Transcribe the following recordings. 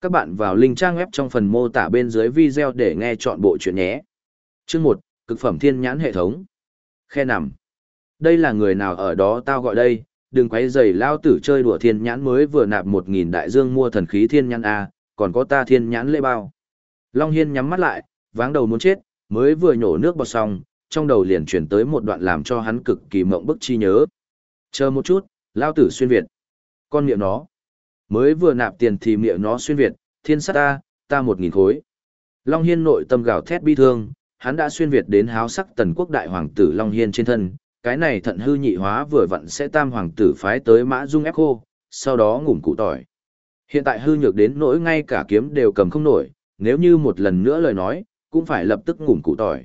Các bạn vào link trang web trong phần mô tả bên dưới video để nghe chọn bộ chuyện nhé. Chương 1, cực phẩm thiên nhãn hệ thống. Khe nằm. Đây là người nào ở đó tao gọi đây, đừng quấy rầy lao tử chơi đùa thiên nhãn mới vừa nạp 1.000 đại dương mua thần khí thiên nhãn A, còn có ta thiên nhãn lễ bao. Long Hiên nhắm mắt lại, váng đầu muốn chết, mới vừa nhổ nước bọt xong, trong đầu liền chuyển tới một đoạn làm cho hắn cực kỳ mộng bức chi nhớ. Chờ một chút, lao tử xuyên Việt. Con miệng nó. Mới vừa nạp tiền thì miệng nó xuyên Việt, thiên sát ta, ta một nghìn khối. Long Hiên nội tâm gào thét bi thương, hắn đã xuyên Việt đến háo sắc tần quốc đại hoàng tử Long Hiên trên thân, cái này thận hư nhị hóa vừa vặn sẽ tam hoàng tử phái tới mã dung ép khô, sau đó ngủm cụ tỏi. Hiện tại hư nhược đến nỗi ngay cả kiếm đều cầm không nổi, nếu như một lần nữa lời nói, cũng phải lập tức ngủm cụ tỏi.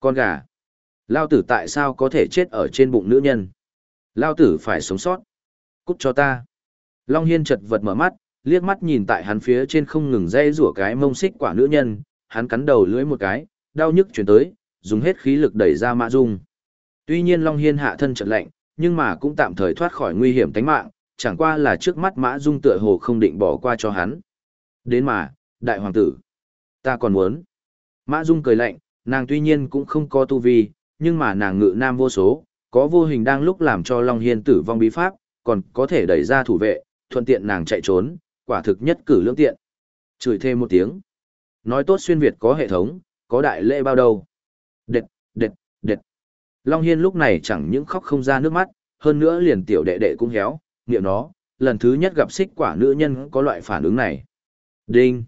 Con gà, lao tử tại sao có thể chết ở trên bụng nữ nhân? Lao tử phải sống sót. Cút cho ta. Long Hiên chật vật mở mắt, liếc mắt nhìn tại hắn phía trên không ngừng dây rủa cái mông xích quả nữ nhân, hắn cắn đầu lưỡi một cái, đau nhức chuyển tới, dùng hết khí lực đẩy ra Mã Dung. Tuy nhiên Long Hiên hạ thân chợt lạnh, nhưng mà cũng tạm thời thoát khỏi nguy hiểm tính mạng, chẳng qua là trước mắt Mã Dung tựa hồ không định bỏ qua cho hắn. Đến mà, đại hoàng tử, ta còn muốn. Mã Dung cười lạnh, nàng tuy nhiên cũng không có tu vi, nhưng mà nàng ngự nam vô số, có vô hình đang lúc làm cho Long Hiên tử vong bí pháp, còn có thể đẩy ra thủ vệ, thuận tiện nàng chạy trốn, quả thực nhất cử lưỡng tiện. Chửi thêm một tiếng. Nói tốt xuyên Việt có hệ thống, có đại lễ bao đâu. Đệt, đệt, đệt. Long Hiên lúc này chẳng những khóc không ra nước mắt, hơn nữa liền tiểu đệ đệ cũng héo, niệm nó, lần thứ nhất gặp xích quả nữ nhân có loại phản ứng này. Đinh.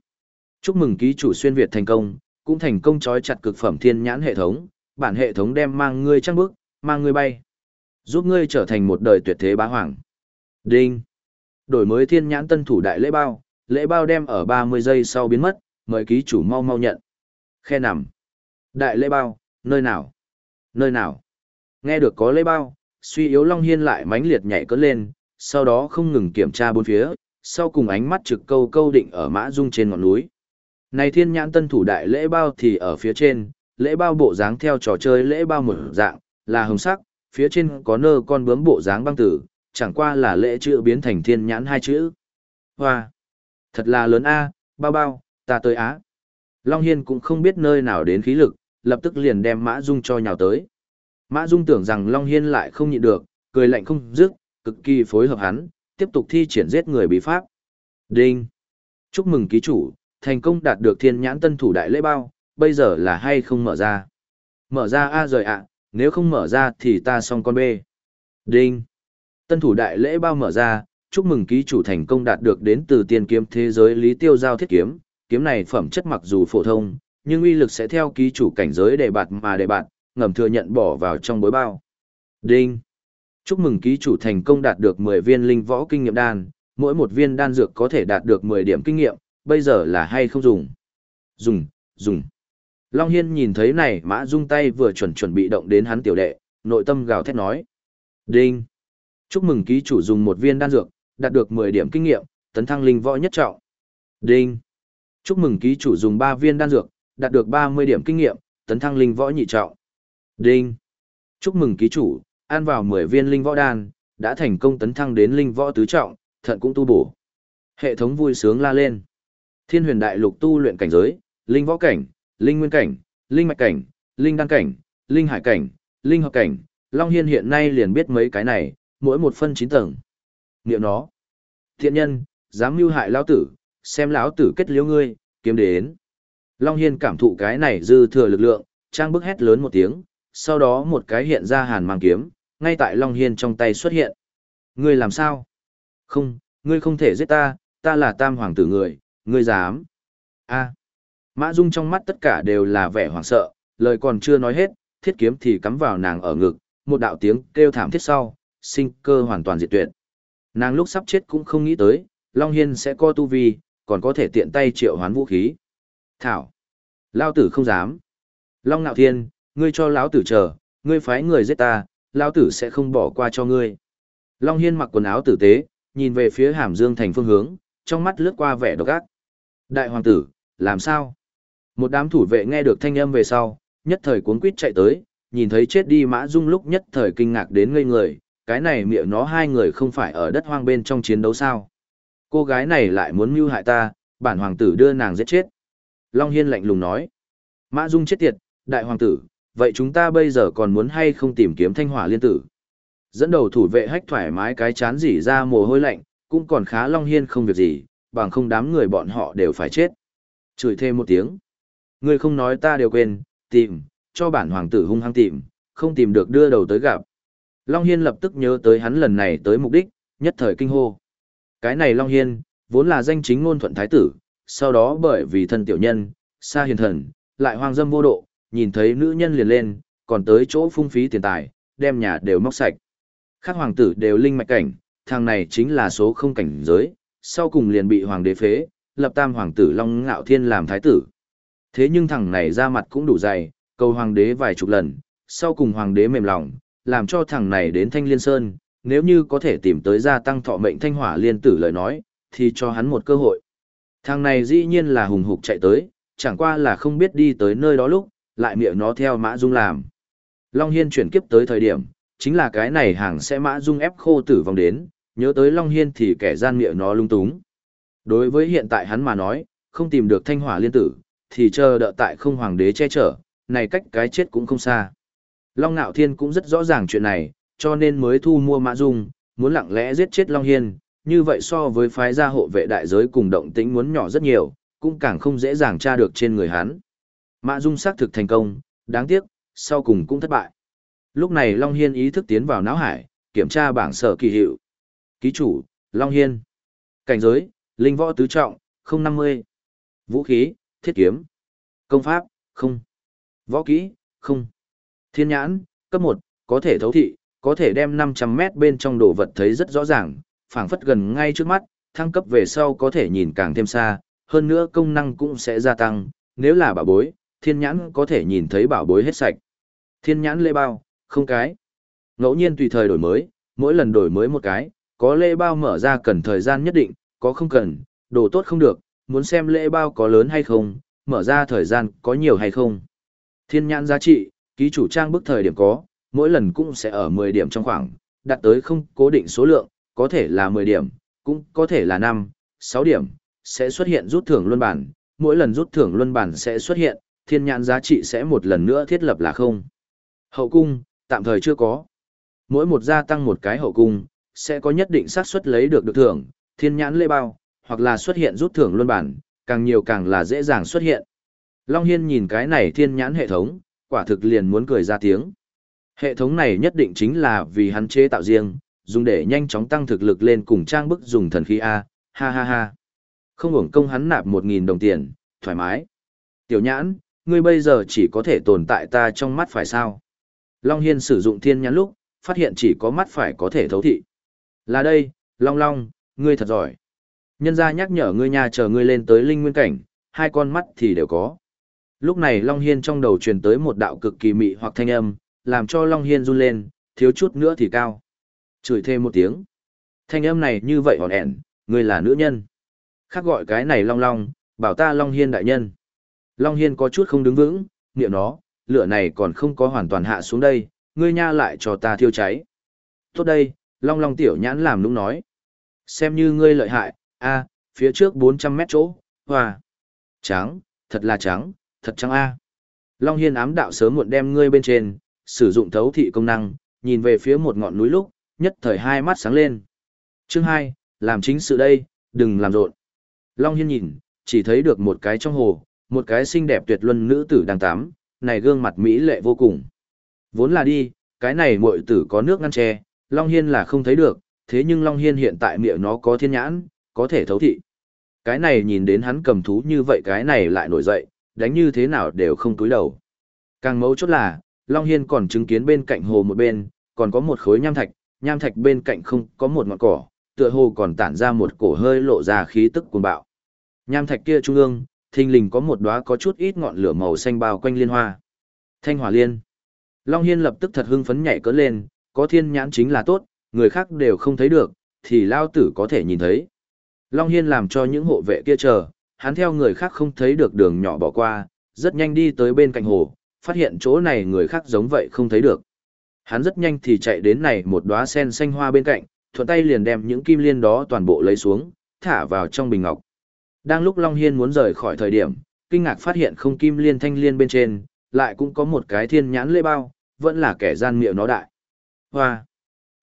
Chúc mừng ký chủ xuyên Việt thành công, cũng thành công trói chặt cực phẩm thiên nhãn hệ thống, bản hệ thống đem mang ngươi trăng bước, mang ngươi bay. Giúp ngươi trở thành một đời tuyệt thế bá hoàng. Đinh. Đổi mới thiên nhãn tân thủ đại lễ bao, lễ bao đem ở 30 giây sau biến mất, mời ký chủ mau mau nhận. Khe nằm. Đại lễ bao, nơi nào? Nơi nào? Nghe được có lễ bao, suy yếu Long Hiên lại mãnh liệt nhảy cất lên, sau đó không ngừng kiểm tra bốn phía, sau cùng ánh mắt trực câu câu định ở mã dung trên ngọn núi. Này thiên nhãn tân thủ đại lễ bao thì ở phía trên, lễ bao bộ dáng theo trò chơi lễ bao một dạng, là hồng sắc, phía trên có nơ con bướm bộ dáng băng tử, chẳng qua là lễ chữ biến thành thiên nhãn hai chữ. Hoa! Thật là lớn a, bao bao, ta tới á. Long Hiên cũng không biết nơi nào đến khí lực, lập tức liền đem Mã Dung cho nhào tới. Mã Dung tưởng rằng Long Hiên lại không nhịn được, cười lạnh không dứt, cực kỳ phối hợp hắn, tiếp tục thi triển giết người bí pháp. Đinh! Chúc mừng ký chủ, thành công đạt được thiên nhãn tân thủ đại lễ bao, bây giờ là hay không mở ra? Mở ra A rời ạ, nếu không mở ra thì ta xong con B. Đinh! Tân thủ đại lễ bao mở ra, chúc mừng ký chủ thành công đạt được đến từ tiền kiếm thế giới lý tiêu giao thiết kiếm, kiếm này phẩm chất mặc dù phổ thông, nhưng uy lực sẽ theo ký chủ cảnh giới đề bạt mà đề bạt, ngầm thừa nhận bỏ vào trong bối bao. Đinh. Chúc mừng ký chủ thành công đạt được 10 viên linh võ kinh nghiệm đan, mỗi một viên đan dược có thể đạt được 10 điểm kinh nghiệm, bây giờ là hay không dùng? Dùng, dùng. Long Hiên nhìn thấy này mã dung tay vừa chuẩn chuẩn bị động đến hắn tiểu đệ, nội tâm gào thét nói. Đinh. Chúc mừng ký chủ dùng một viên đan dược, đạt được 10 điểm kinh nghiệm, tấn thăng linh võ nhất trọng. Đinh. Chúc mừng ký chủ dùng ba viên đan dược, đạt được 30 điểm kinh nghiệm, tấn thăng linh võ nhị trọng. Đinh. Chúc mừng ký chủ, ăn vào 10 viên linh võ đan, đã thành công tấn thăng đến linh võ tứ trọng, thận cũng tu bổ. Hệ thống vui sướng la lên. Thiên huyền đại lục tu luyện cảnh giới, linh võ cảnh, linh nguyên cảnh, linh mạch cảnh, linh đan cảnh, linh hải cảnh, linh hợp cảnh. Long Hiên hiện nay liền biết mấy cái này, mỗi một phân chín tầng. Niệm nó. Thiện nhân, dám mưu hại lão tử, xem lão tử kết liễu ngươi, kiếm đến. Long Hiên cảm thụ cái này dư thừa lực lượng, trang bức hét lớn một tiếng, sau đó một cái hiện ra hàn mang kiếm, ngay tại Long Hiên trong tay xuất hiện. Ngươi làm sao? Không, ngươi không thể giết ta, ta là tam hoàng tử người, ngươi dám. a Mã Dung trong mắt tất cả đều là vẻ hoảng sợ, lời còn chưa nói hết, thiết kiếm thì cắm vào nàng ở ngực, một đạo tiếng kêu thảm thiết sau, sinh cơ hoàn toàn diệt tuyệt. Nàng lúc sắp chết cũng không nghĩ tới, Long Hiên sẽ co tu vi, còn có thể tiện tay triệu hoán vũ khí. Thảo. Lao tử không dám. Long Nạo Thiên, ngươi cho lão tử chờ, ngươi phái người giết ta, lão tử sẽ không bỏ qua cho ngươi. Long Hiên mặc quần áo tử tế, nhìn về phía Hàm Dương thành phương hướng, trong mắt lướt qua vẻ độc ác. Đại hoàng tử, làm sao? Một đám thủ vệ nghe được thanh âm về sau, nhất thời cuốn quýt chạy tới, nhìn thấy chết đi Mã Dung lúc nhất thời kinh ngạc đến ngây người, cái này miệng nó hai người không phải ở đất hoang bên trong chiến đấu sao. Cô gái này lại muốn mưu hại ta, bản hoàng tử đưa nàng giết chết. Long Hiên lạnh lùng nói. Mã Dung chết tiệt, đại hoàng tử, vậy chúng ta bây giờ còn muốn hay không tìm kiếm thanh hỏa liên tử? Dẫn đầu thủ vệ hách thoải mái cái chán dỉ ra mồ hôi lạnh, cũng còn khá Long Hiên không việc gì, bằng không đám người bọn họ đều phải chết. Chửi thêm một tiếng. Ngươi không nói ta đều quên, tìm, cho bản hoàng tử hung hăng tìm, không tìm được đưa đầu tới gặp. Long Hiên lập tức nhớ tới hắn lần này tới mục đích, nhất thời kinh hô. Cái này Long Hiên, vốn là danh chính ngôn thuận thái tử, sau đó bởi vì thân tiểu nhân, xa hiền thần, lại hoang dâm vô độ, nhìn thấy nữ nhân liền lên, còn tới chỗ phung phí tiền tài, đem nhà đều móc sạch. Khác hoàng tử đều linh mạch cảnh, thằng này chính là số không cảnh giới, sau cùng liền bị hoàng đế phế, lập tam hoàng tử Long Ngạo Thiên làm thái tử. Thế nhưng thằng này ra mặt cũng đủ dày, cầu hoàng đế vài chục lần, sau cùng hoàng đế mềm lòng, làm cho thằng này đến Thanh Liên Sơn, nếu như có thể tìm tới gia tăng thọ mệnh thanh hỏa liên tử lời nói, thì cho hắn một cơ hội. Thằng này dĩ nhiên là hùng hục chạy tới, chẳng qua là không biết đi tới nơi đó lúc, lại miệng nó theo Mã Dung làm. Long Hiên chuyển kiếp tới thời điểm, chính là cái này hàng sẽ Mã Dung ép khô tử vong đến, nhớ tới Long Hiên thì kẻ gian miệng nó lung túng. Đối với hiện tại hắn mà nói, không tìm được thanh hỏa liên tử, thì chờ đợi tại không hoàng đế che chở, này cách cái chết cũng không xa. Long Nạo Thiên cũng rất rõ ràng chuyện này, cho nên mới thu mua Mã Dung, muốn lặng lẽ giết chết Long Hiên, như vậy so với phái gia hộ vệ đại giới cùng động tĩnh muốn nhỏ rất nhiều, cũng càng không dễ dàng tra được trên người hắn. Mã Dung xác thực thành công, đáng tiếc, sau cùng cũng thất bại. Lúc này Long Hiên ý thức tiến vào não hải, kiểm tra bảng sở kỳ hiệu. Ký chủ, Long Hiên. Cảnh giới, linh võ tứ trọng, 050. Vũ khí, thiết kiếm. Công pháp, không. Võ kỹ, không. Thiên nhãn, cấp 1, có thể thấu thị, có thể đem 500 mét bên trong đồ vật thấy rất rõ ràng, phảng phất gần ngay trước mắt, thăng cấp về sau có thể nhìn càng thêm xa, hơn nữa công năng cũng sẽ gia tăng, nếu là bảo bối, thiên nhãn có thể nhìn thấy bảo bối hết sạch. Thiên nhãn lê bao, không cái. Ngẫu nhiên tùy thời đổi mới, mỗi lần đổi mới một cái, có lê bao mở ra cần thời gian nhất định, có không cần, đồ tốt không được, muốn xem lê bao có lớn hay không, mở ra thời gian có nhiều hay không. Thiên nhãn giá trị, ký chủ trang bức thời điểm có, mỗi lần cũng sẽ ở 10 điểm trong khoảng, đạt tới không cố định số lượng, có thể là 10 điểm, cũng có thể là 5, 6 điểm, sẽ xuất hiện rút thưởng luân bản, mỗi lần rút thưởng luân bản sẽ xuất hiện, thiên nhãn giá trị sẽ một lần nữa thiết lập là không. Hậu cung, tạm thời chưa có. Mỗi một gia tăng một cái hậu cung, sẽ có nhất định xác suất lấy được được thưởng, thiên nhãn lê bao, hoặc là xuất hiện rút thưởng luân bản, càng nhiều càng là dễ dàng xuất hiện. Long Hiên nhìn cái này thiên nhãn hệ thống, quả thực liền muốn cười ra tiếng. Hệ thống này nhất định chính là vì hắn chế tạo riêng, dùng để nhanh chóng tăng thực lực lên cùng trang bức dùng thần khí A, ha ha ha. Không hưởng công hắn nạp 1.000 đồng tiền, thoải mái. Tiểu nhãn, ngươi bây giờ chỉ có thể tồn tại ta trong mắt phải sao? Long Hiên sử dụng thiên nhãn lúc, phát hiện chỉ có mắt phải có thể thấu thị. Là đây, Long Long, ngươi thật giỏi. Nhân gia nhắc nhở ngươi nhà chờ ngươi lên tới linh nguyên cảnh, hai con mắt thì đều có. Lúc này Long Hiên trong đầu truyền tới một đạo cực kỳ mị hoặc thanh âm, làm cho Long Hiên run lên, thiếu chút nữa thì cao. Chửi thêm một tiếng. Thanh âm này như vậy hòn ẻn, ngươi là nữ nhân. Khác gọi cái này Long Long, bảo ta Long Hiên đại nhân. Long Hiên có chút không đứng vững, niệm nó, lửa này còn không có hoàn toàn hạ xuống đây, ngươi nha lại cho ta thiêu cháy. Tốt đây, Long Long tiểu nhãn làm nũng nói. Xem như ngươi lợi hại, a phía trước 400 mét chỗ, hòa. Trắng, thật là trắng, thật chăng a Long Hiên ám đạo sớm muộn đem ngươi bên trên, sử dụng thấu thị công năng, nhìn về phía một ngọn núi lúc, nhất thời hai mắt sáng lên. Chương hai làm chính sự đây, đừng làm rộn. Long Hiên nhìn, chỉ thấy được một cái trong hồ, một cái xinh đẹp tuyệt luân nữ tử đang tắm, này gương mặt mỹ lệ vô cùng. Vốn là đi, cái này muội tử có nước ngăn che, Long Hiên là không thấy được, thế nhưng Long Hiên hiện tại miệng nó có thiên nhãn, có thể thấu thị. Cái này nhìn đến hắn cầm thú như vậy cái này lại nổi dậy, đánh như thế nào đều không túi đầu. Càng mấu chốt là, Long Hiên còn chứng kiến bên cạnh hồ một bên, còn có một khối nham thạch, nham thạch bên cạnh không có một ngọn cỏ, tựa hồ còn tản ra một cổ hơi lộ ra khí tức cuồng bạo. Nham thạch kia trung ương, thình lình có một đóa có chút ít ngọn lửa màu xanh bao quanh liên hoa. Thanh hỏa liên. Long Hiên lập tức thật hưng phấn nhảy cỡ lên, có thiên nhãn chính là tốt, người khác đều không thấy được, thì lao tử có thể nhìn thấy. Long Hiên làm cho những hộ vệ kia chờ, hắn theo người khác không thấy được đường nhỏ bỏ qua, rất nhanh đi tới bên cạnh hồ, phát hiện chỗ này người khác giống vậy không thấy được. Hắn rất nhanh thì chạy đến này một đóa sen xanh hoa bên cạnh, thuận tay liền đem những kim liên đó toàn bộ lấy xuống, thả vào trong bình ngọc. Đang lúc Long Hiên muốn rời khỏi thời điểm, kinh ngạc phát hiện không kim liên thanh liên bên trên, lại cũng có một cái thiên nhãn lê bao, vẫn là kẻ gian miệng nó đại. Hoa!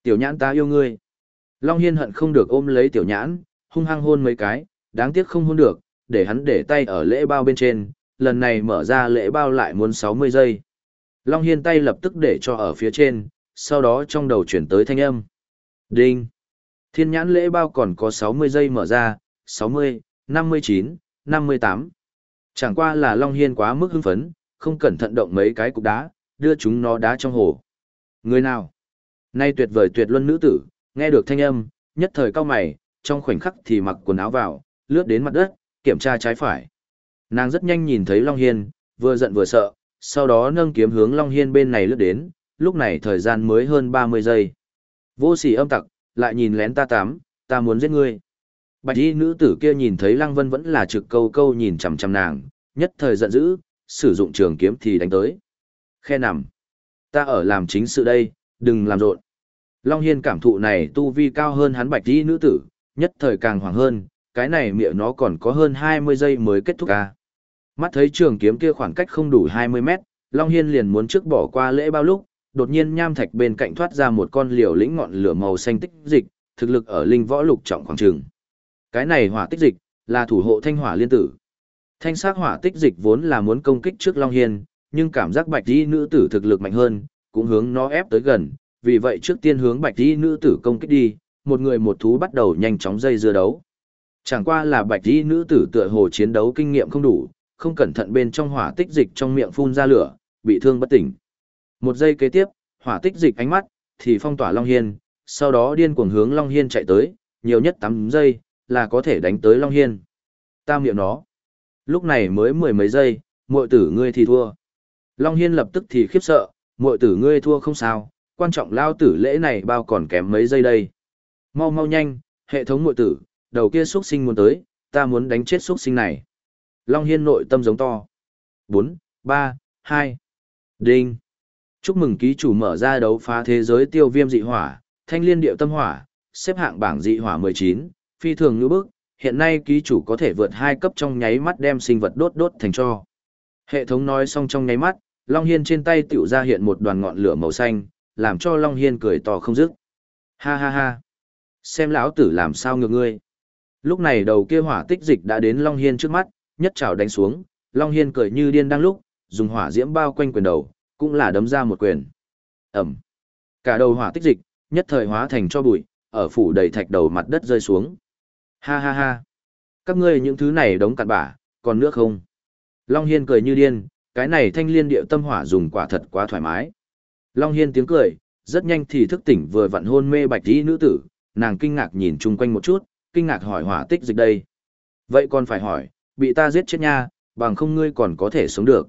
Tiểu nhãn ta yêu ngươi. Long Hiên hận không được ôm lấy tiểu nhãn, hung hăng hôn mấy cái, đáng tiếc không hôn được, để hắn để tay ở lễ bao bên trên, lần này mở ra lễ bao lại muốn 60 giây. Long Hiên tay lập tức để cho ở phía trên, sau đó trong đầu chuyển tới thanh âm. Đinh! Thiên nhãn lễ bao còn có 60 giây mở ra, 60, 59, 58. Chẳng qua là Long Hiên quá mức hưng phấn, không cẩn thận động mấy cái cục đá, đưa chúng nó đá trong hồ. Người nào? Nay tuyệt vời tuyệt luân nữ tử, nghe được thanh âm, nhất thời cao mày, trong khoảnh khắc thì mặc quần áo vào, lướt đến mặt đất, kiểm tra trái phải. Nàng rất nhanh nhìn thấy Long Hiên, vừa giận vừa sợ, sau đó nâng kiếm hướng Long Hiên bên này lướt đến, lúc này thời gian mới hơn 30 giây. Vô sỉ âm tặc, lại nhìn lén ta tám, ta muốn giết ngươi. Bạch y nữ tử kia nhìn thấy Lăng Vân vẫn là trực câu câu nhìn chằm chằm nàng, nhất thời giận dữ, sử dụng trường kiếm thì đánh tới. Khe nằm. Ta ở làm chính sự đây, đừng làm rộn. Long Hiên cảm thụ này tu vi cao hơn hắn bạch y nữ tử, nhất thời càng hoàng hơn, cái này miệng nó còn có hơn 20 giây mới kết thúc à? Mắt thấy trường kiếm kia khoảng cách không đủ 20 mét, Long Hiên liền muốn trước bỏ qua lễ bao lúc, đột nhiên nham thạch bên cạnh thoát ra một con liều lĩnh ngọn lửa màu xanh tích dịch, thực lực ở linh võ lục trọng khoảng trường. Cái này hỏa tích dịch, là thủ hộ thanh hỏa liên tử. Thanh sắc hỏa tích dịch vốn là muốn công kích trước Long Hiên, nhưng cảm giác bạch y nữ tử thực lực mạnh hơn, cũng hướng nó ép tới gần, vì vậy trước tiên hướng bạch y nữ tử công kích đi, một người một thú bắt đầu nhanh chóng dây dưa đấu. Chẳng qua là bạch y nữ tử tựa hồ chiến đấu kinh nghiệm không đủ, không cẩn thận bên trong hỏa tích dịch trong miệng phun ra lửa, bị thương bất tỉnh. Một giây kế tiếp, hỏa tích dịch ánh mắt, thì phong tỏa Long Hiên, sau đó điên cuồng hướng Long Hiên chạy tới, nhiều nhất 8 giây, là có thể đánh tới Long Hiên. Ta miệng nó. Lúc này mới mười mấy giây, muội tử ngươi thì thua. Long Hiên lập tức thì khiếp sợ, muội tử ngươi thua không sao, quan trọng lao tử lễ này bao còn kém mấy giây đây. Mau mau nhanh, hệ thống muội tử, đầu kia xuất sinh muốn tới, ta muốn đánh chết xuất sinh này. Long Hiên nội tâm giống to. 4, 3, 2. Đinh. Chúc mừng ký chủ mở ra đấu phá thế giới tiêu viêm dị hỏa, thanh liên điệu tâm hỏa, xếp hạng bảng dị hỏa 19, phi thường ngữ bức, hiện nay ký chủ có thể vượt hai cấp trong nháy mắt đem sinh vật đốt đốt thành cho. Hệ thống nói xong trong nháy mắt, Long Hiên trên tay tiểu ra hiện một đoàn ngọn lửa màu xanh, làm cho Long Hiên cười to không dứt. Ha ha ha. Xem lão tử làm sao ngược ngươi. Lúc này đầu kia hỏa tích dịch đã đến Long Hiên trước mắt, nhất trảo đánh xuống, Long Hiên cười như điên đang lúc, dùng hỏa diễm bao quanh quyền đầu, cũng là đấm ra một quyền. Ẩm. Cả đầu hỏa tích dịch, nhất thời hóa thành cho bụi, ở phủ đầy thạch đầu mặt đất rơi xuống. Ha ha ha. Các ngươi những thứ này đống cặn bả, còn nước không? Long Hiên cười như điên, cái này thanh liên điệu tâm hỏa dùng quả thật quá thoải mái. Long Hiên tiếng cười, rất nhanh thì thức tỉnh vừa vặn hôn mê bạch tí nữ tử, nàng kinh ngạc nhìn chung quanh một chút, kinh ngạc hỏi hỏa tích dịch đây. Vậy còn phải hỏi, bị ta giết chết nha, bằng không ngươi còn có thể sống được.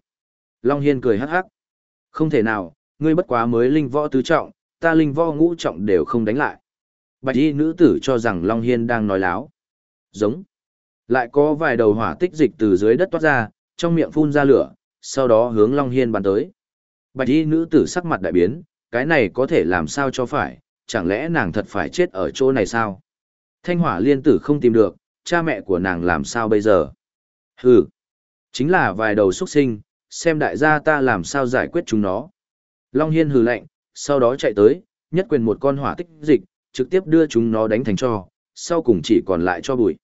Long Hiên cười hắc hắc. Không thể nào, ngươi bất quá mới linh võ tứ trọng, ta linh võ ngũ trọng đều không đánh lại. Bạch y nữ tử cho rằng Long Hiên đang nói láo. Giống. Lại có vài đầu hỏa tích dịch từ dưới đất toát ra, trong miệng phun ra lửa, sau đó hướng Long Hiên bắn tới. Bạch y nữ tử sắc mặt đại biến, cái này có thể làm sao cho phải, chẳng lẽ nàng thật phải chết ở chỗ này sao? Thanh hỏa liên tử không tìm được, cha mẹ của nàng làm sao bây giờ? Hừ, chính là vài đầu xuất sinh, xem đại gia ta làm sao giải quyết chúng nó. Long Hiên hừ lạnh, sau đó chạy tới, nhất quyền một con hỏa tích dịch, trực tiếp đưa chúng nó đánh thành cho, sau cùng chỉ còn lại cho bụi.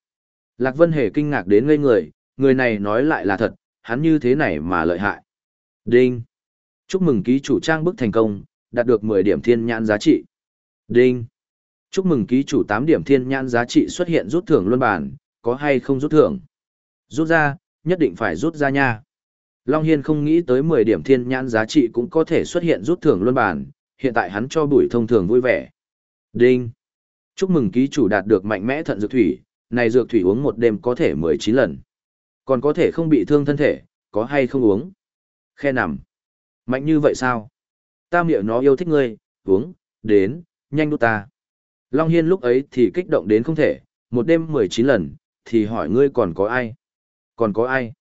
Lạc Vân Hề kinh ngạc đến ngây người, người này nói lại là thật, hắn như thế này mà lợi hại. Đinh! Chúc mừng ký chủ trang bức thành công, đạt được 10 điểm thiên nhãn giá trị. Đinh! Chúc mừng ký chủ 8 điểm thiên nhãn giá trị xuất hiện rút thưởng luân bản, có hay không rút thưởng? Rút ra, nhất định phải rút ra nha. Long Hiên không nghĩ tới 10 điểm thiên nhãn giá trị cũng có thể xuất hiện rút thưởng luân bản, hiện tại hắn cho bùi thông thường vui vẻ. Đinh! Chúc mừng ký chủ đạt được mạnh mẽ thận dược thủy, này dược thủy uống một đêm có thể 19 lần. Còn có thể không bị thương thân thể, có hay không uống? Khe nằm. Mạnh như vậy sao? Ta miệng nó yêu thích ngươi, uống, đến, nhanh đút ta. Long Hiên lúc ấy thì kích động đến không thể, một đêm 19 lần, thì hỏi ngươi còn có ai? Còn có ai?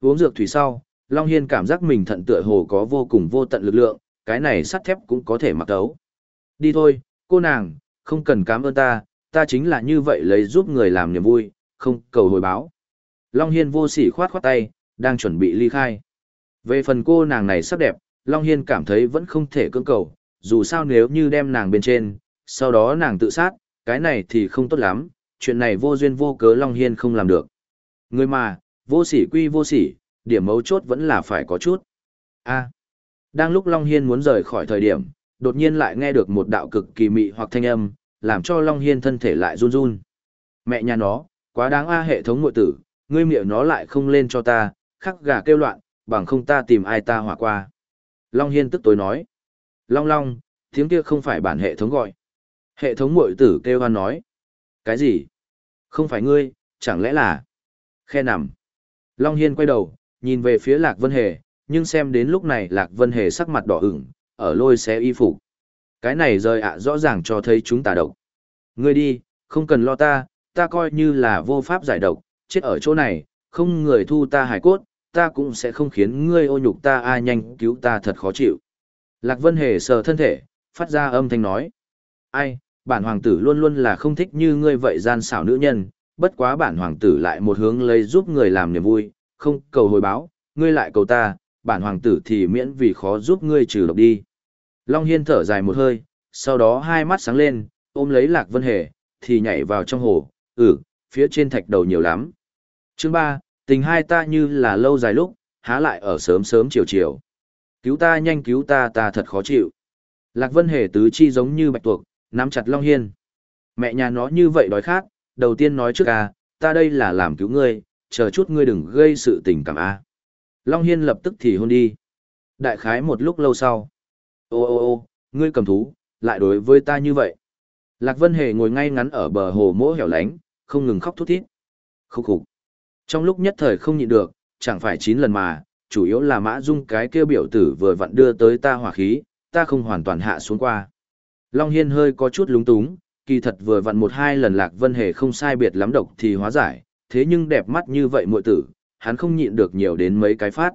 Uống dược thủy sau, Long Hiên cảm giác mình thận tựa hồ có vô cùng vô tận lực lượng, cái này sắt thép cũng có thể mặc tấu. Đi thôi, cô nàng, không cần cảm ơn ta, ta chính là như vậy lấy giúp người làm niềm vui, không cầu hồi báo. Long Hiên vô sỉ khoát khoát tay, đang chuẩn bị ly khai. Về phần cô nàng này sắc đẹp, Long Hiên cảm thấy vẫn không thể cưỡng cầu, dù sao nếu như đem nàng bên trên, sau đó nàng tự sát, cái này thì không tốt lắm, chuyện này vô duyên vô cớ Long Hiên không làm được. Người mà, vô sỉ quy vô sỉ, điểm mấu chốt vẫn là phải có chút. a đang lúc Long Hiên muốn rời khỏi thời điểm, đột nhiên lại nghe được một đạo cực kỳ mị hoặc thanh âm, làm cho Long Hiên thân thể lại run run. Mẹ nhà nó, quá đáng a hệ thống ngội tử, ngươi miệng nó lại không lên cho ta, khắc gà kêu loạn, bằng không ta tìm ai ta hỏa qua. Long Hiên tức tối nói. Long Long, tiếng kia không phải bản hệ thống gọi. Hệ thống mội tử kêu hoan nói. Cái gì? Không phải ngươi, chẳng lẽ là... Khe nằm. Long Hiên quay đầu, nhìn về phía Lạc Vân Hề, nhưng xem đến lúc này Lạc Vân Hề sắc mặt đỏ ửng, ở lôi xe y phục. Cái này rời ạ rõ ràng cho thấy chúng ta độc. Ngươi đi, không cần lo ta, ta coi như là vô pháp giải độc, chết ở chỗ này, không người thu ta hải cốt, ta cũng sẽ không khiến ngươi ô nhục ta ai nhanh cứu ta thật khó chịu. Lạc Vân Hề sờ thân thể, phát ra âm thanh nói. Ai, bản hoàng tử luôn luôn là không thích như ngươi vậy gian xảo nữ nhân, bất quá bản hoàng tử lại một hướng lấy giúp người làm niềm vui, không cầu hồi báo, ngươi lại cầu ta, bản hoàng tử thì miễn vì khó giúp ngươi trừ độc đi. Long Hiên thở dài một hơi, sau đó hai mắt sáng lên, ôm lấy Lạc Vân Hề, thì nhảy vào trong hồ, ừ, phía trên thạch đầu nhiều lắm. Chương 3, tình hai ta như là lâu dài lúc, há lại ở sớm sớm chiều chiều. Cứu ta nhanh cứu ta ta thật khó chịu. Lạc Vân Hề tứ chi giống như bạch tuộc, nắm chặt Long Hiên. Mẹ nhà nó như vậy đói khát, đầu tiên nói trước à, ta đây là làm cứu ngươi, chờ chút ngươi đừng gây sự tình cảm a. À. Long Hiên lập tức thì hôn đi. Đại khái một lúc lâu sau. Ô ô ô, ngươi cầm thú, lại đối với ta như vậy. Lạc Vân Hề ngồi ngay ngắn ở bờ hồ mỗ hẻo lánh, không ngừng khóc thút thít. Khúc khục. Trong lúc nhất thời không nhịn được, chẳng phải chín lần mà, chủ yếu là mã dung cái kêu biểu tử vừa vặn đưa tới ta hỏa khí, ta không hoàn toàn hạ xuống qua. Long Hiên hơi có chút lúng túng, kỳ thật vừa vặn một hai lần Lạc Vân Hề không sai biệt lắm độc thì hóa giải, thế nhưng đẹp mắt như vậy muội tử, hắn không nhịn được nhiều đến mấy cái phát.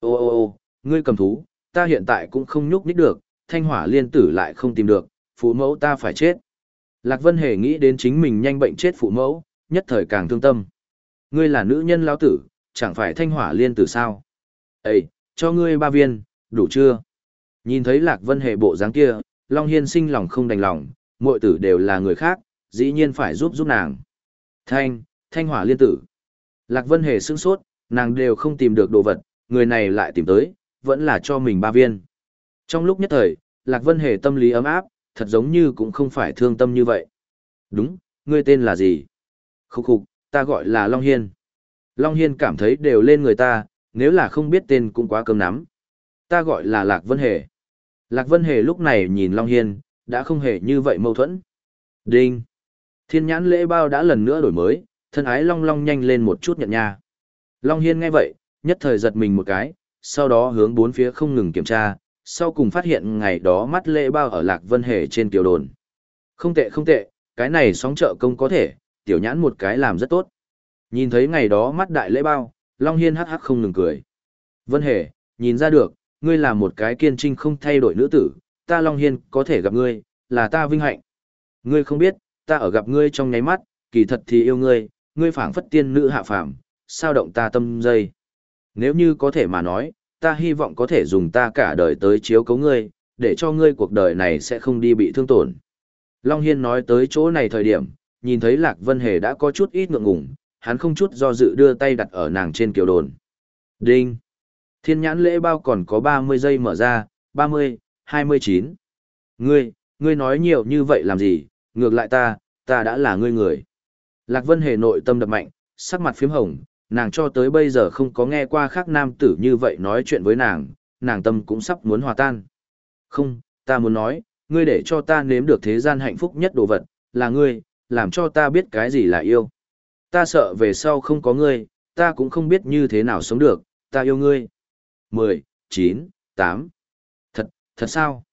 Ô ô ô, ngươi cầm thú, ta hiện tại cũng không nhúc nhích được, thanh hỏa liên tử lại không tìm được, phụ mẫu ta phải chết. Lạc Vân Hề nghĩ đến chính mình nhanh bệnh chết phụ mẫu, nhất thời càng thương tâm. Ngươi là nữ nhân lão tử, chẳng phải thanh hỏa liên tử sao? Ê, cho ngươi ba viên, đủ chưa? Nhìn thấy Lạc Vân Hề bộ dáng kia, Long Hiên sinh lòng không đành lòng, muội tử đều là người khác, dĩ nhiên phải giúp giúp nàng. Thanh, thanh hỏa liên tử. Lạc Vân Hề sững sốt, nàng đều không tìm được đồ vật, người này lại tìm tới, vẫn là cho mình ba viên. Trong lúc nhất thời, Lạc Vân Hề tâm lý ấm áp, thật giống như cũng không phải thương tâm như vậy. Đúng, ngươi tên là gì? Khúc khục, ta gọi là Long Hiên. Long Hiên cảm thấy đều lên người ta, nếu là không biết tên cũng quá cơm nắm. Ta gọi là Lạc Vân Hề. Lạc Vân Hề lúc này nhìn Long Hiên, đã không hề như vậy mâu thuẫn. Đinh! Thiên nhãn lễ bao đã lần nữa đổi mới, thân ái Long Long nhanh lên một chút nhận nha. Long Hiên nghe vậy, nhất thời giật mình một cái, sau đó hướng bốn phía không ngừng kiểm tra, sau cùng phát hiện ngày đó mắt lễ bao ở Lạc Vân Hề trên tiểu đồn. Không tệ không tệ, cái này sóng trợ công có thể, tiểu nhãn một cái làm rất tốt. Nhìn thấy ngày đó mắt đại lễ bao, Long Hiên hắc hắc không ngừng cười. Vân Hề, nhìn ra được, ngươi là một cái kiên trinh không thay đổi nữ tử, ta Long Hiên có thể gặp ngươi, là ta vinh hạnh. Ngươi không biết, ta ở gặp ngươi trong nháy mắt, kỳ thật thì yêu ngươi, ngươi phảng phất tiên nữ hạ phàm, sao động ta tâm dây. Nếu như có thể mà nói, ta hy vọng có thể dùng ta cả đời tới chiếu cấu ngươi, để cho ngươi cuộc đời này sẽ không đi bị thương tổn. Long Hiên nói tới chỗ này thời điểm, nhìn thấy Lạc Vân Hề đã có chút ít ngượng ngùng, hắn không chút do dự đưa tay đặt ở nàng trên kiều đồn. Đinh! Thiên nhãn lễ bao còn có 30 giây mở ra, 30, 29. Ngươi, ngươi nói nhiều như vậy làm gì, ngược lại ta, ta đã là ngươi người. Lạc Vân Hề nội tâm đập mạnh, sắc mặt phím hồng, nàng cho tới bây giờ không có nghe qua khác nam tử như vậy nói chuyện với nàng, nàng tâm cũng sắp muốn hòa tan. Không, ta muốn nói, ngươi để cho ta nếm được thế gian hạnh phúc nhất đồ vật, là ngươi, làm cho ta biết cái gì là yêu. Ta sợ về sau không có ngươi, ta cũng không biết như thế nào sống được, ta yêu ngươi. 10, 9, 8. Thật, thật sao?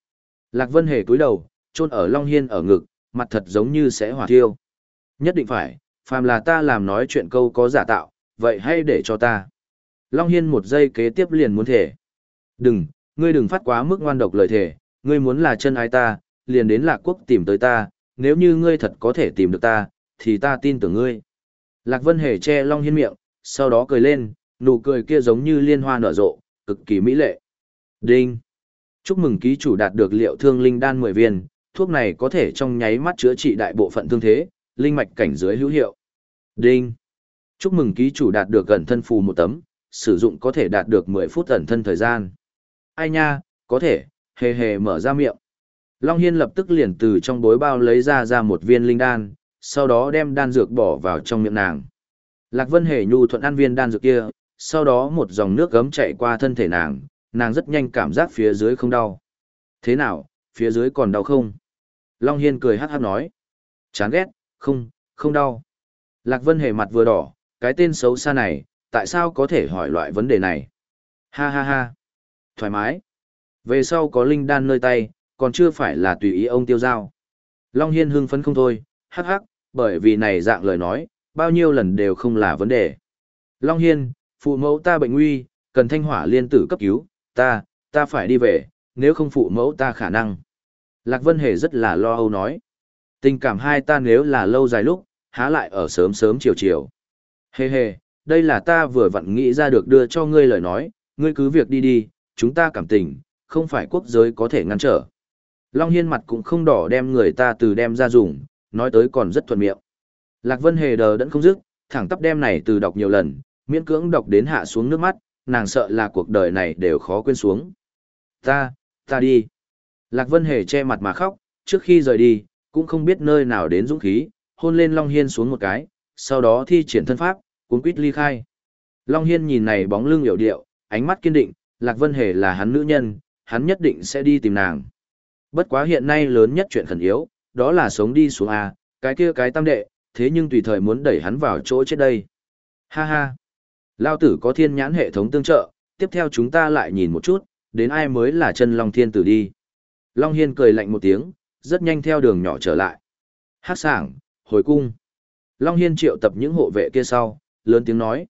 Lạc Vân Hề cúi đầu, chôn ở Long Hiên ở ngực, mặt thật giống như sẽ hỏa thiêu. Nhất định phải, phàm là ta làm nói chuyện câu có giả tạo, vậy hay để cho ta. Long Hiên một giây kế tiếp liền muốn thể. Đừng, ngươi đừng phát quá mức ngoan độc lời thể, ngươi muốn là chân ai ta, liền đến Lạc Quốc tìm tới ta, nếu như ngươi thật có thể tìm được ta, thì ta tin tưởng ngươi. Lạc Vân Hề che Long Hiên miệng, sau đó cười lên, nụ cười kia giống như liên hoa nở rộ, cực kỳ mỹ lệ. Đinh! Chúc mừng ký chủ đạt được liệu thương linh đan 10 viên, thuốc này có thể trong nháy mắt chữa trị đại bộ phận thương thế, linh mạch cảnh dưới hữu hiệu. Đinh! Chúc mừng ký chủ đạt được gần thân phù một tấm, sử dụng có thể đạt được 10 phút ẩn thân thời gian. Ai nha, có thể, hề hề mở ra miệng. Long Hiên lập tức liền từ trong bối bao lấy ra ra một viên linh đan, sau đó đem đan dược bỏ vào trong miệng nàng. Lạc Vân Hề nhu thuận ăn viên đan dược kia, sau đó một dòng nước gấm chạy qua thân thể nàng, nàng rất nhanh cảm giác phía dưới không đau. Thế nào, phía dưới còn đau không? Long Hiên cười hát hát nói. Chán ghét, không, không đau. Lạc Vân Hề mặt vừa đỏ, cái tên xấu xa này, tại sao có thể hỏi loại vấn đề này? Ha ha ha. Thoải mái. Về sau có linh đan nơi tay, còn chưa phải là tùy ý ông tiêu giao. Long Hiên hưng phấn không thôi, hắc hắc, bởi vì này dạng lời nói, bao nhiêu lần đều không là vấn đề. Long Hiên, phụ mẫu ta bệnh nguy, cần thanh hỏa liên tử cấp cứu, ta, ta phải đi về, nếu không phụ mẫu ta khả năng. Lạc Vân Hề rất là lo âu nói. Tình cảm hai ta nếu là lâu dài lúc, há lại ở sớm sớm chiều chiều. Hề hề, đây là ta vừa vặn nghĩ ra được đưa cho ngươi lời nói, ngươi cứ việc đi đi, chúng ta cảm tình, không phải quốc giới có thể ngăn trở. Long Hiên mặt cũng không đỏ đem người ta từ đem ra dùng, nói tới còn rất thuận miệng. Lạc Vân Hề đờ đẫn không dứt, thẳng tắp đem này từ đọc nhiều lần, miễn cưỡng đọc đến hạ xuống nước mắt, nàng sợ là cuộc đời này đều khó quên xuống. Ta, ta đi. Lạc Vân Hề che mặt mà khóc, trước khi rời đi, cũng không biết nơi nào đến dũng khí, hôn lên Long Hiên xuống một cái, sau đó thi triển thân pháp, cuốn quýt ly khai. Long Hiên nhìn này bóng lưng hiểu điệu, ánh mắt kiên định, Lạc Vân Hề là hắn nữ nhân, hắn nhất định sẽ đi tìm nàng. Bất quá hiện nay lớn nhất chuyện khẩn yếu, đó là sống đi xuống A, cái kia cái tam đệ, thế nhưng tùy thời muốn đẩy hắn vào chỗ chết đây. Ha ha. Lao tử có thiên nhãn hệ thống tương trợ, tiếp theo chúng ta lại nhìn một chút, đến ai mới là chân Long Thiên Tử đi. Long Hiên cười lạnh một tiếng, rất nhanh theo đường nhỏ trở lại. Hát sảng, hồi cung. Long Hiên triệu tập những hộ vệ kia sau, lớn tiếng nói.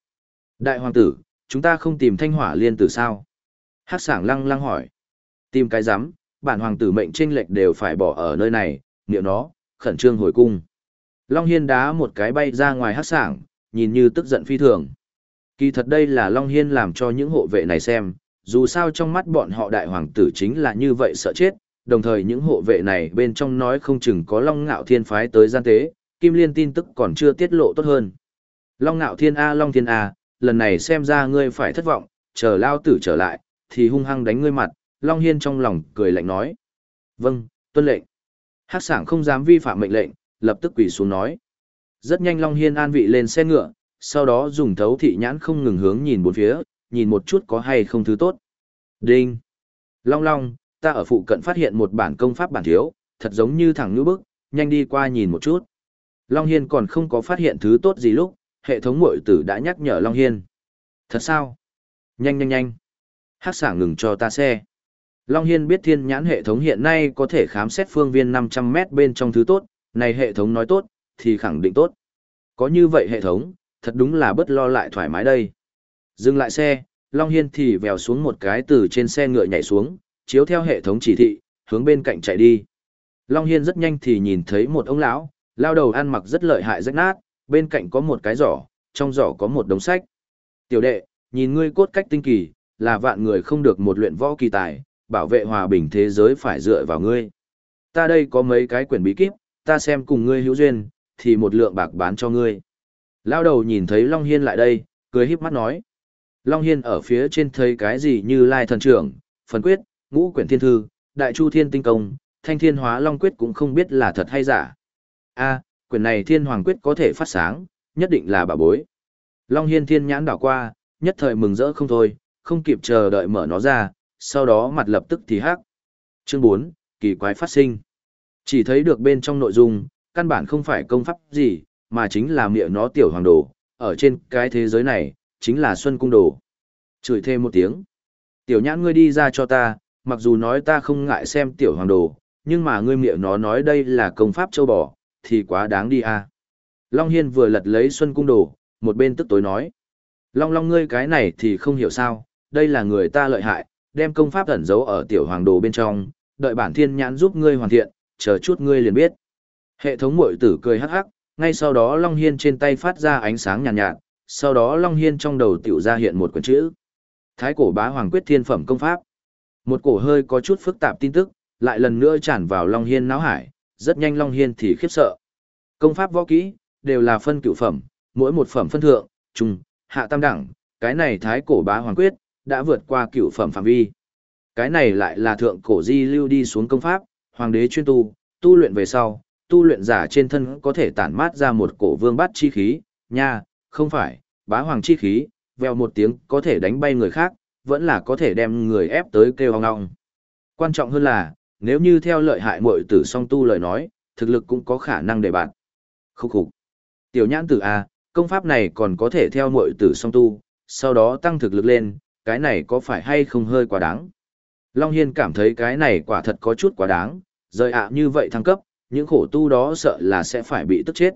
Đại hoàng tử, chúng ta không tìm thanh hỏa liên tử sao? Hát sảng lăng lăng hỏi. Tìm cái rắm bản hoàng tử mệnh tranh lệch đều phải bỏ ở nơi này, niệm nó, khẩn trương hồi cung. Long Hiên đá một cái bay ra ngoài hát sảng, nhìn như tức giận phi thường. Kỳ thật đây là Long Hiên làm cho những hộ vệ này xem, dù sao trong mắt bọn họ đại hoàng tử chính là như vậy sợ chết, đồng thời những hộ vệ này bên trong nói không chừng có Long Ngạo Thiên phái tới gian tế, Kim Liên tin tức còn chưa tiết lộ tốt hơn. Long Ngạo Thiên A Long Thiên A, lần này xem ra ngươi phải thất vọng, chờ lao tử trở lại, thì hung hăng đánh ngươi mặt, Long Hiên trong lòng cười lạnh nói. Vâng, tuân lệnh. Hắc sảng không dám vi phạm mệnh lệnh, lập tức quỳ xuống nói. Rất nhanh Long Hiên an vị lên xe ngựa, sau đó dùng thấu thị nhãn không ngừng hướng nhìn bốn phía, nhìn một chút có hay không thứ tốt. Đinh! Long Long, ta ở phụ cận phát hiện một bản công pháp bản thiếu, thật giống như thằng ngữ bức, nhanh đi qua nhìn một chút. Long Hiên còn không có phát hiện thứ tốt gì lúc, hệ thống mội tử đã nhắc nhở Long Hiên. Thật sao? Nhanh nhanh nhanh. Hát Sảng ngừng cho ta xe. Long Hiên biết thiên nhãn hệ thống hiện nay có thể khám xét phương viên 500 mét bên trong thứ tốt, này hệ thống nói tốt, thì khẳng định tốt. Có như vậy hệ thống, thật đúng là bất lo lại thoải mái đây. Dừng lại xe, Long Hiên thì vèo xuống một cái từ trên xe ngựa nhảy xuống, chiếu theo hệ thống chỉ thị, hướng bên cạnh chạy đi. Long Hiên rất nhanh thì nhìn thấy một ông lão, lao đầu ăn mặc rất lợi hại rách nát, bên cạnh có một cái giỏ, trong giỏ có một đống sách. Tiểu đệ, nhìn ngươi cốt cách tinh kỳ, là vạn người không được một luyện võ kỳ tài, bảo vệ hòa bình thế giới phải dựa vào ngươi. Ta đây có mấy cái quyển bí kíp, ta xem cùng ngươi hữu duyên, thì một lượng bạc bán cho ngươi. Lao đầu nhìn thấy Long Hiên lại đây, cười híp mắt nói. Long Hiên ở phía trên thấy cái gì như Lai Thần Trưởng, Phần Quyết, Ngũ Quyển Thiên Thư, Đại Chu Thiên Tinh Công, Thanh Thiên Hóa Long Quyết cũng không biết là thật hay giả. a quyển này Thiên Hoàng Quyết có thể phát sáng, nhất định là bà bối. Long Hiên Thiên nhãn đảo qua, nhất thời mừng rỡ không thôi, không kịp chờ đợi mở nó ra, sau đó mặt lập tức thì hắc. Chương 4, kỳ quái phát sinh. Chỉ thấy được bên trong nội dung, căn bản không phải công pháp gì, mà chính là miệng nó tiểu hoàng đồ, ở trên cái thế giới này, chính là xuân cung đồ. Chửi thêm một tiếng. Tiểu nhãn ngươi đi ra cho ta, mặc dù nói ta không ngại xem tiểu hoàng đồ, nhưng mà ngươi miệng nó nói đây là công pháp châu bò, thì quá đáng đi à. Long Hiên vừa lật lấy xuân cung đồ, một bên tức tối nói. Long Long ngươi cái này thì không hiểu sao, đây là người ta lợi hại, đem công pháp ẩn giấu ở tiểu hoàng đồ bên trong, đợi bản thiên nhãn giúp ngươi hoàn thiện, chờ chút ngươi liền biết. Hệ thống mội tử cười hắc hắc, ngay sau đó Long Hiên trên tay phát ra ánh sáng nhàn nhạt, nhạt, sau đó Long Hiên trong đầu tiểu ra hiện một quyển chữ. Thái cổ bá hoàng quyết thiên phẩm công pháp. Một cổ hơi có chút phức tạp tin tức, lại lần nữa tràn vào Long Hiên náo hải, rất nhanh Long Hiên thì khiếp sợ. Công pháp võ kỹ, đều là phân cửu phẩm, mỗi một phẩm phân thượng, trung, hạ tam đẳng, cái này thái cổ bá hoàng quyết, đã vượt qua cửu phẩm phạm vi. Cái này lại là thượng cổ di lưu đi xuống công pháp, hoàng đế chuyên tu, tu luyện về sau, tu luyện giả trên thân có thể tản mát ra một cổ vương bát chi khí, nha, không phải, bá hoàng chi khí, vèo một tiếng có thể đánh bay người khác, vẫn là có thể đem người ép tới kêu hoang ngọng. Quan trọng hơn là, nếu như theo lợi hại muội tử song tu lời nói, thực lực cũng có khả năng để bạn. Khúc khục. Tiểu nhãn tử A, công pháp này còn có thể theo muội tử song tu, sau đó tăng thực lực lên, cái này có phải hay không hơi quá đáng? Long Hiên cảm thấy cái này quả thật có chút quá đáng, rời ạ như vậy thăng cấp, những khổ tu đó sợ là sẽ phải bị tức chết.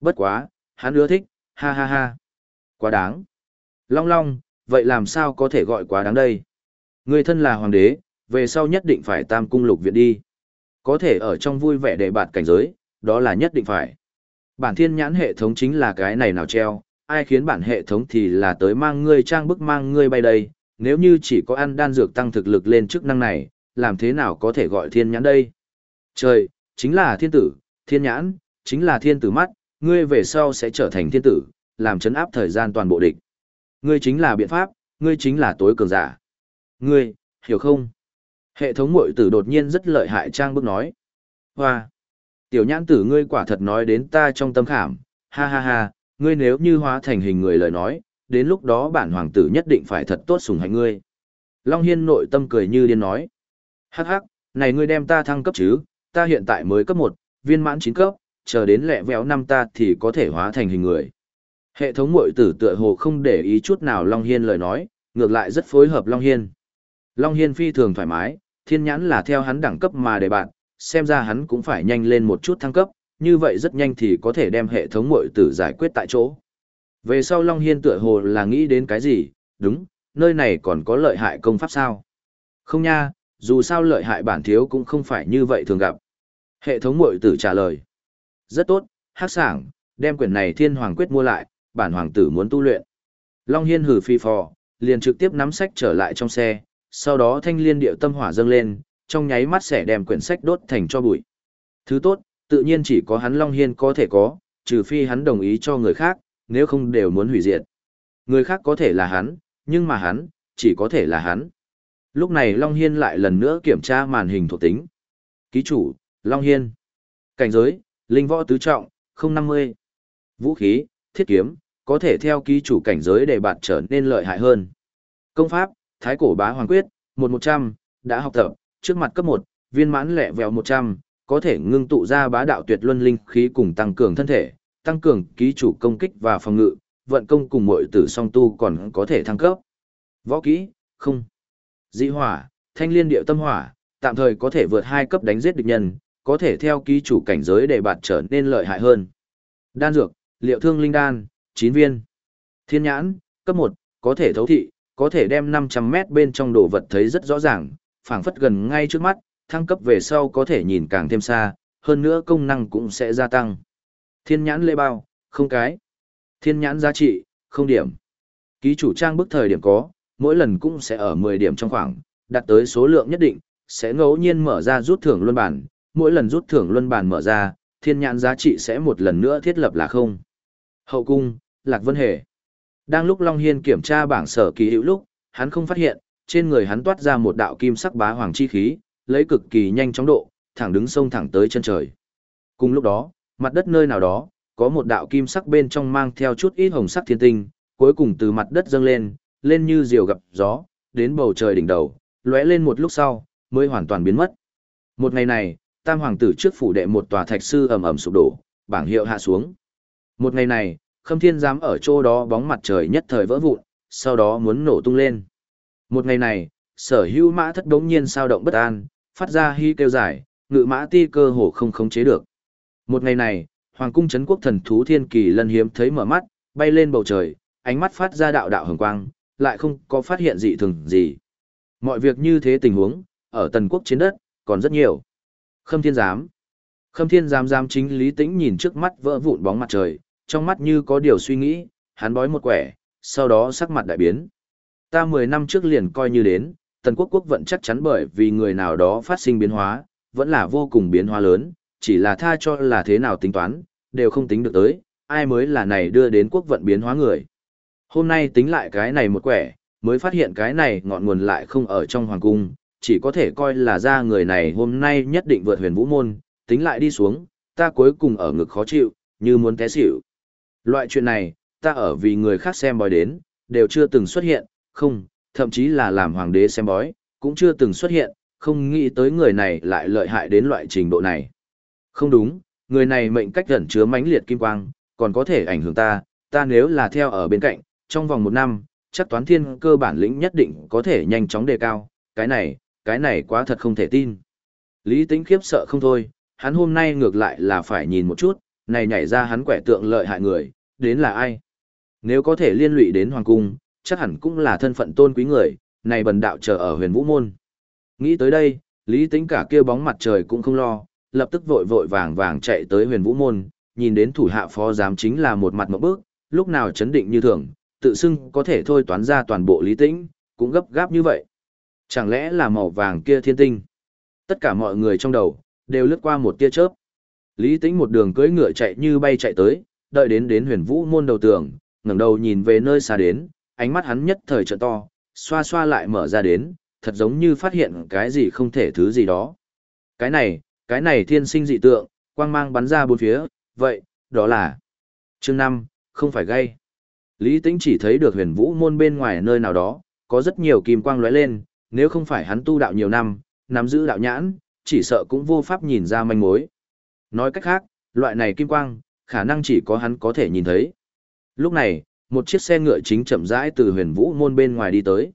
Bất quá, hắn ưa thích, ha ha ha. Quá đáng. Long Long, vậy làm sao có thể gọi quá đáng đây? Người thân là hoàng đế, về sau nhất định phải tam cung lục viện đi. Có thể ở trong vui vẻ để bạt cảnh giới, đó là nhất định phải. Bản thiên nhãn hệ thống chính là cái này nào treo, ai khiến bản hệ thống thì là tới mang ngươi trang bức mang ngươi bay đây, nếu như chỉ có ăn đan dược tăng thực lực lên chức năng này, làm thế nào có thể gọi thiên nhãn đây? Trời, chính là thiên tử, thiên nhãn, chính là thiên tử mắt, ngươi về sau sẽ trở thành thiên tử, làm chấn áp thời gian toàn bộ địch. Ngươi chính là biện pháp, ngươi chính là tối cường giả. Ngươi, hiểu không? Hệ thống mội tử đột nhiên rất lợi hại trang bức nói. Hoa! Tiểu nhãn tử ngươi quả thật nói đến ta trong tâm khảm, ha ha ha, ngươi nếu như hóa thành hình người lời nói, đến lúc đó bản hoàng tử nhất định phải thật tốt sủng hạnh ngươi. Long Hiên nội tâm cười như điên nói. Hắc hắc, này ngươi đem ta thăng cấp chứ, ta hiện tại mới cấp 1, viên mãn 9 cấp, chờ đến lẹ véo năm ta thì có thể hóa thành hình người. Hệ thống mội tử tựa hồ không để ý chút nào Long Hiên lời nói, ngược lại rất phối hợp Long Hiên. Long Hiên phi thường thoải mái, thiên nhãn là theo hắn đẳng cấp mà để bạn, xem ra hắn cũng phải nhanh lên một chút thăng cấp, như vậy rất nhanh thì có thể đem hệ thống mội tử giải quyết tại chỗ. Về sau Long Hiên tựa hồ là nghĩ đến cái gì, đúng, nơi này còn có lợi hại công pháp sao? Không nha, dù sao lợi hại bản thiếu cũng không phải như vậy thường gặp. Hệ thống mội tử trả lời. Rất tốt, hát sảng, đem quyển này thiên hoàng quyết mua lại, bản hoàng tử muốn tu luyện. Long Hiên hử phi phò, liền trực tiếp nắm sách trở lại trong xe, sau đó thanh liên điệu tâm hỏa dâng lên, trong nháy mắt sẽ đem quyển sách đốt thành cho bụi. Thứ tốt, tự nhiên chỉ có hắn Long Hiên có thể có, trừ phi hắn đồng ý cho người khác, nếu không đều muốn hủy diệt. Người khác có thể là hắn, nhưng mà hắn, chỉ có thể là hắn. Lúc này Long Hiên lại lần nữa kiểm tra màn hình thuộc tính. Ký chủ, Long Hiên. Cảnh giới, linh võ tứ trọng, 050. Vũ khí, thiết kiếm, có thể theo ký chủ cảnh giới để bạn trở nên lợi hại hơn. Công pháp, Thái cổ bá hoàng quyết, 1100, đã học tập, trước mặt cấp 1, viên mãn lẻ vèo 100, có thể ngưng tụ ra bá đạo tuyệt luân linh khí cùng tăng cường thân thể, tăng cường ký chủ công kích và phòng ngự, vận công cùng mọi tử song tu còn có thể thăng cấp. Võ kỹ, không. Dị hỏa, thanh liên điệu tâm hỏa, tạm thời có thể vượt hai cấp đánh giết địch nhân, có thể theo ký chủ cảnh giới để bạn trở nên lợi hại hơn. Đan dược, liệu thương linh đan, 9 viên. Thiên nhãn, cấp 1, có thể thấu thị, có thể đem 500 mét bên trong đồ vật thấy rất rõ ràng, phảng phất gần ngay trước mắt, thăng cấp về sau có thể nhìn càng thêm xa, hơn nữa công năng cũng sẽ gia tăng. Thiên nhãn lê bao, không cái. Thiên nhãn giá trị, không điểm. Ký chủ trang bức thời điểm có, mỗi lần cũng sẽ ở 10 điểm trong khoảng, đạt tới số lượng nhất định, sẽ ngẫu nhiên mở ra rút thưởng luân bản, mỗi lần rút thưởng luân bàn mở ra, thiên nhãn giá trị sẽ một lần nữa thiết lập là không. Hậu cung, Lạc Vân Hề. Đang lúc Long Hiên kiểm tra bảng sở kỳ hữu lúc, hắn không phát hiện, trên người hắn toát ra một đạo kim sắc bá hoàng chi khí, lấy cực kỳ nhanh chóng độ, thẳng đứng sông thẳng tới chân trời. Cùng lúc đó, mặt đất nơi nào đó, có một đạo kim sắc bên trong mang theo chút ít hồng sắc thiên tinh, cuối cùng từ mặt đất dâng lên, lên như diều gặp gió, đến bầu trời đỉnh đầu, lóe lên một lúc sau, mới hoàn toàn biến mất. Một ngày này, Tam hoàng tử trước phủ đệ một tòa thạch sư ầm ầm sụp đổ, bảng hiệu hạ xuống. Một ngày này, Khâm Thiên giám ở chỗ đó bóng mặt trời nhất thời vỡ vụn, sau đó muốn nổ tung lên. Một ngày này, sở hữu mã thất đống nhiên sao động bất an, phát ra hy kêu dài, ngự mã ti cơ hồ không khống chế được. Một ngày này, Hoàng cung Trấn quốc thần thú thiên kỳ lân hiếm thấy mở mắt, bay lên bầu trời, ánh mắt phát ra đạo đạo hồng quang, lại không có phát hiện dị thường gì. Mọi việc như thế tình huống, ở tần quốc trên đất, còn rất nhiều. Khâm thiên giám. Khâm thiên giám giám chính lý tĩnh nhìn trước mắt vỡ vụn bóng mặt trời, trong mắt như có điều suy nghĩ, hắn bói một quẻ, sau đó sắc mặt đại biến. Ta 10 năm trước liền coi như đến, tần quốc quốc vận chắc chắn bởi vì người nào đó phát sinh biến hóa, vẫn là vô cùng biến hóa lớn, chỉ là tha cho là thế nào tính toán, đều không tính được tới, ai mới là này đưa đến quốc vận biến hóa người. Hôm nay tính lại cái này một quẻ, mới phát hiện cái này ngọn nguồn lại không ở trong hoàng cung, chỉ có thể coi là ra người này hôm nay nhất định vượt huyền vũ môn, tính lại đi xuống, ta cuối cùng ở ngực khó chịu, như muốn té xỉu. Loại chuyện này, ta ở vì người khác xem bói đến, đều chưa từng xuất hiện, không, thậm chí là làm hoàng đế xem bói, cũng chưa từng xuất hiện, không nghĩ tới người này lại lợi hại đến loại trình độ này. Không đúng, người này mệnh cách gần chứa mãnh liệt kim quang, còn có thể ảnh hưởng ta, ta nếu là theo ở bên cạnh, trong vòng một năm, chắc toán thiên cơ bản lĩnh nhất định có thể nhanh chóng đề cao, cái này, cái này quá thật không thể tin. Lý tính khiếp sợ không thôi, hắn hôm nay ngược lại là phải nhìn một chút, này nhảy ra hắn quẻ tượng lợi hại người, đến là ai? Nếu có thể liên lụy đến hoàng cung, chắc hẳn cũng là thân phận tôn quý người, này bần đạo chờ ở huyền vũ môn. Nghĩ tới đây, lý tính cả kia bóng mặt trời cũng không lo, lập tức vội vội vàng vàng chạy tới huyền vũ môn, nhìn đến thủ hạ phó giám chính là một mặt một bước, lúc nào chấn định như thường, tự xưng có thể thôi toán ra toàn bộ lý tĩnh, cũng gấp gáp như vậy. Chẳng lẽ là màu vàng kia thiên tinh? Tất cả mọi người trong đầu, đều lướt qua một tia chớp. Lý tĩnh một đường cưỡi ngựa chạy như bay chạy tới, đợi đến đến huyền vũ môn đầu tường, ngẩng đầu nhìn về nơi xa đến, ánh mắt hắn nhất thời trợ to, xoa xoa lại mở ra đến, thật giống như phát hiện cái gì không thể thứ gì đó. Cái này, cái này thiên sinh dị tượng, quang mang bắn ra bốn phía, vậy, đó là chương năm không phải gây. Lý Tĩnh chỉ thấy được huyền vũ môn bên ngoài nơi nào đó, có rất nhiều kim quang lóe lên, nếu không phải hắn tu đạo nhiều năm, nắm giữ đạo nhãn, chỉ sợ cũng vô pháp nhìn ra manh mối. Nói cách khác, loại này kim quang, khả năng chỉ có hắn có thể nhìn thấy. Lúc này, một chiếc xe ngựa chính chậm rãi từ huyền vũ môn bên ngoài đi tới.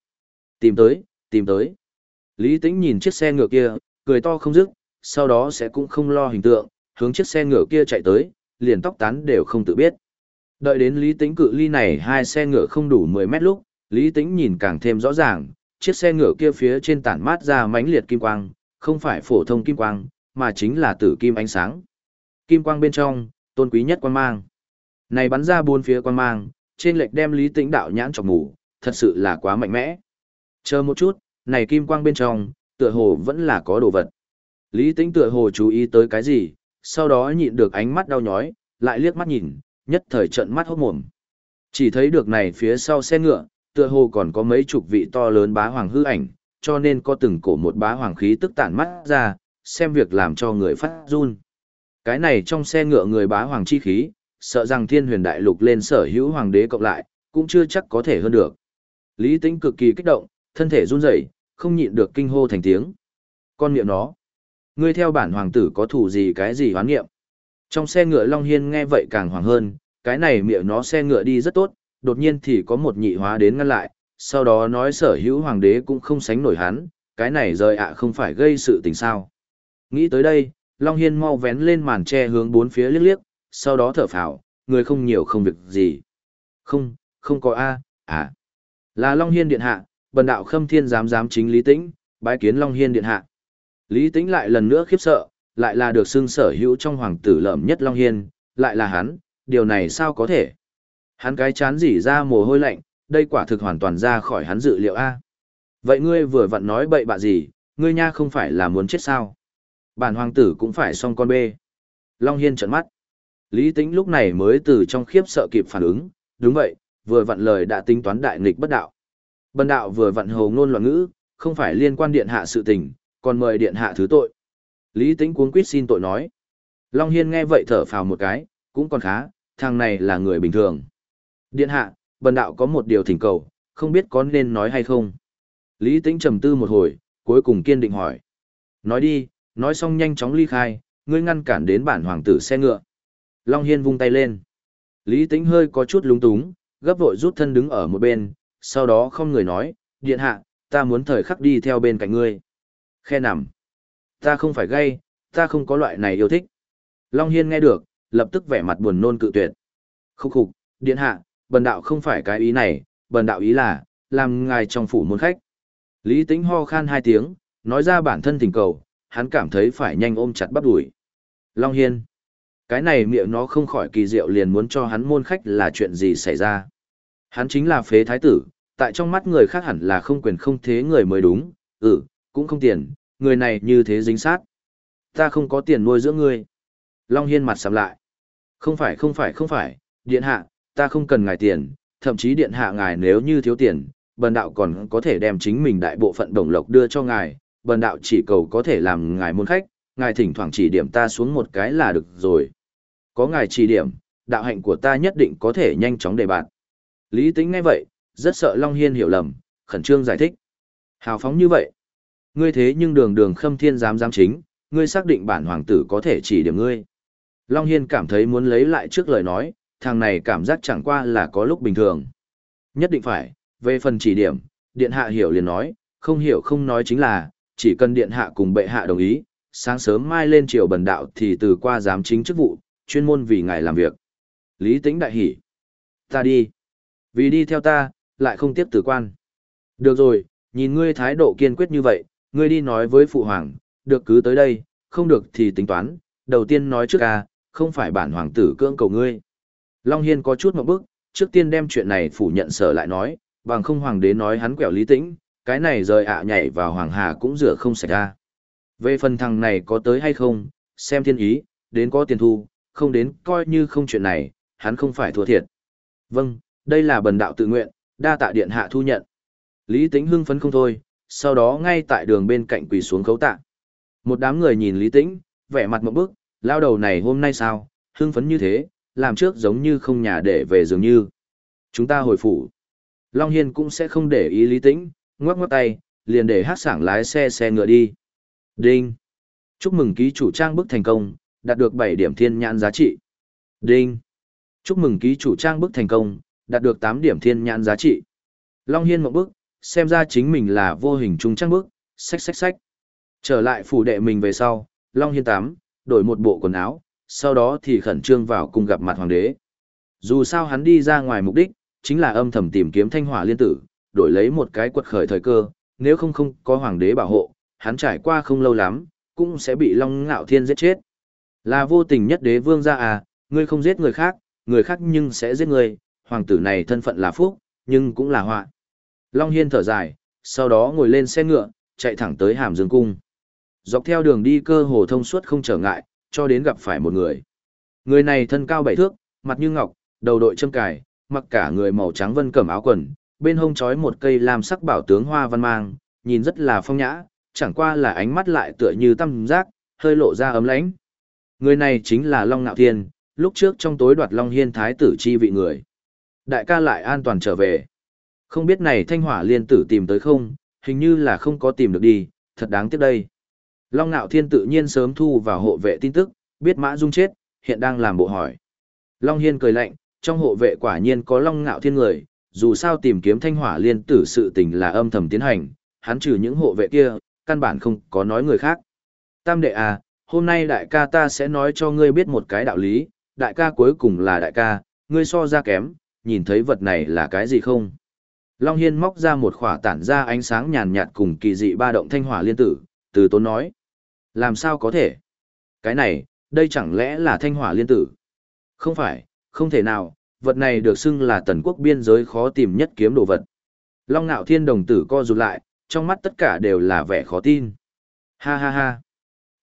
Tìm tới, tìm tới. Lý Tĩnh nhìn chiếc xe ngựa kia, cười to không dứt, sau đó sẽ cũng không lo hình tượng, hướng chiếc xe ngựa kia chạy tới, liền tóc tán đều không tự biết. Đợi đến Lý Tĩnh cự ly này hai xe ngựa không đủ 10 mét lúc, Lý Tĩnh nhìn càng thêm rõ ràng, chiếc xe ngựa kia phía trên tản mát ra mãnh liệt kim quang, không phải phổ thông kim quang, mà chính là tử kim ánh sáng. Kim quang bên trong, tôn quý nhất quang mang. Này bắn ra bốn phía quang mang, trên lệch đem Lý Tĩnh đạo nhãn chọc ngủ, thật sự là quá mạnh mẽ. Chờ một chút, này kim quang bên trong, tựa hồ vẫn là có đồ vật. Lý Tĩnh tựa hồ chú ý tới cái gì, sau đó nhịn được ánh mắt đau nhói, lại liếc mắt nhìn, nhất thời trận mắt hốt mồm. Chỉ thấy được này phía sau xe ngựa, tựa hồ còn có mấy chục vị to lớn bá hoàng hư ảnh, cho nên có từng cổ một bá hoàng khí tức tản mắt ra, xem việc làm cho người phát run. Cái này trong xe ngựa người bá hoàng chi khí, sợ rằng thiên huyền đại lục lên sở hữu hoàng đế cộng lại, cũng chưa chắc có thể hơn được. Lý Tĩnh cực kỳ kích động, thân thể run rẩy, không nhịn được kinh hô thành tiếng. Con miệng nó, ngươi theo bản hoàng tử có thủ gì cái gì hoán nghiệm? Trong xe ngựa Long Hiên nghe vậy càng hoàng hơn, cái này miệng nó xe ngựa đi rất tốt, đột nhiên thì có một nhị hóa đến ngăn lại, sau đó nói sở hữu hoàng đế cũng không sánh nổi hắn, cái này rời ạ không phải gây sự tình sao. Nghĩ tới đây, Long Hiên mau vén lên màn che hướng bốn phía liếc liếc, sau đó thở phào, người không nhiều không việc gì. Không, không có A, à. Là Long Hiên Điện Hạ, bần đạo khâm thiên giám giám chính Lý Tĩnh, bái kiến Long Hiên Điện Hạ. Lý Tĩnh lại lần nữa khiếp sợ, lại là được xưng sở hữu trong hoàng tử lợm nhất Long Hiên, lại là hắn, điều này sao có thể? Hắn cái chán dỉ ra mồ hôi lạnh, đây quả thực hoàn toàn ra khỏi hắn dự liệu A. Vậy ngươi vừa vặn nói bậy bạ gì, ngươi nha không phải là muốn chết sao? Bản hoàng tử cũng phải xong con bê. Long Hiên trợn mắt. Lý Tĩnh lúc này mới từ trong khiếp sợ kịp phản ứng, đúng vậy, vừa vặn lời đã tính toán đại nghịch bất đạo. Bần đạo vừa vặn hồ ngôn loạn ngữ, không phải liên quan điện hạ sự tình, còn mời điện hạ thứ tội. Lý Tĩnh cuống quýt xin tội nói. Long Hiên nghe vậy thở phào một cái, cũng còn khá, thằng này là người bình thường. Điện hạ, bần đạo có một điều thỉnh cầu, không biết có nên nói hay không. Lý Tĩnh trầm tư một hồi, cuối cùng kiên định hỏi. Nói đi, nói xong nhanh chóng ly khai, ngươi ngăn cản đến bản hoàng tử xe ngựa. Long Hiên vung tay lên. Lý Tĩnh hơi có chút lúng túng, gấp vội rút thân đứng ở một bên, sau đó không người nói, điện hạ, ta muốn thời khắc đi theo bên cạnh ngươi. Khe nằm. Ta không phải gay, ta không có loại này yêu thích. Long Hiên nghe được, lập tức vẻ mặt buồn nôn cự tuyệt. Khúc khục, điện hạ, bần đạo không phải cái ý này, bần đạo ý là, làm ngài trong phủ môn khách. Lý Tĩnh ho khan hai tiếng, nói ra bản thân tình cầu, hắn cảm thấy phải nhanh ôm chặt bắt đuổi. Long Hiên. Cái này miệng nó không khỏi kỳ diệu liền muốn cho hắn môn khách là chuyện gì xảy ra. Hắn chính là phế thái tử, tại trong mắt người khác hẳn là không quyền không thế người mới đúng, ừ, cũng không tiền, người này như thế dính sát. Ta không có tiền nuôi dưỡng ngươi. Long Hiên mặt sầm lại. Không phải không phải không phải, điện hạ, ta không cần ngài tiền, thậm chí điện hạ ngài nếu như thiếu tiền, bần đạo còn có thể đem chính mình đại bộ phận đồng lộc đưa cho ngài, bần đạo chỉ cầu có thể làm ngài môn khách, ngài thỉnh thoảng chỉ điểm ta xuống một cái là được rồi. Có ngài chỉ điểm, đạo hạnh của ta nhất định có thể nhanh chóng đề bạt. Lý tính ngay vậy, rất sợ Long Hiên hiểu lầm, khẩn trương giải thích. Hào phóng như vậy. Ngươi thế nhưng đường đường khâm thiên giám giám chính, ngươi xác định bản hoàng tử có thể chỉ điểm ngươi. Long Hiên cảm thấy muốn lấy lại trước lời nói, thằng này cảm giác chẳng qua là có lúc bình thường. Nhất định phải, về phần chỉ điểm, điện hạ hiểu liền nói, không hiểu không nói chính là, chỉ cần điện hạ cùng bệ hạ đồng ý, sáng sớm mai lên triều bần đạo thì từ qua giám chính chức vụ, chuyên môn vì ngài làm việc. Lý tính đại hỉ. Ta đi. Vì đi theo ta, lại không tiếp tử quan. Được rồi, nhìn ngươi thái độ kiên quyết như vậy, ngươi đi nói với phụ hoàng, được cứ tới đây, không được thì tính toán, đầu tiên nói trước ca, không phải bản hoàng tử cưỡng cầu ngươi. Long Hiên có chút một bức, trước tiên đem chuyện này phủ nhận sở lại nói, bằng không hoàng đế nói hắn quẹo lý tĩnh, cái này rời ạ nhảy vào hoàng hà cũng rửa không sạch ra. Về phần thằng này có tới hay không, xem thiên ý, đến có tiền thu, không đến coi như không chuyện này, hắn không phải thua thiệt. Vâng, đây là bần đạo tự nguyện, đa tạ điện hạ thu nhận. Lý Tĩnh hưng phấn không thôi, sau đó ngay tại đường bên cạnh quỳ xuống khấu tạ. Một đám người nhìn Lý Tĩnh, vẻ mặt một bức, lao đầu này hôm nay sao, hưng phấn như thế, làm trước giống như không nhà để về dường như. Chúng ta hồi phủ. Long Hiên cũng sẽ không để ý Lý Tĩnh, ngoắc ngoắc tay, liền để hát sảng lái xe xe ngựa đi. Đinh. Chúc mừng ký chủ trang bức thành công, đạt được 7 điểm thiên nhãn giá trị. Đinh. Chúc mừng ký chủ trang bức thành công, đạt được 8 điểm thiên nhãn giá trị. Long Hiên một bức, xem ra chính mình là vô hình trung trang bức, xách xách xách. Trở lại phủ đệ mình về sau, Long Hiên 8, đổi một bộ quần áo, sau đó thì khẩn trương vào cùng gặp mặt hoàng đế. Dù sao hắn đi ra ngoài mục đích, chính là âm thầm tìm kiếm thanh hỏa liên tử, đổi lấy một cái quật khởi thời cơ, nếu không không có hoàng đế bảo hộ, hắn trải qua không lâu lắm, cũng sẽ bị Long Ngạo Thiên giết chết. Là vô tình nhất đế vương gia à, ngươi không giết người khác, người khác nhưng sẽ giết ngươi, hoàng tử này thân phận là phúc, nhưng cũng là họa. Long Hiên thở dài, sau đó ngồi lên xe ngựa, chạy thẳng tới Hàm Dương Cung. Dọc theo đường đi cơ hồ thông suốt không trở ngại, cho đến gặp phải một người. Người này thân cao bảy thước, mặt như ngọc, đầu đội châm cài, mặc cả người màu trắng vân cẩm áo quần, bên hông trói một cây làm sắc bảo tướng hoa văn mang, nhìn rất là phong nhã, chẳng qua là ánh mắt lại tựa như tâm giác, hơi lộ ra ấm lãnh. Người này chính là Long Nạo Thiên, lúc trước trong tối đoạt Long Hiên Thái tử chi vị người. Đại ca lại an toàn trở về. Không biết này thanh hỏa liên tử tìm tới không, hình như là không có tìm được đi, thật đáng tiếc đây. Long Nạo Thiên tự nhiên sớm thu vào hộ vệ tin tức, biết Mã Dung chết, hiện đang làm bộ hỏi. Long Hiên cười lạnh, trong hộ vệ quả nhiên có Long Nạo Thiên người, dù sao tìm kiếm thanh hỏa liên tử sự tình là âm thầm tiến hành, hắn trừ những hộ vệ kia, căn bản không có nói người khác. Tam đệ à, hôm nay đại ca ta sẽ nói cho ngươi biết một cái đạo lý, đại ca cuối cùng là đại ca, ngươi so ra kém, nhìn thấy vật này là cái gì không? Long Hiên móc ra một khỏa tản ra ánh sáng nhàn nhạt cùng kỳ dị ba động thanh hỏa liên tử, từ tốn nói. Làm sao có thể? Cái này, đây chẳng lẽ là thanh hỏa liên tử? Không phải, không thể nào, vật này được xưng là tần quốc biên giới khó tìm nhất kiếm đồ vật. Long Nạo Thiên đồng tử co rụt lại, trong mắt tất cả đều là vẻ khó tin. Ha ha ha.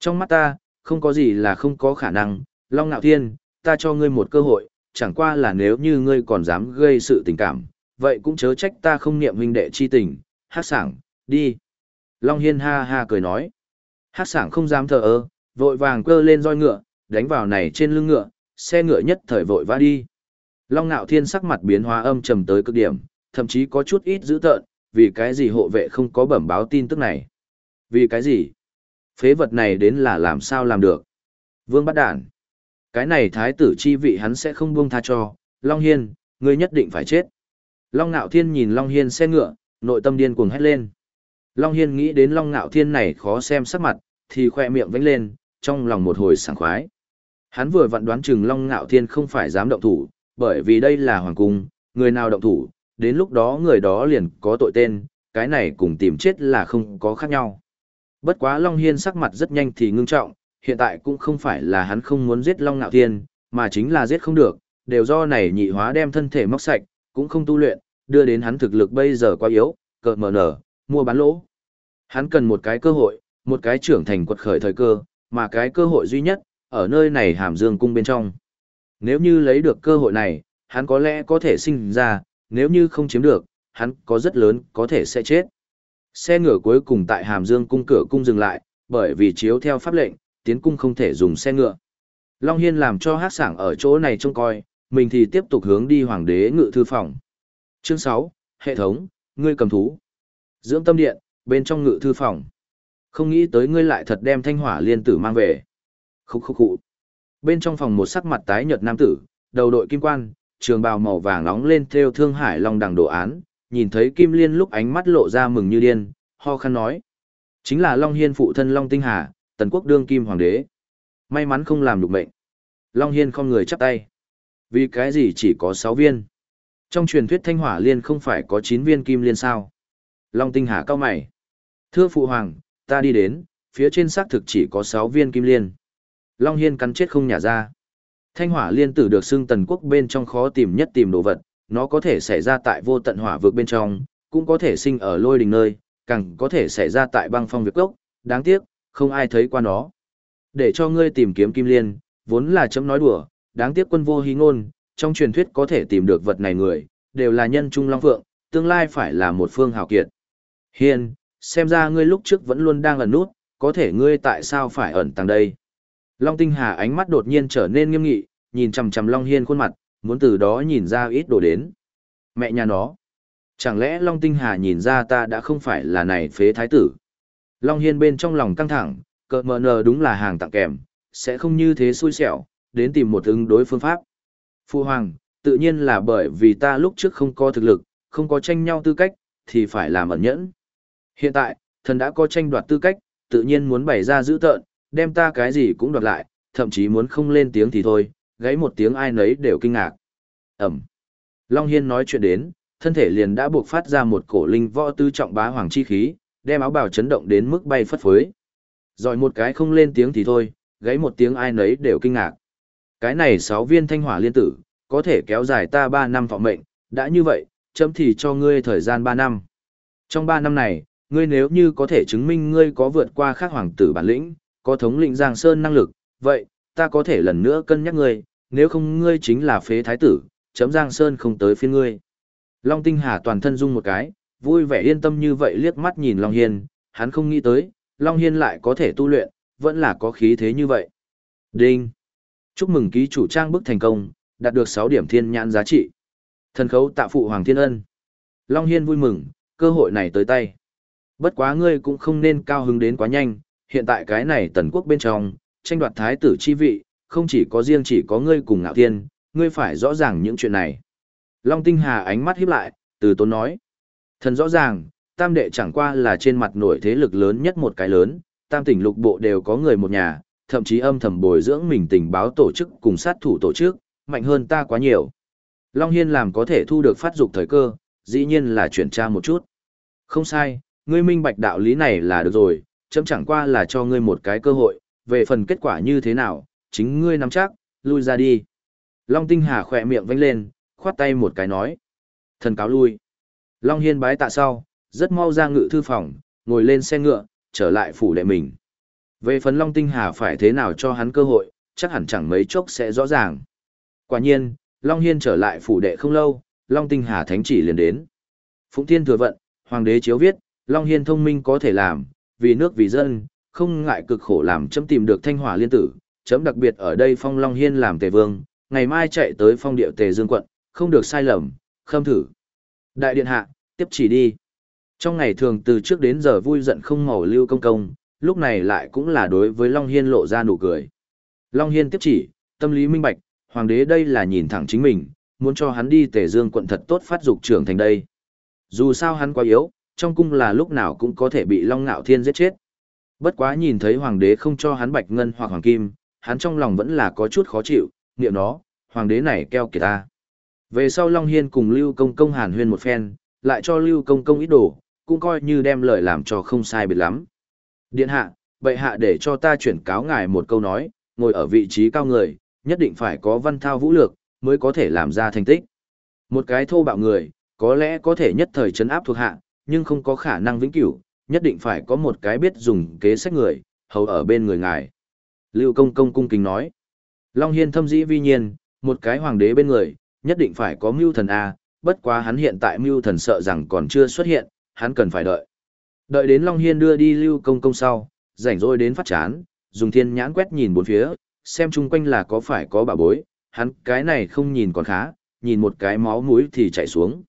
Trong mắt ta, không có gì là không có khả năng, Long Nạo Thiên, ta cho ngươi một cơ hội, chẳng qua là nếu như ngươi còn dám gây sự tình cảm, vậy cũng chớ trách ta không niệm huynh đệ chi tình, hát sảng, đi. Long Hiên ha ha cười nói. Hát sảng không dám thờ ơ, vội vàng cơ lên roi ngựa, đánh vào này trên lưng ngựa, xe ngựa nhất thời vội vã đi. Long Nạo Thiên sắc mặt biến hóa âm trầm tới cực điểm, thậm chí có chút ít dữ tợn, vì cái gì hộ vệ không có bẩm báo tin tức này. Vì cái gì? Phế vật này đến là làm sao làm được? Vương bắt đản. Cái này thái tử chi vị hắn sẽ không buông tha cho, Long Hiên, ngươi nhất định phải chết. Long Nạo Thiên nhìn Long Hiên xe ngựa, nội tâm điên cuồng hét lên. Long Hiên nghĩ đến Long Ngạo Thiên này khó xem sắc mặt, thì khoe miệng vánh lên, trong lòng một hồi sảng khoái. Hắn vừa vặn đoán chừng Long Ngạo Thiên không phải dám động thủ, bởi vì đây là hoàng cung, người nào động thủ, đến lúc đó người đó liền có tội tên, cái này cùng tìm chết là không có khác nhau. Bất quá Long Hiên sắc mặt rất nhanh thì ngưng trọng, hiện tại cũng không phải là hắn không muốn giết Long Nạo Thiên, mà chính là giết không được, đều do này nhị hóa đem thân thể móc sạch, cũng không tu luyện, đưa đến hắn thực lực bây giờ quá yếu, cờ mờ nở, mua bán lỗ. Hắn cần một cái cơ hội, một cái trưởng thành quật khởi thời cơ, mà cái cơ hội duy nhất, ở nơi này hàm dương cung bên trong. Nếu như lấy được cơ hội này, hắn có lẽ có thể sinh ra, nếu như không chiếm được, hắn có rất lớn có thể sẽ chết. Xe ngựa cuối cùng tại hàm dương cung cửa cung dừng lại, bởi vì chiếu theo pháp lệnh, tiến cung không thể dùng xe ngựa. Long Hiên làm cho hát sảng ở chỗ này trông coi, mình thì tiếp tục hướng đi hoàng đế ngự thư phòng. Chương 6, Hệ thống, ngươi cầm thú. Dưỡng tâm điện, bên trong ngự thư phòng. Không nghĩ tới ngươi lại thật đem thanh hỏa liên tử mang về. Khúc khúc khụ. Bên trong phòng một sắc mặt tái nhợt nam tử, đầu đội kim quan, trường bào màu vàng nóng lên theo thương hải long đằng đồ án, nhìn thấy kim liên lúc ánh mắt lộ ra mừng như điên, ho khăn nói. Chính là Long Hiên phụ thân Long Tinh Hà, tần quốc đương kim hoàng đế. May mắn không làm được mệnh. Long Hiên không người chắp tay. Vì cái gì chỉ có 6 viên? Trong truyền thuyết thanh hỏa liên không phải có 9 viên kim liên sao? Long Tinh Hà cao mày. Thưa phụ hoàng, ta đi đến, phía trên xác thực chỉ có 6 viên kim liên. Long Hiên cắn chết không nhả ra. Thanh hỏa liên tử được xưng tần quốc bên trong khó tìm nhất tìm đồ vật, nó có thể xảy ra tại vô tận hỏa vực bên trong, cũng có thể sinh ở lôi đình nơi, càng có thể xảy ra tại băng phong việc gốc, đáng tiếc, không ai thấy qua nó. Để cho ngươi tìm kiếm kim liên, vốn là chấm nói đùa, đáng tiếc quân vô hí ngôn, trong truyền thuyết có thể tìm được vật này người, đều là nhân trung long phượng, tương lai phải là một phương hào kiệt. Hiên, xem ra ngươi lúc trước vẫn luôn đang ẩn nút, có thể ngươi tại sao phải ẩn tàng đây? Long Tinh Hà ánh mắt đột nhiên trở nên nghiêm nghị, nhìn chằm chằm Long Hiên khuôn mặt, muốn từ đó nhìn ra ít đồ đến. Mẹ nhà nó. Chẳng lẽ Long Tinh Hà nhìn ra ta đã không phải là này phế thái tử? Long Hiên bên trong lòng căng thẳng, cờ mờ nờ đúng là hàng tặng kèm, sẽ không như thế xui xẻo, đến tìm một ứng đối phương pháp. Phu Hoàng, tự nhiên là bởi vì ta lúc trước không có thực lực, không có tranh nhau tư cách, thì phải làm ẩn nhẫn. Hiện tại, thần đã có tranh đoạt tư cách, tự nhiên muốn bày ra giữ tợn, đem ta cái gì cũng đoạt lại, thậm chí muốn không lên tiếng thì thôi, gáy một tiếng ai nấy đều kinh ngạc. Ẩm. Long Hiên nói chuyện đến, thân thể liền đã buộc phát ra một cổ linh võ tư trọng bá hoàng chi khí, đem áo bào chấn động đến mức bay phất phới. Rồi một cái không lên tiếng thì thôi, gáy một tiếng ai nấy đều kinh ngạc. Cái này sáu viên thanh hỏa liên tử, có thể kéo dài ta 3 năm thọ mệnh, đã như vậy, chấm thì cho ngươi thời gian 3 năm. Trong 3 năm này, ngươi nếu như có thể chứng minh ngươi có vượt qua khác hoàng tử bản lĩnh, có thống lĩnh Giang Sơn năng lực, vậy, ta có thể lần nữa cân nhắc ngươi, nếu không ngươi chính là phế thái tử, chấm Giang Sơn không tới phiên ngươi. Long Tinh Hà toàn thân rung một cái, vui vẻ yên tâm như vậy liếc mắt nhìn Long Hiên, hắn không nghĩ tới, Long Hiên lại có thể tu luyện, vẫn là có khí thế như vậy. Đinh! Chúc mừng ký chủ trang bức thành công, đạt được 6 điểm thiên nhãn giá trị. Thần khấu tạ phụ Hoàng Thiên Ân. Long Hiên vui mừng, cơ hội này tới tay. Bất quá ngươi cũng không nên cao hứng đến quá nhanh, hiện tại cái này tần quốc bên trong, tranh đoạt thái tử chi vị, không chỉ có riêng chỉ có ngươi cùng ngạo thiên, ngươi phải rõ ràng những chuyện này. Long Tinh Hà ánh mắt híp lại, từ tốn nói. Thần rõ ràng, tam đệ chẳng qua là trên mặt nổi thế lực lớn nhất một cái lớn, tam tỉnh lục bộ đều có người một nhà, thậm chí âm thầm bồi dưỡng mình tình báo tổ chức cùng sát thủ tổ chức, mạnh hơn ta quá nhiều. Long Hiên làm có thể thu được phát dục thời cơ, dĩ nhiên là chuyển tra một chút. Không sai, ngươi minh bạch đạo lý này là được rồi, chấm chẳng qua là cho ngươi một cái cơ hội, về phần kết quả như thế nào, chính ngươi nắm chắc, lui ra đi. Long Tinh Hà khỏe miệng vênh lên, khoát tay một cái nói. Thần cáo lui. Long Hiên bái tạ sau, rất mau ra ngự thư phòng, ngồi lên xe ngựa, trở lại phủ đệ mình. Về phần Long Tinh Hà phải thế nào cho hắn cơ hội, chắc hẳn chẳng mấy chốc sẽ rõ ràng. Quả nhiên, Long Hiên trở lại phủ đệ không lâu, Long Tinh Hà thánh chỉ liền đến. Phụng Thiên thừa vận, Hoàng đế chiếu viết, Long Hiên thông minh có thể làm, vì nước vì dân, không ngại cực khổ làm chấm tìm được thanh hỏa liên tử, chấm đặc biệt ở đây phong Long Hiên làm tề vương, ngày mai chạy tới phong điệu tề dương quận, không được sai lầm, khâm thử. Đại điện hạ, tiếp chỉ đi. Trong ngày thường từ trước đến giờ vui giận không màu lưu công công, lúc này lại cũng là đối với Long Hiên lộ ra nụ cười. Long Hiên tiếp chỉ, tâm lý minh bạch, hoàng đế đây là nhìn thẳng chính mình, muốn cho hắn đi tề dương quận thật tốt phát dục trưởng thành đây. Dù sao hắn quá yếu, trong cung là lúc nào cũng có thể bị Long Ngạo Thiên giết chết. Bất quá nhìn thấy hoàng đế không cho hắn bạch ngân hoặc hoàng kim, hắn trong lòng vẫn là có chút khó chịu, niệm nó, hoàng đế này keo kìa ta. Về sau Long Hiên cùng Lưu Công Công hàn huyên một phen, lại cho Lưu Công Công ít đồ, cũng coi như đem lời làm cho không sai biệt lắm. Điện hạ, bệ hạ để cho ta chuyển cáo ngài một câu nói, ngồi ở vị trí cao người, nhất định phải có văn thao vũ lược, mới có thể làm ra thành tích. Một cái thô bạo người, có lẽ có thể nhất thời chấn áp thuộc hạ, nhưng không có khả năng vĩnh cửu, nhất định phải có một cái biết dùng kế sách người, hầu ở bên người ngài. Lưu công công cung kính nói. Long Hiên thâm dĩ vi nhiên, một cái hoàng đế bên người, nhất định phải có mưu thần A, bất quá hắn hiện tại mưu thần sợ rằng còn chưa xuất hiện, hắn cần phải đợi. Đợi đến Long Hiên đưa đi Lưu công công sau, rảnh rỗi đến phát chán, dùng thiên nhãn quét nhìn bốn phía, xem chung quanh là có phải có bà bối, hắn cái này không nhìn còn khá, nhìn một cái máu mũi thì chảy xuống.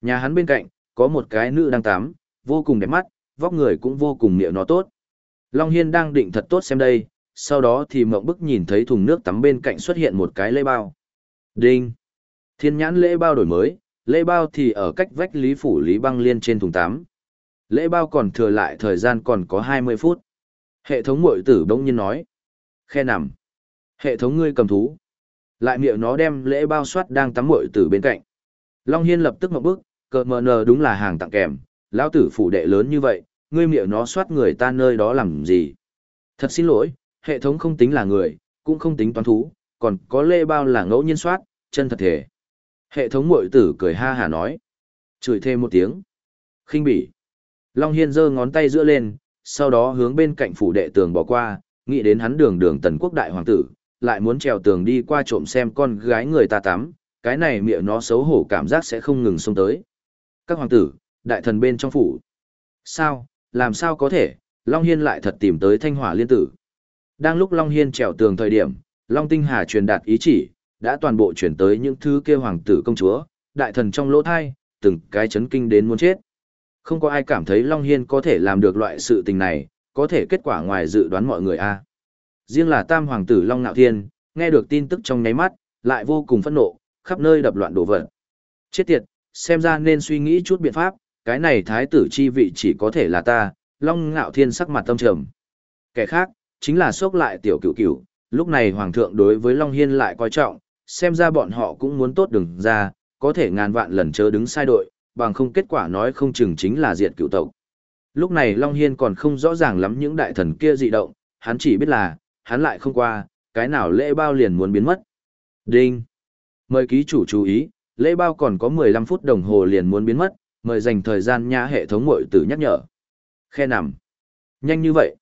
Nhà hắn bên cạnh, có một cái nữ đang tắm, vô cùng đẹp mắt, vóc người cũng vô cùng miệng nó tốt. Long Hiên đang định thật tốt xem đây, sau đó thì mộng bức nhìn thấy thùng nước tắm bên cạnh xuất hiện một cái lễ bao. Đinh! Thiên nhãn lễ bao đổi mới, lễ bao thì ở cách vách lý phủ lý băng liên trên thùng tắm. Lễ bao còn thừa lại thời gian còn có 20 phút. Hệ thống mội tử đông nhiên nói. Khe nằm. Hệ thống ngươi cầm thú. Lại miệng nó đem lễ bao soát đang tắm mội tử bên cạnh. Long Hiên lập tức mộng bức, cờ mờ nờ đúng là hàng tặng kèm, lão tử phủ đệ lớn như vậy, ngươi miệng nó soát người ta nơi đó làm gì. Thật xin lỗi, hệ thống không tính là người, cũng không tính toán thú, còn có lê bao là ngẫu nhiên soát, chân thật thể. Hệ thống mội tử cười ha hà nói. Chửi thêm một tiếng. khinh bỉ. Long Hiên giơ ngón tay giữa lên, sau đó hướng bên cạnh phủ đệ tường bỏ qua, nghĩ đến hắn đường đường tần quốc đại hoàng tử, lại muốn trèo tường đi qua trộm xem con gái người ta tắm, cái này miệng nó xấu hổ cảm giác sẽ không ngừng xông tới. Các hoàng tử, đại thần bên trong phủ. Sao, làm sao có thể, Long Hiên lại thật tìm tới thanh hỏa liên tử. Đang lúc Long Hiên trèo tường thời điểm, Long Tinh Hà truyền đạt ý chỉ, đã toàn bộ chuyển tới những thứ kia hoàng tử công chúa, đại thần trong lỗ thai, từng cái chấn kinh đến muốn chết. Không có ai cảm thấy Long Hiên có thể làm được loại sự tình này, có thể kết quả ngoài dự đoán mọi người a à. Riêng là tam hoàng tử Long Nạo Thiên, nghe được tin tức trong nháy mắt, lại vô cùng phẫn nộ, khắp nơi đập loạn đổ vật. Chết tiệt, xem ra nên suy nghĩ chút biện pháp, cái này thái tử chi vị chỉ có thể là ta, Long Ngạo Thiên sắc mặt tâm trầm. Kẻ khác, chính là sốc lại tiểu cửu cửu, lúc này hoàng thượng đối với Long Hiên lại coi trọng, xem ra bọn họ cũng muốn tốt đừng ra, có thể ngàn vạn lần chớ đứng sai đội, bằng không kết quả nói không chừng chính là diệt cửu tộc. Lúc này Long Hiên còn không rõ ràng lắm những đại thần kia dị động, hắn chỉ biết là, hắn lại không qua, cái nào lễ bao liền muốn biến mất. Đinh! Mời ký chủ chú ý, lễ bao còn có 15 phút đồng hồ liền muốn biến mất, mời dành thời gian nhã hệ thống mội tử nhắc nhở. Khe nằm. Nhanh như vậy.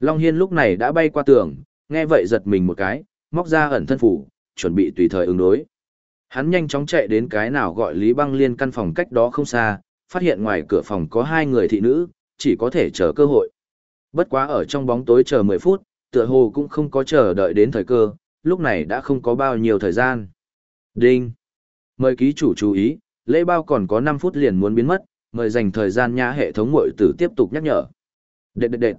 Long Hiên lúc này đã bay qua tường, nghe vậy giật mình một cái, móc ra ẩn thân phủ, chuẩn bị tùy thời ứng đối. Hắn nhanh chóng chạy đến cái nào gọi Lý Băng Liên căn phòng cách đó không xa, phát hiện ngoài cửa phòng có hai người thị nữ, chỉ có thể chờ cơ hội. Bất quá ở trong bóng tối chờ 10 phút, tựa hồ cũng không có chờ đợi đến thời cơ, lúc này đã không có bao nhiêu thời gian. Đinh! Mời ký chủ chú ý, lễ bao còn có 5 phút liền muốn biến mất, mời dành thời gian nhã hệ thống muội tử tiếp tục nhắc nhở. Đệt đệt đệt!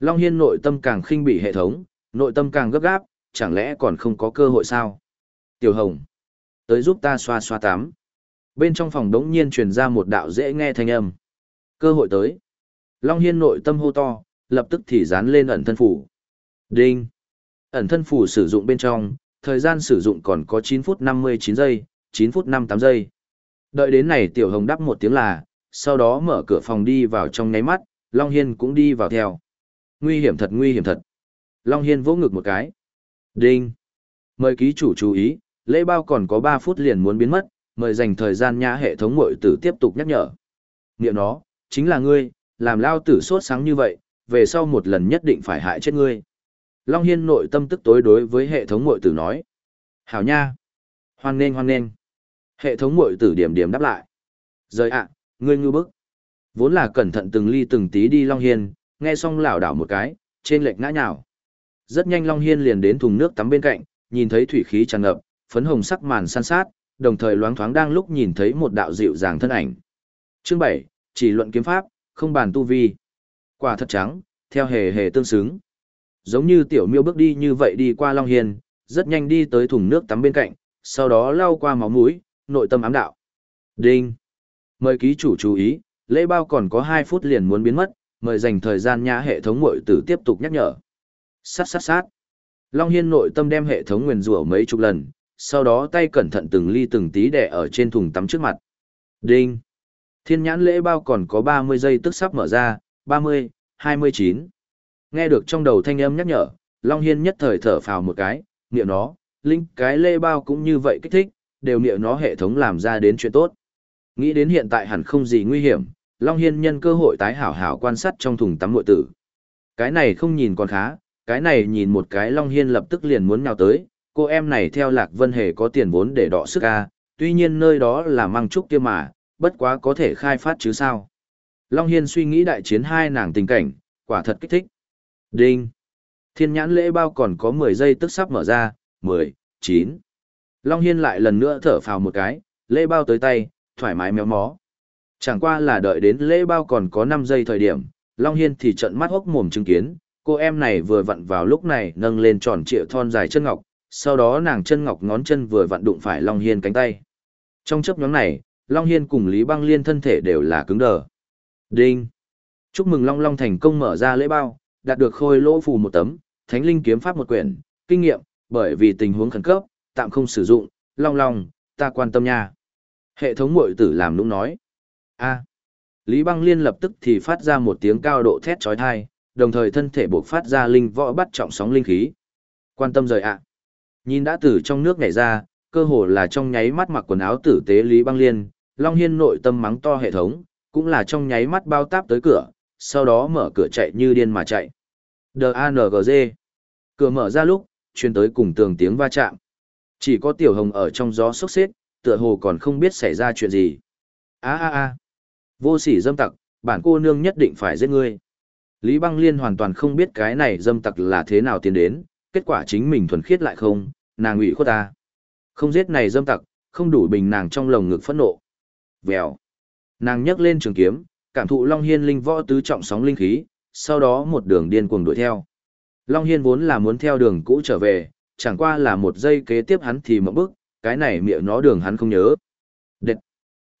Long Hiên nội tâm càng khinh bị hệ thống, nội tâm càng gấp gáp, chẳng lẽ còn không có cơ hội sao? Tiểu Hồng! Tới giúp ta xoa xoa tắm. Bên trong phòng đống nhiên truyền ra một đạo dễ nghe thanh âm. Cơ hội tới. Long Hiên nội tâm hô to, lập tức thì dán lên ẩn thân phủ. Đinh. Ẩn thân phủ sử dụng bên trong, thời gian sử dụng còn có 9 phút 59 giây, 9 phút 58 giây. Đợi đến này Tiểu Hồng đáp một tiếng là, sau đó mở cửa phòng đi vào trong nháy mắt, Long Hiên cũng đi vào theo. Nguy hiểm thật nguy hiểm thật. Long Hiên vỗ ngực một cái. Đinh. Mời ký chủ chú ý, lễ bao còn có 3 phút liền muốn biến mất, mời dành thời gian nhã hệ thống mội tử tiếp tục nhắc nhở. Niệm nó, chính là ngươi, làm lao tử sốt sáng như vậy, về sau một lần nhất định phải hại chết ngươi. Long Hiên nội tâm tức tối đối với hệ thống mội tử nói. Hảo nha! Hoan nên hoan nên. Hệ thống mội tử điểm điểm đáp lại. Rời ạ, ngươi ngư bức. Vốn là cẩn thận từng ly từng tí đi Long Hiên, nghe xong lảo đảo một cái, trên lệch ngã nhào. Rất nhanh Long Hiên liền đến thùng nước tắm bên cạnh, nhìn thấy thủy khí tràn ngập, phấn hồng sắc màn san sát, đồng thời loáng thoáng đang lúc nhìn thấy một đạo dịu dàng thân ảnh. Chương 7, chỉ luận kiếm pháp, không bàn tu vi. Quả thật trắng, theo hề hề tương xứng. Giống như tiểu miêu bước đi như vậy đi qua Long hiên, rất nhanh đi tới thùng nước tắm bên cạnh, sau đó lau qua máu mũi, nội tâm ám đạo. Đinh! Mời ký chủ chú ý, lễ bao còn có 2 phút liền muốn biến mất, mời dành thời gian nhã hệ thống muội tử tiếp tục nhắc nhở. Sát sát sát! Long Hiên nội tâm đem hệ thống nguyền rủa mấy chục lần, sau đó tay cẩn thận từng ly từng tí đẻ ở trên thùng tắm trước mặt. Đinh! Thiên nhãn lễ bao còn có 30 giây tức sắp mở ra, 30, 29. Nghe được trong đầu thanh âm nhắc nhở, Long Hiên nhất thời thở phào một cái, niệm nó, linh cái lễ bao cũng như vậy kích thích, đều miệng nó hệ thống làm ra đến chuyện tốt. Nghĩ đến hiện tại hẳn không gì nguy hiểm, Long Hiên nhân cơ hội tái hảo hảo quan sát trong thùng tắm mội tử. Cái này không nhìn còn khá, cái này nhìn một cái Long Hiên lập tức liền muốn nhào tới, cô em này theo Lạc Vân Hề có tiền vốn để đọ sức ca, tuy nhiên nơi đó là mang trúc kia mà, bất quá có thể khai phát chứ sao. Long Hiên suy nghĩ đại chiến hai nàng tình cảnh, quả thật kích thích. Đinh! Thiên nhãn lễ bao còn có 10 giây tức sắp mở ra, 10, 9. Long Hiên lại lần nữa thở phào một cái, lễ bao tới tay, thoải mái méo mó. Chẳng qua là đợi đến lễ bao còn có 5 giây thời điểm, Long Hiên thì trận mắt hốc mồm chứng kiến, cô em này vừa vặn vào lúc này nâng lên tròn trịa thon dài chân ngọc, sau đó nàng chân ngọc ngón chân vừa vặn đụng phải Long Hiên cánh tay. Trong chấp nhóm này, Long Hiên cùng Lý Băng Liên thân thể đều là cứng đờ. Đinh! Chúc mừng Long Long thành công mở ra lễ bao, đạt được khôi lỗ phù một tấm, thánh linh kiếm pháp một quyển, kinh nghiệm, bởi vì tình huống khẩn cấp, tạm không sử dụng, Long Long, ta quan tâm nha. Hệ thống mội tử làm nũng nói. a Lý Băng Liên lập tức thì phát ra một tiếng cao độ thét trói thai, đồng thời thân thể buộc phát ra linh võ bắt trọng sóng linh khí. Quan tâm rời ạ. Nhìn đã từ trong nước nhảy ra, cơ hồ là trong nháy mắt mặc quần áo tử tế Lý Băng Liên, Long Hiên nội tâm mắng to hệ thống, cũng là trong nháy mắt bao táp tới cửa, sau đó mở cửa chạy như điên mà chạy. D-A-N-G-Z Cửa mở ra lúc, truyền tới cùng tường tiếng va chạm. Chỉ có tiểu hồng ở trong gió sốc xếp, tựa hồ còn không biết xảy ra chuyện gì. a a a Vô sỉ dâm tặc, bản cô nương nhất định phải giết ngươi. Lý Băng Liên hoàn toàn không biết cái này dâm tặc là thế nào tiến đến, kết quả chính mình thuần khiết lại không, nàng ủy khuất ta. Không giết này dâm tặc, không đủ bình nàng trong lồng ngực phẫn nộ. Vèo. Nàng nhấc lên trường kiếm, cảm thụ Long Hiên linh võ tứ trọng sóng linh khí, sau đó một đường điên cuồng đuổi theo. Long Hiên vốn là muốn theo đường cũ trở về, chẳng qua là một giây kế tiếp hắn thì mở bức, cái này miệng nó đường hắn không nhớ. Đệt!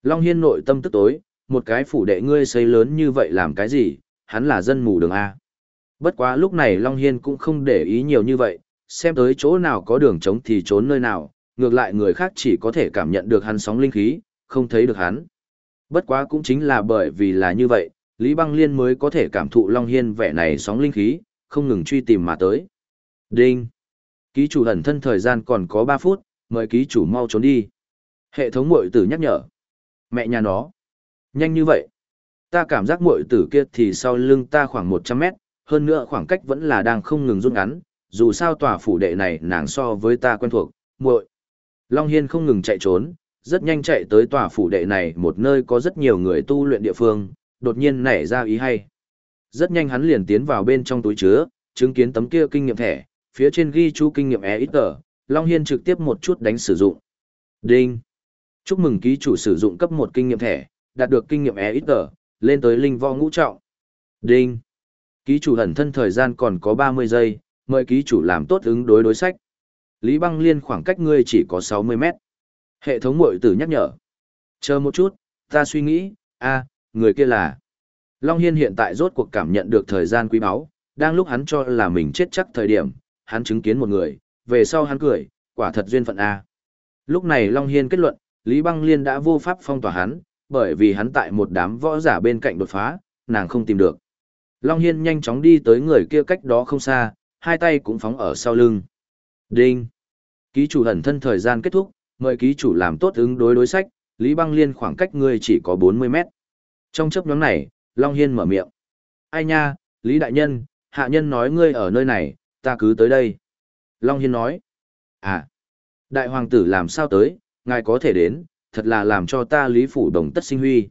Long Hiên nội tâm tức tối, một cái phủ đệ ngươi xây lớn như vậy làm cái gì, hắn là dân mù đường A. Bất quá lúc này Long Hiên cũng không để ý nhiều như vậy, xem tới chỗ nào có đường trống thì trốn nơi nào, ngược lại người khác chỉ có thể cảm nhận được hắn sóng linh khí, không thấy được hắn. Bất quá cũng chính là bởi vì là như vậy, Lý Băng Liên mới có thể cảm thụ Long Hiên vẻ này sóng linh khí, không ngừng truy tìm mà tới. Đinh! Ký chủ ẩn thân thời gian còn có ba phút, mời ký chủ mau trốn đi. Hệ thống mội tử nhắc nhở. Mẹ nhà nó. Nhanh như vậy. Ta cảm giác mội tử kia thì sau lưng ta khoảng 100 mét, hơn nữa khoảng cách vẫn là đang không ngừng rút ngắn, dù sao tòa phủ đệ này nàng so với ta quen thuộc, muội. Long Hiên không ngừng chạy trốn, rất nhanh chạy tới tòa phủ đệ này một nơi có rất nhiều người tu luyện địa phương, đột nhiên nảy ra ý hay. Rất nhanh hắn liền tiến vào bên trong túi chứa, chứng kiến tấm kia kinh nghiệm thẻ, phía trên ghi chú kinh nghiệm e ít tờ, Long Hiên trực tiếp một chút đánh sử dụng. Đinh! Chúc mừng ký chủ sử dụng cấp một kinh nghiệm thẻ, đạt được kinh nghiệm e ít tờ, lên tới linh võ ngũ trọng. Đinh! Ký chủ hẩn thân thời gian còn có 30 giây, mời ký chủ làm tốt ứng đối đối sách. Lý băng liên khoảng cách ngươi chỉ có 60 mét. Hệ thống mội tử nhắc nhở. Chờ một chút, ta suy nghĩ, a người kia là. Long Hiên hiện tại rốt cuộc cảm nhận được thời gian quý báu, đang lúc hắn cho là mình chết chắc thời điểm, hắn chứng kiến một người, về sau hắn cười, quả thật duyên phận A. Lúc này Long Hiên kết luận, Lý Băng Liên đã vô pháp phong tỏa hắn, bởi vì hắn tại một đám võ giả bên cạnh đột phá, nàng không tìm được. Long Hiên nhanh chóng đi tới người kia cách đó không xa, hai tay cũng phóng ở sau lưng. Đinh! Ký chủ hẩn thân thời gian kết thúc, mời ký chủ làm tốt ứng đối đối sách, Lý Băng Liên khoảng cách người chỉ có 40 mét. Trong chấp nhóm này, Long Hiên mở miệng. Ai nha, Lý Đại Nhân, hạ nhân nói ngươi ở nơi này, ta cứ tới đây. Long Hiên nói. À, đại hoàng tử làm sao tới, ngài có thể đến, thật là làm cho ta Lý Phủ Đồng tất sinh huy.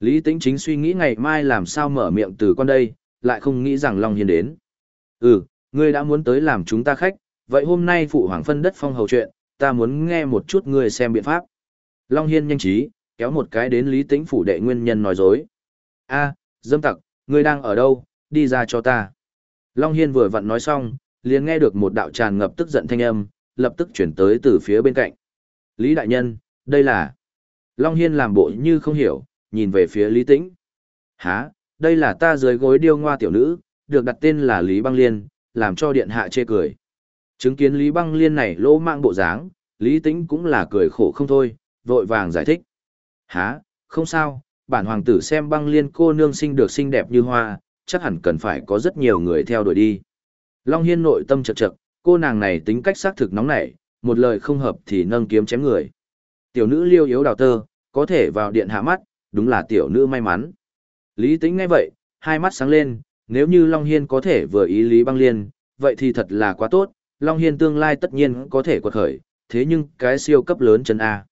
Lý Tĩnh chính suy nghĩ ngày mai làm sao mở miệng từ con đây, lại không nghĩ rằng Long Hiên đến. Ừ, ngươi đã muốn tới làm chúng ta khách, vậy hôm nay phụ hoàng phân đất phong hầu chuyện, ta muốn nghe một chút ngươi xem biện pháp. Long Hiên nhanh trí, kéo một cái đến Lý Tĩnh phủ đệ nguyên nhân nói dối. a dâm tặc, ngươi đang ở đâu, đi ra cho ta. Long Hiên vừa vặn nói xong, liền nghe được một đạo tràn ngập tức giận thanh âm, lập tức chuyển tới từ phía bên cạnh. Lý Đại Nhân, đây là... Long Hiên làm bộ như không hiểu, nhìn về phía Lý Tĩnh. Hả, đây là ta dưới gối điêu ngoa tiểu nữ, được đặt tên là Lý Băng Liên, làm cho điện hạ chê cười. Chứng kiến Lý Băng Liên này lỗ mạng bộ dáng, Lý Tĩnh cũng là cười khổ không thôi, vội vàng giải thích. Hả, không sao, bản hoàng tử xem băng liên cô nương sinh được xinh đẹp như hoa, chắc hẳn cần phải có rất nhiều người theo đuổi đi. Long Hiên nội tâm chật chật, cô nàng này tính cách xác thực nóng nảy, một lời không hợp thì nâng kiếm chém người. Tiểu nữ liêu yếu đào tơ, có thể vào điện hạ mắt, đúng là tiểu nữ may mắn. Lý tính ngay vậy, hai mắt sáng lên, nếu như Long Hiên có thể vừa ý Lý băng liên, vậy thì thật là quá tốt, Long Hiên tương lai tất nhiên có thể quật khởi, thế nhưng cái siêu cấp lớn chân A.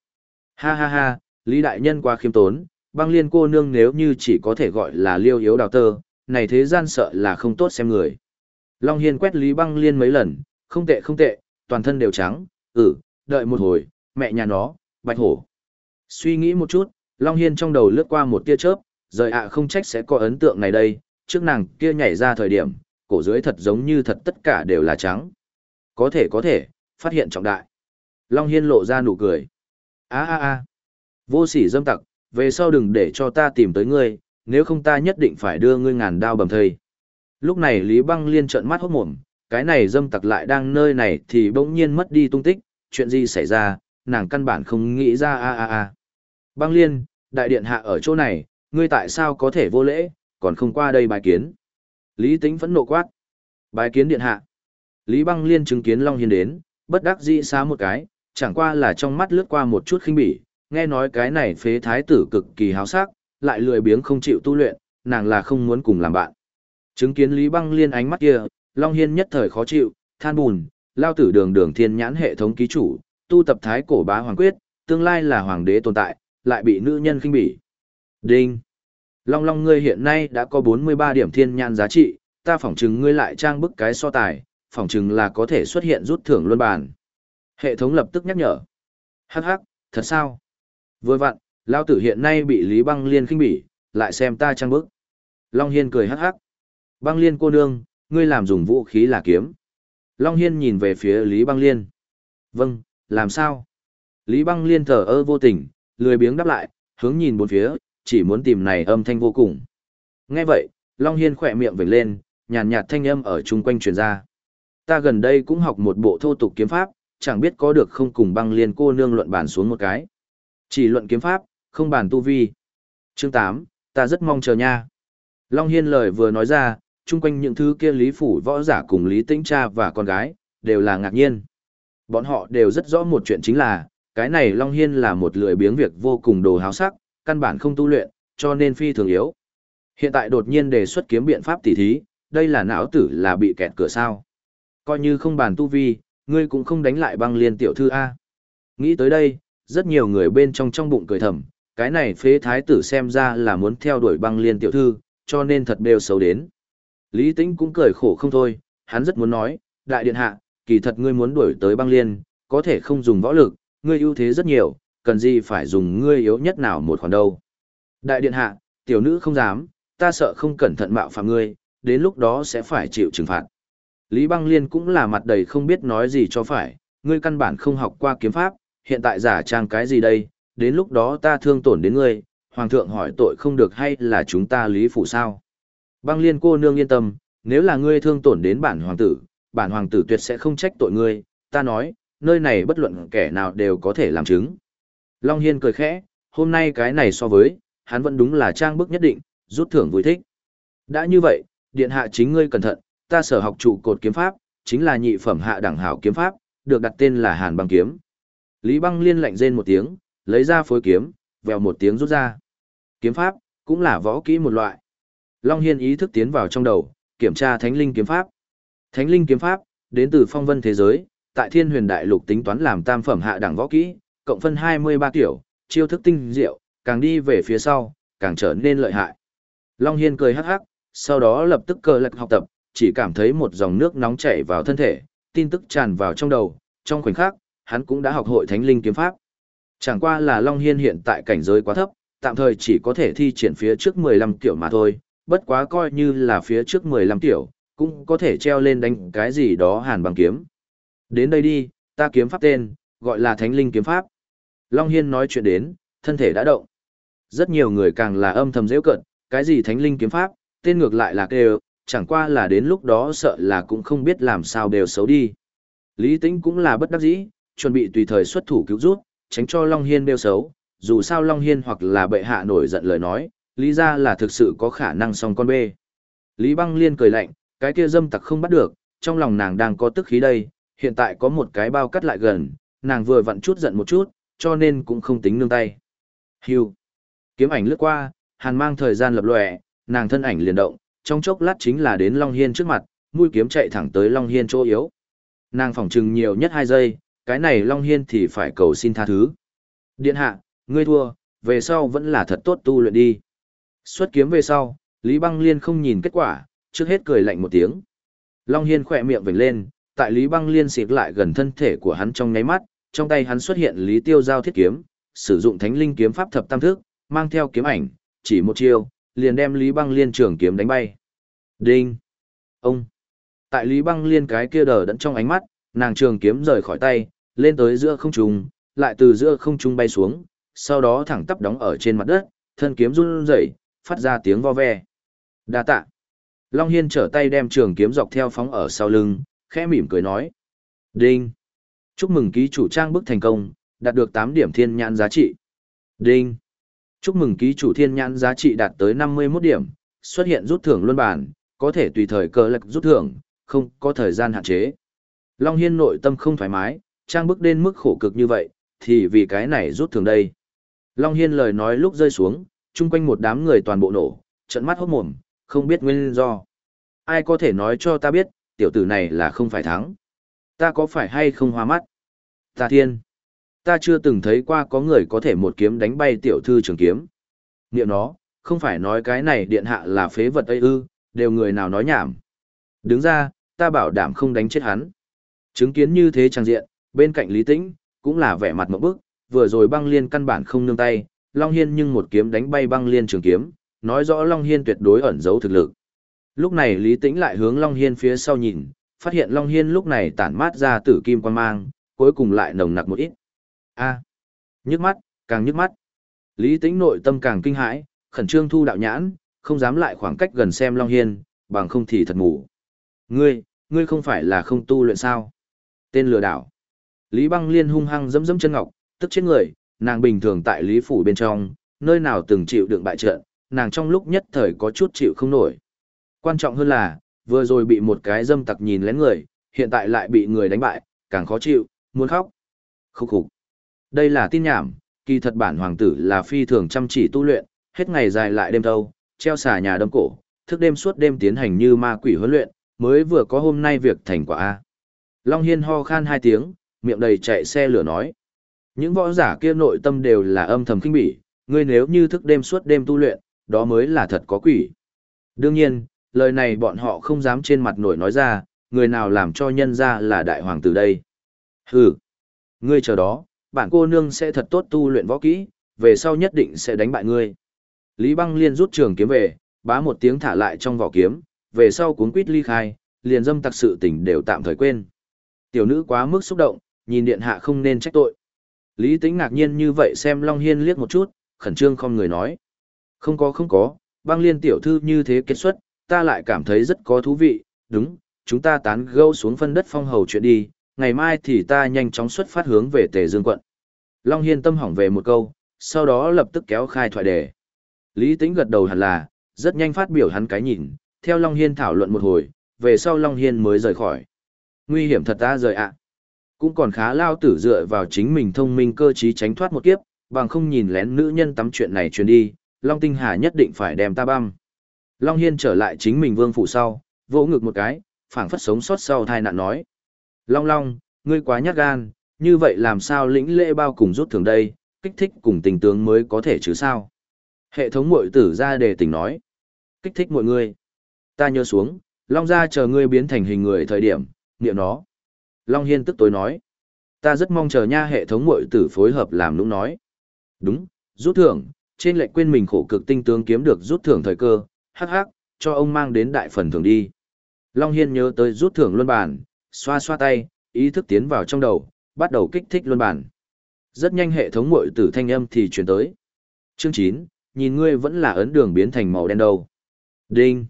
Ha ha ha, Lý Đại Nhân quá khiêm tốn, băng liên cô nương nếu như chỉ có thể gọi là liêu yếu đào tơ, này thế gian sợ là không tốt xem người. Long Hiên quét Lý băng liên mấy lần, không tệ không tệ, toàn thân đều trắng, ừ, đợi một hồi, mẹ nhà nó, bạch hổ. Suy nghĩ một chút, Long Hiên trong đầu lướt qua một tia chớp, rời ạ không trách sẽ có ấn tượng này đây, trước nàng kia nhảy ra thời điểm, cổ dưới thật giống như thật tất cả đều là trắng. Có thể có thể, phát hiện trọng đại. Long Hiên lộ ra nụ cười. a a a vô sỉ dâm tặc, về sau đừng để cho ta tìm tới ngươi, nếu không ta nhất định phải đưa ngươi ngàn đao bầm thây. Lúc này Lý Băng Liên trợn mắt hốt mồm, cái này dâm tặc lại đang nơi này thì bỗng nhiên mất đi tung tích, chuyện gì xảy ra, nàng căn bản không nghĩ ra a a a. Băng Liên, đại điện hạ ở chỗ này, ngươi tại sao có thể vô lễ, còn không qua đây bài kiến. Lý Tĩnh phẫn nộ quát. Bài kiến điện hạ. Lý Băng Liên chứng kiến Long Hiên đến, bất đắc dĩ xá một cái, chẳng qua là trong mắt lướt qua một chút khinh bỉ, nghe nói cái này phế thái tử cực kỳ háo sắc, lại lười biếng không chịu tu luyện, nàng là không muốn cùng làm bạn. Chứng kiến Lý Băng Liên ánh mắt kia, Long Hiên nhất thời khó chịu, than bùn, lao tử đường đường thiên nhãn hệ thống ký chủ, tu tập thái cổ bá hoàng quyết, tương lai là hoàng đế tồn tại, lại bị nữ nhân khinh bỉ. Đinh! Long Long ngươi hiện nay đã có 43 điểm thiên nhãn giá trị, ta phỏng chừng ngươi lại trang bức cái so tài, phỏng chừng là có thể xuất hiện rút thưởng luân bàn. Hệ thống lập tức nhắc nhở. Hắc hắc, thật sao? Vừa vặn, lao tử hiện nay bị Lý Băng Liên khinh bỉ, lại xem ta trang bức. Long Hiên cười hắc hắc. Băng Liên cô nương, ngươi làm dùng vũ khí là kiếm. Long Hiên nhìn về phía Lý Băng Liên. Vâng, làm sao? Lý Băng Liên thở ơ vô tình, lười biếng đáp lại, hướng nhìn bốn phía, chỉ muốn tìm này âm thanh vô cùng. Nghe vậy, Long Hiên khỏe miệng vểnh lên, nhàn nhạt thanh âm ở chung quanh truyền ra. Ta gần đây cũng học một bộ thô tục kiếm pháp, chẳng biết có được không cùng băng liên cô nương luận bàn xuống một cái. Chỉ luận kiếm pháp, không bàn tu vi. Chương 8, ta rất mong chờ nha. Long Hiên lời vừa nói ra, chung quanh những thứ kia lý phủ võ giả cùng lý tĩnh cha và con gái, đều là ngạc nhiên. Bọn họ đều rất rõ một chuyện chính là, cái này Long Hiên là một lười biếng việc vô cùng đồ háo sắc, căn bản không tu luyện, cho nên phi thường yếu. Hiện tại đột nhiên đề xuất kiếm biện pháp tỉ thí, đây là não tử là bị kẹt cửa sao. Coi như không bàn tu vi, ngươi cũng không đánh lại băng liên tiểu thư A. Nghĩ tới đây, rất nhiều người bên trong trong bụng cười thầm, cái này phế thái tử xem ra là muốn theo đuổi băng liên tiểu thư, cho nên thật đều xấu đến. Lý Tĩnh cũng cười khổ không thôi, hắn rất muốn nói, đại điện hạ, kỳ thật ngươi muốn đuổi tới băng liên, có thể không dùng võ lực, ngươi ưu thế rất nhiều, cần gì phải dùng ngươi yếu nhất nào một khoản đâu. Đại điện hạ, tiểu nữ không dám, ta sợ không cẩn thận mạo phạm ngươi, đến lúc đó sẽ phải chịu trừng phạt. Lý băng liên cũng là mặt đầy không biết nói gì cho phải, ngươi căn bản không học qua kiếm pháp, hiện tại giả trang cái gì đây, đến lúc đó ta thương tổn đến ngươi, hoàng thượng hỏi tội không được hay là chúng ta lý phủ sao. Băng liên cô nương yên tâm, nếu là ngươi thương tổn đến bản hoàng tử, bản hoàng tử tuyệt sẽ không trách tội ngươi, ta nói, nơi này bất luận kẻ nào đều có thể làm chứng. Long Hiên cười khẽ, hôm nay cái này so với, hắn vẫn đúng là trang bức nhất định, rút thưởng vui thích. Đã như vậy, điện hạ chính ngươi cẩn thận, ta sở học trụ cột kiếm pháp, chính là nhị phẩm hạ đẳng hảo kiếm pháp, được đặt tên là Hàn băng kiếm. Lý băng liên lạnh rên một tiếng, lấy ra phối kiếm, vèo một tiếng rút ra. Kiếm pháp, cũng là võ kỹ một loại. Long Hiên ý thức tiến vào trong đầu, kiểm tra thánh linh kiếm pháp. Thánh linh kiếm pháp, đến từ phong vân thế giới, tại thiên huyền đại lục tính toán làm tam phẩm hạ đẳng võ kỹ, cộng phân 23 tiểu chiêu thức tinh diệu, càng đi về phía sau, càng trở nên lợi hại. Long Hiên cười hắc hắc, sau đó lập tức cờ lật học tập, chỉ cảm thấy một dòng nước nóng chảy vào thân thể, tin tức tràn vào trong đầu, trong khoảnh khắc, hắn cũng đã học hội thánh linh kiếm pháp. Chẳng qua là Long Hiên hiện tại cảnh giới quá thấp, tạm thời chỉ có thể thi triển phía trước 15 kiểu mà thôi, bất quá coi như là phía trước 15 tiểu cũng có thể treo lên đánh cái gì đó hàn bằng kiếm. Đến đây đi, ta kiếm pháp tên, gọi là thánh linh kiếm pháp. Long Hiên nói chuyện đến, thân thể đã động. Rất nhiều người càng là âm thầm dễ cận, cái gì thánh linh kiếm pháp, tên ngược lại là kêu, chẳng qua là đến lúc đó sợ là cũng không biết làm sao đều xấu đi. Lý Tĩnh cũng là bất đắc dĩ, chuẩn bị tùy thời xuất thủ cứu rút, tránh cho Long Hiên đều xấu, dù sao Long Hiên hoặc là bệ hạ nổi giận lời nói, lý ra là thực sự có khả năng song con bê. Lý Băng Liên cười lạnh, cái kia dâm tặc không bắt được, trong lòng nàng đang có tức khí đây, hiện tại có một cái bao cắt lại gần, nàng vừa vặn chút giận một chút, cho nên cũng không tính nương tay. Hưu. Kiếm ảnh lướt qua, hàn mang thời gian lập lòe, nàng thân ảnh liền động, trong chốc lát chính là đến Long Hiên trước mặt, mũi kiếm chạy thẳng tới Long Hiên chỗ yếu. Nàng phỏng chừng nhiều nhất 2 giây, cái này Long Hiên thì phải cầu xin tha thứ. Điện hạ, ngươi thua, về sau vẫn là thật tốt tu luyện đi. Xuất kiếm về sau, Lý Băng Liên không nhìn kết quả, trước hết cười lạnh một tiếng. Long Hiên khỏe miệng vểnh lên, tại Lý Băng Liên xịt lại gần thân thể của hắn trong nháy mắt, trong tay hắn xuất hiện Lý Tiêu giao thiết kiếm, sử dụng Thánh Linh kiếm pháp thập tam thức, mang theo kiếm ảnh, chỉ một chiêu, liền đem Lý Băng Liên trường kiếm đánh bay. Đinh! Ông! Tại Lý Băng Liên cái kia đờ đẫn trong ánh mắt, nàng trường kiếm rời khỏi tay, lên tới giữa không trung, lại từ giữa không trung bay xuống, sau đó thẳng tắp đóng ở trên mặt đất, thân kiếm run rẩy, phát ra tiếng vo ve. Đa tạ. Long Hiên trở tay đem trường kiếm dọc theo phóng ở sau lưng, khẽ mỉm cười nói. Đinh. Chúc mừng ký chủ trang bức thành công, đạt được 8 điểm thiên nhãn giá trị. Đinh. Chúc mừng ký chủ thiên nhãn giá trị đạt tới 51 điểm, xuất hiện rút thưởng luân bản, có thể tùy thời cờ lực rút thưởng, không có thời gian hạn chế. Long Hiên nội tâm không thoải mái, trang bức đến mức khổ cực như vậy, thì vì cái này rút thưởng đây. Long Hiên lời nói lúc rơi xuống, chung quanh một đám người toàn bộ nổ, trận mắt hốt mồm, không biết nguyên do. Ai có thể nói cho ta biết, tiểu tử này là không phải thắng. Ta có phải hay không hoa mắt? Ta thiên. Ta chưa từng thấy qua có người có thể một kiếm đánh bay tiểu thư trường kiếm. Niệm nó, không phải nói cái này điện hạ là phế vật ấy ư, đều người nào nói nhảm. Đứng ra, ta bảo đảm không đánh chết hắn. Chứng kiến như thế trang diện, bên cạnh Lý Tĩnh, cũng là vẻ mặt một bức, vừa rồi băng liên căn bản không nương tay, Long Hiên nhưng một kiếm đánh bay băng liên trường kiếm, nói rõ Long Hiên tuyệt đối ẩn giấu thực lực. Lúc này Lý Tĩnh lại hướng Long Hiên phía sau nhìn, phát hiện Long Hiên lúc này tản mát ra tử kim quan mang, cuối cùng lại nồng nặc một ít. A. nhức mắt, càng nhức mắt. Lý Tĩnh nội tâm càng kinh hãi, khẩn trương thu đạo nhãn, không dám lại khoảng cách gần xem Long Hiên, bằng không thì thật ngủ. Ngươi, ngươi không phải là không tu luyện sao? Tên lừa đảo. Lý Băng Liên hung hăng dẫm dẫm chân ngọc, tức chết người, nàng bình thường tại Lý phủ bên trong, nơi nào từng chịu đựng bại trận, nàng trong lúc nhất thời có chút chịu không nổi. Quan trọng hơn là, vừa rồi bị một cái dâm tặc nhìn lén người, hiện tại lại bị người đánh bại, càng khó chịu, muốn khóc. Khúc khục. Đây là tin nhảm, kỳ thật bản hoàng tử là phi thường chăm chỉ tu luyện, hết ngày dài lại đêm thâu, treo xà nhà đâm cổ, thức đêm suốt đêm tiến hành như ma quỷ huấn luyện, mới vừa có hôm nay việc thành quả A. Long Hiên ho khan hai tiếng, miệng đầy chạy xe lửa nói. Những võ giả kia nội tâm đều là âm thầm kinh bỉ, ngươi nếu như thức đêm suốt đêm tu luyện, đó mới là thật có quỷ. Đương nhiên, lời này bọn họ không dám trên mặt nổi nói ra, người nào làm cho nhân ra là đại hoàng tử đây. Hừ, ngươi chờ đó, bản cô nương sẽ thật tốt tu luyện võ kỹ, về sau nhất định sẽ đánh bại ngươi. Lý băng liên rút trường kiếm về, bá một tiếng thả lại trong vỏ kiếm, về sau cuốn quýt ly khai, liền dâm tặc sự tình đều tạm thời quên. Tiểu nữ quá mức xúc động, nhìn điện hạ không nên trách tội. Lý Tĩnh ngạc nhiên như vậy xem Long Hiên liếc một chút, khẩn trương không người nói. Không có không có, băng liên tiểu thư như thế kết xuất, ta lại cảm thấy rất có thú vị, đúng, chúng ta tán gâu xuống phân đất phong hầu chuyện đi, ngày mai thì ta nhanh chóng xuất phát hướng về Tề Dương quận. Long Hiên tâm hỏng về một câu, sau đó lập tức kéo khai thoại đề. Lý Tĩnh gật đầu hẳn là, rất nhanh phát biểu hắn cái nhìn, theo Long Hiên thảo luận một hồi, về sau Long Hiên mới rời khỏi. Nguy hiểm thật ta rời ạ. Cũng còn khá lao tử dựa vào chính mình thông minh cơ trí tránh thoát một kiếp, bằng không nhìn lén nữ nhân tắm chuyện này truyền đi, Long Tinh Hà nhất định phải đem ta băm. Long Hiên trở lại chính mình vương phủ sau, vỗ ngực một cái, phảng phất sống sót sau thai nạn nói. Long Long, ngươi quá nhát gan, như vậy làm sao lĩnh lễ bao cùng rút thường đây, kích thích cùng tình tướng mới có thể chứ sao? Hệ thống mội tử ra đề tỉnh nói. Kích thích mọi người. Ta nhớ xuống, Long ra chờ ngươi biến thành hình người thời điểm, niệm nó. Long Hiên tức tối nói. Ta rất mong chờ nha hệ thống mội tử phối hợp làm lúc nói. Đúng, rút thưởng, trên lệnh quên mình khổ cực tinh tướng kiếm được rút thưởng thời cơ, hắc hắc, cho ông mang đến đại phần thưởng đi. Long Hiên nhớ tới rút thưởng luân bản, xoa xoa tay, ý thức tiến vào trong đầu, bắt đầu kích thích luân bản. Rất nhanh hệ thống mội tử thanh âm thì chuyển tới. Chương 9, nhìn ngươi vẫn là ấn đường biến thành màu đen đầu. Đinh.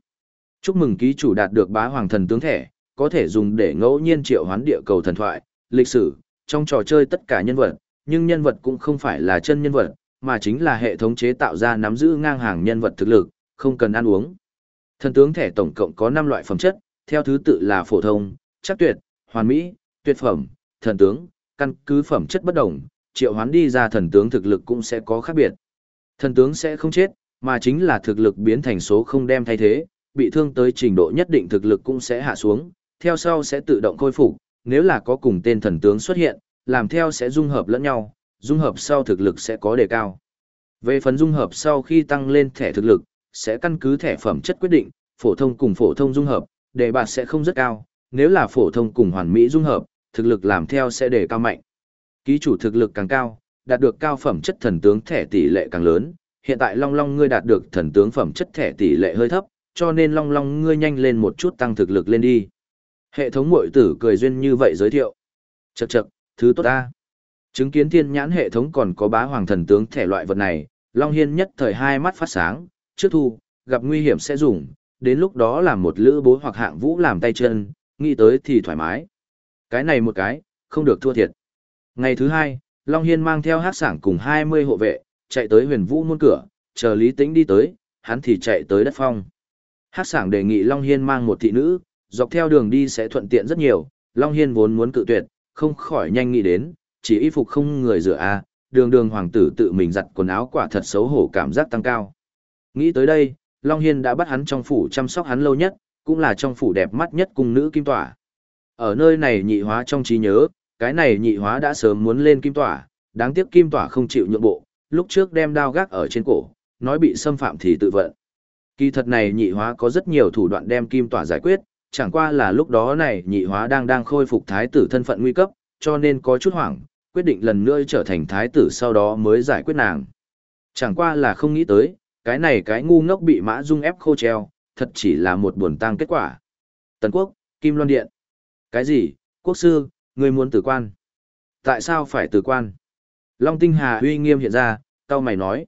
Chúc mừng ký chủ đạt được bá hoàng thần tướng thẻ, có thể dùng để ngẫu nhiên triệu hoán địa cầu thần thoại, lịch sử, trong trò chơi tất cả nhân vật, nhưng nhân vật cũng không phải là chân nhân vật, mà chính là hệ thống chế tạo ra nắm giữ ngang hàng nhân vật thực lực, không cần ăn uống. Thần tướng thẻ tổng cộng có 5 loại phẩm chất, theo thứ tự là phổ thông, chắc tuyệt, hoàn mỹ, tuyệt phẩm, thần tướng, căn cứ phẩm chất bất đồng, triệu hoán đi ra thần tướng thực lực cũng sẽ có khác biệt. Thần tướng sẽ không chết, mà chính là thực lực biến thành số không đem thay thế, bị thương tới trình độ nhất định thực lực cũng sẽ hạ xuống, theo sau sẽ tự động khôi phục, nếu là có cùng tên thần tướng xuất hiện, làm theo sẽ dung hợp lẫn nhau, dung hợp sau thực lực sẽ có đề cao. Về phần dung hợp sau khi tăng lên thẻ thực lực, sẽ căn cứ thẻ phẩm chất quyết định, phổ thông cùng phổ thông dung hợp, đề bạt sẽ không rất cao, nếu là phổ thông cùng hoàn mỹ dung hợp, thực lực làm theo sẽ đề cao mạnh. Ký chủ thực lực càng cao, đạt được cao phẩm chất thần tướng thẻ tỷ lệ càng lớn, hiện tại Long Long ngươi đạt được thần tướng phẩm chất thẻ tỷ lệ hơi thấp, cho nên Long Long ngươi nhanh lên một chút tăng thực lực lên đi. Hệ thống mội tử cười duyên như vậy giới thiệu. Chậc chậc, thứ tốt ta. Chứng kiến thiên nhãn hệ thống còn có bá hoàng thần tướng thẻ loại vật này, Long Hiên nhất thời hai mắt phát sáng, trước thu, gặp nguy hiểm sẽ dùng, đến lúc đó làm một lữ bố hoặc hạng vũ làm tay chân, nghĩ tới thì thoải mái. Cái này một cái, không được thua thiệt. Ngày thứ hai, Long Hiên mang theo hát sảng cùng 20 hộ vệ, chạy tới huyền vũ muôn cửa, chờ Lý Tĩnh đi tới, hắn thì chạy tới đất phong. Hát sảng đề nghị Long Hiên mang một thị nữ, dọc theo đường đi sẽ thuận tiện rất nhiều, Long Hiên vốn muốn cự tuyệt, không khỏi nhanh nghĩ đến, chỉ y phục không người rửa a đường đường hoàng tử tự mình giặt quần áo quả thật xấu hổ cảm giác tăng cao. Nghĩ tới đây, Long Hiên đã bắt hắn trong phủ chăm sóc hắn lâu nhất, cũng là trong phủ đẹp mắt nhất cung nữ kim tỏa. Ở nơi này nhị hóa trong trí nhớ, cái này nhị hóa đã sớm muốn lên kim tỏa, đáng tiếc kim tỏa không chịu nhượng bộ, lúc trước đem đao gác ở trên cổ, nói bị xâm phạm thì tự vận. Kỳ thật này nhị hóa có rất nhiều thủ đoạn đem kim tỏa giải quyết, chẳng qua là lúc đó này nhị hóa đang đang khôi phục thái tử thân phận nguy cấp, cho nên có chút hoảng, quyết định lần nữa trở thành thái tử sau đó mới giải quyết nàng. Chẳng qua là không nghĩ tới, cái này cái ngu ngốc bị mã dung ép khô treo, thật chỉ là một buồn tang kết quả. Tần quốc, Kim Loan Điện. Cái gì, quốc sư, người muốn tử quan? Tại sao phải tử quan? Long tinh hà uy nghiêm hiện ra, cao mày nói.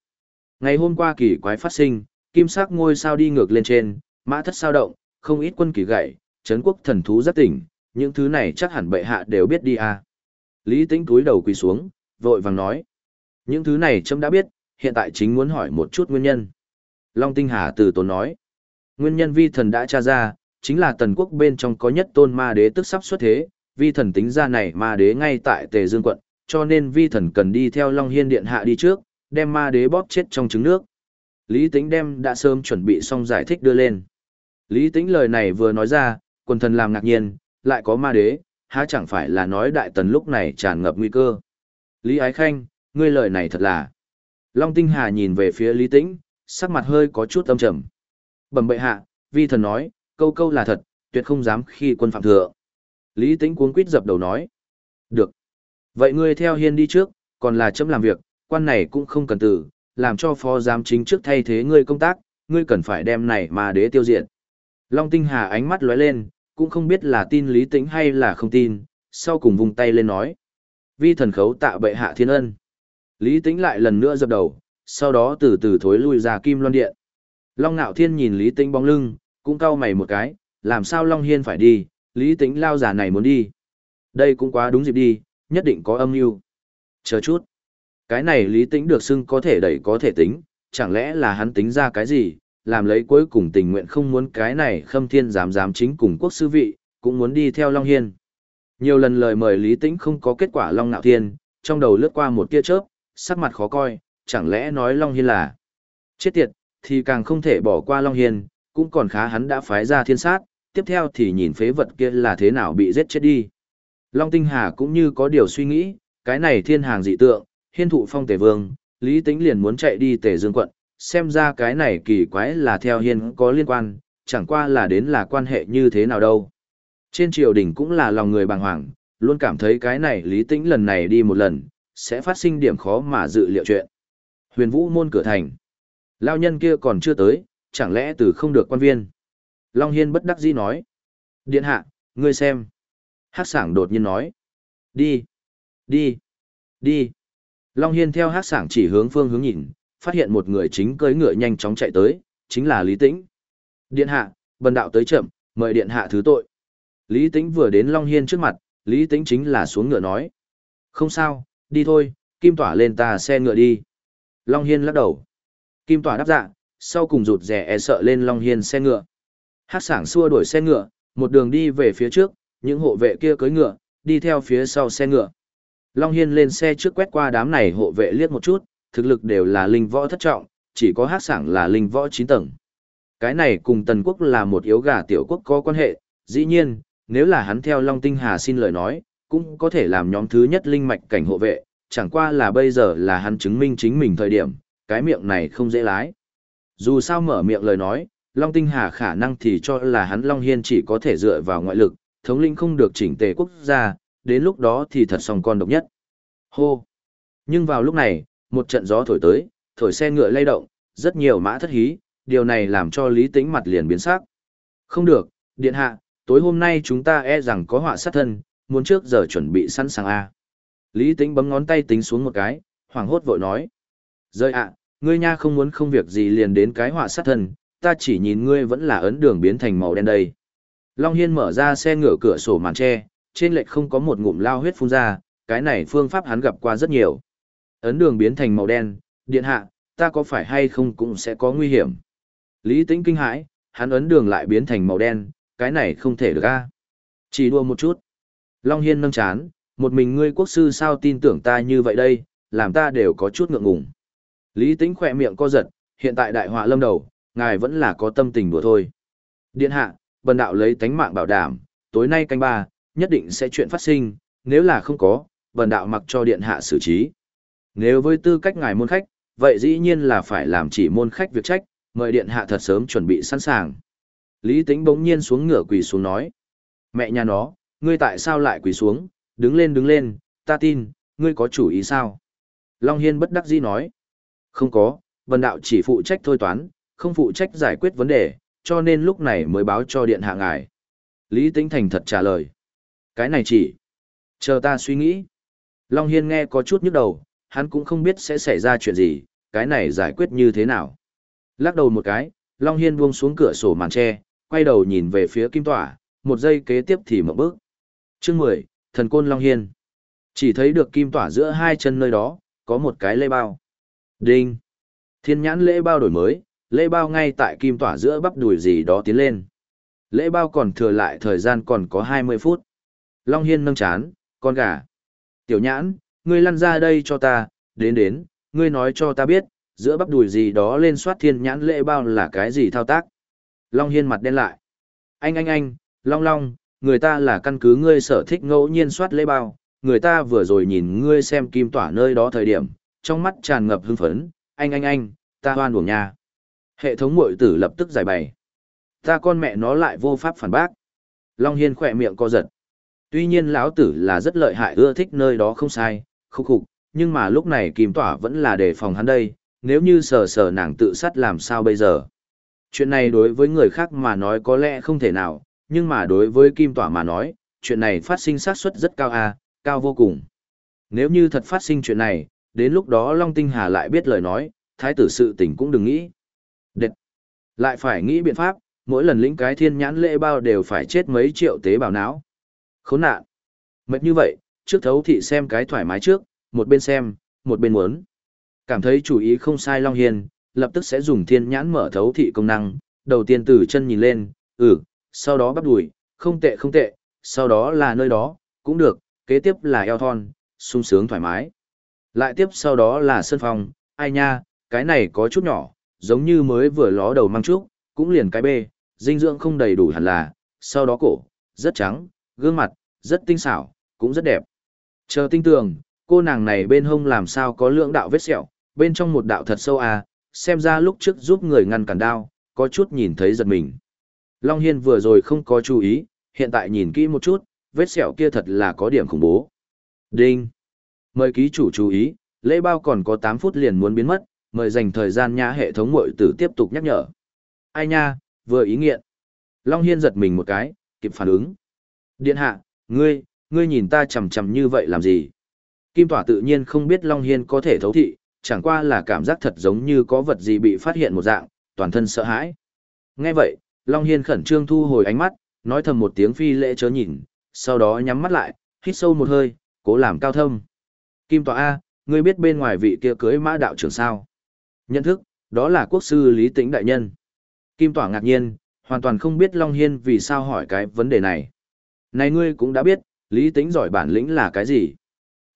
Ngày hôm qua kỳ quái phát sinh, kim sắc ngôi sao đi ngược lên trên, mã thất sao động, không ít quân kỳ gậy, chấn quốc thần thú rất tỉnh, những thứ này chắc hẳn bệ hạ đều biết đi à. Lý tĩnh túi đầu quỳ xuống, vội vàng nói. Những thứ này trâm đã biết, hiện tại chính muốn hỏi một chút nguyên nhân. Long tinh hà từ tốn nói. Nguyên nhân vi thần đã tra ra, chính là tần quốc bên trong có nhất tôn ma đế tức sắp xuất thế, vi thần tính ra này ma đế ngay tại Tề Dương quận, cho nên vi thần cần đi theo Long Hiên Điện Hạ đi trước, đem ma đế bóp chết trong trứng nước. Lý Tĩnh đem đã sớm chuẩn bị xong giải thích đưa lên. Lý Tĩnh lời này vừa nói ra, quần thần làm ngạc nhiên, lại có ma đế, há chẳng phải là nói đại tần lúc này tràn ngập nguy cơ. Lý Ái Khanh, ngươi lời này thật là. Long Tinh Hà nhìn về phía Lý Tĩnh, sắc mặt hơi có chút âm trầm. Bẩm bệ hạ, vi thần nói, câu câu là thật, tuyệt không dám khi quân phạm thừa. Lý Tĩnh cuống quýt dập đầu nói. Được. Vậy ngươi theo hiên đi trước, còn là chấm làm việc, quan này cũng không cần tử, làm cho phó giám chính trước thay thế ngươi công tác, ngươi cần phải đem này mà đế tiêu diệt. Long Tinh Hà ánh mắt lóe lên, cũng không biết là tin Lý Tĩnh hay là không tin, sau cùng vùng tay lên nói. Vi thần khấu tạ bệ hạ thiên ân. Lý Tĩnh lại lần nữa dập đầu, sau đó từ từ thối lui ra kim loan điện. Long Nạo Thiên nhìn Lý Tĩnh bóng lưng, cũng cau mày một cái, làm sao Long Hiên phải đi, Lý Tĩnh lao giả này muốn đi. Đây cũng quá đúng dịp đi, nhất định có âm mưu. Chờ chút. Cái này Lý Tĩnh được xưng có thể đẩy có thể tính, chẳng lẽ là hắn tính ra cái gì, làm lấy cuối cùng tình nguyện không muốn cái này khâm thiên dám dám chính cùng quốc sư vị, cũng muốn đi theo Long Hiên. Nhiều lần lời mời Lý Tĩnh không có kết quả Long Nạo Thiên, trong đầu lướt qua một tia chớp, sắc mặt khó coi, chẳng lẽ nói Long Hiên là chết tiệt, thì càng không thể bỏ qua Long Hiên, cũng còn khá hắn đã phái ra thiên sát, tiếp theo thì nhìn phế vật kia là thế nào bị giết chết đi. Long Tinh Hà cũng như có điều suy nghĩ, cái này thiên hàng dị tượng, hiên thụ phong tề vương, Lý Tĩnh liền muốn chạy đi tề dương quận, xem ra cái này kỳ quái là theo hiên có liên quan, chẳng qua là đến là quan hệ như thế nào đâu. Trên triều đình cũng là lòng người bàng hoàng, luôn cảm thấy cái này Lý Tĩnh lần này đi một lần, sẽ phát sinh điểm khó mà dự liệu chuyện. Huyền vũ môn cửa thành. Lao nhân kia còn chưa tới, chẳng lẽ từ không được quan viên. Long Hiên bất đắc dĩ nói. Điện hạ, ngươi xem. Hát sảng đột nhiên nói. Đi, đi, đi. Long Hiên theo hát sảng chỉ hướng phương hướng nhìn, phát hiện một người chính cưỡi ngựa nhanh chóng chạy tới, chính là Lý Tĩnh. Điện hạ, bần đạo tới chậm, mời điện hạ thứ tội. Lý Tĩnh vừa đến Long Hiên trước mặt, Lý Tĩnh chính là xuống ngựa nói. Không sao, đi thôi, kim tỏa lên ta xe ngựa đi. Long Hiên lắc đầu. Kim tỏa đáp dạ, sau cùng rụt rẻ e sợ lên Long Hiên xe ngựa. Hát sảng xua đuổi xe ngựa, một đường đi về phía trước, những hộ vệ kia cưỡi ngựa, đi theo phía sau xe ngựa. Long Hiên lên xe trước quét qua đám này hộ vệ liếc một chút, thực lực đều là linh võ thất trọng, chỉ có hát sảng là linh võ 9 tầng. Cái này cùng Tần Quốc là một yếu gà tiểu quốc có quan hệ, dĩ nhiên, nếu là hắn theo Long Tinh Hà xin lời nói, cũng có thể làm nhóm thứ nhất linh mạch cảnh hộ vệ, chẳng qua là bây giờ là hắn chứng minh chính mình thời điểm, cái miệng này không dễ lái. Dù sao mở miệng lời nói, Long Tinh Hà khả năng thì cho là hắn Long Hiên chỉ có thể dựa vào ngoại lực, thống linh không được chỉnh tề quốc gia, đến lúc đó thì thật song con độc nhất. Hô! Nhưng vào lúc này, một trận gió thổi tới, thổi xe ngựa lay động, rất nhiều mã thất hí, điều này làm cho Lý Tĩnh mặt liền biến sắc. Không được, điện hạ, tối hôm nay chúng ta e rằng có họa sát thân, muốn trước giờ chuẩn bị sẵn sàng a. Lý Tĩnh bấm ngón tay tính xuống một cái, hoảng hốt vội nói. Rơi ạ, ngươi nha không muốn không việc gì liền đến cái họa sát thân, ta chỉ nhìn ngươi vẫn là ấn đường biến thành màu đen đây. Long Hiên mở ra xe ngựa cửa sổ màn che, trên lệch không có một ngụm lao huyết phun ra, cái này phương pháp hắn gặp qua rất nhiều. Ấn đường biến thành màu đen, điện hạ, ta có phải hay không cũng sẽ có nguy hiểm. Lý tĩnh kinh hãi, hắn ấn đường lại biến thành màu đen, cái này không thể được a. Chỉ đua một chút. Long Hiên nâng chán, một mình ngươi quốc sư sao tin tưởng ta như vậy đây, làm ta đều có chút ngượng ngùng. Lý tĩnh khỏe miệng co giật, hiện tại đại họa lâm đầu, ngài vẫn là có tâm tình đùa thôi. Điện hạ, bần đạo lấy tánh mạng bảo đảm, tối nay canh ba, nhất định sẽ chuyện phát sinh, nếu là không có, bần đạo mặc cho điện hạ xử trí. Nếu với tư cách ngài môn khách, vậy dĩ nhiên là phải làm chỉ môn khách việc trách, mời điện hạ thật sớm chuẩn bị sẵn sàng. Lý Tĩnh bỗng nhiên xuống ngửa quỳ xuống nói. Mẹ nhà nó, ngươi tại sao lại quỳ xuống, đứng lên đứng lên, ta tin, ngươi có chủ ý sao? Long Hiên bất đắc dĩ nói. Không có, vần đạo chỉ phụ trách thôi toán, không phụ trách giải quyết vấn đề, cho nên lúc này mới báo cho điện hạ ngài. Lý Tĩnh thành thật trả lời. Cái này chỉ. Chờ ta suy nghĩ. Long Hiên nghe có chút nhức đầu, hắn cũng không biết sẽ xảy ra chuyện gì, cái này giải quyết như thế nào. Lắc đầu một cái, Long Hiên buông xuống cửa sổ màn tre, quay đầu nhìn về phía Kim Tỏa, một giây kế tiếp thì mở bước. Chương 10, Thần Côn Long Hiên. Chỉ thấy được Kim Tỏa giữa hai chân nơi đó, có một cái lê bao. Đinh. Thiên nhãn lễ bao đổi mới, lễ bao ngay tại Kim Tỏa giữa bắp đùi gì đó tiến lên. Lễ bao còn thừa lại thời gian còn có 20 phút. Long Hiên nâng chán, con gà. Tiểu nhãn, ngươi lăn ra đây cho ta, đến đến, ngươi nói cho ta biết, giữa bắp đùi gì đó lên soát thiên nhãn lễ bao là cái gì thao tác. Long Hiên mặt đen lại. Anh anh anh, Long Long, người ta là căn cứ ngươi sở thích ngẫu nhiên soát lễ bao, người ta vừa rồi nhìn ngươi xem kim tỏa nơi đó thời điểm, trong mắt tràn ngập hưng phấn, anh anh anh, ta hoan buồng nha. Hệ thống mội tử lập tức giải bày. Ta con mẹ nó lại vô pháp phản bác. Long Hiên khỏe miệng co giật. Tuy nhiên lão tử là rất lợi hại ưa thích nơi đó không sai, khúc khục, nhưng mà lúc này kim tỏa vẫn là đề phòng hắn đây, nếu như sờ sờ nàng tự sát làm sao bây giờ. Chuyện này đối với người khác mà nói có lẽ không thể nào, nhưng mà đối với kim tỏa mà nói, chuyện này phát sinh xác suất rất cao à, cao vô cùng. Nếu như thật phát sinh chuyện này, đến lúc đó Long Tinh Hà lại biết lời nói, thái tử sự tình cũng đừng nghĩ. Đệt! Lại phải nghĩ biện pháp, mỗi lần lĩnh cái thiên nhãn lễ bao đều phải chết mấy triệu tế bào não. Khốn nạn! Mệt như vậy, trước thấu thị xem cái thoải mái trước, một bên xem, một bên muốn. Cảm thấy chủ ý không sai Long Hiên, lập tức sẽ dùng thiên nhãn mở thấu thị công năng, đầu tiên từ chân nhìn lên, ừ, sau đó bắt đùi, không tệ không tệ, sau đó là nơi đó, cũng được, kế tiếp là eo thon, sung sướng thoải mái. Lại tiếp sau đó là sân phòng, ai nha, cái này có chút nhỏ, giống như mới vừa ló đầu mang trúc, cũng liền cái bê, dinh dưỡng không đầy đủ hẳn là, sau đó cổ, rất trắng, gương mặt, rất tinh xảo, cũng rất đẹp. Chờ tinh tường, cô nàng này bên hông làm sao có lượng đạo vết sẹo, bên trong một đạo thật sâu à, xem ra lúc trước giúp người ngăn cản đao, có chút nhìn thấy giật mình. Long Hiên vừa rồi không có chú ý, hiện tại nhìn kỹ một chút, vết sẹo kia thật là có điểm khủng bố. Đinh! Mời ký chủ chú ý, lễ bao còn có 8 phút liền muốn biến mất, mời dành thời gian nhã hệ thống mội tử tiếp tục nhắc nhở. Ai nha, vừa ý nghiện. Long Hiên giật mình một cái, kịp phản ứng. Điện hạ, ngươi, ngươi nhìn ta chầm chầm như vậy làm gì? Kim Tỏa tự nhiên không biết Long Hiên có thể thấu thị, chẳng qua là cảm giác thật giống như có vật gì bị phát hiện một dạng, toàn thân sợ hãi. Nghe vậy, Long Hiên khẩn trương thu hồi ánh mắt, nói thầm một tiếng phi lễ chớ nhìn, sau đó nhắm mắt lại, hít sâu một hơi, cố làm cao thâm. Kim Tỏa A, ngươi biết bên ngoài vị kia cưới mã đạo trưởng sao? Nhận thức, đó là quốc sư Lý Tĩnh Đại Nhân. Kim Tỏa ngạc nhiên, hoàn toàn không biết Long Hiên vì sao hỏi cái vấn đề này. Này ngươi cũng đã biết, Lý Tĩnh giỏi bản lĩnh là cái gì?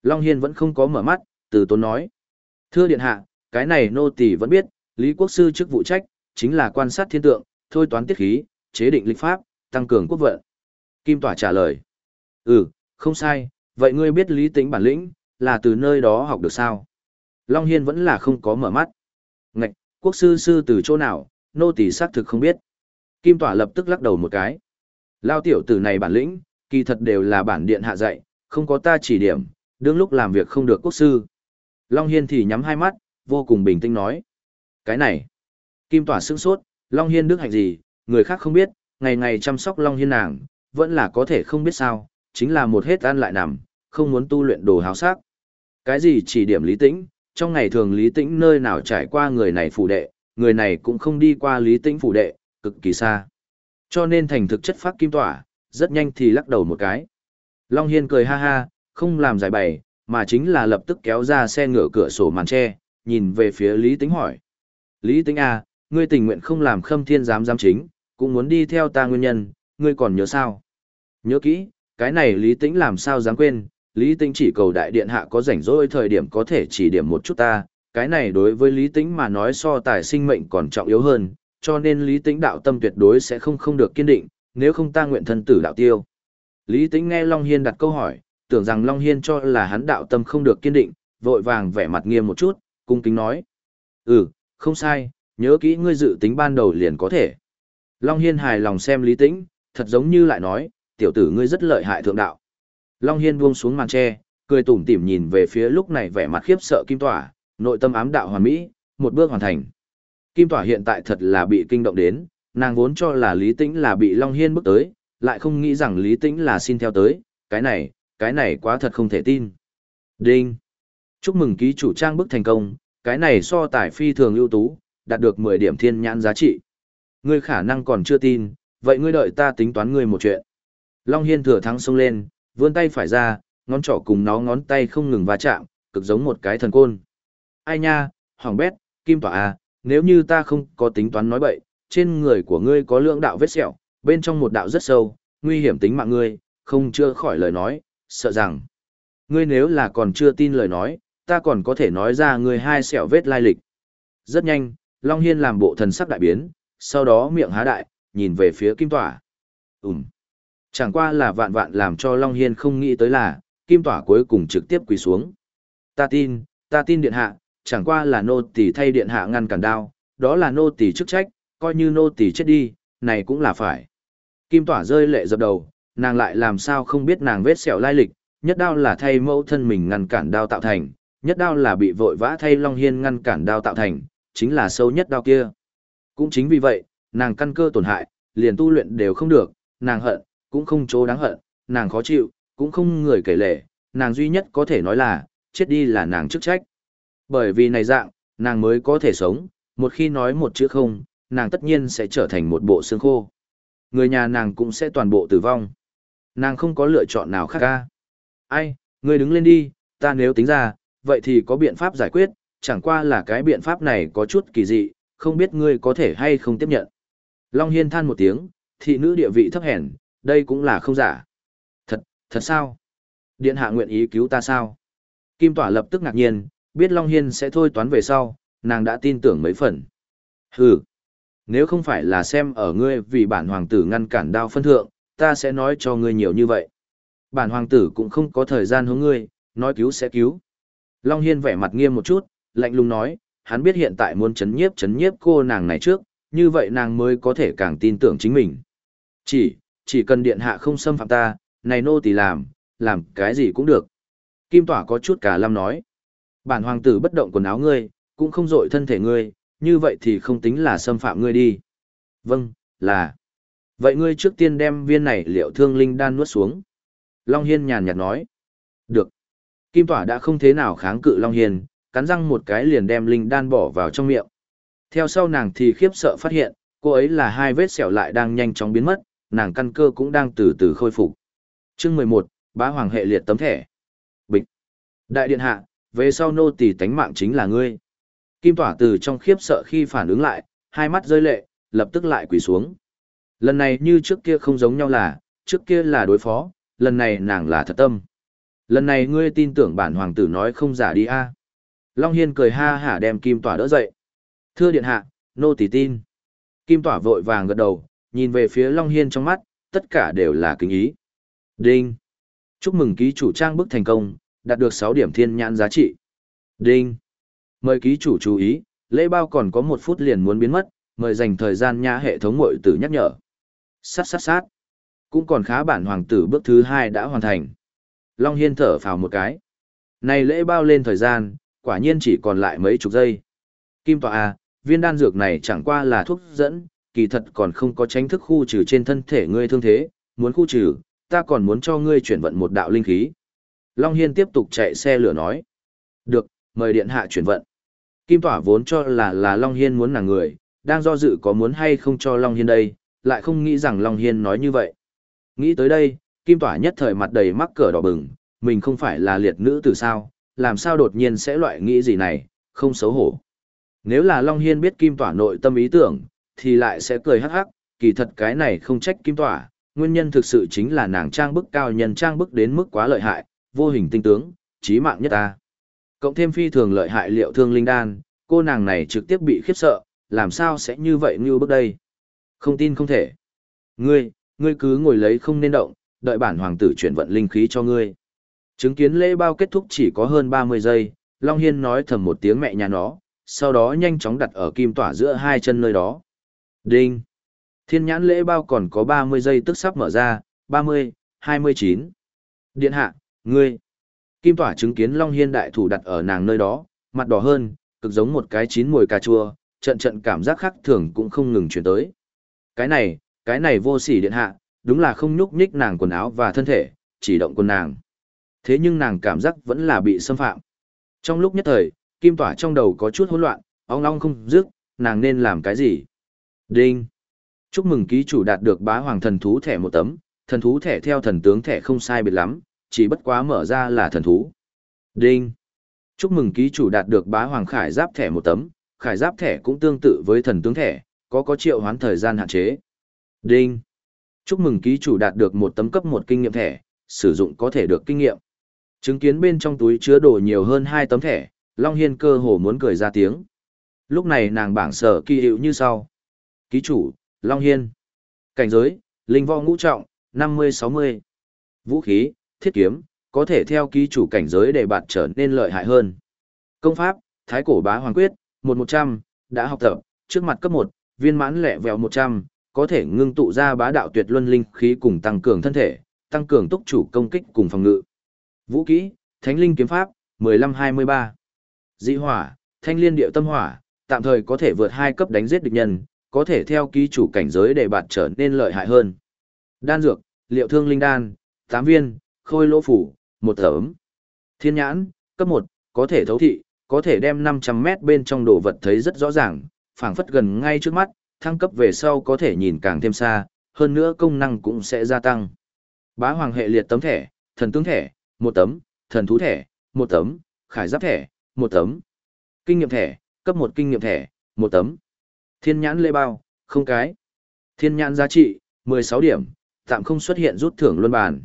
Long Hiên vẫn không có mở mắt, từ tốn nói. Thưa điện hạ, cái này nô tỳ vẫn biết, Lý Quốc Sư chức vụ trách, chính là quan sát thiên tượng, thôi toán tiết khí, chế định lịch pháp, tăng cường quốc vận. Kim Tỏa trả lời. Ừ, không sai, vậy ngươi biết lý tính bản lĩnh, là từ nơi đó học được sao? Long Hiên vẫn là không có mở mắt. Ngạch, quốc sư sư từ chỗ nào, nô tỳ xác thực không biết. Kim Tỏa lập tức lắc đầu một cái. Lao tiểu tử này bản lĩnh, kỳ thật đều là bản điện hạ dạy, không có ta chỉ điểm, đương lúc làm việc không được quốc sư. Long Hiên thì nhắm hai mắt, vô cùng bình tĩnh nói. Cái này, Kim Tỏa sững sốt, Long Hiên đức hạnh gì, người khác không biết, ngày ngày chăm sóc Long Hiên nàng, vẫn là có thể không biết sao, chính là một hết ăn lại nằm, không muốn tu luyện đồ háo sắc. Cái gì chỉ điểm lý tĩnh, trong ngày thường lý tĩnh nơi nào trải qua người này phủ đệ, người này cũng không đi qua lý tĩnh phủ đệ, cực kỳ xa. Cho nên thành thực chất phát kim tỏa, rất nhanh thì lắc đầu một cái. Long Hiên cười ha ha, không làm giải bày, mà chính là lập tức kéo ra xe ngựa cửa sổ màn che, nhìn về phía Lý Tĩnh hỏi. Lý Tĩnh à, ngươi tình nguyện không làm khâm thiên giám giám chính, cũng muốn đi theo ta nguyên nhân, ngươi còn nhớ sao? Nhớ kỹ, cái này Lý Tĩnh làm sao dám quên, Lý Tĩnh chỉ cầu đại điện hạ có rảnh rỗi thời điểm có thể chỉ điểm một chút ta, cái này đối với Lý Tĩnh mà nói so tài sinh mệnh còn trọng yếu hơn, cho nên Lý Tĩnh đạo tâm tuyệt đối sẽ không không được kiên định, nếu không ta nguyện thân tử đạo tiêu. Lý Tĩnh nghe Long Hiên đặt câu hỏi, tưởng rằng Long Hiên cho là hắn đạo tâm không được kiên định, vội vàng vẻ mặt nghiêm một chút, cung kính nói. Ừ, không sai, nhớ kỹ ngươi dự tính ban đầu liền có thể. Long Hiên hài lòng xem Lý Tĩnh, thật giống như lại nói, tiểu tử ngươi rất lợi hại thượng đạo. Long Hiên buông xuống màn tre, cười tủm tỉm nhìn về phía lúc này vẻ mặt khiếp sợ Kim Tỏa, nội tâm ám đạo hoàn mỹ, một bước hoàn thành. Kim Tỏa hiện tại thật là bị kinh động đến, nàng vốn cho là Lý Tĩnh là bị Long Hiên bước tới, lại không nghĩ rằng Lý Tĩnh là xin theo tới, cái này, cái này quá thật không thể tin. Đinh! Chúc mừng ký chủ trang bức thành công, cái này so tài phi thường ưu tú, đạt được 10 điểm thiên nhãn giá trị. Ngươi khả năng còn chưa tin, vậy ngươi đợi ta tính toán ngươi một chuyện. Long Hiên thừa thắng xông lên, vươn tay phải ra, ngón trỏ cùng nó ngón tay không ngừng va chạm, cực giống một cái thần côn. Ai nha, hoàng bét, kim tỏa à, nếu như ta không có tính toán nói bậy, trên người của ngươi có lượng đạo vết sẹo, bên trong một đạo rất sâu, nguy hiểm tính mạng ngươi, không chưa khỏi lời nói, sợ rằng. Ngươi nếu là còn chưa tin lời nói, ta còn có thể nói ra ngươi hai sẹo vết lai lịch. Rất nhanh, Long Hiên làm bộ thần sắc đại biến, sau đó miệng há đại, nhìn về phía kim tỏa. Ừm. Chẳng qua là vạn vạn làm cho Long Hiên không nghĩ tới là, kim tỏa cuối cùng trực tiếp quỳ xuống. Ta tin, ta tin điện hạ, chẳng qua là nô tỳ thay điện hạ ngăn cản đao, đó là nô tỳ chức trách, coi như nô tỳ chết đi, này cũng là phải. Kim tỏa rơi lệ dập đầu, nàng lại làm sao không biết nàng vết sẹo lai lịch, nhất đao là thay mẫu thân mình ngăn cản đao tạo thành, nhất đao là bị vội vã thay Long Hiên ngăn cản đao tạo thành, chính là sâu nhất đao kia. Cũng chính vì vậy, nàng căn cơ tổn hại, liền tu luyện đều không được, nàng hận, cũng không chỗ đáng hận, nàng khó chịu, cũng không người kể lệ, nàng duy nhất có thể nói là, chết đi là nàng chức trách. Bởi vì này dạng, nàng mới có thể sống, một khi nói một chữ không, nàng tất nhiên sẽ trở thành một bộ xương khô. Người nhà nàng cũng sẽ toàn bộ tử vong. Nàng không có lựa chọn nào khác ca. Ai, ngươi đứng lên đi, ta nếu tính ra, vậy thì có biện pháp giải quyết, chẳng qua là cái biện pháp này có chút kỳ dị, không biết ngươi có thể hay không tiếp nhận. Long Hiên than một tiếng, thị nữ địa vị thấp hèn, đây cũng là không giả. Thật, thật sao? Điện hạ nguyện ý cứu ta sao? Kim Tỏa lập tức ngạc nhiên, biết Long Hiên sẽ thôi toán về sau, nàng đã tin tưởng mấy phần. Hừ, nếu không phải là xem ở ngươi vì bản hoàng tử ngăn cản đao phân thượng, ta sẽ nói cho ngươi nhiều như vậy. Bản hoàng tử cũng không có thời gian hướng ngươi, nói cứu sẽ cứu. Long Hiên vẻ mặt nghiêm một chút, lạnh lùng nói, hắn biết hiện tại muốn chấn nhiếp chấn nhiếp cô nàng này trước, như vậy nàng mới có thể càng tin tưởng chính mình. Chỉ, chỉ cần điện hạ không xâm phạm ta, này nô tỳ làm, làm cái gì cũng được. Kim Tỏa có chút cả lâm nói. Bản hoàng tử bất động quần áo ngươi, cũng không dội thân thể ngươi, như vậy thì không tính là xâm phạm ngươi đi. Vâng, là. Vậy ngươi trước tiên đem viên này liệu thương linh đan nuốt xuống. Long Hiên nhàn nhạt nói. Được. Kim Tỏa đã không thế nào kháng cự Long Hiên, cắn răng một cái liền đem linh đan bỏ vào trong miệng. Theo sau nàng thì khiếp sợ phát hiện, cô ấy là hai vết sẹo lại đang nhanh chóng biến mất, nàng căn cơ cũng đang từ từ khôi phục. Chương mười một, Bá Hoàng hệ liệt tấm thẻ. Bịch. Đại điện hạ, về sau nô tỳ tánh mạng chính là ngươi. Kim Tỏa từ trong khiếp sợ khi phản ứng lại, hai mắt rơi lệ, lập tức lại quỳ xuống. Lần này như trước kia không giống nhau là, trước kia là đối phó, lần này nàng là thật tâm. Lần này ngươi tin tưởng bản hoàng tử nói không giả đi a Long Hiên cười ha hả đem kim tỏa đỡ dậy. Thưa điện hạ, nô tỳ tin. Kim tỏa vội vàng gật đầu, nhìn về phía Long Hiên trong mắt, tất cả đều là kính ý. Đinh. Chúc mừng ký chủ trang bức thành công, đạt được 6 điểm thiên nhãn giá trị. Đinh. Mời ký chủ chú ý, lễ bao còn có một phút liền muốn biến mất, mời dành thời gian nhã hệ thống mội tử nhắc nhở. Sát sát sát. Cũng còn khá bản hoàng tử bước thứ hai đã hoàn thành. Long Hiên thở phào một cái. Này lễ bao lên thời gian, quả nhiên chỉ còn lại mấy chục giây. Kim tọa à, viên đan dược này chẳng qua là thuốc dẫn, kỳ thật còn không có tránh thức khu trừ trên thân thể ngươi thương thế, muốn khu trừ, ta còn muốn cho ngươi chuyển vận một đạo linh khí. Long Hiên tiếp tục chạy xe lửa nói. Được, mời điện hạ chuyển vận. Kim tỏa vốn cho là là Long Hiên muốn nàng người, đang do dự có muốn hay không cho Long Hiên đây, lại không nghĩ rằng Long Hiên nói như vậy. Nghĩ tới đây, Kim tỏa nhất thời mặt đầy mắc cỡ đỏ bừng, mình không phải là liệt nữ từ sao, làm sao đột nhiên sẽ loại nghĩ gì này, không xấu hổ. Nếu là Long Hiên biết Kim Tỏa nội tâm ý tưởng, thì lại sẽ cười hắc hắc, kỳ thật cái này không trách Kim Tỏa, nguyên nhân thực sự chính là nàng trang bức cao nhân trang bức đến mức quá lợi hại, vô hình tinh tướng, chí mạng nhất ta. Cộng thêm phi thường lợi hại liệu thương linh đan, cô nàng này trực tiếp bị khiếp sợ, làm sao sẽ như vậy như bước đây? Không tin không thể. Ngươi, ngươi cứ ngồi lấy không nên động, đợi bản hoàng tử chuyển vận linh khí cho ngươi. Chứng kiến lễ bao kết thúc chỉ có hơn 30 giây, Long Hiên nói thầm một tiếng mẹ nhà nó, sau đó nhanh chóng đặt ở kim tỏa giữa hai chân nơi đó. Đinh! Thiên nhãn lễ bao còn có 30 giây tức sắp mở ra, 30, 29. Điện hạ, ngươi! Kim tỏa chứng kiến Long Hiên đại thủ đặt ở nàng nơi đó, mặt đỏ hơn, cực giống một cái chín mùi cà chua, trận trận cảm giác khác thường cũng không ngừng chuyển tới. Cái này, cái này vô sỉ điện hạ, đúng là không nhúc nhích nàng quần áo và thân thể, chỉ động quần nàng. Thế nhưng nàng cảm giác vẫn là bị xâm phạm. Trong lúc nhất thời, kim tỏa trong đầu có chút hỗn loạn, ong ong không dứt, nàng nên làm cái gì? Đinh! Chúc mừng ký chủ đạt được bá hoàng thần thú thẻ một tấm, thần thú thẻ theo thần tướng thẻ không sai biệt lắm, chỉ bất quá mở ra là thần thú. Đinh! Chúc mừng ký chủ đạt được bá hoàng khải giáp thẻ một tấm, khải giáp thẻ cũng tương tự với thần tướng thẻ, có có triệu hoán thời gian hạn chế. Đinh! Chúc mừng ký chủ đạt được một tấm cấp một kinh nghiệm thẻ, sử dụng có thể được kinh nghiệm. Chứng kiến bên trong túi chứa đồ nhiều hơn hai tấm thẻ, Long Hiên cơ hồ muốn cười ra tiếng. Lúc này nàng bảng sở kỳ hiệu như sau. Ký chủ, Long Hiên. Cảnh giới, linh võ ngũ trọng, 50-60. Vũ khí, thiết kiếm, có thể theo ký chủ cảnh giới để bạn trở nên lợi hại hơn. Công pháp, Thái cổ bá hoàng quyết, 1-100, đã học tập, trước mặt cấp 1, viên mãn lẹ vẹo 100, có thể ngưng tụ ra bá đạo tuyệt luân linh khí cùng tăng cường thân thể, tăng cường tốc chủ công kích cùng phòng ngự. Vũ kỹ, Thánh linh kiếm pháp, 15-23. Dị hỏa, Thanh liên điệu tâm hỏa, tạm thời có thể vượt hai cấp đánh giết địch nhân, có thể theo ký chủ cảnh giới để bạn trở nên lợi hại hơn. Đan dược, liệu thương linh đan, 8 viên, khôi lỗ phủ, một tấm. Thiên nhãn, cấp 1, có thể thấu thị, có thể đem 500 mét bên trong đồ vật thấy rất rõ ràng, phảng phất gần ngay trước mắt, thăng cấp về sau có thể nhìn càng thêm xa, hơn nữa công năng cũng sẽ gia tăng. Bá hoàng hệ liệt tấm thẻ, thần tướng thẻ, một tấm, thần thú thẻ, một tấm, khải giáp thẻ, một tấm. Kinh nghiệm thẻ, cấp một kinh nghiệm thẻ, một tấm. Thiên nhãn lê bao, không cái. Thiên nhãn giá trị, 16 điểm, tạm không xuất hiện rút thưởng luân bàn.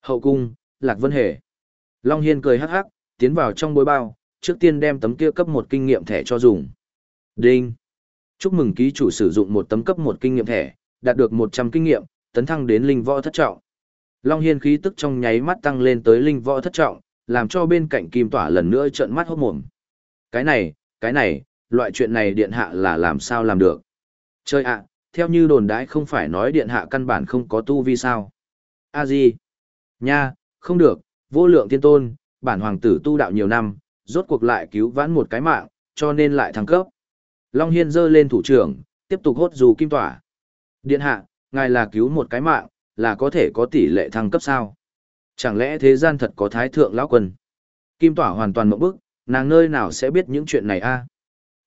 Hậu cung, Lạc Vân Hề. Long Hiên cười hắc hắc, tiến vào trong bối bao, trước tiên đem tấm kia cấp một kinh nghiệm thẻ cho dùng. Đinh. Chúc mừng ký chủ sử dụng một tấm cấp một kinh nghiệm thẻ, đạt được 100 kinh nghiệm, tấn thăng đến linh võ thất trọng. Long Hiên khí tức trong nháy mắt tăng lên tới linh võ thất trọng, làm cho bên cạnh kim tỏa lần nữa trợn mắt hốt mồm. Cái này, cái này, loại chuyện này điện hạ là làm sao làm được. Chơi ạ, theo như đồn đãi không phải nói điện hạ căn bản không có tu vi sao. a gì? Nha, không được, vô lượng tiên tôn, bản hoàng tử tu đạo nhiều năm, rốt cuộc lại cứu vãn một cái mạng, cho nên lại thăng cấp. Long Hiên giơ lên thủ trưởng, tiếp tục hốt dù kim tỏa. Điện hạ, ngài là cứu một cái mạng, là có thể có tỷ lệ thăng cấp sao? Chẳng lẽ thế gian thật có thái thượng lão quân? Kim tỏa hoàn toàn mộng bức, nàng nơi nào sẽ biết những chuyện này a?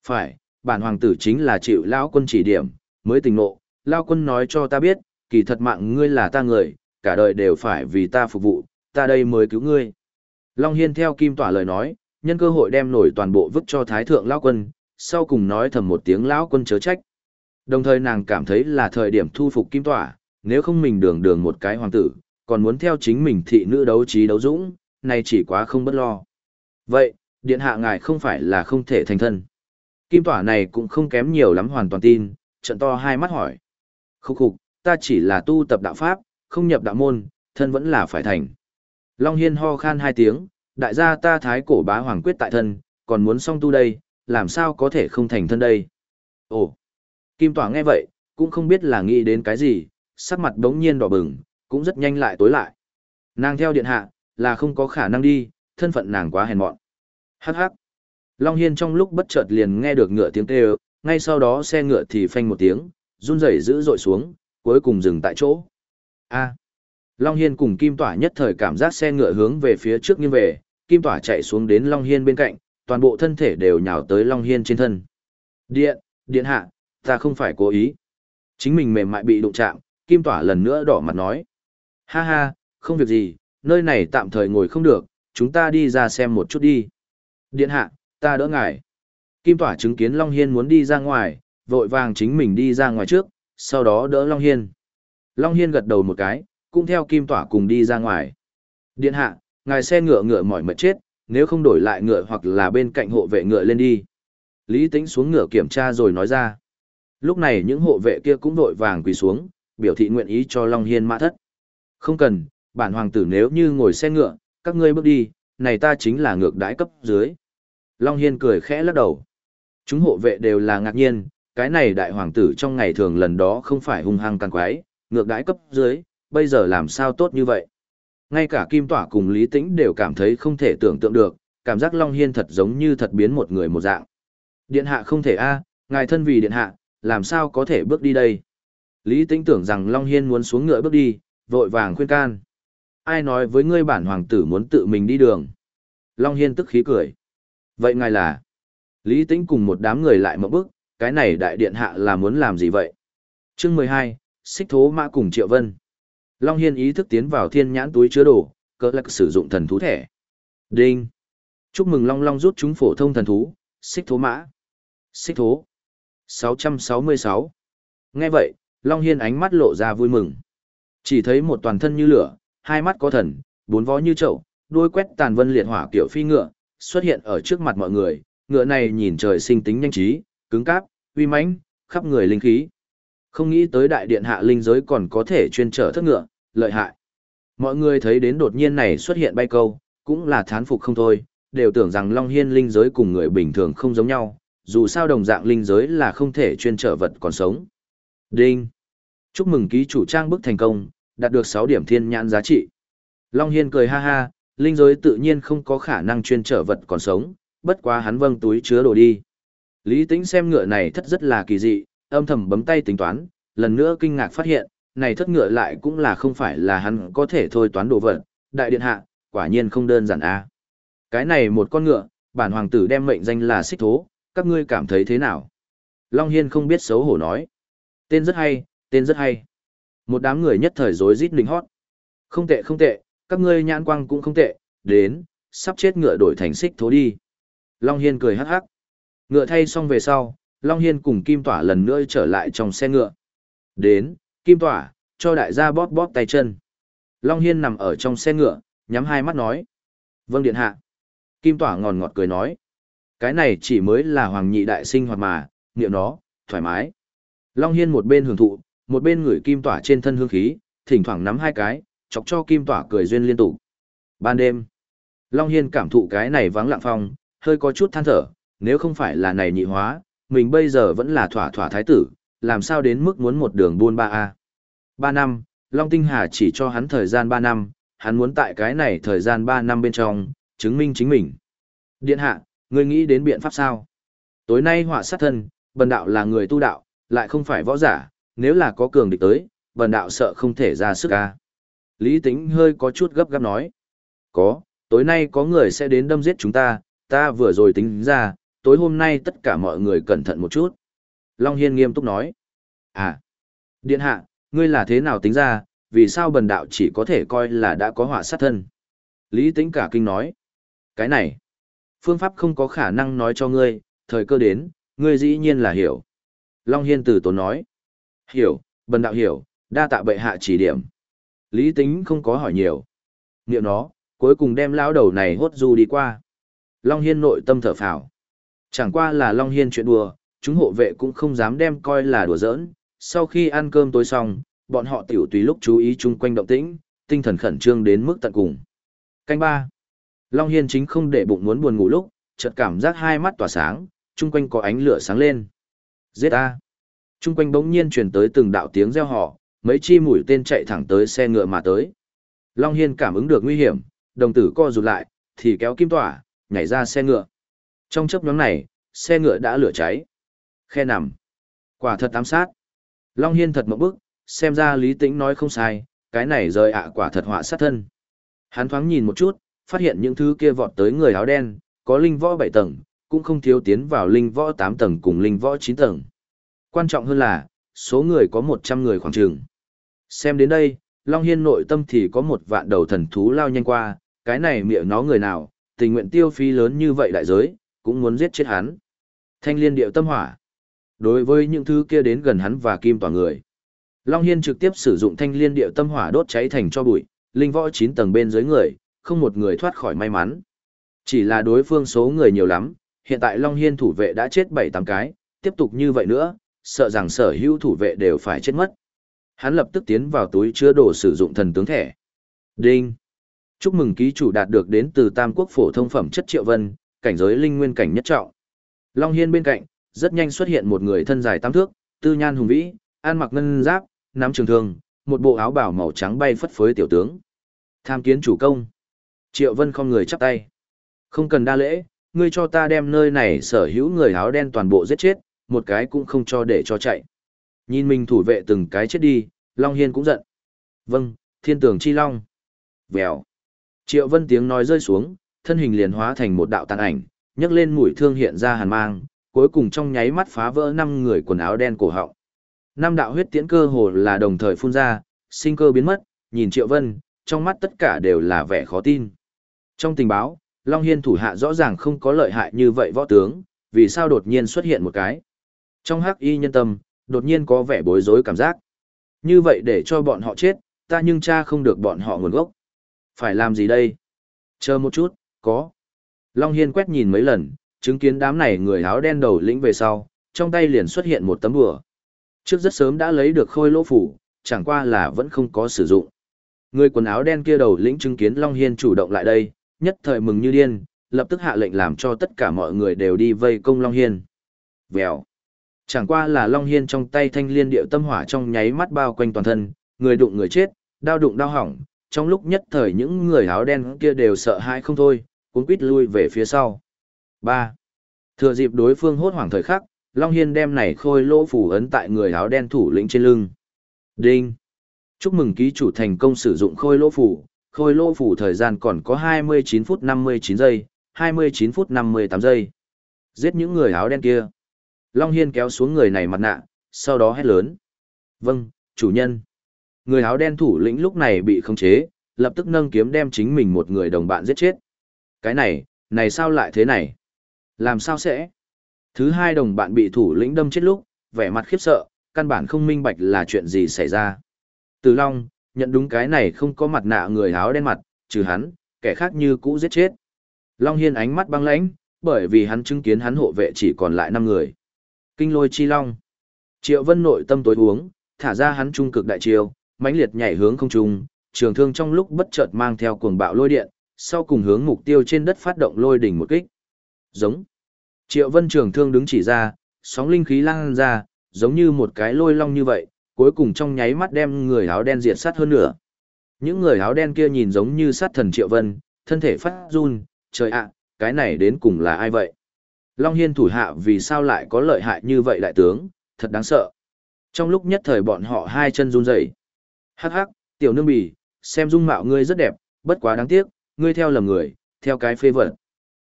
Phải, bản hoàng tử chính là chịu lão quân chỉ điểm, mới tình nộ, lão quân nói cho ta biết, kỳ thật mạng ngươi là ta người, cả đời đều phải vì ta phục vụ, ta đây mới cứu ngươi. Long Hiên theo kim tỏa lời nói, nhân cơ hội đem nổi toàn bộ vứt cho thái thượng lão quân, sau cùng nói thầm một tiếng lão quân chớ trách. Đồng thời nàng cảm thấy là thời điểm thu phục kim tỏa, nếu không mình đường đường một cái hoàng tử, còn muốn theo chính mình thị nữ đấu trí đấu dũng, nay chỉ quá không bất lo. Vậy, điện hạ ngài không phải là không thể thành thân. Kim tỏa này cũng không kém nhiều lắm hoàn toàn tin, trận to hai mắt hỏi. Khúc khục, ta chỉ là tu tập đạo pháp, không nhập đạo môn, thân vẫn là phải thành. Long Hiên ho khan hai tiếng, đại gia ta thái cổ bá hoàng quyết tại thân, còn muốn song tu đây, làm sao có thể không thành thân đây. Ồ, Kim Tỏa nghe vậy, cũng không biết là nghĩ đến cái gì, sắc mặt đống nhiên đỏ bừng, cũng rất nhanh lại tối lại. Nàng theo điện hạ, là không có khả năng đi, thân phận nàng quá hèn mọn. Hắc hắc. Long Hiên trong lúc bất chợt liền nghe được ngựa tiếng kêu, ngay sau đó xe ngựa thì phanh một tiếng, run rẩy dữ dội xuống, cuối cùng dừng tại chỗ. A. Long Hiên cùng Kim Tỏa nhất thời cảm giác xe ngựa hướng về phía trước nghiêng về, Kim Tỏa chạy xuống đến Long Hiên bên cạnh, toàn bộ thân thể đều nhào tới Long Hiên trên thân. Điện, điện hạ, ta không phải cố ý. Chính mình mềm mại bị đụng chạm, Kim Tỏa lần nữa đỏ mặt nói. Ha ha, không việc gì, nơi này tạm thời ngồi không được, chúng ta đi ra xem một chút đi. Điện hạ, ta đỡ ngài. Kim Tỏa chứng kiến Long Hiên muốn đi ra ngoài, vội vàng chính mình đi ra ngoài trước, sau đó đỡ Long Hiên. Long Hiên gật đầu một cái, cũng theo Kim Tỏa cùng đi ra ngoài. Điện hạ, ngài xe ngựa ngựa mỏi mệt chết, nếu không đổi lại ngựa hoặc là bên cạnh hộ vệ ngựa lên đi. Lý Tĩnh xuống ngựa kiểm tra rồi nói ra. Lúc này những hộ vệ kia cũng đội vàng quỳ xuống, biểu thị nguyện ý cho Long Hiên mã thất. Không cần, bản hoàng tử nếu như ngồi xe ngựa, các ngươi bước đi, này ta chính là ngược đãi cấp dưới. Long Hiên cười khẽ lắc đầu. Chúng hộ vệ đều là ngạc nhiên, cái này đại hoàng tử trong ngày thường lần đó không phải hung hăng càng quái, ngược đãi cấp dưới, bây giờ làm sao tốt như vậy. Ngay cả Kim Tỏa cùng Lý Tĩnh đều cảm thấy không thể tưởng tượng được, cảm giác Long Hiên thật giống như thật biến một người một dạng. Điện hạ không thể a ngài thân vì điện hạ, làm sao có thể bước đi đây? Lý Tĩnh tưởng rằng Long Hiên muốn xuống ngựa bước đi, vội vàng khuyên can. Ai nói với ngươi bản hoàng tử muốn tự mình đi đường? Long Hiên tức khí cười. Vậy ngài là? Lý Tĩnh cùng một đám người lại một bước, cái này đại điện hạ là muốn làm gì vậy? chương 12, xích thố mã cùng Triệu Vân. Long Hiên ý thức tiến vào thiên nhãn túi chứa đồ, cỡ lạc sử dụng thần thú thẻ. Đinh. Chúc mừng Long Long rút chúng phổ thông thần thú, xích thố mã. Xích thố. 666. Nghe vậy, Long Hiên ánh mắt lộ ra vui mừng. Chỉ thấy một toàn thân như lửa, hai mắt có thần, bốn vó như trậu, đuôi quét tàn vân liệt hỏa kiểu phi ngựa, xuất hiện ở trước mặt mọi người, ngựa này nhìn trời sinh tính nhanh trí, cứng cáp, uy mãnh, khắp người linh khí. Không nghĩ tới đại điện hạ linh giới còn có thể chuyên trở thất ngựa, lợi hại. Mọi người thấy đến đột nhiên này xuất hiện bay câu, cũng là thán phục không thôi, đều tưởng rằng Long Hiên linh giới cùng người bình thường không giống nhau, dù sao đồng dạng linh giới là không thể chuyên trở vật còn sống. Đinh! Chúc mừng ký chủ trang bức thành công, đạt được 6 điểm thiên nhãn giá trị. Long Hiên cười ha ha, linh giới tự nhiên không có khả năng chuyên trở vật còn sống, bất quá hắn vâng túi chứa đồ đi. Lý Tĩnh xem ngựa này thất rất là kỳ dị, âm thầm bấm tay tính toán, lần nữa kinh ngạc phát hiện, này thất ngựa lại cũng là không phải là hắn có thể thôi toán đồ vật, đại điện hạ, quả nhiên không đơn giản a. Cái này một con ngựa, bản hoàng tử đem mệnh danh là xích thố, các ngươi cảm thấy thế nào? Long Hiên không biết xấu hổ nói. Tên rất hay, tên rất hay. Một đám người nhất thời rối rít linh hót. Không tệ không tệ, các ngươi nhãn quang cũng không tệ, đến, sắp chết ngựa đổi thành xích thố đi. Long Hiên cười hắc hắc. Ngựa thay xong về sau, Long Hiên cùng Kim Tỏa lần nữa trở lại trong xe ngựa. Đến, Kim Tỏa, cho đại gia bóp bóp tay chân. Long Hiên nằm ở trong xe ngựa, nhắm hai mắt nói. Vâng điện hạ. Kim Tỏa ngòn ngọt cười nói. Cái này chỉ mới là hoàng nhị đại sinh hoạt mà, niệm nó, thoải mái. Long Hiên một bên hưởng thụ, một bên ngửi Kim Tỏa trên thân hương khí, thỉnh thoảng nắm hai cái, chọc cho Kim Tỏa cười duyên liên tục. Ban đêm, Long Hiên cảm thụ cái này vắng lặng phong, hơi có chút than thở, nếu không phải là này nhị hóa, mình bây giờ vẫn là thỏa thỏa thái tử, làm sao đến mức muốn một đường buôn ba a Ba năm, Long Tinh Hà chỉ cho hắn thời gian ba năm, hắn muốn tại cái này thời gian ba năm bên trong, chứng minh chính mình. Điện hạ, ngươi nghĩ đến biện pháp sao? Tối nay họa sát thân, bần đạo là người tu đạo, lại không phải võ giả, nếu là có cường địch tới, bần đạo sợ không thể ra sức ca. Lý tính hơi có chút gấp gáp nói. Có, tối nay có người sẽ đến đâm giết chúng ta, ta vừa rồi tính ra, tối hôm nay tất cả mọi người cẩn thận một chút. Long Hiên nghiêm túc nói. À, điện hạ, ngươi là thế nào tính ra, vì sao bần đạo chỉ có thể coi là đã có họa sát thân? Lý tính cả kinh nói. Cái này, phương pháp không có khả năng nói cho ngươi, thời cơ đến, ngươi dĩ nhiên là hiểu. Long Hiên từ tốn nói. Hiểu, bần đạo hiểu, đa tạ bệ hạ chỉ điểm. Lý tính không có hỏi nhiều. Niệm nó, cuối cùng đem lão đầu này hốt du đi qua. Long Hiên nội tâm thở phào. Chẳng qua là Long Hiên chuyện đùa, chúng hộ vệ cũng không dám đem coi là đùa giỡn. Sau khi ăn cơm tối xong, bọn họ tiểu tùy lúc chú ý chung quanh động tĩnh, tinh thần khẩn trương đến mức tận cùng. Canh ba Long Hiên chính không để bụng muốn buồn ngủ lúc, chợt cảm giác hai mắt tỏa sáng, chung quanh có ánh lửa sáng lên. Giết a! Chung quanh bỗng nhiên truyền tới từng đạo tiếng reo hò, mấy chi mũi tên chạy thẳng tới xe ngựa mà tới. Long Hiên cảm ứng được nguy hiểm, đồng tử co rụt lại, thì kéo kim tỏa, nhảy ra xe ngựa. Trong chấp nhóm này, xe ngựa đã lửa cháy. Khe nằm. Quả thật ám sát. Long Hiên thật một bức, xem ra Lý Tĩnh nói không sai, cái này rời ạ quả thật họa sát thân. Hắn thoáng nhìn một chút, phát hiện những thứ kia vọt tới người áo đen, có linh võ 7 tầng, cũng không thiếu tiến vào linh võ 8 tầng cùng linh võ 9 tầng. Quan trọng hơn là, số người có 100 người khoảng trường. Xem đến đây, Long Hiên nội tâm thì có một vạn đầu thần thú lao nhanh qua, cái này miệng nó người nào, tình nguyện tiêu phí lớn như vậy đại giới, cũng muốn giết chết hắn. Thanh liên điệu tâm hỏa. Đối với những thứ kia đến gần hắn và kim tỏa người, Long Hiên trực tiếp sử dụng thanh liên điệu tâm hỏa đốt cháy thành cho bụi, linh võ 9 tầng bên dưới người, không một người thoát khỏi may mắn. Chỉ là đối phương số người nhiều lắm, hiện tại Long Hiên thủ vệ đã chết 7-8 cái, tiếp tục như vậy nữa, sợ rằng sở hữu thủ vệ đều phải chết mất. Hắn lập tức tiến vào túi chứa đồ sử dụng thần tướng thẻ. Đinh! Chúc mừng ký chủ đạt được đến từ Tam Quốc phổ thông phẩm chất triệu vân, cảnh giới linh nguyên cảnh nhất trọng. Long Hiên bên cạnh, rất nhanh xuất hiện một người thân dài tám thước, tư nhan hùng vĩ, an mặc ngân giáp, nắm trường thương, một bộ áo bảo màu trắng bay phất phới tiểu tướng. Tham kiến chủ công. Triệu Vân không người chắp tay. Không cần đa lễ, ngươi cho ta đem nơi này sở hữu người áo đen toàn bộ giết chết, một cái cũng không cho để cho chạy. Nhìn mình thủ vệ từng cái chết đi, Long Hiên cũng giận. Vâng, thiên tường chi long. Vèo. Triệu Vân tiếng nói rơi xuống, thân hình liền hóa thành một đạo tàn ảnh, nhấc lên mũi thương hiện ra hàn mang, cuối cùng trong nháy mắt phá vỡ năm người quần áo đen cổ họng. Năm đạo huyết tiễn cơ hồ là đồng thời phun ra, sinh cơ biến mất, nhìn Triệu Vân, trong mắt tất cả đều là vẻ khó tin. Trong tình báo, Long Hiên thủ hạ rõ ràng không có lợi hại như vậy võ tướng, vì sao đột nhiên xuất hiện một cái. Trong hắc y nhân tâm, đột nhiên có vẻ bối rối cảm giác. Như vậy để cho bọn họ chết, ta nhưng cha không được bọn họ nguồn gốc. Phải làm gì đây? Chờ một chút, có. Long Hiên quét nhìn mấy lần, chứng kiến đám này người áo đen đầu lĩnh về sau, trong tay liền xuất hiện một tấm bùa. Trước rất sớm đã lấy được khôi lỗ phủ, chẳng qua là vẫn không có sử dụng. Người quần áo đen kia đầu lĩnh chứng kiến Long Hiên chủ động lại đây, nhất thời mừng như điên, lập tức hạ lệnh làm cho tất cả mọi người đều đi vây công Long Hiên. Vèo. Chẳng qua là Long Hiên trong tay thanh liên điệu tâm hỏa trong nháy mắt bao quanh toàn thân, người đụng người chết, đau đụng đau hỏng, trong lúc nhất thời những người áo đen kia đều sợ hãi không thôi, cuốn quýt lui về phía sau. 3. Thừa dịp đối phương hốt hoảng thời khắc, Long Hiên đem này khôi lỗ phủ ấn tại người áo đen thủ lĩnh trên lưng. Đinh! Chúc mừng ký chủ thành công sử dụng khôi lỗ phủ, khôi lỗ phủ thời gian còn có 29 phút 59 giây, 29 phút 58 giây. Giết những người áo đen kia. Long Hiên kéo xuống người này mặt nạ, sau đó hét lớn. Vâng, chủ nhân. Người áo đen thủ lĩnh lúc này bị khống chế, lập tức nâng kiếm đem chính mình một người đồng bạn giết chết. Cái này, này sao lại thế này? Làm sao sẽ? Thứ hai đồng bạn bị thủ lĩnh đâm chết lúc, vẻ mặt khiếp sợ, căn bản không minh bạch là chuyện gì xảy ra. Từ Long, nhận đúng cái này không có mặt nạ người áo đen mặt, trừ hắn, kẻ khác như cũ giết chết. Long Hiên ánh mắt băng lãnh, bởi vì hắn chứng kiến hắn hộ vệ chỉ còn lại 5 người. Kinh lôi chi long. Triệu Vân nội tâm tối uống, thả ra hắn trung cực đại chiêu, mãnh liệt nhảy hướng không trung, trường thương trong lúc bất chợt mang theo cuồng bạo lôi điện, sau cùng hướng mục tiêu trên đất phát động lôi đỉnh một kích. Giống. Triệu Vân trường thương đứng chỉ ra, sóng linh khí lan ra, giống như một cái lôi long như vậy, cuối cùng trong nháy mắt đem người áo đen diệt sát hơn nữa. Những người áo đen kia nhìn giống như sát thần Triệu Vân, thân thể phát run, trời ạ, cái này đến cùng là ai vậy? Long Hiên thủ hạ vì sao lại có lợi hại như vậy đại tướng, thật đáng sợ. Trong lúc nhất thời bọn họ hai chân run rẩy. Hắc hắc, tiểu nương bì, xem dung mạo ngươi rất đẹp, bất quá đáng tiếc, ngươi theo lầm người, theo cái phê vật.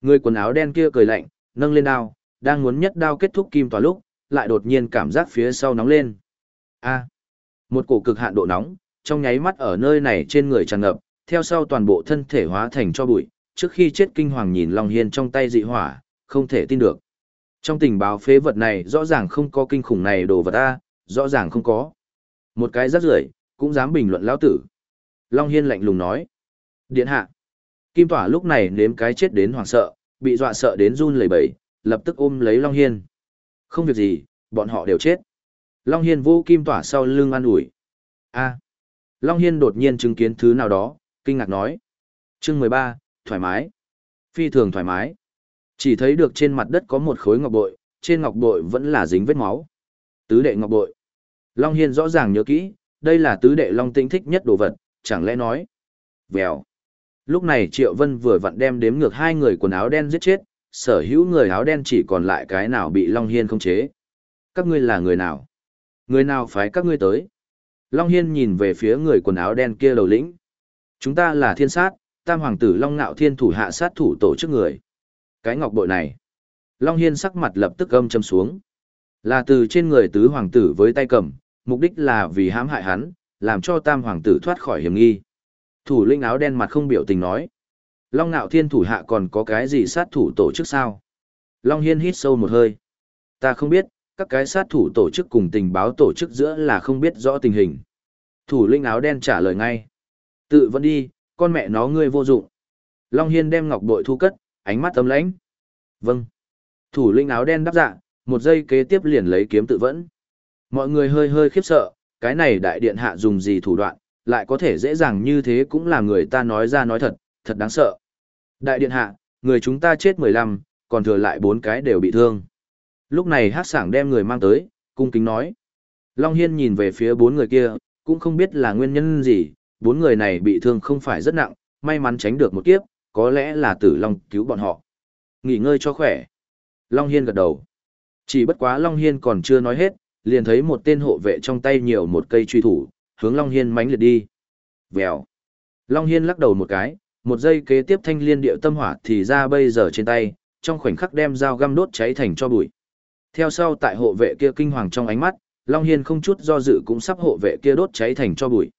Người quần áo đen kia cười lạnh, nâng lên đao, đang muốn nhất đao kết thúc kim tòa lúc, lại đột nhiên cảm giác phía sau nóng lên. A, một cổ cực hạn độ nóng, trong nháy mắt ở nơi này trên người tràn ngập, theo sau toàn bộ thân thể hóa thành cho bụi, trước khi chết kinh hoàng nhìn Long Hiên trong tay dị hỏa, không thể tin được. Trong tình báo phế vật này rõ ràng không có kinh khủng này đồ vật A, rõ ràng không có. Một cái rắc rưởi cũng dám bình luận lão tử. Long Hiên lạnh lùng nói. Điện hạ. Kim Tỏa lúc này nếm cái chết đến hoảng sợ, bị dọa sợ đến run lẩy bẩy, lập tức ôm lấy Long Hiên. Không việc gì, bọn họ đều chết. Long Hiên vô Kim Tỏa sau lưng an ủi. a Long Hiên đột nhiên chứng kiến thứ nào đó, kinh ngạc nói. chương 13, thoải mái. Phi thường thoải mái. Chỉ thấy được trên mặt đất có một khối ngọc bội, trên ngọc bội vẫn là dính vết máu. Tứ đệ ngọc bội. Long Hiên rõ ràng nhớ kỹ, đây là tứ đệ Long Tinh thích nhất đồ vật, chẳng lẽ nói. Vèo. Lúc này Triệu Vân vừa vặn đem đếm ngược hai người quần áo đen giết chết, sở hữu người áo đen chỉ còn lại cái nào bị Long Hiên không chế. Các ngươi là người nào? Người nào phái các ngươi tới? Long Hiên nhìn về phía người quần áo đen kia đầu lĩnh. Chúng ta là thiên sát, tam hoàng tử Long Nạo Thiên thủ hạ sát thủ tổ chức người. Cái ngọc bội này. Long Hiên sắc mặt lập tức âm châm xuống. Là từ trên người tứ hoàng tử với tay cầm, mục đích là vì hãm hại hắn, làm cho tam hoàng tử thoát khỏi hiểm nghi. Thủ lĩnh áo đen mặt không biểu tình nói. Long Nạo Thiên thủ hạ còn có cái gì sát thủ tổ chức sao? Long Hiên hít sâu một hơi. Ta không biết, các cái sát thủ tổ chức cùng tình báo tổ chức giữa là không biết rõ tình hình. Thủ lĩnh áo đen trả lời ngay. Tự vẫn đi, con mẹ nó ngươi vô dụng. Long Hiên đem ngọc bội thu cất, ánh mắt tấm lãnh. Vâng. Thủ lĩnh áo đen đáp dạ, một giây kế tiếp liền lấy kiếm tự vẫn. Mọi người hơi hơi khiếp sợ, cái này đại điện hạ dùng gì thủ đoạn, lại có thể dễ dàng như thế cũng là người ta nói ra nói thật, thật đáng sợ. Đại điện hạ, người chúng ta chết 15, còn thừa lại bốn cái đều bị thương. Lúc này hát sảng đem người mang tới, cung kính nói. Long Hiên nhìn về phía bốn người kia, cũng không biết là nguyên nhân gì, bốn người này bị thương không phải rất nặng, may mắn tránh được một kiếp, có lẽ là tử Long cứu bọn họ. Nghỉ ngơi cho khỏe. Long Hiên gật đầu. Chỉ bất quá Long Hiên còn chưa nói hết, liền thấy một tên hộ vệ trong tay nhiều một cây truy thủ, hướng Long Hiên mánh liệt đi. Vèo. Long Hiên lắc đầu một cái, một giây kế tiếp thanh liên điệu tâm hỏa thì ra bây giờ trên tay, trong khoảnh khắc đem dao găm đốt cháy thành cho bụi. Theo sau tại hộ vệ kia kinh hoàng trong ánh mắt, Long Hiên không chút do dự cũng sắp hộ vệ kia đốt cháy thành cho bụi.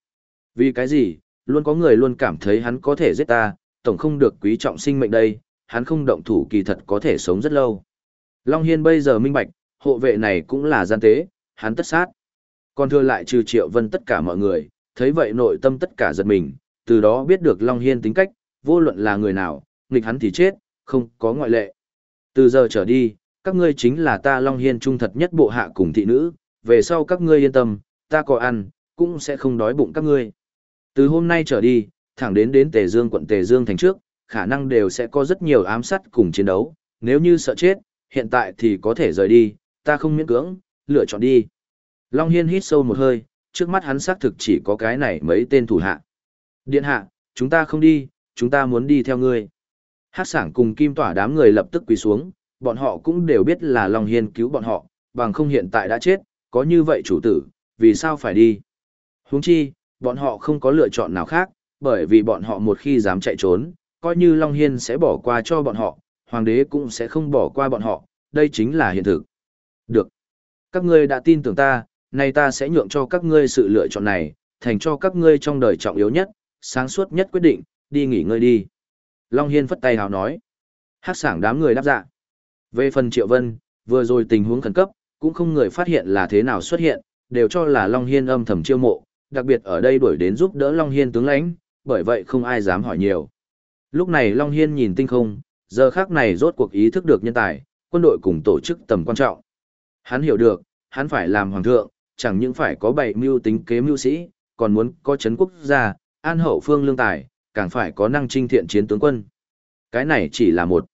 Vì cái gì, luôn có người luôn cảm thấy hắn có thể giết ta, tổng không được quý trọng sinh mệnh đây, hắn không động thủ kỳ thật có thể sống rất lâu. Long Hiên bây giờ minh bạch, hộ vệ này cũng là gian tế, hắn tất sát. Còn thưa lại trừ triệu vân tất cả mọi người, thấy vậy nội tâm tất cả giật mình, từ đó biết được Long Hiên tính cách, vô luận là người nào, nghịch hắn thì chết, không có ngoại lệ. Từ giờ trở đi, các ngươi chính là ta Long Hiên trung thật nhất bộ hạ cùng thị nữ, về sau các ngươi yên tâm, ta có ăn, cũng sẽ không đói bụng các ngươi. Từ hôm nay trở đi, thẳng đến đến Tề Dương quận Tề Dương thành trước, khả năng đều sẽ có rất nhiều ám sát cùng chiến đấu, nếu như sợ chết, hiện tại thì có thể rời đi, ta không miễn cưỡng, lựa chọn đi. Long Hiên hít sâu một hơi, trước mắt hắn xác thực chỉ có cái này mấy tên thủ hạ. Điện hạ, chúng ta không đi, chúng ta muốn đi theo ngươi. Hát sảng cùng kim tỏa đám người lập tức quỳ xuống, bọn họ cũng đều biết là Long Hiên cứu bọn họ, bằng không hiện tại đã chết, có như vậy chủ tử, vì sao phải đi. Huống chi, bọn họ không có lựa chọn nào khác, bởi vì bọn họ một khi dám chạy trốn, coi như Long Hiên sẽ bỏ qua cho bọn họ, hoàng đế cũng sẽ không bỏ qua bọn họ, đây chính là hiện thực. Được. Các ngươi đã tin tưởng ta, nay ta sẽ nhượng cho các ngươi sự lựa chọn này, thành cho các ngươi trong đời trọng yếu nhất, sáng suốt nhất quyết định, đi nghỉ ngơi đi. Long Hiên phất tay hào nói. Hát sảng đám người đáp dạ. Về phần Triệu Vân, vừa rồi tình huống khẩn cấp, cũng không người phát hiện là thế nào xuất hiện, đều cho là Long Hiên âm thầm chiêu mộ, đặc biệt ở đây đuổi đến giúp đỡ Long Hiên tướng lãnh, bởi vậy không ai dám hỏi nhiều. Lúc này Long Hiên nhìn tinh không, giờ khác này rốt cuộc ý thức được nhân tài, quân đội cùng tổ chức tầm quan trọng. Hắn hiểu được, hắn phải làm hoàng thượng, chẳng những phải có bảy mưu tính kế mưu sĩ, còn muốn có chấn quốc gia, an hậu phương lương tài, càng phải có năng trinh thiện chiến tướng quân. Cái này chỉ là một.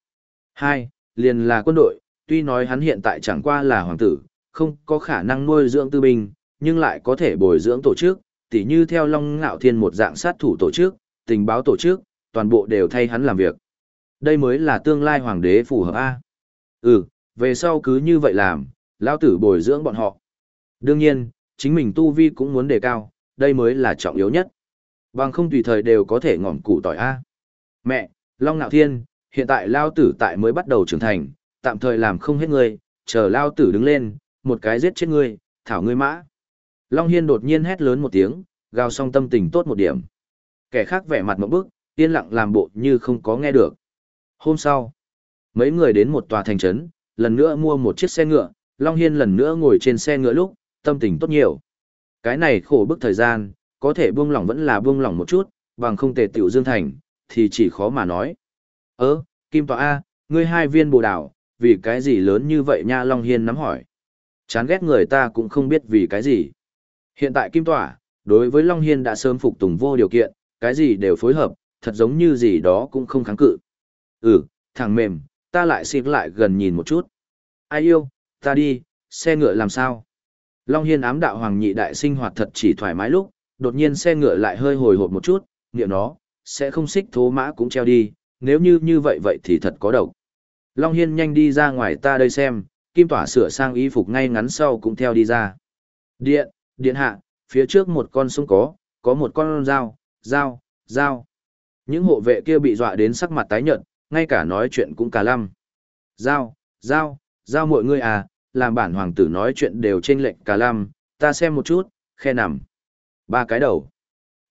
Hai, liền là quân đội, tuy nói hắn hiện tại chẳng qua là hoàng tử, không có khả năng nuôi dưỡng tư binh, nhưng lại có thể bồi dưỡng tổ chức, tỉ như theo Long Ngạo Thiên một dạng sát thủ tổ chức, tình báo tổ chức, toàn bộ đều thay hắn làm việc. Đây mới là tương lai hoàng đế phù hợp A. Ừ, về sau cứ như vậy làm, lao tử bồi dưỡng bọn họ. Đương nhiên, chính mình tu vi cũng muốn đề cao, đây mới là trọng yếu nhất. Bằng không tùy thời đều có thể ngỏm củ tỏi A. Mẹ, Long Nạo Thiên, hiện tại lao tử tại mới bắt đầu trưởng thành, tạm thời làm không hết ngươi, chờ lao tử đứng lên, một cái giết chết ngươi, thảo ngươi mã. Long Hiên đột nhiên hét lớn một tiếng, gào xong tâm tình tốt một điểm. Kẻ khác vẻ mặt một bức, yên lặng làm bộ như không có nghe được. Hôm sau, mấy người đến một tòa thành trấn, lần nữa mua một chiếc xe ngựa, Long Hiên lần nữa ngồi trên xe ngựa lúc, tâm tình tốt nhiều. Cái này khổ bức thời gian, có thể buông lỏng vẫn là buông lỏng một chút, bằng không tề tiểu dương thành, thì chỉ khó mà nói. Ơ, Kim tòa, A, ngươi hai viên bồ đảo, vì cái gì lớn như vậy nha Long Hiên nắm hỏi. Chán ghét người ta cũng không biết vì cái gì. Hiện tại Kim tòa đối với Long Hiên đã sớm phục tùng vô điều kiện, cái gì đều phối hợp, thật giống như gì đó cũng không kháng cự. Ừ, thằng mềm, ta lại xịt lại gần nhìn một chút. Ai yêu, ta đi, xe ngựa làm sao? Long Hiên ám đạo hoàng nhị đại sinh hoạt thật chỉ thoải mái lúc, đột nhiên xe ngựa lại hơi hồi hộp một chút, niệm nó, sẽ không xích thố mã cũng treo đi, nếu như như vậy vậy thì thật có độc. Long Hiên nhanh đi ra ngoài ta đây xem, kim tỏa sửa sang y phục ngay ngắn sau cũng theo đi ra. Điện, điện hạ, phía trước một con sông có, có một con dao, dao, dao. Những hộ vệ kia bị dọa đến sắc mặt tái nhợt, ngay cả nói chuyện cũng cả lăm. Dao, dao, dao mọi người à, làm bản hoàng tử nói chuyện đều trên lệnh cả lam, ta xem một chút, khe nằm. Ba cái đầu.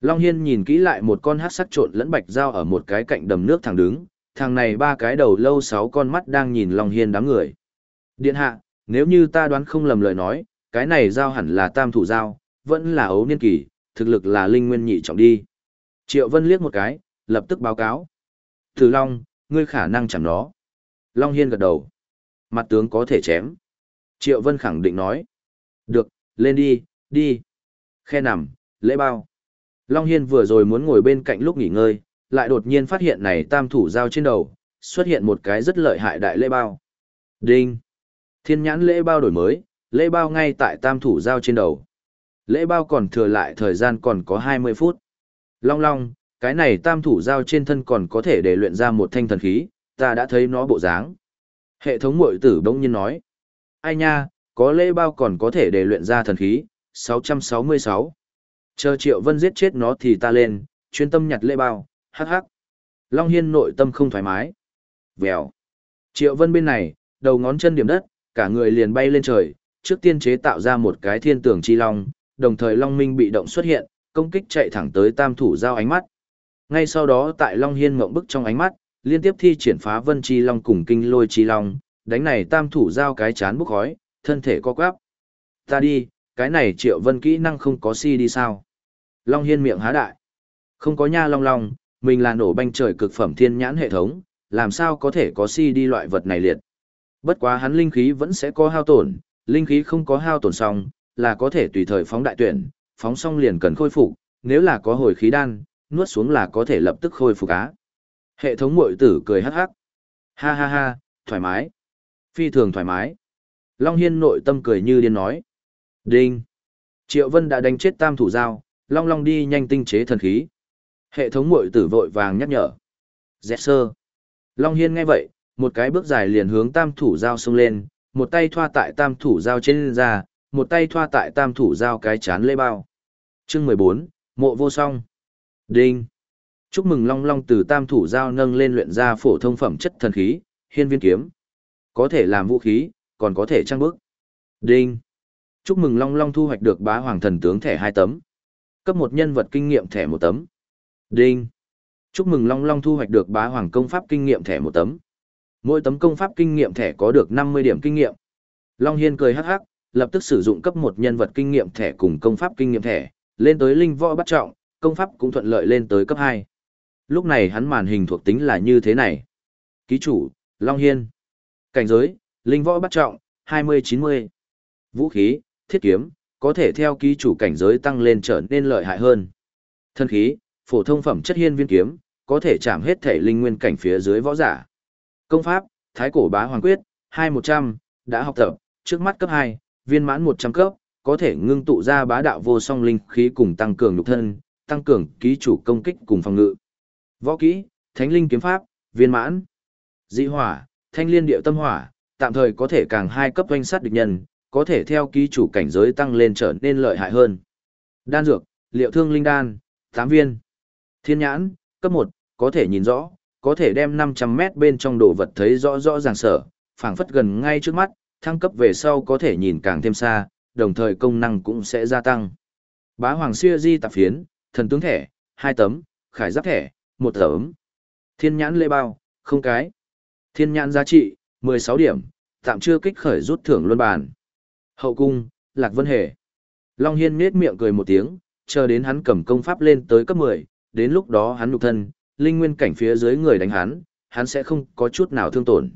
Long Hiên nhìn kỹ lại một con hát sắc trộn lẫn bạch dao ở một cái cạnh đầm nước thẳng đứng, thằng này ba cái đầu lâu sáu con mắt đang nhìn Long Hiên đám người. Điện hạ, nếu như ta đoán không lầm lời nói, cái này dao hẳn là tam thủ dao, vẫn là ấu niên kỳ, thực lực là linh nguyên nhị trọng đi. Triệu Vân liếc một cái, lập tức báo cáo. Thử Long, ngươi khả năng chẳng nó. Long Hiên gật đầu. Mặt tướng có thể chém. Triệu Vân khẳng định nói. Được, lên đi, đi. Khe nằm, lễ bao. Long Hiên vừa rồi muốn ngồi bên cạnh lúc nghỉ ngơi, lại đột nhiên phát hiện này tam thủ dao trên đầu, xuất hiện một cái rất lợi hại đại lễ bao. Đinh! Thiên nhãn lễ bao đổi mới, lễ bao ngay tại tam thủ dao trên đầu. Lễ bao còn thừa lại thời gian còn có 20 phút. Long long, cái này tam thủ dao trên thân còn có thể để luyện ra một thanh thần khí, ta đã thấy nó bộ dáng. Hệ thống mội tử bỗng nhiên nói. Ai nha, có lễ bao còn có thể để luyện ra thần khí, 666. Chờ Triệu Vân giết chết nó thì ta lên, chuyên tâm nhặt lễ bao, hắc hắc. Long Hiên nội tâm không thoải mái. Vèo. Triệu Vân bên này, đầu ngón chân điểm đất, cả người liền bay lên trời, trước tiên chế tạo ra một cái thiên tường chi long, đồng thời Long Minh bị động xuất hiện, công kích chạy thẳng tới tam thủ giao ánh mắt. Ngay sau đó tại Long Hiên ngộng bức trong ánh mắt, liên tiếp thi triển phá vân chi long cùng kinh lôi chi long, đánh này tam thủ giao cái chán bốc khói, thân thể co quắp. Ta đi, cái này triệu vân kỹ năng không có si đi sao. Long Hiên miệng há đại. Không có nha long long, mình là nổ banh trời cực phẩm thiên nhãn hệ thống, làm sao có thể có si đi loại vật này liệt. Bất quá hắn linh khí vẫn sẽ có hao tổn, linh khí không có hao tổn xong, là có thể tùy thời phóng đại tuyển, phóng xong liền cần khôi phục, nếu là có hồi khí đan, nuốt xuống là có thể lập tức khôi phục á. Hệ thống mội tử cười hắc hắc. Ha ha ha, thoải mái. Phi thường thoải mái. Long Hiên nội tâm cười như điên nói. Đinh. Triệu Vân đã đánh chết tam thủ giao, Long Long đi nhanh tinh chế thần khí. Hệ thống mội tử vội vàng nhắc nhở. Dẹt sơ. Long Hiên nghe vậy, một cái bước dài liền hướng tam thủ giao xông lên, một tay thoa tại tam thủ giao trên ra, một tay thoa tại tam thủ giao cái chán lê bao. Chương mười bốn Mộ vô song. Đinh. Chúc mừng Long Long từ tam thủ giao nâng lên luyện ra phổ thông phẩm chất thần khí, hiên viên kiếm. Có thể làm vũ khí, còn có thể trang bức. Đinh. Chúc mừng Long Long thu hoạch được bá hoàng thần tướng thẻ hai tấm. Cấp một nhân vật kinh nghiệm thẻ một tấm. Đinh. Chúc mừng Long Long thu hoạch được bá hoàng công pháp kinh nghiệm thẻ một tấm. Mỗi tấm công pháp kinh nghiệm thẻ có được 50 điểm kinh nghiệm. Long Hiên cười hắc hắc, lập tức sử dụng cấp một nhân vật kinh nghiệm thẻ cùng công pháp kinh nghiệm thẻ, lên tới linh võ bắt trọng, công pháp cũng thuận lợi lên tới cấp 2. Lúc này hắn màn hình thuộc tính là như thế này. Ký chủ, Long Hiên. Cảnh giới, linh võ bắt trọng, 20-90. Vũ khí, thiết kiếm, có thể theo ký chủ cảnh giới tăng lên trở nên lợi hại hơn. Thân khí, phổ thông phẩm chất hiên viên kiếm, có thể chạm hết thể linh nguyên cảnh phía dưới võ giả. Công pháp, Thái cổ bá hoàng quyết, 2100, đã học tập, trước mắt cấp 2, viên mãn 100 cấp, có thể ngưng tụ ra bá đạo vô song linh khí cùng tăng cường nhục thân, tăng cường ký chủ công kích cùng phòng ngự. Võ kỹ, Thánh linh kiếm pháp, viên mãn. Dị hỏa, Thanh liên điệu tâm hỏa, tạm thời có thể càng hai cấp doanh sát địch nhân, có thể theo ký chủ cảnh giới tăng lên trở nên lợi hại hơn. Đan dược, liệu thương linh đan, 8 viên. Thiên nhãn, cấp 1, có thể nhìn rõ, có thể đem 500 mét bên trong đồ vật thấy rõ rõ ràng sở, phảng phất gần ngay trước mắt, thăng cấp về sau có thể nhìn càng thêm xa, đồng thời công năng cũng sẽ gia tăng. Bá Hoàng xuyên Di tạp phiến, thần tướng thẻ, 2 tấm, khải giáp thẻ, 1 tấm. Thiên nhãn lê bao, không cái. Thiên nhãn giá trị, 16 điểm, tạm chưa kích khởi rút thưởng luân bàn. Hậu cung, Lạc Vân Hề. Long Hiên nết miệng cười một tiếng, chờ đến hắn cầm công pháp lên tới cấp 10, đến lúc đó hắn nhục thân, linh nguyên cảnh phía dưới người đánh hắn, hắn sẽ không có chút nào thương tổn.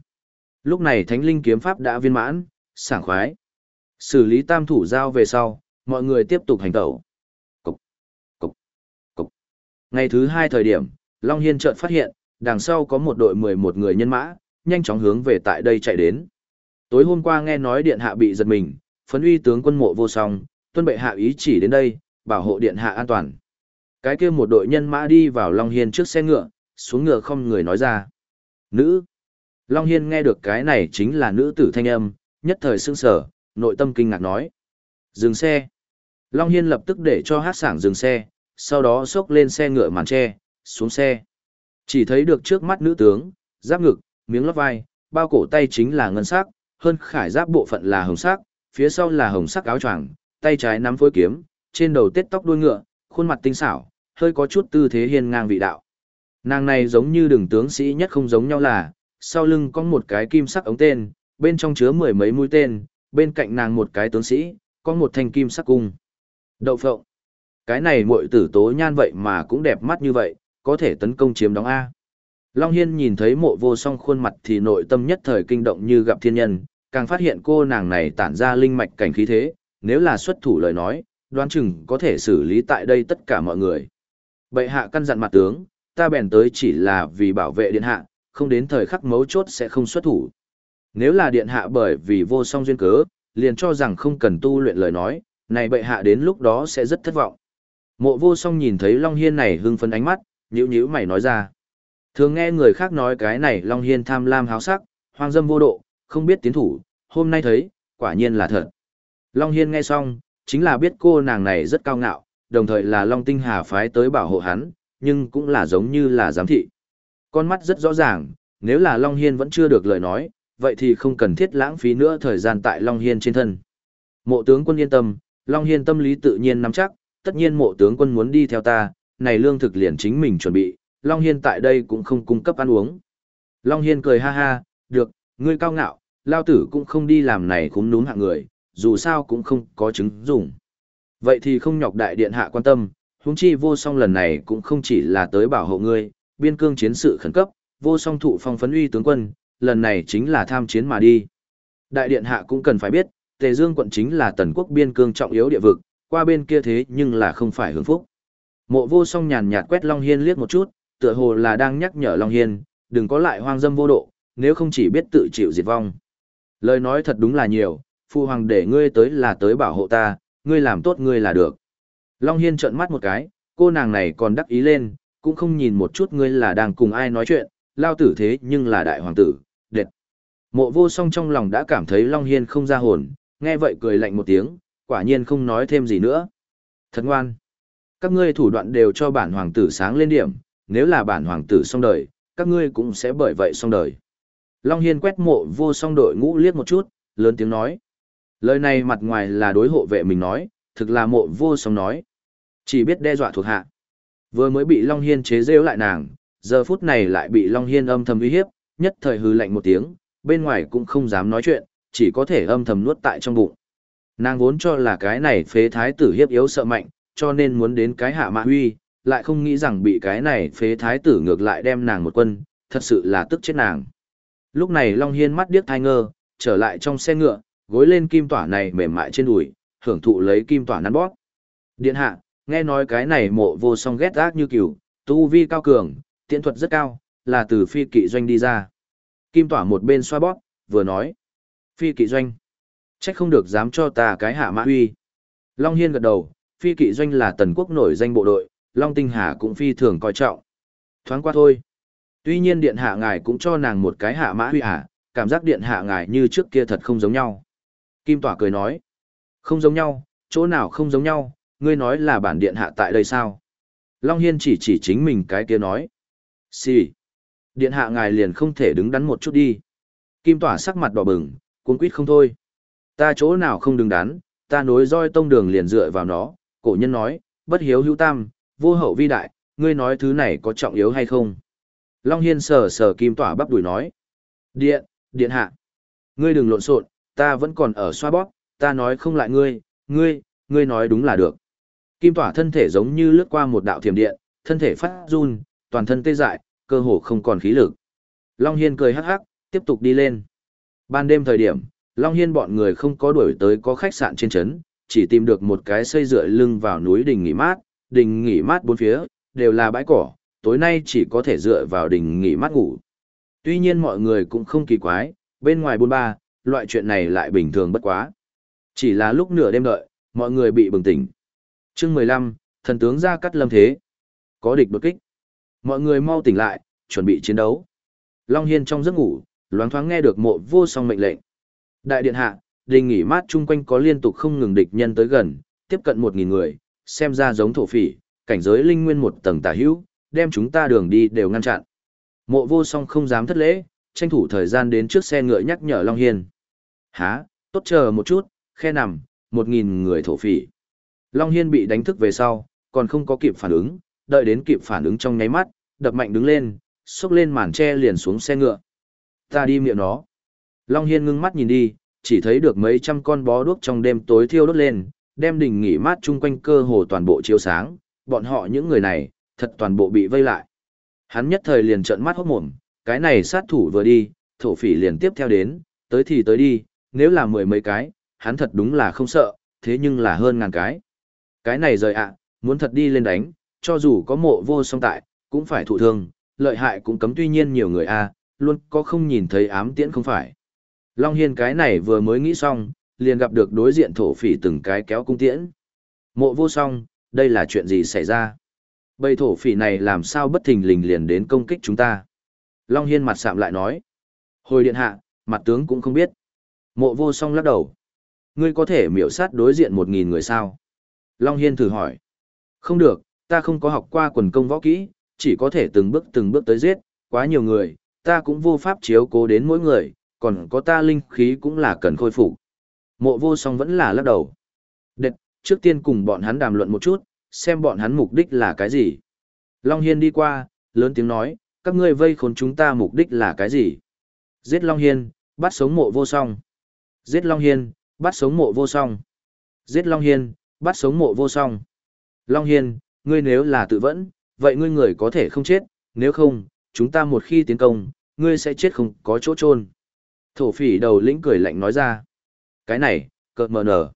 Lúc này thánh linh kiếm pháp đã viên mãn, sảng khoái. Xử lý tam thủ giao về sau, mọi người tiếp tục hành tẩu. Cục, cục, cục. Ngày thứ hai thời điểm, Long Hiên chợt phát hiện, đằng sau có một đội 11 người nhân mã, nhanh chóng hướng về tại đây chạy đến. Tối hôm qua nghe nói điện hạ bị giật mình, phấn uy tướng quân mộ vô song, tuân bệ hạ ý chỉ đến đây, bảo hộ điện hạ an toàn. Cái kia một đội nhân mã đi vào Long Hiên trước xe ngựa, xuống ngựa không người nói ra. Nữ. Long Hiên nghe được cái này chính là nữ tử thanh âm, nhất thời sương sở, nội tâm kinh ngạc nói. Dừng xe. Long Hiên lập tức để cho hát sảng dừng xe, sau đó xốc lên xe ngựa màn tre, xuống xe. Chỉ thấy được trước mắt nữ tướng, giáp ngực, miếng lót vai, bao cổ tay chính là ngân sắc, hơn khải giáp bộ phận là hồng sắc, phía sau là hồng sắc áo choàng, tay trái nắm phối kiếm, trên đầu tết tóc đuôi ngựa, khuôn mặt tinh xảo, hơi có chút tư thế hiên ngang vị đạo. Nàng này giống như đường tướng sĩ nhất không giống nhau là, sau lưng có một cái kim sắc ống tên, bên trong chứa mười mấy mũi tên, bên cạnh nàng một cái tướng sĩ, có một thanh kim sắc cung. Đậu phộng. Cái này muội tử tố nhan vậy mà cũng đẹp mắt như vậy, có thể tấn công chiếm đóng A. Long Hiên nhìn thấy mộ vô song khuôn mặt thì nội tâm nhất thời kinh động như gặp thiên nhân, càng phát hiện cô nàng này tản ra linh mạch cảnh khí thế, nếu là xuất thủ lời nói, đoán chừng có thể xử lý tại đây tất cả mọi người. Bệ hạ căn dặn mặt tướng, ta bèn tới chỉ là vì bảo vệ điện hạ, không đến thời khắc mấu chốt sẽ không xuất thủ. Nếu là điện hạ bởi vì vô song duyên cớ, liền cho rằng không cần tu luyện lời nói, này bệ hạ đến lúc đó sẽ rất thất vọng. Mộ vô song nhìn thấy Long Hiên này hưng phấn ánh mắt, nhữ nhữ mày nói ra. Thường nghe người khác nói cái này Long Hiên tham lam háo sắc, hoang dâm vô độ, không biết tiến thủ, hôm nay thấy, quả nhiên là thật. Long Hiên nghe xong, chính là biết cô nàng này rất cao ngạo, đồng thời là Long Tinh Hà phái tới bảo hộ hắn, nhưng cũng là giống như là giám thị. Con mắt rất rõ ràng, nếu là Long Hiên vẫn chưa được lời nói, vậy thì không cần thiết lãng phí nữa thời gian tại Long Hiên trên thân. Mộ tướng quân yên tâm, Long Hiên tâm lý tự nhiên nắm chắc, tất nhiên mộ tướng quân muốn đi theo ta, này lương thực liền chính mình chuẩn bị, Long Hiên tại đây cũng không cung cấp ăn uống. Long Hiên cười ha ha, được, ngươi cao ngạo, lao tử cũng không đi làm này khúm núm hạng người, dù sao cũng không có chứng dùng. Vậy thì không nhọc đại điện hạ quan tâm, huống chi vô song lần này cũng không chỉ là tới bảo hộ ngươi, biên cương chiến sự khẩn cấp, vô song thụ phong phấn uy tướng quân, lần này chính là tham chiến mà đi. Đại điện hạ cũng cần phải biết, Tề Dương quận chính là tần quốc biên cương trọng yếu địa vực, qua bên kia thế nhưng là không phải hưởng phúc. Mộ vô song nhàn nhạt quét Long Hiên liếc một chút, tựa hồ là đang nhắc nhở Long Hiên, đừng có lại hoang dâm vô độ, nếu không chỉ biết tự chịu diệt vong. Lời nói thật đúng là nhiều, phu hoàng để ngươi tới là tới bảo hộ ta, ngươi làm tốt ngươi là được. Long Hiên trợn mắt một cái, cô nàng này còn đắc ý lên, cũng không nhìn một chút ngươi là đang cùng ai nói chuyện, lao tử thế nhưng là đại hoàng tử, đệt. Mộ vô song trong lòng đã cảm thấy Long Hiên không ra hồn, nghe vậy cười lạnh một tiếng, quả nhiên không nói thêm gì nữa. Thật ngoan. Các ngươi thủ đoạn đều cho bản hoàng tử sáng lên điểm, nếu là bản hoàng tử xong đời, các ngươi cũng sẽ bởi vậy xong đời. Long Hiên quét mộ vô song đội ngũ liếc một chút, lớn tiếng nói. Lời này mặt ngoài là đối hộ vệ mình nói, thực là mộ vô song nói. Chỉ biết đe dọa thuộc hạ. Vừa mới bị Long Hiên chế rêu lại nàng, giờ phút này lại bị Long Hiên âm thầm uy hiếp, nhất thời hư lạnh một tiếng, bên ngoài cũng không dám nói chuyện, chỉ có thể âm thầm nuốt tại trong bụng. Nàng vốn cho là cái này phế thái tử hiếp yếu sợ mạnh, cho nên muốn đến cái hạ mạ huy, lại không nghĩ rằng bị cái này phế thái tử ngược lại đem nàng một quân, thật sự là tức chết nàng. Lúc này Long Hiên mắt điếc thai ngơ, trở lại trong xe ngựa, gối lên kim tỏa này mềm mại trên đùi, hưởng thụ lấy kim tỏa nắn bóp. Điện hạ, nghe nói cái này mộ vô song ghét ác như kiểu, tu vi cao cường, tiện thuật rất cao, là từ phi kỵ doanh đi ra. Kim tỏa một bên xoa bóp, vừa nói. Phi kỵ doanh. Trách không được dám cho ta cái hạ mã huy. Long Hiên gật đầu, phi kỵ doanh là tần quốc nổi danh bộ đội, Long Tinh Hà cũng phi thường coi trọng. Thoáng qua thôi. Tuy nhiên điện hạ ngài cũng cho nàng một cái hạ mã huy hạ, cảm giác điện hạ ngài như trước kia thật không giống nhau. Kim Tỏa cười nói. Không giống nhau, chỗ nào không giống nhau, ngươi nói là bản điện hạ tại đây sao? Long Hiên chỉ chỉ chính mình cái kia nói. Xì. Điện hạ ngài liền không thể đứng đắn một chút đi. Kim Tỏa sắc mặt đỏ bừng, cuốn quýt không thôi. Ta chỗ nào không đứng đắn, ta nối roi tông đường liền dựa vào nó, cổ nhân nói, bất hiếu hữu tam, vô hậu vi đại, ngươi nói thứ này có trọng yếu hay không? Long Hiên sờ sờ kim tỏa bắp đùi nói. Điện, điện hạ. Ngươi đừng lộn xộn, ta vẫn còn ở xoa bóp, ta nói không lại ngươi, ngươi, ngươi nói đúng là được. Kim tỏa thân thể giống như lướt qua một đạo thiểm điện, thân thể phát run, toàn thân tê dại, cơ hồ không còn khí lực. Long Hiên cười hắc hắc, tiếp tục đi lên. Ban đêm thời điểm, Long Hiên bọn người không có đuổi tới có khách sạn trên trấn, chỉ tìm được một cái xây dựa lưng vào núi đỉnh nghỉ mát, đình nghỉ mát bốn phía, đều là bãi cỏ, tối nay chỉ có thể dựa vào đình nghỉ mát ngủ. Tuy nhiên mọi người cũng không kỳ quái, bên ngoài bôn ba, loại chuyện này lại bình thường bất quá. Chỉ là lúc nửa đêm đợi, mọi người bị bừng tỉnh. chương 15, thần tướng ra cắt lâm thế. Có địch đột kích. Mọi người mau tỉnh lại, chuẩn bị chiến đấu. Long Hiên trong giấc ngủ, loáng thoáng nghe được mộ vô song mệnh lệnh. Đại điện hạ, đình nghỉ mát chung quanh có liên tục không ngừng địch nhân tới gần, tiếp cận 1.000 người, xem ra giống thổ phỉ, cảnh giới linh nguyên một tầng tả hữu, đem chúng ta đường đi đều ngăn chặn. Mộ vô song không dám thất lễ, tranh thủ thời gian đến trước xe ngựa nhắc nhở Long Hiên. Há, tốt chờ một chút, khe nằm, 1.000 người thổ phỉ. Long Hiên bị đánh thức về sau, còn không có kịp phản ứng, đợi đến kịp phản ứng trong nháy mắt, đập mạnh đứng lên, xốc lên màn tre liền xuống xe ngựa. Ta đi miệng nó. Long Hiên ngưng mắt nhìn đi, chỉ thấy được mấy trăm con bó đuốc trong đêm tối thiêu đốt lên, đem đỉnh nghỉ mát chung quanh cơ hồ toàn bộ chiếu sáng, bọn họ những người này, thật toàn bộ bị vây lại. Hắn nhất thời liền trợn mắt hốt mồm, cái này sát thủ vừa đi, thổ phỉ liền tiếp theo đến, tới thì tới đi, nếu là mười mấy cái, hắn thật đúng là không sợ, thế nhưng là hơn ngàn cái. Cái này rời ạ, muốn thật đi lên đánh, cho dù có mộ vô song tại, cũng phải thụ thương, lợi hại cũng cấm tuy nhiên nhiều người a luôn có không nhìn thấy ám tiễn không phải. Long Hiên cái này vừa mới nghĩ xong, liền gặp được đối diện thổ phỉ từng cái kéo cung tiễn. Mộ vô song, đây là chuyện gì xảy ra? Bầy thổ phỉ này làm sao bất thình lình liền đến công kích chúng ta? Long Hiên mặt sạm lại nói. Hồi điện hạ, mặt tướng cũng không biết. Mộ vô song lắc đầu. Ngươi có thể miểu sát đối diện một nghìn người sao? Long Hiên thử hỏi. Không được, ta không có học qua quần công võ kỹ, chỉ có thể từng bước từng bước tới giết, quá nhiều người, ta cũng vô pháp chiếu cố đến mỗi người, còn có ta linh khí cũng là cần khôi phục. Mộ vô song vẫn là lắc đầu. Đệt, trước tiên cùng bọn hắn đàm luận một chút, xem bọn hắn mục đích là cái gì. Long Hiên đi qua, lớn tiếng nói, các ngươi vây khốn chúng ta mục đích là cái gì? Giết Long Hiên, bắt sống mộ vô song. Giết Long Hiên, bắt sống mộ vô song. Giết Long Hiên, bắt sống mộ vô song. Long Hiên, ngươi nếu là tự vẫn, vậy ngươi người có thể không chết, nếu không, chúng ta một khi tiến công, ngươi sẽ chết không có chỗ chôn Thổ phỉ đầu lĩnh cười lạnh nói ra. Cái này, cợt mờ nở.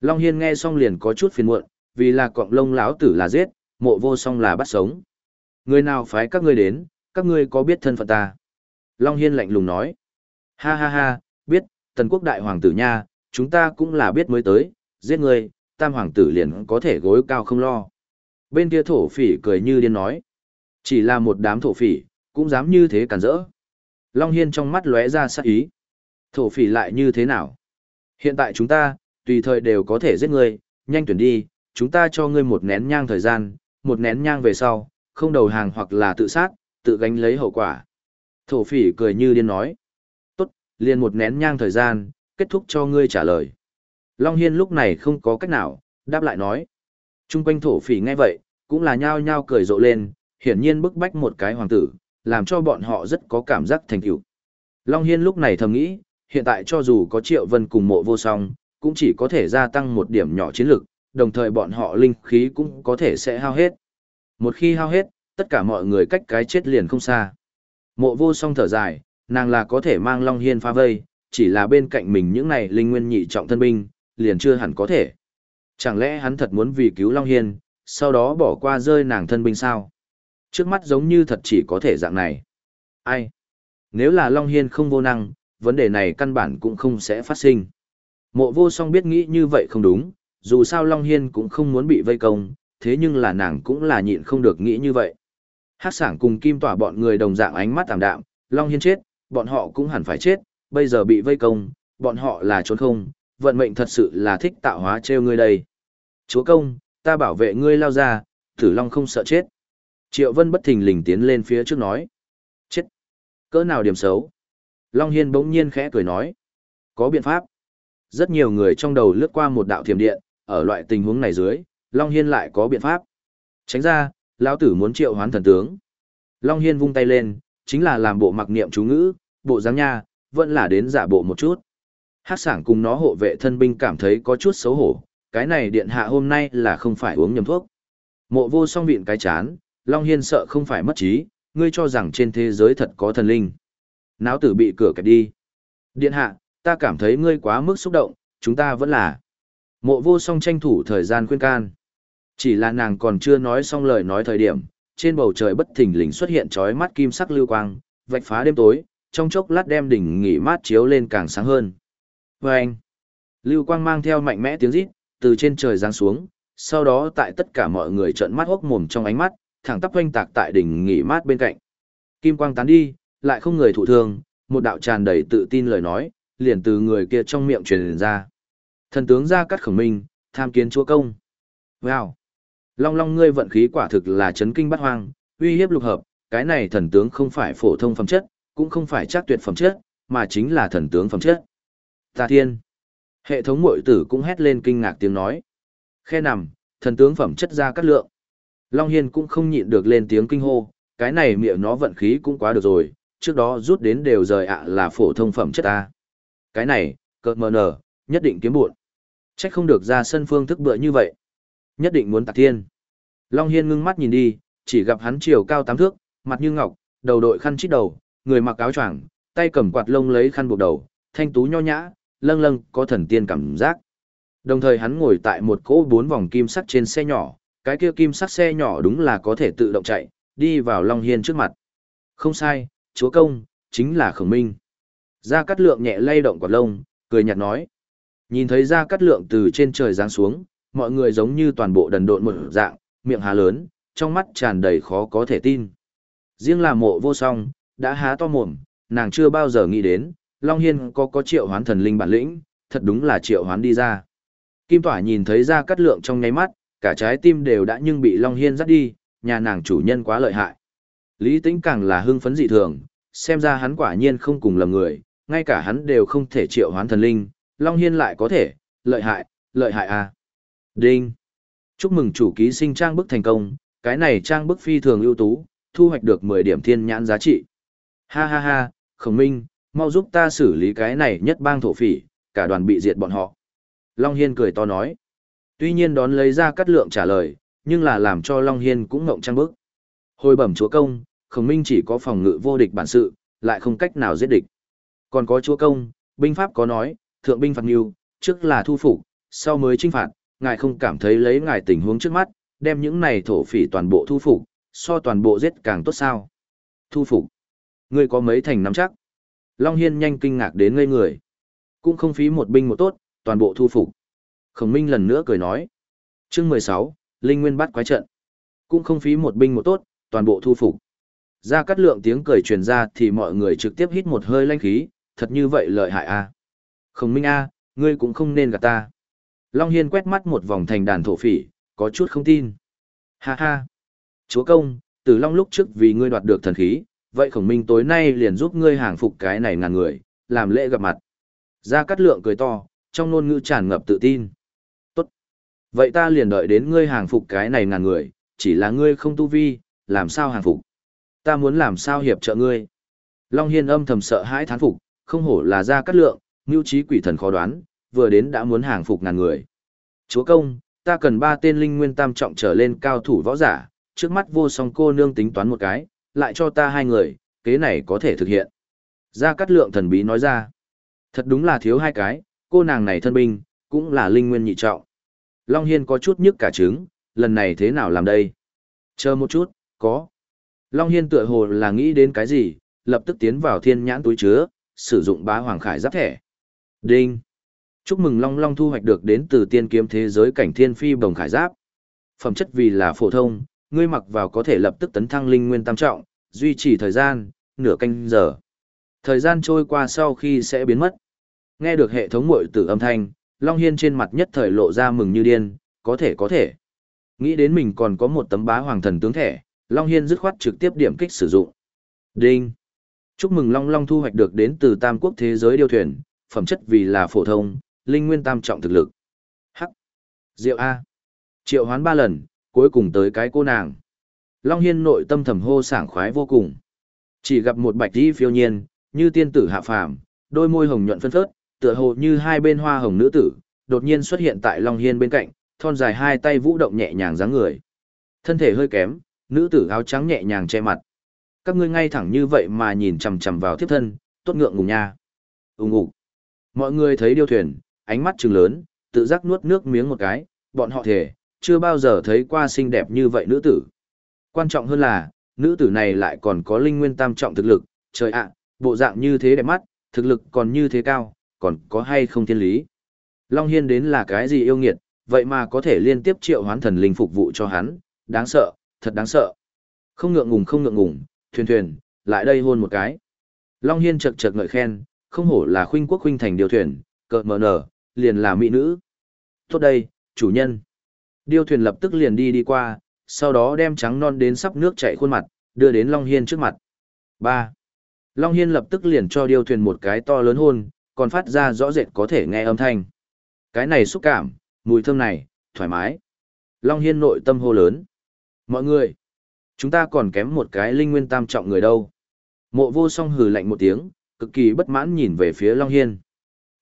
Long Hiên nghe xong liền có chút phiền muộn, vì là cọng lông lão tử là giết, mộ vô song là bắt sống. Người nào phái các ngươi đến, các ngươi có biết thân phận ta? Long Hiên lạnh lùng nói. Ha ha ha, biết, tần quốc đại hoàng tử nha, chúng ta cũng là biết mới tới, giết ngươi, tam hoàng tử liền có thể gối cao không lo. Bên kia thổ phỉ cười như điên nói. Chỉ là một đám thổ phỉ, cũng dám như thế cản rỡ. Long Hiên trong mắt lóe ra sát ý. Thổ phỉ lại như thế nào? Hiện tại chúng ta, tùy thời đều có thể giết ngươi, nhanh tuyển đi, chúng ta cho ngươi một nén nhang thời gian, một nén nhang về sau, không đầu hàng hoặc là tự sát, tự gánh lấy hậu quả. Thổ phỉ cười như điên nói. Tốt, liền một nén nhang thời gian, kết thúc cho ngươi trả lời. Long Hiên lúc này không có cách nào, đáp lại nói. Trung quanh thổ phỉ nghe vậy, cũng là nhao nhao cười rộ lên, hiển nhiên bức bách một cái hoàng tử, làm cho bọn họ rất có cảm giác thành tựu. Long Hiên lúc này thầm nghĩ, hiện tại cho dù có Triệu Vân cùng mộ vô song, cũng chỉ có thể gia tăng một điểm nhỏ chiến lực, đồng thời bọn họ linh khí cũng có thể sẽ hao hết. Một khi hao hết, tất cả mọi người cách cái chết liền không xa. Mộ vô song thở dài, nàng là có thể mang Long Hiên phá vây, chỉ là bên cạnh mình những này linh nguyên nhị trọng thân binh, liền chưa hẳn có thể. Chẳng lẽ hắn thật muốn vì cứu Long Hiên, sau đó bỏ qua rơi nàng thân binh sao? Trước mắt giống như thật chỉ có thể dạng này. Ai? Nếu là Long Hiên không vô năng, vấn đề này căn bản cũng không sẽ phát sinh. Mộ vô song biết nghĩ như vậy không đúng, dù sao Long Hiên cũng không muốn bị vây công, thế nhưng là nàng cũng là nhịn không được nghĩ như vậy. Hát sảng cùng kim tỏa bọn người đồng dạng ánh mắt tạm đạm, Long Hiên chết, bọn họ cũng hẳn phải chết, bây giờ bị vây công, bọn họ là trốn không, vận mệnh thật sự là thích tạo hóa treo ngươi đây. Chúa công, ta bảo vệ ngươi lao ra, tử long không sợ chết. Triệu Vân bất thình lình tiến lên phía trước nói. Chết! Cỡ nào điểm xấu? Long Hiên bỗng nhiên khẽ cười nói. Có biện pháp. Rất nhiều người trong đầu lướt qua một đạo thiểm điện, ở loại tình huống này dưới, Long Hiên lại có biện pháp. Tránh ra, lão tử muốn triệu hoán thần tướng. Long Hiên vung tay lên, chính là làm bộ mặc niệm chú ngữ, bộ dáng nha, vẫn là đến giả bộ một chút. Hát sảng cùng nó hộ vệ thân binh cảm thấy có chút xấu hổ, cái này điện hạ hôm nay là không phải uống nhầm thuốc. Mộ vô song viện cái chán, Long Hiên sợ không phải mất trí, ngươi cho rằng trên thế giới thật có thần linh. Náo tử bị cửa kẹp đi. Điện hạ, ta cảm thấy ngươi quá mức xúc động, chúng ta vẫn là. Mộ vô song tranh thủ thời gian khuyên can. Chỉ là nàng còn chưa nói xong lời nói thời điểm, trên bầu trời bất thình lình xuất hiện chói mắt kim sắc lưu quang, vạch phá đêm tối, trong chốc lát đem đỉnh nghỉ mát chiếu lên càng sáng hơn. Vâng! lưu quang mang theo mạnh mẽ tiếng rít, từ trên trời giáng xuống, sau đó tại tất cả mọi người trợn mắt hốc mồm trong ánh mắt, thẳng tắp hoanh tạc tại đỉnh nghỉ mát bên cạnh. Kim quang tán đi, lại không người thụ thương, một đạo tràn đầy tự tin lời nói, liền từ người kia trong miệng truyền ra. Thần tướng ra cắt khổng minh, tham kiến chúa công. Wow! Long long ngươi vận khí quả thực là chấn kinh bắt hoang, uy hiếp lục hợp, cái này thần tướng không phải phổ thông phẩm chất, cũng không phải chắc tuyệt phẩm chất, mà chính là thần tướng phẩm chất. Tà thiên! Hệ thống mội tử cũng hét lên kinh ngạc tiếng nói. Khe nằm, thần tướng phẩm chất ra cắt lượng. Long Hiên cũng không nhịn được lên tiếng kinh hô, cái này miệng nó vận khí cũng quá được rồi, trước đó rút đến đều rời ạ là phổ thông phẩm chất ta. Cái này, cợt mờ nở, nhất định kiếm buộn. Trách không được ra sân phương thức bựa như vậy. Nhất định muốn tạc thiên. Long Hiên ngưng mắt nhìn đi, chỉ gặp hắn chiều cao tám thước, mặt như ngọc, đầu đội khăn chít đầu, người mặc áo choàng, tay cầm quạt lông lấy khăn buộc đầu, thanh tú nho nhã, lâng lâng có thần tiên cảm giác. Đồng thời hắn ngồi tại một cỗ bốn vòng kim sắt trên xe nhỏ, cái kia kim sắt xe nhỏ đúng là có thể tự động chạy, đi vào Long Hiên trước mặt. Không sai, chúa công, chính là khổng minh. Gia Cát Lượng nhẹ lay động quạt lông, cười nhạt nói. Nhìn thấy Gia Cát Lượng từ trên trời giáng xuống, mọi người giống như toàn bộ đần độn một dạng, miệng há lớn, trong mắt tràn đầy khó có thể tin. Riêng là mộ vô song, đã há to mồm, nàng chưa bao giờ nghĩ đến, Long Hiên có có triệu hoán thần linh bản lĩnh, thật đúng là triệu hoán đi ra. Kim Tỏa nhìn thấy Gia Cát Lượng trong nháy mắt, cả trái tim đều đã nhưng bị Long Hiên dắt đi, nhà nàng chủ nhân quá lợi hại. Lý Tĩnh càng là hưng phấn dị thường, xem ra hắn quả nhiên không cùng lầm người, ngay cả hắn đều không thể triệu hoán thần linh, Long Hiên lại có thể, lợi hại, lợi hại à. Đinh! Chúc mừng chủ ký sinh trang bức thành công, cái này trang bức phi thường ưu tú, thu hoạch được 10 điểm thiên nhãn giá trị. Ha ha ha, khổng minh, mau giúp ta xử lý cái này nhất bang thổ phỉ, cả đoàn bị diệt bọn họ. Long Hiên cười to nói. Tuy nhiên đón lấy ra cắt lượng trả lời, nhưng là làm cho Long Hiên cũng ngộng trang bức. Hồi bẩm chúa công, khổng minh chỉ có phòng ngự vô địch bản sự, lại không cách nào giết địch. Còn có chúa công, binh pháp có nói, thượng binh phạt nghiêu, trước là thu phục, sau mới trinh phạt, ngài không cảm thấy lấy ngài tình huống trước mắt, đem những này thổ phỉ toàn bộ thu phục, so toàn bộ giết càng tốt sao. Thu phục. Ngươi có mấy thành nắm chắc. Long Hiên nhanh kinh ngạc đến ngây người. Cũng không phí một binh một tốt, toàn bộ thu phục. Khổng Minh lần nữa cười nói. chương 16, Linh Nguyên bắt quái trận. Cũng không phí một binh một tốt, toàn bộ thu phục. Ra cắt lượng tiếng cười truyền ra thì mọi người trực tiếp hít một hơi lanh khí, thật như vậy lợi hại a à. Khổng Minh a ngươi cũng không nên gạt ta. Long Hiên quét mắt một vòng thành đàn thổ phỉ, có chút không tin. Ha ha! Chúa công, từ Long lúc trước vì ngươi đoạt được thần khí, vậy khổng minh tối nay liền giúp ngươi hàng phục cái này ngàn người, làm lễ gặp mặt. Gia Cát Lượng cười to, trong ngôn ngữ tràn ngập tự tin. Tốt! Vậy ta liền đợi đến ngươi hàng phục cái này ngàn người, chỉ là ngươi không tu vi, làm sao hàng phục? Ta muốn làm sao hiệp trợ ngươi? Long Hiên âm thầm sợ hãi thán phục, không hổ là Gia Cát Lượng, mưu trí quỷ thần khó đoán, vừa đến đã muốn hàng phục ngàn người. Chúa công, ta cần ba tên linh nguyên tam trọng trở lên cao thủ võ giả, trước mắt vô song cô nương tính toán một cái, lại cho ta hai người, kế này có thể thực hiện. Gia Cát Lượng thần bí nói ra, thật đúng là thiếu hai cái, cô nàng này thân binh, cũng là linh nguyên nhị trọng. Long Hiên có chút nhức cả trứng, lần này thế nào làm đây? Chờ một chút, có. Long Hiên tựa hồ là nghĩ đến cái gì, lập tức tiến vào thiên nhãn túi chứa, sử dụng bá hoàng khải giáp thẻ. Đinh! Chúc mừng Long Long thu hoạch được đến từ tiên kiếm thế giới cảnh thiên phi bồng khải giáp. Phẩm chất vì là phổ thông, ngươi mặc vào có thể lập tức tấn thăng linh nguyên tam trọng, duy trì thời gian, nửa canh giờ. Thời gian trôi qua sau khi sẽ biến mất. Nghe được hệ thống mội tử âm thanh, Long Hiên trên mặt nhất thời lộ ra mừng như điên, có thể có thể. Nghĩ đến mình còn có một tấm bá hoàng thần tướng thẻ, Long Hiên dứt khoát trực tiếp điểm kích sử dụng. Đinh! Chúc mừng Long Long thu hoạch được đến từ Tam Quốc thế giới điêu thuyền, phẩm chất vì là phổ thông, linh nguyên tam trọng thực lực. Hắc. Diệu A. Triệu hoán ba lần, cuối cùng tới cái cô nàng. Long Hiên nội tâm thầm hô sảng khoái vô cùng. Chỉ gặp một bạch đi phiêu nhiên, như tiên tử hạ phàm, đôi môi hồng nhuận phân phớt, tựa hồ như hai bên hoa hồng nữ tử, đột nhiên xuất hiện tại Long Hiên bên cạnh, thon dài hai tay vũ động nhẹ nhàng dáng người. Thân thể hơi kém, Nữ tử áo trắng nhẹ nhàng che mặt. Các ngươi ngay thẳng như vậy mà nhìn chằm chằm vào thiếp thân, tốt ngượng ngùng nha. Ùng ục. Mọi người thấy điêu thuyền, ánh mắt trừng lớn, tự giác nuốt nước miếng một cái, bọn họ thể, chưa bao giờ thấy qua xinh đẹp như vậy nữ tử. Quan trọng hơn là, nữ tử này lại còn có linh nguyên tam trọng thực lực, trời ạ, bộ dạng như thế đẹp mắt, thực lực còn như thế cao, còn có hay không thiên lý. Long Hiên đến là cái gì yêu nghiệt, vậy mà có thể liên tiếp triệu hoán thần linh phục vụ cho hắn, đáng sợ, thật đáng sợ. Không ngượng ngùng không ngượng ngùng, thuyền thuyền, lại đây hôn một cái. Long Hiên chật chật ngợi khen, không hổ là khuynh quốc khuynh thành điều thuyền, cợt mờ nở, liền là mỹ nữ. Tốt đây, chủ nhân. Điêu thuyền lập tức liền đi đi qua, sau đó đem trắng non đến sắp nước chảy khuôn mặt, đưa đến Long Hiên trước mặt. 3. Long Hiên lập tức liền cho điêu thuyền một cái to lớn hôn, còn phát ra rõ rệt có thể nghe âm thanh. Cái này xúc cảm, mùi thơm này, thoải mái. Long Hiên nội tâm hô lớn. Mọi người, chúng ta còn kém một cái linh nguyên tam trọng người đâu. Mộ vô song hừ lạnh một tiếng, cực kỳ bất mãn nhìn về phía Long Hiên.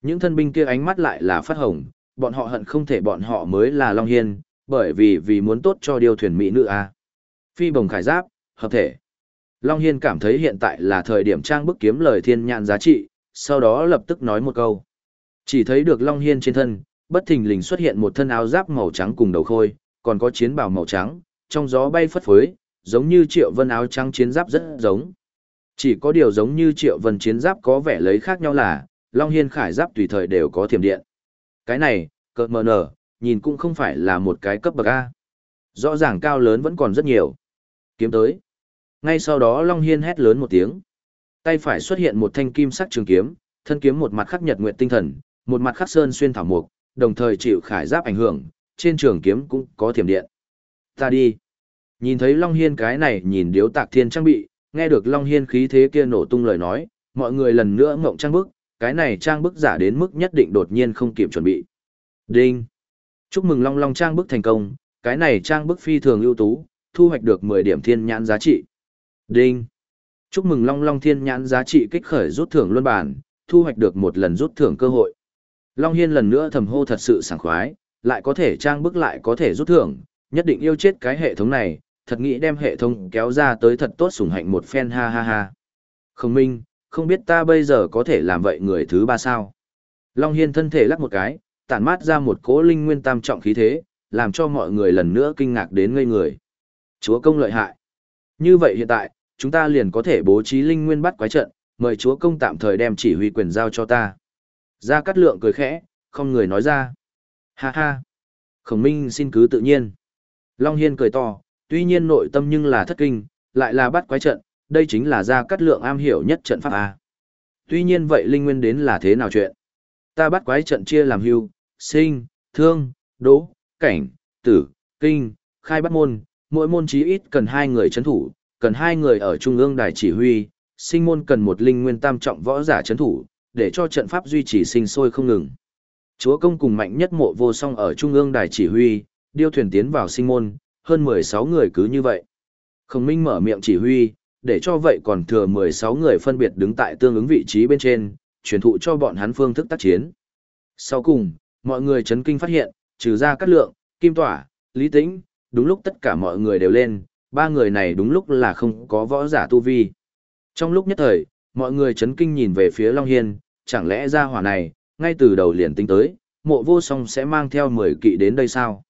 Những thân binh kia ánh mắt lại là phát hồng, bọn họ hận không thể bọn họ mới là Long Hiên, bởi vì vì muốn tốt cho điều thuyền mỹ nữ a. Phi bồng khải giáp, hợp thể. Long Hiên cảm thấy hiện tại là thời điểm trang bức kiếm lời thiên nhạn giá trị, sau đó lập tức nói một câu. Chỉ thấy được Long Hiên trên thân, bất thình lình xuất hiện một thân áo giáp màu trắng cùng đầu khôi, còn có chiến bào màu trắng, trong gió bay phất phới, giống như triệu vân áo trắng chiến giáp rất giống. Chỉ có điều giống như triệu vân chiến giáp có vẻ lấy khác nhau là, Long Hiên khải giáp tùy thời đều có thiểm điện. Cái này, cợt mờ nở, nhìn cũng không phải là một cái cấp bậc A. Rõ ràng cao lớn vẫn còn rất nhiều. Kiếm tới. Ngay sau đó Long Hiên hét lớn một tiếng. Tay phải xuất hiện một thanh kim sắc trường kiếm, thân kiếm một mặt khắc nhật nguyện tinh thần, một mặt khắc sơn xuyên thảo mục, đồng thời chịu khải giáp ảnh hưởng, trên trường kiếm cũng có thiểm điện. Ta đi. Nhìn thấy Long Hiên cái này nhìn điếu tạc thiên trang bị, nghe được Long Hiên khí thế kia nổ tung lời nói, mọi người lần nữa ngộng trang bức, cái này trang bức giả đến mức nhất định đột nhiên không kịp chuẩn bị. Đinh. Chúc mừng Long Long trang bức thành công, cái này trang bức phi thường ưu tú, thu hoạch được 10 điểm thiên nhãn giá trị. Đinh. Chúc mừng Long Long thiên nhãn giá trị kích khởi rút thưởng luân bản, thu hoạch được một lần rút thưởng cơ hội. Long Hiên lần nữa thầm hô thật sự sảng khoái, lại có thể trang bức lại có thể rút thưởng, nhất định yêu chết cái hệ thống này, thật nghĩ đem hệ thống kéo ra tới thật tốt sủng hạnh một phen ha ha ha. Không minh, không biết ta bây giờ có thể làm vậy người thứ ba sao. Long Hiên thân thể lắc một cái, tản mát ra một cỗ linh nguyên tam trọng khí thế, làm cho mọi người lần nữa kinh ngạc đến ngây người. Chúa công lợi hại. Như vậy hiện tại, chúng ta liền có thể bố trí linh nguyên bắt quái trận, mời chúa công tạm thời đem chỉ huy quyền giao cho ta. Gia Cát Lượng cười khẽ, không người nói ra. Ha ha. Khổng Minh xin cứ tự nhiên. Long Hiên cười to, tuy nhiên nội tâm nhưng là thất kinh, lại là bắt quái trận, đây chính là Gia Cát Lượng am hiểu nhất trận pháp A. Tuy nhiên vậy linh nguyên đến là thế nào chuyện? Ta bắt quái trận chia làm hưu, sinh, thương, đố, cảnh, tử, kinh, khai bắt môn, mỗi môn chí ít cần hai người chấn thủ, cần hai người ở trung ương đài chỉ huy, sinh môn cần một linh nguyên tam trọng võ giả chấn thủ, để cho trận pháp duy trì sinh sôi không ngừng. Chúa công cùng mạnh nhất mộ vô song ở trung ương đài chỉ huy, điêu thuyền tiến vào sinh môn, hơn 16 người cứ như vậy. Khổng Minh mở miệng chỉ huy, để cho vậy còn thừa 16 người phân biệt đứng tại tương ứng vị trí bên trên, truyền thụ cho bọn hắn phương thức tác chiến. Sau cùng, mọi người chấn kinh phát hiện, trừ ra cát lượng, kim tỏa, lý tĩnh, đúng lúc tất cả mọi người đều lên, ba người này đúng lúc là không có võ giả tu vi. Trong lúc nhất thời, mọi người chấn kinh nhìn về phía Long Hiên, chẳng lẽ ra hỏa này, ngay từ đầu liền tính tới, mộ vô song sẽ mang theo 10 kỵ đến đây sao?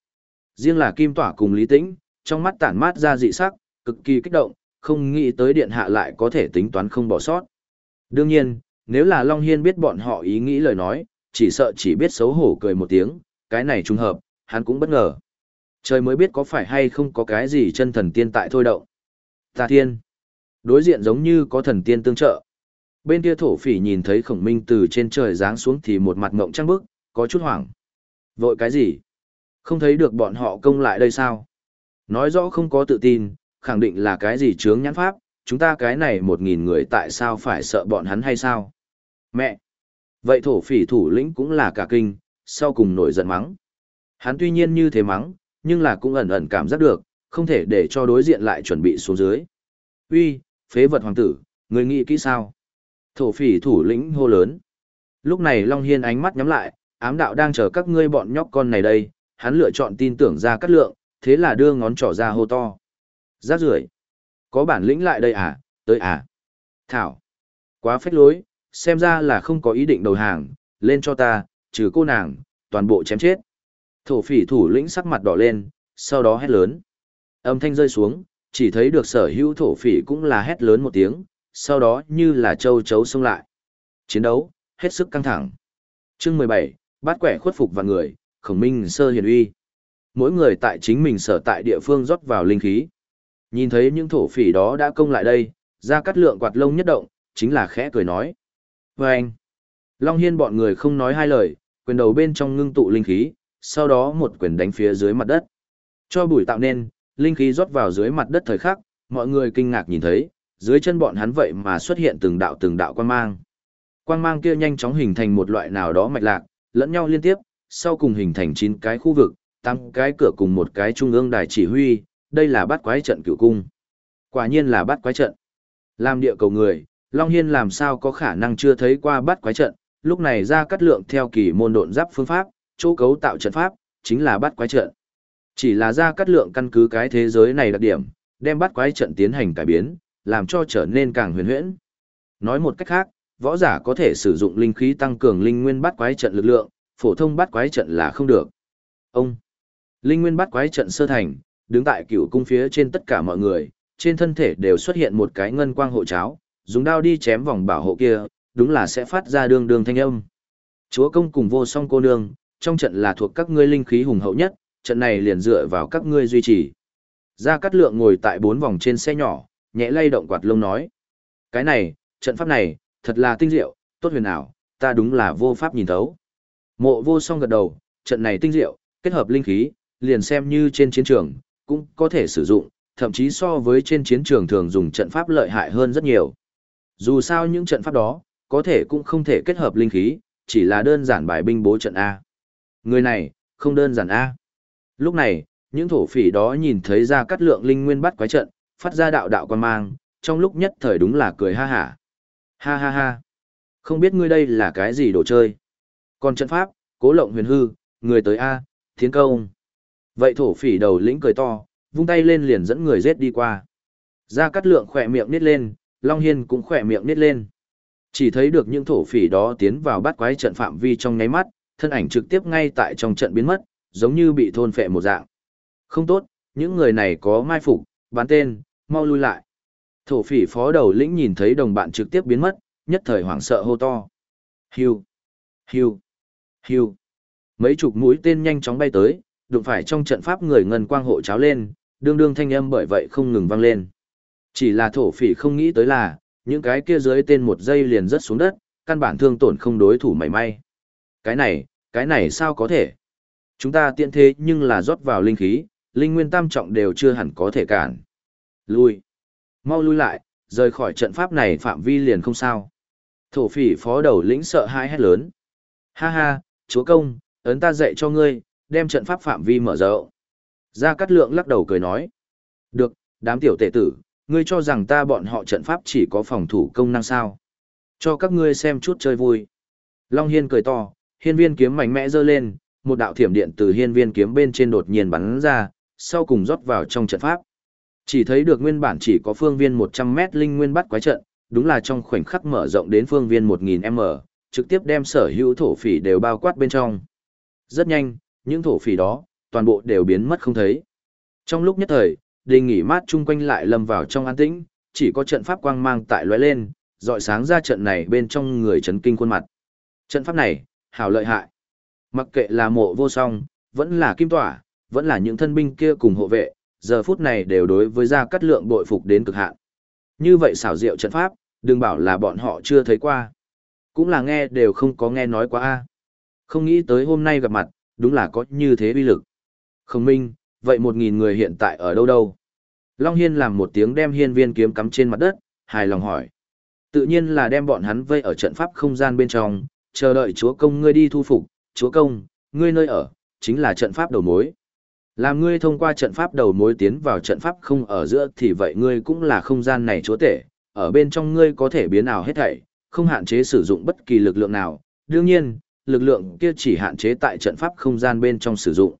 Riêng là Kim Tỏa cùng Lý Tĩnh, trong mắt tản mát ra dị sắc, cực kỳ kích động, không nghĩ tới điện hạ lại có thể tính toán không bỏ sót. Đương nhiên, nếu là Long Hiên biết bọn họ ý nghĩ lời nói, chỉ sợ chỉ biết xấu hổ cười một tiếng, cái này trùng hợp, hắn cũng bất ngờ. Trời mới biết có phải hay không có cái gì chân thần tiên tại thôi động. Tà thiên. Đối diện giống như có thần tiên tương trợ. Bên kia thổ phỉ nhìn thấy khổng minh từ trên trời giáng xuống thì một mặt ngộng trăng bức, có chút hoảng. Vội cái gì? Không thấy được bọn họ công lại đây sao? Nói rõ không có tự tin, khẳng định là cái gì chướng nhãn pháp, chúng ta cái này một nghìn người tại sao phải sợ bọn hắn hay sao? Mẹ! Vậy thổ phỉ thủ lĩnh cũng là cả kinh, sau cùng nổi giận mắng. Hắn tuy nhiên như thế mắng, nhưng là cũng ẩn ẩn cảm giác được, không thể để cho đối diện lại chuẩn bị xuống dưới. Uy, phế vật hoàng tử, người nghĩ kỹ sao? Thổ phỉ thủ lĩnh hô lớn. Lúc này Long Hiên ánh mắt nhắm lại, ám đạo đang chờ các ngươi bọn nhóc con này đây, hắn lựa chọn tin tưởng ra cắt lượng, thế là đưa ngón trỏ ra hô to. Rác rưởi Có bản lĩnh lại đây à, tới à. Thảo. Quá phách lối, xem ra là không có ý định đầu hàng, lên cho ta, trừ cô nàng, toàn bộ chém chết. Thổ phỉ thủ lĩnh sắc mặt đỏ lên, sau đó hét lớn. Âm thanh rơi xuống, chỉ thấy được sở hữu thổ phỉ cũng là hét lớn một tiếng, sau đó như là châu chấu xông lại. Chiến đấu, hết sức căng thẳng. Chương 17, bát quẻ khuất phục và người, khổng minh sơ hiền uy. Mỗi người tại chính mình sở tại địa phương rót vào linh khí. Nhìn thấy những thổ phỉ đó đã công lại đây, ra cắt lượng quạt lông nhất động, chính là khẽ cười nói. Và anh, Long Hiên bọn người không nói hai lời, quyền đầu bên trong ngưng tụ linh khí, sau đó một quyền đánh phía dưới mặt đất. Cho bùi tạo nên, linh khí rót vào dưới mặt đất thời khắc, mọi người kinh ngạc nhìn thấy, dưới chân bọn hắn vậy mà xuất hiện từng đạo từng đạo quan mang. Quang mang kia nhanh chóng hình thành một loại nào đó mạch lạc, lẫn nhau liên tiếp, sau cùng hình thành 9 cái khu vực, tăng cái cửa cùng một cái trung ương đài chỉ huy, đây là bát quái trận cửu cung. Quả nhiên là bát quái trận. Làm địa cầu người, Long Hiên làm sao có khả năng chưa thấy qua bát quái trận, lúc này ra cắt lượng theo kỳ môn độn giáp phương pháp, chỗ cấu tạo trận pháp, chính là bát quái trận. Chỉ là ra cắt lượng căn cứ cái thế giới này đặc điểm, đem bát quái trận tiến hành cải biến, làm cho trở nên càng huyền huyễn. Nói một cách khác, võ giả có thể sử dụng linh khí tăng cường linh nguyên bát quái trận lực lượng, phổ thông bắt quái trận là không được. Ông, linh nguyên bắt quái trận sơ thành, đứng tại cựu cung phía trên tất cả mọi người, trên thân thể đều xuất hiện một cái ngân quang hộ cháo, dùng đao đi chém vòng bảo hộ kia, đúng là sẽ phát ra đường đường thanh âm. Chúa công cùng vô song cô nương, trong trận là thuộc các ngươi linh khí hùng hậu nhất, trận này liền dựa vào các ngươi duy trì. Gia Cát Lượng ngồi tại bốn vòng trên xe nhỏ, nhẹ lay động quạt lông nói. Cái này, trận pháp này, thật là tinh diệu, tốt huyền ảo, ta đúng là vô pháp nhìn thấu. Mộ vô song gật đầu, trận này tinh diệu, kết hợp linh khí, liền xem như trên chiến trường, cũng có thể sử dụng, thậm chí so với trên chiến trường thường dùng trận pháp lợi hại hơn rất nhiều. Dù sao những trận pháp đó, có thể cũng không thể kết hợp linh khí, chỉ là đơn giản bài binh bố trận A. Người này, không đơn giản A. Lúc này, những thổ phỉ đó nhìn thấy ra cắt lượng linh nguyên bắt quái trận, phát ra đạo đạo quan mang, trong lúc nhất thời đúng là cười ha hả. Ha ha ha. Không biết ngươi đây là cái gì đồ chơi. Còn trận pháp, cố lộng huyền hư, người tới A, thiến công. Vậy thổ phỉ đầu lĩnh cười to, vung tay lên liền dẫn người giết đi qua. Ra cắt lượng khỏe miệng nít lên, Long Hiên cũng khỏe miệng nít lên. Chỉ thấy được những thổ phỉ đó tiến vào bắt quái trận phạm vi trong nháy mắt, thân ảnh trực tiếp ngay tại trong trận biến mất, giống như bị thôn phệ một dạng. Không tốt, những người này có mai phục, bán tên, mau lui lại. Thổ phỉ phó đầu lĩnh nhìn thấy đồng bạn trực tiếp biến mất, nhất thời hoảng sợ hô to. Hiu, hiu, Hưu, Mấy chục mũi tên nhanh chóng bay tới, đụng phải trong trận pháp người ngân quang hộ cháo lên, đương đương thanh âm bởi vậy không ngừng vang lên. Chỉ là thổ phỉ không nghĩ tới là, những cái kia dưới tên một giây liền rớt xuống đất, căn bản thương tổn không đối thủ mảy may. Cái này, cái này sao có thể? Chúng ta tiện thế nhưng là rót vào linh khí, linh nguyên tam trọng đều chưa hẳn có thể cản. Lui. Mau lui lại, rời khỏi trận pháp này phạm vi liền không sao. Thổ phỉ phó đầu lĩnh sợ hãi hét lớn. Ha ha, chúa công, ấn ta dạy cho ngươi, đem trận pháp phạm vi mở rộng. Gia Cát Lượng lắc đầu cười nói. Được, đám tiểu tệ tử, ngươi cho rằng ta bọn họ trận pháp chỉ có phòng thủ công năng sao. Cho các ngươi xem chút chơi vui. Long Hiên cười to, hiên viên kiếm mạnh mẽ dơ lên, một đạo thiểm điện từ hiên viên kiếm bên trên đột nhiên bắn ra, sau cùng rót vào trong trận pháp. Chỉ thấy được nguyên bản chỉ có phương viên 100 mét linh nguyên bắt quái trận, đúng là trong khoảnh khắc mở rộng đến phương viên 1000m, trực tiếp đem sở hữu thổ phỉ đều bao quát bên trong. Rất nhanh, những thổ phỉ đó, toàn bộ đều biến mất không thấy. Trong lúc nhất thời, đình nghỉ mát chung quanh lại lâm vào trong an tĩnh, chỉ có trận pháp quang mang tại lóe lên, dọi sáng ra trận này bên trong người chấn kinh khuôn mặt. Trận pháp này, hảo lợi hại. Mặc kệ là mộ vô song, vẫn là kim tỏa, vẫn là những thân binh kia cùng hộ vệ, giờ phút này đều đối với gia cắt lượng bội phục đến cực hạn. Như vậy xảo diệu trận pháp, đừng bảo là bọn họ chưa thấy qua. Cũng là nghe đều không có nghe nói quá a. Không nghĩ tới hôm nay gặp mặt, đúng là có như thế uy lực. Không minh, vậy một nghìn người hiện tại ở đâu đâu? Long Hiên làm một tiếng đem hiên viên kiếm cắm trên mặt đất, hài lòng hỏi. Tự nhiên là đem bọn hắn vây ở trận pháp không gian bên trong, chờ đợi chúa công ngươi đi thu phục, chúa công, ngươi nơi ở, chính là trận pháp đầu mối. Làm ngươi thông qua trận pháp đầu mối tiến vào trận pháp không ở giữa thì vậy ngươi cũng là không gian này chúa tể, ở bên trong ngươi có thể biến ảo hết thảy, không hạn chế sử dụng bất kỳ lực lượng nào. Đương nhiên, lực lượng kia chỉ hạn chế tại trận pháp không gian bên trong sử dụng.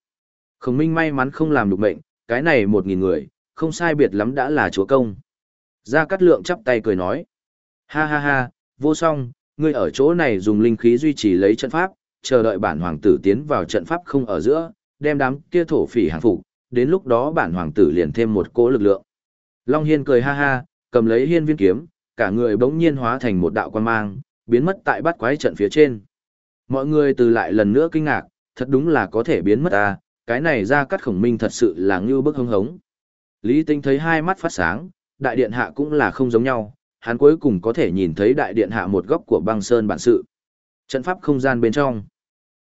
Khổng Minh may mắn không làm được mệnh, cái này một nghìn người, không sai biệt lắm đã là chúa công. Gia Cát Lượng chắp tay cười nói. Ha ha ha, vô song, ngươi ở chỗ này dùng linh khí duy trì lấy trận pháp, chờ đợi bản hoàng tử tiến vào trận pháp không ở giữa, đem đám kia thổ phỉ hàng phục, đến lúc đó bản hoàng tử liền thêm một cỗ lực lượng. Long Hiên cười ha ha, cầm lấy hiên viên kiếm, cả người bỗng nhiên hóa thành một đạo quan mang, biến mất tại bát quái trận phía trên. Mọi người từ lại lần nữa kinh ngạc, thật đúng là có thể biến mất à, cái này ra cắt khổng minh thật sự là ngưu bức hống hống. Lý Tinh thấy hai mắt phát sáng, đại điện hạ cũng là không giống nhau, hắn cuối cùng có thể nhìn thấy đại điện hạ một góc của băng sơn bản sự. Trận pháp không gian bên trong.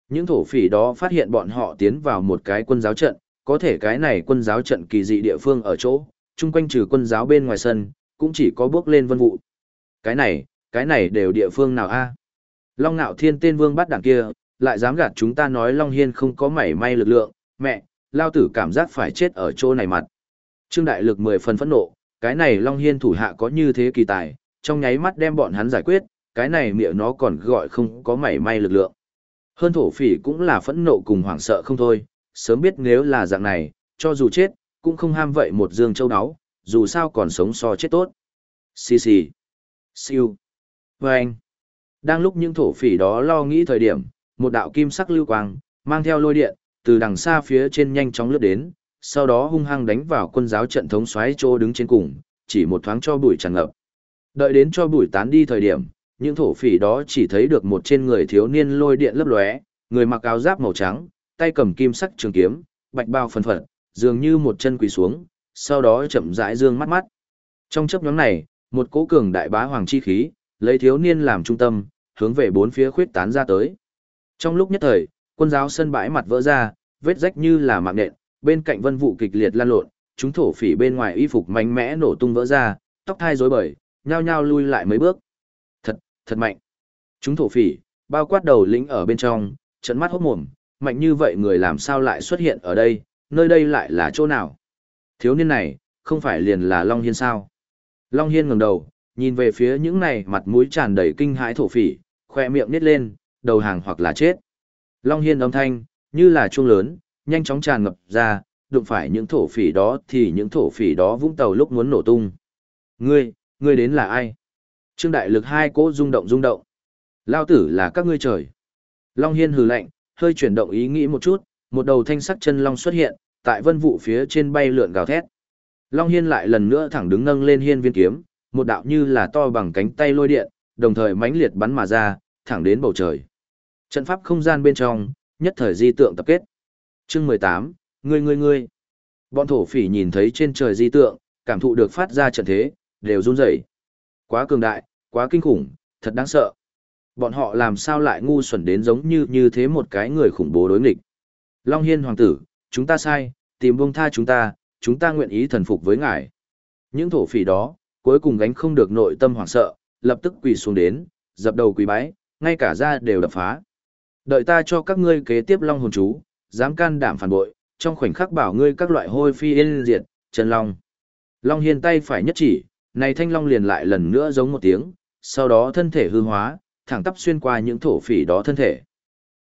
Những thổ phỉ đó phát hiện bọn họ tiến vào một cái quân giáo trận, có thể cái này quân giáo trận kỳ dị địa phương ở chỗ, chung quanh trừ quân giáo bên ngoài sân, cũng chỉ có bước lên vân vụ. Cái này, cái này đều địa phương nào a? Long Nạo Thiên tên vương bắt đảng kia, lại dám gạt chúng ta nói Long Hiên không có mảy may lực lượng, mẹ, lao tử cảm giác phải chết ở chỗ này mặt. Trương Đại Lực mười phần phẫn nộ, cái này Long Hiên thủ hạ có như thế kỳ tài, trong nháy mắt đem bọn hắn giải quyết, cái này miệng nó còn gọi không có mảy may lực lượng. Hơn thổ phỉ cũng là phẫn nộ cùng hoảng sợ không thôi, sớm biết nếu là dạng này, cho dù chết, cũng không ham vậy một dương châu áo, dù sao còn sống so chết tốt. Xì xì. Siêu. Vâng. Đang lúc những thổ phỉ đó lo nghĩ thời điểm, một đạo kim sắc lưu quang, mang theo lôi điện, từ đằng xa phía trên nhanh chóng lướt đến, sau đó hung hăng đánh vào quân giáo trận thống xoáy trô đứng trên cùng, chỉ một thoáng cho bụi tràn ngập. Đợi đến cho bụi tán đi thời điểm, những thổ phỉ đó chỉ thấy được một trên người thiếu niên lôi điện lấp lóe, người mặc áo giáp màu trắng, tay cầm kim sắc trường kiếm, bạch bao phần phật, dường như một chân quỳ xuống, sau đó chậm rãi dương mắt mắt. Trong chấp nhóm này, một cỗ cường đại bá hoàng chi khí, lấy thiếu niên làm trung tâm, hướng về bốn phía khuyết tán ra tới. Trong lúc nhất thời, quân giáo sân bãi mặt vỡ ra, vết rách như là mạng nện, bên cạnh vân vụ kịch liệt lan lộn, chúng thổ phỉ bên ngoài y phục mạnh mẽ nổ tung vỡ ra, tóc thai rối bời, nhao nhao lui lại mấy bước. Thật, thật mạnh. Chúng thổ phỉ, bao quát đầu lĩnh ở bên trong, trận mắt hốt mồm, mạnh như vậy người làm sao lại xuất hiện ở đây, nơi đây lại là chỗ nào? Thiếu niên này, không phải liền là Long Hiên sao? Long Hiên ngẩng đầu, nhìn về phía những này mặt mũi tràn đầy kinh hãi thổ phỉ, khoe miệng nít lên, đầu hàng hoặc là chết. Long Hiên âm thanh, như là chuông lớn, nhanh chóng tràn ngập ra, đụng phải những thổ phỉ đó thì những thổ phỉ đó vũng tàu lúc muốn nổ tung. Ngươi, ngươi đến là ai? Trương Đại Lực hai cỗ rung động rung động. Lao tử là các ngươi trời. Long Hiên hừ lạnh, hơi chuyển động ý nghĩ một chút, một đầu thanh sắc chân long xuất hiện, tại vân vụ phía trên bay lượn gào thét. Long Hiên lại lần nữa thẳng đứng nâng lên hiên viên kiếm, một đạo như là to bằng cánh tay lôi điện, đồng thời mãnh liệt bắn mà ra, thẳng đến bầu trời. Trận pháp không gian bên trong, nhất thời di tượng tập kết. Chương 18, ngươi ngươi ngươi. Bọn thổ phỉ nhìn thấy trên trời di tượng, cảm thụ được phát ra trận thế, đều run rẩy. Quá cường đại, quá kinh khủng, thật đáng sợ. Bọn họ làm sao lại ngu xuẩn đến giống như như thế một cái người khủng bố đối nghịch. Long Hiên hoàng tử, chúng ta sai, tìm buông tha chúng ta, chúng ta nguyện ý thần phục với ngài. Những thổ phỉ đó, cuối cùng gánh không được nội tâm hoảng sợ, lập tức quỳ xuống đến, dập đầu quỳ bái, ngay cả ra đều đập phá. Đợi ta cho các ngươi kế tiếp long hồn chú, dám can đảm phản bội, trong khoảnh khắc bảo ngươi các loại hôi phi yên diệt, chân long. Long hiên tay phải nhất chỉ, này thanh long liền lại lần nữa giống một tiếng, sau đó thân thể hư hóa, thẳng tắp xuyên qua những thổ phỉ đó thân thể.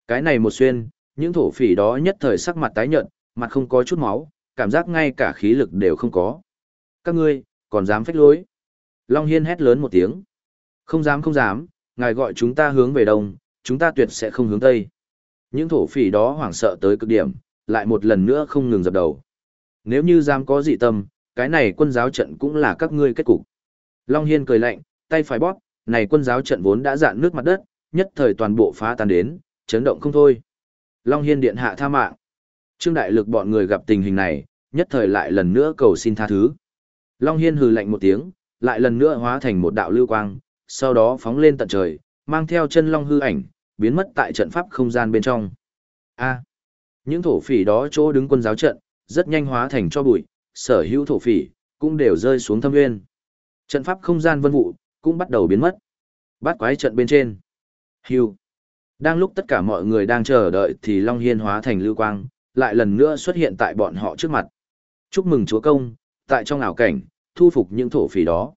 Cái này một xuyên, những thổ phỉ đó nhất thời sắc mặt tái nhợt, mặt không có chút máu, cảm giác ngay cả khí lực đều không có. Các ngươi, còn dám phách lối. Long Hiên hét lớn một tiếng. Không dám không dám, ngài gọi chúng ta hướng về đông, chúng ta tuyệt sẽ không hướng tây. Những thổ phỉ đó hoảng sợ tới cực điểm, lại một lần nữa không ngừng dập đầu. Nếu như dám có dị tâm, cái này quân giáo trận cũng là các ngươi kết cục. Long Hiên cười lạnh, tay phải bóp, này quân giáo trận vốn đã dạn nước mặt đất, nhất thời toàn bộ phá tan đến, chấn động không thôi. Long Hiên điện hạ tha mạng. Trương Đại Lực bọn người gặp tình hình này, nhất thời lại lần nữa cầu xin tha thứ. Long Hiên hừ lạnh một tiếng, lại lần nữa hóa thành một đạo lưu quang, sau đó phóng lên tận trời, mang theo chân long hư ảnh, biến mất tại trận pháp không gian bên trong. A. những thổ phỉ đó chỗ đứng quân giáo trận, rất nhanh hóa thành cho bụi, sở hữu thổ phỉ, cũng đều rơi xuống thâm nguyên. Trận pháp không gian vân vụ, cũng bắt đầu biến mất. Bát quái trận bên trên. Hưu. Đang lúc tất cả mọi người đang chờ đợi thì Long Hiên hóa thành lưu quang, lại lần nữa xuất hiện tại bọn họ trước mặt. Chúc mừng chúa công, tại trong ảo cảnh, thu phục những thổ phỉ đó.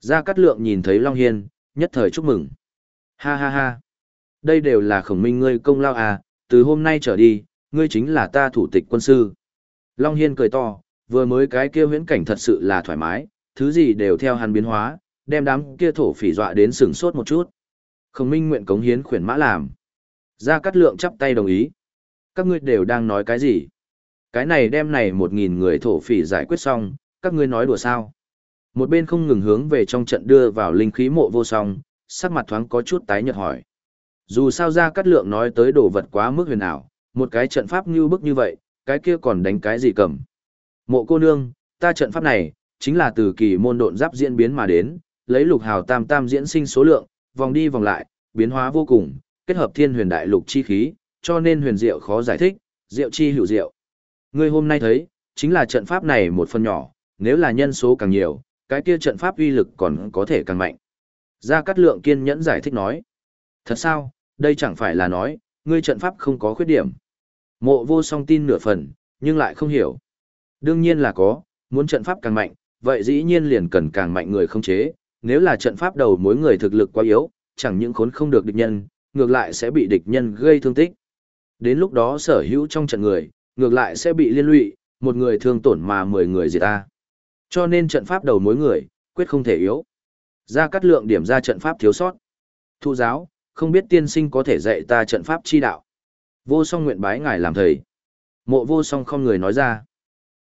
Gia Cát Lượng nhìn thấy Long Hiên, nhất thời chúc mừng. Ha ha ha. Đây đều là khổng minh ngươi công lao à, từ hôm nay trở đi, ngươi chính là ta thủ tịch quân sư. Long Hiên cười to, Vừa mới cái kia huyễn cảnh thật sự là thoải mái, thứ gì đều theo hắn biến hóa, đem đám kia thổ phỉ dọa đến sừng sốt một chút. Khổng minh nguyện cống hiến khuyển mã làm. Gia Cát Lượng chắp tay đồng ý. Các ngươi đều đang nói cái gì? Cái này đem này một nghìn người thổ phỉ giải quyết xong, các ngươi nói đùa sao? Một bên không ngừng hướng về trong trận đưa vào linh khí mộ vô song, sắc mặt thoáng có chút tái nhợt hỏi. Dù sao Gia Cát Lượng nói tới đồ vật quá mức huyền ảo, một cái trận pháp như bức như vậy, cái kia còn đánh cái gì cầm? Mộ cô nương, ta trận pháp này, chính là từ kỳ môn độn giáp diễn biến mà đến, lấy lục hào tam tam diễn sinh số lượng, vòng đi vòng lại, biến hóa vô cùng, kết hợp thiên huyền đại lục chi khí, cho nên huyền diệu khó giải thích, diệu chi hữu diệu. Ngươi hôm nay thấy, chính là trận pháp này một phần nhỏ, nếu là nhân số càng nhiều, cái kia trận pháp uy lực còn có thể càng mạnh. Gia Cát Lượng kiên nhẫn giải thích nói. Thật sao, đây chẳng phải là nói, ngươi trận pháp không có khuyết điểm. Mộ vô song tin nửa phần, nhưng lại không hiểu. Đương nhiên là có, muốn trận pháp càng mạnh, vậy dĩ nhiên liền cần càng mạnh người không chế. Nếu là trận pháp đầu mối người thực lực quá yếu, chẳng những khốn không được địch nhân, ngược lại sẽ bị địch nhân gây thương tích. Đến lúc đó sở hữu trong trận người, ngược lại sẽ bị liên lụy, một người thương tổn mà mười người diệt ta. Cho nên trận pháp đầu mối người, quyết không thể yếu. Ra cắt lượng điểm ra trận pháp thiếu sót. Thu giáo, không biết tiên sinh có thể dạy ta trận pháp chi đạo. Vô song nguyện bái ngài làm thầy. Mộ vô song không người nói ra.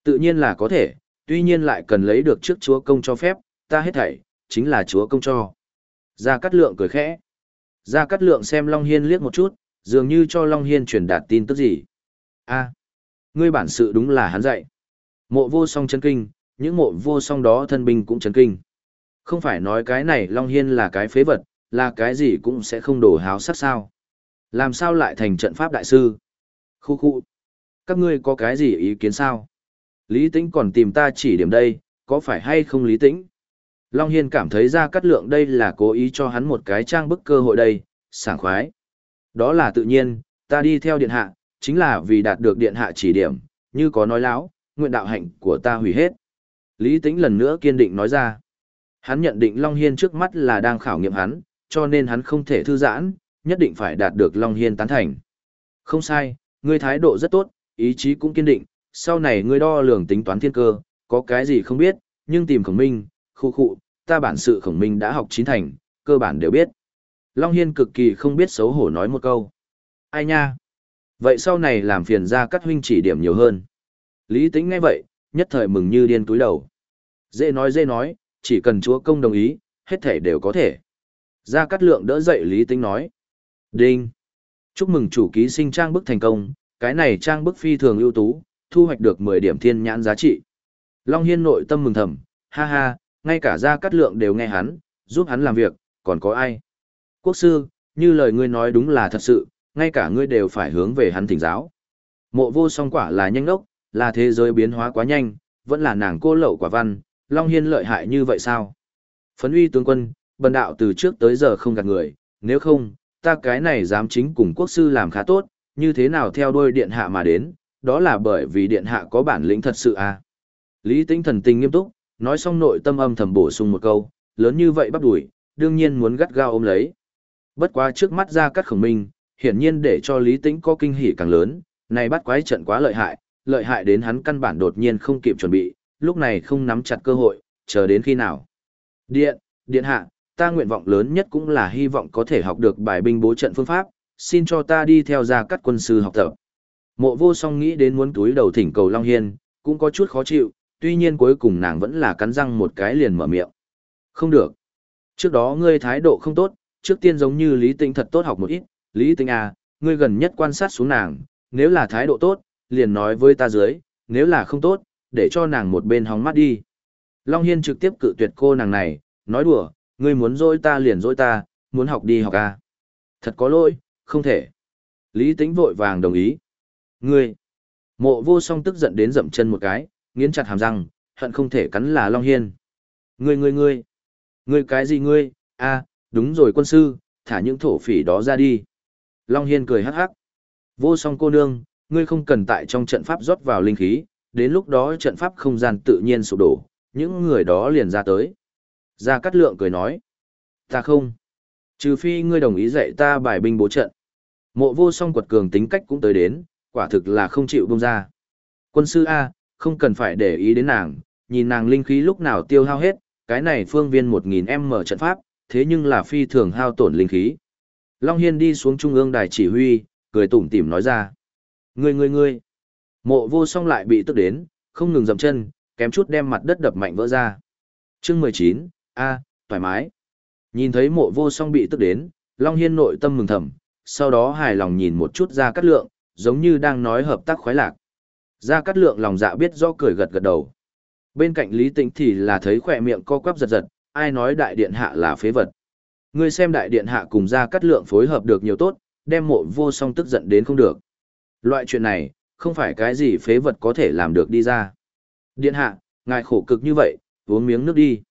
Tự nhiên là có thể, tuy nhiên lại cần lấy được trước chúa công cho phép, ta hết thảy, chính là chúa công cho. Gia Cát Lượng cười khẽ. Gia Cát Lượng xem Long Hiên liếc một chút, dường như cho Long Hiên truyền đạt tin tức gì. a ngươi bản sự đúng là hắn dạy. Mộ vô song chấn kinh, những mộ vô song đó thân binh cũng chấn kinh. Không phải nói cái này Long Hiên là cái phế vật, là cái gì cũng sẽ không đổ háo sắc sao. Làm sao lại thành trận pháp đại sư? Khu khu. Các ngươi có cái gì ý kiến sao? Lý Tĩnh còn tìm ta chỉ điểm đây, có phải hay không Lý Tĩnh? Long Hiên cảm thấy ra cắt lượng đây là cố ý cho hắn một cái trang bức cơ hội đây, sảng khoái. Đó là tự nhiên, ta đi theo điện hạ, chính là vì đạt được điện hạ chỉ điểm, như có nói láo, nguyện đạo hạnh của ta hủy hết. Lý Tĩnh lần nữa kiên định nói ra. Hắn nhận định Long Hiên trước mắt là đang khảo nghiệm hắn, cho nên hắn không thể thư giãn, nhất định phải đạt được Long Hiên tán thành. Không sai, ngươi thái độ rất tốt, ý chí cũng kiên định, sau này ngươi đo lường tính toán thiên cơ, có cái gì không biết, nhưng tìm khổng minh, khu khu, ta bản sự khổng minh đã học chín thành, cơ bản đều biết. Long Hiên cực kỳ không biết xấu hổ nói một câu. Ai nha? Vậy sau này làm phiền ra các huynh chỉ điểm nhiều hơn. Lý tính ngay vậy, nhất thời mừng như điên túi đầu. Dễ nói dễ nói, chỉ cần chúa công đồng ý, hết thể đều có thể. Gia Cát Lượng đỡ dậy Lý Tính nói. Đinh! Chúc mừng chủ ký sinh trang bức thành công, cái này trang bức phi thường ưu tú, thu hoạch được 10 điểm thiên nhãn giá trị. Long Hiên nội tâm mừng thầm, ha ha, ngay cả Gia Cát Lượng đều nghe hắn, giúp hắn làm việc, còn có ai? Quốc sư, như lời ngươi nói đúng là thật sự, ngay cả ngươi đều phải hướng về hắn thỉnh giáo. Mộ vô song quả là nhanh đốc, là thế giới biến hóa quá nhanh, vẫn là nàng cô lậu quả văn, Long Hiên lợi hại như vậy sao? Phấn uy tướng quân, bần đạo từ trước tới giờ không gạt người, nếu không, ta cái này dám chính cùng quốc sư làm khá tốt, như thế nào theo đôi điện hạ mà đến, đó là bởi vì điện hạ có bản lĩnh thật sự à. Lý tinh thần tình nghiêm túc, nói xong nội tâm âm thầm bổ sung một câu, lớn như vậy bắt đuổi, đương nhiên muốn gắt gao ôm lấy. Bất quá trước mắt ra cắt khổng minh, hiển nhiên để cho Lý Tĩnh có kinh hỉ càng lớn, này bắt quái trận quá lợi hại, lợi hại đến hắn căn bản đột nhiên không kịp chuẩn bị, lúc này không nắm chặt cơ hội, chờ đến khi nào. Điện, điện hạ, ta nguyện vọng lớn nhất cũng là hy vọng có thể học được bài binh bố trận phương pháp, xin cho ta đi theo ra các quân sư học tập. Mộ vô song nghĩ đến muốn túi đầu thỉnh cầu Long Hiên, cũng có chút khó chịu, tuy nhiên cuối cùng nàng vẫn là cắn răng một cái liền mở miệng. Không được. Trước đó ngươi thái độ không tốt, trước tiên giống như Lý Tĩnh thật tốt học một ít, Lý Tinh à, ngươi gần nhất quan sát xuống nàng, nếu là thái độ tốt, liền nói với ta dưới, nếu là không tốt, để cho nàng một bên hóng mắt đi. Long Hiên trực tiếp cự tuyệt cô nàng này, nói đùa, ngươi muốn dối ta liền dối ta, muốn học đi học à. Thật có lỗi, không thể. Lý Tĩnh vội vàng đồng ý. Ngươi, mộ vô song tức giận đến dậm chân một cái, nghiến chặt hàm răng, hận không thể cắn là Long Hiên. Ngươi ngươi ngươi, ngươi cái gì ngươi, a à, đúng rồi quân sư, thả những thổ phỉ đó ra đi. Long Hiên cười hắc hắc. Vô song cô nương, ngươi không cần tại trong trận pháp rót vào linh khí, đến lúc đó trận pháp không gian tự nhiên sụp đổ, những người đó liền ra tới. Gia Cát Lượng cười nói, ta không. Trừ phi ngươi đồng ý dạy ta bài binh bố trận. Mộ vô song quật cường tính cách cũng tới đến, quả thực là không chịu buông ra. Quân sư A, không cần phải để ý đến nàng, nhìn nàng linh khí lúc nào tiêu hao hết, cái này phương viên 1000m trận pháp, thế nhưng là phi thường hao tổn linh khí. Long Hiên đi xuống trung ương đài chỉ huy, cười tủm tỉm nói ra. Ngươi ngươi ngươi. Mộ vô song lại bị tức đến, không ngừng dầm chân, kém chút đem mặt đất đập mạnh vỡ ra. chương 19, A, thoải mái. Nhìn thấy mộ vô song bị tức đến, Long Hiên nội tâm mừng thầm, sau đó hài lòng nhìn một chút ra cắt lượng, giống như đang nói hợp tác khoái lạc. Ra cắt lượng lòng dạ biết rõ cười gật gật đầu. Bên cạnh Lý Tĩnh thì là thấy khỏe miệng co quắp giật giật, ai nói đại điện hạ là phế vật. Ngươi xem đại điện hạ cùng ra cắt lượng phối hợp được nhiều tốt, đem mộ vô song tức giận đến không được. Loại chuyện này, không phải cái gì phế vật có thể làm được đi ra. Điện hạ, ngài khổ cực như vậy, uống miếng nước đi.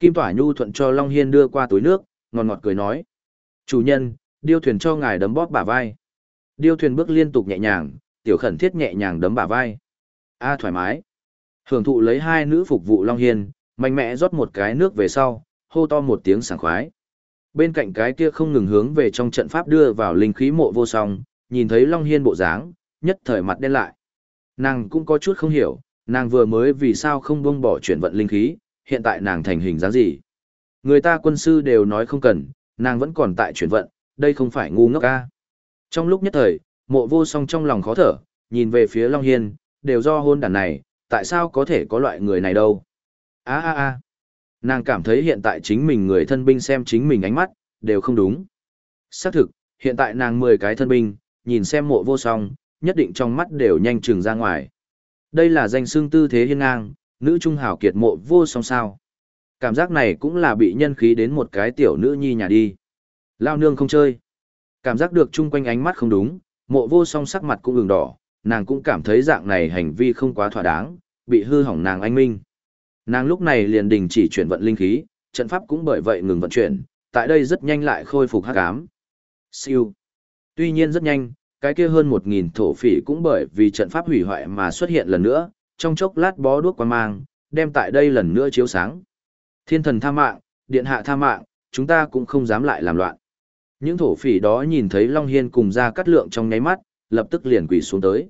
Kim Tỏa Nhu thuận cho Long Hiên đưa qua túi nước, ngọt ngọt cười nói. Chủ nhân, điêu thuyền cho ngài đấm bóp bả vai. Điêu thuyền bước liên tục nhẹ nhàng, tiểu khẩn thiết nhẹ nhàng đấm bả vai. A thoải mái. Hưởng thụ lấy hai nữ phục vụ Long Hiên, mạnh mẽ rót một cái nước về sau, hô to một tiếng sảng khoái. Bên cạnh cái kia không ngừng hướng về trong trận pháp đưa vào linh khí mộ vô song, nhìn thấy Long Hiên bộ dáng, nhất thời mặt đen lại. Nàng cũng có chút không hiểu, nàng vừa mới vì sao không buông bỏ chuyển vận linh khí, hiện tại nàng thành hình dáng gì. Người ta quân sư đều nói không cần, nàng vẫn còn tại chuyển vận, đây không phải ngu ngốc ca. Trong lúc nhất thời, mộ vô song trong lòng khó thở, nhìn về phía Long Hiên, đều do hôn đàn này, tại sao có thể có loại người này đâu. a a a nàng cảm thấy hiện tại chính mình người thân binh xem chính mình ánh mắt, đều không đúng. Xác thực, hiện tại nàng 10 cái thân binh, nhìn xem mộ vô song, nhất định trong mắt đều nhanh trừng ra ngoài. Đây là danh xương tư thế hiên ngang, nữ trung hảo kiệt mộ vô song sao. Cảm giác này cũng là bị nhân khí đến một cái tiểu nữ nhi nhà đi. Lao nương không chơi. Cảm giác được chung quanh ánh mắt không đúng, mộ vô song sắc mặt cũng ửng đỏ, nàng cũng cảm thấy dạng này hành vi không quá thỏa đáng, bị hư hỏng nàng anh minh. Nàng lúc này liền đình chỉ chuyển vận linh khí, trận pháp cũng bởi vậy ngừng vận chuyển, tại đây rất nhanh lại khôi phục hắc ám. Siêu. Tuy nhiên rất nhanh, cái kia hơn một nghìn thổ phỉ cũng bởi vì trận pháp hủy hoại mà xuất hiện lần nữa, trong chốc lát bó đuốc quan mang, đem tại đây lần nữa chiếu sáng. Thiên thần tha mạng, điện hạ tha mạng, chúng ta cũng không dám lại làm loạn. Những thổ phỉ đó nhìn thấy Long Hiên cùng ra cắt lượng trong nháy mắt, lập tức liền quỳ xuống tới.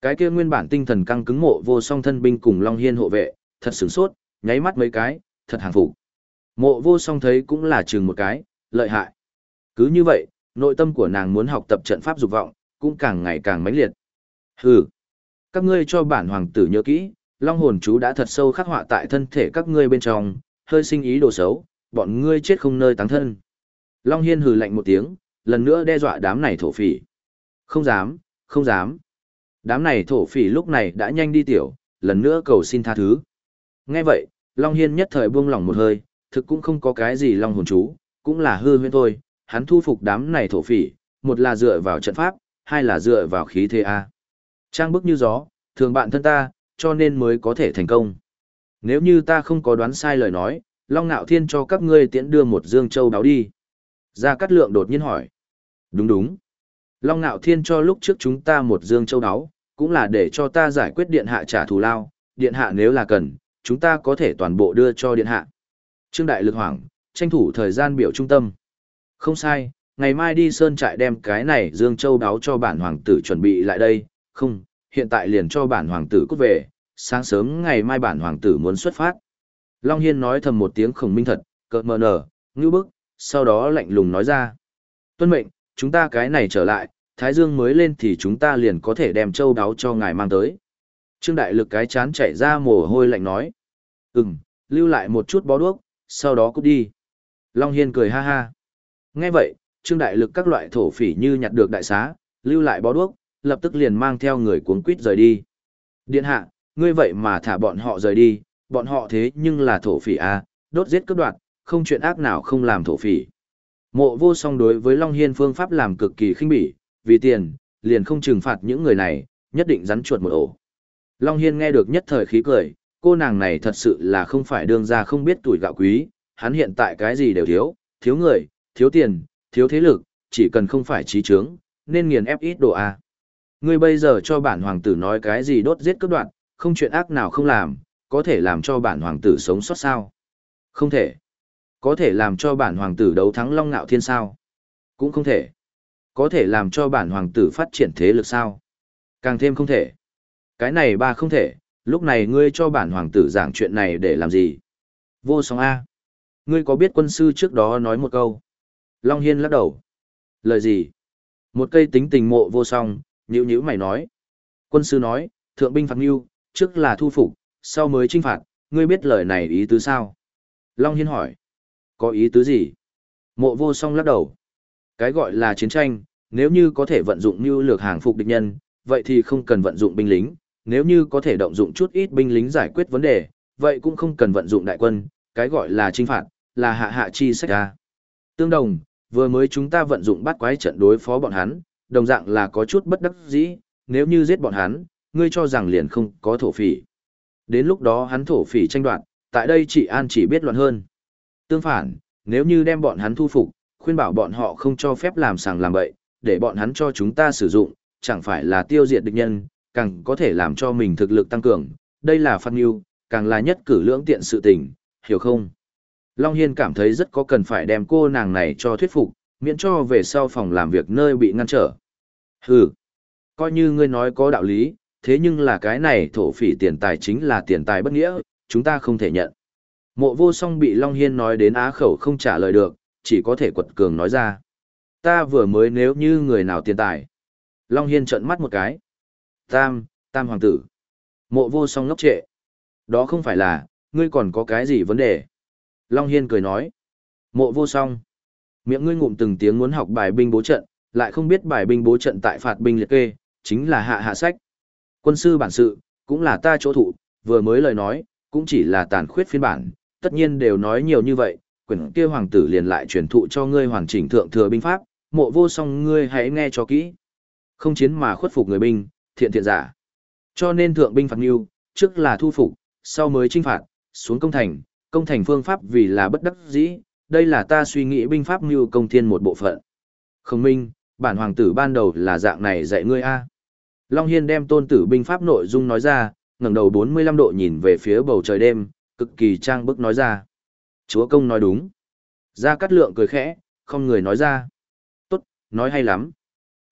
Cái kia nguyên bản tinh thần căng cứng mộ vô song thân binh cùng Long Hiên hộ vệ, thật sửng sốt, nháy mắt mấy cái, thật hàng phục. Mộ vô song thấy cũng là chừng một cái, lợi hại. Cứ như vậy, nội tâm của nàng muốn học tập trận pháp dục vọng, cũng càng ngày càng mãnh liệt. Hừ, các ngươi cho bản hoàng tử nhớ kỹ, long hồn chú đã thật sâu khắc họa tại thân thể các ngươi bên trong, hơi sinh ý đồ xấu, bọn ngươi chết không nơi táng thân. Long hiên hừ lạnh một tiếng, lần nữa đe dọa đám này thổ phỉ. Không dám, không dám. Đám này thổ phỉ lúc này đã nhanh đi tiểu, lần nữa cầu xin tha thứ. Nghe vậy, Long Hiên nhất thời buông lỏng một hơi, thực cũng không có cái gì Long hồn chú, cũng là hư huyễn thôi, hắn thu phục đám này thổ phỉ, một là dựa vào trận pháp, hai là dựa vào khí thế A. Trang bức như gió, thường bạn thân ta, cho nên mới có thể thành công. Nếu như ta không có đoán sai lời nói, Long Nạo Thiên cho các ngươi tiễn đưa một dương châu báo đi. Gia Cát Lượng đột nhiên hỏi. Đúng đúng. Long Nạo Thiên cho lúc trước chúng ta một dương châu đáo, cũng là để cho ta giải quyết điện hạ trả thù lao, điện hạ nếu là cần, chúng ta có thể toàn bộ đưa cho điện hạ. Trương Đại Lực Hoàng, tranh thủ thời gian biểu trung tâm. Không sai, ngày mai đi sơn trại đem cái này Dương Châu đáo cho bản hoàng tử chuẩn bị lại đây, không, hiện tại liền cho bản hoàng tử cút về, sáng sớm ngày mai bản hoàng tử muốn xuất phát. Long Hiên nói thầm một tiếng khổng minh thật, cợt mờ nở, ngư bức, sau đó lạnh lùng nói ra. Tuân mệnh, chúng ta cái này trở lại, Thái Dương mới lên thì chúng ta liền có thể đem châu đáo cho ngài mang tới. Trương Đại Lực cái chán chảy ra mồ hôi lạnh nói. Ừm, lưu lại một chút bó đuốc, sau đó cút đi. Long Hiên cười ha ha. Nghe vậy, Trương Đại Lực các loại thổ phỉ như nhặt được đại xá, lưu lại bó đuốc, lập tức liền mang theo người cuốn quýt rời đi. Điện hạ, ngươi vậy mà thả bọn họ rời đi, bọn họ thế nhưng là thổ phỉ à, đốt giết cướp đoạt, không chuyện ác nào không làm thổ phỉ. Mộ vô song đối với Long Hiên phương pháp làm cực kỳ khinh bỉ, vì tiền, liền không trừng phạt những người này, nhất định rắn chuột một ổ. Long Hiên nghe được nhất thời khí cười, cô nàng này thật sự là không phải đương ra không biết tuổi gạo quý, hắn hiện tại cái gì đều thiếu, thiếu người, thiếu tiền, thiếu thế lực, chỉ cần không phải trí trướng, nên nghiền ép ít đồ A. Ngươi bây giờ cho bản hoàng tử nói cái gì đốt giết cướp đoạn, không chuyện ác nào không làm, có thể làm cho bản hoàng tử sống sót sao? Không thể. Có thể làm cho bản hoàng tử đấu thắng Long Nạo Thiên sao? Cũng không thể. Có thể làm cho bản hoàng tử phát triển thế lực sao? Càng thêm không thể. Cái này ba không thể, lúc này ngươi cho bản hoàng tử giảng chuyện này để làm gì? Vô song A. Ngươi có biết quân sư trước đó nói một câu? Long Hiên lắc đầu. Lời gì? Một cây tính tình mộ vô song, nhữ nhữ mày nói. Quân sư nói, thượng binh phạt nghiêu, trước là thu phục, sau mới trinh phạt, ngươi biết lời này ý tứ sao? Long Hiên hỏi. Có ý tứ gì? Mộ vô song lắc đầu. Cái gọi là chiến tranh, nếu như có thể vận dụng như lược hàng phục địch nhân, vậy thì không cần vận dụng binh lính, nếu như có thể động dụng chút ít binh lính giải quyết vấn đề, vậy cũng không cần vận dụng đại quân, cái gọi là trinh phạt, là hạ hạ chi sách ra. Tương đồng, vừa mới chúng ta vận dụng bắt quái trận đối phó bọn hắn, đồng dạng là có chút bất đắc dĩ, nếu như giết bọn hắn, ngươi cho rằng liền không có thổ phỉ. Đến lúc đó hắn thổ phỉ tranh đoạt, tại đây chỉ an chỉ biết loạn hơn. Tương phản, nếu như đem bọn hắn thu phục, khuyên bảo bọn họ không cho phép làm sàng làm bậy, để bọn hắn cho chúng ta sử dụng, chẳng phải là tiêu diệt địch nhân, càng có thể làm cho mình thực lực tăng cường, đây là phát nghiêu, càng là nhất cử lưỡng tiện sự tình, hiểu không? Long Hiên cảm thấy rất có cần phải đem cô nàng này cho thuyết phục, miễn cho về sau phòng làm việc nơi bị ngăn trở. Hừ, coi như ngươi nói có đạo lý, thế nhưng là cái này thổ phỉ tiền tài chính là tiền tài bất nghĩa, chúng ta không thể nhận. Mộ vô song bị Long Hiên nói đến á khẩu không trả lời được, chỉ có thể quật cường nói ra. Ta vừa mới nếu như người nào tiền tài. Long Hiên trợn mắt một cái. Tam, tam hoàng tử. Mộ vô song ngốc trệ. Đó không phải là, ngươi còn có cái gì vấn đề. Long Hiên cười nói. Mộ vô song. Miệng ngươi ngụm từng tiếng muốn học bài binh bố trận, lại không biết bài binh bố trận tại phạt binh liệt kê, chính là hạ hạ sách. Quân sư bản sự, cũng là ta chỗ thụ, vừa mới lời nói, cũng chỉ là tàn khuyết phiên bản, tất nhiên đều nói nhiều như vậy, quyển kia hoàng tử liền lại truyền thụ cho ngươi hoàn chỉnh thượng thừa binh pháp, mộ vô song ngươi hãy nghe cho kỹ. Không chiến mà khuất phục người binh, thiện thiện giả. Cho nên thượng binh phạt mưu, trước là thu phục, sau mới trinh phạt, xuống công thành, công thành phương pháp vì là bất đắc dĩ, đây là ta suy nghĩ binh pháp mưu công thiên một bộ phận. Khổng minh, bản hoàng tử ban đầu là dạng này dạy ngươi a. Long Hiên đem tôn tử binh pháp nội dung nói ra, ngẩng đầu 45 độ nhìn về phía bầu trời đêm, cực kỳ trang bức nói ra. Chúa công nói đúng. Gia Cát Lượng cười khẽ, không người nói ra. Tốt, nói hay lắm.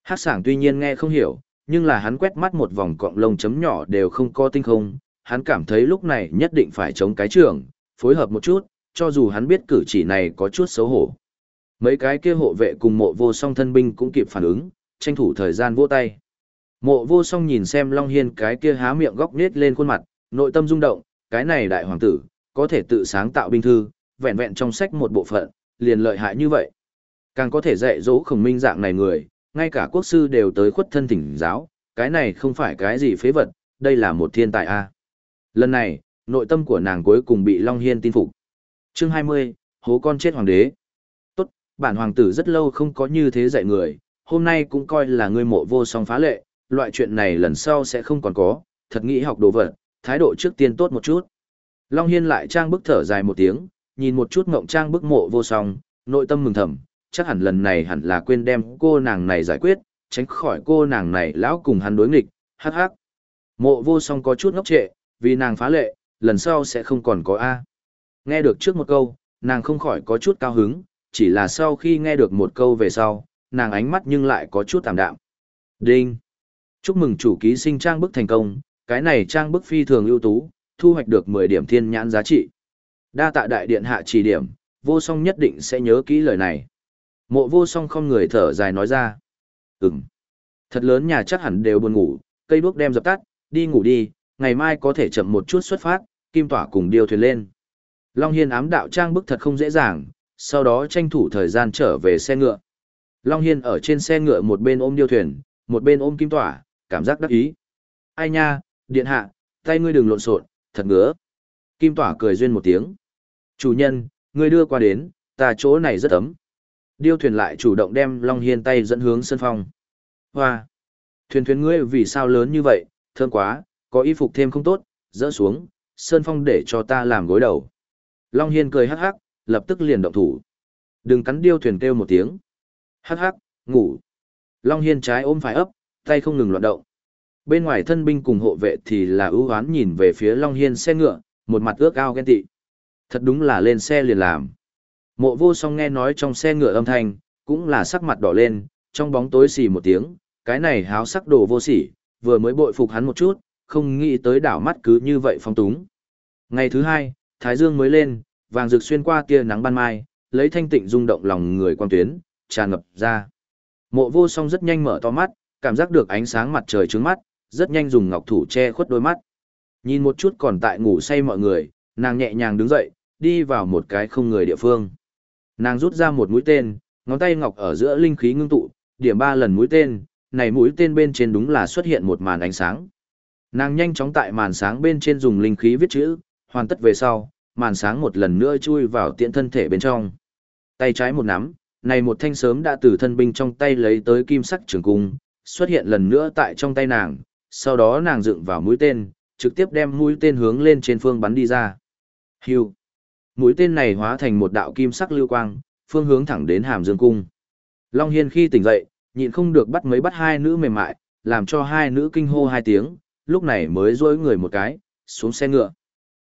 Hát sảng tuy nhiên nghe không hiểu, nhưng là hắn quét mắt một vòng cọng lông chấm nhỏ đều không có tinh không, hắn cảm thấy lúc này nhất định phải chống cái trường, phối hợp một chút, cho dù hắn biết cử chỉ này có chút xấu hổ. Mấy cái kia hộ vệ cùng mộ vô song thân binh cũng kịp phản ứng, tranh thủ thời gian vỗ tay. Mộ vô song nhìn xem Long Hiên cái kia há miệng góc nết lên khuôn mặt, nội tâm rung động, cái này đại hoàng tử, có thể tự sáng tạo binh thư, vẹn vẹn trong sách một bộ phận, liền lợi hại như vậy. Càng có thể dạy dỗ khổng minh dạng này người, ngay cả quốc sư đều tới khuất thân thỉnh giáo, cái này không phải cái gì phế vật, đây là một thiên tài a. Lần này, nội tâm của nàng cuối cùng bị Long Hiên tin phục. Chương 20, hố con chết hoàng đế. Tốt, bản hoàng tử rất lâu không có như thế dạy người, hôm nay cũng coi là ngươi mộ vô song phá lệ, loại chuyện này lần sau sẽ không còn có, thật nghĩ học đồ vật, thái độ trước tiên tốt một chút. Long Hiên lại trang bức thở dài một tiếng, nhìn một chút ngộng trang bức mộ vô song, nội tâm mừng thầm, chắc hẳn lần này hẳn là quên đem cô nàng này giải quyết, tránh khỏi cô nàng này lão cùng hắn đối nghịch, hắc hắc. Mộ vô song có chút ngốc trệ, vì nàng phá lệ, lần sau sẽ không còn có A. Nghe được trước một câu, nàng không khỏi có chút cao hứng, chỉ là sau khi nghe được một câu về sau, nàng ánh mắt nhưng lại có chút tạm đạm. Đinh! Chúc mừng chủ ký sinh trang bức thành công, cái này trang bức phi thường ưu tú, thu hoạch được 10 điểm thiên nhãn giá trị. Đa tạ đại điện hạ chỉ điểm, vô song nhất định sẽ nhớ kỹ lời này. Mộ vô song không người thở dài nói ra. Ừm. Thật lớn nhà chắc hẳn đều buồn ngủ, cây đuốc đem dập tắt, đi ngủ đi, ngày mai có thể chậm một chút xuất phát, kim tỏa cùng điêu thuyền lên. Long Hiên ám đạo trang bức thật không dễ dàng, sau đó tranh thủ thời gian trở về xe ngựa. Long Hiên ở trên xe ngựa một bên ôm điêu thuyền, một bên ôm kim tỏa, cảm giác đắc ý. Ai nha, điện hạ, tay ngươi đừng lộn xộn, thật ngứa. Kim tỏa cười duyên một tiếng. Chủ nhân, ngươi đưa qua đến, ta chỗ này rất ấm. Điêu thuyền lại chủ động đem Long Hiên tay dẫn hướng sân phong. Hoa! Thuyền thuyền ngươi vì sao lớn như vậy, thơm quá, có y phục thêm không tốt, dỡ xuống, sơn phong để cho ta làm gối đầu. Long Hiên cười hắc hắc, lập tức liền động thủ. Đừng cắn điêu thuyền kêu một tiếng. Hắc hắc, ngủ. Long Hiên trái ôm phải ấp, tay không ngừng loạn động. Bên ngoài thân binh cùng hộ vệ thì là ưu hoán nhìn về phía Long Hiên xe ngựa, một mặt ước ao ghen tị. Thật đúng là lên xe liền làm. Mộ vô song nghe nói trong xe ngựa âm thanh, cũng là sắc mặt đỏ lên, trong bóng tối xì một tiếng, cái này háo sắc đồ vô sỉ, vừa mới bội phục hắn một chút, không nghĩ tới đảo mắt cứ như vậy phong túng. Ngày thứ hai, Thái Dương mới lên, vàng rực xuyên qua tia nắng ban mai, lấy thanh tịnh rung động lòng người quan tuyến, tràn ngập ra. Mộ vô song rất nhanh mở to mắt, cảm giác được ánh sáng mặt trời trướng mắt, rất nhanh dùng ngọc thủ che khuất đôi mắt. Nhìn một chút còn tại ngủ say mọi người, nàng nhẹ nhàng đứng dậy, đi vào một cái không người địa phương. Nàng rút ra một mũi tên, ngón tay ngọc ở giữa linh khí ngưng tụ, điểm ba lần mũi tên, này mũi tên bên trên đúng là xuất hiện một màn ánh sáng. Nàng nhanh chóng tại màn sáng bên trên dùng linh khí viết chữ, hoàn tất về sau, màn sáng một lần nữa chui vào tiện thân thể bên trong. Tay trái một nắm, này một thanh sớm đã từ thân binh trong tay lấy tới kim sắc trường cung, xuất hiện lần nữa tại trong tay nàng, sau đó nàng dựng vào mũi tên, trực tiếp đem mũi tên hướng lên trên phương bắn đi ra. Hưu. Mũi tên này hóa thành một đạo kim sắc lưu quang, phương hướng thẳng đến Hàm Dương cung. Long Hiên khi tỉnh dậy, nhịn không được bắt mấy bắt hai nữ mềm mại, làm cho hai nữ kinh hô hai tiếng, lúc này mới dối người một cái, xuống xe ngựa.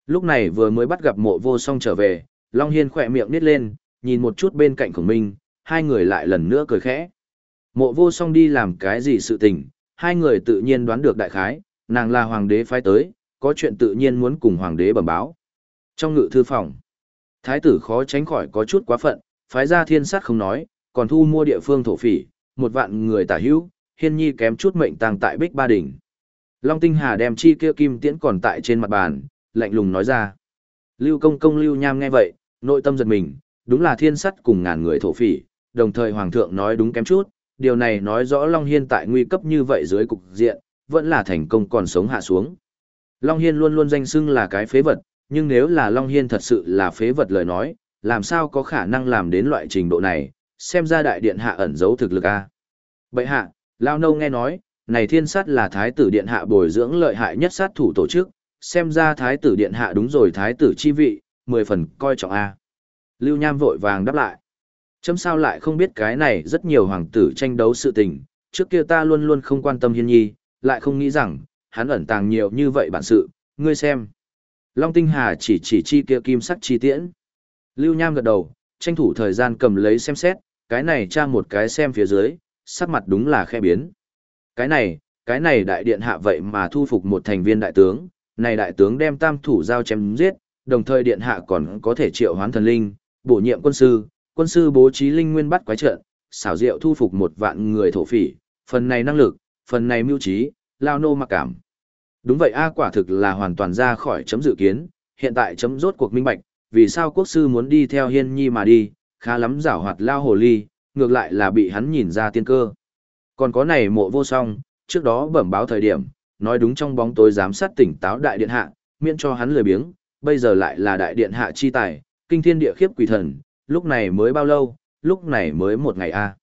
Lúc này vừa mới bắt gặp mộ vô song trở về, Long Hiên khỏe miệng nít lên, nhìn một chút bên cạnh khổng minh, hai người lại lần nữa cười khẽ. Mộ vô song đi làm cái gì sự tình, hai người tự nhiên đoán được đại khái, nàng là hoàng đế phái tới, có chuyện tự nhiên muốn cùng hoàng đế bẩm báo. Trong ngự thư phòng, thái tử khó tránh khỏi có chút quá phận, phái ra thiên sát không nói, còn thu mua địa phương thổ phỉ, một vạn người tả hữu, hiên nhi kém chút mệnh tàng tại bích ba đỉnh. Long tinh hà đem chi kia kim tiễn còn tại trên mặt bàn, lạnh lùng nói ra. Lưu công công lưu nham nghe vậy, nội tâm giật mình, đúng là thiên sắt cùng ngàn người thổ phỉ, đồng thời hoàng thượng nói đúng kém chút, điều này nói rõ Long Hiên tại nguy cấp như vậy dưới cục diện, vẫn là thành công còn sống hạ xuống. Long Hiên luôn luôn danh xưng là cái phế vật, nhưng nếu là Long Hiên thật sự là phế vật lời nói, làm sao có khả năng làm đến loại trình độ này, xem ra đại điện hạ ẩn giấu thực lực a Bậy hạ, Lao Nâu nghe nói, này thiên sát là thái tử điện hạ bồi dưỡng lợi hại nhất sát thủ tổ chức, xem ra thái tử điện hạ đúng rồi thái tử chi vị, mười phần coi trọng a Lưu Nham vội vàng đáp lại. Chấm sao lại không biết cái này rất nhiều hoàng tử tranh đấu sự tình, trước kia ta luôn luôn không quan tâm hiên nhi, lại không nghĩ rằng, hắn ẩn tàng nhiều như vậy bản sự, ngươi xem. Long Tinh Hà chỉ chỉ chi kia kim sắc chi tiễn. Lưu Nham gật đầu, tranh thủ thời gian cầm lấy xem xét, cái này tra một cái xem phía dưới, sắc mặt đúng là khe biến. Cái này, cái này đại điện hạ vậy mà thu phục một thành viên đại tướng, này đại tướng đem tam thủ giao chém giết, đồng thời điện hạ còn có thể triệu hoán thần linh, bổ nhiệm quân sư, quân sư bố trí linh nguyên bắt quái trận, xảo diệu thu phục một vạn người thổ phỉ, phần này năng lực, phần này mưu trí, lao nô mặc cảm. Đúng vậy A quả thực là hoàn toàn ra khỏi chấm dự kiến, hiện tại chấm rốt cuộc minh bạch, vì sao quốc sư muốn đi theo hiên nhi mà đi, khá lắm giảo hoạt lao hồ ly, ngược lại là bị hắn nhìn ra tiên cơ. Còn có này mộ vô song, trước đó bẩm báo thời điểm, nói đúng trong bóng tối giám sát tỉnh táo đại điện hạ, miễn cho hắn lười biếng, bây giờ lại là đại điện hạ chi tài, kinh thiên địa khiếp quỷ thần, lúc này mới bao lâu, lúc này mới một ngày a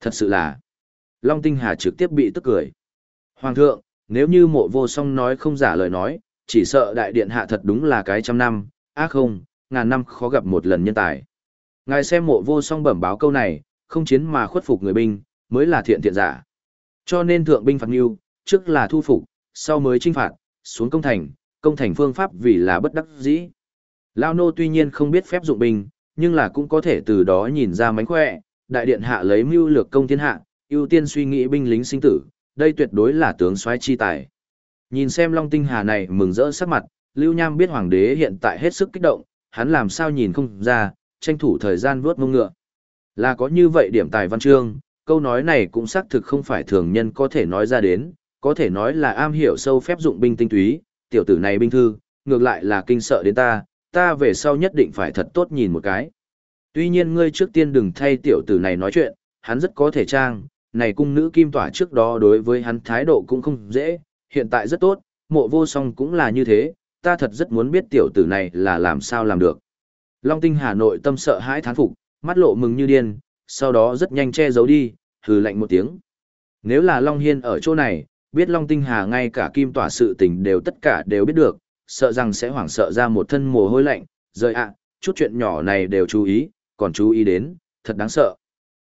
Thật sự là, Long Tinh Hà trực tiếp bị tức cười. Hoàng thượng, nếu như mộ vô song nói không giả lời nói, chỉ sợ đại điện hạ thật đúng là cái trăm năm, ác không, ngàn năm khó gặp một lần nhân tài. Ngài xem mộ vô song bẩm báo câu này, không chiến mà khuất phục người binh, mới là thiện thiện giả. Cho nên thượng binh phạt nghiêu, trước là thu phục, sau mới trinh phạt, xuống công thành, công thành phương pháp vì là bất đắc dĩ. Lao nô tuy nhiên không biết phép dụng binh, nhưng là cũng có thể từ đó nhìn ra mánh khỏe, đại điện hạ lấy mưu lược công thiên hạ, ưu tiên suy nghĩ binh lính sinh tử, đây tuyệt đối là tướng soái chi tài. Nhìn xem Long Tinh Hà này mừng rỡ sắc mặt, Lưu Nham biết hoàng đế hiện tại hết sức kích động, hắn làm sao nhìn không ra, tranh thủ thời gian vuốt mông ngựa. Là có như vậy điểm tài văn chương, câu nói này cũng xác thực không phải thường nhân có thể nói ra đến, có thể nói là am hiểu sâu phép dụng binh tinh túy, tiểu tử này binh thư, ngược lại là kinh sợ đến ta, ta về sau nhất định phải thật tốt nhìn một cái. Tuy nhiên ngươi trước tiên đừng thay tiểu tử này nói chuyện, hắn rất có thể trang, này cung nữ kim tỏa trước đó đối với hắn thái độ cũng không dễ, hiện tại rất tốt, mộ vô song cũng là như thế, ta thật rất muốn biết tiểu tử này là làm sao làm được. Long tinh Hà Nội tâm sợ hãi thán phục, mắt lộ mừng như điên, sau đó rất nhanh che giấu đi, hừ lạnh một tiếng. Nếu là Long Hiên ở chỗ này, biết Long Tinh Hà ngay cả kim tỏa sự tình đều tất cả đều biết được, sợ rằng sẽ hoảng sợ ra một thân mồ hôi lạnh, rời ạ, chút chuyện nhỏ này đều chú ý, còn chú ý đến, thật đáng sợ.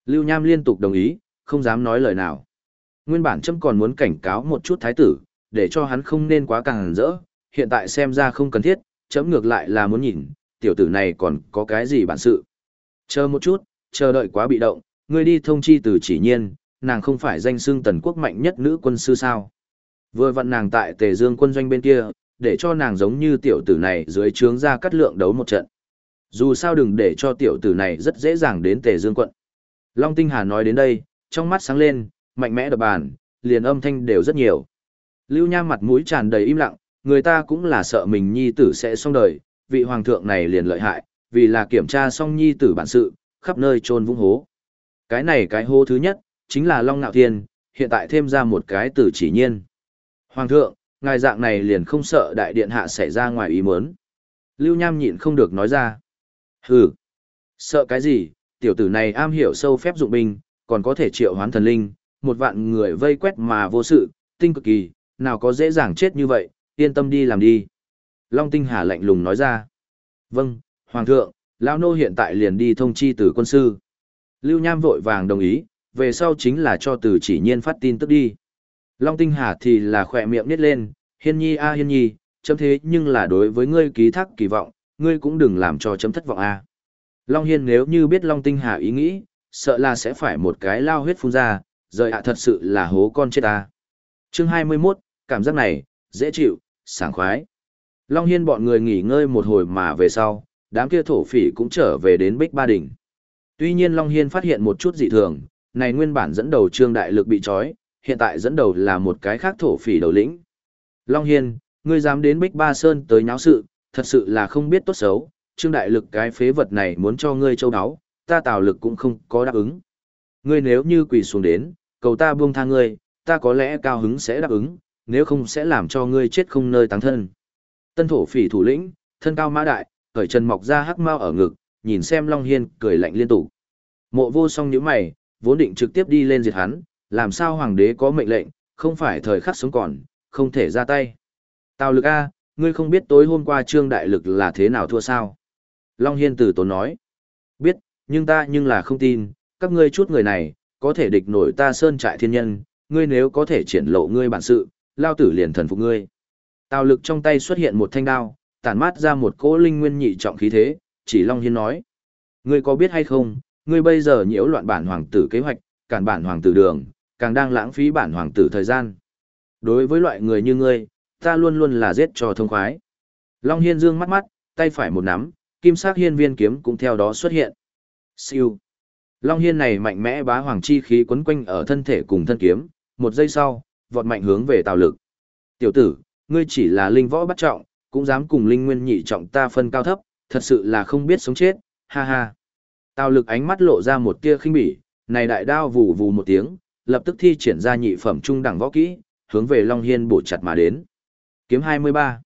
Lưu Nham liên tục đồng ý, không dám nói lời nào. Nguyên bản châm còn muốn cảnh cáo một chút thái tử, để cho hắn không nên quá càng rỡ, hiện tại xem ra không cần thiết, chấm ngược lại là muốn nhìn, tiểu tử này còn có cái gì bản sự. Chờ một chút, chờ đợi quá bị động, ngươi đi thông chi từ chỉ nhiên, nàng không phải danh xưng tần quốc mạnh nhất nữ quân sư sao. Vừa vặn nàng tại Tề Dương quân doanh bên kia, để cho nàng giống như tiểu tử này dưới trướng ra cắt lượng đấu một trận. Dù sao đừng để cho tiểu tử này rất dễ dàng đến Tề Dương quận. Long Tinh Hà nói đến đây, trong mắt sáng lên, mạnh mẽ đập bàn, liền âm thanh đều rất nhiều. Lưu Nham mặt mũi tràn đầy im lặng, người ta cũng là sợ mình nhi tử sẽ xong đời, vị hoàng thượng này liền lợi hại, vì là kiểm tra xong nhi tử bản sự, khắp nơi trôn vung hố. Cái này cái hố thứ nhất, chính là Long Nạo Thiên, hiện tại thêm ra một cái từ chỉ nhiên. Hoàng thượng, ngài dạng này liền không sợ đại điện hạ xảy ra ngoài ý muốn. Lưu Nham nhịn không được nói ra. Hừ, sợ cái gì, tiểu tử này am hiểu sâu phép dụng binh, còn có thể triệu hoán thần linh, một vạn người vây quét mà vô sự, tinh cực kỳ, nào có dễ dàng chết như vậy, yên tâm đi làm đi. Long Tinh Hà lạnh lùng nói ra. Vâng, Hoàng thượng, Lão Nô hiện tại liền đi thông chi từ quân sư. Lưu Nham vội vàng đồng ý, về sau chính là cho từ chỉ nhiên phát tin tức đi. Long Tinh Hà thì là khỏe miệng nít lên, hiên nhi a hiên nhi, chấm thế nhưng là đối với ngươi ký thác kỳ vọng, ngươi cũng đừng làm cho chấm thất vọng a. Long Hiên nếu như biết Long Tinh Hà ý nghĩ, sợ là sẽ phải một cái lao huyết phun ra, rời ạ thật sự là hố con chết ta. Chương 21, cảm giác này, dễ chịu, sảng khoái. Long Hiên bọn người nghỉ ngơi một hồi mà về sau, đám kia thổ phỉ cũng trở về đến Bích Ba Đỉnh. Tuy nhiên Long Hiên phát hiện một chút dị thường, này nguyên bản dẫn đầu trương đại lực bị trói, hiện tại dẫn đầu là một cái khác thổ phỉ đầu lĩnh. Long Hiên, ngươi dám đến Bích Ba Sơn tới nháo sự, thật sự là không biết tốt xấu, trương đại lực cái phế vật này muốn cho ngươi châu đáo, ta tào lực cũng không có đáp ứng. Ngươi nếu như quỳ xuống đến, cầu ta buông tha ngươi, ta có lẽ cao hứng sẽ đáp ứng, nếu không sẽ làm cho ngươi chết không nơi táng thân. Tân thổ phỉ thủ lĩnh, thân cao mã đại, khởi chân mọc ra hắc mau ở ngực, nhìn xem Long Hiên cười lạnh liên tục. Mộ vô song nhíu mày, vốn định trực tiếp đi lên diệt hắn, làm sao hoàng đế có mệnh lệnh, không phải thời khắc sống còn, không thể ra tay. Tào lực A, ngươi không biết tối hôm qua trương đại lực là thế nào thua sao? Long Hiên từ tốn nói. Biết, nhưng ta nhưng là không tin, các ngươi chút người này, có thể địch nổi ta sơn trại thiên nhân, ngươi nếu có thể triển lộ ngươi bản sự, lao tử liền thần phục ngươi. Tào lực trong tay xuất hiện một thanh đao, tản mát ra một cỗ linh nguyên nhị trọng khí thế, chỉ Long Hiên nói. Ngươi có biết hay không, ngươi bây giờ nhiễu loạn bản hoàng tử kế hoạch, cản bản hoàng tử đường, càng đang lãng phí bản hoàng tử thời gian. Đối với loại người như ngươi, ta luôn luôn là giết cho thông khoái. Long Hiên dương mắt mắt, tay phải một nắm, kim sắc hiên viên kiếm cũng theo đó xuất hiện. Siêu. Long Hiên này mạnh mẽ bá hoàng chi khí quấn quanh ở thân thể cùng thân kiếm, một giây sau, vọt mạnh hướng về tào lực. Tiểu tử, ngươi chỉ là linh võ bắt trọng, cũng dám cùng linh nguyên nhị trọng ta phân cao thấp, thật sự là không biết sống chết, ha ha. Tào lực ánh mắt lộ ra một tia khinh bỉ, này đại đao vù vù một tiếng, lập tức thi triển ra nhị phẩm trung đẳng võ kỹ, hướng về Long Hiên bổ chặt mà đến. Kiếm 23.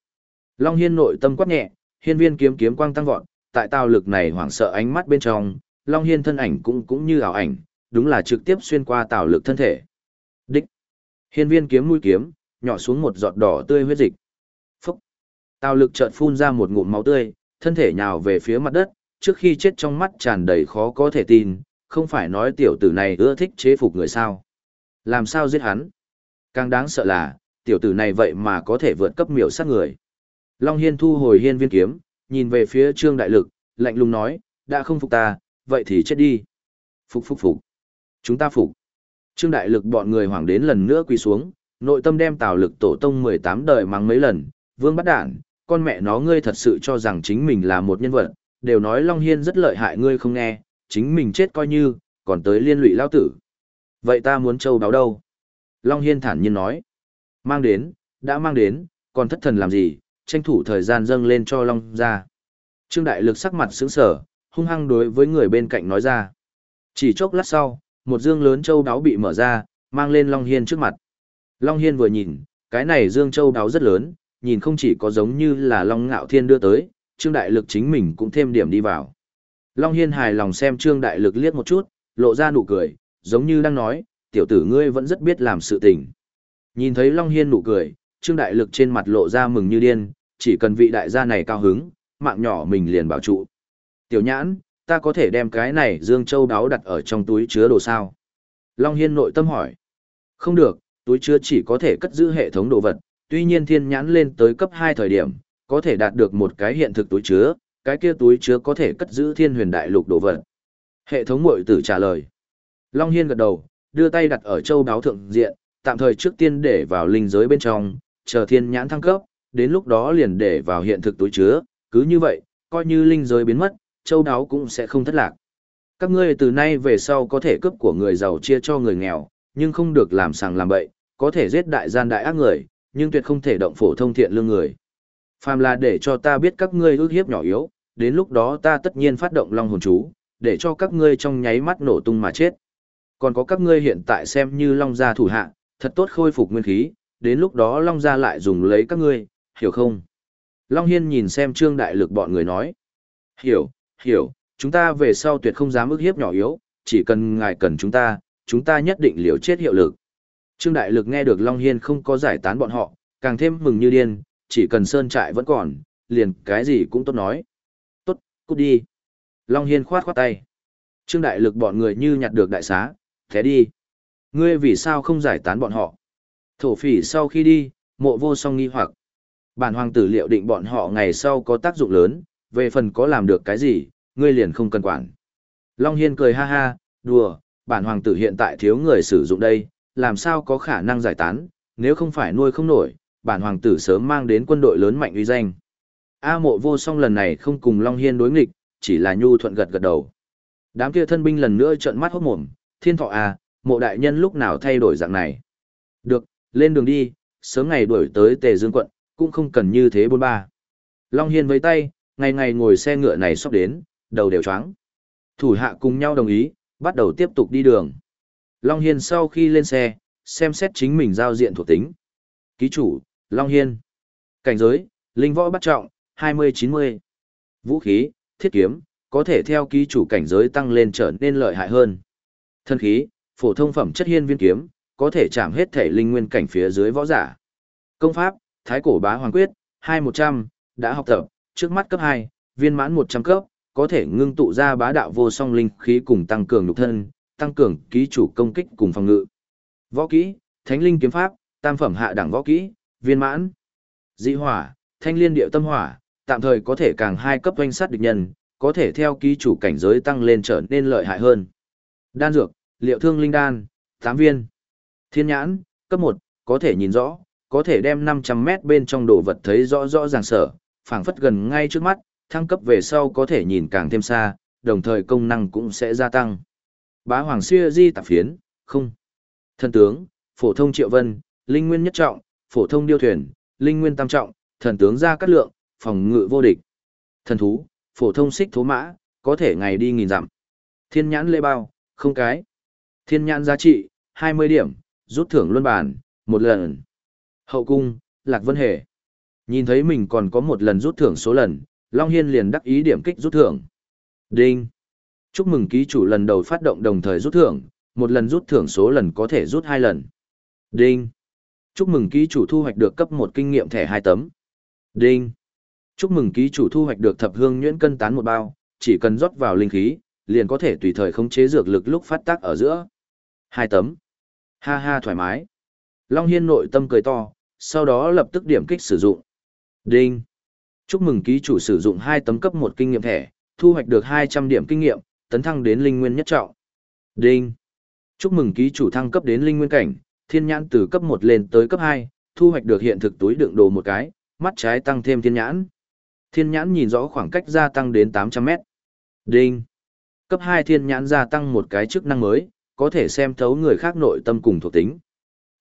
Long Hiên nội tâm quát nhẹ, hiên viên kiếm kiếm quang tăng vọt, tại tào lực này hoảng sợ ánh mắt bên trong, Long Hiên thân ảnh cũng cũng như ảo ảnh, đúng là trực tiếp xuyên qua tào lực thân thể. Đích. Hiên viên kiếm mũi kiếm, nhỏ xuống một giọt đỏ tươi huyết dịch. Phúc. Tào lực chợt phun ra một ngụm máu tươi, thân thể nhào về phía mặt đất, trước khi chết trong mắt tràn đầy khó có thể tin, không phải nói tiểu tử này ưa thích chế phục người sao. Làm sao giết hắn? Càng đáng sợ là, tiểu tử này vậy mà có thể vượt cấp miểu sát người. Long Hiên thu hồi hiên viên kiếm, nhìn về phía Trương Đại Lực, lạnh lùng nói, đã không phục ta, vậy thì chết đi. Phục phục phục. Chúng ta phục. Trương Đại Lực bọn người hoảng đến lần nữa quỳ xuống, nội tâm đem Tào Lực tổ tông 18 đời mắng mấy lần, vương bắt đản, con mẹ nó ngươi thật sự cho rằng chính mình là một nhân vật, đều nói Long Hiên rất lợi hại ngươi không nghe, chính mình chết coi như, còn tới liên lụy lao tử. Vậy ta muốn châu báo đâu? Long Hiên thản nhiên nói. Mang đến, đã mang đến, còn thất thần làm gì, tranh thủ thời gian dâng lên cho Long ra. Trương Đại Lực sắc mặt sững sở, hung hăng đối với người bên cạnh nói ra. Chỉ chốc lát sau, một dương lớn châu đáo bị mở ra, mang lên Long Hiên trước mặt. Long Hiên vừa nhìn, cái này dương châu đáo rất lớn, nhìn không chỉ có giống như là Long Ngạo Thiên đưa tới, Trương Đại Lực chính mình cũng thêm điểm đi vào. Long Hiên hài lòng xem Trương Đại Lực liếc một chút, lộ ra nụ cười, giống như đang nói, tiểu tử ngươi vẫn rất biết làm sự tình. Nhìn thấy Long Hiên nụ cười, Trương Đại Lực trên mặt lộ ra mừng như điên, chỉ cần vị đại gia này cao hứng, mạng nhỏ mình liền bảo trụ. Tiểu nhãn, ta có thể đem cái này Dương Châu đáo đặt ở trong túi chứa đồ sao? Long Hiên nội tâm hỏi. Không được, túi chứa chỉ có thể cất giữ hệ thống đồ vật, tuy nhiên thiên nhãn lên tới cấp 2 thời điểm, có thể đạt được một cái hiện thực túi chứa, cái kia túi chứa có thể cất giữ thiên huyền đại lục đồ vật. Hệ thống mội tử trả lời. Long Hiên gật đầu, đưa tay đặt ở châu đáo thượng diện, tạm thời trước tiên để vào linh giới bên trong, chờ thiên nhãn thăng cấp, đến lúc đó liền để vào hiện thực túi chứa, cứ như vậy, coi như linh giới biến mất, châu đáo cũng sẽ không thất lạc. Các ngươi từ nay về sau có thể cướp của người giàu chia cho người nghèo, nhưng không được làm sàng làm bậy, có thể giết đại gian đại ác người, nhưng tuyệt không thể động phổ thông thiện lương người. Phàm là để cho ta biết các ngươi ước hiếp nhỏ yếu, đến lúc đó ta tất nhiên phát động long hồn chú, để cho các ngươi trong nháy mắt nổ tung mà chết. Còn có các ngươi hiện tại xem như long gia thủ hạ, thật tốt khôi phục nguyên khí, đến lúc đó long gia lại dùng lấy các ngươi, hiểu không? Long Hiên nhìn xem trương đại lực bọn người nói. Hiểu, hiểu, chúng ta về sau tuyệt không dám ức hiếp nhỏ yếu, chỉ cần ngài cần chúng ta, chúng ta nhất định liều chết hiệu lực. Trương Đại Lực nghe được Long Hiên không có giải tán bọn họ, càng thêm mừng như điên, chỉ cần sơn trại vẫn còn, liền cái gì cũng tốt nói. Tốt, cút đi. Long Hiên khoát khoát tay. Trương Đại Lực bọn người như nhặt được đại xá, thế đi. Ngươi vì sao không giải tán bọn họ? Thổ phỉ sau khi đi, mộ vô song nghi hoặc. Bản hoàng tử liệu định bọn họ ngày sau có tác dụng lớn, về phần có làm được cái gì, ngươi liền không cần quản. Long Hiên cười ha ha, đùa, bản hoàng tử hiện tại thiếu người sử dụng đây, làm sao có khả năng giải tán, nếu không phải nuôi không nổi, bản hoàng tử sớm mang đến quân đội lớn mạnh uy danh. A mộ vô song lần này không cùng Long Hiên đối nghịch, chỉ là nhu thuận gật gật đầu. Đám kia thân binh lần nữa trợn mắt hốt mồm, thiên thọ à, mộ đại nhân lúc nào thay đổi dạng này. Được, lên đường đi, sớm ngày đuổi tới tề dương quận, cũng không cần như thế bôn ba. Long Hiên với tay, ngày ngày ngồi xe ngựa này sắp đến, đầu đều choáng. Thủ hạ cùng nhau đồng ý, bắt đầu tiếp tục đi đường. Long Hiên sau khi lên xe, xem xét chính mình giao diện thuộc tính. Ký chủ, Long Hiên. Cảnh giới, linh võ bắt trọng, 20-90. Vũ khí, thiết kiếm, có thể theo ký chủ cảnh giới tăng lên trở nên lợi hại hơn. Thân khí, phổ thông phẩm chất hiên viên kiếm, có thể chạm hết thể linh nguyên cảnh phía dưới võ giả. Công pháp, Thái cổ bá hoàng quyết, 2100, đã học tập, trước mắt cấp 2, viên mãn 100 cấp, có thể ngưng tụ ra bá đạo vô song linh khí cùng tăng cường nhục thân, tăng cường ký chủ công kích cùng phòng ngự. Võ kỹ, Thánh linh kiếm pháp, tam phẩm hạ đẳng võ kỹ, viên mãn. Dị hỏa, Thanh liên điệu tâm hỏa, tạm thời có thể càng hai cấp doanh sát địch nhân, có thể theo ký chủ cảnh giới tăng lên trở nên lợi hại hơn. Đan dược, liệu thương linh đan, 8 viên. Thiên nhãn, cấp 1, có thể nhìn rõ, có thể đem 500 mét bên trong đồ vật thấy rõ rõ ràng sở, phảng phất gần ngay trước mắt, thăng cấp về sau có thể nhìn càng thêm xa, đồng thời công năng cũng sẽ gia tăng. Bá Hoàng Xuyê Di tạp phiến, không. Thần tướng, phổ thông triệu vân, linh nguyên nhất trọng, phổ thông điêu thuyền, linh nguyên tam trọng, thần tướng ra cắt lượng, phòng ngự vô địch. Thần thú, phổ thông xích thố mã, có thể ngày đi nghìn dặm. Thiên nhãn lê bao, không cái. Thiên nhãn giá trị, 20 điểm, rút thưởng luân bản, một lần. Hậu cung, Lạc Vân Hề. Nhìn thấy mình còn có một lần rút thưởng số lần, Long Hiên liền đắc ý điểm kích rút thưởng. Đinh. Chúc mừng ký chủ lần đầu phát động đồng thời rút thưởng, một lần rút thưởng số lần có thể rút hai lần. Đinh. Chúc mừng ký chủ thu hoạch được cấp một kinh nghiệm thẻ hai tấm. Đinh. Chúc mừng ký chủ thu hoạch được thập hương nhuyễn cân tán một bao, chỉ cần rót vào linh khí, liền có thể tùy thời khống chế dược lực lúc phát tác ở giữa. Hai tấm. Ha ha thoải mái. Long Hiên nội tâm cười to, sau đó lập tức điểm kích sử dụng. Đinh. Chúc mừng ký chủ sử dụng hai tấm cấp một kinh nghiệm thẻ, thu hoạch được 200 điểm kinh nghiệm, tấn thăng đến linh nguyên nhất trọng. Đinh. Chúc mừng ký chủ thăng cấp đến linh nguyên cảnh, thiên nhãn từ cấp một lên tới cấp hai, thu hoạch được hiện thực túi đựng đồ một cái, mắt trái tăng thêm thiên nhãn. Thiên nhãn nhìn rõ khoảng cách gia tăng đến 800 mét. Đinh. Cấp hai thiên nhãn gia tăng một cái chức năng mới, có thể xem thấu người khác nội tâm cùng thuộc tính.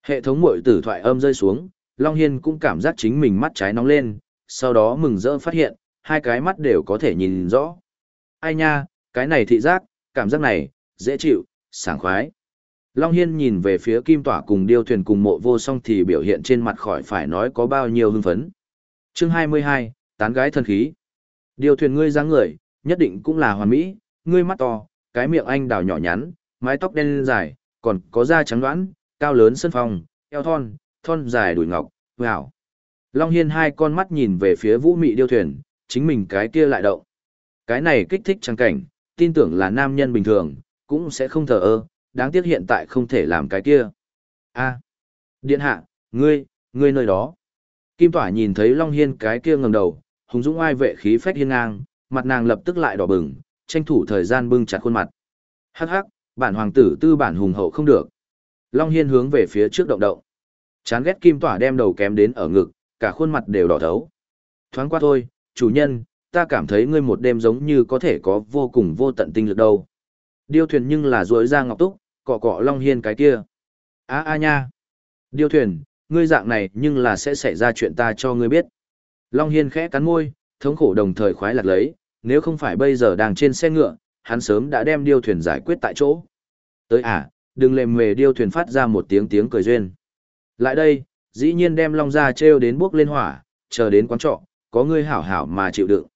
Hệ thống mội tử thoại âm rơi xuống, Long Hiên cũng cảm giác chính mình mắt trái nóng lên, sau đó mừng rỡ phát hiện, hai cái mắt đều có thể nhìn rõ. Ai nha, cái này thị giác, cảm giác này, dễ chịu, sảng khoái. Long Hiên nhìn về phía kim tỏa cùng điêu thuyền cùng mộ vô song thì biểu hiện trên mặt khỏi phải nói có bao nhiêu hưng phấn. chương 22, tán gái thần khí. Điêu thuyền ngươi dáng người, nhất định cũng là hoàn mỹ, ngươi mắt to, cái miệng anh đào nhỏ nhắn, mái tóc đen dài, còn có da trắng đoán, cao lớn sân phòng, eo thon, thon dài đùi ngọc, wow. Long Hiên hai con mắt nhìn về phía vũ mị điêu thuyền, chính mình cái kia lại động. Cái này kích thích trang cảnh, tin tưởng là nam nhân bình thường, cũng sẽ không thờ ơ, đáng tiếc hiện tại không thể làm cái kia. a điện hạ, ngươi, ngươi nơi đó. Kim Tỏa nhìn thấy Long Hiên cái kia ngầm đầu, hùng dũng ai vệ khí phách hiên ngang, mặt nàng lập tức lại đỏ bừng, tranh thủ thời gian bưng chặt khuôn mặt. Hắc hắc, bản hoàng tử tư bản hùng hậu không được. Long Hiên hướng về phía trước động động. Chán ghét kim tỏa đem đầu kém đến ở ngực, cả khuôn mặt đều đỏ thấu. Thoáng qua thôi, chủ nhân, ta cảm thấy ngươi một đêm giống như có thể có vô cùng vô tận tinh lực đâu. Điêu thuyền nhưng là rối ra ngọc túc, cọ cọ Long Hiên cái kia. a a nha. Điêu thuyền, ngươi dạng này nhưng là sẽ xảy ra chuyện ta cho ngươi biết. Long Hiên khẽ cắn môi, thống khổ đồng thời khoái lạc lấy, nếu không phải bây giờ đang trên xe ngựa, hắn sớm đã đem điêu thuyền giải quyết tại chỗ. Tới à, đừng lềm mề điêu thuyền phát ra một tiếng tiếng cười duyên. Lại đây, dĩ nhiên đem Long ra treo đến bước lên hỏa, chờ đến quán trọ, có ngươi hảo hảo mà chịu đựng.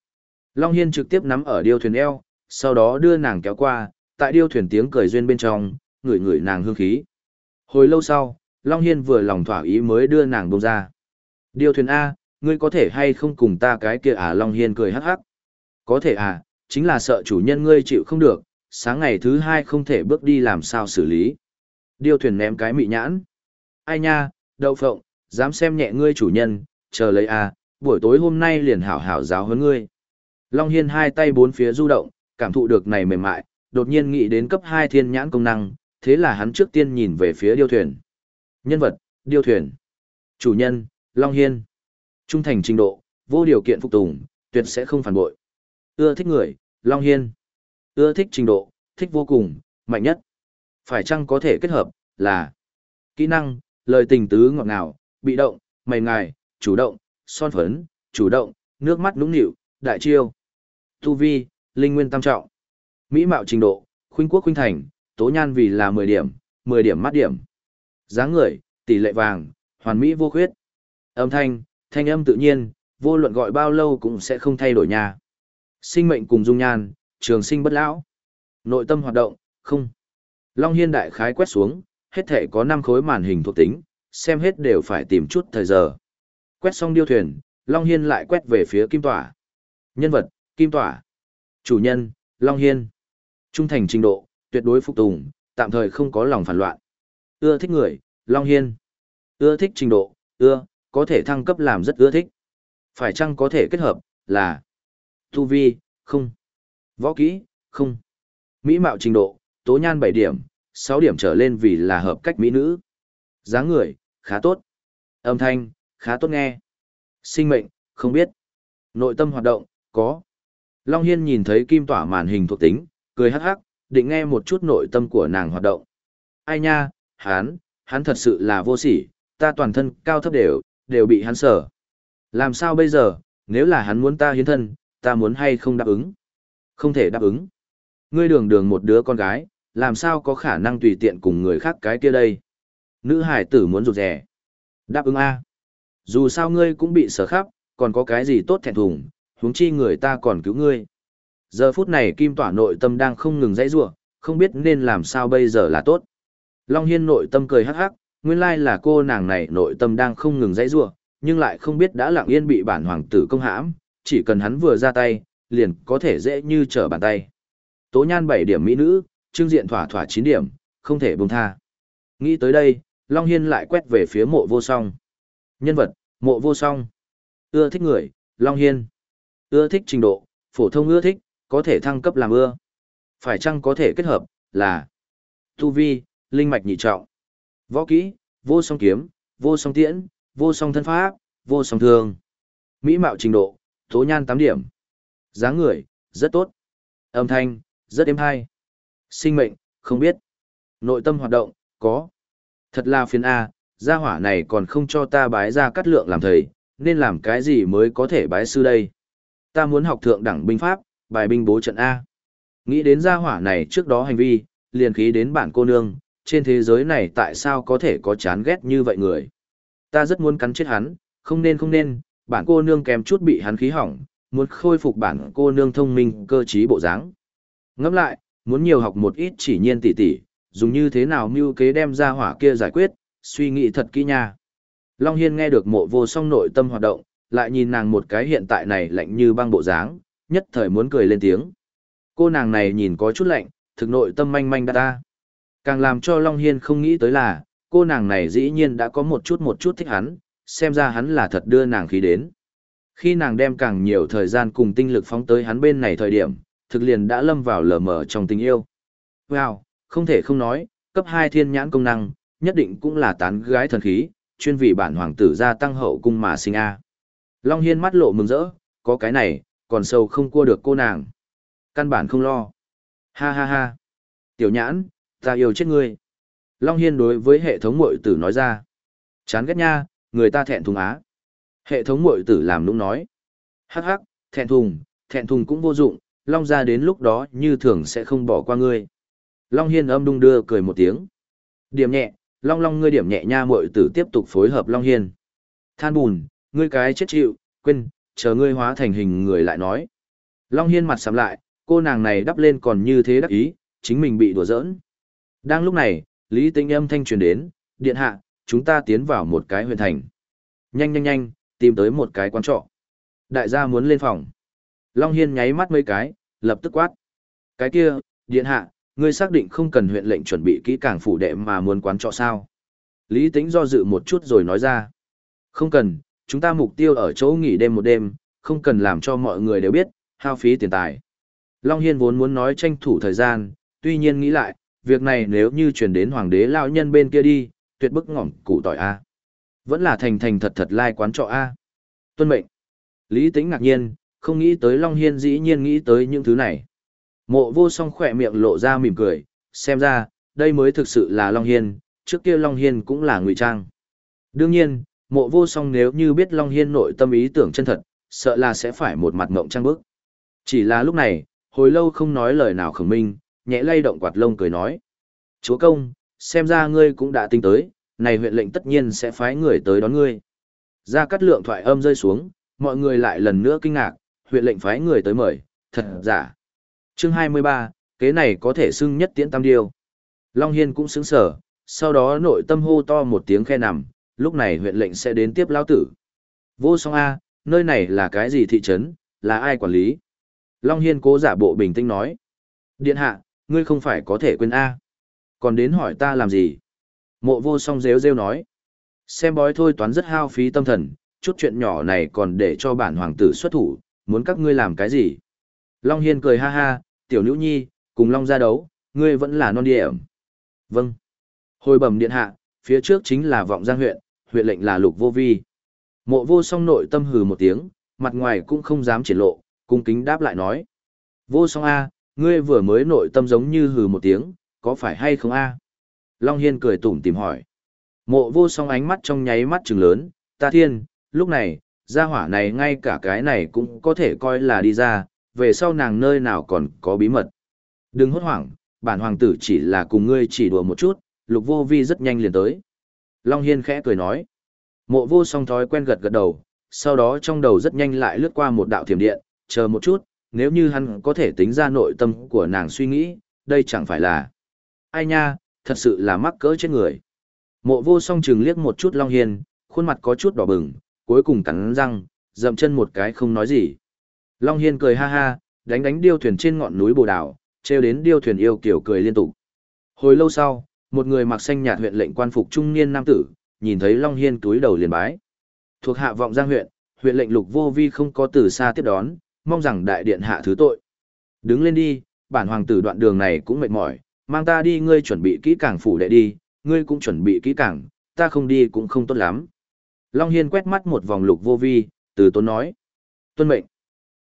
Long Hiên trực tiếp nắm ở điêu thuyền eo, sau đó đưa nàng kéo qua, tại điêu thuyền tiếng cười duyên bên trong, ngửi ngửi nàng hương khí. Hồi lâu sau, Long Hiên vừa lòng thỏa ý mới đưa nàng bông ra. Điêu thuyền A, ngươi có thể hay không cùng ta cái kia à Long Hiên cười hắc hắc. Có thể à, chính là sợ chủ nhân ngươi chịu không được, sáng ngày thứ hai không thể bước đi làm sao xử lý. Điêu thuyền ném cái mị nhãn. Ai nha, đậu phộng, dám xem nhẹ ngươi chủ nhân, chờ lấy à, buổi tối hôm nay liền hảo hảo giáo huấn ngươi. Long Hiên hai tay bốn phía du động, cảm thụ được này mềm mại, đột nhiên nghĩ đến cấp 2 thiên nhãn công năng, thế là hắn trước tiên nhìn về phía điêu thuyền. Nhân vật, điêu thuyền. Chủ nhân, Long Hiên. Trung thành trình độ, vô điều kiện phục tùng, tuyệt sẽ không phản bội. Ưa thích người, Long Hiên. Ưa thích trình độ, thích vô cùng, mạnh nhất. Phải chăng có thể kết hợp, là kỹ năng, lời tình tứ ngọt ngào, bị động, mày ngài, chủ động, son phấn, chủ động, nước mắt nũng nịu, đại chiêu. Tu vi, linh nguyên tam trọng. Mỹ mạo trình độ, khuynh quốc khuynh thành, tố nhan vì là 10 điểm, 10 điểm mắt điểm. dáng người, tỷ lệ vàng, hoàn mỹ vô khuyết. Âm thanh, thanh âm tự nhiên, vô luận gọi bao lâu cũng sẽ không thay đổi nhà, Sinh mệnh cùng dung nhan, trường sinh bất lão. Nội tâm hoạt động, không. Long Hiên đại khái quét xuống, hết thể có 5 khối màn hình thuộc tính, xem hết đều phải tìm chút thời giờ. Quét xong điêu thuyền, Long Hiên lại quét về phía Kim Tỏa. Nhân vật, Kim Tỏa. Chủ nhân, Long Hiên. Trung thành trình độ, tuyệt đối phục tùng, tạm thời không có lòng phản loạn. Ưa thích người, Long Hiên. Ưa thích trình độ, ưa, có thể thăng cấp làm rất ưa thích. Phải chăng có thể kết hợp, là Tu vi, không. Võ kỹ, không. Mỹ mạo trình độ, tố nhan 7 điểm, 6 điểm trở lên vì là hợp cách mỹ nữ. dáng người, khá tốt. Âm thanh, khá tốt nghe. Sinh mệnh, không biết. Nội tâm hoạt động, có. Long Hiên nhìn thấy kim tỏa màn hình thuộc tính, cười hắc hắc, định nghe một chút nội tâm của nàng hoạt động. Ai nha, hắn, hắn thật sự là vô sỉ, ta toàn thân cao thấp đều, đều bị hắn sở. Làm sao bây giờ, nếu là hắn muốn ta hiến thân, ta muốn hay không đáp ứng? Không thể đáp ứng. Ngươi đường đường một đứa con gái, làm sao có khả năng tùy tiện cùng người khác cái kia đây? Nữ hải tử muốn rụt rè Đáp ứng A. Dù sao ngươi cũng bị sở khắp, còn có cái gì tốt thẹn thùng, huống chi người ta còn cứu ngươi. Giờ phút này kim tỏa nội tâm đang không ngừng dãy rủa, không biết nên làm sao bây giờ là tốt. Long Hiên nội tâm cười hắc hắc, nguyên lai là cô nàng này nội tâm đang không ngừng dãy rủa, nhưng lại không biết đã lặng yên bị bản hoàng tử công hãm, chỉ cần hắn vừa ra tay, liền có thể dễ như trở bàn tay. Tố nhan 7 điểm mỹ nữ, trương diện thỏa thỏa 9 điểm, không thể buông tha. Nghĩ tới đây, Long Hiên lại quét về phía mộ vô song. Nhân vật, mộ vô song. Ưa thích người, Long Hiên. Ưa thích trình độ, phổ thông ưa thích, có thể thăng cấp làm ưa. Phải chăng có thể kết hợp, là Tu Vi, Linh Mạch nhị trọng. Võ kỹ, vô song kiếm, vô song tiễn, vô song thân pháp, vô song thương. Mỹ mạo trình độ, tố nhan 8 điểm. dáng người, rất tốt. Âm thanh, rất êm hay. Sinh mệnh, không biết. Nội tâm hoạt động, có. Thật là phiền A, gia hỏa này còn không cho ta bái ra cắt lượng làm thầy, nên làm cái gì mới có thể bái sư đây. Ta muốn học thượng đẳng binh pháp, bài binh bố trận A. Nghĩ đến gia hỏa này trước đó hành vi, liền khí đến bản cô nương, trên thế giới này tại sao có thể có chán ghét như vậy người. Ta rất muốn cắn chết hắn, không nên không nên, bản cô nương kèm chút bị hắn khí hỏng, muốn khôi phục bản cô nương thông minh cơ trí bộ dáng. Ngẫm lại, muốn nhiều học một ít chỉ nhiên tỉ tỉ, dùng như thế nào mưu kế đem ra hỏa kia giải quyết, suy nghĩ thật kỹ nha. Long Hiên nghe được mộ vô song nội tâm hoạt động, lại nhìn nàng một cái hiện tại này lạnh như băng bộ dáng, nhất thời muốn cười lên tiếng. Cô nàng này nhìn có chút lạnh, thực nội tâm manh manh đa ta. Càng làm cho Long Hiên không nghĩ tới là, cô nàng này dĩ nhiên đã có một chút một chút thích hắn, xem ra hắn là thật đưa nàng khí đến. Khi nàng đem càng nhiều thời gian cùng tinh lực phóng tới hắn bên này thời điểm, thực liền đã lâm vào lờ mờ trong tình yêu. Wow, không thể không nói, cấp 2 thiên nhãn công năng, nhất định cũng là tán gái thần khí, chuyên vì bản hoàng tử gia tăng hậu cung mà sinh a. Long Hiên mắt lộ mừng rỡ, có cái này, còn sâu không cua được cô nàng. Căn bản không lo. Ha ha ha. Tiểu nhãn, ta yêu chết ngươi. Long Hiên đối với hệ thống mội tử nói ra. Chán ghét nha, người ta thẹn thùng á. Hệ thống mội tử làm nũng nói. Hắc hắc, thẹn thùng, thẹn thùng cũng vô dụng, Long ra đến lúc đó như thường sẽ không bỏ qua ngươi. Long Hiên âm đung đưa cười một tiếng. Điểm nhẹ, Long Long ngươi điểm nhẹ nha mội tử tiếp tục phối hợp Long Hiên. Than bùn, ngươi cái chết chịu, quên, chờ ngươi hóa thành hình người lại nói. Long Hiên mặt sắm lại, cô nàng này đắp lên còn như thế đắc ý, chính mình bị đùa giỡn. Đang lúc này, Lý Tĩnh âm thanh truyền đến, điện hạ, chúng ta tiến vào một cái huyền thành. Nhanh nhanh nhanh, tìm tới một cái quán trọ. Đại gia muốn lên phòng. Long Hiên nháy mắt mấy cái, lập tức quát. Cái kia, điện hạ, ngươi xác định không cần huyện lệnh chuẩn bị kỹ càng phủ đệ mà muốn quán trọ sao. Lý Tĩnh do dự một chút rồi nói ra. Không cần, chúng ta mục tiêu ở chỗ nghỉ đêm một đêm, không cần làm cho mọi người đều biết, hao phí tiền tài. Long Hiên vốn muốn nói tranh thủ thời gian, tuy nhiên nghĩ lại, việc này nếu như chuyển đến hoàng đế lao nhân bên kia đi, tuyệt bức ngỏm cụ tỏi A. Vẫn là thành thành thật thật lai quán trọ A. Tuân mệnh. Lý Tĩnh ngạc nhiên, không nghĩ tới Long Hiên dĩ nhiên nghĩ tới những thứ này. Mộ vô song khỏe miệng lộ ra mỉm cười, xem ra, đây mới thực sự là Long Hiên, trước kia Long Hiên cũng là ngụy trang. Đương nhiên, mộ vô song nếu như biết Long Hiên nội tâm ý tưởng chân thật, sợ là sẽ phải một mặt ngộng trang bức. Chỉ là lúc này, hồi lâu không nói lời nào khẩn minh, nhẹ lay động quạt lông cười nói. Chúa công, xem ra ngươi cũng đã tính tới, này huyện lệnh tất nhiên sẽ phái người tới đón ngươi. Ra cắt lượng thoại âm rơi xuống, mọi người lại lần nữa kinh ngạc, huyện lệnh phái người tới mời, thật giả. Chương 23, kế này có thể xưng nhất tiễn tam điêu. Long Hiên cũng xứng sở, sau đó nội tâm hô to một tiếng khe nằm, lúc này huyện lệnh sẽ đến tiếp lao tử. Vô song A, nơi này là cái gì thị trấn, là ai quản lý? Long Hiên cố giả bộ bình tĩnh nói. Điện hạ, ngươi không phải có thể quên A. Còn đến hỏi ta làm gì? Mộ vô song rêu rêu nói. Xem bói thôi toán rất hao phí tâm thần, chút chuyện nhỏ này còn để cho bản hoàng tử xuất thủ, muốn các ngươi làm cái gì? Long Hiên cười ha ha, tiểu nữ nhi, cùng Long ra đấu, ngươi vẫn là non điểm. Vâng. Hồi bẩm điện hạ, phía trước chính là vọng giang huyện, huyện lệnh là lục vô vi. Mộ vô song nội tâm hừ một tiếng, mặt ngoài cũng không dám triển lộ, cung kính đáp lại nói. Vô song A, ngươi vừa mới nội tâm giống như hừ một tiếng, có phải hay không A? Long Hiên cười tủm tìm hỏi. Mộ vô song ánh mắt trong nháy mắt trừng lớn, ta thiên, lúc này, gia hỏa này ngay cả cái này cũng có thể coi là đi ra, về sau nàng nơi nào còn có bí mật. Đừng hốt hoảng, bản hoàng tử chỉ là cùng ngươi chỉ đùa một chút, lục vô vi rất nhanh liền tới. Long Hiên khẽ cười nói. Mộ vô song thói quen gật gật đầu, sau đó trong đầu rất nhanh lại lướt qua một đạo thiểm điện, chờ một chút, nếu như hắn có thể tính ra nội tâm của nàng suy nghĩ, đây chẳng phải là... Ai nha, thật sự là mắc cỡ chết người. Mộ vô song chừng liếc một chút Long Hiên, khuôn mặt có chút đỏ bừng, cuối cùng cắn răng, dậm chân một cái không nói gì. Long Hiên cười ha ha, đánh đánh điêu thuyền trên ngọn núi bồ Đào, treo đến điêu thuyền yêu kiểu cười liên tục. Hồi lâu sau, một người mặc xanh nhạt huyện lệnh quan phục trung niên nam tử, nhìn thấy Long Hiên túi đầu liền bái. Thuộc hạ vọng giang huyện, huyện lệnh lục vô vi không có từ xa tiếp đón, mong rằng đại điện hạ thứ tội. Đứng lên đi, bản hoàng tử đoạn đường này cũng mệt mỏi, mang ta đi ngươi chuẩn bị kỹ càng phủ đệ đi, ngươi cũng chuẩn bị kỹ càng, ta không đi cũng không tốt lắm. Long Hiên quét mắt một vòng lục vô vi, từ tốn nói. Tuân mệnh.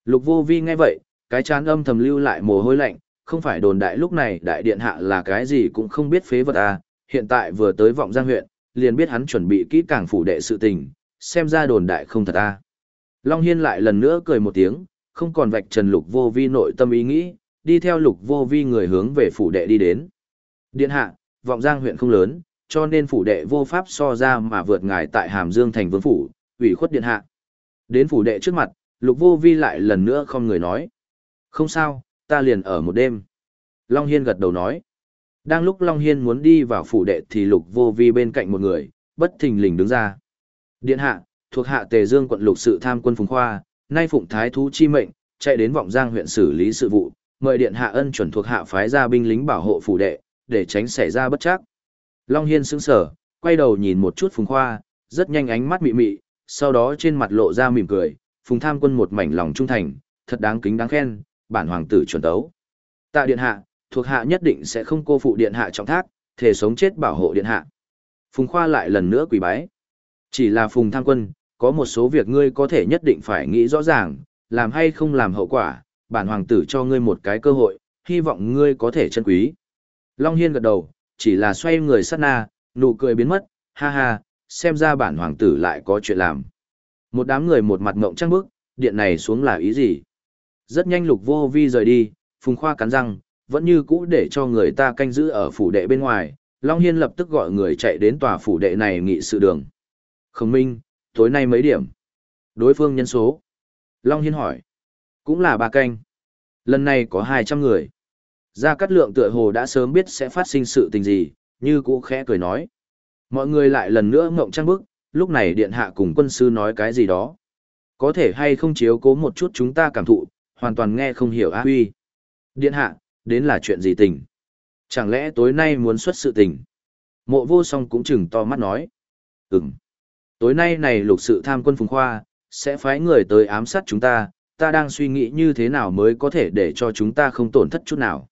Lục vô vi nghe vậy, cái chán âm thầm lưu lại mồ hôi lạnh, không phải đồn đại lúc này đại điện hạ là cái gì cũng không biết phế vật à, hiện tại vừa tới vọng giang huyện, liền biết hắn chuẩn bị kỹ càng phủ đệ sự tình, xem ra đồn đại không thật à. Long Hiên lại lần nữa cười một tiếng, không còn vạch trần lục vô vi nội tâm ý nghĩ, đi theo lục vô vi người hướng về phủ đệ đi đến. Điện hạ, vọng giang huyện không lớn, cho nên phủ đệ vô pháp so ra mà vượt ngài tại Hàm Dương thành vương phủ, ủy khuất điện hạ. Đến phủ đệ trước mặt, lục vô vi lại lần nữa không người nói. Không sao, ta liền ở một đêm. Long Hiên gật đầu nói. Đang lúc Long Hiên muốn đi vào phủ đệ thì lục vô vi bên cạnh một người, bất thình lình đứng ra. Điện hạ, thuộc hạ Tề Dương quận lục sự tham quân Phùng Khoa, nay phụng thái thú chi mệnh, chạy đến vọng giang huyện xử lý sự vụ, mời điện hạ ân chuẩn thuộc hạ phái ra binh lính bảo hộ phủ đệ, để tránh xảy ra bất chắc. Long Hiên sững sở, quay đầu nhìn một chút Phùng Khoa, rất nhanh ánh mắt mị mị, sau đó trên mặt lộ ra mỉm cười, Phùng Tham quân một mảnh lòng trung thành, thật đáng kính đáng khen, bản hoàng tử chuẩn tấu. Tạ điện hạ, thuộc hạ nhất định sẽ không cô phụ điện hạ trọng thác, thể sống chết bảo hộ điện hạ. Phùng Khoa lại lần nữa quỳ bái. Chỉ là Phùng Tham Quân, có một số việc ngươi có thể nhất định phải nghĩ rõ ràng, làm hay không làm hậu quả, bản hoàng tử cho ngươi một cái cơ hội, hy vọng ngươi có thể chân quý. Long Hiên gật đầu, chỉ là xoay người sát na, nụ cười biến mất, ha ha, xem ra bản hoàng tử lại có chuyện làm. Một đám người một mặt ngộng trăng bức, điện này xuống là ý gì? Rất nhanh lục vô vi rời đi, phùng khoa cắn răng, vẫn như cũ để cho người ta canh giữ ở phủ đệ bên ngoài. Long Hiên lập tức gọi người chạy đến tòa phủ đệ này nghị sự đường. Khổng minh, tối nay mấy điểm? Đối phương nhân số. Long Hiên hỏi. Cũng là ba canh. Lần này có 200 người. Gia Cát Lượng tựa hồ đã sớm biết sẽ phát sinh sự tình gì, như cũ khẽ cười nói. Mọi người lại lần nữa ngộng trăng bức, lúc này điện hạ cùng quân sư nói cái gì đó. Có thể hay không chiếu cố một chút chúng ta cảm thụ, hoàn toàn nghe không hiểu a huy. Điện hạ, đến là chuyện gì tình? Chẳng lẽ tối nay muốn xuất sự tình? Mộ vô song cũng chừng to mắt nói. Ừm. Tối nay này lục sự tham quân phùng khoa, sẽ phái người tới ám sát chúng ta, ta đang suy nghĩ như thế nào mới có thể để cho chúng ta không tổn thất chút nào.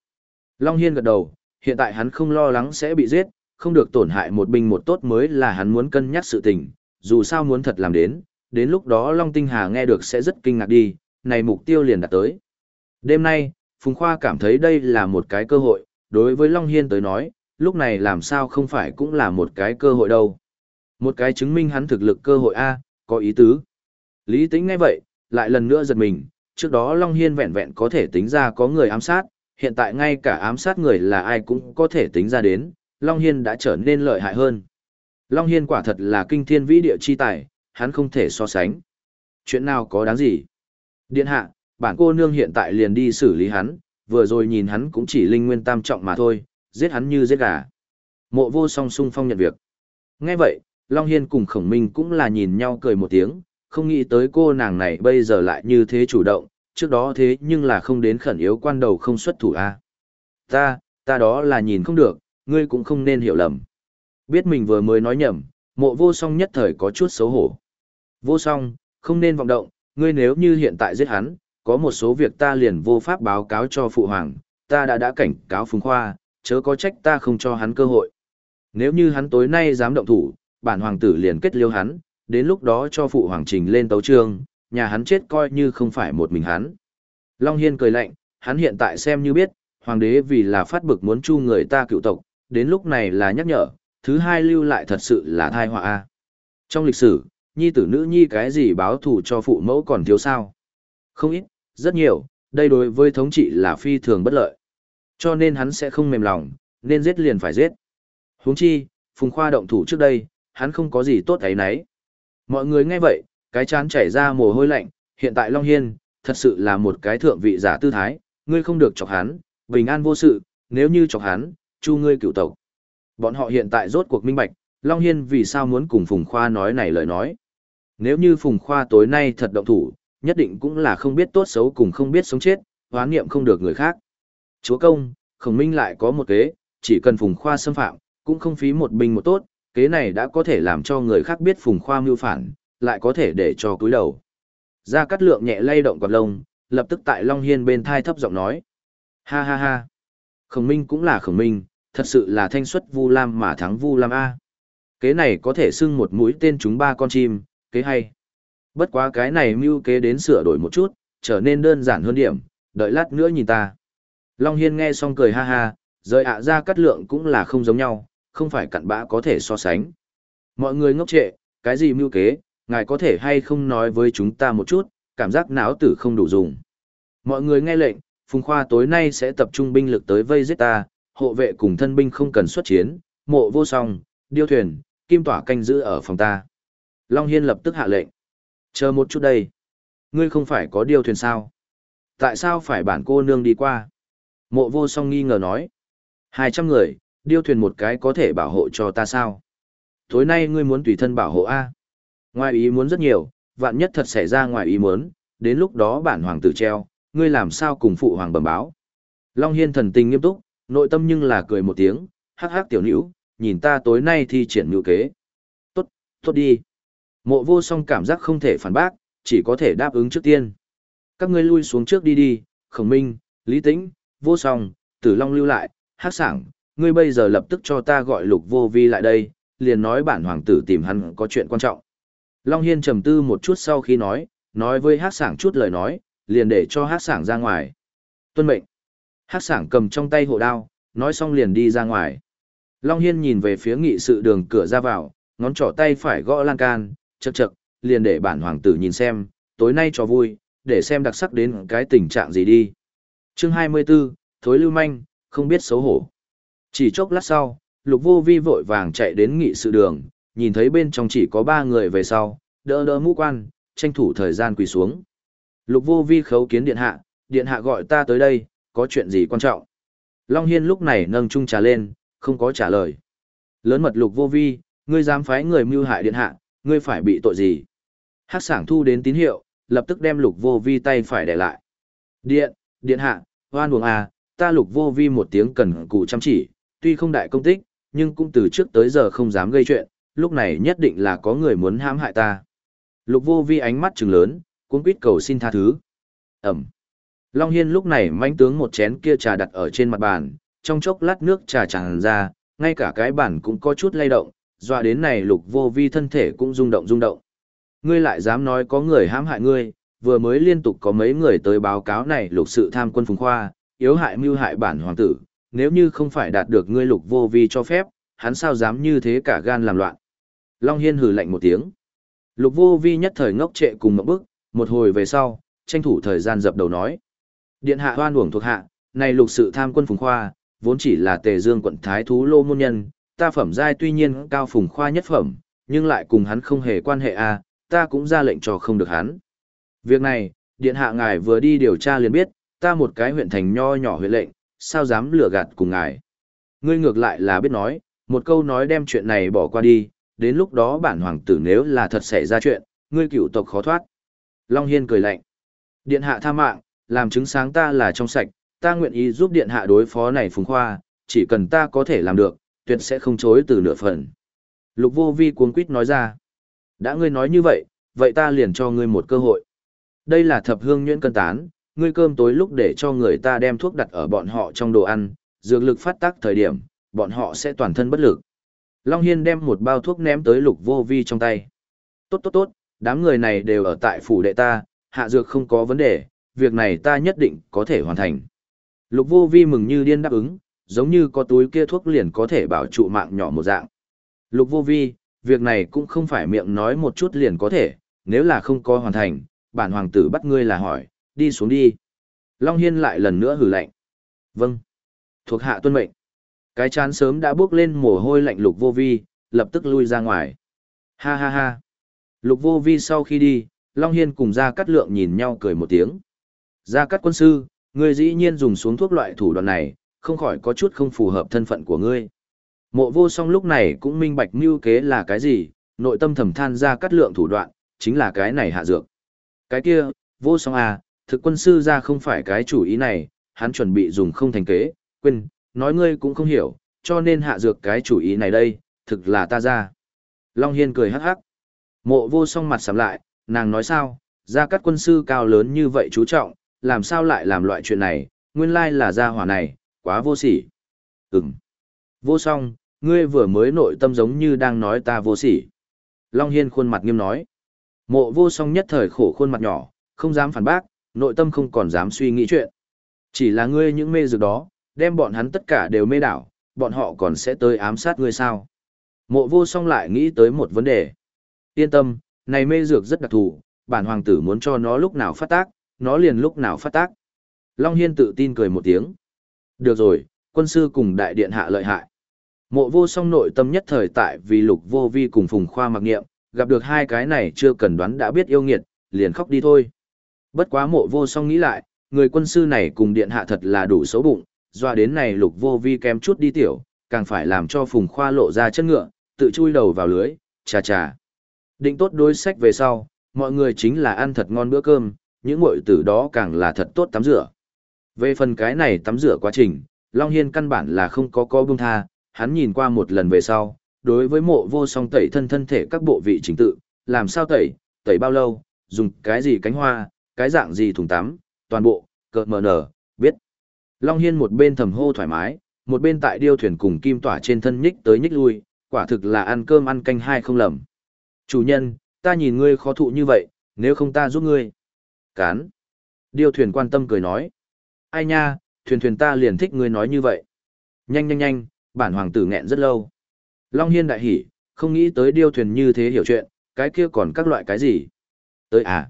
Long Hiên gật đầu, hiện tại hắn không lo lắng sẽ bị giết, không được tổn hại một binh một tốt mới là hắn muốn cân nhắc sự tình, dù sao muốn thật làm đến, đến lúc đó Long Tinh Hà nghe được sẽ rất kinh ngạc đi, này mục tiêu liền đạt tới. Đêm nay, Phùng Khoa cảm thấy đây là một cái cơ hội, đối với Long Hiên tới nói, lúc này làm sao không phải cũng là một cái cơ hội đâu. Một cái chứng minh hắn thực lực cơ hội A, có ý tứ. Lý tính ngay vậy, lại lần nữa giật mình, trước đó Long Hiên vẹn vẹn có thể tính ra có người ám sát, hiện tại ngay cả ám sát người là ai cũng có thể tính ra đến, Long Hiên đã trở nên lợi hại hơn. Long Hiên quả thật là kinh thiên vĩ địa chi tài, hắn không thể so sánh. Chuyện nào có đáng gì? Điện hạ, bản cô nương hiện tại liền đi xử lý hắn, vừa rồi nhìn hắn cũng chỉ linh nguyên tam trọng mà thôi, giết hắn như giết gà. Mộ vô song sung phong nhận việc. Nghe vậy, Long Hiên cùng khổng minh cũng là nhìn nhau cười một tiếng, không nghĩ tới cô nàng này bây giờ lại như thế chủ động, trước đó thế nhưng là không đến khẩn yếu quan đầu không xuất thủ a Ta, ta đó là nhìn không được, ngươi cũng không nên hiểu lầm. Biết mình vừa mới nói nhầm, mộ vô song nhất thời có chút xấu hổ. Vô song, không nên vọng động, ngươi nếu như hiện tại giết hắn, có một số việc ta liền vô pháp báo cáo cho phụ hoàng, ta đã đã cảnh cáo Phùng Khoa, chớ có trách ta không cho hắn cơ hội. Nếu như hắn tối nay dám động thủ, bản hoàng tử liền kết liêu hắn, đến lúc đó cho phụ hoàng trình lên tấu trương, nhà hắn chết coi như không phải một mình hắn. Long Hiên cười lạnh, hắn hiện tại xem như biết, hoàng đế vì là phát bực muốn chu người ta cựu tộc, đến lúc này là nhắc nhở, thứ hai lưu lại thật sự là thai họa a. Trong lịch sử, nhi tử nữ nhi cái gì báo thù cho phụ mẫu còn thiếu sao? Không ít, rất nhiều, đây đối với thống trị là phi thường bất lợi. Cho nên hắn sẽ không mềm lòng, nên giết liền phải giết. Huống chi, Phùng Khoa động thủ trước đây, hắn không có gì tốt ấy nấy. Mọi người nghe vậy, cái chán chảy ra mồ hôi lạnh, hiện tại Long Hiên, thật sự là một cái thượng vị giả tư thái, ngươi không được chọc hắn, bình an vô sự, nếu như chọc hắn, chu ngươi cựu tộc. Bọn họ hiện tại rốt cuộc minh bạch, Long Hiên vì sao muốn cùng Phùng Khoa nói này lời nói. Nếu như Phùng Khoa tối nay thật động thủ, nhất định cũng là không biết tốt xấu cùng không biết sống chết, hoán nghiệm không được người khác. Chúa công, khổng minh lại có một kế, chỉ cần Phùng Khoa xâm phạm, cũng không phí một binh một tốt, kế này đã có thể làm cho người khác biết Phùng Khoa mưu phản, lại có thể để cho cúi đầu. Gia Cát Lượng nhẹ lay động quạt lông, lập tức tại Long Hiên bên thai thấp giọng nói. Ha ha ha. Khổng minh cũng là khổng minh, thật sự là thanh xuất Vu Lam mà thắng Vu Lam A. Kế này có thể xưng một mũi tên chúng ba con chim, kế hay. Bất quá cái này mưu kế đến sửa đổi một chút, trở nên đơn giản hơn điểm, đợi lát nữa nhìn ta. Long Hiên nghe xong cười ha ha, rời ạ ra cắt lượng cũng là không giống nhau, không phải cặn bã có thể so sánh. Mọi người ngốc trệ, cái gì mưu kế, ngài có thể hay không nói với chúng ta một chút, cảm giác não tử không đủ dùng. Mọi người nghe lệnh, Phùng Khoa tối nay sẽ tập trung binh lực tới vây giết ta, hộ vệ cùng thân binh không cần xuất chiến, mộ vô song, điêu thuyền, kim tỏa canh giữ ở phòng ta. Long Hiên lập tức hạ lệnh. Chờ một chút đây. Ngươi không phải có điêu thuyền sao? Tại sao phải bản cô nương đi qua? Mộ vô song nghi ngờ nói. Hai trăm người, điêu thuyền một cái có thể bảo hộ cho ta sao? Tối nay ngươi muốn tùy thân bảo hộ A. Ngoài ý muốn rất nhiều, vạn nhất thật xảy ra ngoài ý muốn, đến lúc đó bản hoàng tử treo, ngươi làm sao cùng phụ hoàng bẩm báo. Long Hiên thần tình nghiêm túc, nội tâm nhưng là cười một tiếng, hắc hắc tiểu nữ, nhìn ta tối nay thi triển ngữ kế. Tốt, tốt đi. Mộ vô song cảm giác không thể phản bác, chỉ có thể đáp ứng trước tiên. Các ngươi lui xuống trước đi đi, khổng minh, lý tĩnh, vô song, tử long lưu lại, Hắc sảng, ngươi bây giờ lập tức cho ta gọi lục vô vi lại đây, liền nói bản hoàng tử tìm hắn có chuyện quan trọng. Long Hiên trầm tư một chút sau khi nói, nói với hát sảng chút lời nói, liền để cho hát sảng ra ngoài. Tuân mệnh. Hát sảng cầm trong tay hộ đao, nói xong liền đi ra ngoài. Long Hiên nhìn về phía nghị sự đường cửa ra vào, ngón trỏ tay phải gõ lan can, chậc chậc, liền để bản hoàng tử nhìn xem, tối nay cho vui, để xem đặc sắc đến cái tình trạng gì đi. chương 24, Thối Lưu Manh, không biết xấu hổ. Chỉ chốc lát sau, Lục Vô Vi vội vàng chạy đến nghị sự đường, nhìn thấy bên trong chỉ có ba người về sau, đỡ đỡ mũ quan, tranh thủ thời gian quỳ xuống. Lục Vô Vi khấu kiến điện hạ, điện hạ gọi ta tới đây, có chuyện gì quan trọng? Long Hiên lúc này nâng chung trà lên, không có trả lời. Lớn mật Lục Vô Vi, ngươi dám phái người mưu hại điện hạ, ngươi phải bị tội gì? Hắc Sảng thu đến tín hiệu, lập tức đem Lục Vô Vi tay phải để lại. Điện, điện hạ, hoan uổng à, ta Lục Vô Vi một tiếng cần cù chăm chỉ, tuy không đại công tích, nhưng cũng từ trước tới giờ không dám gây chuyện, lúc này nhất định là có người muốn hãm hại ta. Lục vô vi ánh mắt trừng lớn, cũng quyết cầu xin tha thứ. Ẩm. Long Hiên lúc này manh tướng một chén kia trà đặt ở trên mặt bàn, trong chốc lát nước trà tràn ra, ngay cả cái bàn cũng có chút lay động, dọa đến này lục vô vi thân thể cũng rung động rung động. Ngươi lại dám nói có người hãm hại ngươi, vừa mới liên tục có mấy người tới báo cáo này lục sự tham quân phùng khoa, yếu hại mưu hại bản hoàng tử, nếu như không phải đạt được ngươi lục vô vi cho phép, hắn sao dám như thế cả gan làm loạn. Long Hiên hừ lạnh một tiếng. Lục vô vi nhất thời ngốc trệ cùng một bước, một hồi về sau, tranh thủ thời gian dập đầu nói. Điện hạ hoan uổng thuộc hạ, này lục sự tham quân phùng khoa, vốn chỉ là tề dương quận thái thú lô môn nhân, ta phẩm giai tuy nhiên cao phùng khoa nhất phẩm, nhưng lại cùng hắn không hề quan hệ a à, ta cũng ra lệnh cho không được hắn. Việc này, điện hạ ngài vừa đi điều tra liền biết, ta một cái huyện thành nho nhỏ huyện lệnh, sao dám lừa gạt cùng ngài. Ngươi ngược lại là biết nói, một câu nói đem chuyện này bỏ qua đi, đến lúc đó bản hoàng tử nếu là thật xảy ra chuyện, ngươi cựu tộc khó thoát. Long Hiên cười lạnh. Điện hạ tha mạng, làm chứng sáng ta là trong sạch, ta nguyện ý giúp điện hạ đối phó này phùng khoa, chỉ cần ta có thể làm được, tuyệt sẽ không chối từ nửa phần. Lục vô vi cuốn quýt nói ra. Đã ngươi nói như vậy, vậy ta liền cho ngươi một cơ hội. Đây là thập hương nhuyễn cân tán, ngươi cơm tối lúc để cho người ta đem thuốc đặt ở bọn họ trong đồ ăn, dược lực phát tác thời điểm, bọn họ sẽ toàn thân bất lực. Long Hiên đem một bao thuốc ném tới lục vô vi trong tay. Tốt tốt tốt, đám người này đều ở tại phủ đệ ta, hạ dược không có vấn đề, việc này ta nhất định có thể hoàn thành. Lục vô vi mừng như điên đáp ứng, giống như có túi kia thuốc liền có thể bảo trụ mạng nhỏ một dạng. Lục vô vi, việc này cũng không phải miệng nói một chút liền có thể, nếu là không có hoàn thành, bản hoàng tử bắt ngươi là hỏi, đi xuống đi. Long Hiên lại lần nữa hử lạnh. Vâng. Thuộc hạ tuân mệnh. Cái chán sớm đã bước lên mồ hôi lạnh lục vô vi, lập tức lui ra ngoài. Ha ha ha. Lục vô vi sau khi đi, Long Hiên cùng ra cắt Lượng nhìn nhau cười một tiếng. Gia Cát quân sư, ngươi dĩ nhiên dùng xuống thuốc loại thủ đoạn này, không khỏi có chút không phù hợp thân phận của ngươi. Mộ vô song lúc này cũng minh bạch mưu kế là cái gì, nội tâm thầm than Gia Cát Lượng thủ đoạn, chính là cái này hạ dược. Cái kia, vô song à, thực quân sư ra không phải cái chủ ý này, hắn chuẩn bị dùng không thành kế, quên, nói ngươi cũng không hiểu, cho nên hạ dược cái chủ ý này đây, thực là ta ra. Long Hiên cười hắc hắc. Mộ vô song mặt sắm lại, nàng nói sao, ra các quân sư cao lớn như vậy chú trọng, làm sao lại làm loại chuyện này, nguyên lai là gia hỏa này, quá vô sỉ. Ừm. Vô song, ngươi vừa mới nội tâm giống như đang nói ta vô sỉ. Long Hiên khuôn mặt nghiêm nói. Mộ vô song nhất thời khổ khuôn mặt nhỏ, không dám phản bác, nội tâm không còn dám suy nghĩ chuyện. Chỉ là ngươi những mê dược đó, đem bọn hắn tất cả đều mê đảo, bọn họ còn sẽ tới ám sát ngươi sao. Mộ vô song lại nghĩ tới một vấn đề. Yên tâm, này mê dược rất đặc thù, bản hoàng tử muốn cho nó lúc nào phát tác, nó liền lúc nào phát tác. Long Hiên tự tin cười một tiếng. Được rồi, quân sư cùng đại điện hạ lợi hại. Mộ vô song nội tâm nhất thời tại vì lục vô vi cùng phùng khoa mặc nghiệm, gặp được hai cái này chưa cần đoán đã biết yêu nghiệt, liền khóc đi thôi. Bất quá mộ vô song nghĩ lại, người quân sư này cùng điện hạ thật là đủ xấu bụng, doa đến này lục vô vi kém chút đi tiểu, càng phải làm cho phùng khoa lộ ra chân ngựa, tự chui đầu vào lưới, chà chà. Định tốt đối sách về sau, mọi người chính là ăn thật ngon bữa cơm, những muội tử đó càng là thật tốt tắm rửa. Về phần cái này tắm rửa quá trình, Long Hiên căn bản là không có có bông tha, hắn nhìn qua một lần về sau, đối với mộ vô song tẩy thân thân thể các bộ vị chính tự, làm sao tẩy, tẩy bao lâu, dùng cái gì cánh hoa, cái dạng gì thùng tắm, toàn bộ, cợt mờ nở, biết. Long Hiên một bên thầm hô thoải mái, một bên tại điêu thuyền cùng kim tỏa trên thân nhích tới nhích lui, quả thực là ăn cơm ăn canh hai không lầm. Chủ nhân, ta nhìn ngươi khó thụ như vậy, nếu không ta giúp ngươi. Cán. Điêu thuyền quan tâm cười nói. Ai nha, thuyền thuyền ta liền thích ngươi nói như vậy. Nhanh nhanh nhanh, bản hoàng tử nghẹn rất lâu. Long Hiên đại hỉ, không nghĩ tới điêu thuyền như thế hiểu chuyện, cái kia còn các loại cái gì. Tới à.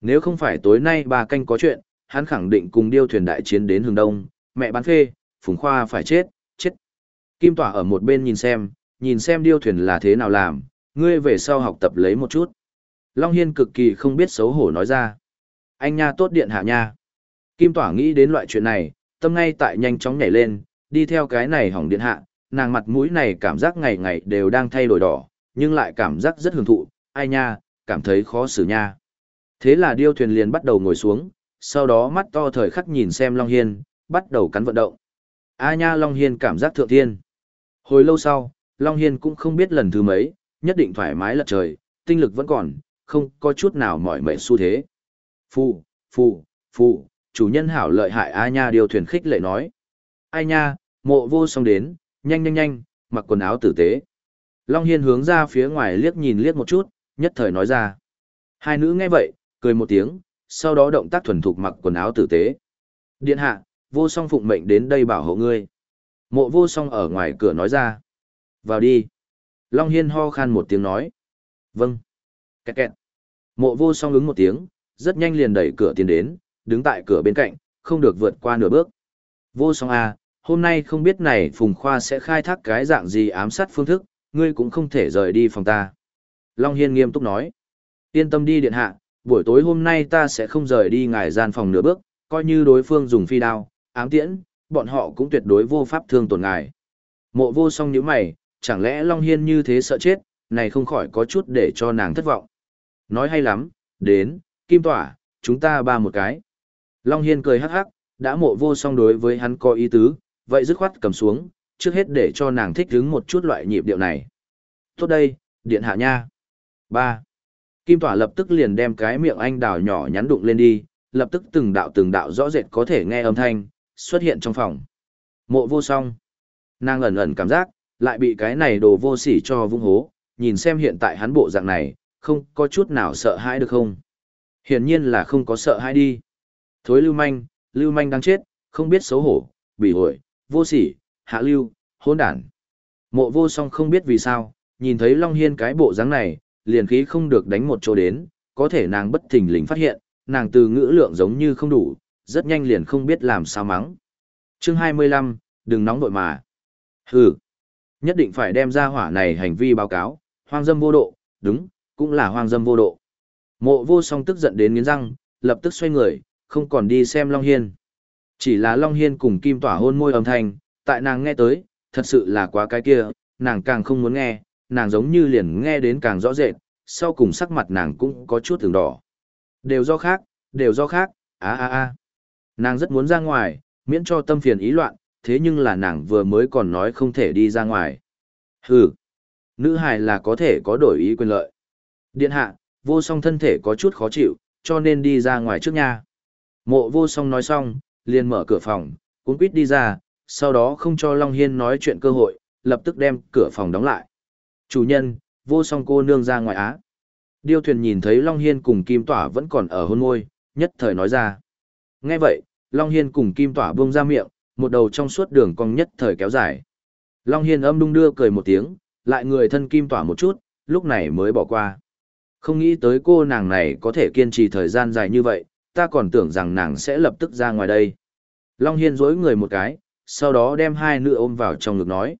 Nếu không phải tối nay bà canh có chuyện, hắn khẳng định cùng điêu thuyền đại chiến đến hướng đông, mẹ bán phê, phùng khoa phải chết, chết. Kim tỏa ở một bên nhìn xem, nhìn xem điêu thuyền là thế nào làm, ngươi về sau học tập lấy một chút. Long Hiên cực kỳ không biết xấu hổ nói ra. Anh nha tốt điện hạ nha. Kim tỏa nghĩ đến loại chuyện này, tâm ngay tại nhanh chóng nhảy lên, đi theo cái này hỏng điện hạ, nàng mặt mũi này cảm giác ngày ngày đều đang thay đổi đỏ, nhưng lại cảm giác rất hưởng thụ, ai nha, cảm thấy khó xử nha. Thế là điêu thuyền liền bắt đầu ngồi xuống, sau đó mắt to thời khắc nhìn xem Long Hiên, bắt đầu cắn vận động. A nha Long Hiên cảm giác thượng thiên. Hồi lâu sau, Long Hiên cũng không biết lần thứ mấy, nhất định thoải mái lật trời, tinh lực vẫn còn, không có chút nào mỏi mệt xu thế. Phù, phù, phù, chủ nhân hảo lợi hại A nha điều thuyền khích lệ nói. Ai nha, mộ vô song đến, nhanh nhanh nhanh, mặc quần áo tử tế. Long Hiên hướng ra phía ngoài liếc nhìn liếc một chút, nhất thời nói ra. Hai nữ nghe vậy, cười một tiếng, sau đó động tác thuần thục mặc quần áo tử tế. Điện hạ, vô song phụng mệnh đến đây bảo hộ ngươi. Mộ vô song ở ngoài cửa nói ra. Vào đi. Long Hiên ho khan một tiếng nói. Vâng. Kẹt kẹt. Mộ vô song ứng một tiếng, rất nhanh liền đẩy cửa tiến đến, đứng tại cửa bên cạnh, không được vượt qua nửa bước. Vô song à, hôm nay không biết này Phùng Khoa sẽ khai thác cái dạng gì ám sát phương thức, ngươi cũng không thể rời đi phòng ta. Long Hiên nghiêm túc nói. Yên tâm đi điện hạ, buổi tối hôm nay ta sẽ không rời đi ngài gian phòng nửa bước, coi như đối phương dùng phi đao, ám tiễn, bọn họ cũng tuyệt đối vô pháp thương tổn ngài. Mộ vô song nhíu mày, chẳng lẽ Long Hiên như thế sợ chết, này không khỏi có chút để cho nàng thất vọng. Nói hay lắm, đến, kim tỏa, chúng ta ba một cái. Long Hiên cười hắc hắc, đã mộ vô song đối với hắn có ý tứ, vậy dứt khoát cầm xuống, trước hết để cho nàng thích hứng một chút loại nhịp điệu này. Tốt đây, điện hạ nha. 3. Kim tỏa lập tức liền đem cái miệng anh đào nhỏ nhắn đụng lên đi, lập tức từng đạo từng đạo rõ rệt có thể nghe âm thanh, xuất hiện trong phòng. Mộ vô song. Nàng ẩn ẩn cảm giác, lại bị cái này đồ vô sỉ cho vung hố, nhìn xem hiện tại hắn bộ dạng này, không có chút nào sợ hãi được không? Hiển nhiên là không có sợ hãi đi. Thối lưu manh, lưu manh đang chết, không biết xấu hổ, bị hội, vô sỉ, hạ lưu, hỗn đản. Mộ vô song không biết vì sao, nhìn thấy Long Hiên cái bộ dáng này, liền khí không được đánh một chỗ đến, có thể nàng bất thình lình phát hiện, nàng từ ngữ lượng giống như không đủ, rất nhanh liền không biết làm sao mắng. chương 25, đừng nóng vội mà. Hừ, nhất định phải đem ra hỏa này hành vi báo cáo, hoang dâm vô độ, đúng, cũng là hoang dâm vô độ. Mộ vô song tức giận đến nghiến răng, lập tức xoay người, không còn đi xem Long Hiên. Chỉ là Long Hiên cùng Kim Tỏa hôn môi âm thanh, tại nàng nghe tới, thật sự là quá cái kia, nàng càng không muốn nghe, nàng giống như liền nghe đến càng rõ rệt, sau cùng sắc mặt nàng cũng có chút thường đỏ. Đều do khác, đều do khác, á á á. Nàng rất muốn ra ngoài, miễn cho tâm phiền ý loạn, thế nhưng là nàng vừa mới còn nói không thể đi ra ngoài. Hừ, nữ hài là có thể có đổi ý quyền lợi. Điện hạ, vô song thân thể có chút khó chịu, cho nên đi ra ngoài trước nha. Mộ vô song nói xong, liền mở cửa phòng, cuốn quýt đi ra, sau đó không cho Long Hiên nói chuyện cơ hội, lập tức đem cửa phòng đóng lại. Chủ nhân, vô song cô nương ra ngoài á. Điêu thuyền nhìn thấy Long Hiên cùng Kim Tỏa vẫn còn ở hôn môi, nhất thời nói ra. Nghe vậy, Long Hiên cùng Kim Tỏa buông ra miệng, một đầu trong suốt đường cong nhất thời kéo dài. Long Hiên âm đung đưa cười một tiếng, lại người thân Kim Tỏa một chút, lúc này mới bỏ qua. Không nghĩ tới cô nàng này có thể kiên trì thời gian dài như vậy, ta còn tưởng rằng nàng sẽ lập tức ra ngoài đây. Long Hiên dối người một cái, sau đó đem hai nữ ôm vào trong ngực nói.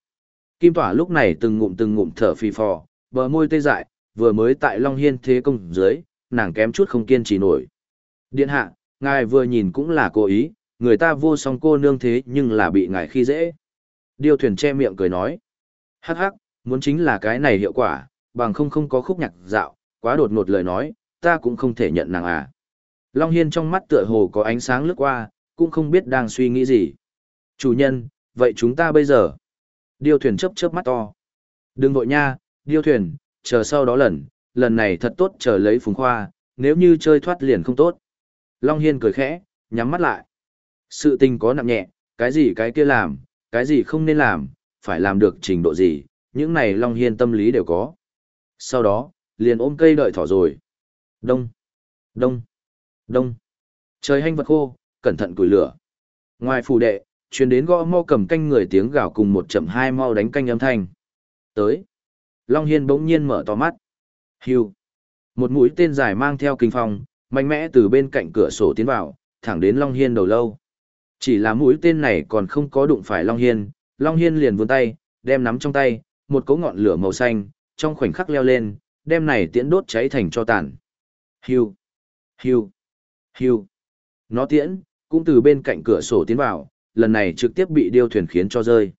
Kim Tỏa lúc này từng ngụm từng ngụm thở phì phò, bờ môi tê dại, vừa mới tại Long Hiên thế công dưới, nàng kém chút không kiên trì nổi. Điện hạ, ngài vừa nhìn cũng là cố ý, người ta vô song cô nương thế nhưng là bị ngài khi dễ. Điêu thuyền che miệng cười nói. Hắc hắc, muốn chính là cái này hiệu quả, bằng không không có khúc nhạc dạo, quá đột ngột lời nói, ta cũng không thể nhận nàng à. Long Hiên trong mắt tựa hồ có ánh sáng lướt qua, cũng không biết đang suy nghĩ gì. Chủ nhân, vậy chúng ta bây giờ? Điêu thuyền chớp chớp mắt to. Đừng vội nha, điêu thuyền, chờ sau đó lần, lần này thật tốt chờ lấy phùng khoa, nếu như chơi thoát liền không tốt. Long Hiên cười khẽ, nhắm mắt lại. Sự tình có nặng nhẹ, cái gì cái kia làm, cái gì không nên làm, phải làm được trình độ gì, những này Long Hiên tâm lý đều có. Sau đó, liền ôm cây đợi thỏ rồi. Đông, đông, đông. Trời hanh vật khô, cẩn thận củi lửa. Ngoài phủ đệ, chuyến đến gõ mau cầm canh người tiếng gào cùng một chậm hai mau đánh canh âm thanh. Tới. Long Hiên bỗng nhiên mở to mắt. Hưu. Một mũi tên dài mang theo kinh phong, mạnh mẽ từ bên cạnh cửa sổ tiến vào, thẳng đến Long Hiên đầu lâu. Chỉ là mũi tên này còn không có đụng phải Long Hiên, Long Hiên liền vươn tay, đem nắm trong tay, một cỗ ngọn lửa màu xanh, trong khoảnh khắc leo lên, đem này tiễn đốt cháy thành cho tàn. Hưu, hưu, hưu. Nó tiễn, cũng từ bên cạnh cửa sổ tiến vào, lần này trực tiếp bị điêu thuyền khiến cho rơi.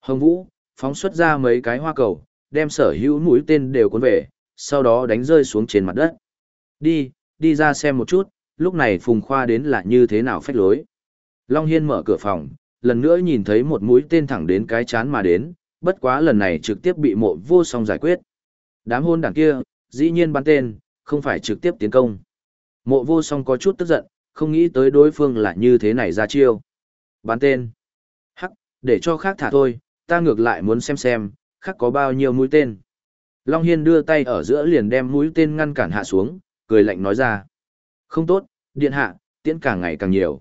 Hồng Vũ, phóng xuất ra mấy cái hoa cầu, đem sở hữu mũi tên đều cuốn về, sau đó đánh rơi xuống trên mặt đất. Đi, đi ra xem một chút, lúc này Phùng Khoa đến là như thế nào phách lối. Long Hiên mở cửa phòng, lần nữa nhìn thấy một mũi tên thẳng đến cái chán mà đến, bất quá lần này trực tiếp bị mộ vô song giải quyết. Đám hôn đảng kia, dĩ nhiên bắn tên, không phải trực tiếp tiến công. Mộ vô song có chút tức giận, không nghĩ tới đối phương là như thế này ra chiêu. Bắn tên. Hắc, để cho khác thả thôi, ta ngược lại muốn xem xem, khác có bao nhiêu mũi tên. Long Hiên đưa tay ở giữa liền đem mũi tên ngăn cản hạ xuống, cười lạnh nói ra. Không tốt, điện hạ, tiễn càng ngày càng nhiều.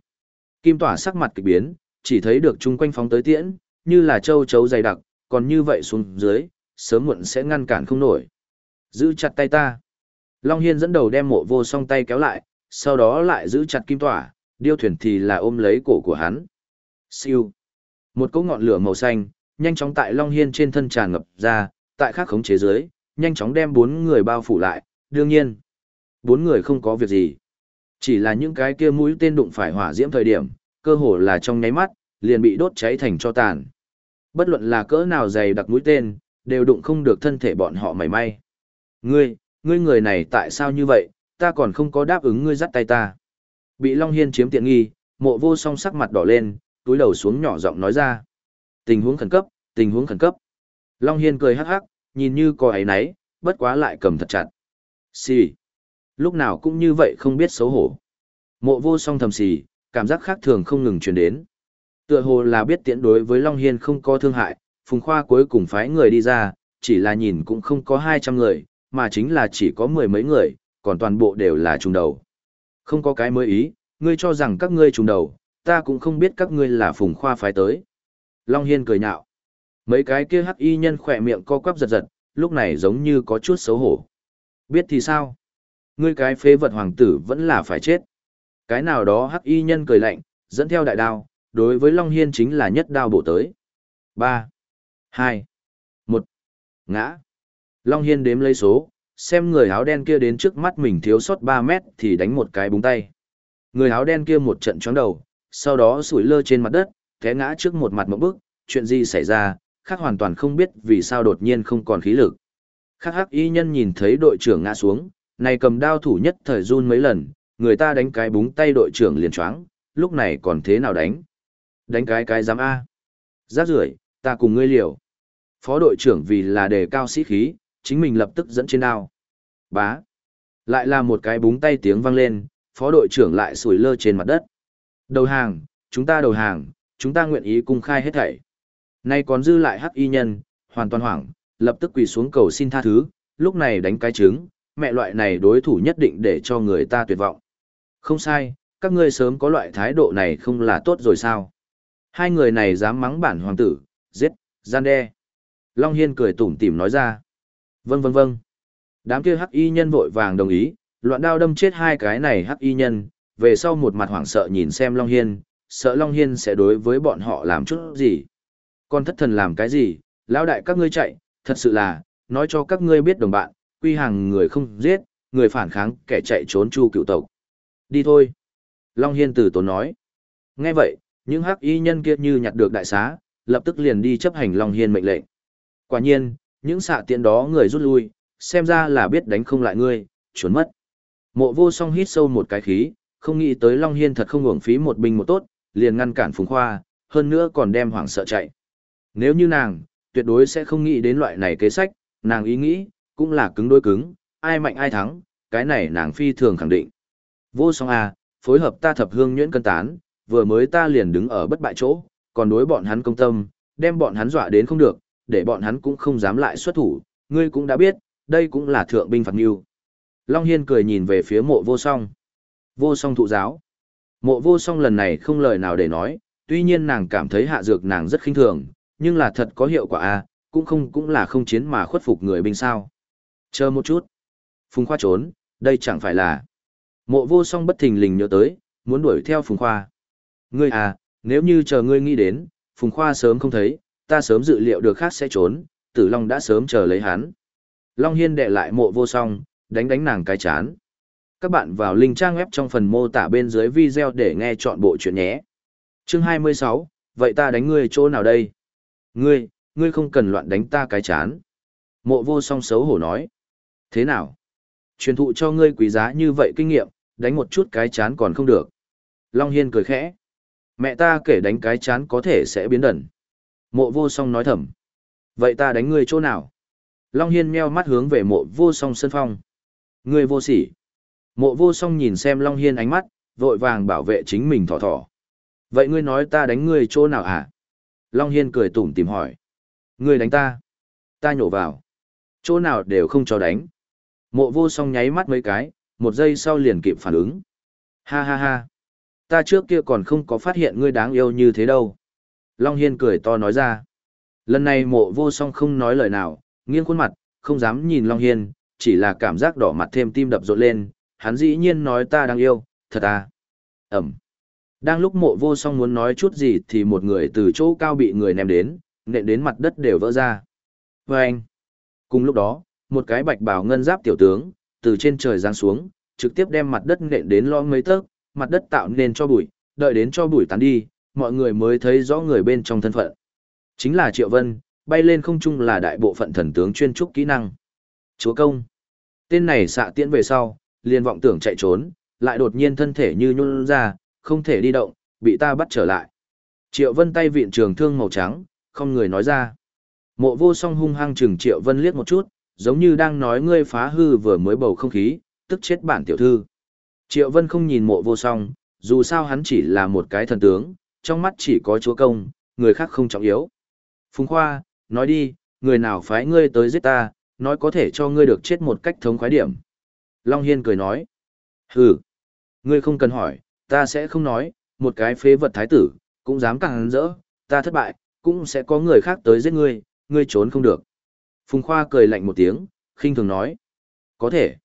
Kim tỏa sắc mặt kịch biến, chỉ thấy được chung quanh phóng tới tiễn, như là châu chấu dày đặc, còn như vậy xuống dưới, sớm muộn sẽ ngăn cản không nổi. Giữ chặt tay ta. Long Hiên dẫn đầu đem mộ vô song tay kéo lại, sau đó lại giữ chặt kim tỏa, điêu thuyền thì là ôm lấy cổ của hắn. Siêu. Một cỗ ngọn lửa màu xanh, nhanh chóng tại Long Hiên trên thân tràn ngập ra, tại khắc khống chế dưới, nhanh chóng đem bốn người bao phủ lại, đương nhiên. Bốn người không có việc gì. Chỉ là những cái kia mũi tên đụng phải hỏa diễm thời điểm, cơ hồ là trong nháy mắt, liền bị đốt cháy thành cho tàn. Bất luận là cỡ nào dày đặc mũi tên, đều đụng không được thân thể bọn họ mảy may. Ngươi, ngươi người này tại sao như vậy, ta còn không có đáp ứng ngươi dắt tay ta. Bị Long Hiên chiếm tiện nghi, mộ vô song sắc mặt đỏ lên, túi đầu xuống nhỏ giọng nói ra. Tình huống khẩn cấp, tình huống khẩn cấp. Long Hiên cười hắc hắc, nhìn như có ấy nấy, bất quá lại cầm thật chặt. Xì. Lúc nào cũng như vậy không biết xấu hổ. Mộ vô song thầm xì, cảm giác khác thường không ngừng truyền đến. Tựa hồ là biết tiễn đối với Long Hiên không có thương hại, Phùng Khoa cuối cùng phái người đi ra, chỉ là nhìn cũng không có 200 người, mà chính là chỉ có mười mấy người, còn toàn bộ đều là trùng đầu. Không có cái mới ý, ngươi cho rằng các ngươi trùng đầu, ta cũng không biết các ngươi là Phùng Khoa phái tới. Long Hiên cười nhạo. Mấy cái kia hắc y nhân khỏe miệng co quắp giật giật, lúc này giống như có chút xấu hổ. Biết thì sao? Ngươi cái phế vật hoàng tử vẫn là phải chết. Cái nào đó hắc y nhân cười lạnh, dẫn theo đại đao, đối với Long Hiên chính là nhất đao bổ tới. 3, 2, 1, ngã. Long Hiên đếm lấy số, xem người áo đen kia đến trước mắt mình thiếu sót 3 mét thì đánh một cái búng tay. Người áo đen kia một trận chóng đầu, sau đó sủi lơ trên mặt đất, té ngã trước một mặt một bước, chuyện gì xảy ra, khác hoàn toàn không biết vì sao đột nhiên không còn khí lực. Khác hắc y nhân nhìn thấy đội trưởng ngã xuống, này cầm đao thủ nhất thời run mấy lần, người ta đánh cái búng tay đội trưởng liền choáng, lúc này còn thế nào đánh? Đánh cái cái dám A. Rác rưởi ta cùng ngươi liều. Phó đội trưởng vì là đề cao sĩ khí, chính mình lập tức dẫn trên đao. Bá. Lại là một cái búng tay tiếng vang lên, phó đội trưởng lại sủi lơ trên mặt đất. Đầu hàng, chúng ta đầu hàng, chúng ta nguyện ý cung khai hết thảy. Nay còn dư lại hắc y nhân, hoàn toàn hoảng, lập tức quỳ xuống cầu xin tha thứ, lúc này đánh cái trứng, mẹ loại này đối thủ nhất định để cho người ta tuyệt vọng. Không sai, các ngươi sớm có loại thái độ này không là tốt rồi sao? Hai người này dám mắng bản hoàng tử, giết, gian đe. Long Hiên cười tủm tỉm nói ra. Vâng vâng vâng. Đám kia hắc y nhân vội vàng đồng ý, loạn đao đâm chết hai cái này hắc y nhân, về sau một mặt hoảng sợ nhìn xem Long Hiên, sợ Long Hiên sẽ đối với bọn họ làm chút gì. Con thất thần làm cái gì, lão đại các ngươi chạy, thật sự là, nói cho các ngươi biết đồng bạn, quy hàng người không giết, người phản kháng, kẻ chạy trốn chu cựu tộc. Đi thôi. Long Hiên từ tốn nói. Nghe vậy, những hắc y nhân kia như nhặt được đại xá, lập tức liền đi chấp hành Long Hiên mệnh lệnh. Quả nhiên, những xạ tiện đó người rút lui, xem ra là biết đánh không lại ngươi, trốn mất. Mộ vô song hít sâu một cái khí, không nghĩ tới Long Hiên thật không uổng phí một binh một tốt, liền ngăn cản Phùng Khoa, hơn nữa còn đem hoảng sợ chạy. Nếu như nàng, tuyệt đối sẽ không nghĩ đến loại này kế sách, nàng ý nghĩ, cũng là cứng đối cứng, ai mạnh ai thắng, cái này nàng phi thường khẳng định. Vô song à, phối hợp ta thập hương nhuyễn cân tán, vừa mới ta liền đứng ở bất bại chỗ, còn đối bọn hắn công tâm, đem bọn hắn dọa đến không được, để bọn hắn cũng không dám lại xuất thủ, ngươi cũng đã biết, đây cũng là thượng binh phạt nghiêu. Long Hiên cười nhìn về phía mộ vô song. Vô song thụ giáo. Mộ vô song lần này không lời nào để nói, tuy nhiên nàng cảm thấy hạ dược nàng rất khinh thường, nhưng là thật có hiệu quả a à, cũng không cũng là không chiến mà khuất phục người binh sao. Chờ một chút. Phùng Khoa trốn, đây chẳng phải là. Mộ vô song bất thình lình nhớ tới, muốn đuổi theo Phùng Khoa. Ngươi à, nếu như chờ ngươi nghĩ đến, Phùng Khoa sớm không thấy, ta sớm dự liệu được khác sẽ trốn, Tử Long đã sớm chờ lấy hắn. Long Hiên đệ lại mộ vô song, đánh đánh nàng cái chán. Các bạn vào link trang web trong phần mô tả bên dưới video để nghe chọn bộ chuyện nhé. Chương 26, vậy ta đánh ngươi chỗ nào đây? Ngươi, ngươi không cần loạn đánh ta cái chán. Mộ vô song xấu hổ nói. Thế nào? Truyền thụ cho ngươi quý giá như vậy kinh nghiệm, đánh một chút cái chán còn không được. Long Hiên cười khẽ. Mẹ ta kể đánh cái chán có thể sẽ biến đẩn. Mộ vô song nói thầm. Vậy ta đánh ngươi chỗ nào? Long Hiên meo mắt hướng về mộ vô song sân phong. Ngươi vô sỉ. Mộ vô song nhìn xem Long Hiên ánh mắt, vội vàng bảo vệ chính mình thỏ thỏ. Vậy ngươi nói ta đánh ngươi chỗ nào hả? Long Hiên cười tủm tìm hỏi. Ngươi đánh ta. Ta nhổ vào. Chỗ nào đều không cho đánh. Mộ vô song nháy mắt mấy cái, một giây sau liền kịp phản ứng. Ha ha ha. Ta trước kia còn không có phát hiện ngươi đáng yêu như thế đâu. Long Hiên cười to nói ra. Lần này mộ vô song không nói lời nào, nghiêng khuôn mặt, không dám nhìn Long Hiên, chỉ là cảm giác đỏ mặt thêm tim đập rộn lên, hắn dĩ nhiên nói ta đang yêu, thật à. Ẩm. Đang lúc mộ vô song muốn nói chút gì thì một người từ chỗ cao bị người ném đến, nện đến mặt đất đều vỡ ra. Và anh. Cùng lúc đó, một cái bạch bào ngân giáp tiểu tướng, từ trên trời giáng xuống, trực tiếp đem mặt đất nện đến lo mấy tấc, mặt đất tạo nên cho bụi, đợi đến cho bụi tán đi, mọi người mới thấy rõ người bên trong thân phận. Chính là Triệu Vân, bay lên không trung là đại bộ phận thần tướng chuyên trúc kỹ năng. Chúa công. Tên này xạ tiễn về sau, liền vọng tưởng chạy trốn, lại đột nhiên thân thể như nhún ra, không thể đi động, bị ta bắt trở lại. Triệu Vân tay viện trường thương màu trắng, không người nói ra. Mộ vô song hung hăng chừng Triệu Vân liếc một chút, giống như đang nói ngươi phá hư vừa mới bầu không khí, tức chết bản tiểu thư. Triệu Vân không nhìn mộ vô song, dù sao hắn chỉ là một cái thần tướng, trong mắt chỉ có chúa công, người khác không trọng yếu. Phùng Khoa, nói đi, người nào phái ngươi tới giết ta, nói có thể cho ngươi được chết một cách thống khoái điểm. Long Hiên cười nói, hừ, ngươi không cần hỏi, ta sẽ không nói, một cái phế vật thái tử, cũng dám càng rỡ, ta thất bại, cũng sẽ có người khác tới giết ngươi, ngươi trốn không được. Phùng Khoa cười lạnh một tiếng, khinh thường nói, có thể,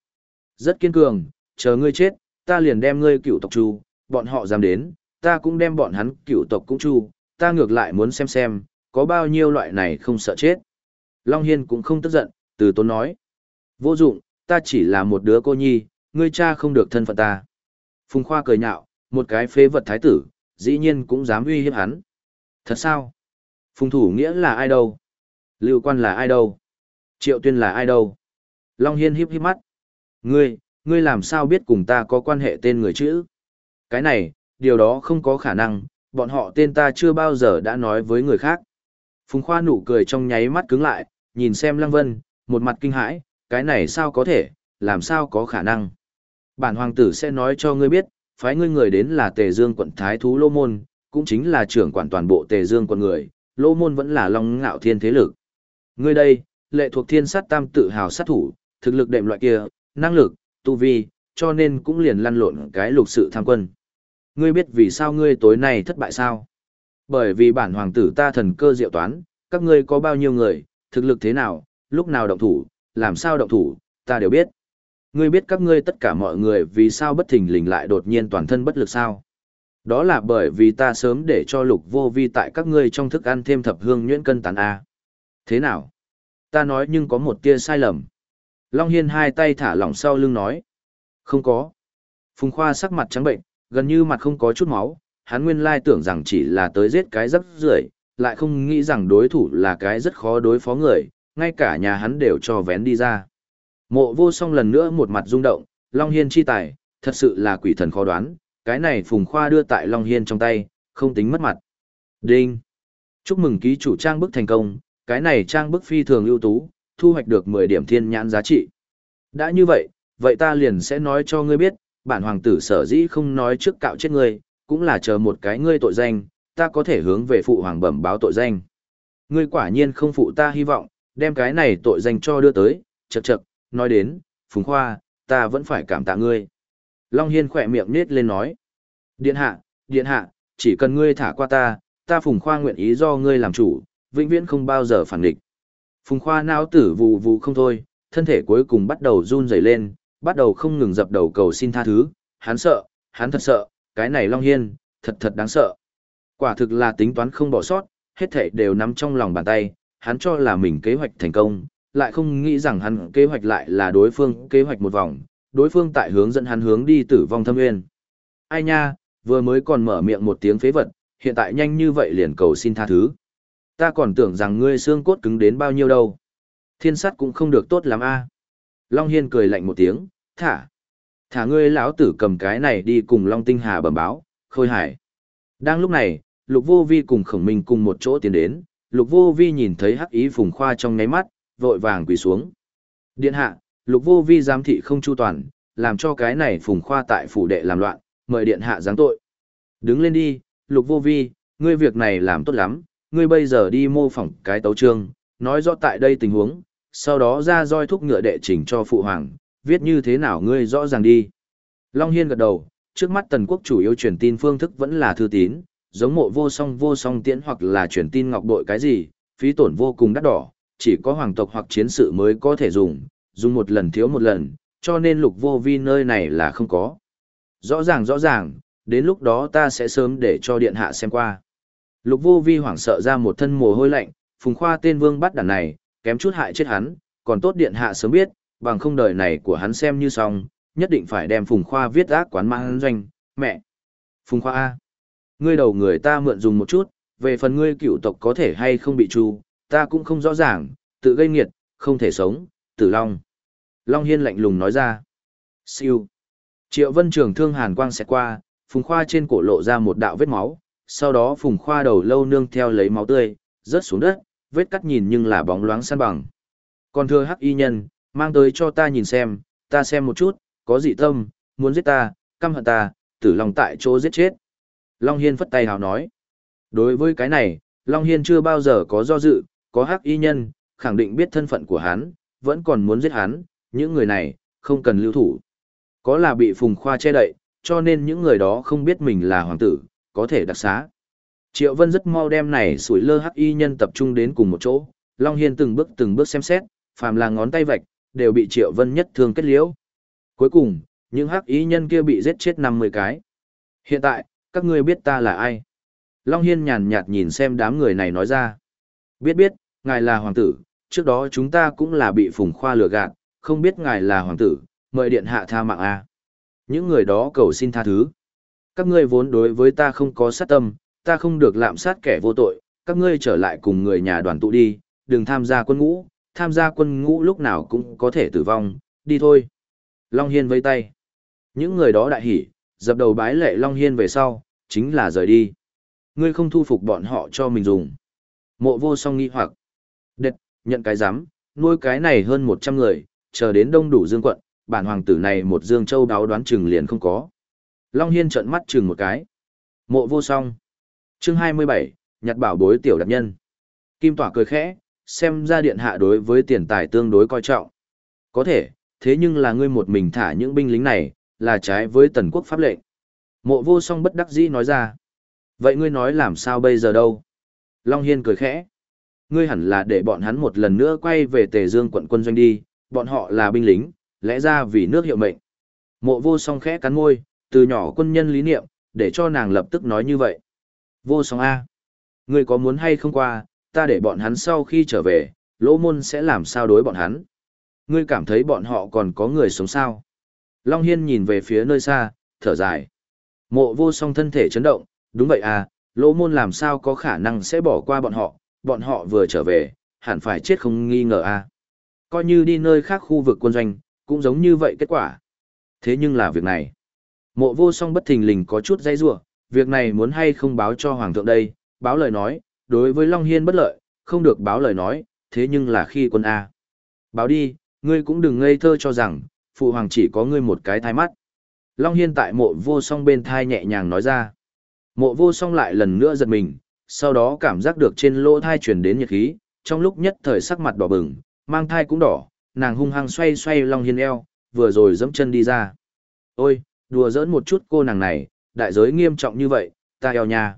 rất kiên cường, chờ ngươi chết, ta liền đem ngươi cựu tộc trù, bọn họ dám đến, ta cũng đem bọn hắn cựu tộc cũng chu, ta ngược lại muốn xem xem, có bao nhiêu loại này không sợ chết. Long Hiên cũng không tức giận, từ tốn nói. Vô dụng, ta chỉ là một đứa cô nhi, ngươi cha không được thân phận ta. Phùng Khoa cười nhạo, một cái phế vật thái tử, dĩ nhiên cũng dám uy hiếp hắn. Thật sao? Phùng thủ nghĩa là ai đâu? Lưu quan là ai đâu? Triệu tuyên là ai đâu? Long Hiên hiếp hiếp mắt. Ngươi, ngươi làm sao biết cùng ta có quan hệ tên người chữ? Cái này, điều đó không có khả năng, bọn họ tên ta chưa bao giờ đã nói với người khác. Phùng Khoa nụ cười trong nháy mắt cứng lại, nhìn xem Lăng Vân, một mặt kinh hãi, cái này sao có thể, làm sao có khả năng. Bản hoàng tử sẽ nói cho ngươi biết, phái ngươi người đến là Tề Dương quận Thái Thú Lô Môn, cũng chính là trưởng quản toàn bộ Tề Dương quận người, Lô Môn vẫn là Long Ngạo Thiên thế lực. Ngươi đây, lệ thuộc thiên sát tam tự hào sát thủ, thực lực đệm loại kia, năng lực, tu vi, cho nên cũng liền lăn lộn cái lục sự tham quân. Ngươi biết vì sao ngươi tối nay thất bại sao? Bởi vì bản hoàng tử ta thần cơ diệu toán, các ngươi có bao nhiêu người, thực lực thế nào, lúc nào động thủ, làm sao động thủ, ta đều biết. Ngươi biết các ngươi tất cả mọi người vì sao bất thình lình lại đột nhiên toàn thân bất lực sao? Đó là bởi vì ta sớm để cho lục vô vi tại các ngươi trong thức ăn thêm thập hương nhuyễn cân tán A. Thế nào? Ta nói nhưng có một tia sai lầm. Long Hiên hai tay thả lỏng sau lưng nói. Không có. Phùng Khoa sắc mặt trắng bệnh, gần như mặt không có chút máu, hắn nguyên lai tưởng rằng chỉ là tới giết cái rất rưởi lại không nghĩ rằng đối thủ là cái rất khó đối phó người, ngay cả nhà hắn đều cho vén đi ra. Mộ vô song lần nữa một mặt rung động, Long Hiên chi tài, thật sự là quỷ thần khó đoán, cái này Phùng Khoa đưa tại Long Hiên trong tay, không tính mất mặt. Đinh! Chúc mừng ký chủ trang bức thành công, cái này trang bức phi thường ưu tú, thu hoạch được 10 điểm thiên nhãn giá trị. Đã như vậy, vậy ta liền sẽ nói cho ngươi biết, bản hoàng tử sở dĩ không nói trước cạo chết ngươi, cũng là chờ một cái ngươi tội danh, ta có thể hướng về phụ hoàng bẩm báo tội danh. Ngươi quả nhiên không phụ ta hy vọng, đem cái này tội danh cho đưa tới, chậc chậc, nói đến, Phùng Khoa, ta vẫn phải cảm tạ ngươi. Long Hiên khỏe miệng nết lên nói. Điện hạ, điện hạ, chỉ cần ngươi thả qua ta, ta Phùng Khoa nguyện ý do ngươi làm chủ, vĩnh viễn không bao giờ phản địch. Phùng Khoa não tử vù vù không thôi, thân thể cuối cùng bắt đầu run rẩy lên, bắt đầu không ngừng dập đầu cầu xin tha thứ, hắn sợ, hắn thật sợ, cái này Long Hiên, thật thật đáng sợ. Quả thực là tính toán không bỏ sót, hết thảy đều nắm trong lòng bàn tay, hắn cho là mình kế hoạch thành công, lại không nghĩ rằng hắn kế hoạch lại là đối phương kế hoạch một vòng, đối phương tại hướng dẫn hắn hướng đi tử vong thâm nguyên. Ai nha, vừa mới còn mở miệng một tiếng phế vật, hiện tại nhanh như vậy liền cầu xin tha thứ. Ta còn tưởng rằng ngươi xương cốt cứng đến bao nhiêu đâu. Thiên sắt cũng không được tốt lắm a. Long Hiên cười lạnh một tiếng, thả. Thả ngươi lão tử cầm cái này đi cùng Long Tinh Hà bẩm báo, khôi hải. Đang lúc này, Lục Vô Vi cùng Khổng Minh cùng một chỗ tiến đến, Lục Vô Vi nhìn thấy hắc ý phùng khoa trong ngáy mắt, vội vàng quỳ xuống. Điện hạ, Lục Vô Vi giám thị không chu toàn, làm cho cái này phùng khoa tại phủ đệ làm loạn, mời điện hạ giáng tội. Đứng lên đi, Lục Vô Vi, ngươi việc này làm tốt lắm, ngươi bây giờ đi mô phỏng cái tấu trương, nói rõ tại đây tình huống, sau đó ra roi thúc ngựa đệ trình cho phụ hoàng, viết như thế nào ngươi rõ ràng đi. Long Hiên gật đầu, trước mắt tần quốc chủ yếu truyền tin phương thức vẫn là thư tín, giống mộ vô song vô song tiễn hoặc là truyền tin ngọc bội cái gì, phí tổn vô cùng đắt đỏ, chỉ có hoàng tộc hoặc chiến sự mới có thể dùng, dùng một lần thiếu một lần, cho nên lục vô vi nơi này là không có. Rõ ràng rõ ràng, đến lúc đó ta sẽ sớm để cho điện hạ xem qua. Lục vô vi hoảng sợ ra một thân mồ hôi lạnh, phùng khoa tên vương bắt đàn này, kém chút hại chết hắn, còn tốt điện hạ sớm biết, bằng không đời này của hắn xem như xong, nhất định phải đem phùng khoa viết ác quán mang doanh, mẹ. Phùng khoa A. Ngươi đầu người ta mượn dùng một chút, về phần ngươi cựu tộc có thể hay không bị tru, ta cũng không rõ ràng, tự gây nghiệt, không thể sống, tử long. Long Hiên lạnh lùng nói ra. Siêu. Triệu Vân Trường thương hàn quang sẽ qua, Phùng Khoa trên cổ lộ ra một đạo vết máu, sau đó Phùng Khoa đầu lâu nương theo lấy máu tươi, rớt xuống đất, vết cắt nhìn nhưng là bóng loáng san bằng. Còn thưa hắc y nhân, mang tới cho ta nhìn xem, ta xem một chút, có dị tâm, muốn giết ta, căm hận ta, tử lòng tại chỗ giết chết. Long Hiên phất tay hào nói. Đối với cái này, Long Hiên chưa bao giờ có do dự, có hắc y nhân, khẳng định biết thân phận của hắn, vẫn còn muốn giết hắn, những người này, không cần lưu thủ. Có là bị Phùng Khoa che đậy, cho nên những người đó không biết mình là hoàng tử, có thể đặc xá. Triệu Vân rất mau đem này sủi lơ hắc y nhân tập trung đến cùng một chỗ, Long Hiên từng bước từng bước xem xét, phàm là ngón tay vạch, đều bị Triệu Vân nhất thương kết liễu. Cuối cùng, những hắc y nhân kia bị giết chết 50 cái. Hiện tại, các ngươi biết ta là ai? Long Hiên nhàn nhạt nhìn xem đám người này nói ra. Biết biết, ngài là hoàng tử, trước đó chúng ta cũng là bị phùng khoa lừa gạt, không biết ngài là hoàng tử, mời điện hạ tha mạng a. Những người đó cầu xin tha thứ. Các ngươi vốn đối với ta không có sát tâm, ta không được lạm sát kẻ vô tội, các ngươi trở lại cùng người nhà đoàn tụ đi, đừng tham gia quân ngũ, tham gia quân ngũ lúc nào cũng có thể tử vong, đi thôi. Long Hiên vây tay. Những người đó đại hỉ, dập đầu bái lệ Long Hiên về sau, chính là rời đi. Ngươi không thu phục bọn họ cho mình dùng. Mộ vô song nghi hoặc. Đệt, nhận cái giám, nuôi cái này hơn 100 người, chờ đến đông đủ dương quận, bản hoàng tử này một dương châu đáo đoán chừng liền không có. Long Hiên trợn mắt chừng một cái. Mộ vô song chương 27, nhặt bảo bối tiểu đặc nhân. Kim tỏa cười khẽ, xem ra điện hạ đối với tiền tài tương đối coi trọng. Có thể, thế nhưng là ngươi một mình thả những binh lính này, là trái với tần quốc pháp lệnh. Mộ vô song bất đắc dĩ nói ra. Vậy ngươi nói làm sao bây giờ đâu? Long Hiên cười khẽ. Ngươi hẳn là để bọn hắn một lần nữa quay về tề dương quận quân doanh đi, bọn họ là binh lính, lẽ ra vì nước hiệu mệnh. Mộ vô song khẽ cắn môi, từ nhỏ quân nhân lý niệm, để cho nàng lập tức nói như vậy. Vô song A. Ngươi có muốn hay không qua, ta để bọn hắn sau khi trở về, lỗ môn sẽ làm sao đối bọn hắn. Ngươi cảm thấy bọn họ còn có người sống sao? Long Hiên nhìn về phía nơi xa, thở dài. Mộ vô song thân thể chấn động, đúng vậy à, lỗ môn làm sao có khả năng sẽ bỏ qua bọn họ, bọn họ vừa trở về, hẳn phải chết không nghi ngờ à. Coi như đi nơi khác khu vực quân doanh, cũng giống như vậy kết quả. Thế nhưng là việc này. Mộ vô song bất thình lình có chút dây rủa việc này muốn hay không báo cho Hoàng thượng đây, báo lời nói, đối với Long Hiên bất lợi, không được báo lời nói, thế nhưng là khi quân A. Báo đi, ngươi cũng đừng ngây thơ cho rằng, phụ hoàng chỉ có ngươi một cái thai mắt. Long Hiên tại mộ vô song bên thai nhẹ nhàng nói ra. Mộ vô song lại lần nữa giật mình, sau đó cảm giác được trên lỗ thai truyền đến nhiệt khí, trong lúc nhất thời sắc mặt đỏ bừng, mang thai cũng đỏ, nàng hung hăng xoay xoay Long Hiên eo, vừa rồi dẫm chân đi ra. Ôi, đùa giỡn một chút cô nàng này, đại giới nghiêm trọng như vậy, ta eo nha.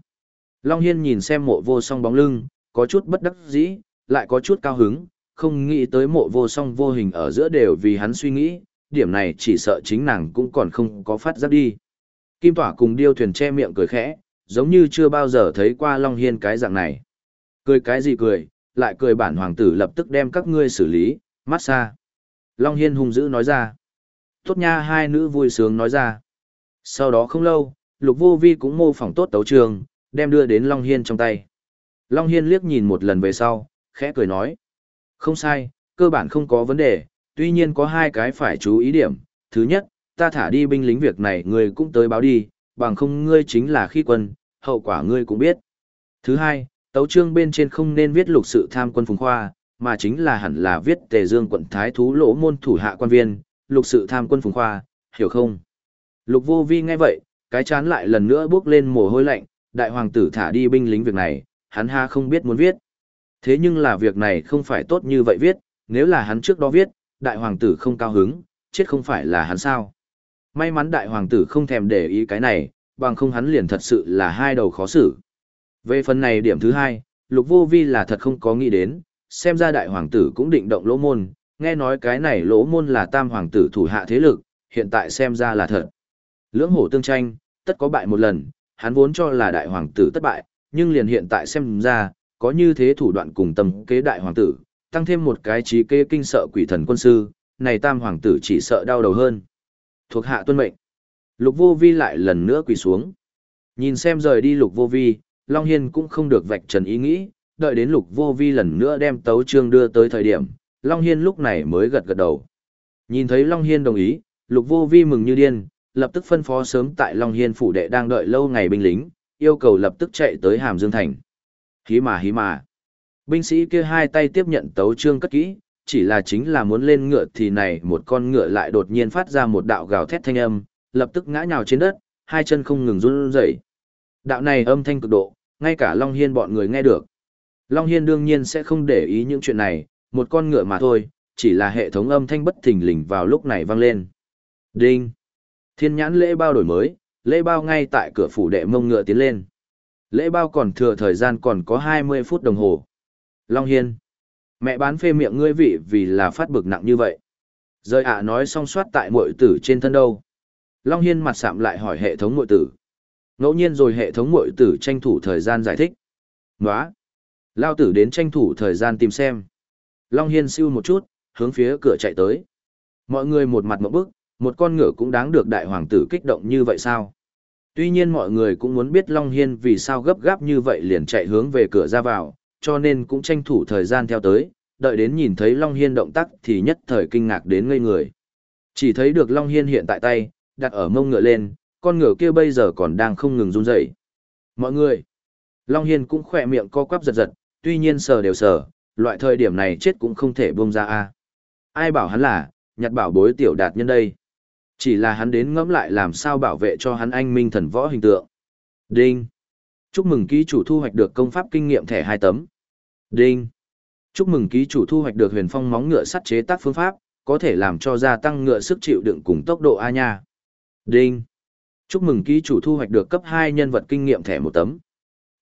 Long Hiên nhìn xem mộ vô song bóng lưng, có chút bất đắc dĩ, lại có chút cao hứng, không nghĩ tới mộ vô song vô hình ở giữa đều vì hắn suy nghĩ, điểm này chỉ sợ chính nàng cũng còn không có phát giác đi. Kim Tỏa cùng điêu thuyền che miệng cười khẽ, giống như chưa bao giờ thấy qua Long Hiên cái dạng này. Cười cái gì cười, lại cười bản hoàng tử lập tức đem các ngươi xử lý, mát xa. Long Hiên hung dữ nói ra. Tốt nha hai nữ vui sướng nói ra. Sau đó không lâu, Lục Vô Vi cũng mô phỏng tốt tấu trường, đem đưa đến Long Hiên trong tay. Long Hiên liếc nhìn một lần về sau, khẽ cười nói. Không sai, cơ bản không có vấn đề, tuy nhiên có hai cái phải chú ý điểm. Thứ nhất, ta thả đi binh lính việc này ngươi cũng tới báo đi, bằng không ngươi chính là khi quân, hậu quả ngươi cũng biết. Thứ hai, tấu trương bên trên không nên viết lục sự tham quân phùng khoa, mà chính là hẳn là viết tề dương quận thái thú lỗ môn thủ hạ quan viên, lục sự tham quân phùng khoa, hiểu không? Lục vô vi nghe vậy, cái chán lại lần nữa bước lên mồ hôi lạnh, đại hoàng tử thả đi binh lính việc này, hắn ha không biết muốn viết. Thế nhưng là việc này không phải tốt như vậy viết, nếu là hắn trước đó viết, đại hoàng tử không cao hứng, chết không phải là hắn sao. May mắn đại hoàng tử không thèm để ý cái này, bằng không hắn liền thật sự là hai đầu khó xử. Về phần này điểm thứ hai, lục vô vi là thật không có nghĩ đến, xem ra đại hoàng tử cũng định động lỗ môn, nghe nói cái này lỗ môn là tam hoàng tử thủ hạ thế lực, hiện tại xem ra là thật. Lưỡng hổ tương tranh, tất có bại một lần, hắn vốn cho là đại hoàng tử thất bại, nhưng liền hiện tại xem ra, có như thế thủ đoạn cùng tâm kế đại hoàng tử, tăng thêm một cái trí kế kinh sợ quỷ thần quân sư, này tam hoàng tử chỉ sợ đau đầu hơn. Thuộc hạ tuân mệnh. Lục vô vi lại lần nữa quỳ xuống. Nhìn xem rời đi lục vô vi, Long Hiên cũng không được vạch trần ý nghĩ, đợi đến lục vô vi lần nữa đem tấu trương đưa tới thời điểm, Long Hiên lúc này mới gật gật đầu. Nhìn thấy Long Hiên đồng ý, lục vô vi mừng như điên, lập tức phân phó sớm tại Long Hiên phủ đệ đang đợi lâu ngày binh lính, yêu cầu lập tức chạy tới Hàm Dương Thành. Hí mà hí mà. Binh sĩ kia hai tay tiếp nhận tấu trương cất kỹ, chỉ là chính là muốn lên ngựa thì này một con ngựa lại đột nhiên phát ra một đạo gào thét thanh âm, lập tức ngã nhào trên đất, hai chân không ngừng run rẩy. Đạo này âm thanh cực độ, ngay cả Long Hiên bọn người nghe được. Long Hiên đương nhiên sẽ không để ý những chuyện này, một con ngựa mà thôi, chỉ là hệ thống âm thanh bất thình lình vào lúc này vang lên. Đinh! Thiên nhãn lễ bao đổi mới, lễ bao ngay tại cửa phủ đệ mông ngựa tiến lên. Lễ bao còn thừa thời gian còn có 20 phút đồng hồ. Long Hiên! Mẹ bán phê miệng ngươi vị vì là phát bực nặng như vậy. Rời ạ nói xong soát tại mội tử trên thân đâu. Long Hiên mặt sạm lại hỏi hệ thống mội tử. Ngẫu nhiên rồi hệ thống mội tử tranh thủ thời gian giải thích. Nóa! Lao tử đến tranh thủ thời gian tìm xem. Long Hiên siêu một chút, hướng phía cửa chạy tới. Mọi người một mặt một bức, một con ngựa cũng đáng được đại hoàng tử kích động như vậy sao? Tuy nhiên mọi người cũng muốn biết Long Hiên vì sao gấp gáp như vậy liền chạy hướng về cửa ra vào, cho nên cũng tranh thủ thời gian theo tới, đợi đến nhìn thấy Long Hiên động tác thì nhất thời kinh ngạc đến ngây người. Chỉ thấy được Long Hiên hiện tại tay, đặt ở mông ngựa lên, con ngựa kia bây giờ còn đang không ngừng run dậy. Mọi người, Long Hiên cũng khỏe miệng co quắp giật giật, tuy nhiên sờ đều sờ, loại thời điểm này chết cũng không thể buông ra a Ai bảo hắn là, nhặt bảo bối tiểu đạt nhân đây. Chỉ là hắn đến ngẫm lại làm sao bảo vệ cho hắn anh minh thần võ hình tượng. Đinh. Chúc mừng ký chủ thu hoạch được công pháp kinh nghiệm thẻ hai tấm. Đinh. Chúc mừng ký chủ thu hoạch được huyền phong móng ngựa sắt chế tác phương pháp, có thể làm cho gia tăng ngựa sức chịu đựng cùng tốc độ A nha. Đinh. Chúc mừng ký chủ thu hoạch được cấp 2 nhân vật kinh nghiệm thẻ một tấm.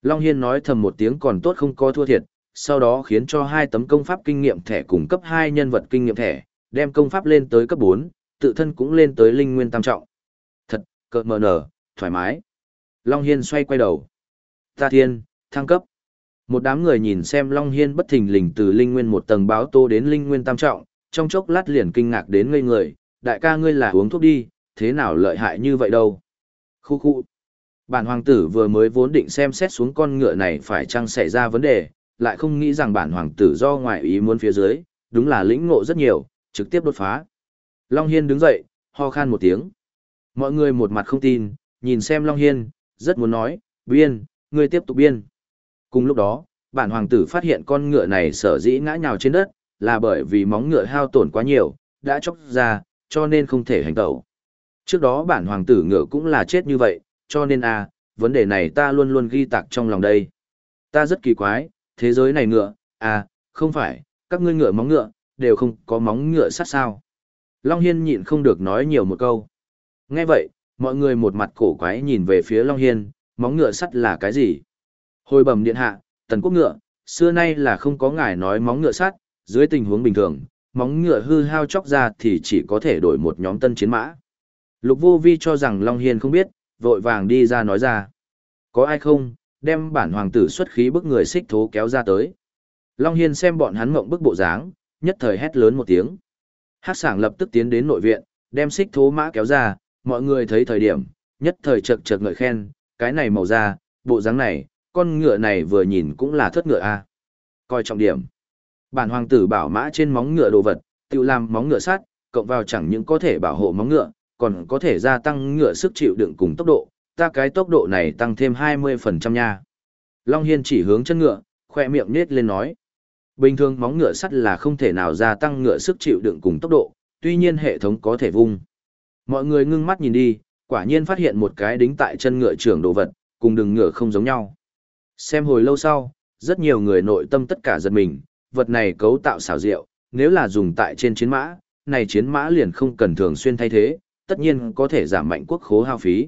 Long Hiên nói thầm một tiếng còn tốt không có thua thiệt, sau đó khiến cho hai tấm công pháp kinh nghiệm thẻ cùng cấp 2 nhân vật kinh nghiệm thẻ, đem công pháp lên tới cấp bốn tự thân cũng lên tới linh nguyên tam trọng. Thật, cợt mờ nở, thoải mái. Long Hiên xoay quay đầu. Ta thiên, thăng cấp. Một đám người nhìn xem Long Hiên bất thình lình từ linh nguyên một tầng báo tô đến linh nguyên tam trọng, trong chốc lát liền kinh ngạc đến ngây người, đại ca ngươi là uống thuốc đi, thế nào lợi hại như vậy đâu. Khu khu. Bản hoàng tử vừa mới vốn định xem xét xuống con ngựa này phải chăng xảy ra vấn đề, lại không nghĩ rằng bản hoàng tử do ngoại ý muốn phía dưới, đúng là lĩnh ngộ rất nhiều, trực tiếp đột phá. Long Hiên đứng dậy, ho khan một tiếng. Mọi người một mặt không tin, nhìn xem Long Hiên, rất muốn nói, biên, ngươi tiếp tục biên. Cùng lúc đó, bản hoàng tử phát hiện con ngựa này sở dĩ ngã nhào trên đất, là bởi vì móng ngựa hao tổn quá nhiều, đã chóc ra, cho nên không thể hành tẩu. Trước đó bản hoàng tử ngựa cũng là chết như vậy, cho nên à, vấn đề này ta luôn luôn ghi tạc trong lòng đây. Ta rất kỳ quái, thế giới này ngựa, à, không phải, các ngươi ngựa móng ngựa, đều không có móng ngựa sắt sao. Long Hiên nhịn không được nói nhiều một câu. Nghe vậy, mọi người một mặt cổ quái nhìn về phía Long Hiên, móng ngựa sắt là cái gì? Hồi bẩm điện hạ, tần quốc ngựa, xưa nay là không có ngài nói móng ngựa sắt, dưới tình huống bình thường, móng ngựa hư hao chóc ra thì chỉ có thể đổi một nhóm tân chiến mã. Lục vô vi cho rằng Long Hiên không biết, vội vàng đi ra nói ra. Có ai không, đem bản hoàng tử xuất khí bức người xích thố kéo ra tới. Long Hiên xem bọn hắn mộng bức bộ dáng, nhất thời hét lớn một tiếng. Hát sảng lập tức tiến đến nội viện, đem xích thố mã kéo ra, mọi người thấy thời điểm, nhất thời chật chật ngợi khen, cái này màu da, bộ dáng này, con ngựa này vừa nhìn cũng là thất ngựa a Coi trọng điểm. Bản hoàng tử bảo mã trên móng ngựa đồ vật, tự làm móng ngựa sát, cộng vào chẳng những có thể bảo hộ móng ngựa, còn có thể gia tăng ngựa sức chịu đựng cùng tốc độ, ta cái tốc độ này tăng thêm 20% nha. Long Hiên chỉ hướng chân ngựa, khoe miệng nết lên nói. Bình thường móng ngựa sắt là không thể nào gia tăng ngựa sức chịu đựng cùng tốc độ, tuy nhiên hệ thống có thể vung. Mọi người ngưng mắt nhìn đi, quả nhiên phát hiện một cái đính tại chân ngựa trưởng đồ vật, cùng đường ngựa không giống nhau. Xem hồi lâu sau, rất nhiều người nội tâm tất cả giật mình, vật này cấu tạo xảo diệu, nếu là dùng tại trên chiến mã, này chiến mã liền không cần thường xuyên thay thế, tất nhiên có thể giảm mạnh quốc khố hao phí.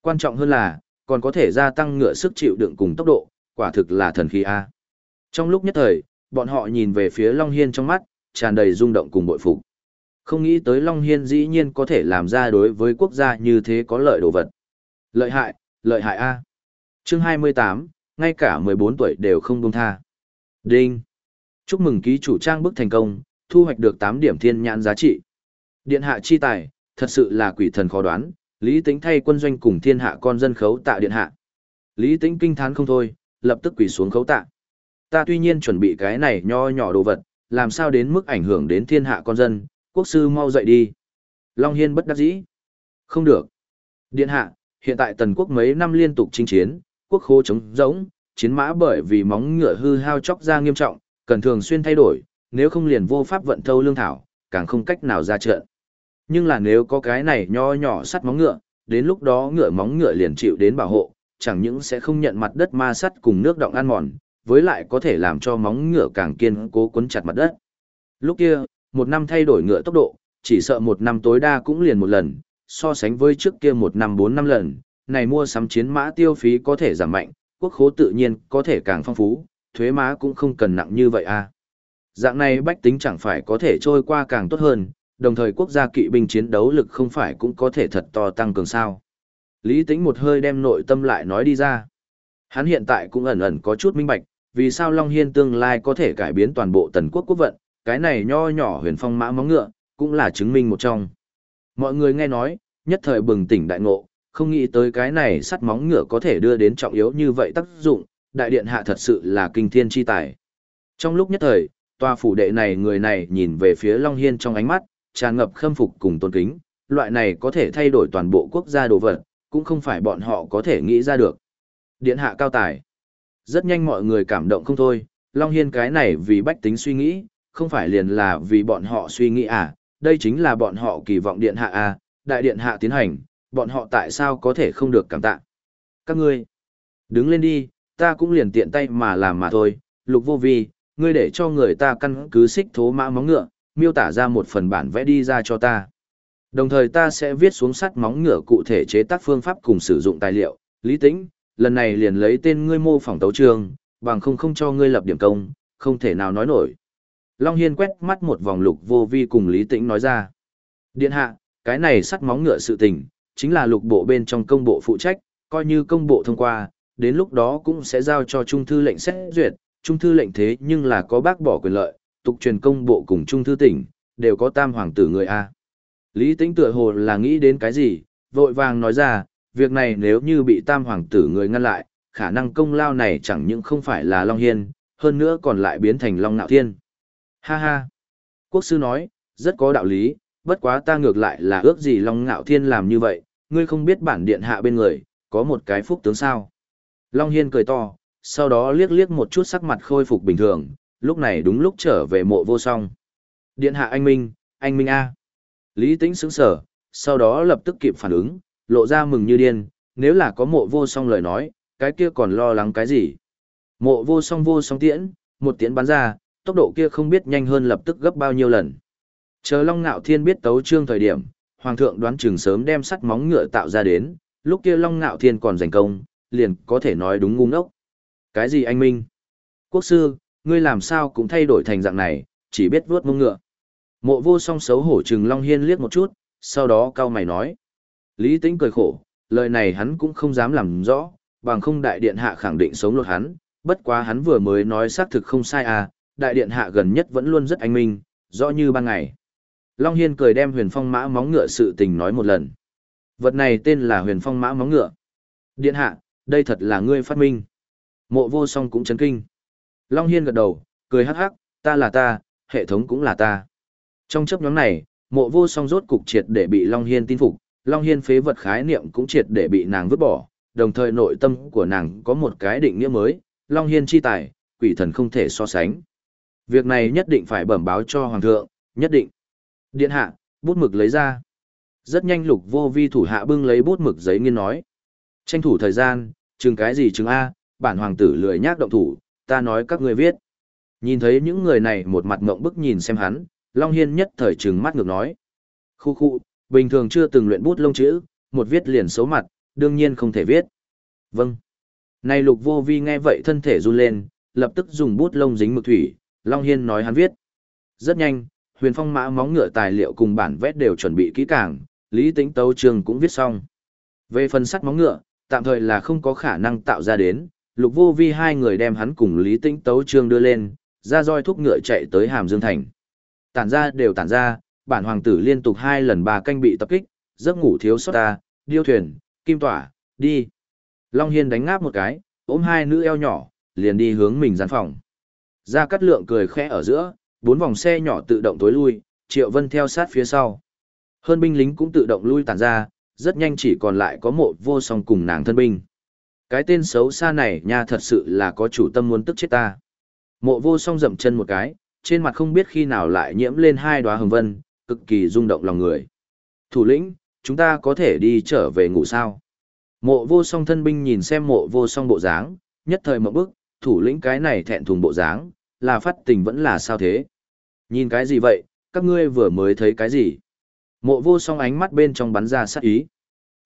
Quan trọng hơn là, còn có thể gia tăng ngựa sức chịu đựng cùng tốc độ, quả thực là thần khí A. Trong lúc nhất thời, bọn họ nhìn về phía Long Hiên trong mắt, tràn đầy rung động cùng bội phục. Không nghĩ tới Long Hiên dĩ nhiên có thể làm ra đối với quốc gia như thế có lợi đồ vật. Lợi hại, lợi hại A. chương 28, ngay cả 14 tuổi đều không buông tha. Đinh. Chúc mừng ký chủ trang bức thành công, thu hoạch được 8 điểm thiên nhãn giá trị. Điện hạ chi tài, thật sự là quỷ thần khó đoán, Lý Tĩnh thay quân doanh cùng thiên hạ con dân khấu tạ điện hạ. Lý Tĩnh kinh thán không thôi, lập tức quỳ xuống khấu tạ. Ta tuy nhiên chuẩn bị cái này nho nhỏ đồ vật, làm sao đến mức ảnh hưởng đến thiên hạ con dân, quốc sư mau dậy đi. Long Hiên bất đắc dĩ. Không được. Điện hạ, hiện tại tần quốc mấy năm liên tục chinh chiến, quốc khố chống rỗng, chiến mã bởi vì móng ngựa hư hao chóc ra nghiêm trọng, cần thường xuyên thay đổi, nếu không liền vô pháp vận thâu lương thảo, càng không cách nào ra trận. Nhưng là nếu có cái này nho nhỏ sắt móng ngựa, đến lúc đó ngựa móng ngựa liền chịu đến bảo hộ, chẳng những sẽ không nhận mặt đất ma sắt cùng nước động ăn mòn, với lại có thể làm cho móng ngựa càng kiên cố quấn chặt mặt đất. Lúc kia, một năm thay đổi ngựa tốc độ, chỉ sợ một năm tối đa cũng liền một lần, so sánh với trước kia một năm bốn năm lần, này mua sắm chiến mã tiêu phí có thể giảm mạnh, quốc khố tự nhiên có thể càng phong phú, thuế má cũng không cần nặng như vậy à. Dạng này bách tính chẳng phải có thể trôi qua càng tốt hơn, đồng thời quốc gia kỵ binh chiến đấu lực không phải cũng có thể thật to tăng cường sao. Lý tính một hơi đem nội tâm lại nói đi ra. Hắn hiện tại cũng ẩn ẩn có chút minh bạch, vì sao Long Hiên tương lai có thể cải biến toàn bộ tần quốc quốc vận, cái này nho nhỏ huyền phong mã móng ngựa, cũng là chứng minh một trong. Mọi người nghe nói, nhất thời bừng tỉnh đại ngộ, không nghĩ tới cái này sắt móng ngựa có thể đưa đến trọng yếu như vậy tác dụng, đại điện hạ thật sự là kinh thiên chi tài. Trong lúc nhất thời, tòa phủ đệ này người này nhìn về phía Long Hiên trong ánh mắt, tràn ngập khâm phục cùng tôn kính, loại này có thể thay đổi toàn bộ quốc gia đồ vật, cũng không phải bọn họ có thể nghĩ ra được. Điện hạ cao tài. Rất nhanh mọi người cảm động không thôi, Long Hiên cái này vì bách tính suy nghĩ, không phải liền là vì bọn họ suy nghĩ à, đây chính là bọn họ kỳ vọng điện hạ à, đại điện hạ tiến hành, bọn họ tại sao có thể không được cảm tạ. Các ngươi, đứng lên đi, ta cũng liền tiện tay mà làm mà thôi, lục vô vi, ngươi để cho người ta căn cứ xích thố mã móng ngựa, miêu tả ra một phần bản vẽ đi ra cho ta. Đồng thời ta sẽ viết xuống sắt móng ngựa cụ thể chế tác phương pháp cùng sử dụng tài liệu, lý tĩnh, lần này liền lấy tên ngươi mô phỏng tấu trường, bằng không không cho ngươi lập điểm công, không thể nào nói nổi. Long Hiên quét mắt một vòng lục vô vi cùng Lý Tĩnh nói ra. Điện hạ, cái này sắt móng ngựa sự tình, chính là lục bộ bên trong công bộ phụ trách, coi như công bộ thông qua, đến lúc đó cũng sẽ giao cho trung thư lệnh xét duyệt, trung thư lệnh thế nhưng là có bác bỏ quyền lợi, tục truyền công bộ cùng trung thư tỉnh, đều có tam hoàng tử người A. Lý Tĩnh tựa hồ là nghĩ đến cái gì, vội vàng nói ra, việc này nếu như bị tam hoàng tử người ngăn lại, khả năng công lao này chẳng những không phải là Long Hiên, hơn nữa còn lại biến thành Long Nạo Thiên. Ha ha! Quốc sư nói, rất có đạo lý, bất quá ta ngược lại là ước gì Long Nạo Thiên làm như vậy, ngươi không biết bản điện hạ bên người, có một cái phúc tướng sao. Long Hiên cười to, sau đó liếc liếc một chút sắc mặt khôi phục bình thường, lúc này đúng lúc trở về mộ vô song. Điện hạ anh Minh, anh Minh A. Lý tĩnh sững sở, sau đó lập tức kịp phản ứng, lộ ra mừng như điên, nếu là có mộ vô song lời nói, cái kia còn lo lắng cái gì. Mộ vô song vô song tiễn, một tiễn bắn ra, tốc độ kia không biết nhanh hơn lập tức gấp bao nhiêu lần. Chờ Long ngạo Thiên biết tấu trương thời điểm, Hoàng thượng đoán chừng sớm đem sắt móng ngựa tạo ra đến, lúc kia Long ngạo Thiên còn giành công, liền có thể nói đúng ngu ngốc. Cái gì anh Minh? Quốc sư, ngươi làm sao cũng thay đổi thành dạng này, chỉ biết vuốt mông ngựa. Mộ vô song xấu hổ chừng Long Hiên liếc một chút, sau đó cao mày nói. Lý Tĩnh cười khổ, lời này hắn cũng không dám làm rõ, bằng không đại điện hạ khẳng định sống lột hắn, bất quá hắn vừa mới nói xác thực không sai à, đại điện hạ gần nhất vẫn luôn rất anh minh, rõ như ban ngày. Long Hiên cười đem huyền phong mã móng ngựa sự tình nói một lần. Vật này tên là huyền phong mã móng ngựa. Điện hạ, đây thật là ngươi phát minh. Mộ vô song cũng chấn kinh. Long Hiên gật đầu, cười hắc hắc, ta là ta, hệ thống cũng là ta. Trong chấp nhóm này, mộ vô song rốt cục triệt để bị Long Hiên tin phục, Long Hiên phế vật khái niệm cũng triệt để bị nàng vứt bỏ, đồng thời nội tâm của nàng có một cái định nghĩa mới, Long Hiên chi tài, quỷ thần không thể so sánh. Việc này nhất định phải bẩm báo cho Hoàng thượng, nhất định. Điện hạ, bút mực lấy ra. Rất nhanh lục vô vi thủ hạ bưng lấy bút mực giấy nghiên nói. Tranh thủ thời gian, chừng cái gì chừng A, bản hoàng tử lười nhác động thủ, ta nói các người viết. Nhìn thấy những người này một mặt ngộng bức nhìn xem hắn, Long Hiên nhất thời trừng mắt ngược nói. Khu khu, bình thường chưa từng luyện bút lông chữ, một viết liền xấu mặt, đương nhiên không thể viết. Vâng. Này lục vô vi nghe vậy thân thể run lên, lập tức dùng bút lông dính mực thủy, Long Hiên nói hắn viết. Rất nhanh, huyền phong mã móng ngựa tài liệu cùng bản vét đều chuẩn bị kỹ càng, lý tính tấu trường cũng viết xong. Về phần sắt móng ngựa, tạm thời là không có khả năng tạo ra đến, lục vô vi hai người đem hắn cùng lý tính tấu trương đưa lên, ra roi thúc ngựa chạy tới Hàm Dương Thành. Tản ra đều tản ra, bản hoàng tử liên tục hai lần ba canh bị tập kích, giấc ngủ thiếu sót ta, điêu thuyền, kim tỏa, đi. Long Hiên đánh ngáp một cái, ôm hai nữ eo nhỏ, liền đi hướng mình gian phòng. Ra cắt lượng cười khẽ ở giữa, bốn vòng xe nhỏ tự động tối lui, Triệu Vân theo sát phía sau. Hơn binh lính cũng tự động lui tản ra, rất nhanh chỉ còn lại có một vô song cùng nàng thân binh. Cái tên xấu xa này nha thật sự là có chủ tâm muốn tức chết ta. Mộ vô song dậm chân một cái, trên mặt không biết khi nào lại nhiễm lên hai đóa hồng vân, cực kỳ rung động lòng người. Thủ lĩnh, chúng ta có thể đi trở về ngủ sao? Mộ vô song thân binh nhìn xem mộ vô song bộ dáng, nhất thời một bức, thủ lĩnh cái này thẹn thùng bộ dáng, là phát tình vẫn là sao thế? Nhìn cái gì vậy, các ngươi vừa mới thấy cái gì? Mộ vô song ánh mắt bên trong bắn ra sát ý.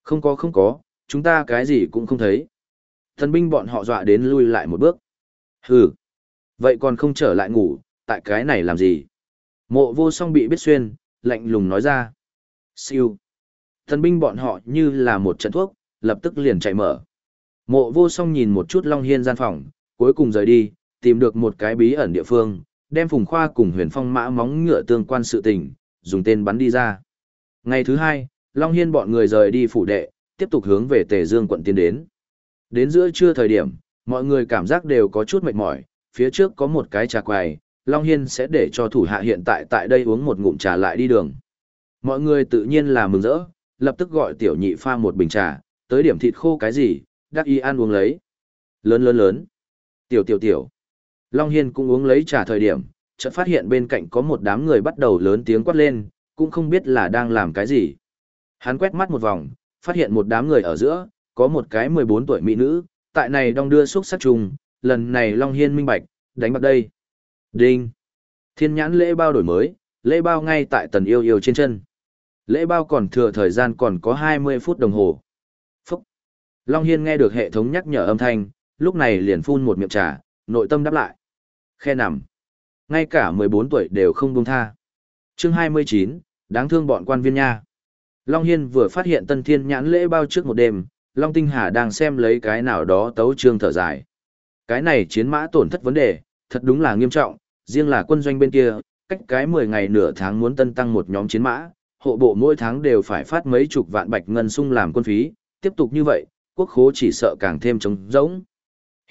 Không có không có, chúng ta cái gì cũng không thấy. thân binh bọn họ dọa đến lui lại một bước. Hừ. Vậy còn không trở lại ngủ, tại cái này làm gì? Mộ vô song bị biết xuyên, lạnh lùng nói ra. Siêu. Thần binh bọn họ như là một trận thuốc, lập tức liền chạy mở. Mộ vô song nhìn một chút Long Hiên gian phòng, cuối cùng rời đi, tìm được một cái bí ẩn địa phương, đem Phùng Khoa cùng huyền phong mã móng ngựa tương quan sự tình, dùng tên bắn đi ra. Ngày thứ hai, Long Hiên bọn người rời đi phủ đệ, tiếp tục hướng về Tề Dương quận tiến đến. Đến giữa trưa thời điểm, mọi người cảm giác đều có chút mệt mỏi, phía trước có một cái trà quầy, Long Hiên sẽ để cho thủ hạ hiện tại tại đây uống một ngụm trà lại đi đường. Mọi người tự nhiên là mừng rỡ, lập tức gọi tiểu nhị pha một bình trà, tới điểm thịt khô cái gì, đắc y ăn uống lấy. Lớn lớn lớn. Tiểu tiểu tiểu. Long Hiên cũng uống lấy trà thời điểm, chợt phát hiện bên cạnh có một đám người bắt đầu lớn tiếng quát lên, cũng không biết là đang làm cái gì. Hắn quét mắt một vòng, phát hiện một đám người ở giữa, có một cái 14 tuổi mỹ nữ, tại này đong đưa xúc sắc trùng, lần này Long Hiên minh bạch, đánh bạc đây. Đinh. Thiên nhãn lễ bao đổi mới, lễ bao ngay tại tần yêu yêu trên chân. Lễ bao còn thừa thời gian còn có 20 phút đồng hồ. Phúc. Long Hiên nghe được hệ thống nhắc nhở âm thanh, lúc này liền phun một miệng trà, nội tâm đáp lại. Khe nằm. Ngay cả 14 tuổi đều không buông tha. chương 29, đáng thương bọn quan viên nha. Long Hiên vừa phát hiện tân thiên nhãn lễ bao trước một đêm, Long Tinh Hà đang xem lấy cái nào đó tấu trương thở dài. Cái này chiến mã tổn thất vấn đề, thật đúng là nghiêm trọng, riêng là quân doanh bên kia, cách cái 10 ngày nửa tháng muốn tân tăng một nhóm chiến mã, hộ bộ mỗi tháng đều phải phát mấy chục vạn bạch ngân sung làm quân phí, tiếp tục như vậy, quốc khố chỉ sợ càng thêm trống rỗng.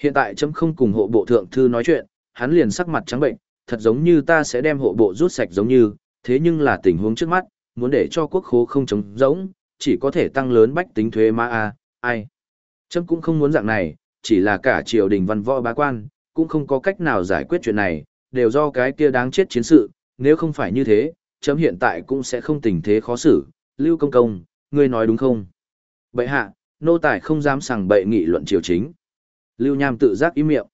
Hiện tại chấm không cùng hộ bộ thượng thư nói chuyện, hắn liền sắc mặt trắng bệnh, thật giống như ta sẽ đem hộ bộ rút sạch giống như, thế nhưng là tình huống trước mắt, muốn để cho quốc khố không trống rỗng, chỉ có thể tăng lớn bách tính thuế ma a, ai. Chấm cũng không muốn dạng này, chỉ là cả triều đình văn võ bá quan, cũng không có cách nào giải quyết chuyện này, đều do cái kia đáng chết chiến sự, nếu không phải như thế, chấm hiện tại cũng sẽ không tình thế khó xử, lưu công công, ngươi nói đúng không? Bậy hạ, nô tài không dám sằng bậy nghị luận triều chính. Lưu Nham tự giác im miệng.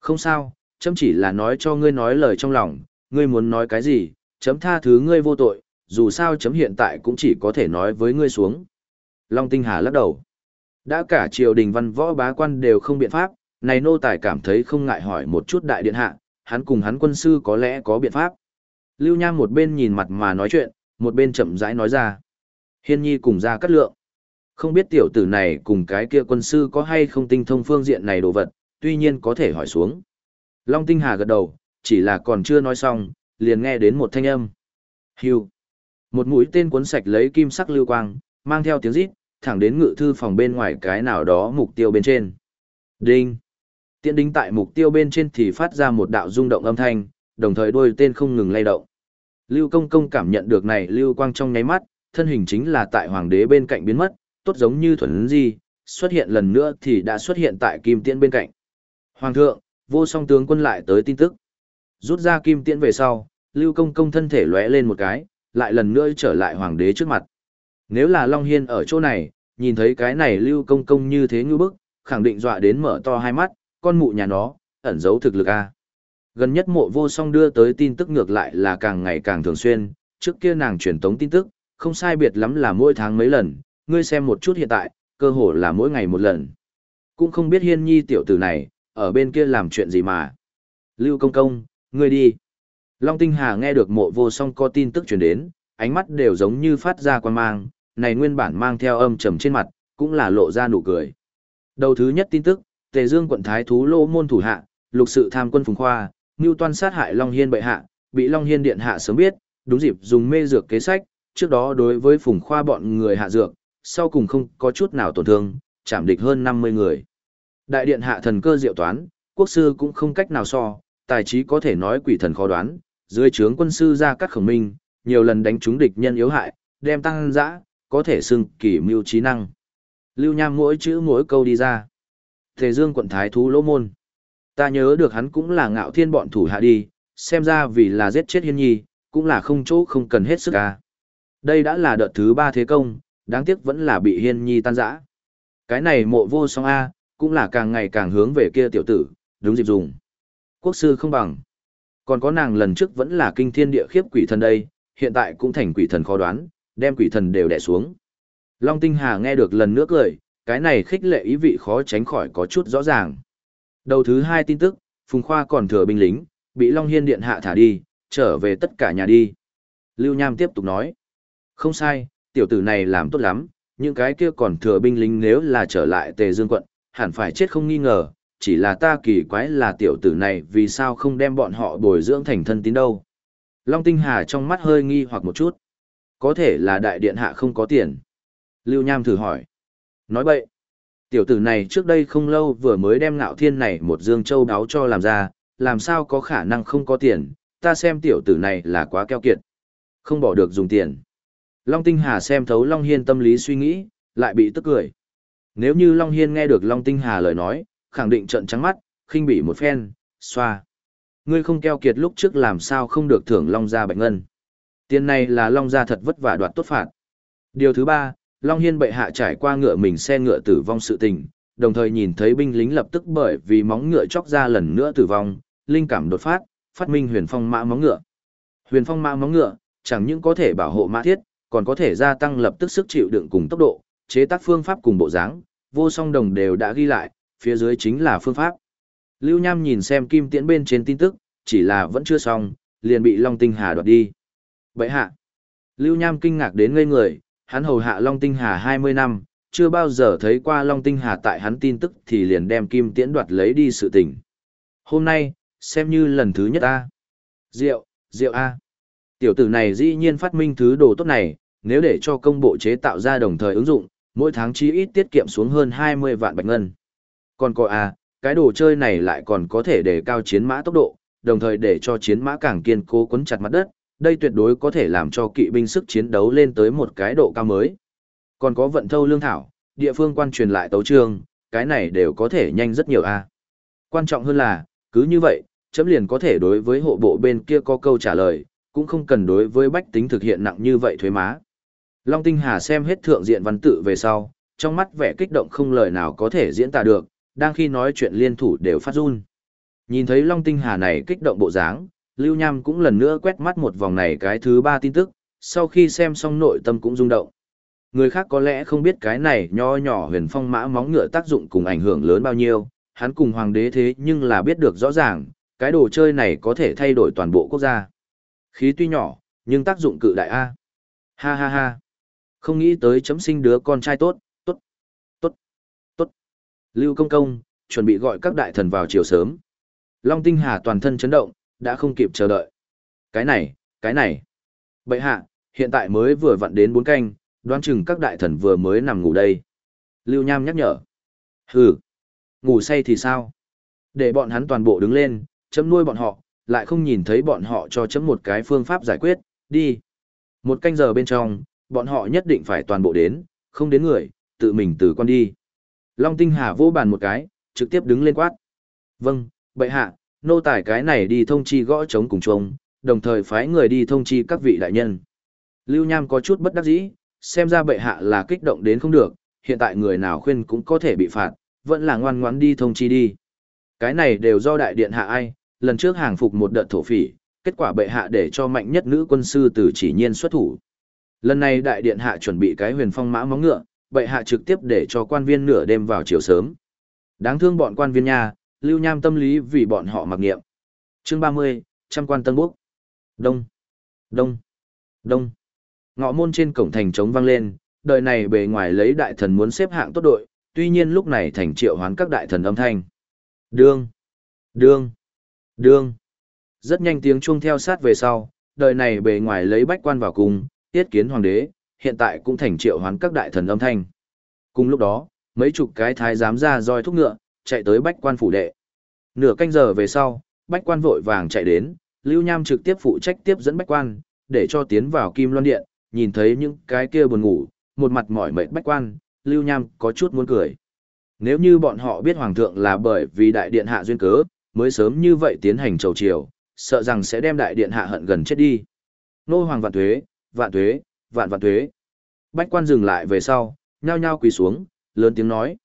Không sao, chấm chỉ là nói cho ngươi nói lời trong lòng, ngươi muốn nói cái gì, chấm tha thứ ngươi vô tội, dù sao chấm hiện tại cũng chỉ có thể nói với ngươi xuống. Long Tinh Hà lắc đầu. Đã cả triều đình văn võ bá quan đều không biện pháp, này nô tài cảm thấy không ngại hỏi một chút đại điện hạ, hắn cùng hắn quân sư có lẽ có biện pháp. Lưu Nham một bên nhìn mặt mà nói chuyện, một bên chậm rãi nói ra. Hiên nhi cùng ra cắt lượng. Không biết tiểu tử này cùng cái kia quân sư có hay không tinh thông phương diện này đồ vật, tuy nhiên có thể hỏi xuống. Long Tinh Hà gật đầu, chỉ là còn chưa nói xong, liền nghe đến một thanh âm. Hưu. Một mũi tên cuốn sạch lấy kim sắc lưu quang, mang theo tiếng rít, thẳng đến ngự thư phòng bên ngoài cái nào đó mục tiêu bên trên. Đinh. Tiễn đính tại mục tiêu bên trên thì phát ra một đạo rung động âm thanh, đồng thời đôi tên không ngừng lay động. Lưu công công cảm nhận được này lưu quang trong nháy mắt, thân hình chính là tại hoàng đế bên cạnh biến mất, tốt giống như thuần di, xuất hiện lần nữa thì đã xuất hiện tại kim tiễn bên cạnh. Hoàng thượng, vô song tướng quân lại tới tin tức. Rút ra kim tiễn về sau, lưu công công thân thể lóe lên một cái, lại lần nữa trở lại hoàng đế trước mặt. Nếu là Long Hiên ở chỗ này, nhìn thấy cái này lưu công công như thế như bức, khẳng định dọa đến mở to hai mắt, con mụ nhà nó, ẩn giấu thực lực a Gần nhất mộ vô song đưa tới tin tức ngược lại là càng ngày càng thường xuyên, trước kia nàng truyền tống tin tức, không sai biệt lắm là mỗi tháng mấy lần, ngươi xem một chút hiện tại, cơ hồ là mỗi ngày một lần. Cũng không biết hiên nhi tiểu tử này, ở bên kia làm chuyện gì mà. Lưu công công, ngươi đi. Long Tinh Hà nghe được mộ vô song có tin tức truyền đến, ánh mắt đều giống như phát ra quan mang, này nguyên bản mang theo âm trầm trên mặt, cũng là lộ ra nụ cười. Đầu thứ nhất tin tức, Tề Dương quận Thái Thú Lô Môn thủ hạ, lục sự tham quân Phùng Khoa, Ngưu Toan sát hại Long Hiên bệ hạ, bị Long Hiên điện hạ sớm biết, đúng dịp dùng mê dược kế sách, trước đó đối với Phùng Khoa bọn người hạ dược, sau cùng không có chút nào tổn thương, chạm địch hơn 50 người. Đại điện hạ thần cơ diệu toán, quốc sư cũng không cách nào so, tài trí có thể nói quỷ thần khó đoán, dưới trướng quân sư ra cắt khổng minh, nhiều lần đánh trúng địch nhân yếu hại, đem tăng dã, có thể xưng kỳ mưu trí năng. Lưu Nham mỗi chữ mỗi câu đi ra. Thề Dương quận thái thú lỗ môn. Ta nhớ được hắn cũng là ngạo thiên bọn thủ hạ đi, xem ra vì là giết chết hiên nhi, cũng là không chỗ không cần hết sức ca. Đây đã là đợt thứ ba thế công, đáng tiếc vẫn là bị hiên nhi tan rã. Cái này mộ vô song A, cũng là càng ngày càng hướng về kia tiểu tử, đúng dịp dùng. Quốc sư không bằng. Còn có nàng lần trước vẫn là kinh thiên địa khiếp quỷ thần đây, hiện tại cũng thành quỷ thần khó đoán, đem quỷ thần đều đè xuống. Long Tinh Hà nghe được lần nữa cười, cái này khích lệ ý vị khó tránh khỏi có chút rõ ràng. Đầu thứ hai tin tức, Phùng Khoa còn thừa binh lính, bị Long Hiên Điện hạ thả đi, trở về tất cả nhà đi. Lưu Nham tiếp tục nói. Không sai, tiểu tử này làm tốt lắm, những cái kia còn thừa binh lính nếu là trở lại Tề Dương quận, hẳn phải chết không nghi ngờ, chỉ là ta kỳ quái là tiểu tử này vì sao không đem bọn họ bồi dưỡng thành thân tín đâu. Long Tinh Hà trong mắt hơi nghi hoặc một chút. Có thể là đại điện hạ không có tiền. Lưu Nham thử hỏi. Nói bậy. Tiểu tử này trước đây không lâu vừa mới đem ngạo thiên này một dương châu đáo cho làm ra, làm sao có khả năng không có tiền, ta xem tiểu tử này là quá keo kiệt. Không bỏ được dùng tiền. Long Tinh Hà xem thấu Long Hiên tâm lý suy nghĩ, lại bị tức cười. Nếu như Long Hiên nghe được Long Tinh Hà lời nói, khẳng định trận trắng mắt, khinh bị một phen, xoa. Ngươi không keo kiệt lúc trước làm sao không được thưởng Long gia bạch ngân. Tiền này là Long gia thật vất vả đoạt tốt phạt. Điều thứ ba, Long Hiên bệ hạ trải qua ngựa mình xe ngựa tử vong sự tình, đồng thời nhìn thấy binh lính lập tức bởi vì móng ngựa chóc ra lần nữa tử vong, linh cảm đột phát, phát minh huyền phong mã móng ngựa. Huyền phong mã móng ngựa, chẳng những có thể bảo hộ mã thiết, còn có thể gia tăng lập tức sức chịu đựng cùng tốc độ, chế tác phương pháp cùng bộ dáng, vô song đồng đều đã ghi lại, phía dưới chính là phương pháp. Lưu Nham nhìn xem kim tiễn bên trên tin tức, chỉ là vẫn chưa xong, liền bị Long Tinh Hà đoạt đi. Vậy hạ, Lưu Nham kinh ngạc đến ngây người, hắn hầu hạ Long Tinh Hà 20 năm, chưa bao giờ thấy qua Long Tinh Hà tại hắn tin tức thì liền đem kim tiễn đoạt lấy đi sự tình. Hôm nay, xem như lần thứ nhất A. Diệu, Diệu A. Tiểu tử này dĩ nhiên phát minh thứ đồ tốt này, nếu để cho công bộ chế tạo ra đồng thời ứng dụng, mỗi tháng chi ít tiết kiệm xuống hơn 20 vạn bạch ngân. Còn có A, cái đồ chơi này lại còn có thể để cao chiến mã tốc độ, đồng thời để cho chiến mã càng kiên cố quấn chặt mặt đất, đây tuyệt đối có thể làm cho kỵ binh sức chiến đấu lên tới một cái độ cao mới. Còn có vận thâu lương thảo, địa phương quan truyền lại tấu trương, cái này đều có thể nhanh rất nhiều a. Quan trọng hơn là, cứ như vậy, chấm liền có thể đối với hộ bộ bên kia có câu trả lời, cũng không cần đối với bách tính thực hiện nặng như vậy thuế má. Long Tinh Hà xem hết thượng diện văn tự về sau, trong mắt vẻ kích động không lời nào có thể diễn tả được, đang khi nói chuyện liên thủ đều phát run. Nhìn thấy Long Tinh Hà này kích động bộ dáng, Lưu Nham cũng lần nữa quét mắt một vòng này cái thứ ba tin tức, sau khi xem xong nội tâm cũng rung động. Người khác có lẽ không biết cái này nho nhỏ huyền phong mã móng ngựa tác dụng cùng ảnh hưởng lớn bao nhiêu, hắn cùng hoàng đế thế nhưng là biết được rõ ràng, cái đồ chơi này có thể thay đổi toàn bộ quốc gia. Khí tuy nhỏ, nhưng tác dụng cự đại A. Ha ha ha. Không nghĩ tới chấm sinh đứa con trai tốt, tốt, tốt, tốt. Lưu công công, chuẩn bị gọi các đại thần vào chiều sớm. Long tinh hà toàn thân chấn động, đã không kịp chờ đợi. Cái này, cái này. Bậy hạ, hiện tại mới vừa vặn đến bốn canh, đoán chừng các đại thần vừa mới nằm ngủ đây. Lưu Nham nhắc nhở. Hừ, ngủ say thì sao? Để bọn hắn toàn bộ đứng lên, chấm nuôi bọn họ, lại không nhìn thấy bọn họ cho chấm một cái phương pháp giải quyết, đi. Một canh giờ bên trong, bọn họ nhất định phải toàn bộ đến, không đến người, tự mình từ con đi. Long Tinh Hà vô bàn một cái, trực tiếp đứng lên quát. Vâng, bệ hạ, nô tài cái này đi thông chi gõ chống cùng trông, đồng thời phái người đi thông chi các vị đại nhân. Lưu Nham có chút bất đắc dĩ, xem ra bệ hạ là kích động đến không được, hiện tại người nào khuyên cũng có thể bị phạt, vẫn là ngoan ngoãn đi thông chi đi. Cái này đều do đại điện hạ ai, lần trước hàng phục một đợt thổ phỉ, kết quả bệ hạ để cho mạnh nhất nữ quân sư từ chỉ nhiên xuất thủ. Lần này đại điện hạ chuẩn bị cái huyền phong mã móng ngựa, bệ hạ trực tiếp để cho quan viên nửa đêm vào chiều sớm. Đáng thương bọn quan viên nha, lưu nham tâm lý vì bọn họ mặc nghiệm. Chương 30, trăm quan tân quốc. Đông, đông, đông. Ngọ môn trên cổng thành trống vang lên, đời này bề ngoài lấy đại thần muốn xếp hạng tốt đội, tuy nhiên lúc này thành triệu hoán các đại thần âm thanh. Đương, đương, đương. Rất nhanh tiếng chuông theo sát về sau, đời này bề ngoài lấy bách quan vào cùng, tiết kiến hoàng đế, hiện tại cũng thành triệu hoán các đại thần âm thanh. Cùng lúc đó, mấy chục cái thái giám ra roi thúc ngựa, chạy tới bách quan phủ đệ. Nửa canh giờ về sau, bách quan vội vàng chạy đến, Lưu Nham trực tiếp phụ trách tiếp dẫn bách quan, để cho tiến vào Kim Loan Điện, nhìn thấy những cái kia buồn ngủ, một mặt mỏi mệt bách quan, Lưu Nham có chút muốn cười. Nếu như bọn họ biết Hoàng thượng là bởi vì đại điện hạ duyên cớ, mới sớm như vậy tiến hành trầu chiều, sợ rằng sẽ đem đại điện hạ hận gần chết đi. Nô Hoàng vạn tuế, vạn tuế, vạn vạn tuế. Bách quan dừng lại về sau, nhao nhao quỳ xuống, lớn tiếng nói.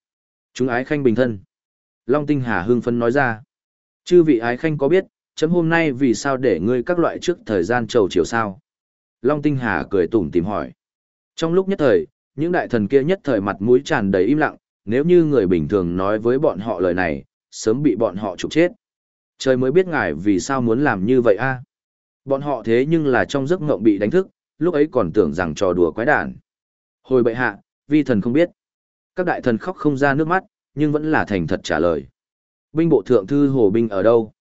Chúng ái khanh bình thân. Long Tinh Hà hưng phấn nói ra. Chư vị ái khanh có biết, chấm hôm nay vì sao để ngươi các loại trước thời gian trầu chiều sao? Long Tinh Hà cười tủm tìm hỏi. Trong lúc nhất thời, những đại thần kia nhất thời mặt mũi tràn đầy im lặng, nếu như người bình thường nói với bọn họ lời này, sớm bị bọn họ trục chết. Trời mới biết ngài vì sao muốn làm như vậy a? Bọn họ thế nhưng là trong giấc ngộng bị đánh thức, lúc ấy còn tưởng rằng trò đùa quái đản. Hồi bệ hạ, vi thần không biết. Các đại thần khóc không ra nước mắt, nhưng vẫn là thành thật trả lời. Binh bộ thượng thư hồ binh ở đâu?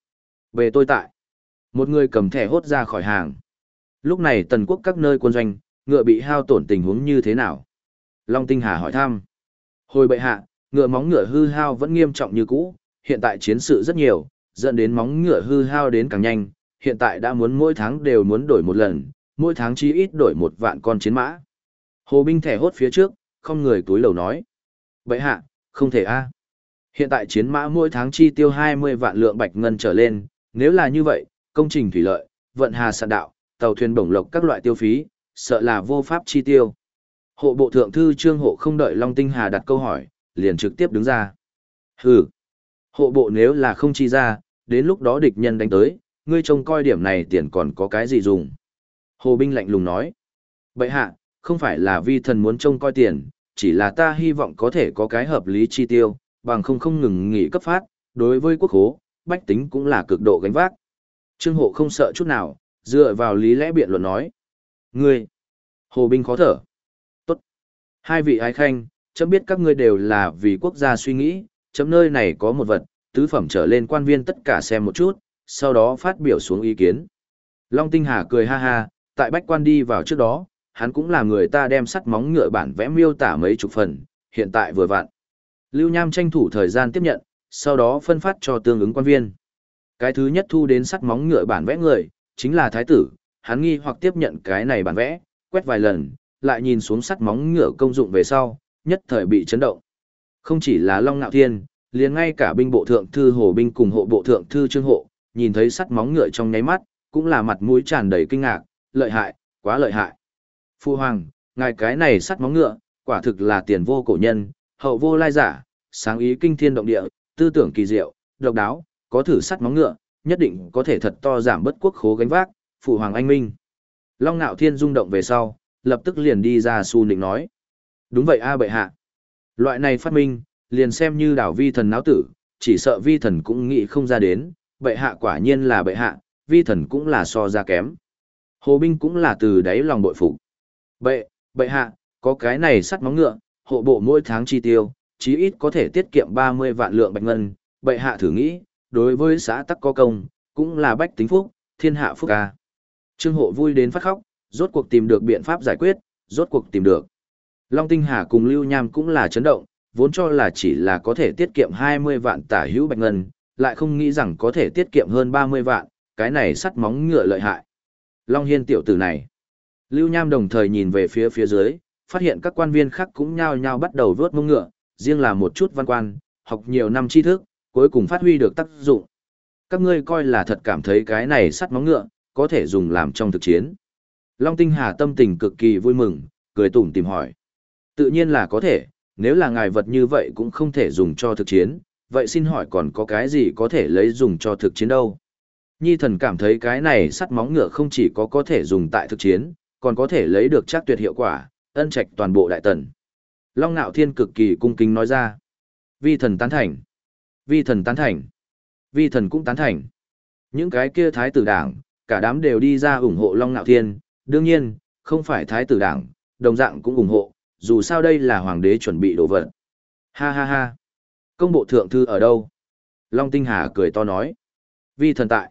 Về tôi tại. Một người cầm thẻ hốt ra khỏi hàng. Lúc này tần quốc các nơi quân doanh, ngựa bị hao tổn tình huống như thế nào? Long Tinh Hà hỏi thăm. Hồi bệ hạ, ngựa móng ngựa hư hao vẫn nghiêm trọng như cũ, hiện tại chiến sự rất nhiều, dẫn đến móng ngựa hư hao đến càng nhanh, hiện tại đã muốn mỗi tháng đều muốn đổi một lần, mỗi tháng chí ít đổi một vạn con chiến mã. Hồ binh thẻ hốt phía trước, không người túi lầu nói. Bệ hạ, không thể a. Hiện tại chiến mã mỗi tháng chi tiêu 20 vạn lượng bạch ngân trở lên, nếu là như vậy, công trình thủy lợi, vận hà sạn đạo, tàu thuyền bổng lộc các loại tiêu phí, sợ là vô pháp chi tiêu. Hộ bộ thượng thư trương hộ không đợi Long Tinh Hà đặt câu hỏi, liền trực tiếp đứng ra. Hừ, hộ bộ nếu là không chi ra, đến lúc đó địch nhân đánh tới, ngươi trông coi điểm này tiền còn có cái gì dùng. Hồ binh lạnh lùng nói. Bậy hạ, không phải là vi thần muốn trông coi tiền, chỉ là ta hy vọng có thể có cái hợp lý chi tiêu, bằng không không ngừng nghỉ cấp phát, đối với quốc hố, bách tính cũng là cực độ gánh vác. Trương hộ không sợ chút nào, dựa vào lý lẽ biện luận nói. Ngươi, hồ binh khó thở. Tốt. Hai vị ái khanh, chấm biết các ngươi đều là vì quốc gia suy nghĩ, chấm nơi này có một vật, tứ phẩm trở lên quan viên tất cả xem một chút, sau đó phát biểu xuống ý kiến. Long Tinh Hà cười ha ha, tại bách quan đi vào trước đó, hắn cũng là người ta đem sắt móng ngựa bản vẽ miêu tả mấy chục phần, hiện tại vừa vặn. Lưu Nham tranh thủ thời gian tiếp nhận, sau đó phân phát cho tương ứng quan viên. Cái thứ nhất thu đến sắt móng ngựa bản vẽ người, chính là thái tử, hắn nghi hoặc tiếp nhận cái này bản vẽ, quét vài lần, lại nhìn xuống sắt móng ngựa công dụng về sau, nhất thời bị chấn động. Không chỉ là Long Nạo Thiên, liền ngay cả binh bộ thượng thư Hồ binh cùng hộ bộ thượng thư Trương Hộ, nhìn thấy sắt móng ngựa trong nháy mắt, cũng là mặt mũi tràn đầy kinh ngạc, lợi hại, quá lợi hại. Phu hoàng, ngài cái này sắt móng ngựa, quả thực là tiền vô cổ nhân, hậu vô lai giả, sáng ý kinh thiên động địa, tư tưởng kỳ diệu, độc đáo, có thử sắt móng ngựa, nhất định có thể thật to giảm bất quốc khố gánh vác, phụ hoàng anh minh. Long Nạo Thiên rung động về sau, lập tức liền đi ra su nịnh nói. Đúng vậy a bệ hạ. Loại này phát minh, liền xem như đảo vi thần náo tử, chỉ sợ vi thần cũng nghĩ không ra đến, bệ hạ quả nhiên là bệ hạ, vi thần cũng là so ra kém. Hồ binh cũng là từ đáy lòng bội phục. Bệ, bệ hạ, có cái này sắt móng ngựa, hộ bộ mỗi tháng chi tiêu, chí ít có thể tiết kiệm 30 vạn lượng bạch ngân, bệ hạ thử nghĩ, đối với xã tắc có công, cũng là bách tính phúc, thiên hạ phúc ca. Trương hộ vui đến phát khóc, rốt cuộc tìm được biện pháp giải quyết, rốt cuộc tìm được. Long Tinh Hà cùng Lưu Nham cũng là chấn động, vốn cho là chỉ là có thể tiết kiệm 20 vạn tả hữu bạch ngân, lại không nghĩ rằng có thể tiết kiệm hơn 30 vạn, cái này sắt móng ngựa lợi hại. Long Hiên tiểu tử này. Lưu Nham đồng thời nhìn về phía phía dưới, phát hiện các quan viên khác cũng nhao nhao bắt đầu vớt mông ngựa, riêng là một chút văn quan, học nhiều năm tri thức, cuối cùng phát huy được tác dụng. Các ngươi coi là thật cảm thấy cái này sắt móng ngựa, có thể dùng làm trong thực chiến. Long Tinh Hà tâm tình cực kỳ vui mừng, cười tủm tìm hỏi. Tự nhiên là có thể, nếu là ngài vật như vậy cũng không thể dùng cho thực chiến, vậy xin hỏi còn có cái gì có thể lấy dùng cho thực chiến đâu? Nhi thần cảm thấy cái này sắt móng ngựa không chỉ có có thể dùng tại thực chiến, còn có thể lấy được chắc tuyệt hiệu quả, ân trạch toàn bộ đại tần. Long Nạo Thiên cực kỳ cung kính nói ra. Vi thần tán thành. Vi thần tán thành. Vi thần cũng tán thành. Những cái kia thái tử đảng, cả đám đều đi ra ủng hộ Long Nạo Thiên, đương nhiên, không phải thái tử đảng, đồng dạng cũng ủng hộ, dù sao đây là hoàng đế chuẩn bị đổ vật. Ha ha ha. Công bộ thượng thư ở đâu? Long Tinh Hà cười to nói. Vi thần tại.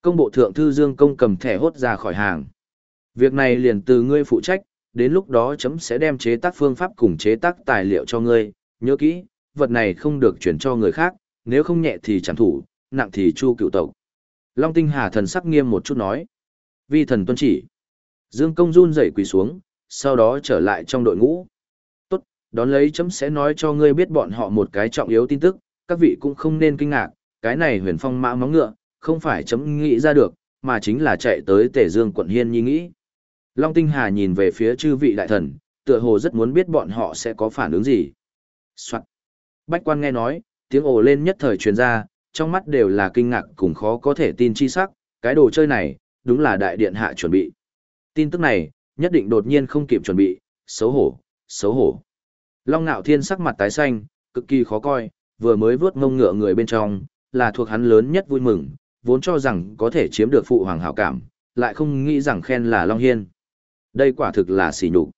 Công bộ thượng thư Dương Công cầm thẻ hốt ra khỏi hàng. Việc này liền từ ngươi phụ trách, đến lúc đó chấm sẽ đem chế tác phương pháp cùng chế tác tài liệu cho ngươi, nhớ kỹ, vật này không được chuyển cho người khác, nếu không nhẹ thì chẳng thủ, nặng thì chu cựu tộc. Long Tinh Hà thần sắc nghiêm một chút nói. Vi thần tuân chỉ. Dương Công run rẩy quỳ xuống, sau đó trở lại trong đội ngũ. Tốt, đón lấy chấm sẽ nói cho ngươi biết bọn họ một cái trọng yếu tin tức, các vị cũng không nên kinh ngạc, cái này huyền phong mã móng ngựa, không phải chấm nghĩ ra được, mà chính là chạy tới Tể Dương quận Hiên Nhi nghĩ. Long Tinh Hà nhìn về phía chư vị đại thần, tựa hồ rất muốn biết bọn họ sẽ có phản ứng gì. Soạn. Bách quan nghe nói, tiếng ồ lên nhất thời truyền ra, trong mắt đều là kinh ngạc cùng khó có thể tin chi sắc, cái đồ chơi này, đúng là đại điện hạ chuẩn bị. Tin tức này, nhất định đột nhiên không kịp chuẩn bị, xấu hổ, xấu hổ. Long Nạo Thiên sắc mặt tái xanh, cực kỳ khó coi, vừa mới vướt ngông ngựa người bên trong, là thuộc hắn lớn nhất vui mừng, vốn cho rằng có thể chiếm được phụ hoàng hảo cảm, lại không nghĩ rằng khen là Long Hiên. Đây quả thực là xỉ nhục.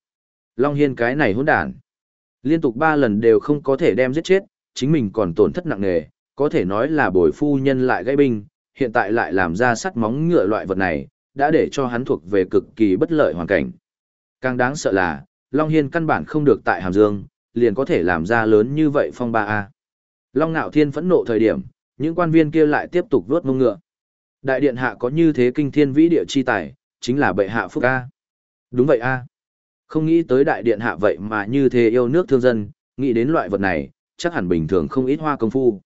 Long Hiên cái này hỗn đản. Liên tục ba lần đều không có thể đem giết chết, chính mình còn tổn thất nặng nề, có thể nói là bồi phu nhân lại gây binh, hiện tại lại làm ra sắt móng ngựa loại vật này, đã để cho hắn thuộc về cực kỳ bất lợi hoàn cảnh. Càng đáng sợ là, Long Hiên căn bản không được tại Hàm Dương, liền có thể làm ra lớn như vậy phong ba a Long Nạo Thiên phẫn nộ thời điểm, những quan viên kia lại tiếp tục vuốt mông ngựa. Đại điện hạ có như thế kinh thiên vĩ địa chi tài, chính là bệ hạ phúc a. Đúng vậy a. Không nghĩ tới đại điện hạ vậy mà như thế yêu nước thương dân, nghĩ đến loại vật này, chắc hẳn bình thường không ít hoa công phu.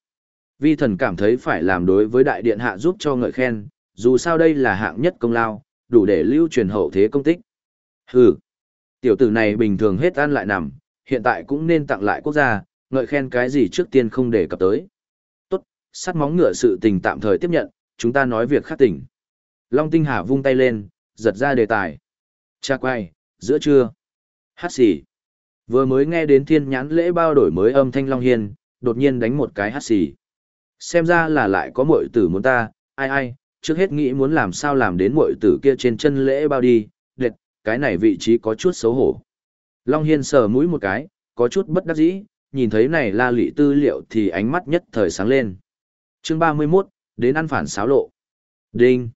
Vi thần cảm thấy phải làm đối với đại điện hạ giúp cho ngợi khen, dù sao đây là hạng nhất công lao, đủ để lưu truyền hậu thế công tích. Hừ, tiểu tử này bình thường hết ăn lại nằm, hiện tại cũng nên tặng lại quốc gia, ngợi khen cái gì trước tiên không để cập tới. Tốt, sắt móng ngựa sự tình tạm thời tiếp nhận, chúng ta nói việc khác tỉnh. Long Tinh Hà vung tay lên, giật ra đề tài. Cha quay, giữa trưa. Hát xì. Vừa mới nghe đến thiên nhãn lễ bao đổi mới âm thanh Long Hiên, đột nhiên đánh một cái hát xì. Xem ra là lại có mội tử muốn ta, ai ai, trước hết nghĩ muốn làm sao làm đến mội tử kia trên chân lễ bao đi, đệt, cái này vị trí có chút xấu hổ. Long Hiên sờ mũi một cái, có chút bất đắc dĩ, nhìn thấy này la lị tư liệu thì ánh mắt nhất thời sáng lên. chương 31, đến ăn phản xáo lộ. Đinh.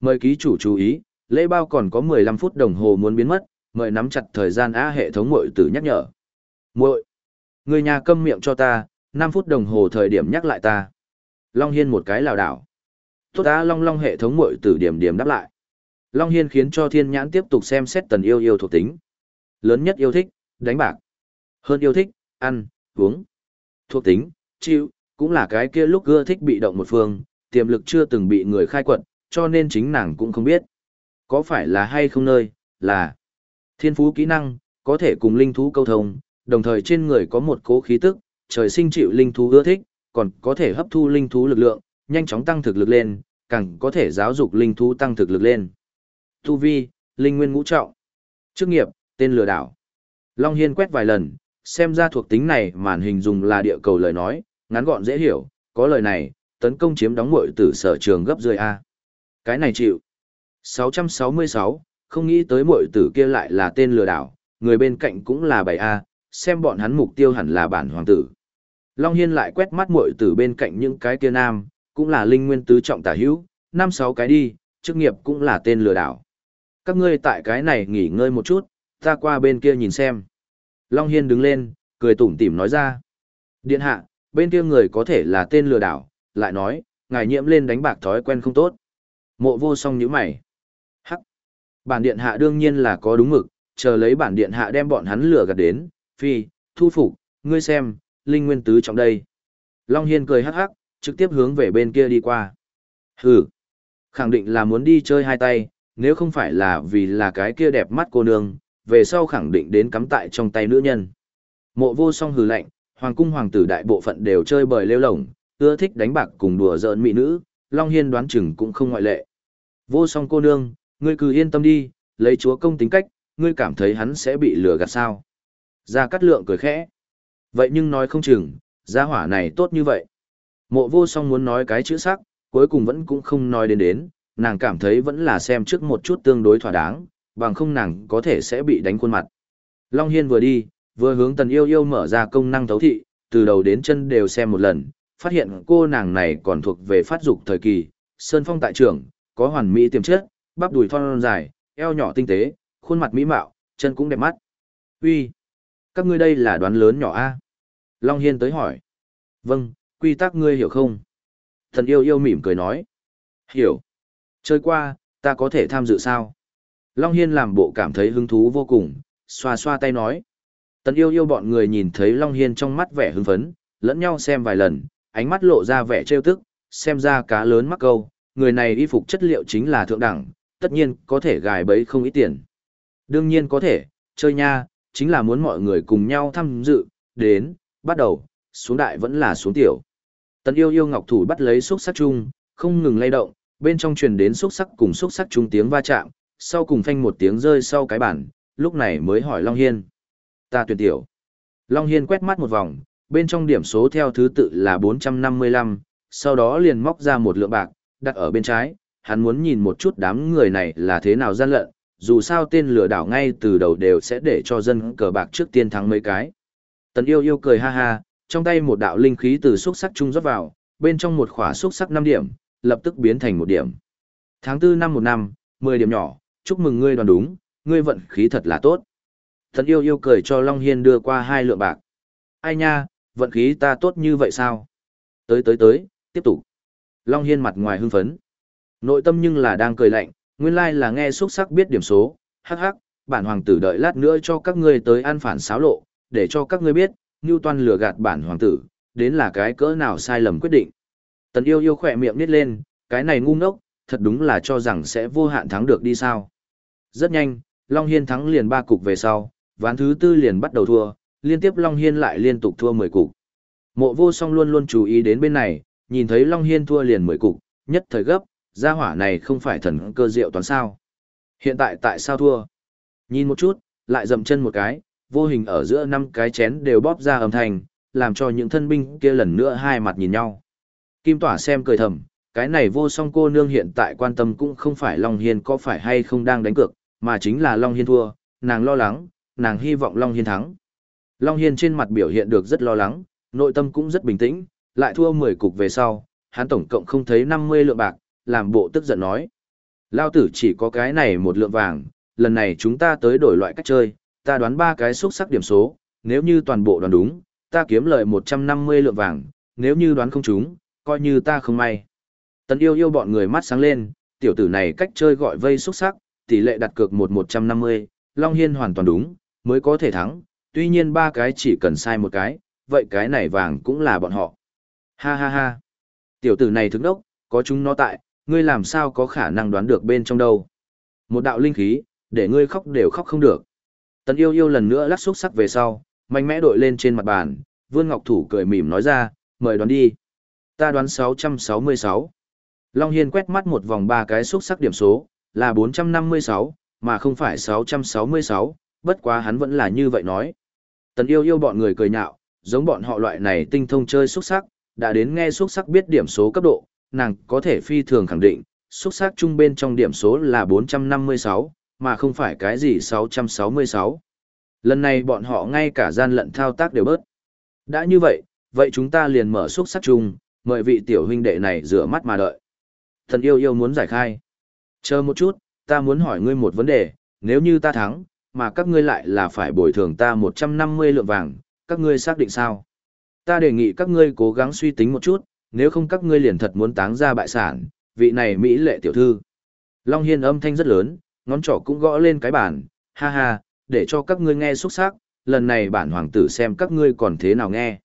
Mời ký chủ chú ý, lễ bao còn có 15 phút đồng hồ muốn biến mất, mời nắm chặt thời gian á hệ thống muội tử nhắc nhở. Muội, người nhà câm miệng cho ta, 5 phút đồng hồ thời điểm nhắc lại ta. Long Hiên một cái lào đảo. Tốt ta Long Long hệ thống muội tử điểm điểm đáp lại. Long Hiên khiến cho thiên nhãn tiếp tục xem xét tần yêu yêu thuộc tính. Lớn nhất yêu thích, đánh bạc. Hơn yêu thích, ăn, uống. Thuộc tính, chịu, cũng là cái kia lúc gưa thích bị động một phương, tiềm lực chưa từng bị người khai quật, cho nên chính nàng cũng không biết. Có phải là hay không nơi, là thiên phú kỹ năng, có thể cùng linh thú câu thông, đồng thời trên người có một cố khí tức, trời sinh chịu linh thú ưa thích, còn có thể hấp thu linh thú lực lượng, nhanh chóng tăng thực lực lên, càng có thể giáo dục linh thú tăng thực lực lên. Tu vi, linh nguyên ngũ trọng. Chức nghiệp, tên lừa đảo. Long Hiên quét vài lần, xem ra thuộc tính này màn hình dùng là địa cầu lời nói, ngắn gọn dễ hiểu, có lời này, tấn công chiếm đóng muội tử sở trường gấp rơi A. Cái này chịu. 666, không nghĩ tới muội tử kia lại là tên lừa đảo, người bên cạnh cũng là Bảy A, xem bọn hắn mục tiêu hẳn là bản hoàng tử. Long Hiên lại quét mắt muội tử bên cạnh những cái kia nam, cũng là linh nguyên tứ trọng tả hữu, năm sáu cái đi, chức nghiệp cũng là tên lừa đảo. Các ngươi tại cái này nghỉ ngơi một chút, ta qua bên kia nhìn xem. Long Hiên đứng lên, cười tủm tỉm nói ra. Điện hạ, bên kia người có thể là tên lừa đảo, lại nói, ngài nhiễm lên đánh bạc thói quen không tốt. Mộ vô song nhíu mày. Bản điện hạ đương nhiên là có đúng mực, chờ lấy bản điện hạ đem bọn hắn lừa gạt đến, phi, thu phục, ngươi xem, linh nguyên tứ trọng đây. Long Hiên cười hắc hắc, trực tiếp hướng về bên kia đi qua. Hừ. Khẳng định là muốn đi chơi hai tay, nếu không phải là vì là cái kia đẹp mắt cô nương, về sau khẳng định đến cắm tại trong tay nữ nhân. Mộ vô song hừ lạnh, hoàng cung hoàng tử đại bộ phận đều chơi bời lêu lồng, ưa thích đánh bạc cùng đùa giỡn mỹ nữ, Long Hiên đoán chừng cũng không ngoại lệ. Vô song cô nương, ngươi cứ yên tâm đi, lấy chúa công tính cách, ngươi cảm thấy hắn sẽ bị lừa gạt sao. Gia Cát Lượng cười khẽ. Vậy nhưng nói không chừng, gia hỏa này tốt như vậy. Mộ vô song muốn nói cái chữ sắc, cuối cùng vẫn cũng không nói đến đến, nàng cảm thấy vẫn là xem trước một chút tương đối thỏa đáng, bằng không nàng có thể sẽ bị đánh khuôn mặt. Long Hiên vừa đi, vừa hướng tần yêu yêu mở ra công năng thấu thị, từ đầu đến chân đều xem một lần, phát hiện cô nàng này còn thuộc về phát dục thời kỳ, sơn phong tại trưởng, có hoàn mỹ tiềm chất, bắp đùi thon dài, eo nhỏ tinh tế, khuôn mặt mỹ mạo, chân cũng đẹp mắt. Uy, các ngươi đây là đoán lớn nhỏ a? Long Hiên tới hỏi. Vâng, quy tắc ngươi hiểu không? Thần yêu yêu mỉm cười nói. Hiểu. Chơi qua, ta có thể tham dự sao? Long Hiên làm bộ cảm thấy hứng thú vô cùng, xoa xoa tay nói. Tần yêu yêu bọn người nhìn thấy Long Hiên trong mắt vẻ hưng phấn, lẫn nhau xem vài lần, ánh mắt lộ ra vẻ trêu tức, xem ra cá lớn mắc câu, người này y phục chất liệu chính là thượng đẳng, tất nhiên có thể gài bấy không ít tiền. Đương nhiên có thể, chơi nha, chính là muốn mọi người cùng nhau tham dự, đến, bắt đầu, xuống đại vẫn là xuống tiểu. Tần yêu yêu ngọc thủ bắt lấy xúc sắc chung, không ngừng lay động, bên trong truyền đến xúc sắc cùng xúc sắc chung tiếng va chạm, sau cùng phanh một tiếng rơi sau cái bản, lúc này mới hỏi Long Hiên. Ta tuyển tiểu. Long Hiên quét mắt một vòng, bên trong điểm số theo thứ tự là 455, sau đó liền móc ra một lượng bạc, đặt ở bên trái, hắn muốn nhìn một chút đám người này là thế nào gian lận, dù sao tên lừa đảo ngay từ đầu đều sẽ để cho dân cờ bạc trước tiên thắng mấy cái. Tần yêu yêu cười ha ha, trong tay một đạo linh khí từ xúc sắc trung rót vào, bên trong một khỏa xúc sắc 5 điểm, lập tức biến thành một điểm. Tháng 4 năm một năm, 10 điểm nhỏ, chúc mừng ngươi đoàn đúng, ngươi vận khí thật là tốt. Tần yêu yêu cười cho Long Hiên đưa qua hai lượng bạc. Ai nha, vận khí ta tốt như vậy sao? Tới tới tới, tiếp tục. Long Hiên mặt ngoài hưng phấn. Nội tâm nhưng là đang cười lạnh, nguyên lai là nghe xúc sắc biết điểm số, hắc hắc, bản hoàng tử đợi lát nữa cho các ngươi tới ăn phản xáo lộ, để cho các ngươi biết, như Toan lừa gạt bản hoàng tử, đến là cái cỡ nào sai lầm quyết định. Tần yêu yêu khỏe miệng nít lên, cái này ngu ngốc, thật đúng là cho rằng sẽ vô hạn thắng được đi sao. Rất nhanh, Long Hiên thắng liền ba cục về sau, ván thứ tư liền bắt đầu thua, liên tiếp Long Hiên lại liên tục thua 10 cục. Mộ vô song luôn luôn chú ý đến bên này, nhìn thấy Long Hiên thua liền 10 cục, nhất thời gấp, gia hỏa này không phải thần cơ diệu toán sao. Hiện tại tại sao thua? Nhìn một chút, lại dậm chân một cái, vô hình ở giữa năm cái chén đều bóp ra âm thanh, làm cho những thân binh kia lần nữa hai mặt nhìn nhau. Kim Tỏa xem cười thầm, cái này vô song cô nương hiện tại quan tâm cũng không phải Long Hiên có phải hay không đang đánh cược, mà chính là Long Hiên thua, nàng lo lắng, nàng hy vọng Long Hiên thắng. Long Hiên trên mặt biểu hiện được rất lo lắng, nội tâm cũng rất bình tĩnh, lại thua 10 cục về sau, hắn tổng cộng không thấy 50 lượng bạc, làm bộ tức giận nói. Lao tử chỉ có cái này một lượng vàng, lần này chúng ta tới đổi loại cách chơi, ta đoán ba cái xuất sắc điểm số, nếu như toàn bộ đoán đúng, ta kiếm lợi 150 lượng vàng, nếu như đoán không trúng, coi như ta không may. Tần yêu yêu bọn người mắt sáng lên, tiểu tử này cách chơi gọi vây xuất sắc, tỷ lệ đặt cược 1-150, Long Hiên hoàn toàn đúng, mới có thể thắng, tuy nhiên ba cái chỉ cần sai một cái, vậy cái này vàng cũng là bọn họ. Ha ha ha. Tiểu tử này thức đốc, có chúng nó tại, ngươi làm sao có khả năng đoán được bên trong đâu. Một đạo linh khí, để ngươi khóc đều khóc không được. Tần yêu yêu lần nữa lắc xúc sắc về sau, mạnh mẽ đội lên trên mặt bàn, Vương Ngọc Thủ cười mỉm nói ra, mời đoán đi. Ta đoán 666. Long Hiên quét mắt một vòng ba cái xúc sắc điểm số, là 456, mà không phải 666, bất quá hắn vẫn là như vậy nói. Tần yêu yêu bọn người cười nhạo, giống bọn họ loại này tinh thông chơi xúc sắc, đã đến nghe xúc sắc biết điểm số cấp độ, nàng có thể phi thường khẳng định, xuất sắc trung bên trong điểm số là 456, mà không phải cái gì 666. Lần này bọn họ ngay cả gian lận thao tác đều bớt. Đã như vậy, vậy chúng ta liền mở xuất sắc chung, mời vị tiểu huynh đệ này rửa mắt mà đợi. Thần yêu yêu muốn giải khai. Chờ một chút, ta muốn hỏi ngươi một vấn đề, nếu như ta thắng, mà các ngươi lại là phải bồi thường ta 150 lượng vàng, các ngươi xác định sao? Ta đề nghị các ngươi cố gắng suy tính một chút, nếu không các ngươi liền thật muốn táng ra bại sản, vị này Mỹ lệ tiểu thư. Long Hiên âm thanh rất lớn, ngón trỏ cũng gõ lên cái bàn, ha ha, để cho các ngươi nghe xuất sắc, lần này bản hoàng tử xem các ngươi còn thế nào nghe.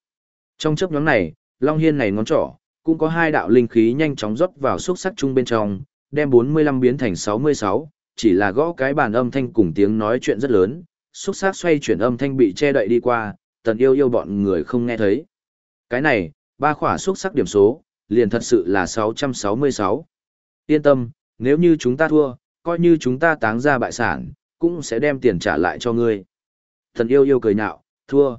Trong chấp nhóm này, Long Hiên này ngón trỏ, cũng có hai đạo linh khí nhanh chóng rót vào xúc sắc chung bên trong, đem 45 biến thành 66, chỉ là gõ cái bàn âm thanh cùng tiếng nói chuyện rất lớn, xúc sắc xoay chuyển âm thanh bị che đậy đi qua, tần yêu yêu bọn người không nghe thấy. Cái này, ba khỏa xuất sắc điểm số, liền thật sự là 666. Yên tâm, nếu như chúng ta thua, coi như chúng ta táng ra bại sản, cũng sẽ đem tiền trả lại cho ngươi. Thần yêu yêu cười nhạo, thua.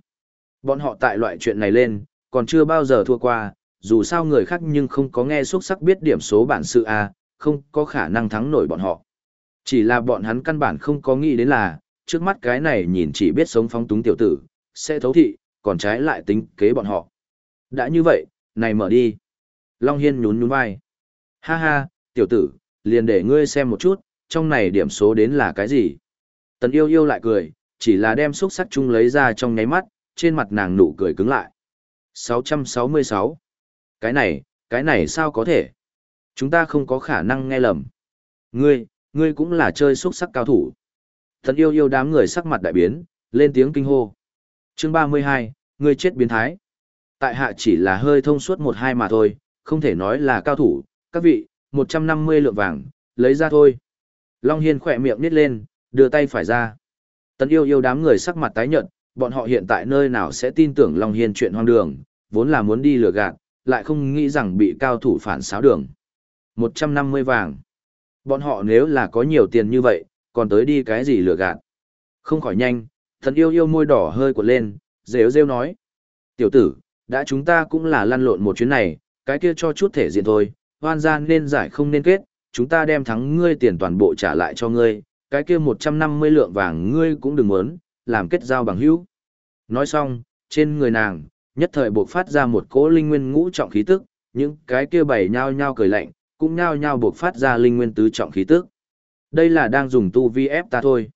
Bọn họ tại loại chuyện này lên, còn chưa bao giờ thua qua, dù sao người khác nhưng không có nghe xuất sắc biết điểm số bản sự A, không có khả năng thắng nổi bọn họ. Chỉ là bọn hắn căn bản không có nghĩ đến là, trước mắt cái này nhìn chỉ biết sống phóng túng tiểu tử, sẽ thấu thị, còn trái lại tính kế bọn họ. Đã như vậy, này mở đi. Long Hiên nhún nhún vai. Ha ha, tiểu tử, liền để ngươi xem một chút, trong này điểm số đến là cái gì. Tần yêu yêu lại cười, chỉ là đem xúc sắc chung lấy ra trong nháy mắt, trên mặt nàng nụ cười cứng lại. 666. Cái này, cái này sao có thể? Chúng ta không có khả năng nghe lầm. Ngươi, ngươi cũng là chơi xúc sắc cao thủ. Tần yêu yêu đám người sắc mặt đại biến, lên tiếng kinh hô. Chương 32, ngươi chết biến thái. Tại hạ chỉ là hơi thông suốt một hai mà thôi, không thể nói là cao thủ, các vị, 150 lượng vàng, lấy ra thôi. Long Hiên khỏe miệng nít lên, đưa tay phải ra. Tần yêu yêu đám người sắc mặt tái nhợt, bọn họ hiện tại nơi nào sẽ tin tưởng Long Hiên chuyện hoang đường, vốn là muốn đi lừa gạt, lại không nghĩ rằng bị cao thủ phản xáo đường. 150 vàng. Bọn họ nếu là có nhiều tiền như vậy, còn tới đi cái gì lừa gạt. Không khỏi nhanh, thần yêu yêu môi đỏ hơi cuộn lên, rêu rêu nói. Tiểu tử, đã chúng ta cũng là lăn lộn một chuyến này, cái kia cho chút thể diện thôi, hoan gian nên giải không nên kết, chúng ta đem thắng ngươi tiền toàn bộ trả lại cho ngươi, cái kia 150 lượng vàng ngươi cũng đừng muốn, làm kết giao bằng hữu. Nói xong, trên người nàng, nhất thời buộc phát ra một cỗ linh nguyên ngũ trọng khí tức, những cái kia bảy nhao nhao cười lạnh, cũng nhao nhao buộc phát ra linh nguyên tứ trọng khí tức. Đây là đang dùng tu vi ép ta thôi.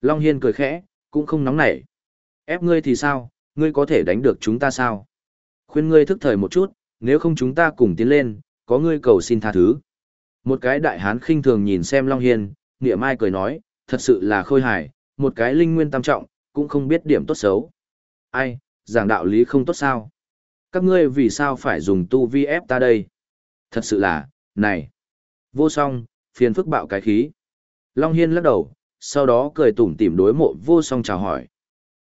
Long Hiên cười khẽ, cũng không nóng nảy. Ép ngươi thì sao, ngươi có thể đánh được chúng ta sao? Khuyên ngươi thức thời một chút, nếu không chúng ta cùng tiến lên, có ngươi cầu xin tha thứ. Một cái đại hán khinh thường nhìn xem Long Hiên, nghĩa mai cười nói, thật sự là khôi hài, một cái linh nguyên tam trọng, cũng không biết điểm tốt xấu. Ai, giảng đạo lý không tốt sao? Các ngươi vì sao phải dùng tu vi ép ta đây? Thật sự là, này, vô song, phiền phức bạo cái khí. Long Hiên lắc đầu, sau đó cười tủm tỉm đối mộ vô song chào hỏi.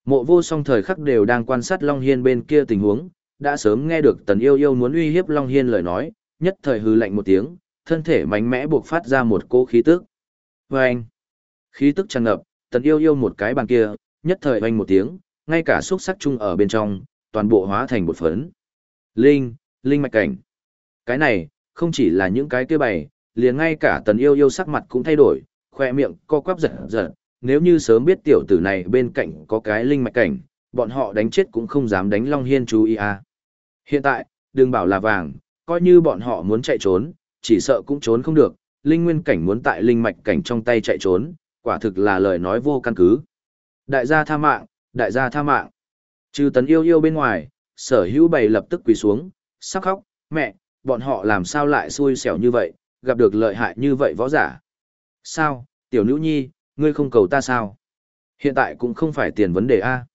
Mộ vô song thời khắc đều đang quan sát Long Hiên bên kia tình huống, đã sớm nghe được tần yêu yêu muốn uy hiếp Long Hiên lời nói, nhất thời hư lạnh một tiếng, thân thể mạnh mẽ buộc phát ra một cỗ khí tức. Và anh, khí tức tràn ngập, tần yêu yêu một cái bàn kia, nhất thời oanh một tiếng, ngay cả xúc sắc chung ở bên trong, toàn bộ hóa thành một phấn. Linh, linh mạch cảnh. Cái này, không chỉ là những cái kia bày, liền ngay cả tần yêu yêu sắc mặt cũng thay đổi, khoe miệng co quắp giật giật, nếu như sớm biết tiểu tử này bên cạnh có cái linh mạch cảnh, bọn họ đánh chết cũng không dám đánh Long Hiên chú ý à. Hiện tại, đừng bảo là vàng, coi như bọn họ muốn chạy trốn, chỉ sợ cũng trốn không được, linh nguyên cảnh muốn tại linh mạch cảnh trong tay chạy trốn, quả thực là lời nói vô căn cứ. Đại gia tha mạng, đại gia tha mạng. Trừ tấn yêu yêu bên ngoài, sở hữu Bày lập tức quỳ xuống, sắc khóc, mẹ, bọn họ làm sao lại xui xẻo như vậy, gặp được lợi hại như vậy võ giả. Sao, tiểu nữ nhi, ngươi không cầu ta sao? Hiện tại cũng không phải tiền vấn đề A.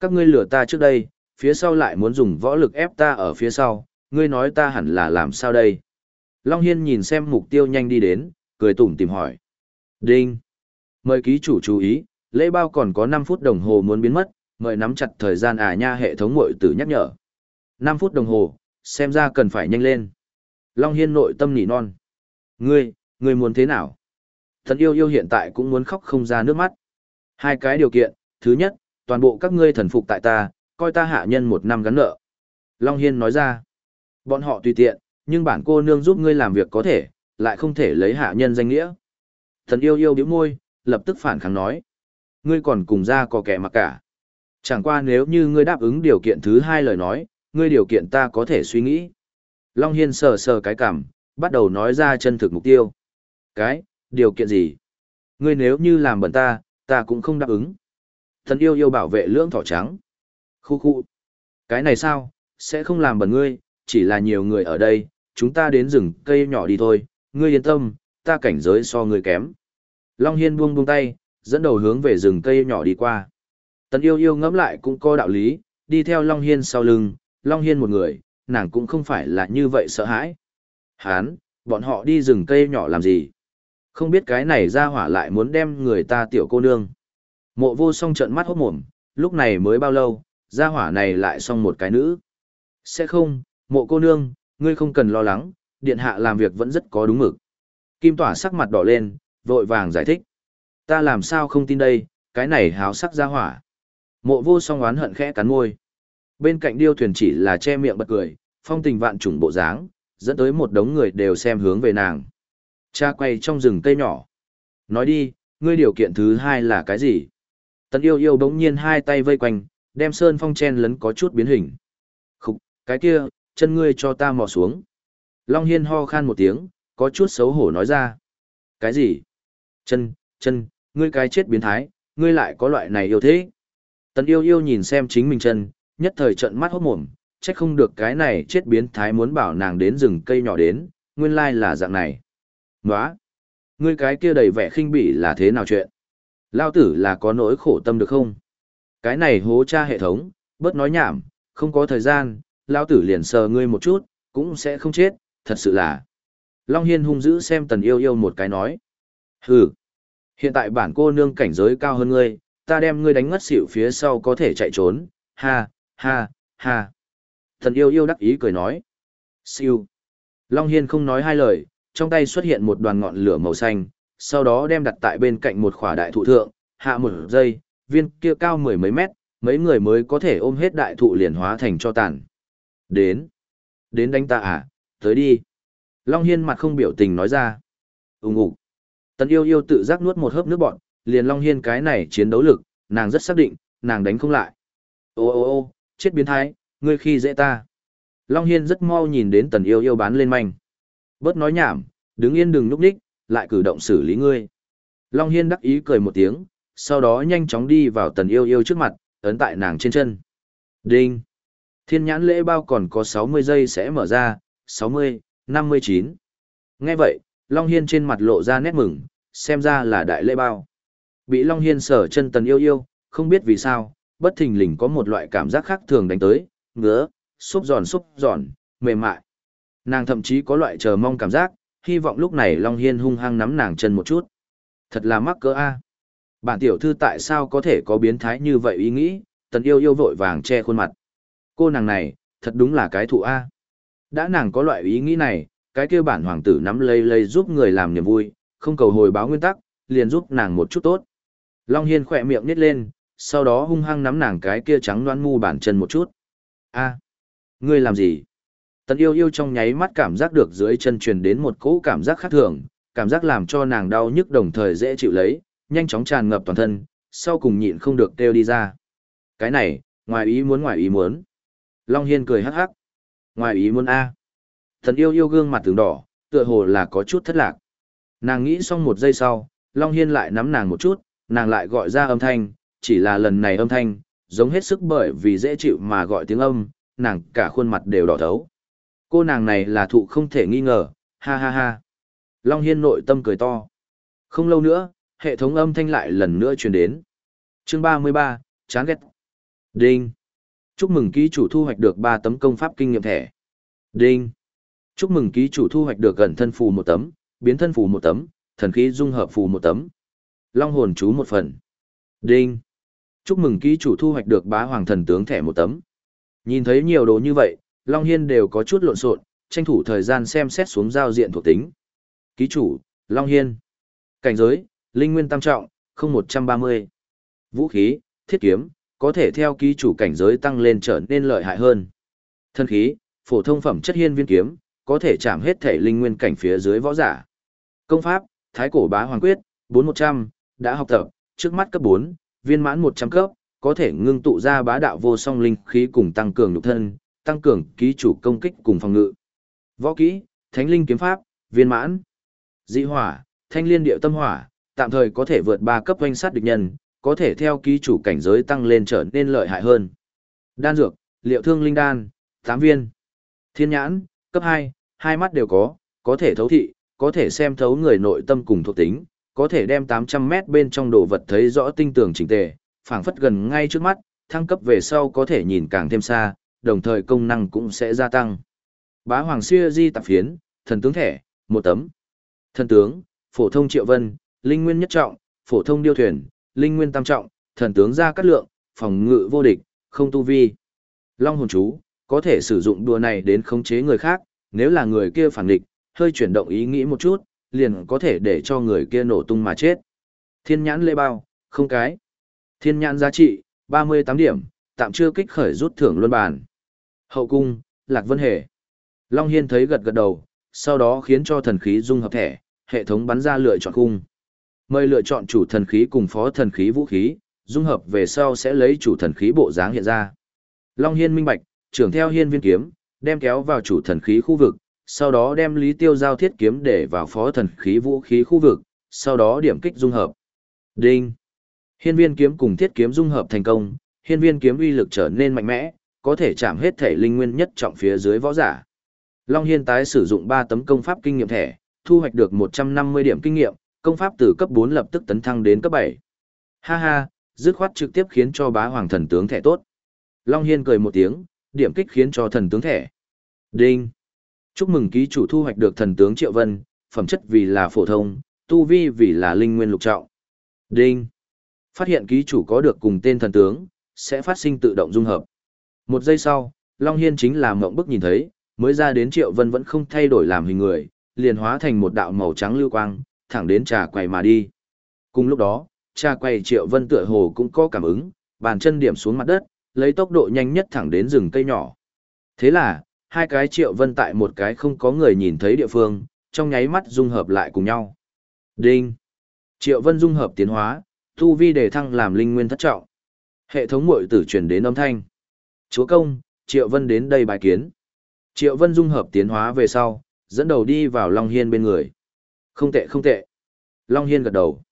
Các ngươi lừa ta trước đây, phía sau lại muốn dùng võ lực ép ta ở phía sau, ngươi nói ta hẳn là làm sao đây? Long Hiên nhìn xem mục tiêu nhanh đi đến, cười tủm tìm hỏi. Đinh! Mời ký chủ chú ý, lễ bao còn có 5 phút đồng hồ muốn biến mất, mời nắm chặt thời gian à nha hệ thống mội tử nhắc nhở. 5 phút đồng hồ, xem ra cần phải nhanh lên. Long Hiên nội tâm nỉ non. Ngươi, ngươi muốn thế nào? Thần yêu yêu hiện tại cũng muốn khóc không ra nước mắt. Hai cái điều kiện, thứ nhất, toàn bộ các ngươi thần phục tại ta, coi ta hạ nhân một năm gắn nợ. Long Hiên nói ra, bọn họ tùy tiện, nhưng bản cô nương giúp ngươi làm việc có thể, lại không thể lấy hạ nhân danh nghĩa. Thần yêu yêu biểu môi, lập tức phản kháng nói. Ngươi còn cùng ra có kẻ mặc cả. Chẳng qua nếu như ngươi đáp ứng điều kiện thứ hai lời nói, ngươi điều kiện ta có thể suy nghĩ. Long Hiên sờ sờ cái cảm, bắt đầu nói ra chân thực mục tiêu. Cái, điều kiện gì? Ngươi nếu như làm bẩn ta, ta cũng không đáp ứng. Thần yêu yêu bảo vệ lưỡng thỏ trắng. Khu khu. Cái này sao, sẽ không làm bẩn ngươi, chỉ là nhiều người ở đây, chúng ta đến rừng cây nhỏ đi thôi, ngươi yên tâm, ta cảnh giới so ngươi kém. Long Hiên buông buông tay, dẫn đầu hướng về rừng cây nhỏ đi qua. Tần yêu yêu ngẫm lại cũng có đạo lý, đi theo Long Hiên sau lưng, Long Hiên một người, nàng cũng không phải là như vậy sợ hãi. Hán, bọn họ đi rừng cây nhỏ làm gì? Không biết cái này ra hỏa lại muốn đem người ta tiểu cô nương. Mộ vô song trợn mắt hốt mồm, lúc này mới bao lâu, gia hỏa này lại xong một cái nữ. Sẽ không, mộ cô nương, ngươi không cần lo lắng, điện hạ làm việc vẫn rất có đúng mực. Kim tỏa sắc mặt đỏ lên, vội vàng giải thích. Ta làm sao không tin đây, cái này háo sắc gia hỏa. Mộ vô song oán hận khẽ cắn môi. Bên cạnh điêu thuyền chỉ là che miệng bật cười, phong tình vạn trùng bộ dáng, dẫn tới một đống người đều xem hướng về nàng. Cha quay trong rừng cây nhỏ. Nói đi, ngươi điều kiện thứ hai là cái gì? Tần yêu yêu bỗng nhiên hai tay vây quanh, đem sơn phong chen lấn có chút biến hình. Khục, cái kia, chân ngươi cho ta mò xuống. Long Hiên ho khan một tiếng, có chút xấu hổ nói ra. Cái gì? Chân, chân, ngươi cái chết biến thái, ngươi lại có loại này yêu thế. Tần yêu yêu nhìn xem chính mình chân, nhất thời trận mắt hốt mồm, trách không được cái này chết biến thái muốn bảo nàng đến rừng cây nhỏ đến, nguyên lai là dạng này. Nóa! Ngươi cái kia đầy vẻ khinh bỉ là thế nào chuyện? Lao tử là có nỗi khổ tâm được không? Cái này hố cha hệ thống, bớt nói nhảm, không có thời gian, Lao tử liền sờ ngươi một chút, cũng sẽ không chết, thật sự là. Long Hiên hung dữ xem tần yêu yêu một cái nói. Hừ! Hiện tại bản cô nương cảnh giới cao hơn ngươi, ta đem ngươi đánh ngất xỉu phía sau có thể chạy trốn, ha, ha, ha. Thần yêu yêu đắc ý cười nói. Siêu. Long Hiên không nói hai lời, trong tay xuất hiện một đoàn ngọn lửa màu xanh, sau đó đem đặt tại bên cạnh một khỏa đại thụ thượng, hạ một giây, viên kia cao mười mấy mét, mấy người mới có thể ôm hết đại thụ liền hóa thành cho tàn. Đến. Đến đánh ta à, tới đi. Long Hiên mặt không biểu tình nói ra. Úng ủ. Tần yêu yêu tự giác nuốt một hớp nước bọn, liền Long Hiên cái này chiến đấu lực, nàng rất xác định, nàng đánh không lại. Ô ô ô, chết biến thái, ngươi khi dễ ta. Long Hiên rất mau nhìn đến tần yêu yêu bán lên manh. Bớt nói nhảm, đứng yên đừng núp đích, lại cử động xử lý ngươi. Long Hiên đắc ý cười một tiếng, sau đó nhanh chóng đi vào tần yêu yêu trước mặt, ấn tại nàng trên chân. Đinh! Thiên nhãn lễ bao còn có 60 giây sẽ mở ra, 60, 59. Nghe vậy, Long Hiên trên mặt lộ ra nét mừng, xem ra là đại lễ bao. Bị Long Hiên sở chân tần yêu yêu, không biết vì sao, bất thình lình có một loại cảm giác khác thường đánh tới, ngứa, xúc giòn xúc giòn, mềm mại. Nàng thậm chí có loại chờ mong cảm giác, hy vọng lúc này Long Hiên hung hăng nắm nàng chân một chút. Thật là mắc cỡ a. Bản tiểu thư tại sao có thể có biến thái như vậy ý nghĩ, tần yêu yêu vội vàng che khuôn mặt. Cô nàng này, thật đúng là cái thụ a. Đã nàng có loại ý nghĩ này, cái kia bản hoàng tử nắm lây lây giúp người làm niềm vui, không cầu hồi báo nguyên tắc, liền giúp nàng một chút tốt. Long Hiên khỏe miệng nít lên, sau đó hung hăng nắm nàng cái kia trắng loan mu bản chân một chút. a ngươi làm gì? Tần yêu yêu trong nháy mắt cảm giác được dưới chân truyền đến một cỗ cảm giác khác thường, cảm giác làm cho nàng đau nhức đồng thời dễ chịu lấy, nhanh chóng tràn ngập toàn thân, sau cùng nhịn không được kêu đi ra. Cái này, ngoài ý muốn ngoài ý muốn. Long Hiên cười hắc hắc. Ngoài ý muốn A. Thần yêu yêu gương mặt tướng đỏ, tựa hồ là có chút thất lạc. Nàng nghĩ xong một giây sau, Long Hiên lại nắm nàng một chút, nàng lại gọi ra âm thanh, chỉ là lần này âm thanh, giống hết sức bởi vì dễ chịu mà gọi tiếng âm, nàng cả khuôn mặt đều đỏ thấu. Cô nàng này là thụ không thể nghi ngờ, ha ha ha. Long Hiên nội tâm cười to. Không lâu nữa, hệ thống âm thanh lại lần nữa truyền đến. chương 33, chán ghét. Đinh. Chúc mừng ký chủ thu hoạch được 3 tấm công pháp kinh nghiệm thẻ. Đinh. Chúc mừng ký chủ thu hoạch được gần thân phù một tấm, biến thân phù một tấm, thần khí dung hợp phù một tấm. Long hồn chú một phần. Đinh. Chúc mừng ký chủ thu hoạch được bá hoàng thần tướng thẻ một tấm. Nhìn thấy nhiều đồ như vậy, Long Hiên đều có chút lộn xộn, tranh thủ thời gian xem xét xuống giao diện thuộc tính. Ký chủ, Long Hiên. Cảnh giới, Linh Nguyên Tam Trọng, 0130. Vũ khí, thiết kiếm, có thể theo ký chủ cảnh giới tăng lên trở nên lợi hại hơn. Thân khí, phổ thông phẩm chất hiên viên kiếm, có thể chạm hết thể linh nguyên cảnh phía dưới võ giả. Công pháp, Thái cổ bá hoàng quyết, 4100, đã học tập, trước mắt cấp 4, viên mãn 100 cấp, có thể ngưng tụ ra bá đạo vô song linh khí cùng tăng cường nhục thân, tăng cường ký chủ công kích cùng phòng ngự. Võ kỹ, Thánh linh kiếm pháp, viên mãn. Dị hỏa, Thanh liên điệu tâm hỏa, tạm thời có thể vượt 3 cấp doanh sát địch nhân, có thể theo ký chủ cảnh giới tăng lên trở nên lợi hại hơn. Đan dược, liệu thương linh đan, 8 viên. Thiên nhãn, cấp 2, hai mắt đều có, có thể thấu thị, có thể xem thấu người nội tâm cùng thuộc tính, có thể đem 800 mét bên trong đồ vật thấy rõ tinh tường chỉnh tề, phảng phất gần ngay trước mắt, thăng cấp về sau có thể nhìn càng thêm xa, đồng thời công năng cũng sẽ gia tăng. Bá Hoàng Xưa Di tạp phiến, thần tướng thẻ, một tấm. Thần tướng, phổ thông triệu vân, linh nguyên nhất trọng, phổ thông điêu thuyền, linh nguyên tam trọng, thần tướng ra cắt lượng, phòng ngự vô địch, không tu vi. Long hồn chú, có thể sử dụng đùa này đến khống chế người khác, nếu là người kia phản địch, hơi chuyển động ý nghĩ một chút, liền có thể để cho người kia nổ tung mà chết. Thiên nhãn lê bao, không cái. Thiên nhãn giá trị, 38 điểm, tạm chưa kích khởi rút thưởng luân bàn. Hậu cung, Lạc Vân Hề. Long Hiên thấy gật gật đầu, sau đó khiến cho thần khí dung hợp thẻ, hệ thống bắn ra lựa chọn cung. Mời lựa chọn chủ thần khí cùng phó thần khí vũ khí, dung hợp về sau sẽ lấy chủ thần khí bộ dáng hiện ra. Long Hiên minh bạch, trưởng theo hiên viên kiếm, đem kéo vào chủ thần khí khu vực, sau đó đem lý tiêu giao thiết kiếm để vào phó thần khí vũ khí khu vực, sau đó điểm kích dung hợp. Đinh! Hiên viên kiếm cùng thiết kiếm dung hợp thành công, hiên viên kiếm uy lực trở nên mạnh mẽ, có thể chạm hết thể linh nguyên nhất trọng phía dưới võ giả. Long Hiên tái sử dụng 3 tấm công pháp kinh nghiệm thẻ, thu hoạch được 150 điểm kinh nghiệm, công pháp từ cấp 4 lập tức tấn thăng đến cấp 7. Ha ha, dứt khoát trực tiếp khiến cho bá hoàng thần tướng thẻ tốt. Long Hiên cười một tiếng, điểm kích khiến cho thần tướng thẻ. Đinh! Chúc mừng ký chủ thu hoạch được thần tướng Triệu Vân, phẩm chất vì là phổ thông, tu vi vì là linh nguyên lục trọng. Đinh! Phát hiện ký chủ có được cùng tên thần tướng, sẽ phát sinh tự động dung hợp. Một giây sau, Long Hiên chính là mộng bức nhìn thấy, mới ra đến Triệu Vân vẫn không thay đổi làm hình người, liền hóa thành một đạo màu trắng lưu quang, thẳng đến trà quầy mà đi. Cùng lúc đó, trà quầy Triệu Vân tựa hồ cũng có cảm ứng, bàn chân điểm xuống mặt đất, lấy tốc độ nhanh nhất thẳng đến rừng cây nhỏ. Thế là, hai cái Triệu Vân tại một cái không có người nhìn thấy địa phương, trong nháy mắt dung hợp lại cùng nhau. Đinh! Triệu Vân dung hợp tiến hóa, tu vi đề thăng làm linh nguyên thất trọng. Hệ thống muội tử truyền đến âm thanh. Chúa công, Triệu Vân đến đây bài kiến. Triệu Vân dung hợp tiến hóa về sau, dẫn đầu đi vào Long Hiên bên người. Không tệ không tệ. Long Hiên gật đầu.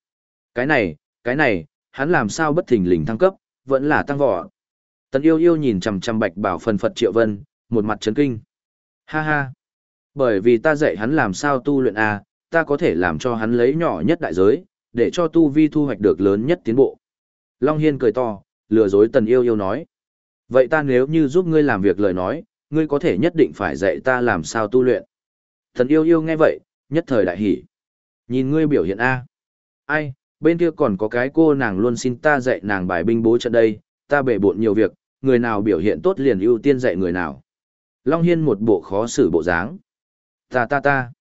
Cái này, cái này, hắn làm sao bất thình lình thăng cấp, vẫn là tăng vỏ. Tần yêu yêu nhìn chằm chằm bạch bảo phần Phật Triệu Vân, một mặt chấn kinh. Ha ha. Bởi vì ta dạy hắn làm sao tu luyện A, ta có thể làm cho hắn lấy nhỏ nhất đại giới, để cho tu vi thu hoạch được lớn nhất tiến bộ. Long Hiên cười to, lừa dối tần yêu yêu nói. Vậy ta nếu như giúp ngươi làm việc lời nói, ngươi có thể nhất định phải dạy ta làm sao tu luyện. thần yêu yêu nghe vậy, nhất thời đại hỉ. Nhìn ngươi biểu hiện A. Ai, bên kia còn có cái cô nàng luôn xin ta dạy nàng bài binh bố trận đây, ta bể bộn nhiều việc, người nào biểu hiện tốt liền ưu tiên dạy người nào. Long Hiên một bộ khó xử bộ dáng. Ta ta ta.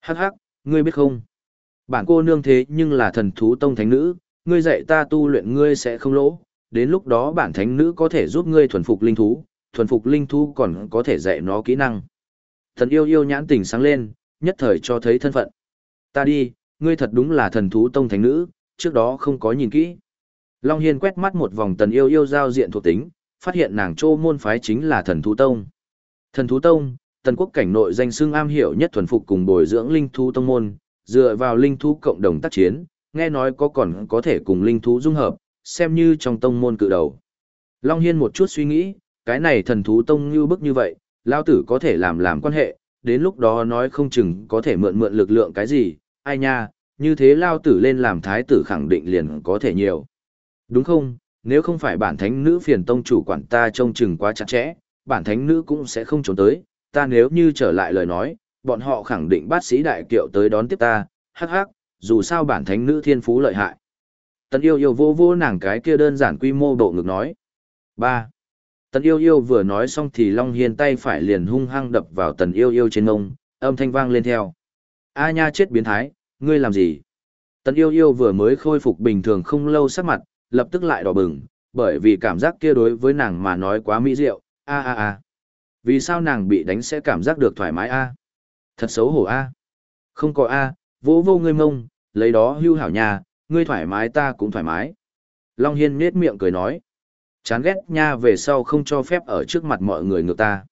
Hắc hắc, ngươi biết không? Bản cô nương thế nhưng là thần thú tông thánh nữ, ngươi dạy ta tu luyện ngươi sẽ không lỗ, đến lúc đó bản thánh nữ có thể giúp ngươi thuần phục linh thú, thuần phục linh thú còn có thể dạy nó kỹ năng. Thần yêu yêu nhãn tình sáng lên, nhất thời cho thấy thân phận. Ta đi, ngươi thật đúng là thần thú tông thánh nữ, trước đó không có nhìn kỹ. Long Hiên quét mắt một vòng tần yêu yêu giao diện thuộc tính, phát hiện nàng trô môn phái chính là thần thú tông. Thần thú tông, tần quốc cảnh nội danh xưng am hiểu nhất thuần phục cùng bồi dưỡng linh thú tông môn, dựa vào linh thú cộng đồng tác chiến, nghe nói có còn có thể cùng linh thú dung hợp, xem như trong tông môn cự đầu. Long Hiên một chút suy nghĩ, cái này thần thú tông như bức như vậy, lao tử có thể làm làm quan hệ, đến lúc đó nói không chừng có thể mượn mượn lực lượng cái gì, ai nha, như thế lao tử lên làm thái tử khẳng định liền có thể nhiều. Đúng không, nếu không phải bản thánh nữ phiền tông chủ quản ta trông chừng quá chặt chẽ, bản thánh nữ cũng sẽ không trốn tới, ta nếu như trở lại lời nói, bọn họ khẳng định bát sĩ đại kiệu tới đón tiếp ta, hắc hắc, dù sao bản thánh nữ thiên phú lợi hại. Tần yêu yêu vô vô nàng cái kia đơn giản quy mô độ ngực nói. ba Tần yêu yêu vừa nói xong thì Long Hiên tay phải liền hung hăng đập vào tần yêu yêu trên ngông, âm thanh vang lên theo. A nha chết biến thái, ngươi làm gì? Tần yêu yêu vừa mới khôi phục bình thường không lâu sắc mặt, lập tức lại đỏ bừng, bởi vì cảm giác kia đối với nàng mà nói quá mỹ diệu, a a a. Vì sao nàng bị đánh sẽ cảm giác được thoải mái a? Thật xấu hổ a. Không có a, vỗ vô ngươi mông, lấy đó hưu hảo nhà, ngươi thoải mái ta cũng thoải mái. Long Hiên nết miệng cười nói. Chán ghét nha về sau không cho phép ở trước mặt mọi người ngược ta.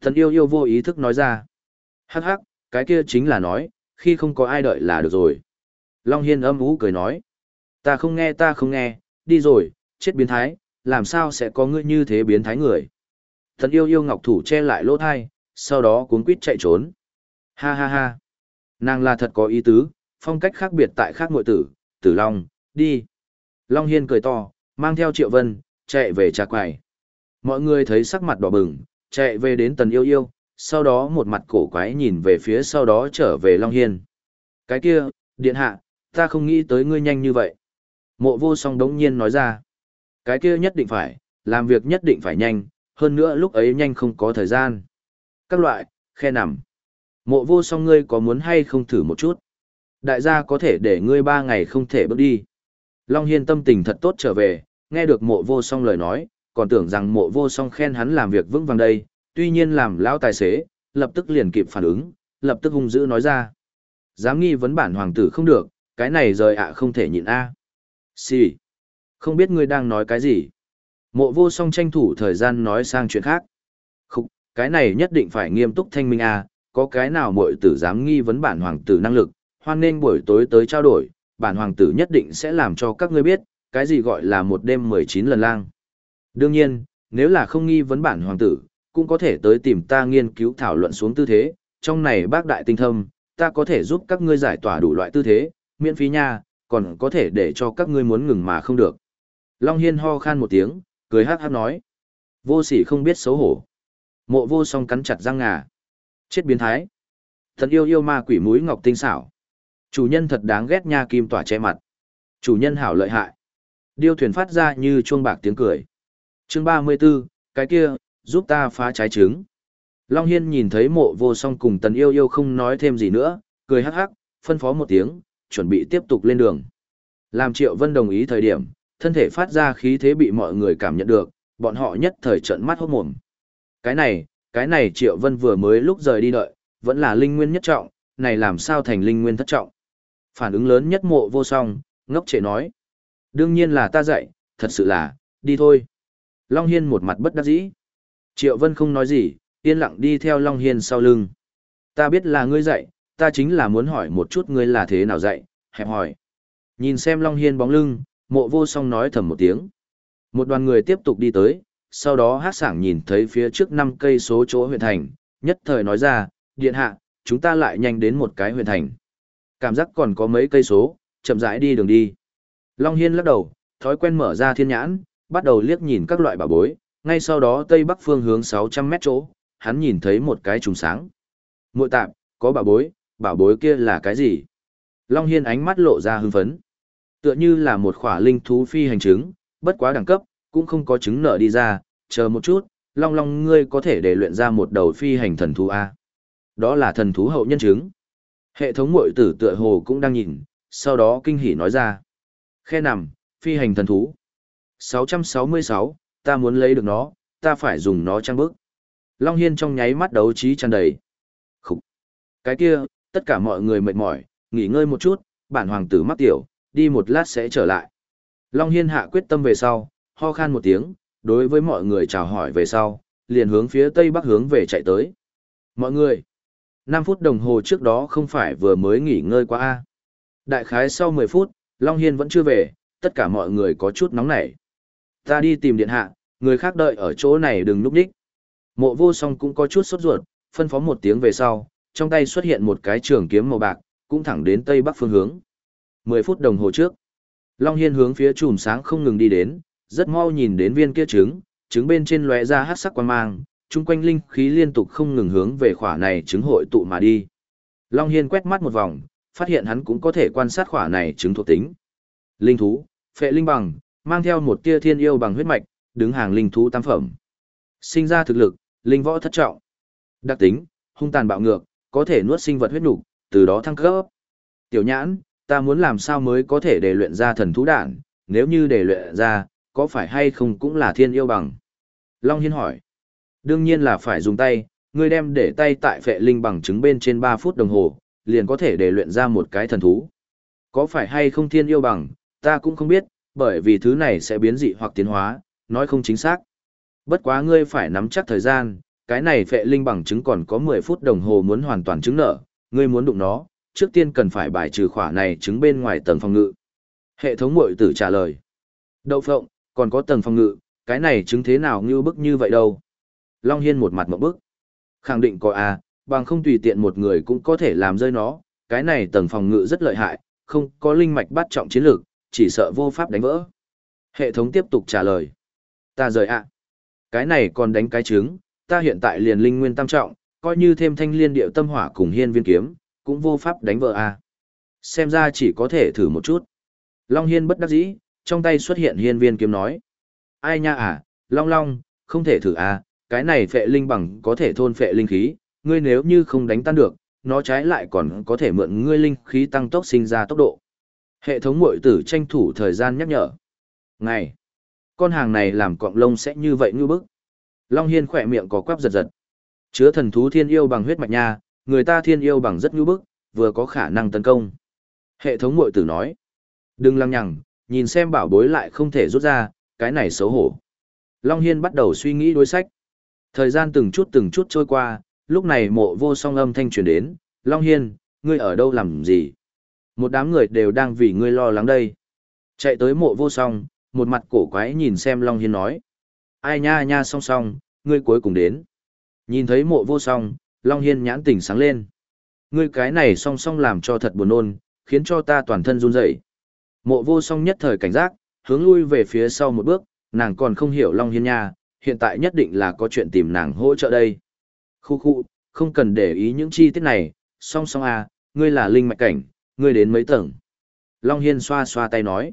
Thần yêu yêu vô ý thức nói ra. Hắc hắc, cái kia chính là nói, khi không có ai đợi là được rồi. Long Hiên âm ú cười nói. Ta không nghe ta không nghe, đi rồi, chết biến thái, làm sao sẽ có ngươi như thế biến thái người. Thần yêu yêu ngọc thủ che lại lỗ thai, sau đó cuốn quýt chạy trốn. Ha ha ha. Nàng là thật có ý tứ, phong cách khác biệt tại khác mội tử, tử Long, đi. Long Hiên cười to, mang theo Triệu Vân, chạy về trà quài. Mọi người thấy sắc mặt đỏ bừng, chạy về đến tần yêu yêu, sau đó một mặt cổ quái nhìn về phía sau đó trở về Long Hiên. Cái kia, điện hạ, ta không nghĩ tới ngươi nhanh như vậy. Mộ vô song đống nhiên nói ra. Cái kia nhất định phải, làm việc nhất định phải nhanh, hơn nữa lúc ấy nhanh không có thời gian. Các loại, khe nằm. Mộ vô song ngươi có muốn hay không thử một chút? Đại gia có thể để ngươi ba ngày không thể bước đi. Long Hiên tâm tình thật tốt trở về, nghe được mộ vô song lời nói, còn tưởng rằng mộ vô song khen hắn làm việc vững vàng đây, tuy nhiên làm lão tài xế, lập tức liền kịp phản ứng, lập tức hung dữ nói ra. Dám nghi vấn bản hoàng tử không được, cái này rời ạ không thể nhịn a à. Xì. Không biết ngươi đang nói cái gì. Mộ vô song tranh thủ thời gian nói sang chuyện khác. Không, cái này nhất định phải nghiêm túc thanh minh a có cái nào muội tử dám nghi vấn bản hoàng tử năng lực, hoan nên buổi tối tới trao đổi, bản hoàng tử nhất định sẽ làm cho các ngươi biết, cái gì gọi là một đêm 19 lần lang. Đương nhiên, nếu là không nghi vấn bản hoàng tử, cũng có thể tới tìm ta nghiên cứu thảo luận xuống tư thế, trong này bác đại tinh thâm, ta có thể giúp các ngươi giải tỏa đủ loại tư thế, miễn phí nha, còn có thể để cho các ngươi muốn ngừng mà không được. Long Hiên ho khan một tiếng, cười hát hát nói. Vô sỉ không biết xấu hổ. Mộ vô song cắn chặt răng ngà. Chết biến thái. Thần yêu yêu ma quỷ mũi ngọc tinh xảo. Chủ nhân thật đáng ghét nha kim tỏa che mặt. Chủ nhân hảo lợi hại. Điêu thuyền phát ra như chuông bạc tiếng cười. chương 34, cái kia, giúp ta phá trái trứng. Long Hiên nhìn thấy mộ vô song cùng tần yêu yêu không nói thêm gì nữa, cười hắc hắc, phân phó một tiếng, chuẩn bị tiếp tục lên đường. Làm Triệu Vân đồng ý thời điểm, thân thể phát ra khí thế bị mọi người cảm nhận được, bọn họ nhất thời trận mắt hốt mồm. Cái này, cái này Triệu Vân vừa mới lúc rời đi đợi, vẫn là linh nguyên nhất trọng, này làm sao thành linh nguyên thất trọng. Phản ứng lớn nhất mộ vô song, ngốc trệ nói. Đương nhiên là ta dạy, thật sự là, đi thôi. Long Hiên một mặt bất đắc dĩ. Triệu Vân không nói gì, yên lặng đi theo Long Hiên sau lưng. Ta biết là ngươi dạy, ta chính là muốn hỏi một chút ngươi là thế nào dạy, hẹp hỏi. Nhìn xem Long Hiên bóng lưng, mộ vô song nói thầm một tiếng. Một đoàn người tiếp tục đi tới, sau đó hát sảng nhìn thấy phía trước năm cây số chỗ huyện thành, nhất thời nói ra, điện hạ, chúng ta lại nhanh đến một cái huyện thành. Cảm giác còn có mấy cây số, chậm rãi đi đường đi. Long Hiên lắc đầu, thói quen mở ra thiên nhãn, bắt đầu liếc nhìn các loại bảo bối, ngay sau đó tây bắc phương hướng 600 mét chỗ, hắn nhìn thấy một cái trùng sáng. Muội tạm, có bảo bối, bảo bối kia là cái gì? Long Hiên ánh mắt lộ ra hưng phấn. Tựa như là một khỏa linh thú phi hành trứng, bất quá đẳng cấp, cũng không có trứng nở đi ra, chờ một chút, Long Long ngươi có thể để luyện ra một đầu phi hành thần thú A. Đó là thần thú hậu nhân trứng. Hệ thống mội tử tựa hồ cũng đang nhìn, sau đó kinh hỉ nói ra. Khe nằm, phi hành thần thú. 666, ta muốn lấy được nó, ta phải dùng nó trang bức. Long Hiên trong nháy mắt đấu trí tràn đầy. Khúc. Cái kia, tất cả mọi người mệt mỏi, nghỉ ngơi một chút, bản hoàng tử mắc tiểu, đi một lát sẽ trở lại. Long Hiên hạ quyết tâm về sau, ho khan một tiếng, đối với mọi người chào hỏi về sau, liền hướng phía tây bắc hướng về chạy tới. Mọi người, 5 phút đồng hồ trước đó không phải vừa mới nghỉ ngơi qua a Đại khái sau 10 phút, Long Hiên vẫn chưa về, tất cả mọi người có chút nóng nảy. Ta đi tìm điện hạ, người khác đợi ở chỗ này đừng núp đích. Mộ vô song cũng có chút sốt ruột, phân phó một tiếng về sau, trong tay xuất hiện một cái trường kiếm màu bạc, cũng thẳng đến tây bắc phương hướng. 10 phút đồng hồ trước, Long Hiên hướng phía chùm sáng không ngừng đi đến, rất mau nhìn đến viên kia trứng, trứng bên trên lóe ra hát sắc quan mang, chung quanh linh khí liên tục không ngừng hướng về khỏa này trứng hội tụ mà đi. Long Hiên quét mắt một vòng, phát hiện hắn cũng có thể quan sát khỏa này trứng thuộc tính. Linh thú, phệ linh bằng, mang theo một tia thiên yêu bằng huyết mạch, đứng hàng linh thú tam phẩm. Sinh ra thực lực, linh võ thất trọng. Đặc tính, hung tàn bạo ngược, có thể nuốt sinh vật huyết nục, từ đó thăng cấp. Tiểu nhãn, ta muốn làm sao mới có thể để luyện ra thần thú đạn nếu như để luyện ra, có phải hay không cũng là thiên yêu bằng? Long Hiên hỏi. Đương nhiên là phải dùng tay, ngươi đem để tay tại phệ linh bằng chứng bên trên 3 phút đồng hồ, liền có thể để luyện ra một cái thần thú. Có phải hay không thiên yêu bằng, ta cũng không biết, bởi vì thứ này sẽ biến dị hoặc tiến hóa, nói không chính xác. Bất quá ngươi phải nắm chắc thời gian, cái này phệ linh bằng chứng còn có 10 phút đồng hồ muốn hoàn toàn chứng nở, ngươi muốn đụng nó, trước tiên cần phải bài trừ khỏa này chứng bên ngoài tầng phòng ngự. Hệ thống mội tử trả lời. Đậu phộng, còn có tầng phòng ngự, cái này chứng thế nào như bức như vậy đâu. Long Hiên một mặt một bức. Khẳng định có à, bằng không tùy tiện một người cũng có thể làm rơi nó, cái này tầng phòng ngự rất lợi hại, không có linh mạch bắt trọng chiến lược, chỉ sợ vô pháp đánh vỡ. Hệ thống tiếp tục trả lời. Ta rời ạ. Cái này còn đánh cái trứng, ta hiện tại liền linh nguyên tam trọng, coi như thêm thanh liên điệu tâm hỏa cùng hiên viên kiếm, cũng vô pháp đánh vỡ a. Xem ra chỉ có thể thử một chút. Long Hiên bất đắc dĩ, trong tay xuất hiện hiên viên kiếm nói. Ai nha à, Long Long, không thể thử à, cái này phệ linh bằng có thể thôn phệ linh khí, ngươi nếu như không đánh tan được, nó trái lại còn có thể mượn ngươi linh khí tăng tốc sinh ra tốc độ. Hệ thống mội tử tranh thủ thời gian nhắc nhở. Ngày, con hàng này làm cọng lông sẽ như vậy như bức. Long Hiên khỏe miệng có quắp giật giật. Chứa thần thú thiên yêu bằng huyết mạch nha, người ta thiên yêu bằng rất như bức, vừa có khả năng tấn công. Hệ thống mội tử nói. Đừng lăng nhằng, nhìn xem bảo bối lại không thể rút ra, cái này xấu hổ. Long Hiên bắt đầu suy nghĩ đối sách. Thời gian từng chút từng chút trôi qua, lúc này mộ vô song âm thanh truyền đến, Long Hiên, ngươi ở đâu làm gì? Một đám người đều đang vì ngươi lo lắng đây. Chạy tới mộ vô song, một mặt cổ quái nhìn xem Long Hiên nói. Ai nha nha song song, ngươi cuối cùng đến. Nhìn thấy mộ vô song, Long Hiên nhãn tỉnh sáng lên. Ngươi cái này song song làm cho thật buồn nôn, khiến cho ta toàn thân run rẩy. Mộ vô song nhất thời cảnh giác, hướng lui về phía sau một bước, nàng còn không hiểu Long Hiên nha, hiện tại nhất định là có chuyện tìm nàng hỗ trợ đây. Khu khu, không cần để ý những chi tiết này, song song à, ngươi là linh mạch cảnh, ngươi đến mấy tầng. Long Hiên xoa xoa tay nói.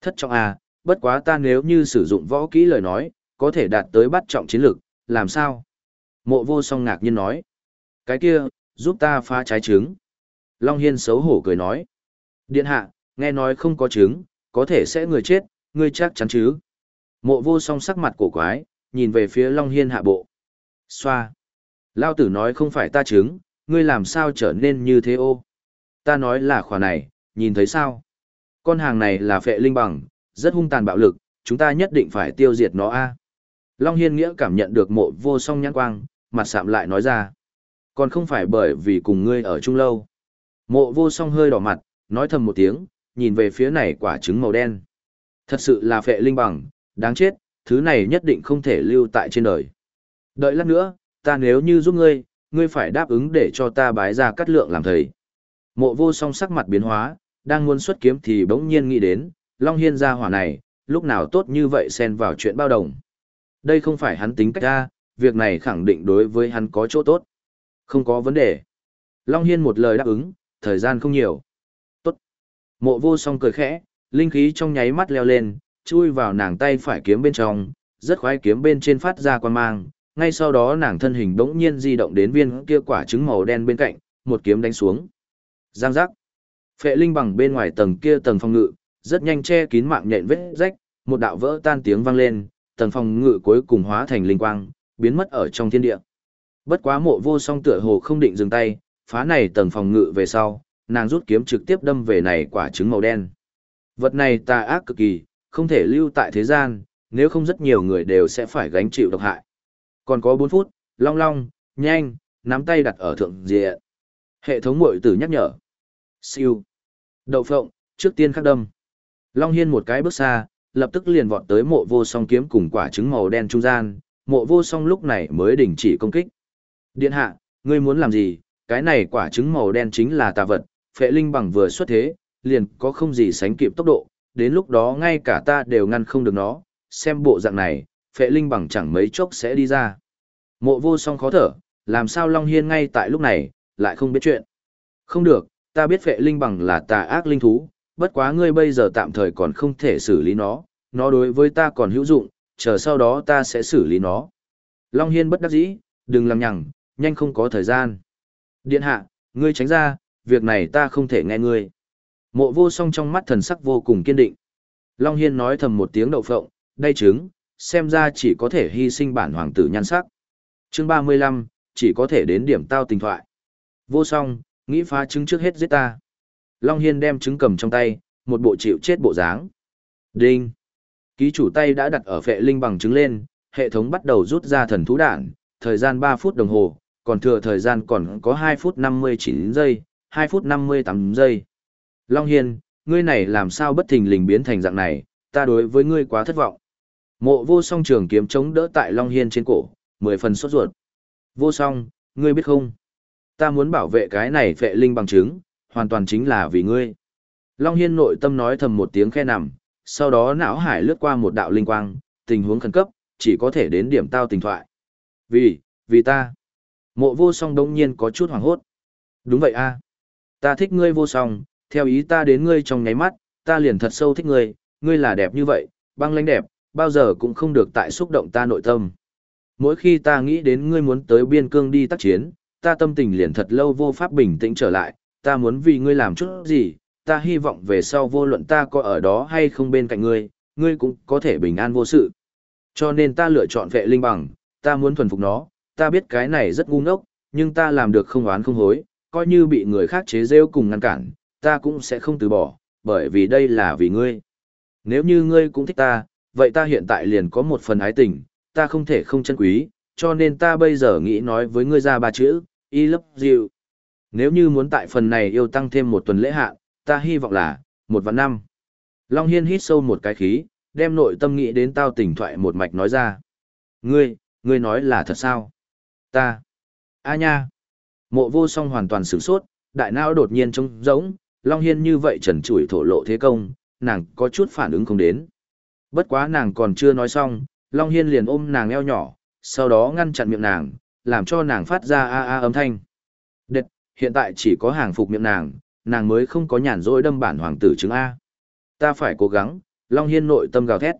Thất trọng à, bất quá ta nếu như sử dụng võ kỹ lời nói, có thể đạt tới bắt trọng chiến lực, làm sao? Mộ vô song ngạc nhiên nói. Cái kia, giúp ta phá trái trứng. Long Hiên xấu hổ cười nói. Điện hạ, nghe nói không có trứng, có thể sẽ người chết, ngươi chắc chắn chứ. Mộ vô song sắc mặt cổ quái, nhìn về phía Long Hiên hạ bộ. Xoa. Lao tử nói không phải ta trứng, ngươi làm sao trở nên như thế ô. Ta nói là khỏa này, nhìn thấy sao? Con hàng này là phệ linh bằng, rất hung tàn bạo lực, chúng ta nhất định phải tiêu diệt nó a. Long Hiên Nghĩa cảm nhận được mộ vô song nhãn quang, mặt sạm lại nói ra. Còn không phải bởi vì cùng ngươi ở chung lâu. Mộ vô song hơi đỏ mặt, nói thầm một tiếng, nhìn về phía này quả trứng màu đen. Thật sự là phệ linh bằng, đáng chết, thứ này nhất định không thể lưu tại trên đời. Đợi lát nữa, ta nếu như giúp ngươi, ngươi phải đáp ứng để cho ta bái ra cắt lượng làm thầy. Mộ vô song sắc mặt biến hóa, đang muốn xuất kiếm thì bỗng nhiên nghĩ đến, Long Hiên gia hỏa này, lúc nào tốt như vậy xen vào chuyện bao đồng. Đây không phải hắn tính cách ra, việc này khẳng định đối với hắn có chỗ tốt. Không có vấn đề. Long Hiên một lời đáp ứng, thời gian không nhiều. Tốt. Mộ vô song cười khẽ, linh khí trong nháy mắt leo lên, chui vào nàng tay phải kiếm bên trong, rất khoái kiếm bên trên phát ra quan mang. Ngay sau đó nàng thân hình đống nhiên di động đến viên kia quả trứng màu đen bên cạnh, một kiếm đánh xuống. Giang giác. Phệ linh bằng bên ngoài tầng kia tầng phòng ngự, rất nhanh che kín mạng nhện vết rách, một đạo vỡ tan tiếng vang lên, tầng phòng ngự cuối cùng hóa thành linh quang, biến mất ở trong thiên địa. Bất quá mộ vô song tựa hồ không định dừng tay, phá này tầng phòng ngự về sau, nàng rút kiếm trực tiếp đâm về này quả trứng màu đen. Vật này tà ác cực kỳ, không thể lưu tại thế gian, nếu không rất nhiều người đều sẽ phải gánh chịu độc hại. Còn có 4 phút, long long, nhanh, nắm tay đặt ở thượng diện. Hệ thống mội tử nhắc nhở. Siêu. Đậu phộng, trước tiên khắc đâm. Long Hiên một cái bước xa, lập tức liền vọt tới mộ vô song kiếm cùng quả trứng màu đen trung gian, mộ vô song lúc này mới đình chỉ công kích. Điện hạ, ngươi muốn làm gì, cái này quả trứng màu đen chính là tà vật, phệ linh bằng vừa xuất thế, liền có không gì sánh kịp tốc độ, đến lúc đó ngay cả ta đều ngăn không được nó, xem bộ dạng này, phệ linh bằng chẳng mấy chốc sẽ đi ra. Mộ vô song khó thở, làm sao Long Hiên ngay tại lúc này, lại không biết chuyện. Không được, ta biết phệ linh bằng là tà ác linh thú, bất quá ngươi bây giờ tạm thời còn không thể xử lý nó, nó đối với ta còn hữu dụng, chờ sau đó ta sẽ xử lý nó. Long Hiên bất đắc dĩ, đừng làm nhằng, nhanh không có thời gian. Điện hạ, ngươi tránh ra, việc này ta không thể nghe ngươi. Mộ vô song trong mắt thần sắc vô cùng kiên định. Long Hiên nói thầm một tiếng đậu phộng, đây chứng, xem ra chỉ có thể hy sinh bản hoàng tử nhan sắc. chương 35, chỉ có thể đến điểm tao tình thoại. Vô song, nghĩ phá trứng trước hết giết ta. Long Hiên đem trứng cầm trong tay, một bộ chịu chết bộ dáng. Đinh. Ký chủ tay đã đặt ở phệ linh bằng trứng lên, hệ thống bắt đầu rút ra thần thú đạn, thời gian 3 phút đồng hồ, còn thừa thời gian còn có 2 phút 59 giây, 2 phút 58 giây. Long Hiên, ngươi này làm sao bất thình lình biến thành dạng này, ta đối với ngươi quá thất vọng. Mộ vô song trường kiếm chống đỡ tại Long Hiên trên cổ, mười phần sốt ruột. Vô song, ngươi biết không? Ta muốn bảo vệ cái này phệ linh bằng chứng, hoàn toàn chính là vì ngươi. Long Hiên nội tâm nói thầm một tiếng khe nằm, sau đó não hải lướt qua một đạo linh quang, tình huống khẩn cấp, chỉ có thể đến điểm tao tình thoại. Vì, vì ta. Mộ vô song đông nhiên có chút hoảng hốt. Đúng vậy a Ta thích ngươi vô song, theo ý ta đến ngươi trong nháy mắt, ta liền thật sâu thích ngươi, ngươi là đẹp như vậy, băng lãnh đẹp, bao giờ cũng không được tại xúc động ta nội tâm. Mỗi khi ta nghĩ đến ngươi muốn tới biên cương đi tác chiến, ta tâm tình liền thật lâu vô pháp bình tĩnh trở lại, ta muốn vì ngươi làm chút gì, ta hy vọng về sau vô luận ta có ở đó hay không bên cạnh ngươi, ngươi cũng có thể bình an vô sự. Cho nên ta lựa chọn vệ linh bằng, ta muốn thuần phục nó, ta biết cái này rất ngu ngốc, nhưng ta làm được không oán không hối, coi như bị người khác chế rêu cùng ngăn cản, ta cũng sẽ không từ bỏ, bởi vì đây là vì ngươi. Nếu như ngươi cũng thích ta, vậy ta hiện tại liền có một phần ái tình, ta không thể không chân quý, cho nên ta bây giờ nghĩ nói với ngươi ra ba chữ, I love you. Nếu như muốn tại phần này yêu tăng thêm một tuần lễ hạn, ta hy vọng là, một vạn năm. Long Hiên hít sâu một cái khí, đem nội tâm nghĩ đến tao tỉnh thoại một mạch nói ra. Ngươi, ngươi nói là thật sao? Ta. A nha. Mộ vô song hoàn toàn sửng sốt, đại não đột nhiên trông giống, Long Hiên như vậy trần trụi thổ lộ thế công, nàng có chút phản ứng không đến. Bất quá nàng còn chưa nói xong, Long Hiên liền ôm nàng eo nhỏ, sau đó ngăn chặn miệng nàng, làm cho nàng phát ra a a âm thanh. Đệt, hiện tại chỉ có hàng phục miệng nàng, nàng mới không có nhàn rỗi đâm bản hoàng tử chứng A. Ta phải cố gắng, Long Hiên nội tâm gào thét.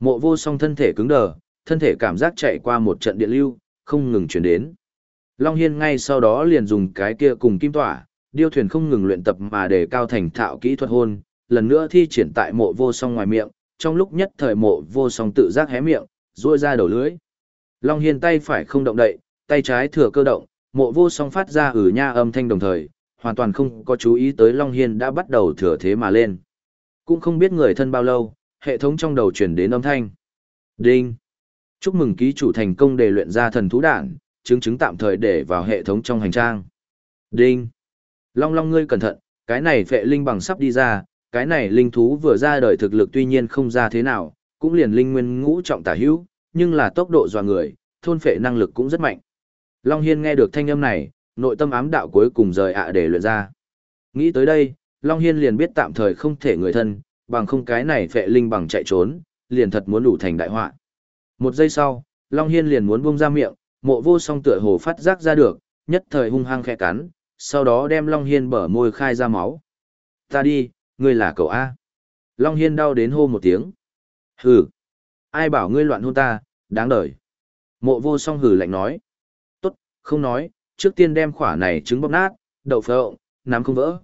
Mộ vô song thân thể cứng đờ, thân thể cảm giác chạy qua một trận điện lưu, không ngừng chuyển đến. Long Hiên ngay sau đó liền dùng cái kia cùng kim tỏa, điêu thuyền không ngừng luyện tập mà để cao thành thạo kỹ thuật hôn, lần nữa thi triển tại mộ vô song ngoài miệng, trong lúc nhất thời mộ vô song tự giác hé miệng, ruôi ra đầu lưới. Long Hiên tay phải không động đậy, tay trái thừa cơ động, mộ vô song phát ra ử nha âm thanh đồng thời, hoàn toàn không có chú ý tới Long Hiên đã bắt đầu thừa thế mà lên. Cũng không biết người thân bao lâu, hệ thống trong đầu chuyển đến âm thanh. Đinh! Chúc mừng ký chủ thành công đề luyện ra thần thú đản, chứng chứng tạm thời để vào hệ thống trong hành trang. Đinh! Long Long ngươi cẩn thận, cái này phệ linh bằng sắp đi ra, cái này linh thú vừa ra đời thực lực tuy nhiên không ra thế nào, cũng liền linh nguyên ngũ trọng tả hữu, nhưng là tốc độ dò người, thôn phệ năng lực cũng rất mạnh. Long Hiên nghe được thanh âm này, nội tâm ám đạo cuối cùng rời ạ để luyện ra. Nghĩ tới đây, Long Hiên liền biết tạm thời không thể người thân, bằng không cái này phệ linh bằng chạy trốn, liền thật muốn đủ thành đại họa. Một giây sau, Long Hiên liền muốn buông ra miệng, mộ vô song tựa hồ phát giác ra được, nhất thời hung hăng khẽ cắn, sau đó đem Long Hiên bở môi khai ra máu. Ta đi, ngươi là cậu A. Long Hiên đau đến hô một tiếng. Hừ. Ai bảo ngươi loạn hôn ta, đáng đời. Mộ vô song hừ lạnh nói. Tốt, không nói, trước tiên đem khỏa này trứng bóp nát, đậu phộng, nắm không vỡ.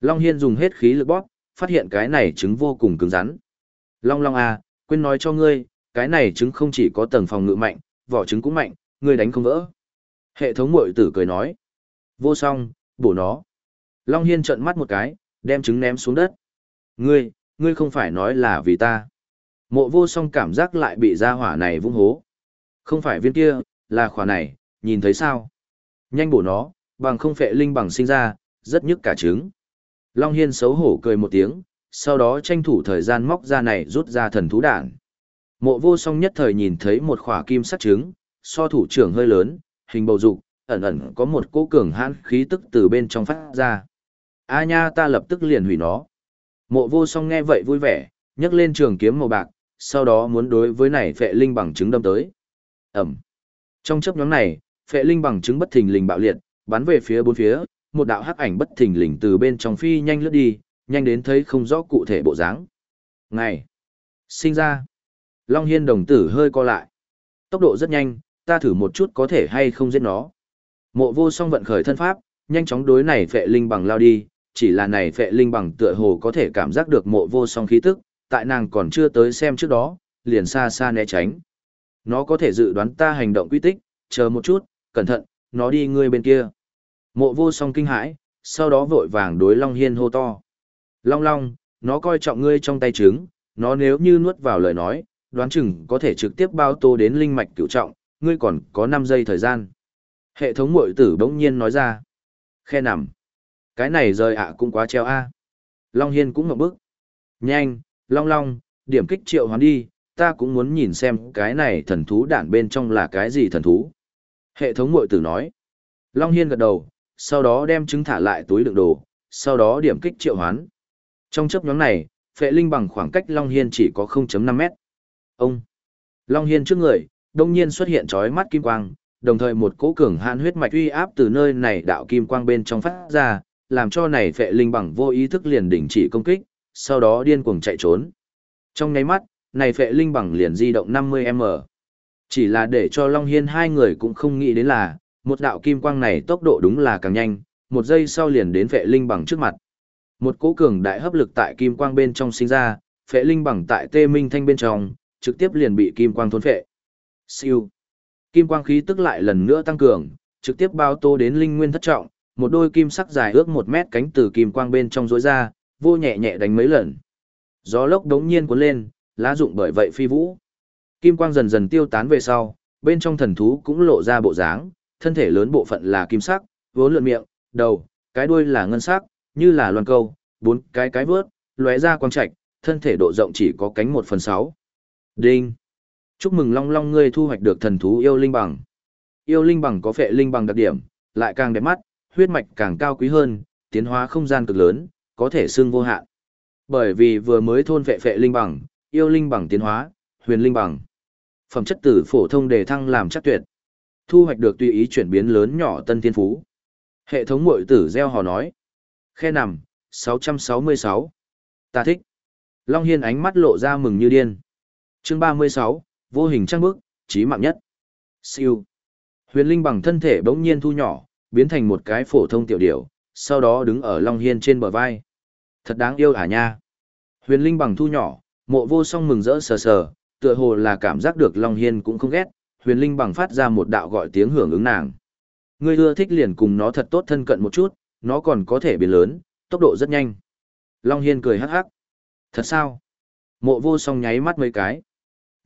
Long Hiên dùng hết khí lực bóp, phát hiện cái này trứng vô cùng cứng rắn. Long Long A, quên nói cho ngươi, cái này trứng không chỉ có tầng phòng ngự mạnh, vỏ trứng cũng mạnh, ngươi đánh không vỡ. Hệ thống mội tử cười nói. Vô song, bổ nó. Long Hiên trợn mắt một cái, đem trứng ném xuống đất. Ngươi, ngươi không phải nói là vì ta. Mộ vô song cảm giác lại bị ra hỏa này vung hố. Không phải viên kia, là khỏa này, nhìn thấy sao? Nhanh bổ nó, bằng không phệ linh bằng sinh ra, rất nhức cả trứng. Long Hiên xấu hổ cười một tiếng, sau đó tranh thủ thời gian móc ra này rút ra thần thú đản. Mộ vô song nhất thời nhìn thấy một khỏa kim sắc trứng, so thủ trưởng hơi lớn, hình bầu dục, ẩn ẩn có một cỗ cường hãn khí tức từ bên trong phát ra. A nha ta lập tức liền hủy nó. Mộ vô song nghe vậy vui vẻ, nhấc lên trường kiếm màu bạc, sau đó muốn đối với này phệ linh bằng chứng đâm tới. Ẩm. Trong chấp nhóm này, phệ linh bằng chứng bất thình lình bạo liệt, bắn về phía bốn phía, một đạo hắc ảnh bất thình lình từ bên trong phi nhanh lướt đi, nhanh đến thấy không rõ cụ thể bộ dáng. Ngày. Sinh ra. Long Hiên đồng tử hơi co lại. Tốc độ rất nhanh, ta thử một chút có thể hay không giết nó. Mộ vô song vận khởi thân pháp, nhanh chóng đối này phệ linh bằng lao đi, chỉ là này phệ linh bằng tựa hồ có thể cảm giác được mộ vô song khí tức, tại nàng còn chưa tới xem trước đó, liền xa xa né tránh. Nó có thể dự đoán ta hành động quy tích, chờ một chút, cẩn thận, nó đi ngươi bên kia. Mộ vô song kinh hãi, sau đó vội vàng đối Long Hiên hô to. Long Long, nó coi trọng ngươi trong tay trứng, nó nếu như nuốt vào lời nói, đoán chừng có thể trực tiếp bao tô đến linh mạch cửu trọng, ngươi còn có 5 giây thời gian. Hệ thống mội tử bỗng nhiên nói ra. Khe nằm. Cái này rời ạ cũng quá treo a Long Hiên cũng ngậm bức. Nhanh, Long Long, điểm kích triệu hoán đi, ta cũng muốn nhìn xem cái này thần thú đản bên trong là cái gì thần thú. Hệ thống mội tử nói. Long Hiên gật đầu, sau đó đem trứng thả lại túi đựng đồ, sau đó điểm kích triệu hoán. Trong chấp nhóm này, phệ linh bằng khoảng cách Long Hiên chỉ có 0.5 mét. Ông! Long Hiên trước người, đông nhiên xuất hiện trói mắt kim quang, đồng thời một cỗ cường hãn huyết mạch uy áp từ nơi này đạo kim quang bên trong phát ra, làm cho này phệ linh bằng vô ý thức liền đình chỉ công kích, sau đó điên cuồng chạy trốn. Trong nháy mắt, này phệ linh bằng liền di động 50m. Chỉ là để cho Long Hiên hai người cũng không nghĩ đến là, một đạo kim quang này tốc độ đúng là càng nhanh, một giây sau liền đến phệ linh bằng trước mặt. Một cỗ cường đại hấp lực tại kim quang bên trong sinh ra, phệ linh bằng tại tê minh thanh bên trong, trực tiếp liền bị kim quang thôn phệ. Siêu. Kim quang khí tức lại lần nữa tăng cường, trực tiếp bao tô đến linh nguyên thất trọng, một đôi kim sắc dài ước một mét cánh từ kim quang bên trong rối ra, vô nhẹ nhẹ đánh mấy lần. Gió lốc đống nhiên cuốn lên, lá dụng bởi vậy phi vũ. Kim quang dần dần tiêu tán về sau, bên trong thần thú cũng lộ ra bộ dáng, thân thể lớn bộ phận là kim sắc, vốn lượn miệng, đầu, cái đuôi là ngân sắc, như là loan câu, bốn cái cái vớt, lóe ra quang trạch, thân thể độ rộng chỉ có cánh một phần sáu. Đinh! Chúc mừng Long Long ngươi thu hoạch được thần thú yêu linh bằng. Yêu linh bằng có phệ linh bằng đặc điểm, lại càng đẹp mắt, huyết mạch càng cao quý hơn, tiến hóa không gian cực lớn, có thể xương vô hạn. Bởi vì vừa mới thôn phệ phệ linh bằng, yêu linh bằng tiến hóa, huyền linh bằng. Phẩm chất tử phổ thông đề thăng làm chắc tuyệt. Thu hoạch được tùy ý chuyển biến lớn nhỏ tân thiên phú. Hệ thống mội tử gieo hò nói. Khe nằm, 666. Ta thích. Long Hiên ánh mắt lộ ra mừng như điên. chương 36, vô hình trăng bước, trí mạng nhất. Siêu. Huyền Linh bằng thân thể bỗng nhiên thu nhỏ, biến thành một cái phổ thông tiểu điểu, sau đó đứng ở Long Hiên trên bờ vai. Thật đáng yêu hả nha. Huyền Linh bằng thu nhỏ, mộ vô song mừng rỡ sờ sờ, tựa hồ là cảm giác được Long Hiên cũng không ghét, Huyền Linh bằng phát ra một đạo gọi tiếng hưởng ứng nàng. Ngươi ưa thích liền cùng nó thật tốt thân cận một chút, nó còn có thể biến lớn, tốc độ rất nhanh. Long Hiên cười hắc hắc. Thật sao? Mộ vô song nháy mắt mấy cái.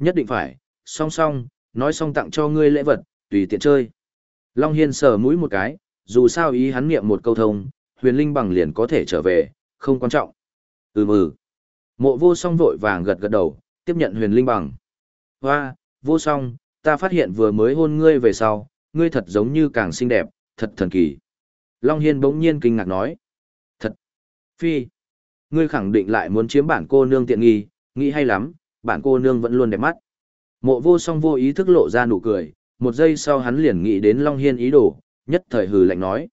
Nhất định phải, song song, nói xong tặng cho ngươi lễ vật, tùy tiện chơi. Long Hiên sờ mũi một cái, dù sao ý hắn niệm một câu thông, huyền linh bằng liền có thể trở về, không quan trọng. Ừ mừ. Mộ vô song vội vàng gật gật đầu, tiếp nhận huyền linh bằng. Hoa, vô song, ta phát hiện vừa mới hôn ngươi về sau, ngươi thật giống như càng xinh đẹp, thật thần kỳ. Long Hiên bỗng nhiên kinh ngạc nói. Thật. Phi. Ngươi khẳng định lại muốn chiếm bản cô nương tiện nghi, nghĩ hay lắm, bản cô nương vẫn luôn đẹp mắt. Mộ vô song vô ý thức lộ ra nụ cười, một giây sau hắn liền nghĩ đến Long Hiên ý đồ, nhất thời hừ lạnh nói.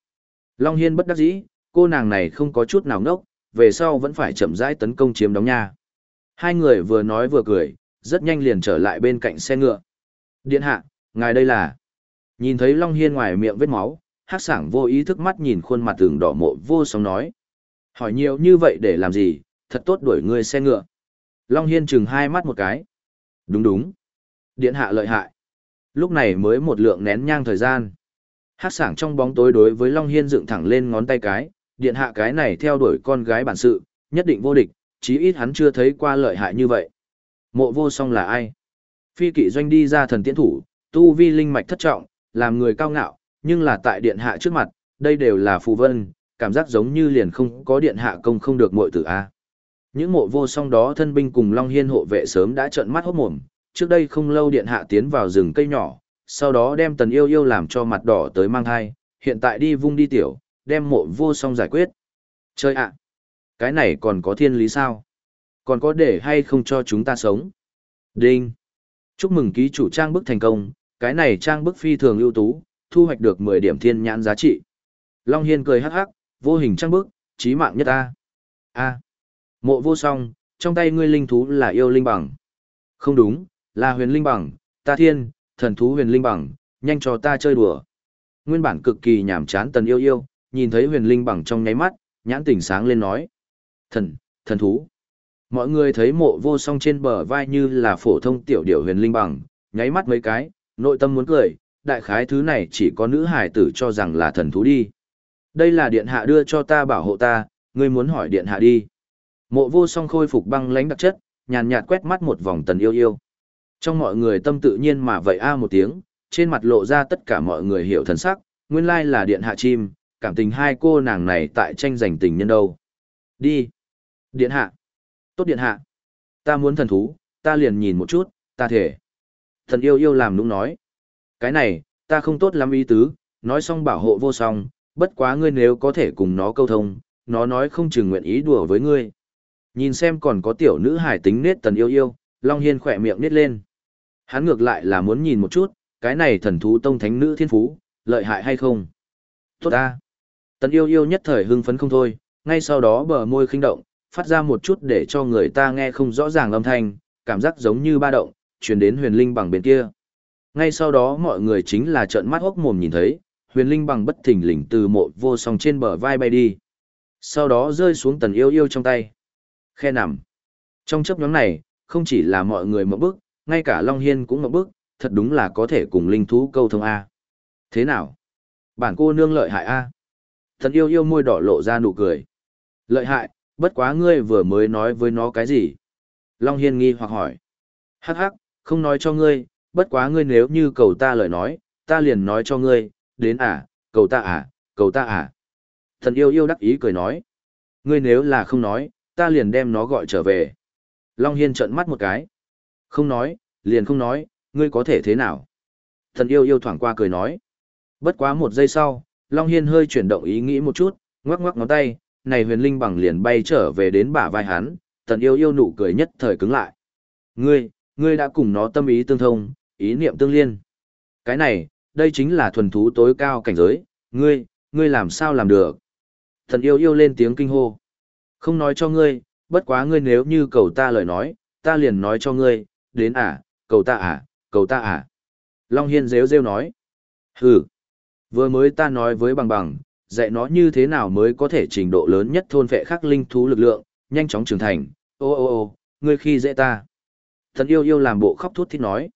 Long Hiên bất đắc dĩ, cô nàng này không có chút nào ngốc, về sau vẫn phải chậm rãi tấn công chiếm đóng nha. Hai người vừa nói vừa cười, rất nhanh liền trở lại bên cạnh xe ngựa. Điện hạ, ngài đây là... Nhìn thấy Long Hiên ngoài miệng vết máu, hát sảng vô ý thức mắt nhìn khuôn mặt tường đỏ mộ vô song nói. Hỏi nhiều như vậy để làm gì, thật tốt đuổi người xe ngựa. Long Hiên chừng hai mắt một cái. Đúng đúng. Điện hạ lợi hại. Lúc này mới một lượng nén nhang thời gian. Hát sảng trong bóng tối đối với Long Hiên dựng thẳng lên ngón tay cái, điện hạ cái này theo đuổi con gái bản sự, nhất định vô địch, chí ít hắn chưa thấy qua lợi hại như vậy. Mộ vô song là ai? Phi kỵ doanh đi ra thần tiễn thủ, tu vi linh mạch thất trọng, làm người cao ngạo, nhưng là tại điện hạ trước mặt, đây đều là phù vân, cảm giác giống như liền không có điện hạ công không được muội tử a. Những mộ vô song đó thân binh cùng Long Hiên hộ vệ sớm đã trợn mắt hốt mồm, trước đây không lâu điện hạ tiến vào rừng cây nhỏ, sau đó đem tần yêu yêu làm cho mặt đỏ tới mang thai, hiện tại đi vung đi tiểu, đem mộ vô song giải quyết. Chơi ạ! cái này còn có thiên lý sao? Còn có để hay không cho chúng ta sống? Đinh! Chúc mừng ký chủ trang bức thành công, cái này trang bức phi thường ưu tú, thu hoạch được 10 điểm thiên nhãn giá trị. Long Hiên cười hắc hắc, vô hình trang bức, trí mạng nhất A. A. Mộ vô song, trong tay ngươi linh thú là yêu linh bằng. Không đúng, là huyền linh bằng, ta thiên, thần thú huyền linh bằng, nhanh cho ta chơi đùa. Nguyên bản cực kỳ nhàm chán tần yêu yêu, nhìn thấy huyền linh bằng trong nháy mắt, nhãn tỉnh sáng lên nói. Thần, thần thú. Mọi người thấy mộ vô song trên bờ vai như là phổ thông tiểu điểu huyền linh bằng, nháy mắt mấy cái, nội tâm muốn cười, đại khái thứ này chỉ có nữ hải tử cho rằng là thần thú đi. Đây là điện hạ đưa cho ta bảo hộ ta, ngươi muốn hỏi điện hạ đi. Mộ vô song khôi phục băng lãnh đặc chất, nhàn nhạt quét mắt một vòng tần yêu yêu. Trong mọi người tâm tự nhiên mà vậy a à một tiếng, trên mặt lộ ra tất cả mọi người hiểu thần sắc, nguyên lai là điện hạ chim, cảm tình hai cô nàng này tại tranh giành tình nhân đâu. Đi. Điện hạ. Tốt điện hạ. Ta muốn thần thú, ta liền nhìn một chút, ta thể. Thần yêu yêu làm nũng nói. Cái này, ta không tốt lắm ý tứ, nói xong bảo hộ vô song, bất quá ngươi nếu có thể cùng nó câu thông, nó nói không chừng nguyện ý đùa với ngươi. Nhìn xem còn có tiểu nữ hải tính nết tần yêu yêu, Long Hiên khỏe miệng nết lên. Hắn ngược lại là muốn nhìn một chút, cái này thần thú tông thánh nữ thiên phú, lợi hại hay không. Tốt ta. Tần yêu yêu nhất thời hưng phấn không thôi, ngay sau đó bờ môi khinh động, phát ra một chút để cho người ta nghe không rõ ràng âm thanh, cảm giác giống như ba động, truyền đến huyền linh bằng bên kia. Ngay sau đó mọi người chính là trợn mắt hốc mồm nhìn thấy, huyền linh bằng bất thình lình từ mộ vô song trên bờ vai bay đi. Sau đó rơi xuống tần yêu yêu trong tay. Khe nằm. Trong chấp nhóm này, không chỉ là mọi người mộng bức, ngay cả Long Hiên cũng mộng bức, thật đúng là có thể cùng linh thú câu thông A. Thế nào? Bản cô nương lợi hại A. Thần yêu yêu môi đỏ lộ ra nụ cười. Lợi hại, bất quá ngươi vừa mới nói với nó cái gì? Long Hiên nghi hoặc hỏi. Hắc hắc, không nói cho ngươi, bất quá ngươi nếu như cầu ta lời nói, ta liền nói cho ngươi, đến à, cầu ta à, cầu ta à. Thần yêu yêu đắc ý cười nói. Ngươi nếu là không nói, ta liền đem nó gọi trở về. Long Hiên trợn mắt một cái. Không nói, liền không nói, ngươi có thể thế nào? Thần yêu yêu thoảng qua cười nói. Bất quá một giây sau, Long Hiên hơi chuyển động ý nghĩ một chút, ngoắc ngoắc ngón tay, này huyền linh bằng liền bay trở về đến bả vai hắn, thần yêu yêu nụ cười nhất thời cứng lại. Ngươi, ngươi đã cùng nó tâm ý tương thông, ý niệm tương liên. Cái này, đây chính là thuần thú tối cao cảnh giới, ngươi, ngươi làm sao làm được? Thần yêu yêu lên tiếng kinh hô. Không nói cho ngươi, bất quá ngươi nếu như cầu ta lời nói, ta liền nói cho ngươi, đến à, cầu ta à, cầu ta à. Long Hiên rêu rêu nói. Hừ, vừa mới ta nói với bằng bằng, dạy nó như thế nào mới có thể trình độ lớn nhất thôn vệ khắc linh thú lực lượng, nhanh chóng trưởng thành, ô ô ô, ngươi khi dễ ta. Thần yêu yêu làm bộ khóc thút thít nói.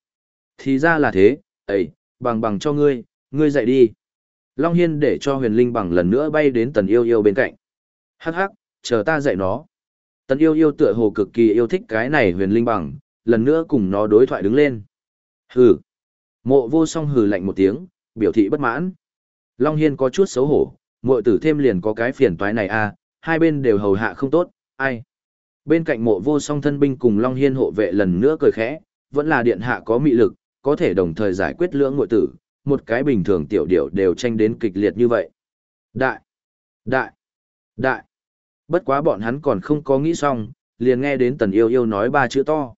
Thì ra là thế, ấy, bằng bằng cho ngươi, ngươi dạy đi. Long Hiên để cho huyền linh bằng lần nữa bay đến tần yêu yêu bên cạnh. Hắc hắc, chờ ta dạy nó. Tần yêu yêu tựa hồ cực kỳ yêu thích cái này huyền linh bằng, lần nữa cùng nó đối thoại đứng lên. Hừ. Mộ vô song hừ lạnh một tiếng, biểu thị bất mãn. Long Hiên có chút xấu hổ, mội tử thêm liền có cái phiền toái này à, hai bên đều hầu hạ không tốt, ai. Bên cạnh mộ vô song thân binh cùng Long Hiên hộ vệ lần nữa cười khẽ, vẫn là điện hạ có mị lực, có thể đồng thời giải quyết lưỡng mội tử, một cái bình thường tiểu điểu đều tranh đến kịch liệt như vậy. Đại! Đại! Đại! Bất quá bọn hắn còn không có nghĩ xong, liền nghe đến tần yêu yêu nói ba chữ to.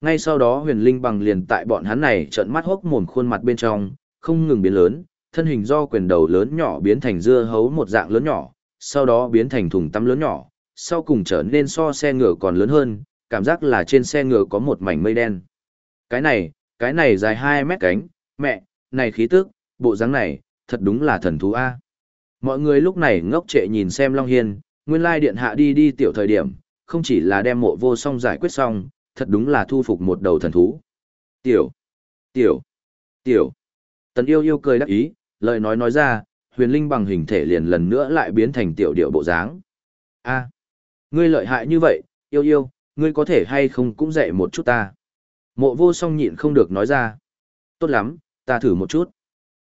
Ngay sau đó huyền linh bằng liền tại bọn hắn này trợn mắt hốc mồm khuôn mặt bên trong, không ngừng biến lớn, thân hình do quyền đầu lớn nhỏ biến thành dưa hấu một dạng lớn nhỏ, sau đó biến thành thùng tắm lớn nhỏ, sau cùng trở nên so xe ngựa còn lớn hơn, cảm giác là trên xe ngựa có một mảnh mây đen. Cái này, cái này dài 2 mét cánh, mẹ, này khí tức, bộ dáng này, thật đúng là thần thú A. Mọi người lúc này ngốc trệ nhìn xem Long Hiên, nguyên lai điện hạ đi đi tiểu thời điểm, không chỉ là đem mộ vô song giải quyết xong, thật đúng là thu phục một đầu thần thú. Tiểu, tiểu, tiểu. Tần yêu yêu cười đắc ý, lời nói nói ra, huyền linh bằng hình thể liền lần nữa lại biến thành tiểu điệu bộ dáng. A, ngươi lợi hại như vậy, yêu yêu, ngươi có thể hay không cũng dạy một chút ta. Mộ vô song nhịn không được nói ra. Tốt lắm, ta thử một chút.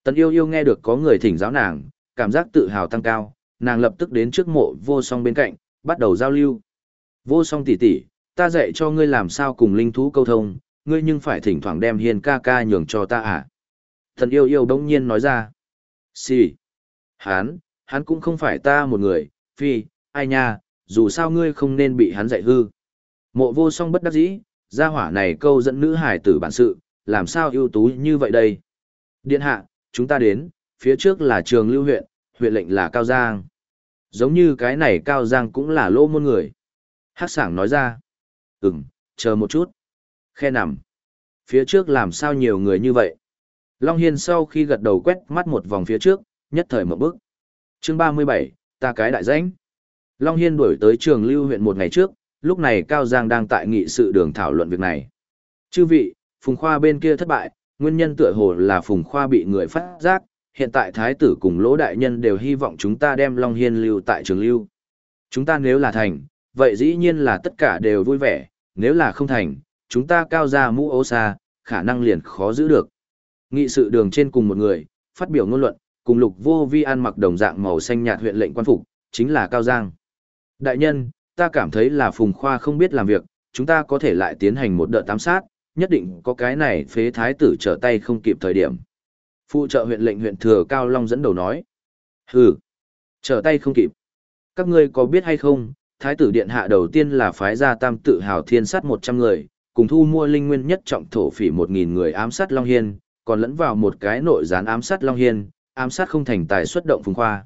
Tần yêu yêu nghe được có người thỉnh giáo nàng, cảm giác tự hào tăng cao, nàng lập tức đến trước mộ vô song bên cạnh, bắt đầu giao lưu. Vô song tỷ tỷ, ta dạy cho ngươi làm sao cùng linh thú câu thông, ngươi nhưng phải thỉnh thoảng đem hiền ca ca nhường cho ta à. Thần yêu yêu đống nhiên nói ra. Xì. Hán, hắn cũng không phải ta một người, phi, ai nha, dù sao ngươi không nên bị hắn dạy hư. Mộ vô song bất đắc dĩ, gia hỏa này câu dẫn nữ hải tử bản sự, làm sao ưu tú như vậy đây. Điện hạ, chúng ta đến, phía trước là trường lưu huyện, huyện lệnh là Cao Giang. Giống như cái này Cao Giang cũng là lô môn người. Hát sảng nói ra. Ừm, chờ một chút. Khe nằm. Phía trước làm sao nhiều người như vậy? Long Hiên sau khi gật đầu quét mắt một vòng phía trước, nhất thời một bước. chương 37, ta cái đại danh. Long Hiên đuổi tới trường lưu huyện một ngày trước, lúc này Cao Giang đang tại nghị sự đường thảo luận việc này. Chư vị, Phùng Khoa bên kia thất bại, nguyên nhân tựa hồ là Phùng Khoa bị người phát giác, hiện tại Thái tử cùng Lỗ Đại Nhân đều hy vọng chúng ta đem Long Hiên lưu tại trường lưu. Chúng ta nếu là thành, vậy dĩ nhiên là tất cả đều vui vẻ, nếu là không thành, chúng ta cao ra mũ ô xa, khả năng liền khó giữ được. Nghị sự đường trên cùng một người, phát biểu ngôn luận, cùng lục vô vi ăn mặc đồng dạng màu xanh nhạt huyện lệnh quan phục, chính là Cao Giang. Đại nhân, ta cảm thấy là Phùng Khoa không biết làm việc, chúng ta có thể lại tiến hành một đợt tám sát, nhất định có cái này phế thái tử trở tay không kịp thời điểm. Phụ trợ huyện lệnh huyện thừa Cao Long dẫn đầu nói. Hừ, trở tay không kịp. Các ngươi có biết hay không, thái tử điện hạ đầu tiên là phái ra tam tự hào thiên sát 100 người, cùng thu mua linh nguyên nhất trọng thổ phỉ 1.000 người ám sát Long Hiên, còn lẫn vào một cái nội gián ám sát Long Hiên, ám sát không thành tài xuất động phùng khoa.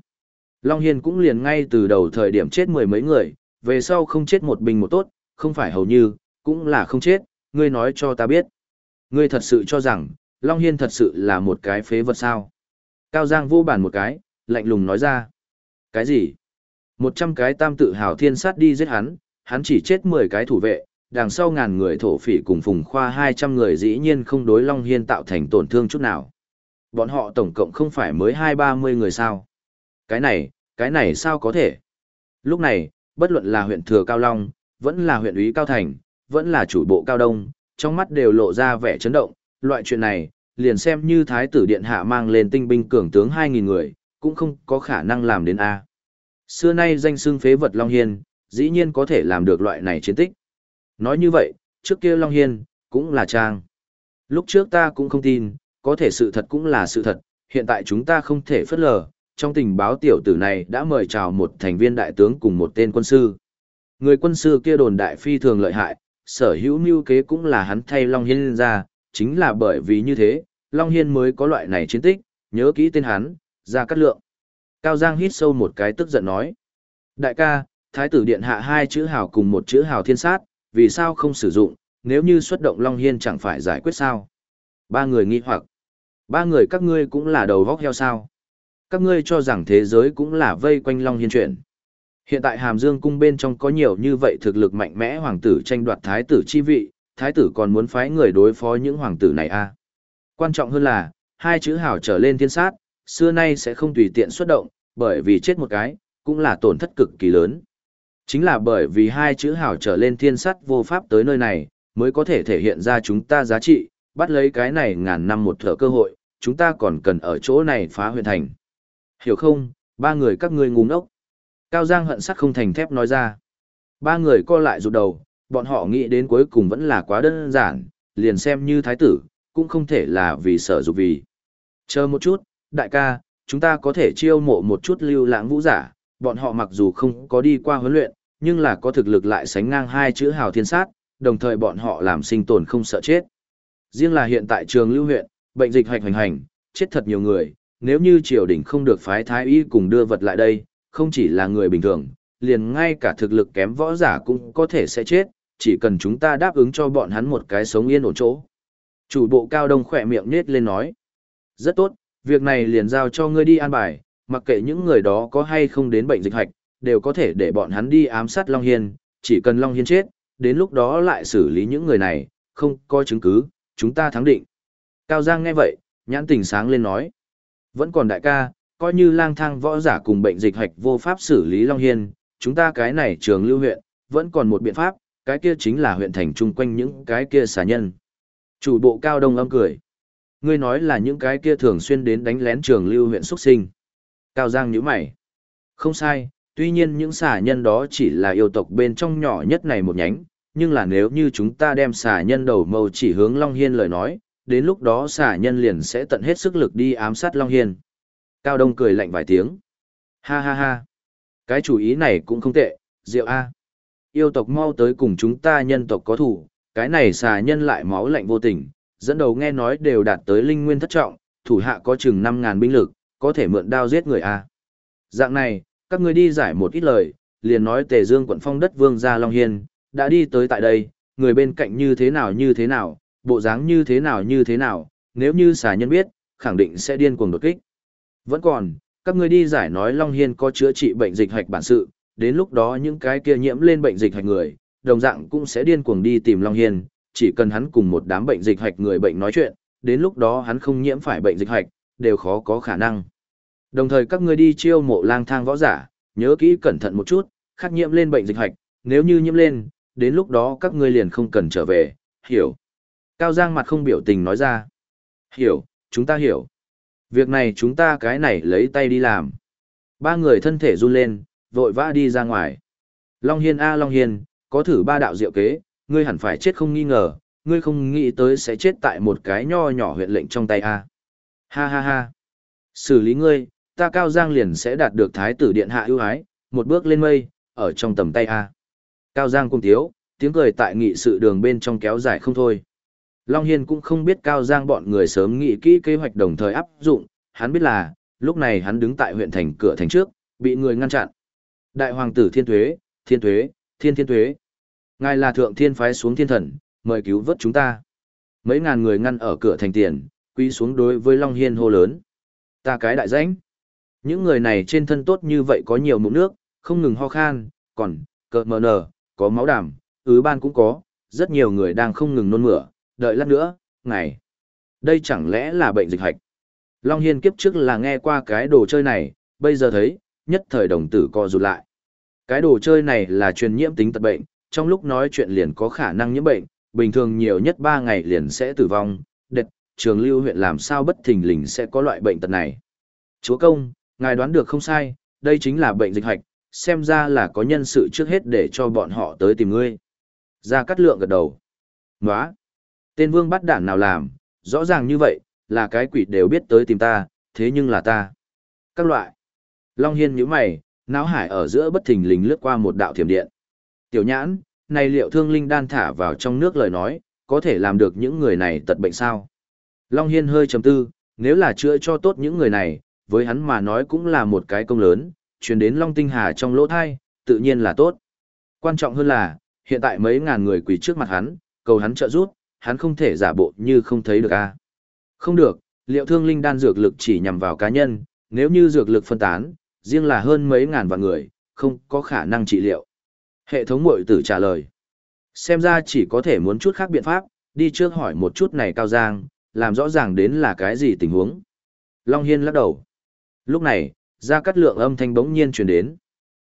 Long Hiên cũng liền ngay từ đầu thời điểm chết mười mấy người, về sau không chết một bình một tốt, không phải hầu như, cũng là không chết, ngươi nói cho ta biết. Ngươi thật sự cho rằng, Long Hiên thật sự là một cái phế vật sao. Cao Giang vô bản một cái, lạnh lùng nói ra. Cái gì? Một trăm cái tam tự hào thiên sát đi giết hắn, hắn chỉ chết mười cái thủ vệ, đằng sau ngàn người thổ phỉ cùng phùng khoa hai trăm người dĩ nhiên không đối Long Hiên tạo thành tổn thương chút nào. Bọn họ tổng cộng không phải mới hai ba mươi người sao. Cái này, cái này sao có thể? Lúc này, bất luận là huyện Thừa Cao Long, vẫn là huyện úy Cao Thành, vẫn là chủ bộ Cao Đông, trong mắt đều lộ ra vẻ chấn động, loại chuyện này, liền xem như Thái tử Điện Hạ mang lên tinh binh cường tướng hai nghìn người, cũng không có khả năng làm đến A. Xưa nay danh xưng phế vật Long Hiên, dĩ nhiên có thể làm được loại này chiến tích. Nói như vậy, trước kia Long Hiên, cũng là trang. Lúc trước ta cũng không tin, có thể sự thật cũng là sự thật, hiện tại chúng ta không thể phất lờ, trong tình báo tiểu tử này đã mời chào một thành viên đại tướng cùng một tên quân sư. Người quân sư kia đồn đại phi thường lợi hại, sở hữu mưu kế cũng là hắn thay Long Hiên ra, chính là bởi vì như thế, Long Hiên mới có loại này chiến tích, nhớ kỹ tên hắn, ra cắt lượng. Cao Giang hít sâu một cái tức giận nói. Đại ca, Thái tử Điện hạ hai chữ hào cùng một chữ hào thiên sát, vì sao không sử dụng, nếu như xuất động Long Hiên chẳng phải giải quyết sao? Ba người nghi hoặc. Ba người các ngươi cũng là đầu vóc heo sao? Các ngươi cho rằng thế giới cũng là vây quanh Long Hiên chuyện. Hiện tại Hàm Dương cung bên trong có nhiều như vậy thực lực mạnh mẽ hoàng tử tranh đoạt thái tử chi vị, thái tử còn muốn phái người đối phó những hoàng tử này à? Quan trọng hơn là, hai chữ hảo trở lên thiên sát, xưa nay sẽ không tùy tiện xuất động, bởi vì chết một cái, cũng là tổn thất cực kỳ lớn. Chính là bởi vì hai chữ hảo trở lên thiên sát vô pháp tới nơi này, mới có thể thể hiện ra chúng ta giá trị, bắt lấy cái này ngàn năm một thở cơ hội, chúng ta còn cần ở chỗ này phá huyện thành. Hiểu không, ba người các ngươi ngu ngốc. Cao Giang hận sắt không thành thép nói ra. Ba người co lại rụt đầu, bọn họ nghĩ đến cuối cùng vẫn là quá đơn giản, liền xem như thái tử, cũng không thể là vì sợ dục vì. Chờ một chút, đại ca, chúng ta có thể chiêu mộ một chút lưu lãng vũ giả, bọn họ mặc dù không có đi qua huấn luyện, nhưng là có thực lực lại sánh ngang hai chữ hào thiên sát, đồng thời bọn họ làm sinh tồn không sợ chết. Riêng là hiện tại trường lưu huyện, bệnh dịch hoành hành hành, chết thật nhiều người, nếu như triều đình không được phái thái y cùng đưa vật lại đây, không chỉ là người bình thường, liền ngay cả thực lực kém võ giả cũng có thể sẽ chết, chỉ cần chúng ta đáp ứng cho bọn hắn một cái sống yên ổn chỗ. Chủ bộ cao đông khỏe miệng nết lên nói. Rất tốt, việc này liền giao cho ngươi đi an bài, mặc kệ những người đó có hay không đến bệnh dịch hạch, đều có thể để bọn hắn đi ám sát Long Hiên, chỉ cần Long Hiên chết, đến lúc đó lại xử lý những người này, không có chứng cứ, chúng ta thắng định. Cao Giang nghe vậy, nhãn tình sáng lên nói. Vẫn còn đại ca, coi như lang thang võ giả cùng bệnh dịch hạch vô pháp xử lý Long Hiên, chúng ta cái này trường lưu huyện, vẫn còn một biện pháp, cái kia chính là huyện thành chung quanh những cái kia xà nhân. Chủ bộ cao đông âm cười. Ngươi nói là những cái kia thường xuyên đến đánh lén trường lưu huyện xuất sinh. Cao Giang nhíu mày. Không sai, tuy nhiên những xà nhân đó chỉ là yêu tộc bên trong nhỏ nhất này một nhánh, nhưng là nếu như chúng ta đem xà nhân đầu mâu chỉ hướng Long Hiên lời nói, đến lúc đó xà nhân liền sẽ tận hết sức lực đi ám sát Long Hiên. Cao Đông cười lạnh vài tiếng. Ha ha ha. Cái chủ ý này cũng không tệ, Diệu A. Yêu tộc mau tới cùng chúng ta nhân tộc có thủ, cái này xà nhân lại máu lạnh vô tình, dẫn đầu nghe nói đều đạt tới linh nguyên thất trọng, thủ hạ có chừng 5.000 binh lực, có thể mượn đao giết người A. Dạng này, các ngươi đi giải một ít lời, liền nói Tề Dương quận phong đất vương gia Long Hiên, đã đi tới tại đây, người bên cạnh như thế nào như thế nào, bộ dáng như thế nào như thế nào, nếu như xà nhân biết, khẳng định sẽ điên cuồng đột kích. Vẫn còn, các ngươi đi giải nói Long Hiên có chữa trị bệnh dịch hạch bản sự, đến lúc đó những cái kia nhiễm lên bệnh dịch hạch người, đồng dạng cũng sẽ điên cuồng đi tìm Long Hiên, chỉ cần hắn cùng một đám bệnh dịch hạch người bệnh nói chuyện, đến lúc đó hắn không nhiễm phải bệnh dịch hạch, đều khó có khả năng. Đồng thời các ngươi đi chiêu mộ lang thang võ giả, nhớ kỹ cẩn thận một chút, khắc nhiễm lên bệnh dịch hạch, nếu như nhiễm lên, đến lúc đó các ngươi liền không cần trở về, hiểu. Cao Giang mặt không biểu tình nói ra. Hiểu, chúng ta hiểu. Việc này chúng ta cái này lấy tay đi làm. Ba người thân thể run lên, vội vã đi ra ngoài. Long Hiên A Long Hiên, có thử ba đạo diệu kế, ngươi hẳn phải chết không nghi ngờ, ngươi không nghĩ tới sẽ chết tại một cái nho nhỏ huyện lệnh trong tay A. Ha ha ha. Xử lý ngươi, ta Cao Giang liền sẽ đạt được thái tử điện hạ ưu ái, một bước lên mây, ở trong tầm tay A. Cao Giang cung thiếu, tiếng cười tại nghị sự đường bên trong kéo dài không thôi. Long Hiên cũng không biết Cao Giang bọn người sớm nghĩ kỹ kế hoạch đồng thời áp dụng, hắn biết là, lúc này hắn đứng tại huyện thành cửa thành trước, bị người ngăn chặn. Đại hoàng tử Thiên Tuế, Thiên Tuế, Thiên Thiên Tuế. Ngài là thượng thiên phái xuống thiên thần, mời cứu vớt chúng ta. Mấy ngàn người ngăn ở cửa thành tiền, quy xuống đối với Long Hiên hô lớn. Ta cái đại danh. Những người này trên thân tốt như vậy có nhiều mụn nước, không ngừng ho khan, còn, cợt mờ nở, có máu đảm, ứ ban cũng có, rất nhiều người đang không ngừng nôn mửa, đợi lát nữa, ngày. Đây chẳng lẽ là bệnh dịch hạch? Long Hiên kiếp trước là nghe qua cái đồ chơi này, bây giờ thấy, nhất thời đồng tử co rụt lại. Cái đồ chơi này là truyền nhiễm tính tật bệnh, trong lúc nói chuyện liền có khả năng nhiễm bệnh, bình thường nhiều nhất 3 ngày liền sẽ tử vong, đệt, trường lưu huyện làm sao bất thình lình sẽ có loại bệnh tật này. Chúa công, ngài đoán được không sai, đây chính là bệnh dịch hạch, xem ra là có nhân sự trước hết để cho bọn họ tới tìm ngươi. Ra cắt lượng gật đầu. Nóa! Tên vương bắt đản nào làm, rõ ràng như vậy, là cái quỷ đều biết tới tìm ta, thế nhưng là ta. Các loại. Long Hiên nhíu mày, náo hải ở giữa bất thình lình lướt qua một đạo thiểm điện. Tiểu nhãn, này liệu thương linh đan thả vào trong nước lời nói, có thể làm được những người này tật bệnh sao? Long Hiên hơi trầm tư, nếu là chữa cho tốt những người này, với hắn mà nói cũng là một cái công lớn, chuyển đến Long Tinh Hà trong lỗ thai, tự nhiên là tốt. Quan trọng hơn là, hiện tại mấy ngàn người quỳ trước mặt hắn, cầu hắn trợ giúp, hắn không thể giả bộ như không thấy được a. Không được, liệu thương linh đan dược lực chỉ nhằm vào cá nhân, nếu như dược lực phân tán, riêng là hơn mấy ngàn vạn người, không có khả năng trị liệu. Hệ thống mội tử trả lời. Xem ra chỉ có thể muốn chút khác biện pháp, đi trước hỏi một chút này Cao Giang, làm rõ ràng đến là cái gì tình huống. Long Hiên lắc đầu. Lúc này, ra cắt lượng âm thanh bỗng nhiên truyền đến.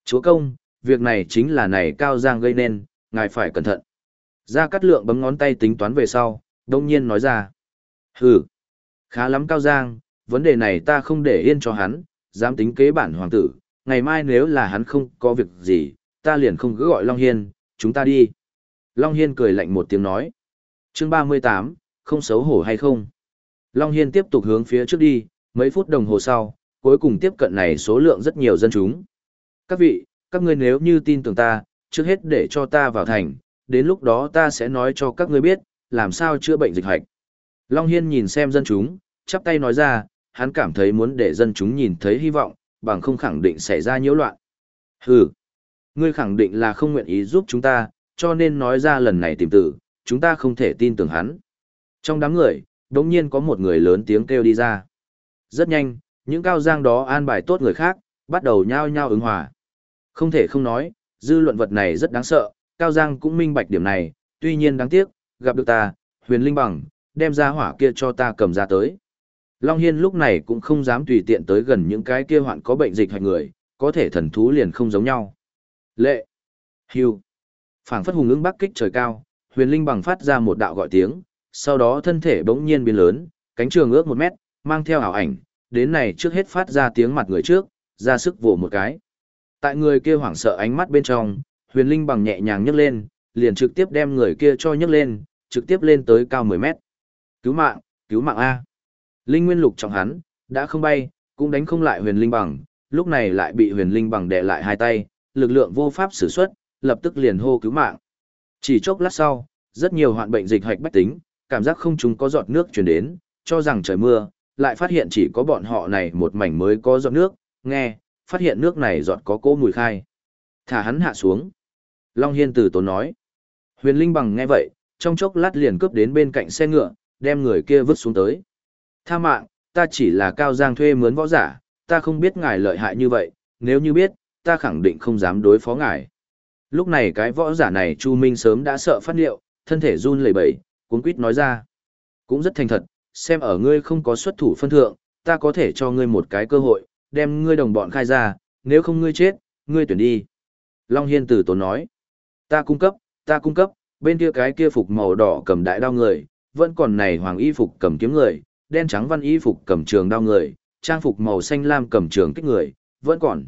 Chúa công, việc này chính là này Cao Giang gây nên, ngài phải cẩn thận. Ra cắt lượng bấm ngón tay tính toán về sau, đông nhiên nói ra. Hừ, khá lắm Cao Giang, vấn đề này ta không để yên cho hắn, dám tính kế bản hoàng tử, ngày mai nếu là hắn không có việc gì, ta liền không cứ gọi Long Hiên, chúng ta đi. Long Hiên cười lạnh một tiếng nói. chương 38, không xấu hổ hay không? Long Hiên tiếp tục hướng phía trước đi, mấy phút đồng hồ sau, cuối cùng tiếp cận này số lượng rất nhiều dân chúng. Các vị, các ngươi nếu như tin tưởng ta, trước hết để cho ta vào thành, đến lúc đó ta sẽ nói cho các ngươi biết, làm sao chữa bệnh dịch hạch. Long Hiên nhìn xem dân chúng, chắp tay nói ra, hắn cảm thấy muốn để dân chúng nhìn thấy hy vọng, bằng không khẳng định xảy ra nhiễu loạn. Hừ, ngươi khẳng định là không nguyện ý giúp chúng ta, cho nên nói ra lần này tìm tử, chúng ta không thể tin tưởng hắn. Trong đám người, đống nhiên có một người lớn tiếng kêu đi ra. Rất nhanh, những cao giang đó an bài tốt người khác, bắt đầu nhao nhao ứng hòa. Không thể không nói, dư luận vật này rất đáng sợ, cao giang cũng minh bạch điểm này, tuy nhiên đáng tiếc, gặp được ta, huyền linh bằng, đem ra hỏa kia cho ta cầm ra tới. Long Hiên lúc này cũng không dám tùy tiện tới gần những cái kia hoạn có bệnh dịch hoạch người, có thể thần thú liền không giống nhau. Lệ. Hưu. phảng phất hùng ứng bắc kích trời cao, huyền linh bằng phát ra một đạo gọi tiếng, sau đó thân thể bỗng nhiên biến lớn, cánh trường ước một mét, mang theo ảo ảnh, đến này trước hết phát ra tiếng mặt người trước, ra sức vồ một cái. Tại người kia hoảng sợ ánh mắt bên trong, huyền linh bằng nhẹ nhàng nhấc lên, liền trực tiếp đem người kia cho nhấc lên, trực tiếp lên tới cao 10 mét. Cứu mạng, cứu mạng A. Linh nguyên lục trọng hắn, đã không bay, cũng đánh không lại huyền linh bằng, lúc này lại bị huyền linh bằng đè lại hai tay, lực lượng vô pháp sử xuất, lập tức liền hô cứu mạng. Chỉ chốc lát sau, rất nhiều hoạn bệnh dịch hạch bách tính, cảm giác không chúng có giọt nước truyền đến, cho rằng trời mưa, lại phát hiện chỉ có bọn họ này một mảnh mới có giọt nước, nghe, phát hiện nước này giọt có cỗ mùi khai. Thả hắn hạ xuống. Long Hiên từ tốn nói. Huyền Linh bằng nghe vậy, trong chốc lát liền cướp đến bên cạnh xe ngựa, đem người kia vứt xuống tới. Tha mạng, ta chỉ là cao giang thuê mướn võ giả, ta không biết ngài lợi hại như vậy, nếu như biết, ta khẳng định không dám đối phó ngài. Lúc này cái võ giả này Chu Minh sớm đã sợ phát liệu, thân thể run lẩy bẩy, cuống quýt nói ra. Cũng rất thành thật, xem ở ngươi không có xuất thủ phân thượng, ta có thể cho ngươi một cái cơ hội, đem ngươi đồng bọn khai ra, nếu không ngươi chết, ngươi tuyển đi. Long Hiên tử tốn nói, ta cung cấp, ta cung cấp, bên kia cái kia phục màu đỏ cầm đại đao người, vẫn còn này hoàng y phục cầm kiếm người, đen trắng văn y phục cầm trường đao người, trang phục màu xanh lam cầm trường kích người, vẫn còn.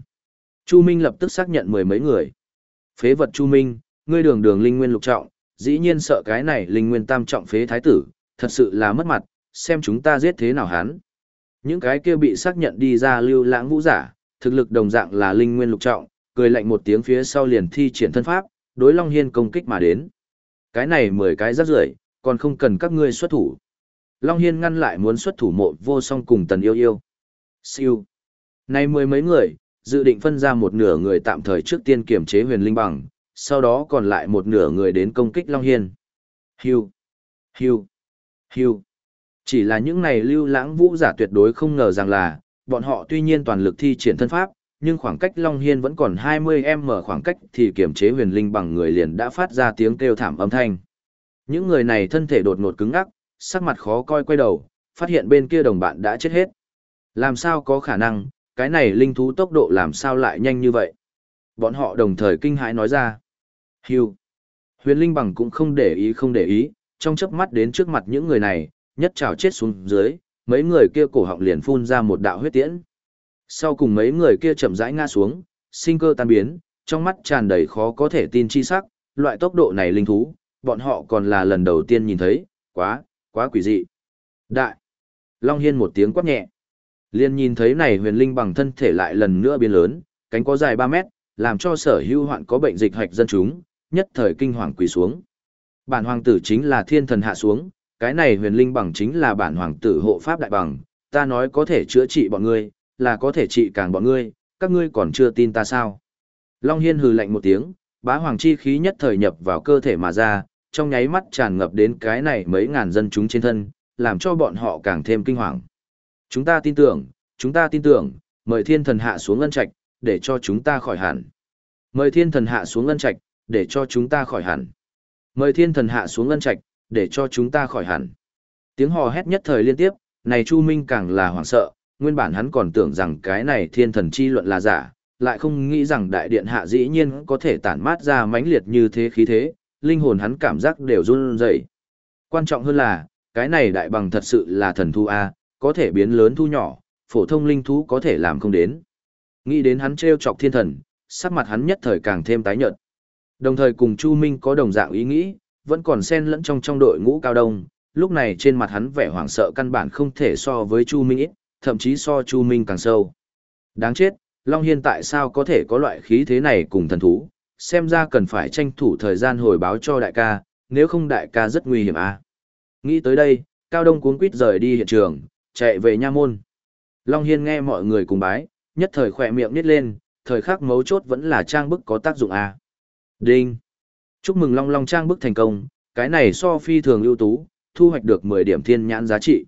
Chu Minh lập tức xác nhận mười mấy người. Phế vật Chu Minh, ngươi đường đường linh nguyên lục trọng, dĩ nhiên sợ cái này linh nguyên tam trọng phế thái tử, thật sự là mất mặt, xem chúng ta giết thế nào hắn. Những cái kia bị xác nhận đi ra lưu lãng vũ giả, thực lực đồng dạng là linh nguyên lục trọng, cười lạnh một tiếng phía sau liền thi triển thân pháp, đối Long Hiên công kích mà đến. Cái này mười cái rắc rưởi còn không cần các ngươi xuất thủ. Long Hiên ngăn lại muốn xuất thủ mộ vô song cùng tần yêu yêu. Siêu. nay mười mấy người, dự định phân ra một nửa người tạm thời trước tiên kiểm chế huyền linh bằng, sau đó còn lại một nửa người đến công kích Long Hiên. Hiu, hiu, hiu, Chỉ là những này lưu lãng vũ giả tuyệt đối không ngờ rằng là, bọn họ tuy nhiên toàn lực thi triển thân pháp, nhưng khoảng cách Long Hiên vẫn còn 20m khoảng cách thì kiểm chế huyền linh bằng người liền đã phát ra tiếng kêu thảm âm thanh. Những người này thân thể đột ngột cứng ngắc, sắc mặt khó coi quay đầu, phát hiện bên kia đồng bạn đã chết hết. Làm sao có khả năng, cái này linh thú tốc độ làm sao lại nhanh như vậy? Bọn họ đồng thời kinh hãi nói ra. Hưu. Huyền linh bằng cũng không để ý không để ý, trong chớp mắt đến trước mặt những người này, nhất trào chết xuống dưới, mấy người kia cổ họng liền phun ra một đạo huyết tiễn. Sau cùng mấy người kia chậm rãi ngã xuống, sinh cơ tan biến, trong mắt tràn đầy khó có thể tin chi sắc, loại tốc độ này linh thú, bọn họ còn là lần đầu tiên nhìn thấy, quá, quá quỷ dị. Đại! Long Hiên một tiếng quát nhẹ. Liên nhìn thấy này huyền linh bằng thân thể lại lần nữa biến lớn, cánh có dài 3 mét, làm cho sở hữu hoạn có bệnh dịch hạch dân chúng, nhất thời kinh hoàng quỳ xuống. Bản hoàng tử chính là thiên thần hạ xuống, cái này huyền linh bằng chính là bản hoàng tử hộ pháp đại bằng, ta nói có thể chữa trị bọn ngươi, là có thể trị càng bọn ngươi, các ngươi còn chưa tin ta sao. Long Hiên hừ lạnh một tiếng, bá hoàng chi khí nhất thời nhập vào cơ thể mà ra, trong nháy mắt tràn ngập đến cái này mấy ngàn dân chúng trên thân, làm cho bọn họ càng thêm kinh hoàng. Chúng ta tin tưởng, chúng ta tin tưởng, mời thiên thần hạ xuống ân trạch, để cho chúng ta khỏi hẳn. Mời thiên thần hạ xuống ân trạch, để cho chúng ta khỏi hẳn. Mời thiên thần hạ xuống ân trạch, để cho chúng ta khỏi hẳn. Tiếng hò hét nhất thời liên tiếp, này Chu Minh càng là hoảng sợ, nguyên bản hắn còn tưởng rằng cái này thiên thần chi luận là giả, lại không nghĩ rằng đại điện hạ dĩ nhiên có thể tản mát ra mãnh liệt như thế khí thế, linh hồn hắn cảm giác đều run rẩy. Quan trọng hơn là, cái này đại bằng thật sự là thần thu A, có thể biến lớn thu nhỏ, phổ thông linh thú có thể làm không đến. Nghĩ đến hắn treo chọc thiên thần, sắc mặt hắn nhất thời càng thêm tái nhợt. Đồng thời cùng Chu Minh có đồng dạng ý nghĩ, vẫn còn xen lẫn trong trong đội ngũ cao đông, lúc này trên mặt hắn vẻ hoảng sợ căn bản không thể so với Chu Minh ít, thậm chí so Chu Minh càng sâu. Đáng chết, Long Hiên tại sao có thể có loại khí thế này cùng thần thú, xem ra cần phải tranh thủ thời gian hồi báo cho đại ca, nếu không đại ca rất nguy hiểm à. Nghĩ tới đây, Cao Đông cuốn quýt rời đi hiện trường, chạy về nha môn. Long Hiên nghe mọi người cùng bái, nhất thời khỏe miệng nít lên, thời khắc mấu chốt vẫn là trang bức có tác dụng à. Đinh! Chúc mừng Long Long trang bức thành công, cái này so phi thường ưu tú, thu hoạch được 10 điểm thiên nhãn giá trị.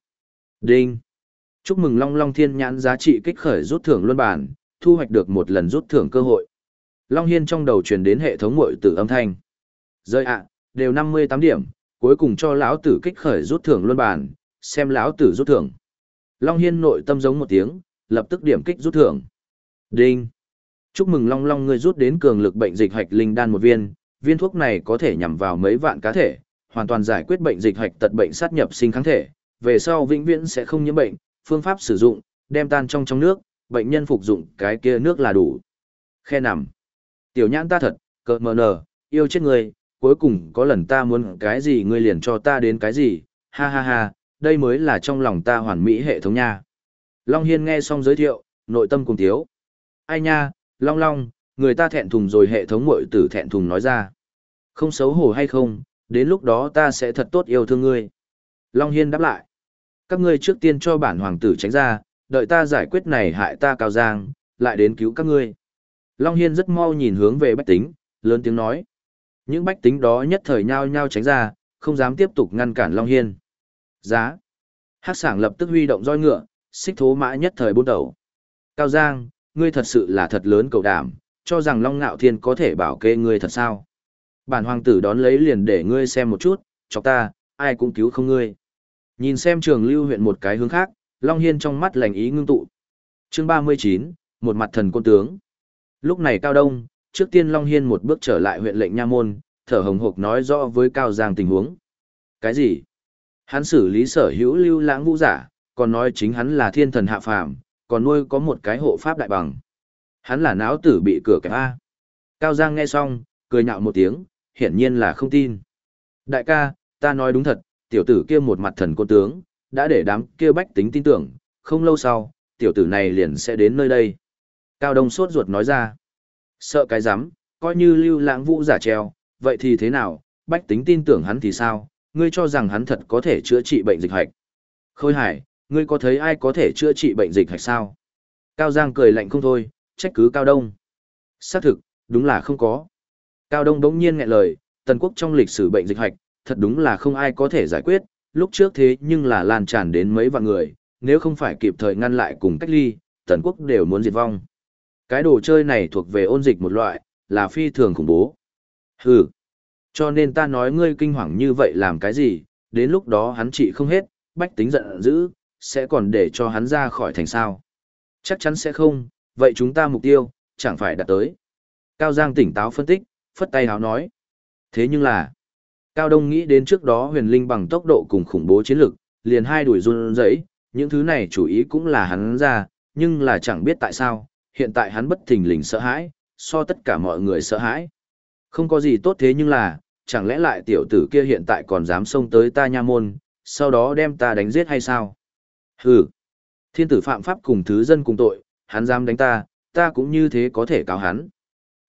Đinh! Chúc mừng Long Long thiên nhãn giá trị kích khởi rút thưởng luân bản, thu hoạch được một lần rút thưởng cơ hội. Long Hiên trong đầu truyền đến hệ thống muội tử âm thanh. Rơi ạ, đều 58 điểm, cuối cùng cho lão tử kích khởi rút thưởng luân bàn, xem lão tử rút thưởng. Long Hiên nội tâm giống một tiếng, lập tức điểm kích rút thưởng. Đinh. Chúc mừng Long Long ngươi rút đến cường lực bệnh dịch hạch linh đan một viên, viên thuốc này có thể nhằm vào mấy vạn cá thể, hoàn toàn giải quyết bệnh dịch hạch tật bệnh sát nhập sinh kháng thể, về sau vĩnh viễn sẽ không nhiễm bệnh, phương pháp sử dụng, đem tan trong trong nước, bệnh nhân phục dụng cái kia nước là đủ. Khe nằm. Tiểu nhãn ta thật, cờ mờ nờ, yêu chết người, cuối cùng có lần ta muốn cái gì ngươi liền cho ta đến cái gì, ha ha ha, đây mới là trong lòng ta hoàn mỹ hệ thống nha. Long Hiên nghe xong giới thiệu, nội tâm cùng thiếu. Ai nha, Long Long, người ta thẹn thùng rồi hệ thống mội tử thẹn thùng nói ra. Không xấu hổ hay không, đến lúc đó ta sẽ thật tốt yêu thương ngươi. Long Hiên đáp lại. Các ngươi trước tiên cho bản hoàng tử tránh ra, đợi ta giải quyết này hại ta cao giang, lại đến cứu các ngươi. Long Hiên rất mau nhìn hướng về bách tính, lớn tiếng nói. Những bách tính đó nhất thời nhao nhao tránh ra, không dám tiếp tục ngăn cản Long Hiên. Giá. Hắc sảng lập tức huy động roi ngựa, xích thố mã nhất thời buôn đầu. Cao Giang, ngươi thật sự là thật lớn cầu đảm, cho rằng Long Nạo Thiên có thể bảo kê ngươi thật sao. Bản hoàng tử đón lấy liền để ngươi xem một chút, chọc ta, ai cũng cứu không ngươi. Nhìn xem trường lưu huyện một cái hướng khác, Long Hiên trong mắt lành ý ngưng tụ. chương 39, một mặt thần quân tướng. Lúc này Cao Đông, trước tiên Long Hiên một bước trở lại huyện lệnh Nha Môn, thở hồng hộc nói rõ với Cao Giang tình huống. Cái gì? Hắn xử lý sở hữu lưu lãng vũ giả, còn nói chính hắn là thiên thần hạ phàm, còn nuôi có một cái hộ pháp đại bằng. Hắn là náo tử bị cửa kẹp A. Cao Giang nghe xong, cười nhạo một tiếng, hiển nhiên là không tin. Đại ca, ta nói đúng thật, tiểu tử kia một mặt thần côn tướng, đã để đám kia bách tính tin tưởng, không lâu sau, tiểu tử này liền sẽ đến nơi đây. Cao Đông sốt ruột nói ra. Sợ cái rắm coi như lưu lãng vũ giả treo, vậy thì thế nào, bách tính tin tưởng hắn thì sao, ngươi cho rằng hắn thật có thể chữa trị bệnh dịch hạch. Khôi hải, ngươi có thấy ai có thể chữa trị bệnh dịch hạch sao? Cao Giang cười lạnh không thôi, trách cứ Cao Đông. Xác thực, đúng là không có. Cao Đông đống nhiên nghẹn lời, tần quốc trong lịch sử bệnh dịch hạch, thật đúng là không ai có thể giải quyết, lúc trước thế nhưng là lan tràn đến mấy vạn người, nếu không phải kịp thời ngăn lại cùng cách ly, tần quốc đều muốn diệt vong. Cái đồ chơi này thuộc về ôn dịch một loại, là phi thường khủng bố. Hừ. Cho nên ta nói ngươi kinh hoàng như vậy làm cái gì, đến lúc đó hắn trị không hết, bách tính giận dữ, sẽ còn để cho hắn ra khỏi thành sao. Chắc chắn sẽ không, vậy chúng ta mục tiêu, chẳng phải đạt tới. Cao Giang tỉnh táo phân tích, phất tay háo nói. Thế nhưng là, Cao Đông nghĩ đến trước đó huyền linh bằng tốc độ cùng khủng bố chiến lực, liền hai đuổi run rẩy, những thứ này chủ ý cũng là hắn ra, nhưng là chẳng biết tại sao, hiện tại hắn bất thình lình sợ hãi, so tất cả mọi người sợ hãi. Không có gì tốt thế nhưng là, chẳng lẽ lại tiểu tử kia hiện tại còn dám xông tới ta nha môn, sau đó đem ta đánh giết hay sao? Hừ, thiên tử phạm pháp cùng thứ dân cùng tội, hắn dám đánh ta, ta cũng như thế có thể cáo hắn.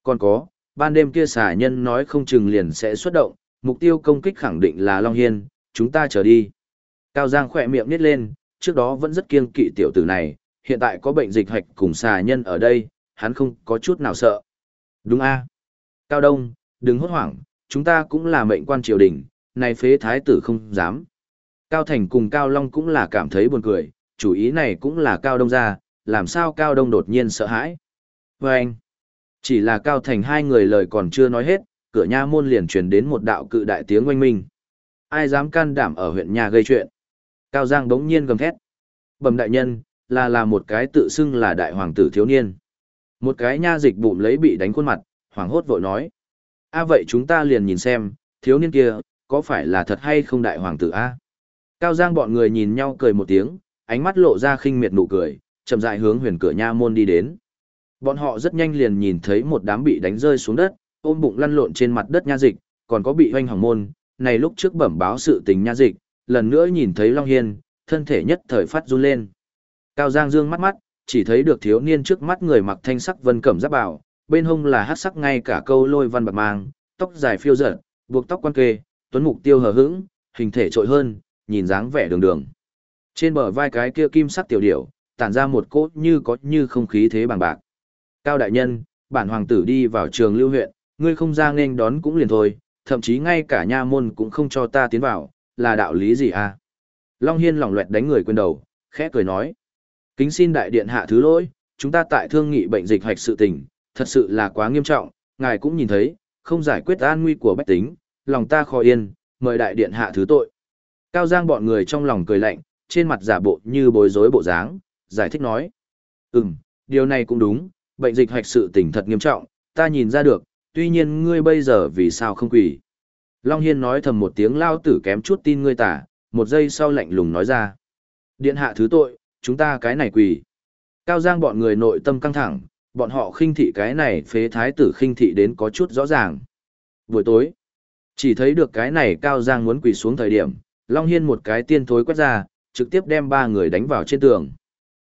Còn có, ban đêm kia xả nhân nói không chừng liền sẽ xuất động, mục tiêu công kích khẳng định là Long Hiên, chúng ta trở đi. Cao Giang khỏe miệng nít lên, trước đó vẫn rất kiêng kỵ tiểu tử này, hiện tại có bệnh dịch hạch cùng xà nhân ở đây, hắn không có chút nào sợ. Đúng a Cao Đông, đừng hốt hoảng, chúng ta cũng là mệnh quan triều đình, này phế thái tử không dám. Cao Thành cùng Cao Long cũng là cảm thấy buồn cười, chủ ý này cũng là Cao Đông ra, làm sao Cao Đông đột nhiên sợ hãi. Và anh, chỉ là Cao Thành hai người lời còn chưa nói hết, cửa nha môn liền truyền đến một đạo cự đại tiếng oanh minh. Ai dám can đảm ở huyện nhà gây chuyện? Cao Giang đống nhiên gầm thét. Bẩm đại nhân, là là một cái tự xưng là đại hoàng tử thiếu niên. Một cái nha dịch bụng lấy bị đánh khuôn mặt, hoàng hốt vội nói. a vậy chúng ta liền nhìn xem, thiếu niên kia, có phải là thật hay không đại hoàng tử a Cao Giang bọn người nhìn nhau cười một tiếng, ánh mắt lộ ra khinh miệt nụ cười, chậm rãi hướng huyền cửa nha môn đi đến. Bọn họ rất nhanh liền nhìn thấy một đám bị đánh rơi xuống đất, ôm bụng lăn lộn trên mặt đất nha dịch, còn có bị hoanh hỏng môn, này lúc trước bẩm báo sự tình nha dịch, lần nữa nhìn thấy Long Hiên, thân thể nhất thời phát run lên. Cao Giang dương mắt mắt, chỉ thấy được thiếu niên trước mắt người mặc thanh sắc vân cẩm giáp bảo, bên hông là hát sắc ngay cả câu lôi văn bạc mang, tóc dài phiêu dở, buộc tóc quan kê, tuấn mục tiêu hờ hững, hình thể trội hơn, nhìn dáng vẻ đường đường. Trên bờ vai cái kia kim sắc tiểu điểu, tản ra một cốt như có như không khí thế bằng bạc. Cao đại nhân, bản hoàng tử đi vào trường lưu huyện, ngươi không ra nên đón cũng liền thôi, thậm chí ngay cả nha môn cũng không cho ta tiến vào, là đạo lý gì à? Long Hiên lỏng loẹt đánh người quên đầu, khẽ cười nói. Kính xin đại điện hạ thứ lỗi, chúng ta tại thương nghị bệnh dịch hoạch sự tình, thật sự là quá nghiêm trọng, ngài cũng nhìn thấy, không giải quyết an nguy của bách tính, lòng ta khó yên, mời đại điện hạ thứ tội. Cao Giang bọn người trong lòng cười lạnh, trên mặt giả bộ như bối rối bộ dáng, giải thích nói. Ừm, điều này cũng đúng, bệnh dịch hoạch sự tình thật nghiêm trọng, ta nhìn ra được, tuy nhiên ngươi bây giờ vì sao không quỷ. Long Hiên nói thầm một tiếng lao tử kém chút tin ngươi tả, một giây sau lạnh lùng nói ra. Điện hạ thứ tội, chúng ta cái này quỳ Cao Giang bọn người nội tâm căng thẳng, bọn họ khinh thị cái này phế thái tử khinh thị đến có chút rõ ràng. Buổi tối, chỉ thấy được cái này Cao Giang muốn quỳ xuống thời điểm, Long Hiên một cái tiên thối quét ra, trực tiếp đem ba người đánh vào trên tường.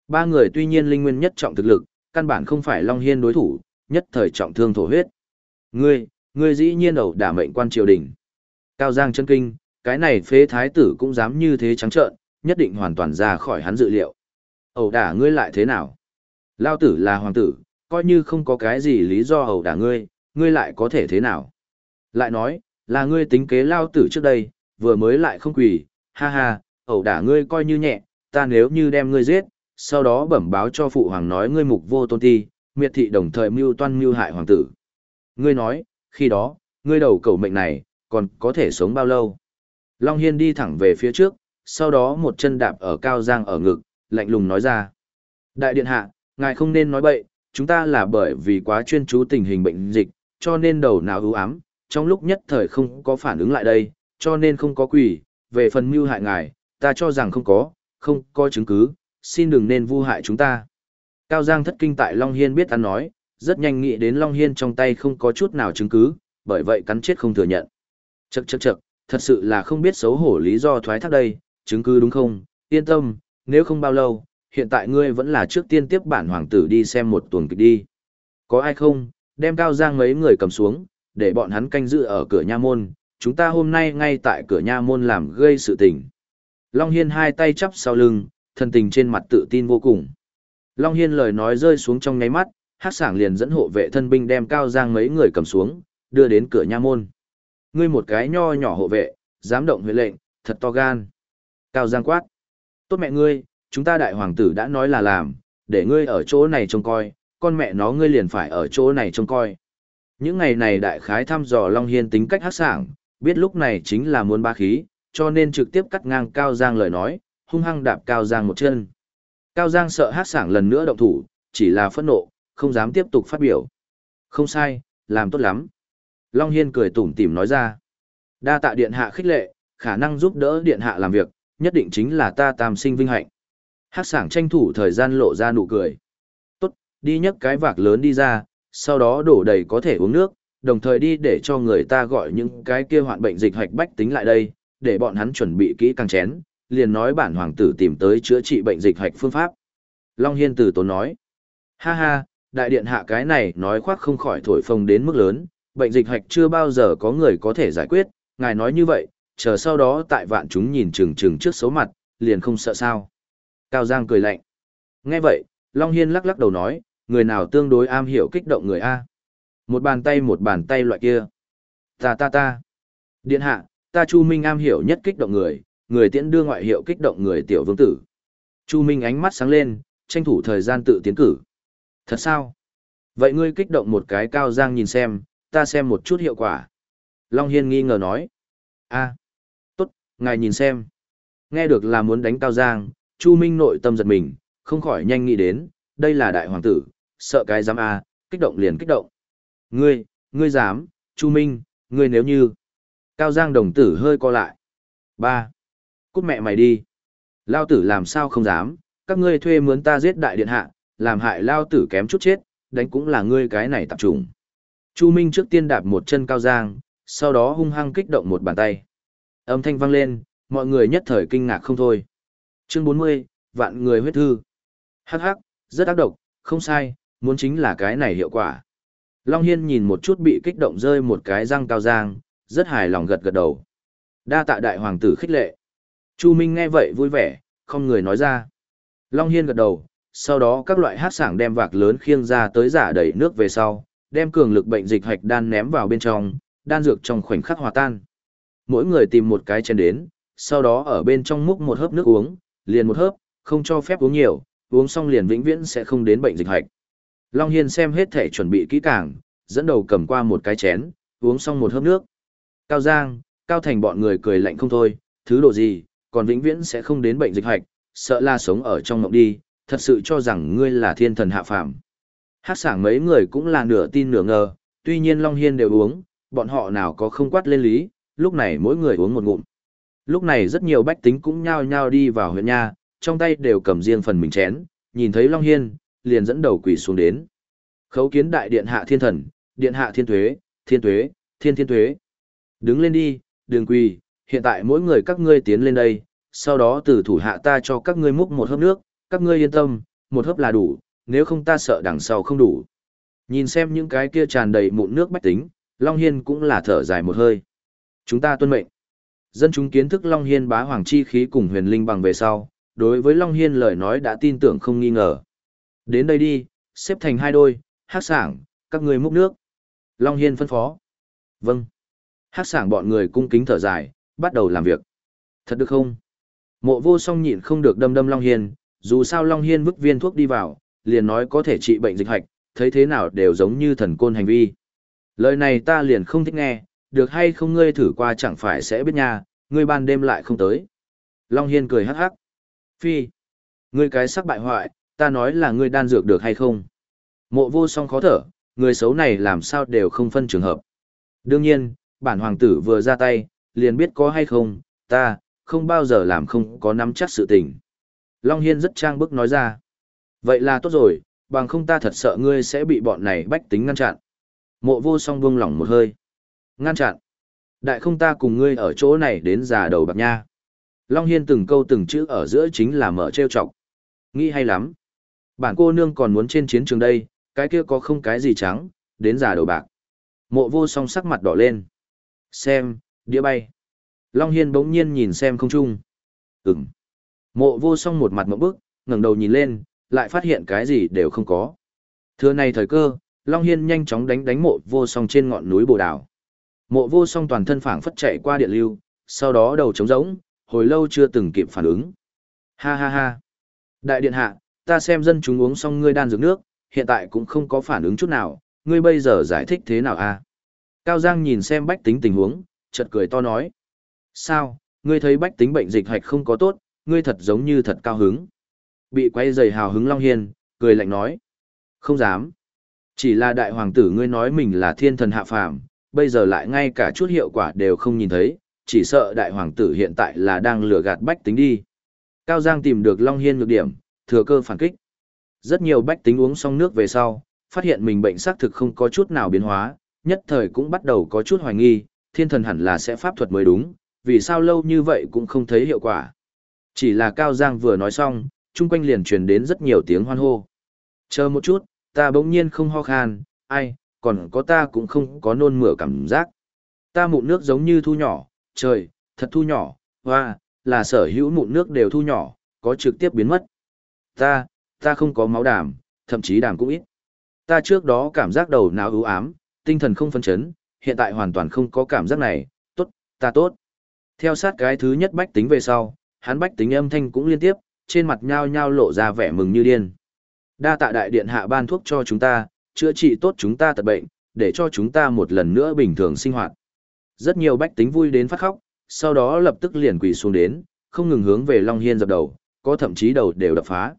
Ba người tuy nhiên linh nguyên nhất trọng thực lực, căn bản không phải Long Hiên đối thủ, nhất thời trọng thương thổ huyết. Ngươi, ngươi dĩ nhiên ẩu đả mệnh quan triều đình. Cao Giang chân kinh, cái này phế thái tử cũng dám như thế trắng trợn, nhất định hoàn toàn ra khỏi hắn dự liệu. Ẩu đả ngươi lại thế nào? Lao tử là hoàng tử, coi như không có cái gì lý do ẩu đả ngươi, ngươi lại có thể thế nào? Lại nói, là ngươi tính kế lao tử trước đây, vừa mới lại không quỳ, ha ha, ẩu đả ngươi coi như nhẹ, ta nếu như đem ngươi giết, sau đó bẩm báo cho phụ hoàng nói ngươi mục vô tôn ti, miệt thị đồng thời mưu toan mưu hại hoàng tử. Ngươi nói, khi đó, ngươi đầu cầu mệnh này, còn có thể sống bao lâu? Long Hiên đi thẳng về phía trước, sau đó một chân đạp ở cao giang ở ngực, lạnh lùng nói ra. Đại điện hạ, ngài không nên nói bậy, chúng ta là bởi vì quá chuyên chú tình hình bệnh dịch, cho nên đầu não ưu ám, trong lúc nhất thời không có phản ứng lại đây, cho nên không có quỷ, về phần mưu hại ngài, ta cho rằng không có, không có chứng cứ, xin đừng nên vu hại chúng ta. Cao Giang thất kinh tại Long Hiên biết ăn nói, rất nhanh nghĩ đến Long Hiên trong tay không có chút nào chứng cứ, bởi vậy cắn chết không thừa nhận. Chậc chậc chậc, thật sự là không biết xấu hổ lý do thoái thác đây, chứng cứ đúng không, yên tâm, nếu không bao lâu, hiện tại ngươi vẫn là trước tiên tiếp bản hoàng tử đi xem một tuần kịch đi. Có ai không, đem Cao Giang mấy người cầm xuống, để bọn hắn canh giữ ở cửa nha môn, chúng ta hôm nay ngay tại cửa nha môn làm gây sự tình. Long Hiên hai tay chắp sau lưng, thân tình trên mặt tự tin vô cùng. Long Hiên lời nói rơi xuống trong ngáy mắt, hát sảng liền dẫn hộ vệ thân binh đem Cao Giang mấy người cầm xuống, đưa đến cửa nha môn. Ngươi một cái nho nhỏ hộ vệ, dám động huệ lệnh, thật to gan. Cao Giang quát. Tốt mẹ ngươi, chúng ta đại hoàng tử đã nói là làm, để ngươi ở chỗ này trông coi, con mẹ nó ngươi liền phải ở chỗ này trông coi. Những ngày này đại khái thăm dò Long Hiên tính cách hát sảng, biết lúc này chính là muốn ba khí, cho nên trực tiếp cắt ngang Cao Giang lời nói, hung hăng đạp Cao Giang một chân. Cao Giang sợ hát sảng lần nữa động thủ, chỉ là phẫn nộ, không dám tiếp tục phát biểu. Không sai, làm tốt lắm. Long Hiên cười tủm tỉm nói ra. Đa tạ điện hạ khích lệ, khả năng giúp đỡ điện hạ làm việc, nhất định chính là ta tam sinh vinh hạnh. hắc sảng tranh thủ thời gian lộ ra nụ cười. Tốt, đi nhấc cái vạc lớn đi ra, sau đó đổ đầy có thể uống nước, đồng thời đi để cho người ta gọi những cái kia hoạn bệnh dịch hạch bách tính lại đây, để bọn hắn chuẩn bị kỹ càng chén, liền nói bản hoàng tử tìm tới chữa trị bệnh dịch hạch phương pháp. Long Hiên tử tốn nói, ha ha, đại điện hạ cái này nói khoác không khỏi thổi phồng đến mức lớn, bệnh dịch hạch chưa bao giờ có người có thể giải quyết, ngài nói như vậy, chờ sau đó tại vạn chúng nhìn chừng chừng trước xấu mặt, liền không sợ sao. Cao Giang cười lạnh. Nghe vậy, Long Hiên lắc lắc đầu nói, người nào tương đối am hiểu kích động người A. Một bàn tay một bàn tay loại kia. Ta ta ta. Điện hạ, ta Chu Minh am hiểu nhất kích động người, người tiễn đưa ngoại hiệu kích động người tiểu vương tử. Chu Minh ánh mắt sáng lên, tranh thủ thời gian tự tiến cử. Thật sao? Vậy ngươi kích động một cái cao giang nhìn xem, ta xem một chút hiệu quả. Long Hiên nghi ngờ nói. a ngài nhìn xem. Nghe được là muốn đánh cao giang, Chu Minh nội tâm giật mình, không khỏi nhanh nghĩ đến, đây là đại hoàng tử, sợ cái dám a kích động liền kích động. Ngươi, ngươi dám, Chu Minh, ngươi nếu như. Cao Giang đồng tử hơi co lại. ba Cút mẹ mày đi. Lao tử làm sao không dám, các ngươi thuê mướn ta giết đại điện hạ, làm hại Lao tử kém chút chết, đánh cũng là ngươi cái này tập trung. Chu Minh trước tiên đạp một chân Cao Giang, sau đó hung hăng kích động một bàn tay. Âm thanh vang lên, mọi người nhất thời kinh ngạc không thôi. Chương 40, vạn người huyết thư. Hắc hắc, rất ác độc, không sai, muốn chính là cái này hiệu quả. Long Hiên nhìn một chút bị kích động rơi một cái răng cao giang, rất hài lòng gật gật đầu. Đa tạ đại hoàng tử khích lệ. Chu Minh nghe vậy vui vẻ, không người nói ra. Long Hiên gật đầu, sau đó các loại hát sảng đem vạc lớn khiêng ra tới giả đầy nước về sau, đem cường lực bệnh dịch hạch đan ném vào bên trong, đan dược trong khoảnh khắc hòa tan. Mỗi người tìm một cái chén đến, sau đó ở bên trong múc một hớp nước uống, liền một hớp, không cho phép uống nhiều, uống xong liền vĩnh viễn sẽ không đến bệnh dịch hạch. Long Hiên xem hết thể chuẩn bị kỹ càng, dẫn đầu cầm qua một cái chén, uống xong một hớp nước. Cao Giang, Cao Thành bọn người cười lạnh không thôi, thứ độ gì, còn vĩnh viễn sẽ không đến bệnh dịch hạch, sợ là sống ở trong mộng đi, thật sự cho rằng ngươi là thiên thần hạ phàm. Hát sảng mấy người cũng là nửa tin nửa ngờ, tuy nhiên Long Hiên đều uống, bọn họ nào có không quát lên lý, lúc này mỗi người uống một ngụm. Lúc này rất nhiều bách tính cũng nhao nhao đi vào huyện nha, trong tay đều cầm riêng phần mình chén, nhìn thấy Long Hiên, liền dẫn đầu quỳ xuống đến. Khấu kiến đại điện hạ thiên thần, điện hạ thiên tuế, thiên tuế, thiên thiên tuế. Đứng lên đi, đường quỳ, hiện tại mỗi người các ngươi tiến lên đây, sau đó từ thủ hạ ta cho các ngươi múc một hớp nước, các ngươi yên tâm, một hớp là đủ, nếu không ta sợ đằng sau không đủ. Nhìn xem những cái kia tràn đầy mụn nước bách tính, Long Hiên cũng là thở dài một hơi. Chúng ta tuân mệnh. Dân chúng kiến thức Long Hiên bá hoàng chi khí cùng huyền linh bằng về sau, đối với Long Hiên lời nói đã tin tưởng không nghi ngờ. Đến đây đi, xếp thành hai đôi, hát sảng, các người múc nước. Long Hiên phân phó. Vâng. Hát sảng bọn người cung kính thở dài, bắt đầu làm việc. Thật được không? Mộ vô song nhịn không được đâm đâm Long Hiên, dù sao Long Hiên vứt viên thuốc đi vào, liền nói có thể trị bệnh dịch hạch, thấy thế nào đều giống như thần côn hành vi. Lời này ta liền không thích nghe, được hay không ngươi thử qua chẳng phải sẽ biết nha, ngươi ban đêm lại không tới. Long Hiên cười hắc hắc. Phi, ngươi cái sắc bại hoại, ta nói là ngươi đan dược được hay không. Mộ vô song khó thở, người xấu này làm sao đều không phân trường hợp. Đương nhiên, bản hoàng tử vừa ra tay, liền biết có hay không, ta, không bao giờ làm không có nắm chắc sự tình. Long Hiên rất trang bức nói ra. Vậy là tốt rồi, bằng không ta thật sợ ngươi sẽ bị bọn này bách tính ngăn chặn. Mộ vô song buông lỏng một hơi. Ngăn chặn. Đại không ta cùng ngươi ở chỗ này đến già đầu bạc nha. Long Hiên từng câu từng chữ ở giữa chính là mở trêu chọc. Nghĩ hay lắm. Bản cô nương còn muốn trên chiến trường đây, cái kia có không cái gì trắng, đến già đầu bạc. Mộ vô song sắc mặt đỏ lên. Xem, đĩa bay. Long Hiên bỗng nhiên nhìn xem không trung. Ừm. Mộ vô song một mặt mẫu bức, ngẩng đầu nhìn lên, lại phát hiện cái gì đều không có. Thưa này thời cơ, Long Hiên nhanh chóng đánh đánh mộ vô song trên ngọn núi bồ đào. Mộ vô song toàn thân phảng phất chạy qua điện lưu, sau đó đầu trống rỗng, hồi lâu chưa từng kịp phản ứng. Ha ha ha. Đại điện hạ, ta xem dân chúng uống xong ngươi đan dược nước, hiện tại cũng không có phản ứng chút nào, ngươi bây giờ giải thích thế nào a? Cao Giang nhìn xem bách tính tình huống, chợt cười to nói. Sao, ngươi thấy bách tính bệnh dịch hạch không có tốt, ngươi thật giống như thật cao hứng. Bị quay dày hào hứng Long Hiên, cười lạnh nói. Không dám. Chỉ là đại hoàng tử ngươi nói mình là thiên thần hạ phàm, bây giờ lại ngay cả chút hiệu quả đều không nhìn thấy, chỉ sợ đại hoàng tử hiện tại là đang lừa gạt bách tính đi. Cao Giang tìm được Long Hiên nhược điểm, thừa cơ phản kích. Rất nhiều bách tính uống xong nước về sau, phát hiện mình bệnh xác thực không có chút nào biến hóa, nhất thời cũng bắt đầu có chút hoài nghi, thiên thần hẳn là sẽ pháp thuật mới đúng, vì sao lâu như vậy cũng không thấy hiệu quả. Chỉ là Cao Giang vừa nói xong, chung quanh liền truyền đến rất nhiều tiếng hoan hô. Chờ một chút, ta bỗng nhiên không ho khan, ai, còn có ta cũng không có nôn mửa cảm giác. Ta mụn nước giống như thu nhỏ, trời, thật thu nhỏ, hoa, là sở hữu mụn nước đều thu nhỏ, có trực tiếp biến mất. Ta, ta không có máu đàm, thậm chí đàm cũng ít. Ta trước đó cảm giác đầu não ưu ám, tinh thần không phân chấn, hiện tại hoàn toàn không có cảm giác này, tốt, ta tốt. Theo sát cái thứ nhất bách tính về sau, hắn bách tính âm thanh cũng liên tiếp, trên mặt nhao nhao lộ ra vẻ mừng như điên. Đa tạ đại điện hạ ban thuốc cho chúng ta, chữa trị tốt chúng ta tật bệnh, để cho chúng ta một lần nữa bình thường sinh hoạt. Rất nhiều bách tính vui đến phát khóc, sau đó lập tức liền quỳ xuống đến, không ngừng hướng về Long Hiên dập đầu, có thậm chí đầu đều đập phá.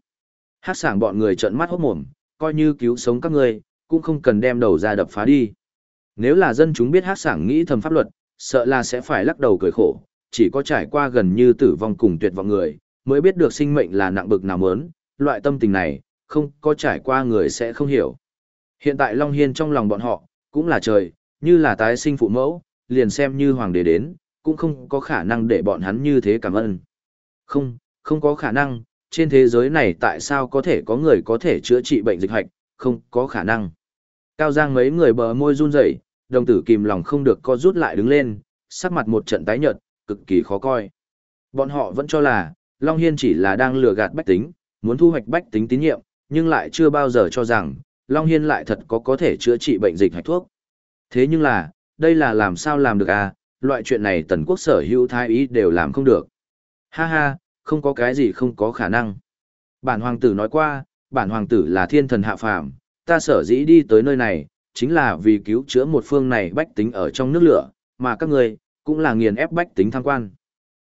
Hát sảng bọn người trợn mắt hốt mồm, coi như cứu sống các ngươi, cũng không cần đem đầu ra đập phá đi. Nếu là dân chúng biết hát sảng nghĩ thầm pháp luật, sợ là sẽ phải lắc đầu cười khổ, chỉ có trải qua gần như tử vong cùng tuyệt vọng người, mới biết được sinh mệnh là nặng bực nào mớn, loại tâm tình này, không có trải qua người sẽ không hiểu. Hiện tại Long Hiên trong lòng bọn họ, cũng là trời, như là tái sinh phụ mẫu, liền xem như hoàng đế đến, cũng không có khả năng để bọn hắn như thế cảm ơn. Không, không có khả năng, trên thế giới này tại sao có thể có người có thể chữa trị bệnh dịch hạch, không có khả năng. Cao Giang mấy người bờ môi run rẩy, đồng tử kìm lòng không được co rút lại đứng lên, sắc mặt một trận tái nhợt, cực kỳ khó coi. Bọn họ vẫn cho là, Long Hiên chỉ là đang lừa gạt bách tính, muốn thu hoạch bách tính tín nhiệm, nhưng lại chưa bao giờ cho rằng, Long Hiên lại thật có có thể chữa trị bệnh dịch hạch thuốc. Thế nhưng là, đây là làm sao làm được à, loại chuyện này tần quốc sở hữu thái ý đều làm không được. Ha ha, không có cái gì không có khả năng. Bản hoàng tử nói qua, bản hoàng tử là thiên thần hạ phàm, ta sở dĩ đi tới nơi này, chính là vì cứu chữa một phương này bách tính ở trong nước lửa, mà các người, cũng là nghiền ép bách tính tham quan.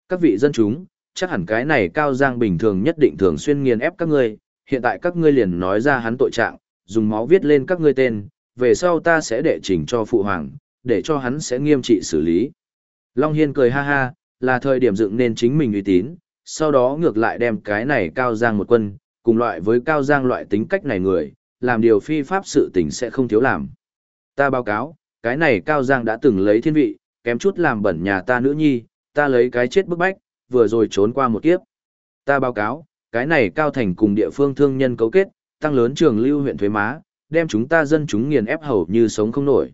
Các vị dân chúng, chắc hẳn cái này cao giang bình thường nhất định thường xuyên nghiền ép các ngươi, hiện tại các ngươi liền nói ra hắn tội trạng, dùng máu viết lên các ngươi tên, về sau ta sẽ đệ trình cho phụ hoàng, để cho hắn sẽ nghiêm trị xử lý. Long Hiên cười ha ha, là thời điểm dựng nên chính mình uy tín, sau đó ngược lại đem cái này cao giang một quân, cùng loại với cao giang loại tính cách này người, làm điều phi pháp sự tình sẽ không thiếu làm. Ta báo cáo, cái này cao giang đã từng lấy thiên vị, kém chút làm bẩn nhà ta nữ nhi, ta lấy cái chết bức bách, vừa rồi trốn qua một kiếp. Ta báo cáo, cái này cao thành cùng địa phương thương nhân cấu kết, tăng lớn trường lưu huyện thuế má, đem chúng ta dân chúng nghiền ép hầu như sống không nổi.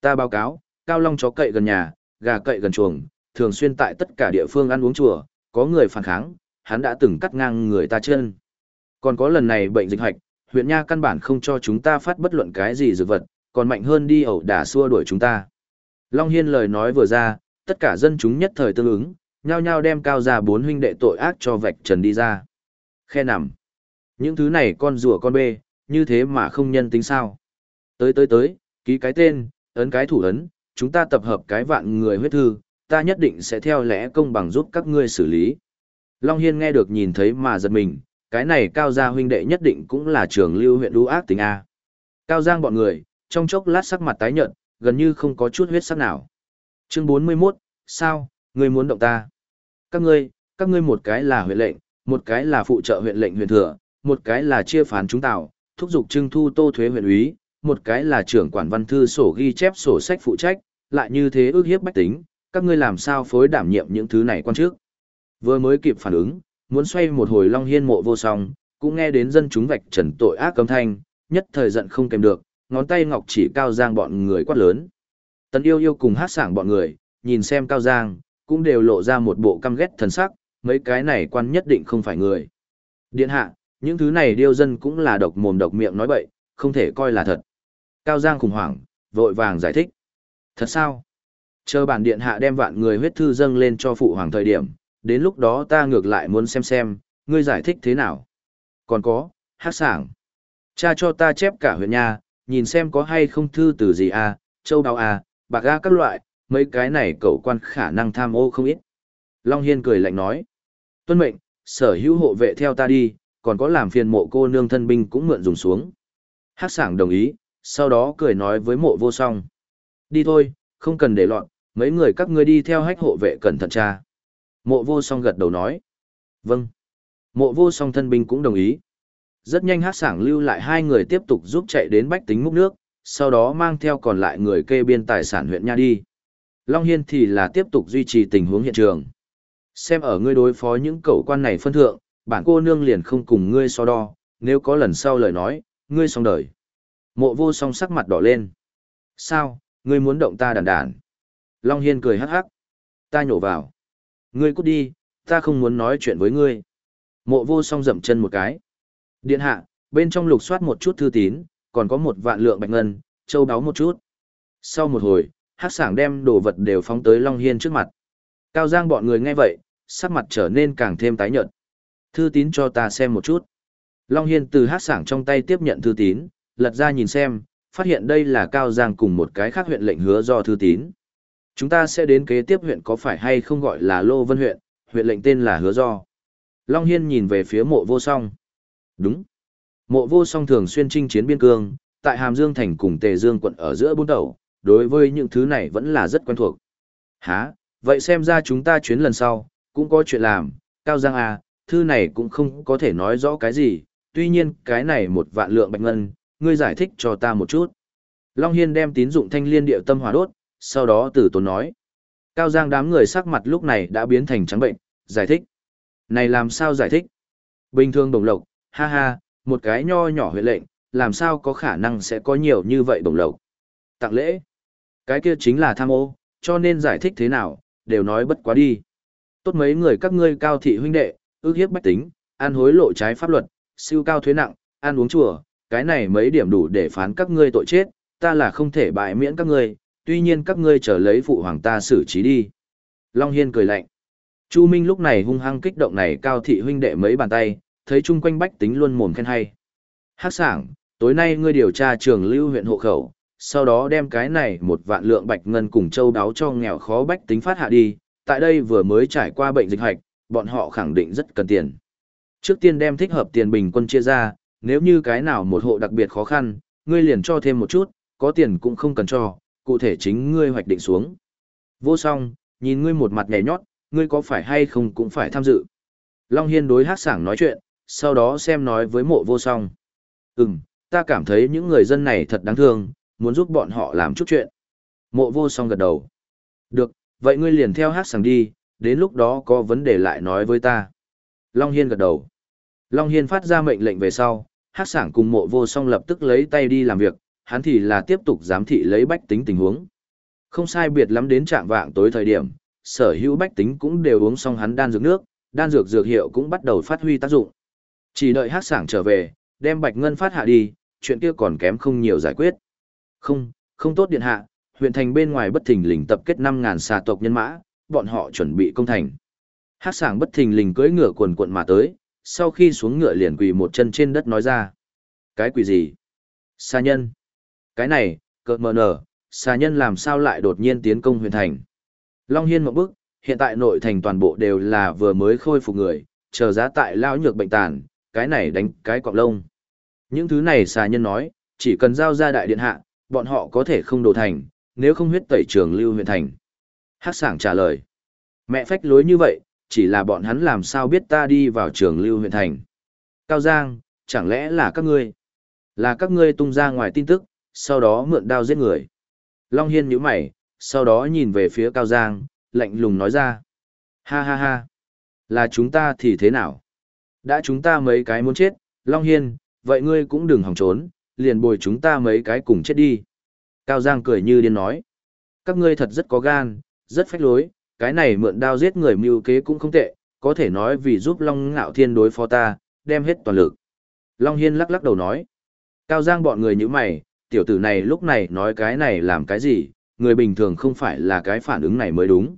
Ta báo cáo, cao long chó cậy gần nhà, gà cậy gần chuồng, thường xuyên tại tất cả địa phương ăn uống chùa, có người phản kháng, hắn đã từng cắt ngang người ta chân. Còn có lần này bệnh dịch hạch, huyện nha căn bản không cho chúng ta phát bất luận cái gì dược vật, còn mạnh hơn đi ẩu đả xua đuổi chúng ta. Long Hiên lời nói vừa ra, tất cả dân chúng nhất thời tương ứng, nhao nhao đem cao ra bốn huynh đệ tội ác cho vạch trần đi ra. Khe nằm. Những thứ này con rùa con bê, như thế mà không nhân tính sao. Tới tới tới, ký cái tên, ấn cái thủ ấn, chúng ta tập hợp cái vạn người huyết thư, ta nhất định sẽ theo lẽ công bằng giúp các ngươi xử lý. Long Hiên nghe được nhìn thấy mà giật mình, cái này cao gia huynh đệ nhất định cũng là trường lưu huyện đu ác tính A. Cao giang bọn người, trong chốc lát sắc mặt tái nhợt, gần như không có chút huyết sắc nào. Chương 41, sao, ngươi muốn động ta? Các ngươi, các ngươi một cái là huyện lệnh, một cái là phụ trợ huyện lệnh huyện thừa, một cái là chia phán chúng tạo, thúc giục trưng thu tô thuế huyện úy, một cái là trưởng quản văn thư sổ ghi chép sổ sách phụ trách, lại như thế ước hiếp bách tính, các ngươi làm sao phối đảm nhiệm những thứ này quan trước. Vừa mới kịp phản ứng, muốn xoay một hồi long hiên mộ vô song, cũng nghe đến dân chúng vạch trần tội ác cấm thanh, nhất thời giận không kèm được, ngón tay ngọc chỉ cao giang bọn người quát lớn. Tần yêu yêu cùng hát sảng bọn người, nhìn xem cao giang, cũng đều lộ ra một bộ căm ghét thần sắc, mấy cái này quan nhất định không phải người. Điện hạ, những thứ này điêu dân cũng là độc mồm độc miệng nói bậy, không thể coi là thật. Cao Giang khủng hoảng, vội vàng giải thích. Thật sao? Chờ bản điện hạ đem vạn người huyết thư dâng lên cho phụ hoàng thời điểm, đến lúc đó ta ngược lại muốn xem xem, ngươi giải thích thế nào. Còn có, hát sảng. Cha cho ta chép cả huyện nha, nhìn xem có hay không thư từ gì à, châu đào à, bạc ga các loại, mấy cái này cậu quan khả năng tham ô không ít. Long Hiên cười lạnh nói. Tuân mệnh, sở hữu hộ vệ theo ta đi, còn có làm phiền mộ cô nương thân binh cũng mượn dùng xuống. hắc sảng đồng ý, sau đó cười nói với mộ vô song. Đi thôi, không cần để loạn, mấy người các ngươi đi theo hách hộ vệ cẩn thận cha. Mộ vô song gật đầu nói. Vâng. Mộ vô song thân binh cũng đồng ý. Rất nhanh hát sảng lưu lại hai người tiếp tục giúp chạy đến bách tính múc nước, sau đó mang theo còn lại người kê biên tài sản huyện nha đi. Long Hiên thì là tiếp tục duy trì tình huống hiện trường. Xem ở ngươi đối phó những cậu quan này phân thượng, bản cô nương liền không cùng ngươi so đo, nếu có lần sau lời nói, ngươi xong đời. Mộ vô song sắc mặt đỏ lên. Sao, ngươi muốn động ta đàn đàn? Long Hiên cười hắc hắc. Ta nhổ vào. Ngươi cút đi, ta không muốn nói chuyện với ngươi. Mộ vô song dậm chân một cái. Điện hạ, bên trong lục soát một chút thư tín, còn có một vạn lượng bạch ngân, châu đáo một chút. Sau một hồi, hắc sảng đem đồ vật đều phóng tới Long Hiên trước mặt. Cao Giang bọn người nghe vậy, sắc mặt trở nên càng thêm tái nhợt. Thư tín cho ta xem một chút. Long Hiên từ hát sảng trong tay tiếp nhận thư tín, lật ra nhìn xem, phát hiện đây là Cao Giang cùng một cái khác huyện lệnh hứa do thư tín. Chúng ta sẽ đến kế tiếp huyện có phải hay không gọi là Lô Vân huyện, huyện lệnh tên là hứa do. Long Hiên nhìn về phía mộ vô song. Đúng. Mộ vô song thường xuyên chinh chiến biên cương, tại Hàm Dương Thành cùng Tề Dương quận ở giữa bốn đầu, đối với những thứ này vẫn là rất quen thuộc. Hả, vậy xem ra chúng ta chuyến lần sau, cũng có chuyện làm, Cao Giang à, thư này cũng không có thể nói rõ cái gì, tuy nhiên cái này một vạn lượng bạch ngân, ngươi giải thích cho ta một chút. Long Hiên đem tín dụng thanh liên điệu tâm hòa đốt, sau đó tử tốn nói. Cao Giang đám người sắc mặt lúc này đã biến thành trắng bệnh, giải thích. Này làm sao giải thích? Bình thường đồng lộc, ha ha, một cái nho nhỏ huyện lệnh, làm sao có khả năng sẽ có nhiều như vậy đồng lộc? Tặng lễ. Cái kia chính là tham ô, cho nên giải thích thế nào, đều nói bất quá đi. Tốt mấy người các ngươi cao thị huynh đệ, ước hiếp bách tính, ăn hối lộ trái pháp luật, siêu cao thuế nặng, ăn uống chùa, cái này mấy điểm đủ để phán các ngươi tội chết, ta là không thể bại miễn các ngươi, tuy nhiên các ngươi chờ lấy phụ hoàng ta xử trí đi. Long Hiên cười lạnh. Chu Minh lúc này hung hăng kích động này cao thị huynh đệ mấy bàn tay, thấy chung quanh bách tính luôn mồm khen hay. Hát sảng, tối nay ngươi điều tra trường lưu huyện hộ khẩu, sau đó đem cái này một vạn lượng bạch ngân cùng châu đáo cho nghèo khó bách tính phát hạ đi, tại đây vừa mới trải qua bệnh dịch hạch, bọn họ khẳng định rất cần tiền. Trước tiên đem thích hợp tiền bình quân chia ra, nếu như cái nào một hộ đặc biệt khó khăn, ngươi liền cho thêm một chút, có tiền cũng không cần cho, cụ thể chính ngươi hoạch định xuống. Vô song, nhìn ngươi một mặt nhảy nhót, ngươi có phải hay không cũng phải tham dự. Long Hiên đối hát sảng nói chuyện, sau đó xem nói với mộ vô song. Ừm, ta cảm thấy những người dân này thật đáng thương, muốn giúp bọn họ làm chút chuyện. Mộ vô song gật đầu. Được, vậy ngươi liền theo hát sảng đi, đến lúc đó có vấn đề lại nói với ta. Long Hiên gật đầu. Long Hiên phát ra mệnh lệnh về sau, hát sảng cùng mộ vô song lập tức lấy tay đi làm việc, hắn thì là tiếp tục giám thị lấy bách tính tình huống. Không sai biệt lắm đến trạng vạng tối thời điểm, sở hữu bách tính cũng đều uống xong hắn đan dược nước, đan dược dược hiệu cũng bắt đầu phát huy tác dụng. Chỉ đợi hát sảng trở về, đem bạch ngân phát hạ đi, chuyện kia còn kém không nhiều giải quyết. Không, không tốt điện hạ, huyện thành bên ngoài bất thình lình tập kết 5.000 xà tộc nhân mã, bọn họ chuẩn bị công thành. Hát sảng bất thình lình cưỡi ngựa cuồn cuộn mà tới, sau khi xuống ngựa liền quỳ một chân trên đất nói ra. Cái quỷ gì? Sa nhân. Cái này, cợt mờ nở, sa nhân làm sao lại đột nhiên tiến công huyền thành. Long Hiên một bước, hiện tại nội thành toàn bộ đều là vừa mới khôi phục người, chờ giá tại lao nhược bệnh tàn, cái này đánh cái cọp lông. Những thứ này xà nhân nói, chỉ cần giao ra đại điện hạ, bọn họ có thể không đổ thành, nếu không huyết tẩy trường lưu huyện thành. Hắc sảng trả lời. Mẹ phách lối như vậy, chỉ là bọn hắn làm sao biết ta đi vào trường lưu huyện thành. Cao Giang, chẳng lẽ là các ngươi? Là các ngươi tung ra ngoài tin tức, sau đó mượn đao giết người. Long Hiên nhíu mày, sau đó nhìn về phía Cao Giang, lạnh lùng nói ra. Ha ha ha. Là chúng ta thì thế nào? Đã chúng ta mấy cái muốn chết, Long Hiên, vậy ngươi cũng đừng hòng trốn, liền bồi chúng ta mấy cái cùng chết đi. Cao Giang cười như điên nói. Các ngươi thật rất có gan, rất phách lối, cái này mượn đao giết người mưu kế cũng không tệ, có thể nói vì giúp Long Ngạo Thiên đối phó ta, đem hết toàn lực. Long Hiên lắc lắc đầu nói. Cao Giang bọn người như mày, tiểu tử này lúc này nói cái này làm cái gì, người bình thường không phải là cái phản ứng này mới đúng.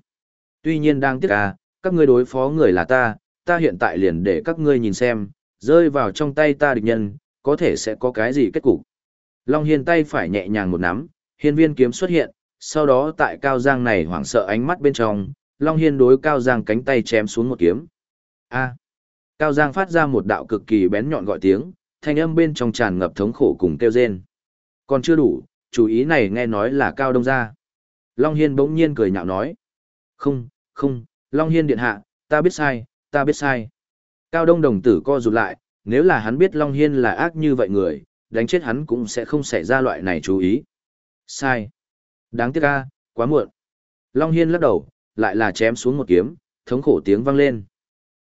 Tuy nhiên đang tiếc à, các ngươi đối phó người là ta, ta hiện tại liền để các ngươi nhìn xem, rơi vào trong tay ta địch nhân, có thể sẽ có cái gì kết cục. Long Hiên tay phải nhẹ nhàng một nắm, hiên viên kiếm xuất hiện, sau đó tại Cao Giang này hoảng sợ ánh mắt bên trong, Long Hiên đối Cao Giang cánh tay chém xuống một kiếm. A. Cao Giang phát ra một đạo cực kỳ bén nhọn gọi tiếng, thanh âm bên trong tràn ngập thống khổ cùng kêu rên. Còn chưa đủ, chú ý này nghe nói là Cao Đông gia. Long Hiên bỗng nhiên cười nhạo nói. Không, không, Long Hiên điện hạ, ta biết sai, ta biết sai. Cao Đông đồng tử co rụt lại, nếu là hắn biết Long Hiên là ác như vậy người, đánh chết hắn cũng sẽ không xảy ra loại này chú ý. Sai. Đáng tiếc ca, quá muộn. Long Hiên lắc đầu, lại là chém xuống một kiếm, thống khổ tiếng vang lên.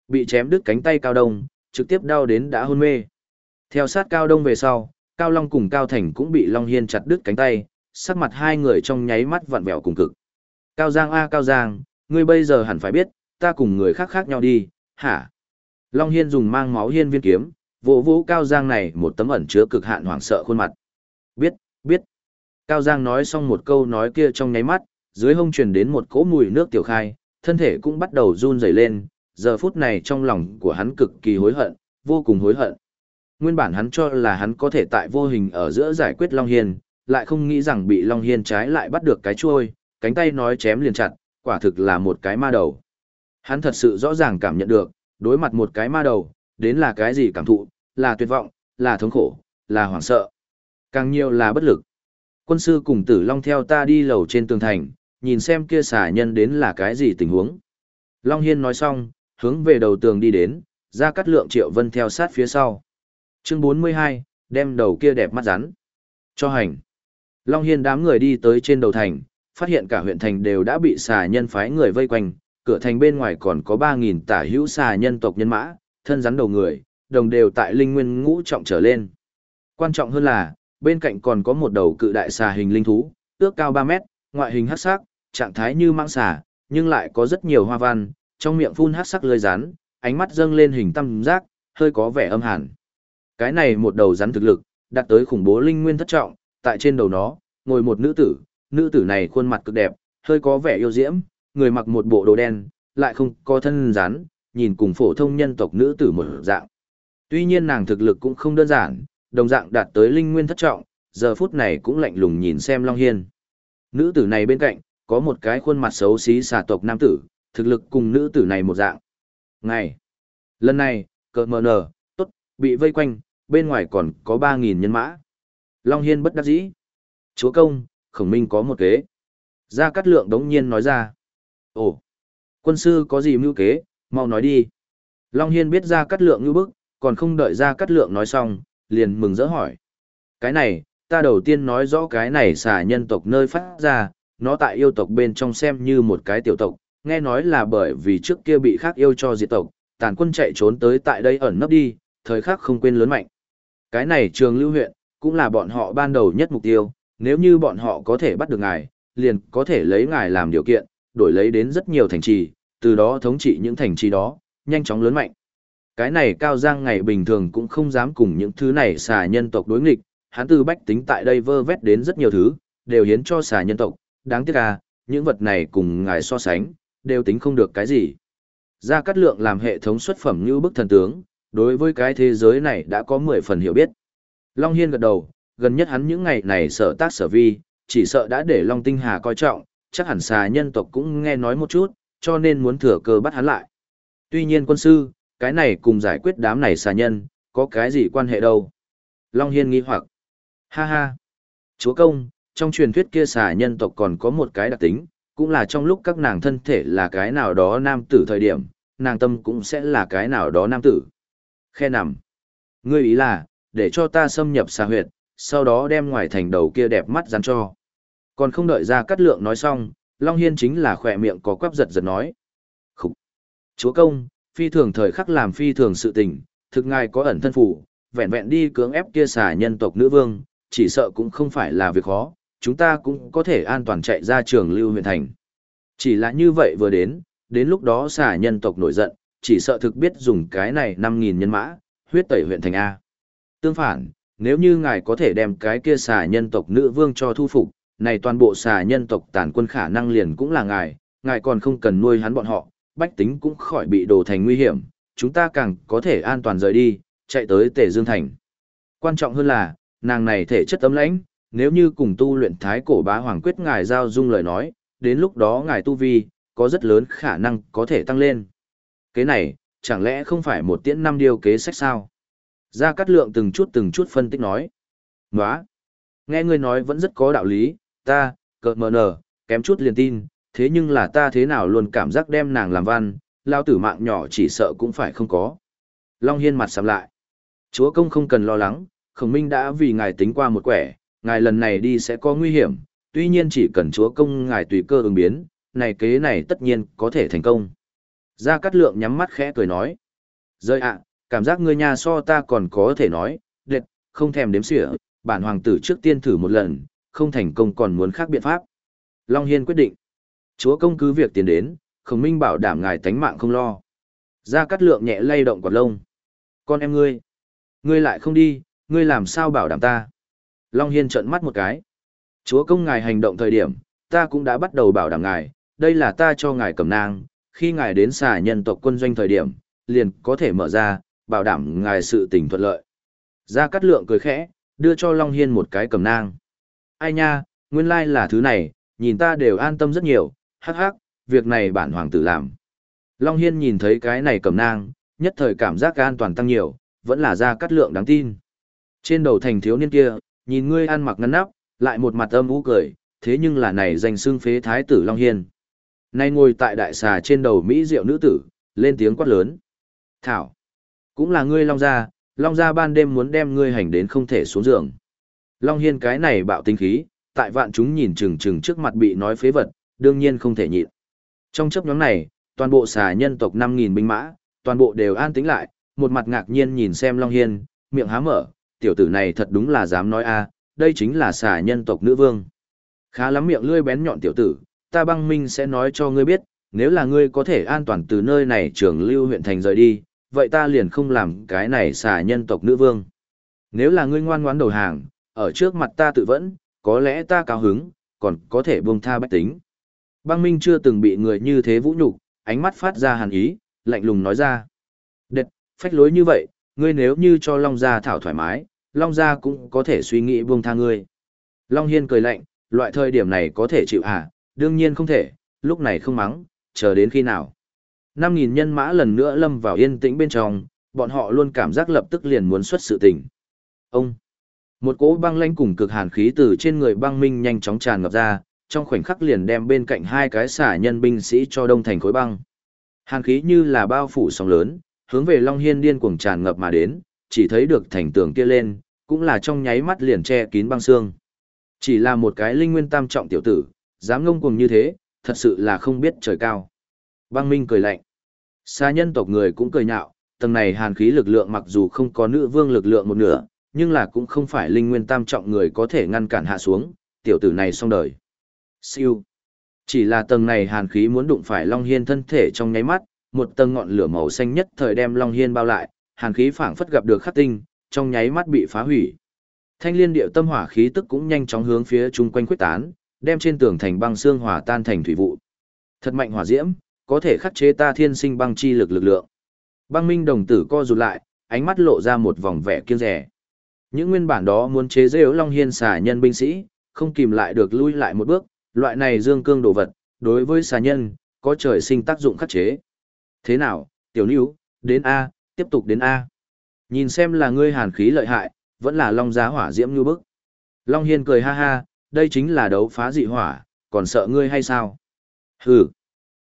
Bị chém đứt cánh tay Cao Đông, trực tiếp đau đến đã hôn mê. Theo sát Cao Đông về sau, Cao Long cùng Cao Thành cũng bị Long Hiên chặt đứt cánh tay, sắc mặt hai người trong nháy mắt vặn vẹo cùng cực. Cao Giang A Cao Giang, ngươi bây giờ hẳn phải biết, ta cùng người khác khác nhau đi, hả? Long Hiên dùng mang máu hiên viên kiếm, vỗ vỗ Cao Giang này một tấm ẩn chứa cực hạn hoảng sợ khuôn mặt. Biết, biết. Cao Giang nói xong một câu nói kia trong nháy mắt, dưới hông truyền đến một cỗ mùi nước tiểu khai, thân thể cũng bắt đầu run rẩy lên, giờ phút này trong lòng của hắn cực kỳ hối hận, vô cùng hối hận. Nguyên bản hắn cho là hắn có thể tại vô hình ở giữa giải quyết Long Hiên, lại không nghĩ rằng bị Long Hiên trái lại bắt được cái chuôi, cánh tay nói chém liền chặt, quả thực là một cái ma đầu. Hắn thật sự rõ ràng cảm nhận được, đối mặt một cái ma đầu, đến là cái gì cảm thụ, là tuyệt vọng, là thống khổ, là hoảng sợ. Càng nhiều là bất lực. Quân sư cùng tử long theo ta đi lầu trên tường thành, nhìn xem kia xả nhân đến là cái gì tình huống. Long Hiên nói xong, hướng về đầu tường đi đến, ra cắt lượng triệu vân theo sát phía sau. Chương 42, đem đầu kia đẹp mắt rắn. Cho hành. Long Hiên đám người đi tới trên đầu thành, phát hiện cả huyện thành đều đã bị xà nhân phái người vây quanh, cửa thành bên ngoài còn có 3.000 tả hữu xà nhân tộc nhân mã, thân rắn đầu người, đồng đều tại linh nguyên ngũ trọng trở lên. Quan trọng hơn là, bên cạnh còn có một đầu cự đại xà hình linh thú, ước cao 3 mét, ngoại hình hắc sắc, trạng thái như mang xà, nhưng lại có rất nhiều hoa văn, trong miệng phun hắc sắc lưỡi rắn, ánh mắt dâng lên hình tam giác, hơi có vẻ âm hàn. Cái này một đầu rắn thực lực, đạt tới khủng bố linh nguyên thất trọng, tại trên đầu nó, ngồi một nữ tử, nữ tử này khuôn mặt cực đẹp, hơi có vẻ yêu diễm, người mặc một bộ đồ đen, lại không có thân rắn, nhìn cùng phổ thông nhân tộc nữ tử một dạng. Tuy nhiên nàng thực lực cũng không đơn giản, đồng dạng đạt tới linh nguyên thất trọng, giờ phút này cũng lạnh lùng nhìn xem Long Hiên. Nữ tử này bên cạnh, có một cái khuôn mặt xấu xí xà tộc nam tử, thực lực cùng nữ tử này một dạng. Ngày, lần này, cờ mờ nở, tốt, bị vây quanh, bên ngoài còn có 3.000 nhân mã. Long Hiên bất đắc dĩ. Chúa công, khổng minh có một kế. Gia Cát Lượng đống nhiên nói ra. Ồ, quân sư có gì mưu kế, mau nói đi. Long Hiên biết Gia Cát Lượng như bức, còn không đợi Gia Cát Lượng nói xong, liền mừng rỡ hỏi. Cái này, ta đầu tiên nói rõ cái này xà nhân tộc nơi phát ra, nó tại yêu tộc bên trong xem như một cái tiểu tộc, nghe nói là bởi vì trước kia bị khác yêu cho diệt tộc, tàn quân chạy trốn tới tại đây ẩn nấp đi, thời khắc không quên lớn mạnh. Cái này trường lưu huyện, cũng là bọn họ ban đầu nhất mục tiêu, nếu như bọn họ có thể bắt được ngài, liền có thể lấy ngài làm điều kiện, đổi lấy đến rất nhiều thành trì, từ đó thống trị những thành trì đó, nhanh chóng lớn mạnh. Cái này Cao Giang ngày bình thường cũng không dám cùng những thứ này xà nhân tộc đối nghịch, hắn từ bách tính tại đây vơ vét đến rất nhiều thứ, đều hiến cho xà nhân tộc, đáng tiếc à, những vật này cùng ngài so sánh, đều tính không được cái gì. Gia Cát Lượng làm hệ thống xuất phẩm như bức thần tướng, đối với cái thế giới này đã có 10 phần hiểu biết. Long Hiên gật đầu, gần nhất hắn những ngày này sở tác sở vi, chỉ sợ đã để Long Tinh Hà coi trọng, chắc hẳn xà nhân tộc cũng nghe nói một chút, cho nên muốn thừa cơ bắt hắn lại. Tuy nhiên quân sư, cái này cùng giải quyết đám này xà nhân, có cái gì quan hệ đâu. Long Hiên nghi hoặc, ha ha, chúa công, trong truyền thuyết kia xà nhân tộc còn có một cái đặc tính, cũng là trong lúc các nàng thân thể là cái nào đó nam tử thời điểm, nàng tâm cũng sẽ là cái nào đó nam tử. Khe nằm. Ngươi ý là, để cho ta xâm nhập xà huyệt, sau đó đem ngoài thành đầu kia đẹp mắt rắn cho. Còn không đợi ra cắt lượng nói xong, Long Hiên chính là khỏe miệng có quắp giật giật nói. Khúc! Chúa công, phi thường thời khắc làm phi thường sự tình, thực ngài có ẩn thân phủ, vẹn vẹn đi cưỡng ép kia xà nhân tộc nữ vương, chỉ sợ cũng không phải là việc khó, chúng ta cũng có thể an toàn chạy ra trường lưu huyện thành. Chỉ là như vậy vừa đến, đến lúc đó xà nhân tộc nổi giận, chỉ sợ thực biết dùng cái này 5.000 nhân mã, huyết tẩy huyện thành A. Tương phản, nếu như ngài có thể đem cái kia xà nhân tộc nữ vương cho thu phục, này toàn bộ xà nhân tộc tàn quân khả năng liền cũng là ngài, ngài còn không cần nuôi hắn bọn họ, bách tính cũng khỏi bị đổ thành nguy hiểm, chúng ta càng có thể an toàn rời đi, chạy tới Tề Dương Thành. Quan trọng hơn là, nàng này thể chất tấm lãnh, nếu như cùng tu luyện thái cổ bá hoàng quyết ngài giao dung lời nói, đến lúc đó ngài tu vi, có rất lớn khả năng có thể tăng lên. Cái này, chẳng lẽ không phải một tiễn năm điều kế sách sao? Gia Cát Lượng từng chút từng chút phân tích nói. Nóa! Nghe ngươi nói vẫn rất có đạo lý, ta, cợt mờ nở, kém chút liền tin, thế nhưng là ta thế nào luôn cảm giác đem nàng làm văn, lao tử mạng nhỏ chỉ sợ cũng phải không có. Long Hiên mặt sầm lại. Chúa công không cần lo lắng, khổng minh đã vì ngài tính qua một quẻ, ngài lần này đi sẽ có nguy hiểm, tuy nhiên chỉ cần chúa công ngài tùy cơ ứng biến, này kế này tất nhiên có thể thành công. Gia Cát Lượng nhắm mắt khẽ cười nói. Rơi ạ, cảm giác ngươi nhà so ta còn có thể nói, đệt, không thèm đếm xỉa, bản hoàng tử trước tiên thử một lần, không thành công còn muốn khác biện pháp. Long Hiên quyết định. Chúa công cứ việc tiến đến, khổng minh bảo đảm ngài tánh mạng không lo. Gia Cát Lượng nhẹ lay động quạt lông. Con em ngươi. Ngươi lại không đi, ngươi làm sao bảo đảm ta. Long Hiên trợn mắt một cái. Chúa công ngài hành động thời điểm, ta cũng đã bắt đầu bảo đảm ngài, đây là ta cho ngài cầm nang, khi ngài đến xả nhân tộc quân doanh thời điểm, liền có thể mở ra, bảo đảm ngài sự tình thuận lợi. Gia Cát Lượng cười khẽ, đưa cho Long Hiên một cái cầm nang. Ai nha, nguyên lai là thứ này, nhìn ta đều an tâm rất nhiều, hắc hắc, việc này bản hoàng tử làm. Long Hiên nhìn thấy cái này cầm nang, nhất thời cảm giác an toàn tăng nhiều, vẫn là Gia Cát Lượng đáng tin. Trên đầu thành thiếu niên kia, nhìn ngươi ăn mặc ngăn nắp, lại một mặt âm u cười, thế nhưng là này danh xương phế thái tử Long Hiên. Nay ngồi tại đại xà trên đầu Mỹ diệu nữ tử, lên tiếng quát lớn. Thảo, cũng là ngươi Long Gia, Long Gia ban đêm muốn đem ngươi hành đến không thể xuống giường. Long Hiên cái này bạo tinh khí, tại vạn chúng nhìn chừng chừng trước mặt bị nói phế vật, đương nhiên không thể nhịn. Trong chấp nhóm này, toàn bộ xà nhân tộc 5.000 binh mã, toàn bộ đều an tĩnh lại, một mặt ngạc nhiên nhìn xem Long Hiên, miệng há mở, tiểu tử này thật đúng là dám nói a đây chính là xà nhân tộc nữ vương. Khá lắm miệng lươi bén nhọn tiểu tử, ta băng minh sẽ nói cho ngươi biết, nếu là ngươi có thể an toàn từ nơi này trưởng lưu huyện thành rời đi, vậy ta liền không làm cái này xà nhân tộc nữ vương. Nếu là ngươi ngoan ngoãn đầu hàng, ở trước mặt ta tự vẫn, có lẽ ta cao hứng, còn có thể buông tha bách tính. Băng Minh chưa từng bị người như thế vũ nhục, ánh mắt phát ra hàn ý, lạnh lùng nói ra. Đệt, phách lối như vậy, ngươi nếu như cho Long Gia thảo thoải mái, Long Gia cũng có thể suy nghĩ buông tha ngươi. Long Hiên cười lạnh, loại thời điểm này có thể chịu à, đương nhiên không thể, lúc này không mắng, chờ đến khi nào. 5.000 nhân mã lần nữa lâm vào yên tĩnh bên trong, bọn họ luôn cảm giác lập tức liền muốn xuất sự tình. Ông! Một cỗ băng lãnh cùng cực hàn khí từ trên người băng minh nhanh chóng tràn ngập ra, trong khoảnh khắc liền đem bên cạnh hai cái xả nhân binh sĩ cho đông thành khối băng. Hàn khí như là bao phủ sóng lớn, hướng về Long Hiên điên cuồng tràn ngập mà đến, chỉ thấy được thành tường kia lên, cũng là trong nháy mắt liền che kín băng xương. Chỉ là một cái linh nguyên tam trọng tiểu tử, dám ngông cuồng như thế, thật sự là không biết trời cao. Băng Minh cười lạnh. Xa nhân tộc người cũng cười nhạo, tầng này hàn khí lực lượng mặc dù không có nữ vương lực lượng một nửa, nhưng là cũng không phải linh nguyên tam trọng người có thể ngăn cản hạ xuống, tiểu tử này xong đời. Siêu. Chỉ là tầng này hàn khí muốn đụng phải Long Hiên thân thể trong nháy mắt, một tầng ngọn lửa màu xanh nhất thời đem Long Hiên bao lại, hàn khí phảng phất gặp được khắc tinh, trong nháy mắt bị phá hủy. Thanh liên điệu tâm hỏa khí tức cũng nhanh chóng hướng phía chung quanh quyết tán, đem trên tường thành băng xương hỏa tan thành thủy vụ. Thật mạnh hỏa diễm, có thể khắc chế ta thiên sinh băng chi lực lực lượng. Băng minh đồng tử co rụt lại, ánh mắt lộ ra một vòng vẻ kiêng rẻ. Những nguyên bản đó muốn chế giễu Long Hiên xả nhân binh sĩ, không kìm lại được lui lại một bước, loại này dương cương đồ vật, đối với xà nhân, có trời sinh tác dụng khắc chế. Thế nào, tiểu níu, đến A, tiếp tục đến A. Nhìn xem là ngươi hàn khí lợi hại, vẫn là long giá hỏa diễm như bức. Long Hiên cười ha ha, đây chính là đấu phá dị hỏa, còn sợ ngươi hay sao? Hừ,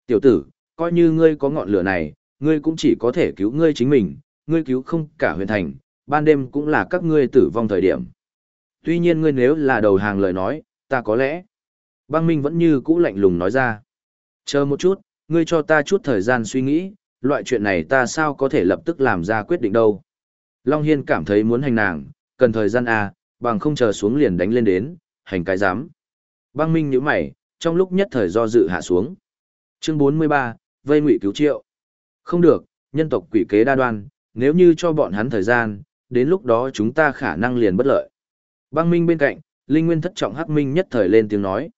tiểu tử, coi như ngươi có ngọn lửa này, ngươi cũng chỉ có thể cứu ngươi chính mình, ngươi cứu không cả huyền thành, ban đêm cũng là các ngươi tử vong thời điểm. Tuy nhiên ngươi nếu là đầu hàng lời nói, ta có lẽ. Băng Minh vẫn như cũ lạnh lùng nói ra. Chờ một chút, ngươi cho ta chút thời gian suy nghĩ, loại chuyện này ta sao có thể lập tức làm ra quyết định đâu. Long Hiên cảm thấy muốn hành nàng, cần thời gian à, bằng không chờ xuống liền đánh lên đến, hành cái dám. Băng Minh nhíu mày, trong lúc nhất thời do dự hạ xuống. Chương 43, Vây Ngụy cứu Triệu. Không được, nhân tộc quỷ kế đa đoan, nếu như cho bọn hắn thời gian, đến lúc đó chúng ta khả năng liền bất lợi. Băng Minh bên cạnh, Linh Nguyên thất trọng Hắc Minh nhất thời lên tiếng nói.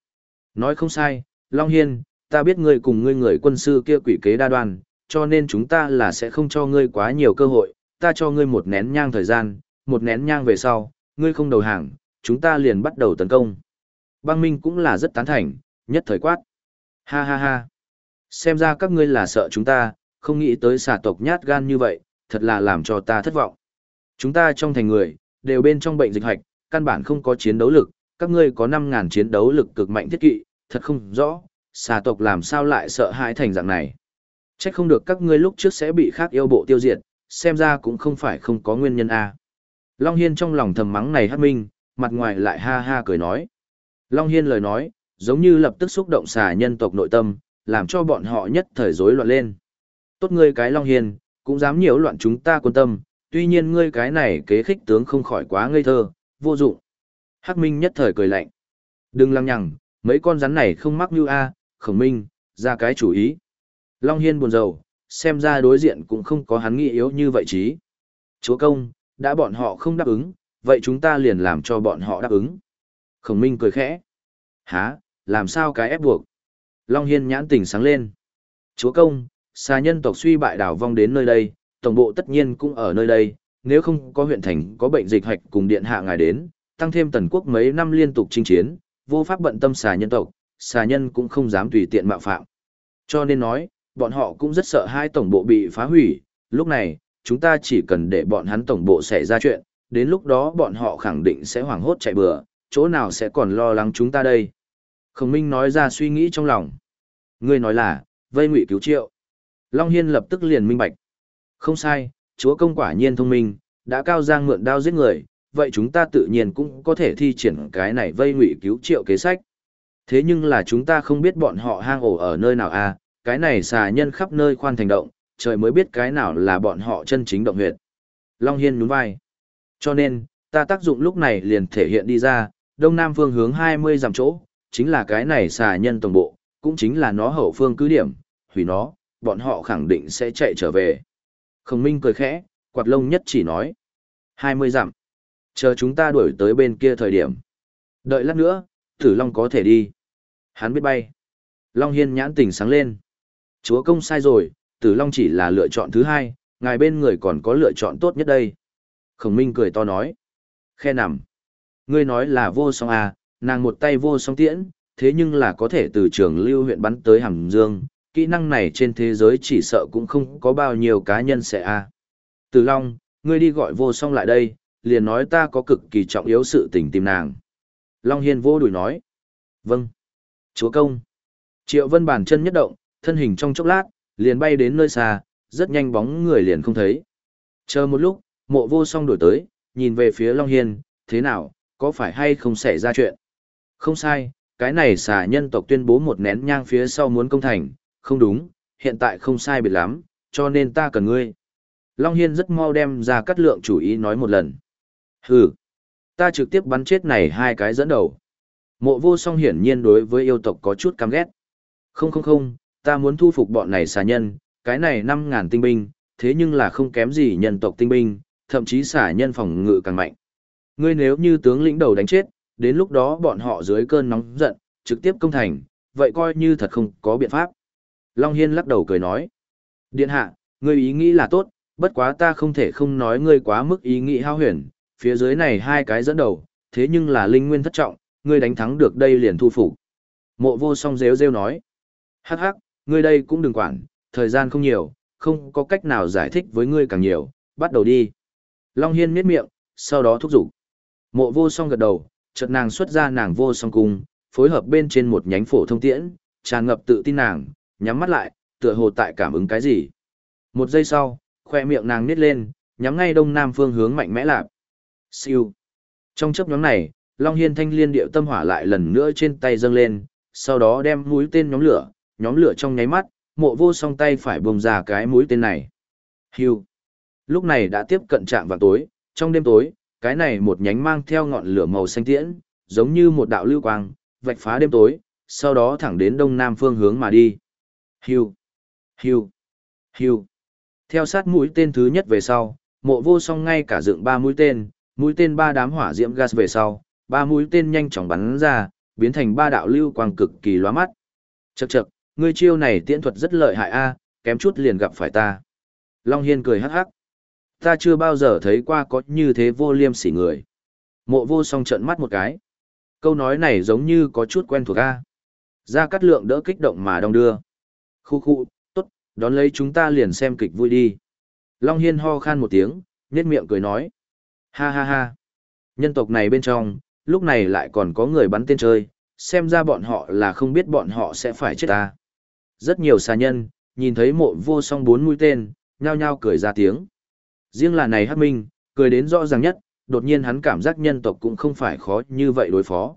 Nói không sai, Long Hiên, ta biết ngươi cùng ngươi người quân sư kia quỷ kế đa đoan, cho nên chúng ta là sẽ không cho ngươi quá nhiều cơ hội, ta cho ngươi một nén nhang thời gian, một nén nhang về sau, ngươi không đầu hàng, chúng ta liền bắt đầu tấn công. Băng Minh cũng là rất tán thành, nhất thời quát. Ha ha ha. Xem ra các ngươi là sợ chúng ta, không nghĩ tới xà tộc nhát gan như vậy, thật là làm cho ta thất vọng. Chúng ta trong thành người, đều bên trong bệnh dịch hạch, căn bản không có chiến đấu lực, các ngươi có 5.000 chiến đấu lực cực mạnh thiết kỵ, thật không rõ, xà tộc làm sao lại sợ hãi thành dạng này. Chắc không được các ngươi lúc trước sẽ bị khác yêu bộ tiêu diệt, xem ra cũng không phải không có nguyên nhân a. Long Hiên trong lòng thầm mắng này hát minh, mặt ngoài lại ha ha cười nói. Long Hiên lời nói, giống như lập tức xúc động xà nhân tộc nội tâm, làm cho bọn họ nhất thời rối loạn lên. Tốt ngươi cái Long Hiên, cũng dám nhiễu loạn chúng ta quan tâm, tuy nhiên ngươi cái này kế khích tướng không khỏi quá ngây thơ, vô dụng. Hắc Minh nhất thời cười lạnh. Đừng lăng nhằng, mấy con rắn này không mắc như A, khổng minh, ra cái chủ ý. Long Hiên buồn rầu, xem ra đối diện cũng không có hắn nghĩ yếu như vậy chí. Chúa công, đã bọn họ không đáp ứng, vậy chúng ta liền làm cho bọn họ đáp ứng. Khổng minh cười khẽ. Hả, làm sao cái ép buộc? Long Hiên nhãn tỉnh sáng lên. Chúa công, xa nhân tộc suy bại đảo vong đến nơi đây, tổng bộ tất nhiên cũng ở nơi đây, nếu không có huyện thành có bệnh dịch hạch cùng điện hạ ngài đến, tăng thêm tần quốc mấy năm liên tục chinh chiến, vô pháp bận tâm xà nhân tộc, xà nhân cũng không dám tùy tiện mạo phạm. Cho nên nói, bọn họ cũng rất sợ hai tổng bộ bị phá hủy, lúc này, chúng ta chỉ cần để bọn hắn tổng bộ xảy ra chuyện, đến lúc đó bọn họ khẳng định sẽ hoảng hốt chạy bừa, chỗ nào sẽ còn lo lắng chúng ta đây. Khổng Minh nói ra suy nghĩ trong lòng. Ngươi nói là, vây ngụy cứu triệu. Long Hiên lập tức liền minh bạch. Không sai, chúa công quả nhiên thông minh, đã cao giang mượn đao giết người, vậy chúng ta tự nhiên cũng có thể thi triển cái này vây ngụy cứu triệu kế sách. Thế nhưng là chúng ta không biết bọn họ hang ổ ở nơi nào à, cái này xà nhân khắp nơi khoan thành động, trời mới biết cái nào là bọn họ chân chính động huyệt. Long Hiên nhún vai. Cho nên, ta tác dụng lúc này liền thể hiện đi ra, đông nam phương hướng 20 dặm chỗ, chính là cái này xà nhân tổng bộ, cũng chính là nó hậu phương cứ điểm, hủy nó, bọn họ khẳng định sẽ chạy trở về. Khổng Minh cười khẽ, quạt lông nhất chỉ nói. 20 dặm. Chờ chúng ta đuổi tới bên kia thời điểm. Đợi lát nữa, Tử Long có thể đi. Hắn biết bay. Long Hiên nhãn tỉnh sáng lên. Chúa công sai rồi, Tử Long chỉ là lựa chọn thứ hai, ngài bên người còn có lựa chọn tốt nhất đây. Khổng Minh cười to nói. Khe nằm. Ngươi nói là vô song à, nàng một tay vô song tiễn, thế nhưng là có thể từ trường lưu huyện bắn tới hàm dương, kỹ năng này trên thế giới chỉ sợ cũng không có bao nhiêu cá nhân sẽ a. À. Tử Long, ngươi đi gọi vô song lại đây, liền nói ta có cực kỳ trọng yếu sự tình tìm nàng. Long Hiên vô đùi nói. Vâng. Chúa công. Triệu Vân bàn chân nhất động, thân hình trong chốc lát, liền bay đến nơi xa, rất nhanh bóng người liền không thấy. Chờ một lúc, mộ vô song đổi tới, nhìn về phía Long Hiên, thế nào, có phải hay không xảy ra chuyện? Không sai, cái này xà nhân tộc tuyên bố một nén nhang phía sau muốn công thành, không đúng, hiện tại không sai biệt lắm, cho nên ta cần ngươi. Long Hiên rất mau đem ra cắt lượng chủ ý nói một lần. Hừ, ta trực tiếp bắn chết này hai cái dẫn đầu. Mộ vô song hiển nhiên đối với yêu tộc có chút căm ghét. Không không không, ta muốn thu phục bọn này xà nhân, cái này 5.000 tinh binh, thế nhưng là không kém gì nhân tộc tinh binh, thậm chí xà nhân phòng ngự càng mạnh. Ngươi nếu như tướng lĩnh đầu đánh chết, đến lúc đó bọn họ dưới cơn nóng giận, trực tiếp công thành, vậy coi như thật không có biện pháp. Long Hiên lắc đầu cười nói. Điện hạ, ngươi ý nghĩ là tốt, bất quá ta không thể không nói ngươi quá mức ý nghĩ hao huyền, phía dưới này hai cái dẫn đầu, thế nhưng là linh nguyên thất trọng, ngươi đánh thắng được đây liền thu phục. Mộ vô song rêu rêu nói, hắc hắc, ngươi đây cũng đừng quản, thời gian không nhiều, không có cách nào giải thích với ngươi càng nhiều, bắt đầu đi. Long Hiên miết miệng, sau đó thúc giục. Mộ vô song gật đầu, chợt nàng xuất ra nàng vô song cung, phối hợp bên trên một nhánh phổ thông tiễn, tràn ngập tự tin nàng, nhắm mắt lại, tựa hồ tại cảm ứng cái gì. Một giây sau, khoe miệng nàng nít lên, nhắm ngay đông nam phương hướng mạnh mẽ lạp. Siêu. Trong chấp nhóm này, Long Hiên thanh liên điệu tâm hỏa lại lần nữa trên tay dâng lên, sau đó đem mũi tên nhóm lửa, nhóm lửa trong nháy mắt, mộ vô song tay phải bùng ra cái mũi tên này. Hưu. Lúc này đã tiếp cận trạng vào tối, trong đêm tối, cái này một nhánh mang theo ngọn lửa màu xanh tiễn, giống như một đạo lưu quang, vạch phá đêm tối, sau đó thẳng đến đông nam phương hướng mà đi. Hưu. Hưu. Hưu. Theo sát mũi tên thứ nhất về sau, mộ vô song ngay cả dựng ba mũi tên, mũi tên ba đám hỏa diễm gas về sau, ba mũi tên nhanh chóng bắn ra, biến thành ba đạo lưu quang cực kỳ lóa mắt. Chậc chậc, ngươi chiêu này tiễn thuật rất lợi hại a, kém chút liền gặp phải ta. Long Hiên cười hắc hắc. Ta chưa bao giờ thấy qua có như thế vô liêm sỉ người. Mộ vô song trận mắt một cái. Câu nói này giống như có chút quen thuộc a. Ra cát lượng đỡ kích động mà đong đưa. Khu khu, tốt, đón lấy chúng ta liền xem kịch vui đi. Long Hiên ho khan một tiếng, nhếch miệng cười nói. Ha ha ha. Nhân tộc này bên trong, lúc này lại còn có người bắn tên chơi, xem ra bọn họ là không biết bọn họ sẽ phải chết ta. Rất nhiều xà nhân, nhìn thấy mộ vô song bốn mũi tên, nhao nhao cười ra tiếng. Riêng là này hắc minh, cười đến rõ ràng nhất, đột nhiên hắn cảm giác nhân tộc cũng không phải khó như vậy đối phó.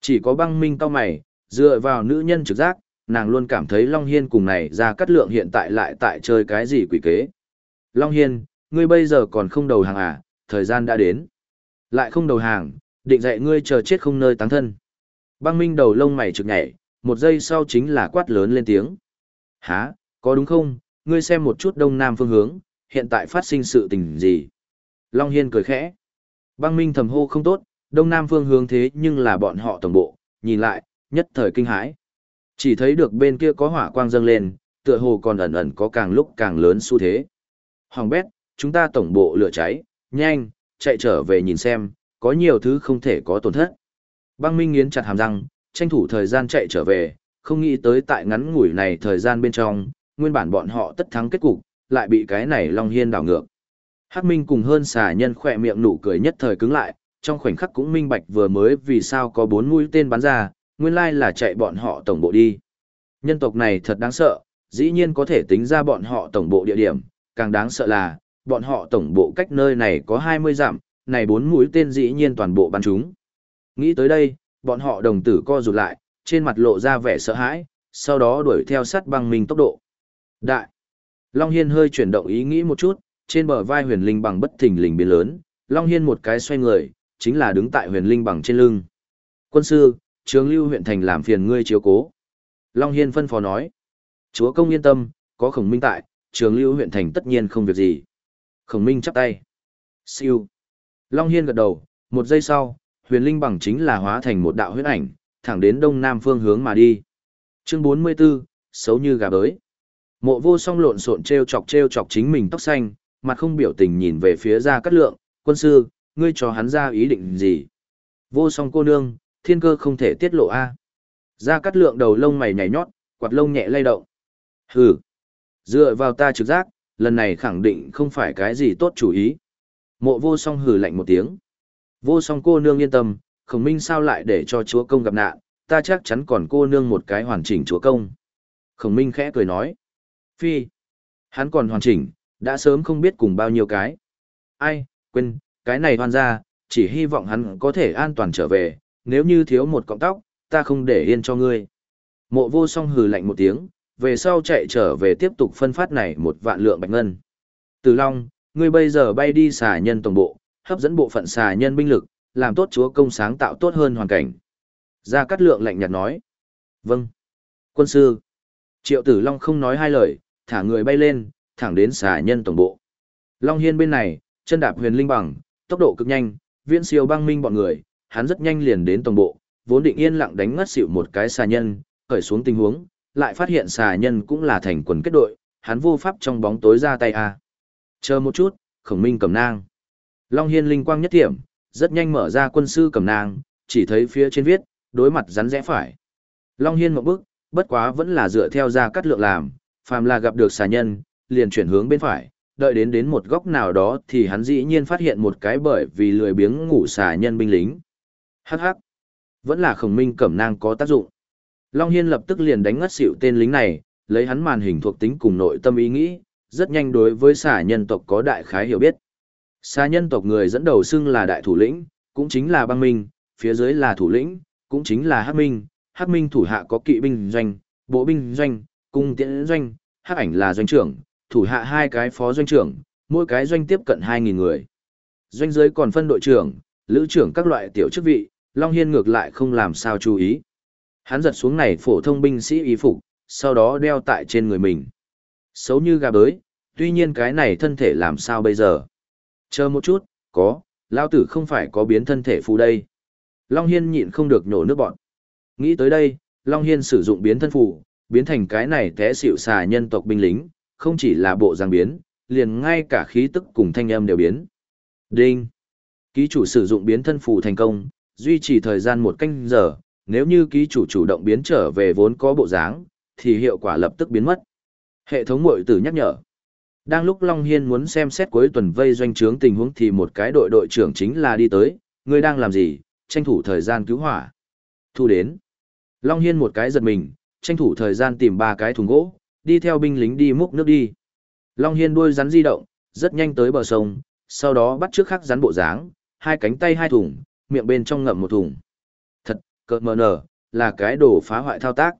Chỉ có băng minh cao mày, dựa vào nữ nhân trực giác, nàng luôn cảm thấy Long Hiên cùng này ra cắt lượng hiện tại lại tại chơi cái gì quỷ kế. Long Hiên, ngươi bây giờ còn không đầu hàng à, thời gian đã đến. Lại không đầu hàng, định dạy ngươi chờ chết không nơi táng thân. Băng minh đầu lông mày trực nhảy, một giây sau chính là quát lớn lên tiếng. Hả, có đúng không, ngươi xem một chút đông nam phương hướng, hiện tại phát sinh sự tình gì? Long Hiên cười khẽ. Băng minh thầm hô không tốt, đông nam phương hướng thế nhưng là bọn họ tổng bộ, nhìn lại, nhất thời kinh hãi. Chỉ thấy được bên kia có hỏa quang dâng lên, tựa hồ còn ẩn ẩn có càng lúc càng lớn xu thế. Hoàng bét, chúng ta tổng bộ lửa cháy, nhanh, chạy trở về nhìn xem, có nhiều thứ không thể có tổn thất. Băng Minh nghiến chặt hàm răng, tranh thủ thời gian chạy trở về, không nghĩ tới tại ngắn ngủi này thời gian bên trong, nguyên bản bọn họ tất thắng kết cục, lại bị cái này Long Hiên đảo ngược. Hắc Minh cùng hơn xà nhân khỏe miệng nụ cười nhất thời cứng lại, trong khoảnh khắc cũng minh bạch vừa mới vì sao có bốn mũi tên bắn ra, nguyên lai là chạy bọn họ tổng bộ đi. Nhân tộc này thật đáng sợ, dĩ nhiên có thể tính ra bọn họ tổng bộ địa điểm, càng đáng sợ là, bọn họ tổng bộ cách nơi này có 20 dặm, này bốn mũi tên dĩ nhiên toàn bộ bắn chúng. Nghĩ tới đây, bọn họ đồng tử co rụt lại, trên mặt lộ ra vẻ sợ hãi, sau đó đuổi theo sát băng mình tốc độ. Đại! Long Hiên hơi chuyển động ý nghĩ một chút, trên bờ vai huyền linh bằng bất thình lình biến lớn, Long Hiên một cái xoay người, chính là đứng tại huyền linh bằng trên lưng. Quân sư, trường lưu huyện thành làm phiền ngươi chiếu cố. Long Hiên phân phó nói. Chúa công yên tâm, có khổng minh tại, trường lưu huyện thành tất nhiên không việc gì. Khổng minh chắp tay. Siêu. Long Hiên gật đầu, một giây sau, huyền linh bằng chính là hóa thành một đạo huyết ảnh, thẳng đến đông nam phương hướng mà đi. Chương 44, xấu như gà bới. Mộ vô song lộn xộn treo chọc treo chọc chính mình tóc xanh, mặt không biểu tình nhìn về phía ra cắt lượng, quân sư, ngươi cho hắn ra ý định gì? Vô song cô nương, thiên cơ không thể tiết lộ a. Ra cắt lượng đầu lông mày nhảy nhót, quạt lông nhẹ lay động. Hừ, dựa vào ta trực giác, lần này khẳng định không phải cái gì tốt chủ ý. Mộ vô song hừ lạnh một tiếng. Vô song cô nương yên tâm, khổng minh sao lại để cho chúa công gặp nạn, ta chắc chắn còn cô nương một cái hoàn chỉnh chúa công. Khổng minh khẽ cười nói. Phi, hắn còn hoàn chỉnh, đã sớm không biết cùng bao nhiêu cái. Ai, quên, cái này hoan ra, chỉ hy vọng hắn có thể an toàn trở về, nếu như thiếu một cọng tóc, ta không để yên cho ngươi. Mộ vô song hừ lạnh một tiếng, về sau chạy trở về tiếp tục phân phát này một vạn lượng bạch ngân. Từ Long, ngươi bây giờ bay đi xà nhân tổng bộ, hấp dẫn bộ phận xà nhân binh lực, làm tốt chúa công sáng tạo tốt hơn hoàn cảnh. Gia Cát Lượng lạnh nhạt nói. Vâng. Quân sư. Triệu Tử Long không nói hai lời, thả người bay lên, thẳng đến xà nhân tổng bộ. Long Hiên bên này, chân đạp huyền linh bằng, tốc độ cực nhanh, viễn siêu băng minh bọn người, hắn rất nhanh liền đến tổng bộ, vốn định yên lặng đánh ngất xỉu một cái xà nhân, khởi xuống tình huống, lại phát hiện xà nhân cũng là thành quần kết đội, hắn vô pháp trong bóng tối ra tay a. Chờ một chút, khổng minh cầm nang. Long Hiên linh quang nhất điểm, rất nhanh mở ra quân sư cầm nang, chỉ thấy phía trên viết, đối mặt rắn rẽ phải. Long Hiên một bước, bất quá vẫn là dựa theo ra cắt lượng làm, phàm là gặp được xà nhân, liền chuyển hướng bên phải, đợi đến đến một góc nào đó thì hắn dĩ nhiên phát hiện một cái bởi vì lười biếng ngủ xà nhân binh lính. Hắc hắc, vẫn là khổng minh cẩm nang có tác dụng. Long Hiên lập tức liền đánh ngất xỉu tên lính này, lấy hắn màn hình thuộc tính cùng nội tâm ý nghĩ, rất nhanh đối với xà nhân tộc có đại khái hiểu biết. Xà nhân tộc người dẫn đầu xưng là đại thủ lĩnh, cũng chính là băng minh, phía dưới là thủ lĩnh, cũng chính là hắc minh, hắc minh thủ hạ có kỵ binh doanh, bộ binh doanh, cung tiễn doanh, hắc ảnh là doanh trưởng, thủ hạ hai cái phó doanh trưởng, mỗi cái doanh tiếp cận 2.000 người. Doanh dưới còn phân đội trưởng, lữ trưởng các loại tiểu chức vị, Long Hiên ngược lại không làm sao chú ý. Hắn giật xuống này phổ thông binh sĩ y phục, sau đó đeo tại trên người mình. Xấu như gà bới, tuy nhiên cái này thân thể làm sao bây giờ? Chờ một chút, có, lao tử không phải có biến thân thể phù đây. Long Hiên nhịn không được nhổ nước bọn. Nghĩ tới đây, Long Hiên sử dụng biến thân phù, biến thành cái này té xịu xà nhân tộc binh lính, không chỉ là bộ giang biến, liền ngay cả khí tức cùng thanh âm đều biến. Đinh! Ký chủ sử dụng biến thân phù thành công, duy trì thời gian một canh giờ, nếu như ký chủ chủ động biến trở về vốn có bộ dáng, thì hiệu quả lập tức biến mất. Hệ thống mội tử nhắc nhở. Đang lúc Long Hiên muốn xem xét cuối tuần vây doanh trướng tình huống thì một cái đội đội trưởng chính là đi tới, người đang làm gì, tranh thủ thời gian cứu hỏa. Thu đến. Long Hiên một cái giật mình, tranh thủ thời gian tìm ba cái thùng gỗ, đi theo binh lính đi múc nước đi. Long Hiên đuôi rắn di động, rất nhanh tới bờ sông, sau đó bắt trước khắc rắn bộ dáng, hai cánh tay hai thùng, miệng bên trong ngậm một thùng. Cợt mờ nở, là cái đồ phá hoại thao tác.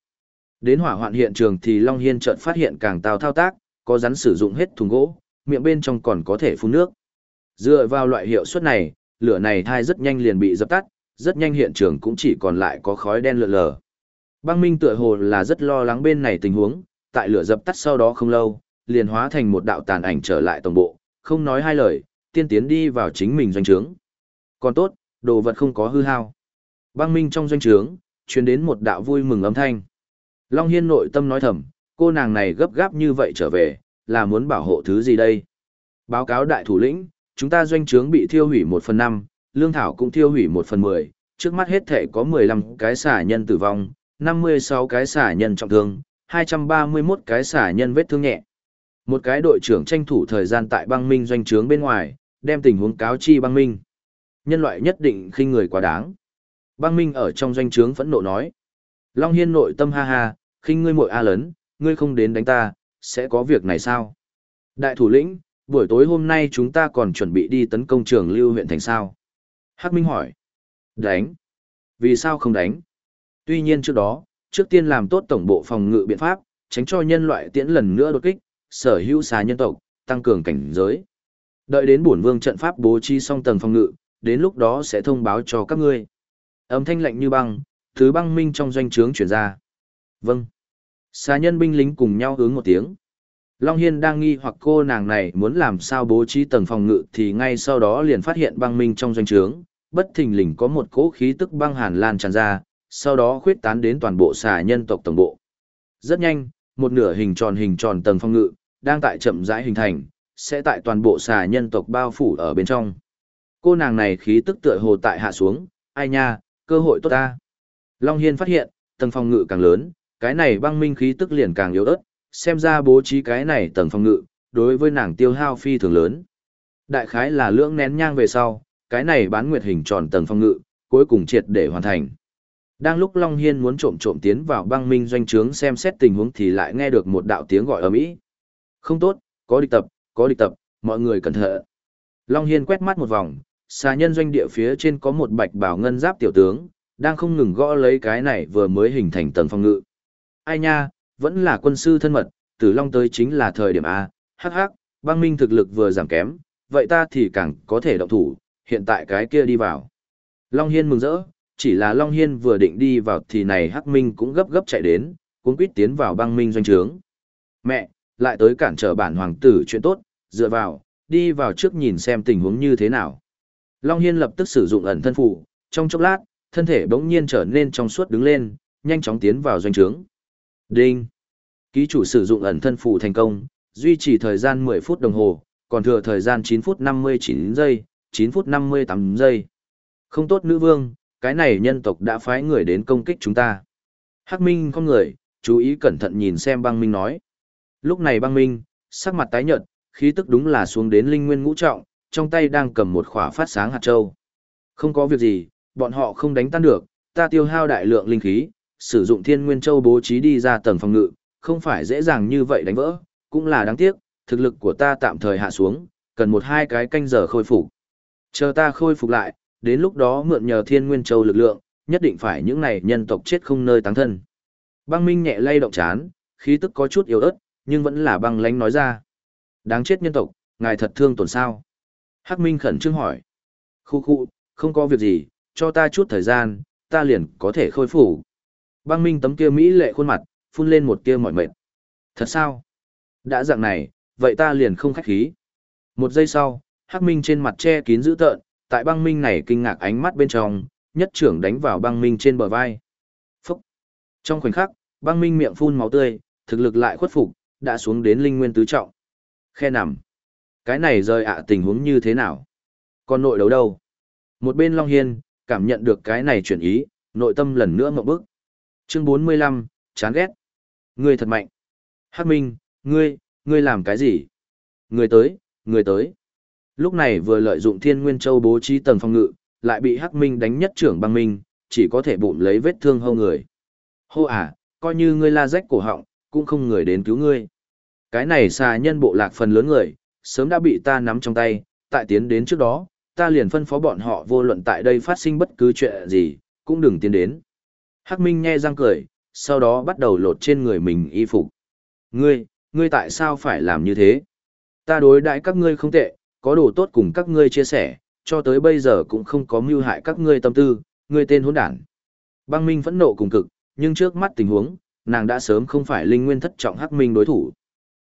Đến hỏa hoạn hiện trường thì Long Hiên chợt phát hiện càng tào thao tác, có rắn sử dụng hết thùng gỗ, miệng bên trong còn có thể phun nước. Dựa vào loại hiệu suất này, lửa này thai rất nhanh liền bị dập tắt, rất nhanh hiện trường cũng chỉ còn lại có khói đen lượn lờ. Băng Minh tựa hồ là rất lo lắng bên này tình huống, tại lửa dập tắt sau đó không lâu, liền hóa thành một đạo tàn ảnh trở lại tổng bộ, không nói hai lời, tiên tiến đi vào chính mình doanh trướng. Còn tốt, đồ vật không có hư hao. Băng Minh trong doanh trướng, truyền đến một đạo vui mừng âm thanh. Long Hiên nội tâm nói thầm, cô nàng này gấp gáp như vậy trở về, là muốn bảo hộ thứ gì đây? Báo cáo đại thủ lĩnh, chúng ta doanh trướng bị thiêu hủy một phần năm, lương thảo cũng thiêu hủy một phần mười, trước mắt hết thể có 15 cái xả nhân tử vong, 56 cái xả nhân trọng thương, 231 cái xả nhân vết thương nhẹ. Một cái đội trưởng tranh thủ thời gian tại băng minh doanh trướng bên ngoài, đem tình huống cáo chi băng minh. Nhân loại nhất định khinh người quá đáng. Băng minh ở trong doanh trướng phẫn nộ nói. Long Hiên nội tâm ha ha, khinh ngươi muội a lớn, ngươi không đến đánh ta, sẽ có việc này sao? Đại thủ lĩnh, buổi tối hôm nay chúng ta còn chuẩn bị đi tấn công trường lưu huyện thành sao? Hắc Minh hỏi. Đánh. Vì sao không đánh? Tuy nhiên trước đó, trước tiên làm tốt tổng bộ phòng ngự biện pháp, tránh cho nhân loại tiễn lần nữa đột kích, sở hữu xà nhân tộc, tăng cường cảnh giới. Đợi đến bổn vương trận pháp bố trí xong tầng phòng ngự, đến lúc đó sẽ thông báo cho các ngươi. Âm thanh lạnh như băng, thứ băng minh trong doanh trướng chuyển ra. Vâng. Xà nhân binh lính cùng nhau hướng một tiếng. Long Hiên đang nghi hoặc cô nàng này muốn làm sao bố trí tầng phòng ngự thì ngay sau đó liền phát hiện băng minh trong doanh trướng, bất thình lình có một cỗ khí tức băng hàn lan tràn ra, sau đó khuyết tán đến toàn bộ xà nhân tộc tổng bộ. Rất nhanh, một nửa hình tròn hình tròn tầng phòng ngự, đang tại chậm rãi hình thành, sẽ tại toàn bộ xà nhân tộc bao phủ ở bên trong. Cô nàng này khí tức tựa hồ tại hạ xuống, ai nha, cơ hội tốt ta. Long Hiên phát hiện, tầng phòng ngự càng lớn, cái này băng minh khí tức liền càng yếu ớt, xem ra bố trí cái này tầng phòng ngự, đối với nàng tiêu hao phi thường lớn. Đại khái là lưỡng nén nhang về sau, cái này bán nguyệt hình tròn tầng phòng ngự, cuối cùng triệt để hoàn thành. Đang lúc Long Hiên muốn trộm trộm tiến vào băng minh doanh trướng xem xét tình huống thì lại nghe được một đạo tiếng gọi ở mỹ. Không tốt, có địch tập, có địch tập, mọi người cẩn thận. Long Hiên quét mắt một vòng, xà nhân doanh địa phía trên có một bạch bảo ngân giáp tiểu tướng, đang không ngừng gõ lấy cái này vừa mới hình thành tầng phòng ngự. Ai nha, vẫn là quân sư thân mật, tử long tới chính là thời điểm A, hắc hắc, băng minh thực lực vừa giảm kém, vậy ta thì càng có thể động thủ, hiện tại cái kia đi vào. Long Hiên mừng rỡ, chỉ là Long Hiên vừa định đi vào thì này hắc minh cũng gấp gấp chạy đến, cuốn quýt tiến vào băng minh doanh trướng. Mẹ, lại tới cản trở bản hoàng tử chuyện tốt, dựa vào, đi vào trước nhìn xem tình huống như thế nào. Long Hiên lập tức sử dụng ẩn thân phủ, trong chốc lát, thân thể bỗng nhiên trở nên trong suốt đứng lên, nhanh chóng tiến vào doanh trướng. Đinh. Ký chủ sử dụng ẩn thân phủ thành công, duy trì thời gian 10 phút đồng hồ, còn thừa thời gian 9 phút 59 giây, 9 phút 58 giây. Không tốt nữ vương, cái này nhân tộc đã phái người đến công kích chúng ta. Hắc Minh không người, chú ý cẩn thận nhìn xem băng Minh nói. Lúc này băng Minh, sắc mặt tái nhợt, khí tức đúng là xuống đến linh nguyên ngũ trọng, trong tay đang cầm một khỏa phát sáng hạt châu. Không có việc gì, bọn họ không đánh tan được, ta tiêu hao đại lượng linh khí, sử dụng thiên nguyên châu bố trí đi ra tầng phòng ngự, không phải dễ dàng như vậy đánh vỡ, cũng là đáng tiếc, thực lực của ta tạm thời hạ xuống, cần một hai cái canh giờ khôi phục. Chờ ta khôi phục lại, đến lúc đó mượn nhờ thiên nguyên châu lực lượng, nhất định phải những này nhân tộc chết không nơi táng thân. Băng Minh nhẹ lay động chán, khí tức có chút yếu ớt, nhưng vẫn là băng lánh nói ra. Đáng chết nhân tộc, ngài thật thương tổn sao? Hắc Minh khẩn trương hỏi. Khu khu, không có việc gì, cho ta chút thời gian, ta liền có thể khôi phục. Băng Minh tấm kia mỹ lệ khuôn mặt, phun lên một tia mỏi mệt. Thật sao? Đã dạng này, vậy ta liền không khách khí. Một giây sau, Hắc Minh trên mặt che kín dữ tợn, tại băng Minh này kinh ngạc ánh mắt bên trong, nhất trưởng đánh vào băng Minh trên bờ vai. Phúc! Trong khoảnh khắc, băng Minh miệng phun máu tươi, thực lực lại khuất phục, đã xuống đến linh nguyên tứ trọng. Khe nằm. Cái này rời ạ tình huống như thế nào? Còn nội đấu đâu? Một bên Long Hiên, cảm nhận được cái này chuyển ý, nội tâm lần nữa mộng bức. Chương 45, chán ghét. Ngươi thật mạnh. Hắc Minh, ngươi, ngươi làm cái gì? Ngươi tới, ngươi tới. Lúc này vừa lợi dụng Thiên Nguyên Châu bố trí tầng phòng ngự, lại bị Hắc Minh đánh nhất trưởng băng minh, chỉ có thể bụng lấy vết thương hâu người. Hô à, coi như ngươi la rách cổ họng, cũng không người đến cứu ngươi. Cái này xà nhân bộ lạc phần lớn người, sớm đã bị ta nắm trong tay, tại tiến đến trước đó, ta liền phân phó bọn họ vô luận tại đây phát sinh bất cứ chuyện gì, cũng đừng tiến đến. Hắc Minh nghe răng cười, sau đó bắt đầu lột trên người mình y phục. Ngươi, ngươi tại sao phải làm như thế? Ta đối đãi các ngươi không tệ, có đồ tốt cùng các ngươi chia sẻ, cho tới bây giờ cũng không có mưu hại các ngươi tâm tư, ngươi tên hỗn đản. Băng Minh phẫn nộ cùng cực, nhưng trước mắt tình huống, nàng đã sớm không phải linh nguyên thất trọng Hắc Minh đối thủ.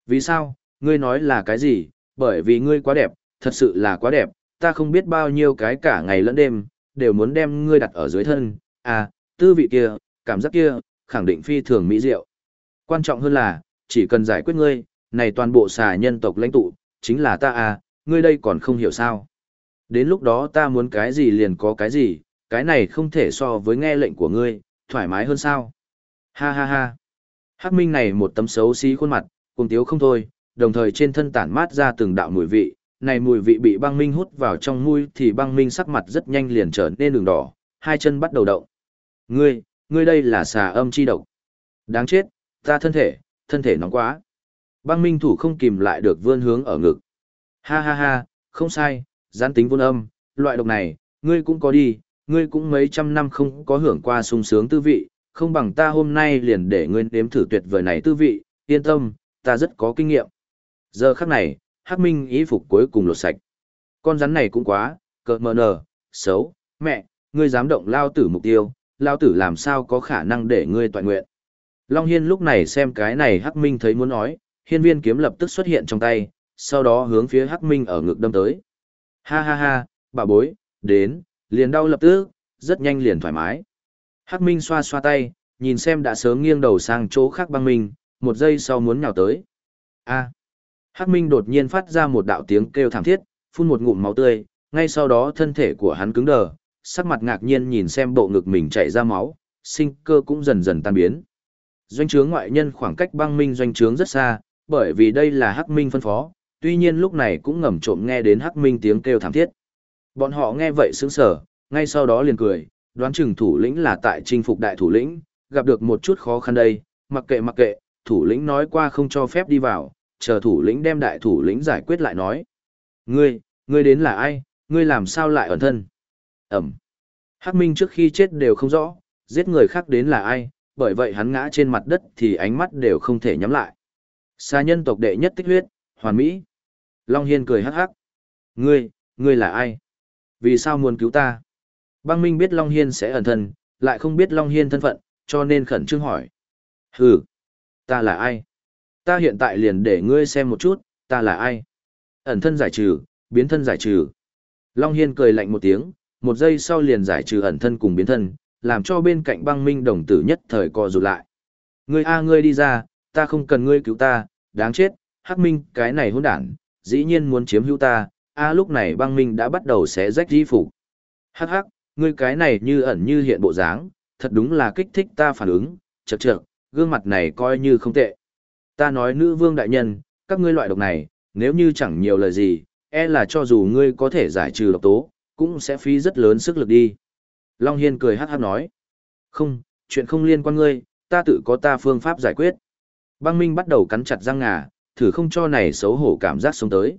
Vì sao? Ngươi nói là cái gì? Bởi vì ngươi quá đẹp, thật sự là quá đẹp, ta không biết bao nhiêu cái cả ngày lẫn đêm, đều muốn đem ngươi đặt ở dưới thân, à, tư vị kia, cảm giác kia, khẳng định phi thường mỹ diệu. Quan trọng hơn là, chỉ cần giải quyết ngươi, này toàn bộ xà nhân tộc lãnh tụ, chính là ta à, ngươi đây còn không hiểu sao. Đến lúc đó ta muốn cái gì liền có cái gì, cái này không thể so với nghe lệnh của ngươi, thoải mái hơn sao. Ha ha ha. Hắc Minh này một tấm xấu xí khuôn mặt, cùng tiếu không thôi, đồng thời trên thân tản mát ra từng đạo mùi vị, này mùi vị bị băng minh hút vào trong mũi thì băng minh sắc mặt rất nhanh liền trở nên đường đỏ, hai chân bắt đầu động. Ngươi, ngươi đây là xà âm chi độc. Đáng chết, ta thân thể, thân thể nóng quá. Băng minh thủ không kìm lại được vươn hướng ở ngực. Ha ha ha, không sai, gián tính vôn âm, loại độc này, ngươi cũng có đi, ngươi cũng mấy trăm năm không có hưởng qua sung sướng tư vị, không bằng ta hôm nay liền để ngươi nếm thử tuyệt vời này tư vị, yên tâm, ta rất có kinh nghiệm. Giờ khắc này, Hắc Minh ý phục cuối cùng lột sạch. Con rắn này cũng quá, cợt mờ nờ, xấu, mẹ, ngươi dám động lao tử mục tiêu, lao tử làm sao có khả năng để ngươi toàn nguyện. Long Hiên lúc này xem cái này Hắc Minh thấy muốn nói, hiên viên kiếm lập tức xuất hiện trong tay, sau đó hướng phía Hắc Minh ở ngực đâm tới. Ha ha ha, bà bối, đến, liền đau lập tức, rất nhanh liền thoải mái. Hắc Minh xoa xoa tay, nhìn xem đã sớm nghiêng đầu sang chỗ khác băng mình, một giây sau muốn nhào tới. A. Hắc Minh đột nhiên phát ra một đạo tiếng kêu thảm thiết, phun một ngụm máu tươi, ngay sau đó thân thể của hắn cứng đờ, sắc mặt ngạc nhiên nhìn xem bộ ngực mình chảy ra máu, sinh cơ cũng dần dần tan biến. Doanh trướng ngoại nhân khoảng cách băng minh doanh trướng rất xa, bởi vì đây là Hắc Minh phân phó, tuy nhiên lúc này cũng ngầm trộm nghe đến Hắc Minh tiếng kêu thảm thiết. Bọn họ nghe vậy sững sờ, ngay sau đó liền cười, đoán chừng thủ lĩnh là tại chinh phục đại thủ lĩnh, gặp được một chút khó khăn đây, mặc kệ mặc kệ, thủ lĩnh nói qua không cho phép đi vào, chờ thủ lĩnh đem đại thủ lĩnh giải quyết lại nói. Ngươi, ngươi đến là ai, ngươi làm sao lại ẩn thân? Ẩm. Hắc Minh trước khi chết đều không rõ, giết người khác đến là ai, bởi vậy hắn ngã trên mặt đất thì ánh mắt đều không thể nhắm lại. Xa nhân tộc đệ nhất tích huyết, hoàn mỹ. Long Hiên cười hắc hắc. Ngươi, ngươi là ai? Vì sao muốn cứu ta? Băng Minh biết Long Hiên sẽ ẩn thân, lại không biết Long Hiên thân phận, cho nên khẩn trương hỏi. Hừ, ta là ai? Ta hiện tại liền để ngươi xem một chút, ta là ai? Ẩn thân giải trừ, biến thân giải trừ. Long Hiên cười lạnh một tiếng, một giây sau liền giải trừ ẩn thân cùng biến thân, làm cho bên cạnh băng minh đồng tử nhất thời co rụt lại. Ngươi a ngươi đi ra, ta không cần ngươi cứu ta, đáng chết, hắc minh cái này hỗn đản, dĩ nhiên muốn chiếm hữu ta, a lúc này băng minh đã bắt đầu xé rách di phục. Hắc hắc, ngươi cái này như ẩn như hiện bộ dáng, thật đúng là kích thích ta phản ứng, chật chật, gương mặt này coi như không tệ. Ta nói nữ vương đại nhân, các ngươi loại độc này, nếu như chẳng nhiều lời gì, e là cho dù ngươi có thể giải trừ độc tố, cũng sẽ phí rất lớn sức lực đi. Long Hiên cười hát hát nói. Không, chuyện không liên quan ngươi, ta tự có ta phương pháp giải quyết. Băng Minh bắt đầu cắn chặt răng ngà, thử không cho này xấu hổ cảm giác sống tới.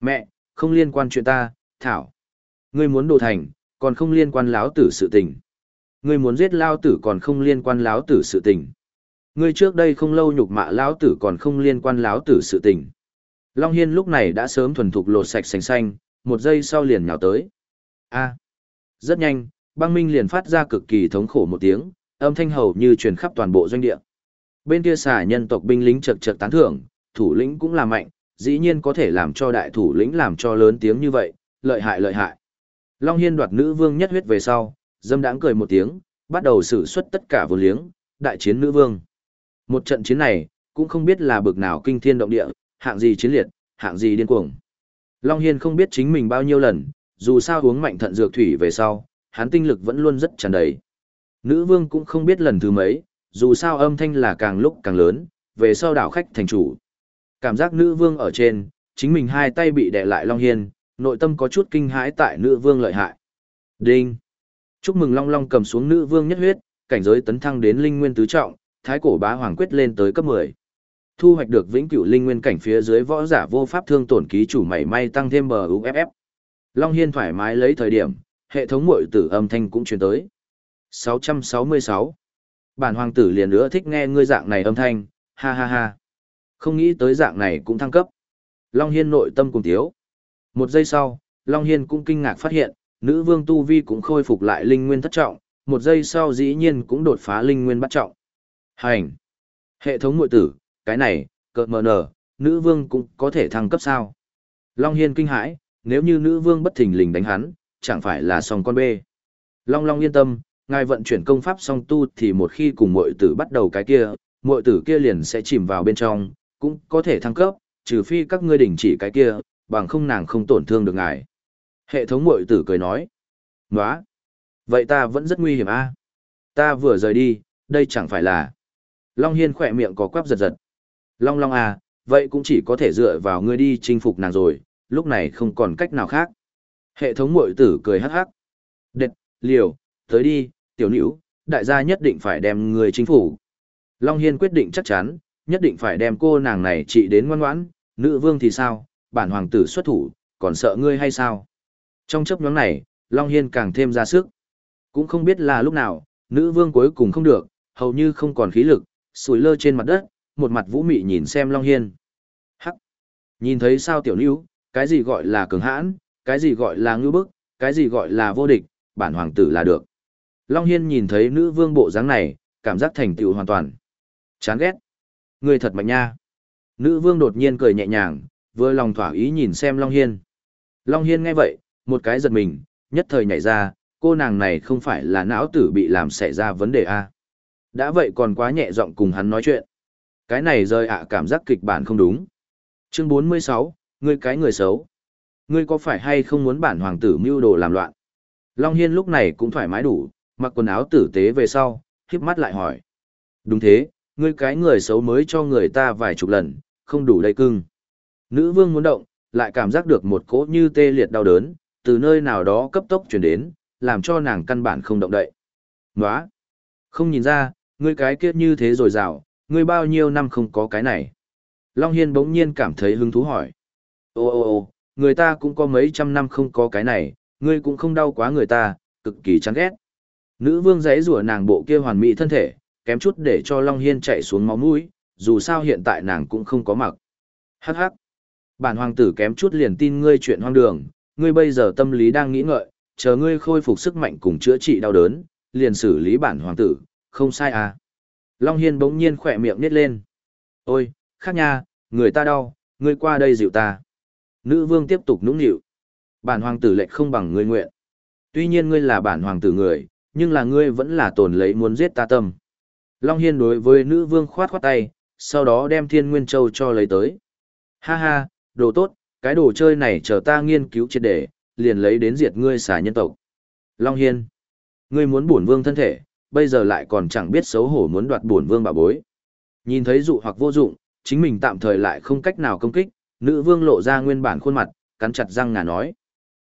Mẹ, không liên quan chuyện ta, Thảo. Ngươi muốn đồ thành, còn không liên quan láo tử sự tình. Ngươi muốn giết lao tử còn không liên quan láo tử sự tình. Ngươi trước đây không lâu nhục mạ lão tử còn không liên quan lão tử sự tình. Long Hiên lúc này đã sớm thuần thục lột sạch sành xanh, một giây sau liền nhào tới. A. Rất nhanh, băng minh liền phát ra cực kỳ thống khổ một tiếng, âm thanh hầu như truyền khắp toàn bộ doanh địa. Bên kia xả nhân tộc binh lính chật chật tán thưởng, thủ lĩnh cũng là mạnh, dĩ nhiên có thể làm cho đại thủ lĩnh làm cho lớn tiếng như vậy, lợi hại lợi hại. Long Hiên đoạt nữ vương nhất huyết về sau, dâm đãng cười một tiếng, bắt đầu sử xuất tất cả vô liếng, đại chiến nữ vương. Một trận chiến này, cũng không biết là bực nào kinh thiên động địa, hạng gì chiến liệt, hạng gì điên cuồng. Long Hiên không biết chính mình bao nhiêu lần, dù sao uống mạnh thận dược thủy về sau, hắn tinh lực vẫn luôn rất tràn đầy. Nữ vương cũng không biết lần thứ mấy, dù sao âm thanh là càng lúc càng lớn, về sau đảo khách thành chủ. Cảm giác nữ vương ở trên, chính mình hai tay bị đè lại Long Hiên, nội tâm có chút kinh hãi tại nữ vương lợi hại. Đinh! Chúc mừng Long Long cầm xuống nữ vương nhất huyết, cảnh giới tấn thăng đến linh nguyên tứ trọng, thái cổ bá hoàng quyết lên tới cấp 10. Thu hoạch được vĩnh cửu linh nguyên cảnh phía dưới võ giả vô pháp thương tổn ký chủ mảy may tăng thêm bờ UFF. Long Hiên thoải mái lấy thời điểm, hệ thống muội tử âm thanh cũng truyền tới. 666. Bản hoàng tử liền nữa thích nghe ngươi dạng này âm thanh, ha ha ha. Không nghĩ tới dạng này cũng thăng cấp. Long Hiên nội tâm cùng thiếu. Một giây sau, Long Hiên cũng kinh ngạc phát hiện, nữ vương Tu Vi cũng khôi phục lại linh nguyên thất trọng, một giây sau dĩ nhiên cũng đột phá linh nguyên bắt trọng. Hành! Hệ thống muội tử, cái này, cợt mờ nở, nữ vương cũng có thể thăng cấp sao? Long Hiên kinh hãi, nếu như nữ vương bất thình lình đánh hắn, chẳng phải là song con bê. Long Long yên tâm, ngài vận chuyển công pháp song tu thì một khi cùng muội tử bắt đầu cái kia, muội tử kia liền sẽ chìm vào bên trong, cũng có thể thăng cấp, trừ phi các ngươi đình chỉ cái kia, bằng không nàng không tổn thương được ngài. Hệ thống muội tử cười nói. Nóa! Vậy ta vẫn rất nguy hiểm a Ta vừa rời đi, đây chẳng phải là... Long Hiên khỏe miệng có quắp giật giật. Long Long à, vậy cũng chỉ có thể dựa vào ngươi đi chinh phục nàng rồi, lúc này không còn cách nào khác. Hệ thống mội tử cười hắc hắc. Đệt, liều, tới đi, tiểu nữ, đại gia nhất định phải đem người chính phủ. Long Hiên quyết định chắc chắn, nhất định phải đem cô nàng này trị đến ngoan ngoãn, nữ vương thì sao, bản hoàng tử xuất thủ, còn sợ ngươi hay sao? Trong chấp nhóm này, Long Hiên càng thêm ra sức. Cũng không biết là lúc nào, nữ vương cuối cùng không được, hầu như không còn khí lực, sủi lơ trên mặt đất, một mặt vũ mị nhìn xem Long Hiên. Hắc! Nhìn thấy sao tiểu nữ, cái gì gọi là cường hãn, cái gì gọi là ngư bức, cái gì gọi là vô địch, bản hoàng tử là được. Long Hiên nhìn thấy nữ vương bộ dáng này, cảm giác thành tựu hoàn toàn. Chán ghét. Người thật mạnh nha. Nữ vương đột nhiên cười nhẹ nhàng, vừa lòng thỏa ý nhìn xem Long Hiên. Long Hiên nghe vậy, một cái giật mình, nhất thời nhảy ra, cô nàng này không phải là não tử bị làm xảy ra vấn đề a đã vậy còn quá nhẹ giọng cùng hắn nói chuyện. Cái này rơi ạ cảm giác kịch bản không đúng. Chương 46, ngươi cái người xấu. Ngươi có phải hay không muốn bản hoàng tử mưu đồ làm loạn? Long Hiên lúc này cũng thoải mái đủ, mặc quần áo tử tế về sau, khiếp mắt lại hỏi. Đúng thế, ngươi cái người xấu mới cho người ta vài chục lần, không đủ đầy cưng. Nữ vương muốn động, lại cảm giác được một cỗ như tê liệt đau đớn, từ nơi nào đó cấp tốc chuyển đến, làm cho nàng căn bản không động đậy. Nóa! Không nhìn ra, ngươi cái kia như thế rồi rào, ngươi bao nhiêu năm không có cái này. Long Hiên bỗng nhiên cảm thấy hứng thú hỏi. Ô ô ô, người ta cũng có mấy trăm năm không có cái này, ngươi cũng không đau quá người ta, cực kỳ chán ghét. Nữ vương giấy rủa nàng bộ kia hoàn mỹ thân thể, kém chút để cho Long Hiên chạy xuống máu mũi, dù sao hiện tại nàng cũng không có mặc. Hắc hắc. Bản hoàng tử kém chút liền tin ngươi chuyện hoang đường, ngươi bây giờ tâm lý đang nghĩ ngợi, chờ ngươi khôi phục sức mạnh cùng chữa trị đau đớn, liền xử lý bản hoàng tử, không sai à. Long Hiên bỗng nhiên khỏe miệng nít lên. Ôi, khác nha, người ta đau, ngươi qua đây dịu ta. Nữ vương tiếp tục nũng nịu. Bản hoàng tử lệnh không bằng ngươi nguyện. Tuy nhiên ngươi là bản hoàng tử người, nhưng là ngươi vẫn là tồn lấy muốn giết ta tâm. Long Hiên đối với nữ vương khoát khoát tay, sau đó đem thiên nguyên châu cho lấy tới. Ha ha, đồ tốt, Cái đồ chơi này chờ ta nghiên cứu triệt để, liền lấy đến diệt ngươi xả nhân tộc. Long Hiên, ngươi muốn bổn vương thân thể, bây giờ lại còn chẳng biết xấu hổ muốn đoạt bổn vương bà bối. Nhìn thấy dụ hoặc vô dụng, chính mình tạm thời lại không cách nào công kích, nữ vương lộ ra nguyên bản khuôn mặt, cắn chặt răng ngà nói.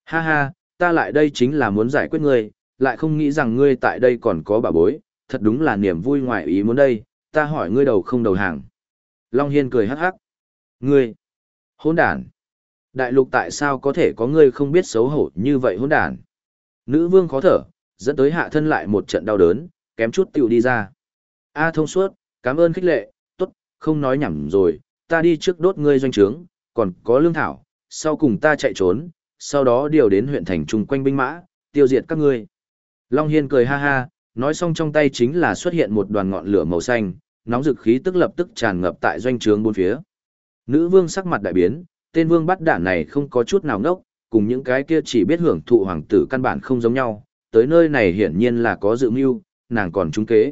Ha ha, ta lại đây chính là muốn giải quyết ngươi, lại không nghĩ rằng ngươi tại đây còn có bà bối, thật đúng là niềm vui ngoài ý muốn đây, ta hỏi ngươi đầu không đầu hàng. Long Hiên cười hắc hắc. Ngươi, hỗn đàn Đại lục tại sao có thể có ngươi không biết xấu hổ như vậy hỗn đàn Nữ vương khó thở, dẫn tới hạ thân lại một trận đau đớn, kém chút tiểu đi ra. A thông suốt, cảm ơn khích lệ, tốt, không nói nhảm rồi, ta đi trước đốt ngươi doanh trướng, còn có lương thảo, sau cùng ta chạy trốn, sau đó điều đến huyện thành chung quanh binh mã, tiêu diệt các ngươi. Long Hiên cười ha ha, nói xong trong tay chính là xuất hiện một đoàn ngọn lửa màu xanh, nóng dực khí tức lập tức tràn ngập tại doanh trướng bốn phía. Nữ vương sắc mặt đại biến, tên vương bắt đạn này không có chút nào ngốc, cùng những cái kia chỉ biết hưởng thụ hoàng tử căn bản không giống nhau, tới nơi này hiển nhiên là có dự mưu, nàng còn trúng kế.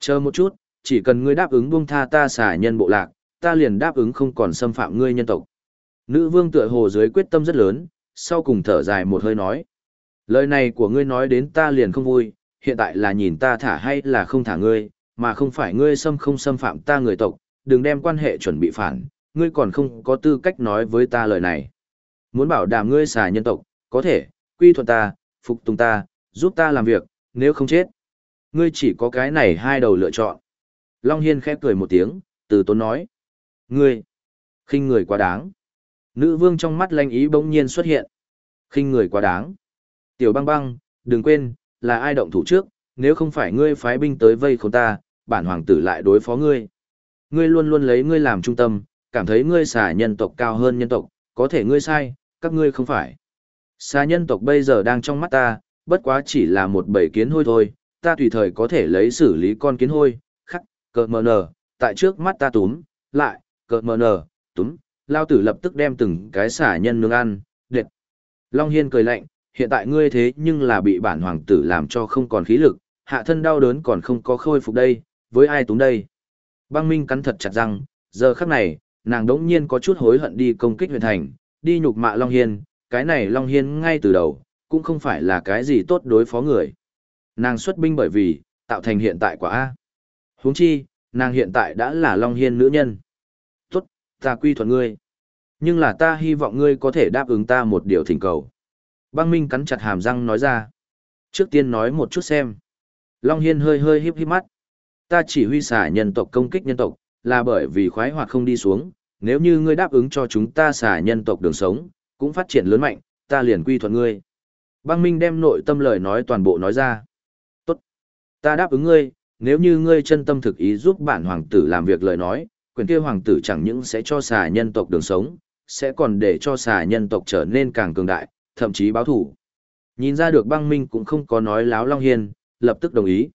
Chờ một chút, chỉ cần ngươi đáp ứng buông tha ta xả nhân bộ lạc, ta liền đáp ứng không còn xâm phạm ngươi nhân tộc. Nữ vương tựa hồ dưới quyết tâm rất lớn, sau cùng thở dài một hơi nói. Lời này của ngươi nói đến ta liền không vui, hiện tại là nhìn ta thả hay là không thả ngươi, mà không phải ngươi xâm không xâm phạm ta người tộc, đừng đem quan hệ chuẩn bị phản, ngươi còn không có tư cách nói với ta lời này. Muốn bảo đảm ngươi xả nhân tộc, có thể, quy thuận ta, phục tùng ta, giúp ta làm việc, nếu không chết. Ngươi chỉ có cái này hai đầu lựa chọn. Long Hiên khép cười một tiếng, từ tốn nói. Ngươi, khinh người quá đáng. Nữ vương trong mắt lanh ý bỗng nhiên xuất hiện. khinh người quá đáng. Tiểu băng băng, đừng quên, là ai động thủ trước, nếu không phải ngươi phái binh tới vây khốn ta, bản hoàng tử lại đối phó ngươi. Ngươi luôn luôn lấy ngươi làm trung tâm, cảm thấy ngươi xả nhân tộc cao hơn nhân tộc, có thể ngươi sai, các ngươi không phải. Xà nhân tộc bây giờ đang trong mắt ta, bất quá chỉ là một bầy kiến hôi thôi, ta tùy thời có thể lấy xử lý con kiến hôi, khắc, cờ mờ nờ, tại trước mắt ta túm, lại, cờ mờ nờ, túm, lao tử lập tức đem từng cái xả nhân nướng ăn, đệt. Long Hiên cười lạnh, hiện tại ngươi thế nhưng là bị bản hoàng tử làm cho không còn khí lực, hạ thân đau đớn còn không có khôi phục đây, với ai túm đây. Băng Minh cắn thật chặt răng, giờ khắc này, nàng đỗng nhiên có chút hối hận đi công kích huyền thành, đi nhục mạ Long Hiên, cái này Long Hiên ngay từ đầu, cũng không phải là cái gì tốt đối phó người. Nàng xuất binh bởi vì, tạo thành hiện tại quả A. huống chi, nàng hiện tại đã là Long Hiên nữ nhân. Tốt, ta quy thuận ngươi. Nhưng là ta hy vọng ngươi có thể đáp ứng ta một điều thỉnh cầu. Băng Minh cắn chặt hàm răng nói ra. Trước tiên nói một chút xem. Long Hiên hơi hơi híp híp mắt. Ta chỉ huy xả nhân tộc công kích nhân tộc, là bởi vì khoái hoạt không đi xuống, nếu như ngươi đáp ứng cho chúng ta xả nhân tộc đường sống, cũng phát triển lớn mạnh, ta liền quy thuận ngươi. Băng Minh đem nội tâm lời nói toàn bộ nói ra. Tốt. Ta đáp ứng ngươi, nếu như ngươi chân tâm thực ý giúp bản hoàng tử làm việc lời nói, quyền kia hoàng tử chẳng những sẽ cho xà nhân tộc đường sống, sẽ còn để cho xà nhân tộc trở nên càng cường đại, thậm chí báo thủ. Nhìn ra được băng minh cũng không có nói láo Long Hiên, lập tức đồng ý.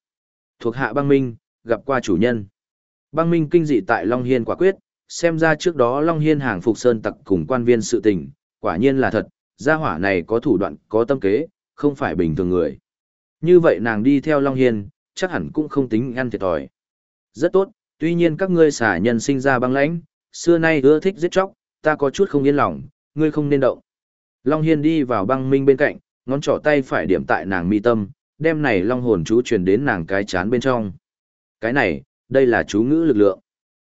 Thuộc hạ băng minh, gặp qua chủ nhân. Băng minh kinh dị tại Long Hiên quả quyết, xem ra trước đó Long Hiên hàng phục sơn tặc cùng quan viên sự tình, quả nhiên là thật, gia hỏa này có thủ đoạn, có tâm kế, không phải bình thường người. Như vậy nàng đi theo Long Hiên, chắc hẳn cũng không tính ăn thiệt thòi. Rất tốt, tuy nhiên các ngươi xả nhân sinh ra băng lãnh, xưa nay ưa thích giết chóc, ta có chút không yên lòng, ngươi không nên động. Long Hiên đi vào băng minh bên cạnh, ngón trỏ tay phải điểm tại nàng mi tâm, đem này long hồn chú truyền đến nàng cái chán bên trong. Cái này, đây là chú ngữ lực lượng.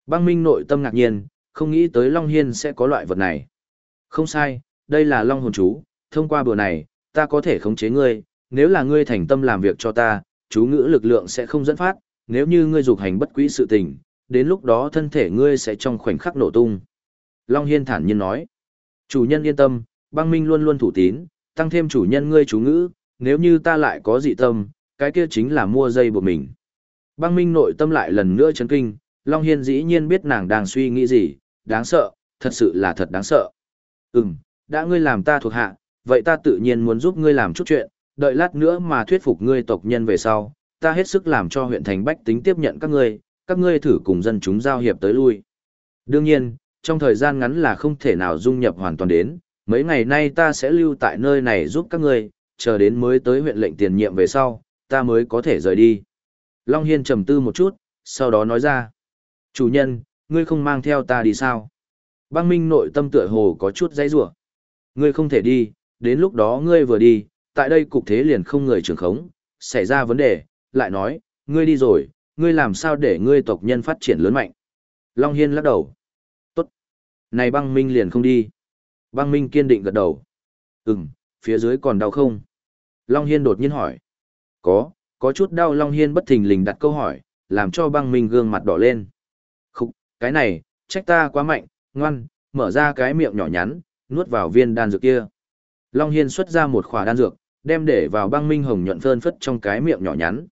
Băng minh nội tâm ngạc nhiên, không nghĩ tới Long Hiên sẽ có loại vật này. Không sai, đây là long hồn chú, thông qua bữa này, ta có thể khống chế ngươi, nếu là ngươi thành tâm làm việc cho ta, chú ngữ lực lượng sẽ không dẫn phát, nếu như ngươi dục hành bất quỹ sự tình, đến lúc đó thân thể ngươi sẽ trong khoảnh khắc nổ tung. Long Hiên thản nhiên nói, chủ nhân yên tâm, băng minh luôn luôn thủ tín, tăng thêm chủ nhân ngươi chú ngữ, nếu như ta lại có dị tâm, cái kia chính là mua dây buộc mình. Băng minh nội tâm lại lần nữa chấn kinh, Long Hiên dĩ nhiên biết nàng đang suy nghĩ gì, đáng sợ, thật sự là thật đáng sợ. Ừm, đã ngươi làm ta thuộc hạ, vậy ta tự nhiên muốn giúp ngươi làm chút chuyện, đợi lát nữa mà thuyết phục ngươi tộc nhân về sau, ta hết sức làm cho huyện thành bách tính tiếp nhận các ngươi, các ngươi thử cùng dân chúng giao hiệp tới lui. Đương nhiên, trong thời gian ngắn là không thể nào dung nhập hoàn toàn đến, mấy ngày nay ta sẽ lưu tại nơi này giúp các ngươi, chờ đến mới tới huyện lệnh tiền nhiệm về sau, ta mới có thể rời đi. Long Hiên trầm tư một chút, sau đó nói ra. Chủ nhân, ngươi không mang theo ta đi sao? Băng Minh nội tâm tựa hồ có chút dãy rủa. Ngươi không thể đi, đến lúc đó ngươi vừa đi, tại đây cục thế liền không người trưởng khống, xảy ra vấn đề, lại nói, ngươi đi rồi, ngươi làm sao để ngươi tộc nhân phát triển lớn mạnh. Long Hiên lắc đầu. Tốt. Này băng Minh liền không đi. Băng Minh kiên định gật đầu. Ừm, phía dưới còn đau không? Long Hiên đột nhiên hỏi. Có, có chút đau Long Hiên bất thình lình đặt câu hỏi, làm cho băng Minh gương mặt đỏ lên. Khúc, cái này, trách ta quá mạnh, ngoan, mở ra cái miệng nhỏ nhắn, nuốt vào viên đan dược kia. Long Hiên xuất ra một khỏa đan dược, đem để vào băng minh hồng nhuận phơn phất trong cái miệng nhỏ nhắn.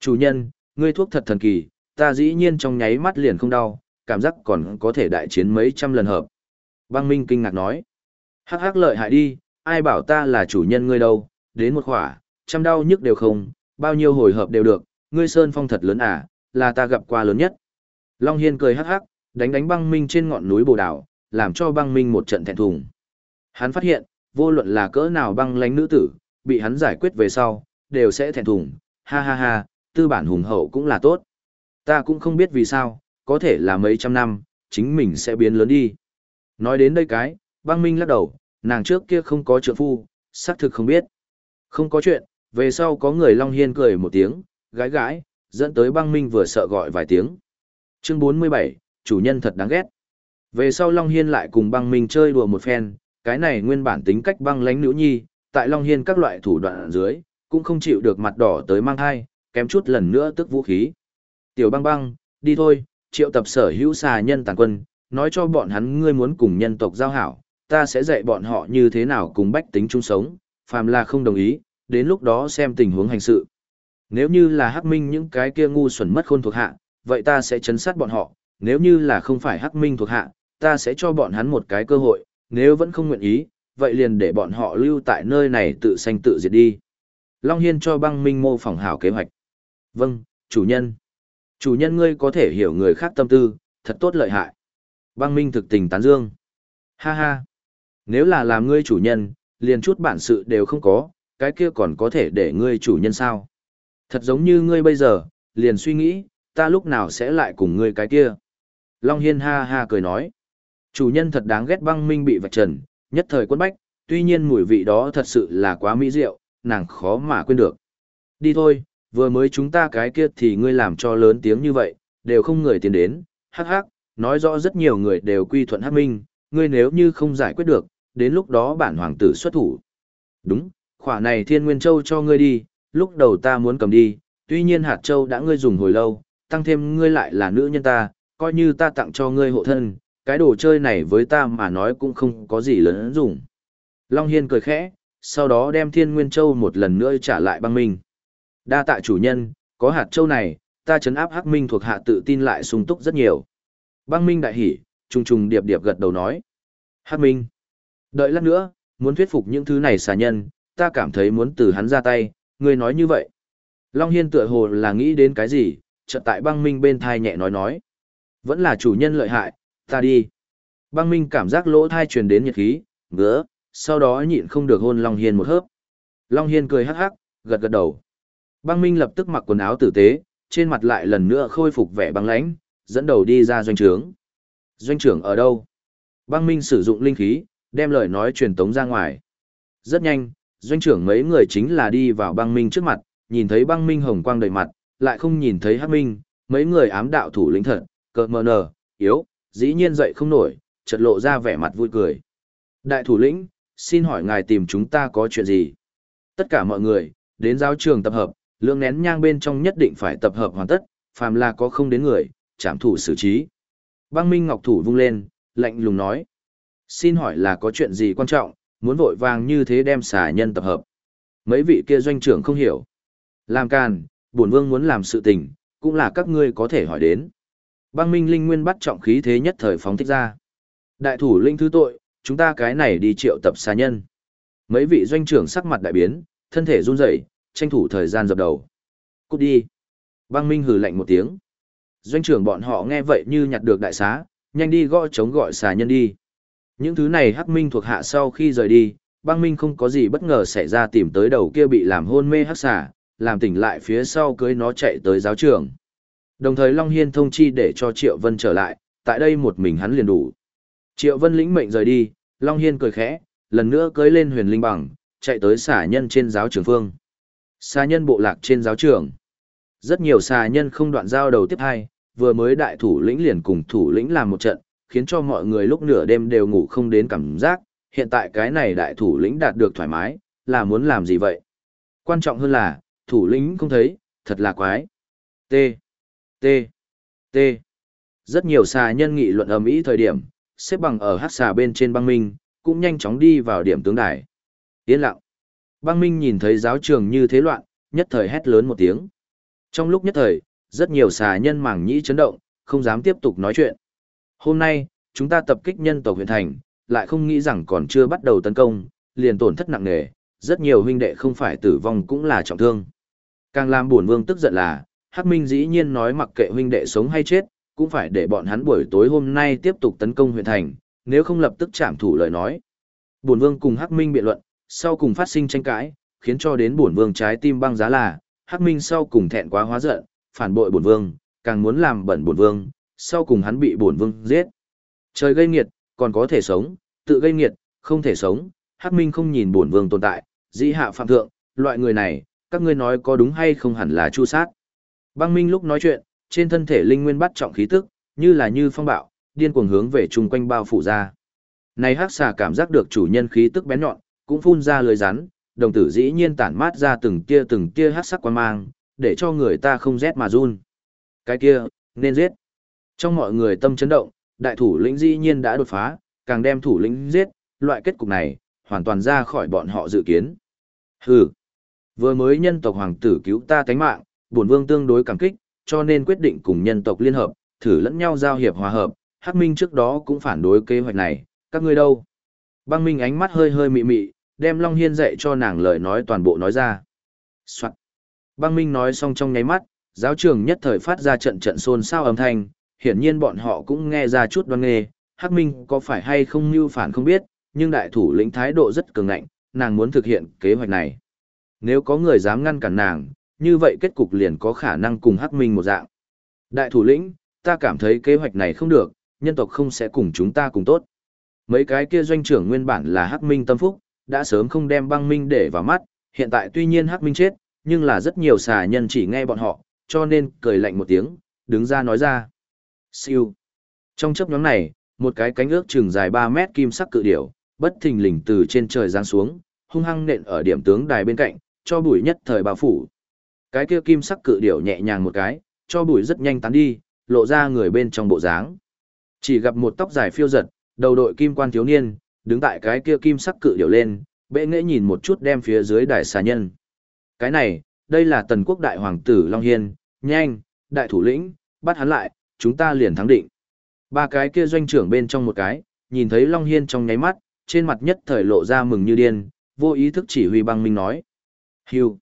Chủ nhân, ngươi thuốc thật thần kỳ, ta dĩ nhiên trong nháy mắt liền không đau, cảm giác còn có thể đại chiến mấy trăm lần hợp. Băng minh kinh ngạc nói. Hắc hắc lợi hại đi, ai bảo ta là chủ nhân ngươi đâu, đến một khỏa, trăm đau nhức đều không, bao nhiêu hồi hợp đều được, ngươi sơn phong thật lớn à, là ta gặp qua lớn nhất. Long Hiên cười hắc hắc, đánh đánh băng minh trên ngọn núi bồ đảo, làm cho băng minh một trận thẹn thùng. Hắn phát hiện, vô luận là cỡ nào băng lánh nữ tử, bị hắn giải quyết về sau, đều sẽ thẹn thùng, ha ha ha, tư bản hùng hậu cũng là tốt. Ta cũng không biết vì sao, có thể là mấy trăm năm, chính mình sẽ biến lớn đi. Nói đến đây cái, băng minh lắc đầu, nàng trước kia không có trượng phu, xác thực không biết. Không có chuyện, về sau có người Long Hiên cười một tiếng, gái gái, dẫn tới băng minh vừa sợ gọi vài tiếng. Chương 47, chủ nhân thật đáng ghét. Về sau Long Hiên lại cùng băng minh chơi đùa một phen, cái này nguyên bản tính cách băng lánh nữ nhi, tại Long Hiên các loại thủ đoạn dưới, cũng không chịu được mặt đỏ tới mang thai, kém chút lần nữa tức vũ khí. Tiểu băng băng, đi thôi, triệu tập sở hữu xà nhân tàn quân, nói cho bọn hắn ngươi muốn cùng nhân tộc giao hảo, ta sẽ dạy bọn họ như thế nào cùng bách tính chung sống, phàm là không đồng ý, đến lúc đó xem tình huống hành sự. Nếu như là hắc minh những cái kia ngu xuẩn mất khôn thuộc hạ, vậy ta sẽ chấn sát bọn họ, nếu như là không phải hắc minh thuộc hạ, ta sẽ cho bọn hắn một cái cơ hội, nếu vẫn không nguyện ý, vậy liền để bọn họ lưu tại nơi này tự sanh tự diệt đi. Long Hiên cho băng minh mô phỏng hảo kế hoạch. Vâng, chủ nhân. Chủ nhân ngươi có thể hiểu người khác tâm tư, thật tốt lợi hại. Băng minh thực tình tán dương. Ha ha. Nếu là làm ngươi chủ nhân, liền chút bản sự đều không có, cái kia còn có thể để ngươi chủ nhân sao. Thật giống như ngươi bây giờ, liền suy nghĩ, ta lúc nào sẽ lại cùng ngươi cái kia. Long Hiên ha ha cười nói. Chủ nhân thật đáng ghét băng minh bị vạch trần, nhất thời quân bách, tuy nhiên mùi vị đó thật sự là quá mỹ diệu, nàng khó mà quên được. Đi thôi, vừa mới chúng ta cái kia thì ngươi làm cho lớn tiếng như vậy, đều không người tiến đến, hắc hắc, nói rõ rất nhiều người đều quy thuận hắc minh, ngươi nếu như không giải quyết được, đến lúc đó bản hoàng tử xuất thủ. Đúng, khỏa này thiên nguyên châu cho ngươi đi, lúc đầu ta muốn cầm đi, tuy nhiên hạt châu đã ngươi dùng hồi lâu, tăng thêm ngươi lại là nữ nhân ta, coi như ta tặng cho ngươi hộ thân, cái đồ chơi này với ta mà nói cũng không có gì lớn dùng. Long Hiên cười khẽ, sau đó đem thiên nguyên châu một lần nữa trả lại băng minh. Đa tạ chủ nhân, có hạt châu này, ta chấn áp hắc minh thuộc hạ tự tin lại sung túc rất nhiều. Băng minh đại hỉ, trùng trùng điệp điệp gật đầu nói. Hắc minh. Đợi lát nữa, muốn thuyết phục những thứ này xà nhân, ta cảm thấy muốn từ hắn ra tay, người nói như vậy. Long Hiên tựa hồ là nghĩ đến cái gì, chợt tại băng minh bên thai nhẹ nói nói. Vẫn là chủ nhân lợi hại, ta đi. Băng Minh cảm giác lỗ thai truyền đến nhiệt khí, ngứa, sau đó nhịn không được hôn Long Hiên một hớp. Long Hiên cười hắc hắc, gật gật đầu. Băng Minh lập tức mặc quần áo tử tế, trên mặt lại lần nữa khôi phục vẻ băng lãnh, dẫn đầu đi ra doanh trướng. Doanh trưởng ở đâu? Băng Minh sử dụng linh khí, đem lời nói truyền tống ra ngoài. Rất nhanh, doanh trưởng mấy người chính là đi vào băng Minh trước mặt, nhìn thấy băng Minh hồng quang đầy mặt, lại không nhìn thấy hắc Minh, mấy người ám đạo thủ lĩnh thật, cợt mờ nờ, yếu, dĩ nhiên dậy không nổi, chợt lộ ra vẻ mặt vui cười. Đại thủ lĩnh, xin hỏi ngài tìm chúng ta có chuyện gì? Tất cả mọi người, đến giáo trường tập hợp, lượng nén nhang bên trong nhất định phải tập hợp hoàn tất, phàm là có không đến người, trảm thủ xử trí. Băng Minh Ngọc Thủ vung lên, lạnh lùng nói. Xin hỏi là có chuyện gì quan trọng, muốn vội vàng như thế đem xà nhân tập hợp. Mấy vị kia doanh trưởng không hiểu. Làm càn, bổn vương muốn làm sự tình, cũng là các ngươi có thể hỏi đến. Băng minh linh nguyên bắt trọng khí thế nhất thời phóng thích ra. Đại thủ linh thứ tội, chúng ta cái này đi triệu tập xà nhân. Mấy vị doanh trưởng sắc mặt đại biến, thân thể run rẩy, tranh thủ thời gian dập đầu. Cút đi. Băng minh hừ lạnh một tiếng. Doanh trưởng bọn họ nghe vậy như nhặt được đại xá, nhanh đi gõ chống gọi xà nhân đi. Những thứ này hắc minh thuộc hạ sau khi rời đi, băng minh không có gì bất ngờ xảy ra tìm tới đầu kia bị làm hôn mê hắc xà, làm tỉnh lại phía sau cưới nó chạy tới giáo trường. Đồng thời Long Hiên thông chi để cho Triệu Vân trở lại, tại đây một mình hắn liền đủ. Triệu Vân lĩnh mệnh rời đi, Long Hiên cười khẽ, lần nữa cưới lên huyền linh bằng, chạy tới xả nhân trên giáo trường phương. Xà nhân bộ lạc trên giáo trường. Rất nhiều xà nhân không đoạn giao đầu tiếp hai, vừa mới đại thủ lĩnh liền cùng thủ lĩnh làm một trận, khiến cho mọi người lúc nửa đêm đều ngủ không đến cảm giác, hiện tại cái này đại thủ lĩnh đạt được thoải mái, là muốn làm gì vậy? Quan trọng hơn là, thủ lĩnh không thấy, thật là quái. T. T. T. Rất nhiều xà nhân nghị luận ầm ĩ thời điểm, xếp bằng ở hát xà bên trên băng minh, cũng nhanh chóng đi vào điểm tướng đài. Yên lặng. Băng minh nhìn thấy giáo trường như thế loạn, nhất thời hét lớn một tiếng. Trong lúc nhất thời, rất nhiều xà nhân mảng nhĩ chấn động, không dám tiếp tục nói chuyện. Hôm nay, chúng ta tập kích nhân tộc huyện thành, lại không nghĩ rằng còn chưa bắt đầu tấn công, liền tổn thất nặng nề, rất nhiều huynh đệ không phải tử vong cũng là trọng thương. Càng làm buồn vương tức giận là, Hắc Minh dĩ nhiên nói mặc kệ huynh đệ sống hay chết, cũng phải để bọn hắn buổi tối hôm nay tiếp tục tấn công huyện thành, nếu không lập tức chạm thủ lời nói. Bổn vương cùng Hắc Minh biện luận, sau cùng phát sinh tranh cãi, khiến cho đến bổn vương trái tim băng giá là, Hắc Minh sau cùng thẹn quá hóa giận, phản bội bổn vương, càng muốn làm bẩn bổn vương, sau cùng hắn bị bổn vương giết. Trời gây nghiệt, còn có thể sống, tự gây nghiệt, không thể sống, Hắc Minh không nhìn bổn vương tồn tại, dĩ hạ phạm thượng, loại người này, các ngươi nói có đúng hay không hẳn là chu sát. Băng Minh lúc nói chuyện, trên thân thể linh nguyên bắt trọng khí tức, như là như phong bạo, điên cuồng hướng về chung quanh bao phủ ra. Này hắc xà cảm giác được chủ nhân khí tức bén nhọn, cũng phun ra lưới rắn, đồng tử dĩ nhiên tản mát ra từng tia từng tia hắc sắc quan mang, để cho người ta không rét mà run. Cái kia, nên giết. Trong mọi người tâm chấn động, đại thủ lĩnh dĩ nhiên đã đột phá, càng đem thủ lĩnh giết, loại kết cục này, hoàn toàn ra khỏi bọn họ dự kiến. Hừ, vừa mới nhân tộc hoàng tử cứu ta tánh mạng, bổn vương tương đối cảm kích, cho nên quyết định cùng nhân tộc liên hợp, thử lẫn nhau giao hiệp hòa hợp, Hắc Minh trước đó cũng phản đối kế hoạch này, các ngươi đâu? Băng Minh ánh mắt hơi hơi mị mị, đem Long Hiên dạy cho nàng lời nói toàn bộ nói ra. Soạn. Băng Minh nói xong trong nháy mắt, giáo trường nhất thời phát ra trận trận xôn xao âm thanh, hiển nhiên bọn họ cũng nghe ra chút đoan nghề, Hắc Minh có phải hay không như phản không biết, nhưng đại thủ lĩnh thái độ rất cường ngạnh, nàng muốn thực hiện kế hoạch này. Nếu có người dám ngăn cản nàng, như vậy kết cục liền có khả năng cùng Hắc Minh một dạng. Đại thủ lĩnh, ta cảm thấy kế hoạch này không được, nhân tộc không sẽ cùng chúng ta cùng tốt. Mấy cái kia doanh trưởng nguyên bản là Hắc Minh tâm phúc, đã sớm không đem băng minh để vào mắt, hiện tại tuy nhiên Hắc Minh chết, nhưng là rất nhiều xà nhân chỉ nghe bọn họ, cho nên cười lạnh một tiếng, đứng ra nói ra. Siêu. Trong chấp nhóm này, một cái cánh ước chừng dài 3 mét kim sắc cự điểu, bất thình lình từ trên trời giáng xuống, hung hăng nện ở điểm tướng đài bên cạnh, cho bụi nhất thời bao phủ. Cái kia kim sắc cự điểu nhẹ nhàng một cái, cho bụi rất nhanh tán đi, lộ ra người bên trong bộ dáng. Chỉ gặp một tóc dài phiêu giật, đầu đội kim quan thiếu niên, đứng tại cái kia kim sắc cự điểu lên, bệ nghệ nhìn một chút đem phía dưới đài xà nhân. Cái này, đây là tần quốc đại hoàng tử Long Hiên, nhanh, đại thủ lĩnh, bắt hắn lại, chúng ta liền thắng định. Ba cái kia doanh trưởng bên trong một cái, nhìn thấy Long Hiên trong nháy mắt, trên mặt nhất thời lộ ra mừng như điên, vô ý thức chỉ huy băng minh nói. Hưu.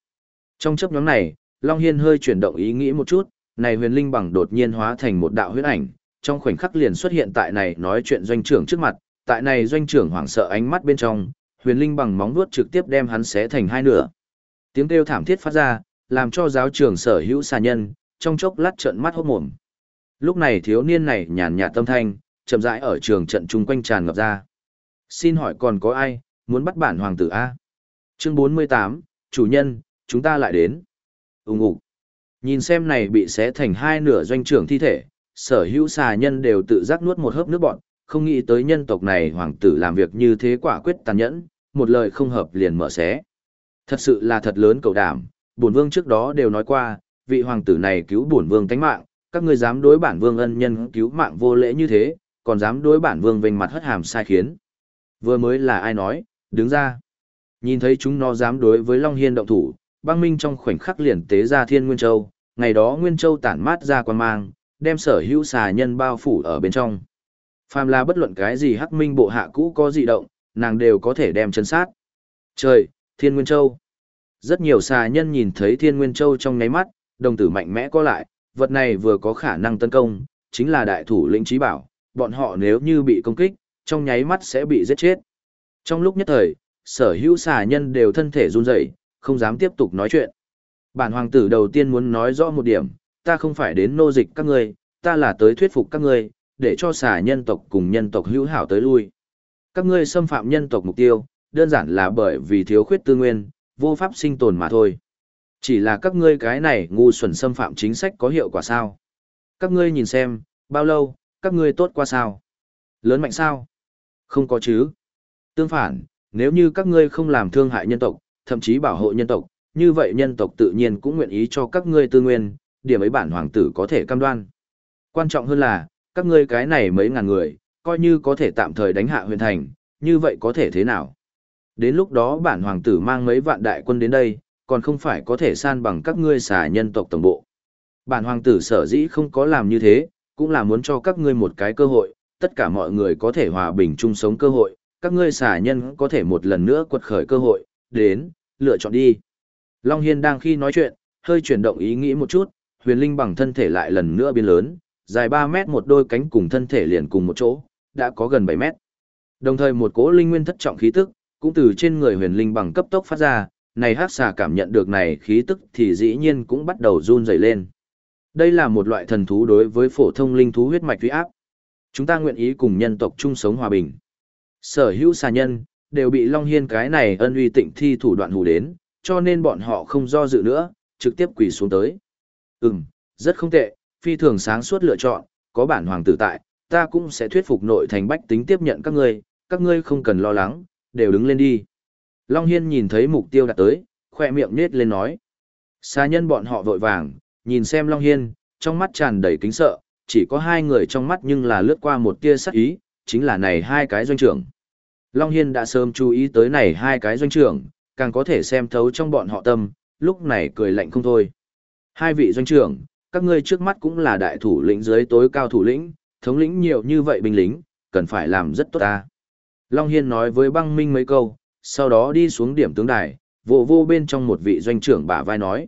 Trong chấp nhóm này, Long Hiên hơi chuyển động ý nghĩ một chút, này huyền linh bằng đột nhiên hóa thành một đạo huyết ảnh, trong khoảnh khắc liền xuất hiện tại này nói chuyện doanh trưởng trước mặt, tại này doanh trưởng hoảng sợ ánh mắt bên trong, huyền linh bằng móng vuốt trực tiếp đem hắn xé thành hai nửa. Tiếng kêu thảm thiết phát ra, làm cho giáo trưởng sở hữu xà nhân, trong chốc lát trợn mắt hốt mồm. Lúc này thiếu niên này nhàn nhạt tâm thanh, chậm rãi ở trường trận chung quanh tràn ngập ra. Xin hỏi còn có ai, muốn bắt bản hoàng tử A? Chương 48, chủ nhân, chúng ta lại đến. Úng ủ. Nhìn xem này bị xé thành hai nửa doanh trưởng thi thể, sở hữu xà nhân đều tự giác nuốt một hớp nước bọn, không nghĩ tới nhân tộc này hoàng tử làm việc như thế quả quyết tàn nhẫn, một lời không hợp liền mở xé. Thật sự là thật lớn cầu đảm, bổn vương trước đó đều nói qua, vị hoàng tử này cứu bổn vương tánh mạng, các ngươi dám đối bản vương ân nhân cứu mạng vô lễ như thế, còn dám đối bản vương vênh mặt hất hàm sai khiến. Vừa mới là ai nói, đứng ra. Nhìn thấy chúng nó dám đối với Long Hiên động thủ, băng minh trong khoảnh khắc liền tế ra thiên Nguyên Châu, ngày đó Nguyên Châu tản mát ra quan mang, đem sở hữu xà nhân bao phủ ở bên trong. Phàm là bất luận cái gì hắc minh bộ hạ cũ có dị động, nàng đều có thể đem chân sát. Trời, Thiên Nguyên Châu. Rất nhiều xà nhân nhìn thấy Thiên Nguyên Châu trong nháy mắt, đồng tử mạnh mẽ có lại, vật này vừa có khả năng tấn công, chính là đại thủ lĩnh trí bảo, bọn họ nếu như bị công kích, trong nháy mắt sẽ bị giết chết. Trong lúc nhất thời, sở hữu xà nhân đều thân thể run rẩy, không dám tiếp tục nói chuyện. Bản hoàng tử đầu tiên muốn nói rõ một điểm, ta không phải đến nô dịch các ngươi, ta là tới thuyết phục các ngươi, để cho xà nhân tộc cùng nhân tộc hữu hảo tới lui. Các ngươi xâm phạm nhân tộc mục tiêu, đơn giản là bởi vì thiếu khuyết tư nguyên, vô pháp sinh tồn mà thôi. Chỉ là các ngươi cái này ngu xuẩn xâm phạm chính sách có hiệu quả sao? Các ngươi nhìn xem, bao lâu, các ngươi tốt qua sao? Lớn mạnh sao? Không có chứ. Tương phản, nếu như các ngươi không làm thương hại nhân tộc, thậm chí bảo hộ nhân tộc, như vậy nhân tộc tự nhiên cũng nguyện ý cho các ngươi tư nguyên, điểm ấy bản hoàng tử có thể cam đoan. Quan trọng hơn là, các ngươi cái này mấy ngàn người, coi như có thể tạm thời đánh hạ huyền thành, như vậy có thể thế nào? Đến lúc đó bản hoàng tử mang mấy vạn đại quân đến đây, còn không phải có thể san bằng các ngươi xà nhân tộc tổng bộ. Bản hoàng tử sở dĩ không có làm như thế, cũng là muốn cho các ngươi một cái cơ hội, tất cả mọi người có thể hòa bình chung sống cơ hội, các ngươi xà nhân có thể một lần nữa quật khởi cơ hội, đến, lựa chọn đi. Long Hiên đang khi nói chuyện, hơi chuyển động ý nghĩ một chút, huyền linh bằng thân thể lại lần nữa biến lớn, dài 3 mét một đôi cánh cùng thân thể liền cùng một chỗ, đã có gần 7 mét. Đồng thời một cỗ linh nguyên thất trọng khí tức, cũng từ trên người huyền linh bằng cấp tốc phát ra, này hắc xà cảm nhận được này khí tức thì dĩ nhiên cũng bắt đầu run rẩy lên. Đây là một loại thần thú đối với phổ thông linh thú huyết mạch uy áp. Chúng ta nguyện ý cùng nhân tộc chung sống hòa bình. Sở hữu xà nhân, đều bị Long Hiên cái này ân uy tịnh thi thủ đoạn hù đến, cho nên bọn họ không do dự nữa, trực tiếp quỳ xuống tới. Ừm, rất không tệ, phi thường sáng suốt lựa chọn, có bản hoàng tử tại, ta cũng sẽ thuyết phục nội thành bách tính tiếp nhận các ngươi, các ngươi không cần lo lắng, đều đứng lên đi. Long Hiên nhìn thấy mục tiêu đạt tới, khoe miệng nết lên nói. Xa nhân bọn họ vội vàng, nhìn xem Long Hiên, trong mắt tràn đầy kính sợ, chỉ có hai người trong mắt nhưng là lướt qua một tia sắc ý, chính là này hai cái doanh trưởng. Long Hiên đã sớm chú ý tới này hai cái doanh trưởng, càng có thể xem thấu trong bọn họ tâm, lúc này cười lạnh không thôi. Hai vị doanh trưởng, các ngươi trước mắt cũng là đại thủ lĩnh dưới tối cao thủ lĩnh, thống lĩnh nhiều như vậy binh lính, cần phải làm rất tốt ta. Long Hiên nói với băng minh mấy câu, sau đó đi xuống điểm tướng đài, vô vô bên trong một vị doanh trưởng bả vai nói.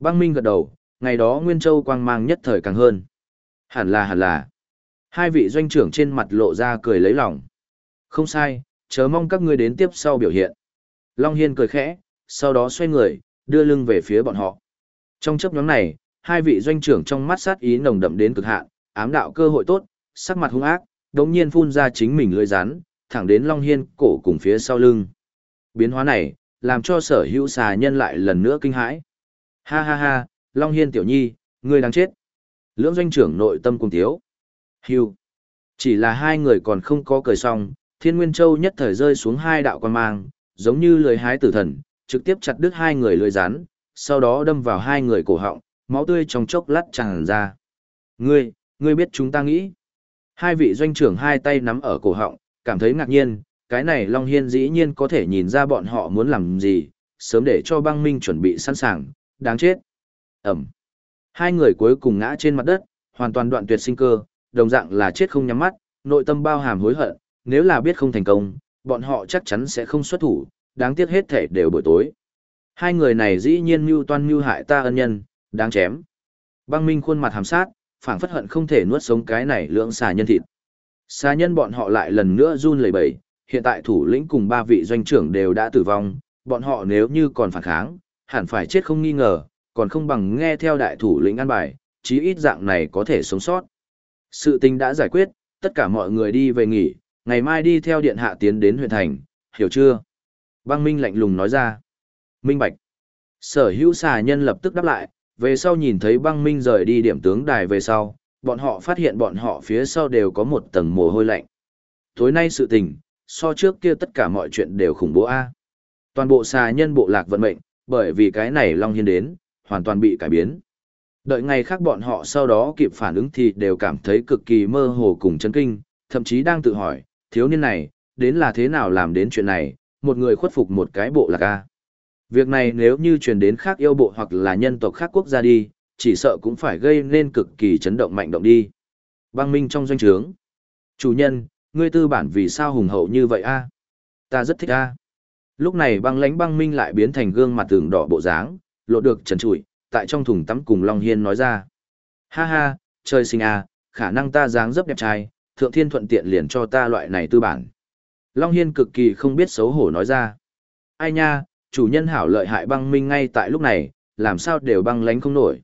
Băng minh gật đầu, ngày đó Nguyên Châu quang mang nhất thời càng hơn. Hẳn là hẳn là. Hai vị doanh trưởng trên mặt lộ ra cười lấy lòng. Không sai, chớ mong các ngươi đến tiếp sau biểu hiện. Long Hiên cười khẽ, sau đó xoay người, đưa lưng về phía bọn họ. Trong chấp nhóm này, hai vị doanh trưởng trong mắt sát ý nồng đậm đến cực hạn, ám đạo cơ hội tốt, sắc mặt hung ác, đống nhiên phun ra chính mình lưỡi rắn, thẳng đến Long Hiên cổ cùng phía sau lưng. Biến hóa này, làm cho sở hữu xà nhân lại lần nữa kinh hãi. Ha ha ha, Long Hiên tiểu nhi, ngươi đang chết. Lưỡng doanh trưởng nội tâm cùng thiếu. Hưu. Chỉ là hai người còn không có cười xong, Thiên Nguyên Châu nhất thời rơi xuống hai đạo quan mang, giống như lười hái tử thần, trực tiếp chặt đứt hai người lưỡi rắn, sau đó đâm vào hai người cổ họng, máu tươi trong chốc lát tràn ra. Ngươi, ngươi biết chúng ta nghĩ. Hai vị doanh trưởng hai tay nắm ở cổ họng, cảm thấy ngạc nhiên, cái này Long Hiên dĩ nhiên có thể nhìn ra bọn họ muốn làm gì, sớm để cho băng minh chuẩn bị sẵn sàng, đáng chết. Ẩm. Hai người cuối cùng ngã trên mặt đất, hoàn toàn đoạn tuyệt sinh cơ, đồng dạng là chết không nhắm mắt, nội tâm bao hàm hối hận, nếu là biết không thành công, bọn họ chắc chắn sẽ không xuất thủ, đáng tiếc hết thể đều buổi tối. Hai người này dĩ nhiên mưu toan mưu hại ta ân nhân, đáng chém. Băng Minh khuôn mặt hàm sát, phảng phất hận không thể nuốt sống cái này lượng xà nhân thịt. Xà nhân bọn họ lại lần nữa run lẩy bẩy, hiện tại thủ lĩnh cùng ba vị doanh trưởng đều đã tử vong, bọn họ nếu như còn phản kháng, hẳn phải chết không nghi ngờ, còn không bằng nghe theo đại thủ lĩnh an bài, chí ít dạng này có thể sống sót. Sự tình đã giải quyết, tất cả mọi người đi về nghỉ, ngày mai đi theo điện hạ tiến đến huyện thành, hiểu chưa? Băng Minh lạnh lùng nói ra. Minh Bạch. Sở hữu xà nhân lập tức đáp lại, về sau nhìn thấy băng Minh rời đi điểm tướng đài về sau, bọn họ phát hiện bọn họ phía sau đều có một tầng mồ hôi lạnh. Tối nay sự tình, so trước kia tất cả mọi chuyện đều khủng bố a. Toàn bộ xà nhân bộ lạc vận mệnh, bởi vì cái này Long Hiên đến, hoàn toàn bị cải biến. Đợi ngày khác bọn họ sau đó kịp phản ứng thì đều cảm thấy cực kỳ mơ hồ cùng chấn kinh, thậm chí đang tự hỏi, thiếu niên này, đến là thế nào làm đến chuyện này, một người khuất phục một cái bộ lạc a. Việc này nếu như truyền đến khác yêu bộ hoặc là nhân tộc khác quốc gia đi, chỉ sợ cũng phải gây nên cực kỳ chấn động mạnh động đi. Băng minh trong doanh trướng. Chủ nhân, ngươi tư bản vì sao hùng hậu như vậy a? Ta rất thích a. Lúc này băng lãnh băng minh lại biến thành gương mặt tường đỏ bộ dáng, lộ được trần trụi, tại trong thùng tắm cùng Long Hiên nói ra. Ha ha, trời sinh a, khả năng ta dáng dấp đẹp trai, thượng thiên thuận tiện liền cho ta loại này tư bản. Long Hiên cực kỳ không biết xấu hổ nói ra. Ai nha, chủ nhân hảo lợi hại băng minh ngay tại lúc này, làm sao đều băng lánh không nổi.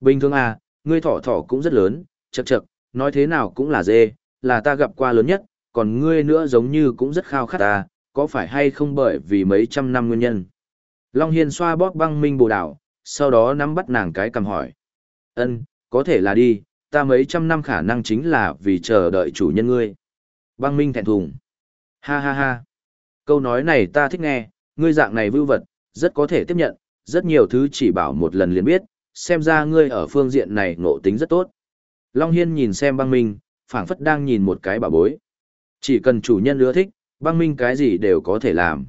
Bình thường à, ngươi thỏ thỏ cũng rất lớn, chậc chậc, nói thế nào cũng là dê, là ta gặp qua lớn nhất, còn ngươi nữa giống như cũng rất khao khát ta, có phải hay không bởi vì mấy trăm năm nguyên nhân. Long Hiên xoa bóp băng minh bồ đảo, sau đó nắm bắt nàng cái cầm hỏi. ân có thể là đi, ta mấy trăm năm khả năng chính là vì chờ đợi chủ nhân ngươi. Băng minh thẹn thùng. Ha ha ha. Câu nói này ta thích nghe, ngươi dạng này vưu vật, rất có thể tiếp nhận, rất nhiều thứ chỉ bảo một lần liền biết, xem ra ngươi ở phương diện này ngộ tính rất tốt. Long Hiên nhìn xem băng minh, phảng phất đang nhìn một cái bảo bối. Chỉ cần chủ nhân ưa thích, băng minh cái gì đều có thể làm.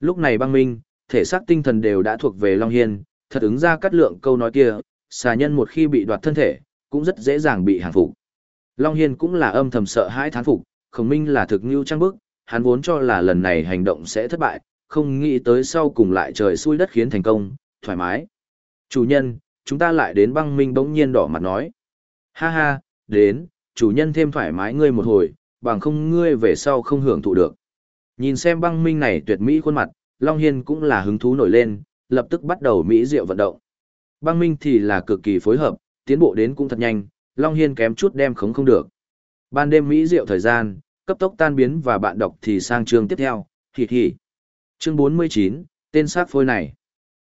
Lúc này băng minh, thể xác tinh thần đều đã thuộc về Long Hiên, thật ứng ra cắt lượng câu nói kia, xà nhân một khi bị đoạt thân thể, cũng rất dễ dàng bị hàng phục. Long Hiên cũng là âm thầm sợ hãi thán phục, khổng minh là thực nhu trang bức, hắn vốn cho là lần này hành động sẽ thất bại, không nghĩ tới sau cùng lại trời xui đất khiến thành công, thoải mái. Chủ nhân, chúng ta lại đến băng minh bỗng nhiên đỏ mặt nói. Ha ha, đến, chủ nhân thêm thoải mái ngươi một hồi, bằng không ngươi về sau không hưởng thụ được. Nhìn xem băng minh này tuyệt mỹ khuôn mặt, Long Hiên cũng là hứng thú nổi lên, lập tức bắt đầu mỹ diệu vận động. Băng minh thì là cực kỳ phối hợp, tiến bộ đến cũng thật nhanh, Long Hiên kém chút đem khống không được. Ban đêm mỹ diệu thời gian, cấp tốc tan biến và bạn đọc thì sang chương tiếp theo, Thì thì. Chương 49, tên sát phôi này.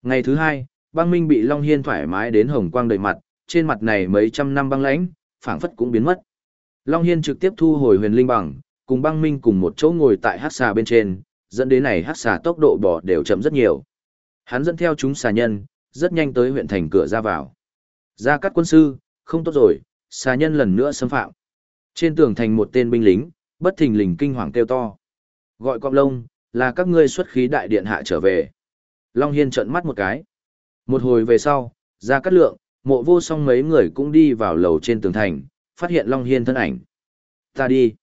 Ngày thứ hai, băng minh bị Long Hiên thoải mái đến hồng quang đầy mặt, trên mặt này mấy trăm năm băng lãnh, phảng phất cũng biến mất. Long Hiên trực tiếp thu hồi huyền linh bằng, cùng băng minh cùng một chỗ ngồi tại hát xà bên trên, dẫn đến này hát xà tốc độ bỏ đều chậm rất nhiều. Hắn dẫn theo chúng xà nhân, rất nhanh tới huyện thành cửa ra vào. Ra cắt quân sư, không tốt rồi, xà nhân lần nữa xâm phạm. Trên tường thành một tên binh lính, bất thình lình kinh hoàng kêu to. Gọi cọp lông, là các ngươi xuất khí đại điện hạ trở về. Long Hiên trợn mắt một cái. Một hồi về sau, ra cắt lượng, mộ vô song mấy người cũng đi vào lầu trên tường thành, phát hiện Long Hiên thân ảnh. Ta đi.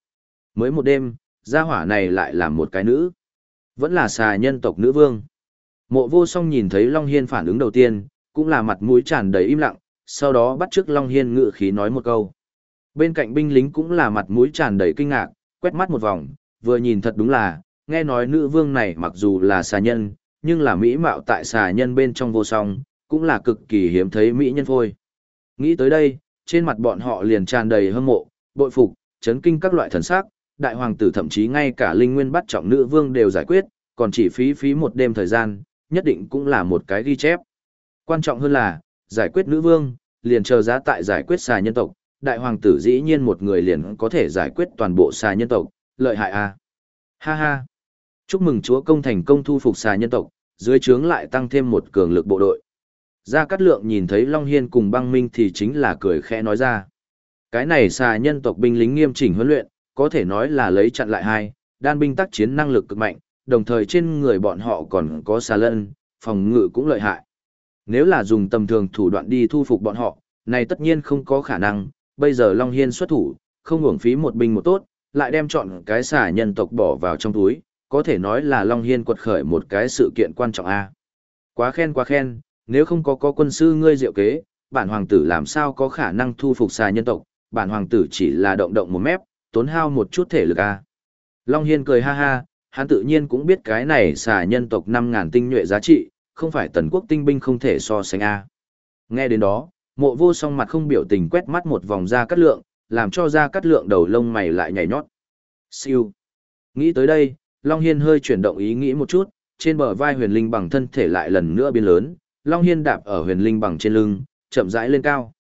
Mới một đêm, gia hỏa này lại là một cái nữ. Vẫn là xà nhân tộc nữ vương. Mộ vô song nhìn thấy Long Hiên phản ứng đầu tiên, cũng là mặt mũi tràn đầy im lặng, sau đó bắt chước Long Hiên ngự khí nói một câu. Bên cạnh binh lính cũng là mặt mũi tràn đầy kinh ngạc, quét mắt một vòng, vừa nhìn thật đúng là, nghe nói nữ vương này mặc dù là xà nhân, nhưng là mỹ mạo tại xà nhân bên trong vô song, cũng là cực kỳ hiếm thấy mỹ nhân phôi. Nghĩ tới đây, trên mặt bọn họ liền tràn đầy hâm mộ, bội phục, chấn kinh các loại thần sắc, đại hoàng tử thậm chí ngay cả linh nguyên bắt trọng nữ vương đều giải quyết, còn chỉ phí phí một đêm thời gian, nhất định cũng là một cái ghi chép. Quan trọng hơn là, giải quyết nữ vương, liền chờ giá tại giải quyết xà nhân tộc, đại hoàng tử dĩ nhiên một người liền có thể giải quyết toàn bộ xà nhân tộc, lợi hại à. Ha ha. Chúc mừng chúa công thành công thu phục xà nhân tộc, dưới trướng lại tăng thêm một cường lực bộ đội. Gia Cát Lượng nhìn thấy Long Hiên cùng băng minh thì chính là cười khẽ nói ra. Cái này xà nhân tộc binh lính nghiêm chỉnh huấn luyện, có thể nói là lấy chặn lại hai, đan binh tác chiến năng lực cực mạnh, đồng thời trên người bọn họ còn có xà lân, phòng ngự cũng lợi hại. Nếu là dùng tầm thường thủ đoạn đi thu phục bọn họ, này tất nhiên không có khả năng, bây giờ Long Hiên xuất thủ, không hưởng phí một binh một tốt, lại đem chọn cái xà nhân tộc bỏ vào trong túi, có thể nói là Long Hiên quật khởi một cái sự kiện quan trọng a. Quá khen quá khen, nếu không có có quân sư ngươi diệu kế, bản hoàng tử làm sao có khả năng thu phục xà nhân tộc, bản hoàng tử chỉ là động động một mép, tốn hao một chút thể lực a. Long Hiên cười ha ha, hắn tự nhiên cũng biết cái này xà nhân tộc 5.000 tinh nhuệ giá trị, không phải tần quốc tinh binh không thể so sánh a Nghe đến đó, mộ vô song mặt không biểu tình quét mắt một vòng ra cắt lượng, làm cho ra cắt lượng đầu lông mày lại nhảy nhót. Siêu. Nghĩ tới đây, Long Hiên hơi chuyển động ý nghĩ một chút, trên bờ vai huyền linh bằng thân thể lại lần nữa biến lớn, Long Hiên đạp ở huyền linh bằng trên lưng, chậm rãi lên cao.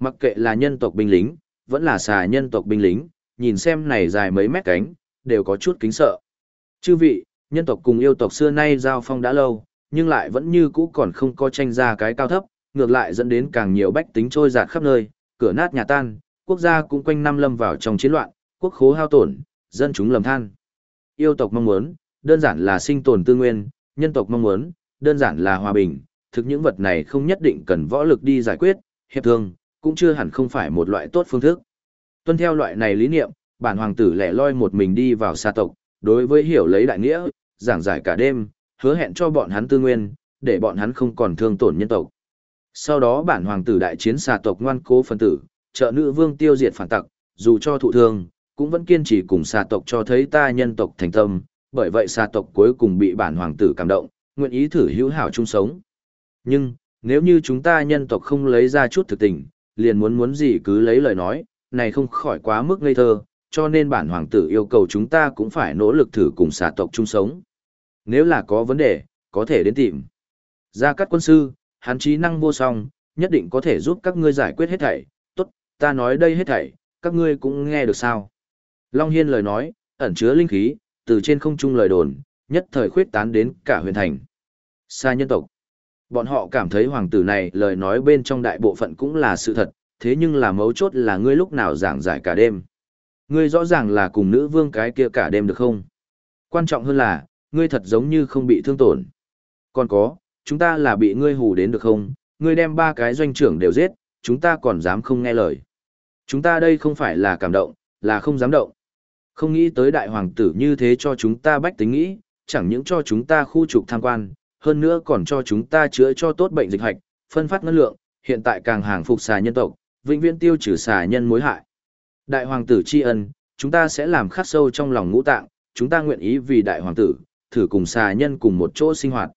Mặc kệ là nhân tộc binh lính, vẫn là xà nhân tộc binh lính, nhìn xem này dài mấy mét cánh, đều có chút kính sợ. Chư vị, nhân tộc cùng yêu tộc xưa nay giao phong đã lâu, nhưng lại vẫn như cũ còn không có tranh ra cái cao thấp, ngược lại dẫn đến càng nhiều bách tính trôi giạt khắp nơi, cửa nát nhà tan, quốc gia cũng quanh năm lâm vào trong chiến loạn, quốc khố hao tổn, dân chúng lầm than. Yêu tộc mong muốn, đơn giản là sinh tồn tư nguyên, nhân tộc mong muốn, đơn giản là hòa bình, thực những vật này không nhất định cần võ lực đi giải quyết, hiệp thương, cũng chưa hẳn không phải một loại tốt phương thức. Tuân theo loại này lý niệm, bản hoàng tử lẻ loi một mình đi vào xa tộc, đối với hiểu lấy đại nghĩa, giảng giải cả đêm, hứa hẹn cho bọn hắn tư nguyên, để bọn hắn không còn thương tổn nhân tộc. Sau đó bản hoàng tử đại chiến xà tộc ngoan cố phân tử, trợ nữ vương tiêu diệt phản tặc, dù cho thụ thương, cũng vẫn kiên trì cùng xà tộc cho thấy ta nhân tộc thành tâm, bởi vậy xà tộc cuối cùng bị bản hoàng tử cảm động, nguyện ý thử hữu hảo chung sống. Nhưng, nếu như chúng ta nhân tộc không lấy ra chút thực tình, liền muốn muốn gì cứ lấy lời nói, này không khỏi quá mức ngây thơ, cho nên bản hoàng tử yêu cầu chúng ta cũng phải nỗ lực thử cùng xà tộc chung sống. Nếu là có vấn đề, có thể đến tìm. Gia Cát quân sư, hắn trí năng vô song, nhất định có thể giúp các ngươi giải quyết hết thảy. Tốt, ta nói đây hết thảy, các ngươi cũng nghe được sao. Long Hiên lời nói, ẩn chứa linh khí, từ trên không trung lời đồn, nhất thời khuyết tán đến cả huyền thành. Xa nhân tộc. Bọn họ cảm thấy hoàng tử này lời nói bên trong đại bộ phận cũng là sự thật, thế nhưng là mấu chốt là ngươi lúc nào giảng giải cả đêm. Ngươi rõ ràng là cùng nữ vương cái kia cả đêm được không? Quan trọng hơn là, ngươi thật giống như không bị thương tổn. Còn có, chúng ta là bị ngươi hù đến được không? Ngươi đem ba cái doanh trưởng đều giết, chúng ta còn dám không nghe lời. Chúng ta đây không phải là cảm động, là không dám động. Không nghĩ tới đại hoàng tử như thế cho chúng ta bách tính nghĩ, chẳng những cho chúng ta khu trục tham quan, hơn nữa còn cho chúng ta chữa cho tốt bệnh dịch hạch, phân phát ngân lượng, hiện tại càng hàng phục xà nhân tộc, vĩnh viễn tiêu trừ xà nhân mối hại. Đại hoàng tử tri ân, chúng ta sẽ làm khắc sâu trong lòng ngũ tạng, chúng ta nguyện ý vì đại hoàng tử, thử cùng xà nhân cùng một chỗ sinh hoạt.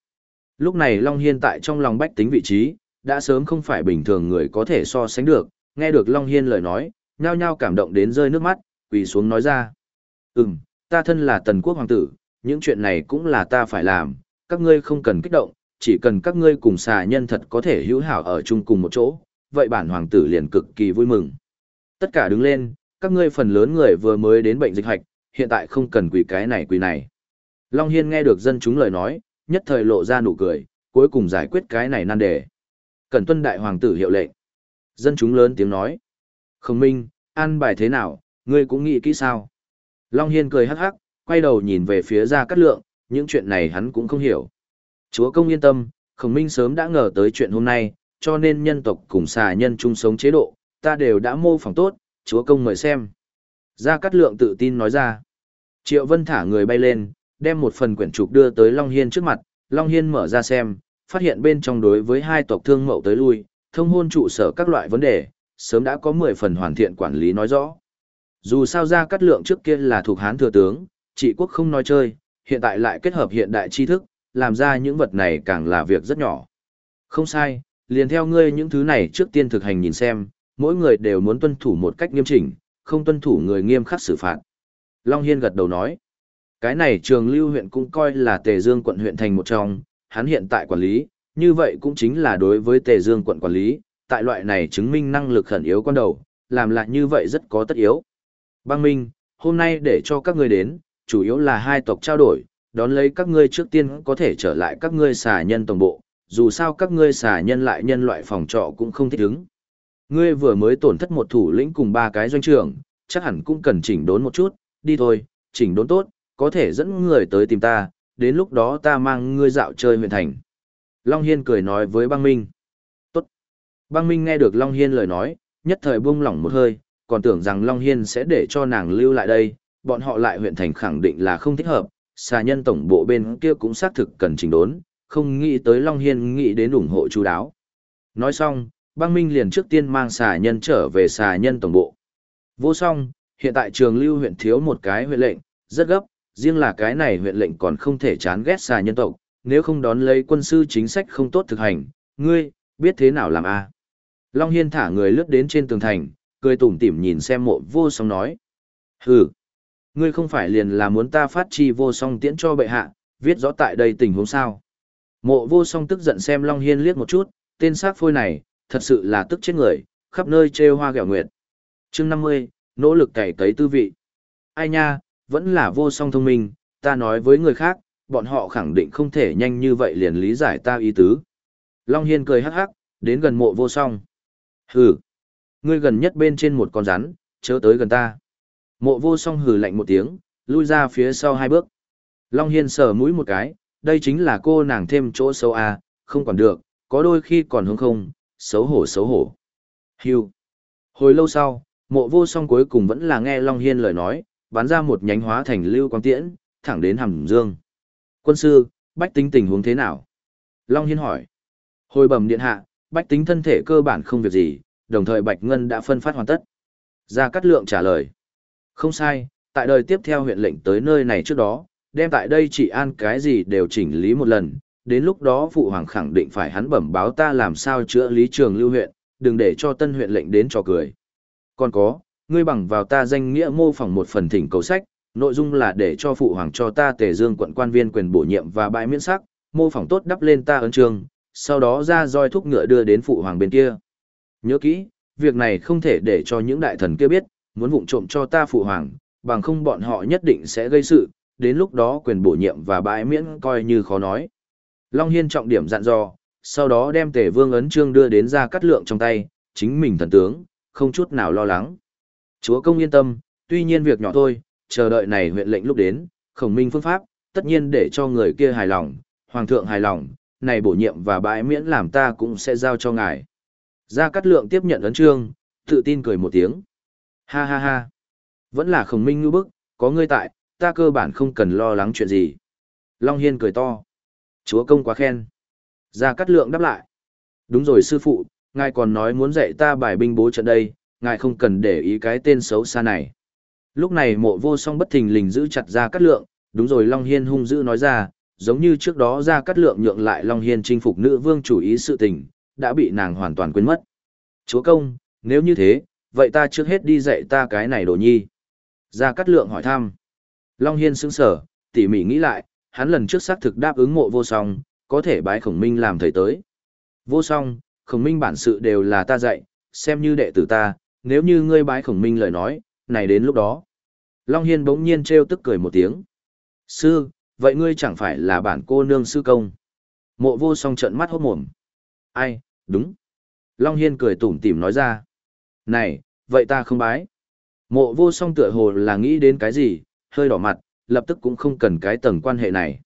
Lúc này Long Hiên tại trong lòng bách tính vị trí, đã sớm không phải bình thường người có thể so sánh được, nghe được Long Hiên lời nói, nhao nhao cảm động đến rơi nước mắt, quỳ xuống nói ra. Ừm, ta thân là tần quốc hoàng tử, những chuyện này cũng là ta phải làm, các ngươi không cần kích động, chỉ cần các ngươi cùng xà nhân thật có thể hữu hảo ở chung cùng một chỗ, vậy bản hoàng tử liền cực kỳ vui mừng. Tất cả đứng lên, các ngươi phần lớn người vừa mới đến bệnh dịch hạch, hiện tại không cần quỳ cái này quỳ này. Long Hiên nghe được dân chúng lời nói, nhất thời lộ ra nụ cười, cuối cùng giải quyết cái này nan đề. Cần tuân đại hoàng tử hiệu lệnh. Dân chúng lớn tiếng nói. Khổng minh, ăn bài thế nào, ngươi cũng nghĩ kỹ sao. Long Hiên cười hắc hắc, quay đầu nhìn về phía Gia Cát Lượng, những chuyện này hắn cũng không hiểu. Chúa công yên tâm, Khổng Minh sớm đã ngờ tới chuyện hôm nay, cho nên nhân tộc cùng xà nhân chung sống chế độ, ta đều đã mô phỏng tốt, chúa công mời xem. Gia Cát Lượng tự tin nói ra. Triệu Vân thả người bay lên, đem một phần quyển trục đưa tới Long Hiên trước mặt, Long Hiên mở ra xem, phát hiện bên trong đối với hai tộc thương mậu tới lui, thông hôn trụ sở các loại vấn đề, sớm đã có 10 phần hoàn thiện quản lý nói rõ. Dù sao ra cắt lượng trước kia là thuộc hán thừa tướng, trị quốc không nói chơi, hiện tại lại kết hợp hiện đại tri thức, làm ra những vật này càng là việc rất nhỏ. Không sai, liền theo ngươi những thứ này trước tiên thực hành nhìn xem, mỗi người đều muốn tuân thủ một cách nghiêm chỉnh, không tuân thủ người nghiêm khắc xử phạt. Long Hiên gật đầu nói, cái này trường lưu huyện cũng coi là Tề Dương quận huyện thành một trong, hắn hiện tại quản lý, như vậy cũng chính là đối với Tề Dương quận quản lý, tại loại này chứng minh năng lực khẩn yếu con đầu, làm lại như vậy rất có tất yếu. Băng Minh, hôm nay để cho các ngươi đến, chủ yếu là hai tộc trao đổi, đón lấy các ngươi trước tiên có thể trở lại các ngươi xà nhân tổng bộ, dù sao các ngươi xà nhân lại nhân loại phòng trọ cũng không thích ứng. Ngươi vừa mới tổn thất một thủ lĩnh cùng ba cái doanh trưởng, chắc hẳn cũng cần chỉnh đốn một chút, đi thôi, chỉnh đốn tốt, có thể dẫn người tới tìm ta, đến lúc đó ta mang ngươi dạo chơi huyện thành. Long Hiên cười nói với băng minh. Tốt. Băng minh nghe được Long Hiên lời nói, nhất thời buông lỏng một hơi, còn tưởng rằng Long Hiên sẽ để cho nàng lưu lại đây, bọn họ lại huyện thành khẳng định là không thích hợp, xà nhân tổng bộ bên kia cũng xác thực cần chỉnh đốn, không nghĩ tới Long Hiên nghĩ đến ủng hộ chú đáo. Nói xong, băng minh liền trước tiên mang xà nhân trở về xà nhân tổng bộ. Vô song, hiện tại trường lưu huyện thiếu một cái huyện lệnh, rất gấp, riêng là cái này huyện lệnh còn không thể chán ghét xà nhân tộc, nếu không đón lấy quân sư chính sách không tốt thực hành, ngươi, biết thế nào làm a Long Hiên thả người lướt đến trên tường thành, cười tủm tỉm nhìn xem mộ vô song nói. Hừ, ngươi không phải liền là muốn ta phát chi vô song tiễn cho bệ hạ, viết rõ tại đây tình huống sao. Mộ vô song tức giận xem Long Hiên liếc một chút, tên xác phôi này, thật sự là tức chết người, khắp nơi trêu hoa gẹo nguyệt. chương 50, nỗ lực cày cấy tư vị. Ai nha, vẫn là vô song thông minh, ta nói với người khác, bọn họ khẳng định không thể nhanh như vậy liền lý giải ta ý tứ. Long Hiên cười hắc hắc, đến gần mộ vô song. Hừ, ngươi gần nhất bên trên một con rắn, chớ tới gần ta. Mộ vô song hừ lạnh một tiếng, lui ra phía sau hai bước. Long Hiên sờ mũi một cái, đây chính là cô nàng thêm chỗ xấu à, không còn được, có đôi khi còn hướng không, xấu hổ xấu hổ. Hưu. Hồi lâu sau, mộ vô song cuối cùng vẫn là nghe Long Hiên lời nói, bắn ra một nhánh hóa thành lưu quang tiễn, thẳng đến hầm dương. Quân sư, bách tính tình huống thế nào? Long Hiên hỏi. Hồi bẩm điện hạ, bách tính thân thể cơ bản không việc gì, đồng thời Bạch Ngân đã phân phát hoàn tất. Gia Cát Lượng trả lời. Không sai, tại đời tiếp theo huyện lệnh tới nơi này trước đó, đem tại đây chỉ an cái gì đều chỉnh lý một lần, đến lúc đó phụ hoàng khẳng định phải hắn bẩm báo ta làm sao chữa lý trường lưu huyện, đừng để cho tân huyện lệnh đến cho cười. Còn có, ngươi bằng vào ta danh nghĩa mô phỏng một phần thỉnh cầu sách, nội dung là để cho phụ hoàng cho ta tề dương quận quan viên quyền bổ nhiệm và bãi miễn sắc, mô phỏng tốt đắp lên ta ấn trường, sau đó ra roi thúc ngựa đưa đến phụ hoàng bên kia. Nhớ kỹ, việc này không thể để cho những đại thần kia biết, muốn vụng trộm cho ta phụ hoàng, bằng không bọn họ nhất định sẽ gây sự, đến lúc đó quyền bổ nhiệm và bãi miễn coi như khó nói. Long Hiên trọng điểm dặn dò, sau đó đem tề vương ấn trương đưa đến ra cắt lượng trong tay, chính mình thần tướng, không chút nào lo lắng. Chúa công yên tâm, tuy nhiên việc nhỏ thôi, chờ đợi này huyện lệnh lúc đến, khổng minh phương pháp, tất nhiên để cho người kia hài lòng, hoàng thượng hài lòng, này bổ nhiệm và bãi miễn làm ta cũng sẽ giao cho ngài. Gia Cát Lượng tiếp nhận ấn trương, tự tin cười một tiếng. Ha ha ha. Vẫn là khổng minh ngư bức, có ngươi tại, ta cơ bản không cần lo lắng chuyện gì. Long Hiên cười to. Chúa công quá khen. Gia Cát Lượng đáp lại. Đúng rồi sư phụ, ngài còn nói muốn dạy ta bài binh bố trận đây, ngài không cần để ý cái tên xấu xa này. Lúc này mộ vô song bất thình lình giữ chặt ra Cát Lượng, đúng rồi Long Hiên hung dữ nói ra, giống như trước đó ra Cát Lượng nhượng lại Long Hiên chinh phục nữ vương chủ ý sự tình, đã bị nàng hoàn toàn quên mất. Chúa công, nếu như thế, vậy ta trước hết đi dạy ta cái này đồ nhi. Ra Cát Lượng hỏi thăm. Long Hiên sững sở, tỉ mỉ nghĩ lại, hắn lần trước xác thực đáp ứng mộ vô song, có thể bái khổng minh làm thầy tới. Vô song, khổng minh bản sự đều là ta dạy, xem như đệ tử ta, nếu như ngươi bái khổng minh lời nói, này đến lúc đó. Long Hiên bỗng nhiên trêu tức cười một tiếng. Sư, vậy ngươi chẳng phải là bản cô nương sư công. Mộ vô song trận mắt hốt mồm. Ai, đúng. Long Hiên cười tủm tỉm nói ra. Này, vậy ta không bái. Mộ vô song tựa hồ là nghĩ đến cái gì, hơi đỏ mặt, lập tức cũng không cần cái tầng quan hệ này.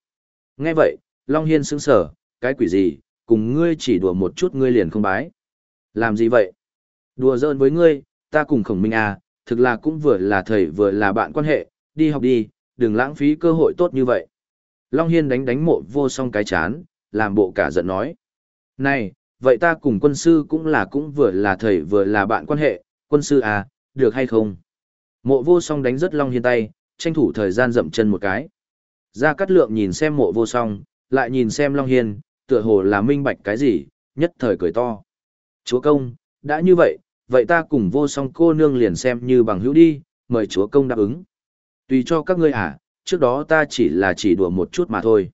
Nghe vậy, Long Hiên sững sở, cái quỷ gì, cùng ngươi chỉ đùa một chút ngươi liền không bái. Làm gì vậy? Đùa giỡn với ngươi, ta cùng khổng minh à, thực là cũng vừa là thầy vừa là bạn quan hệ, đi học đi, đừng lãng phí cơ hội tốt như vậy. Long Hiên đánh đánh mộ vô song cái chán, làm bộ cả giận nói. Này, vậy ta cùng quân sư cũng là cũng vừa là thầy vừa là bạn quan hệ, quân sư à, được hay không? Mộ vô song đánh rất Long Hiên tay, tranh thủ thời gian dậm chân một cái. Gia Cát Lượng nhìn xem mộ vô song, lại nhìn xem Long Hiên, tựa hồ là minh bạch cái gì, nhất thời cười to. Chúa công, đã như vậy, vậy ta cùng vô song cô nương liền xem như bằng hữu đi, mời chúa công đáp ứng. Tùy cho các ngươi à, trước đó ta chỉ là chỉ đùa một chút mà thôi.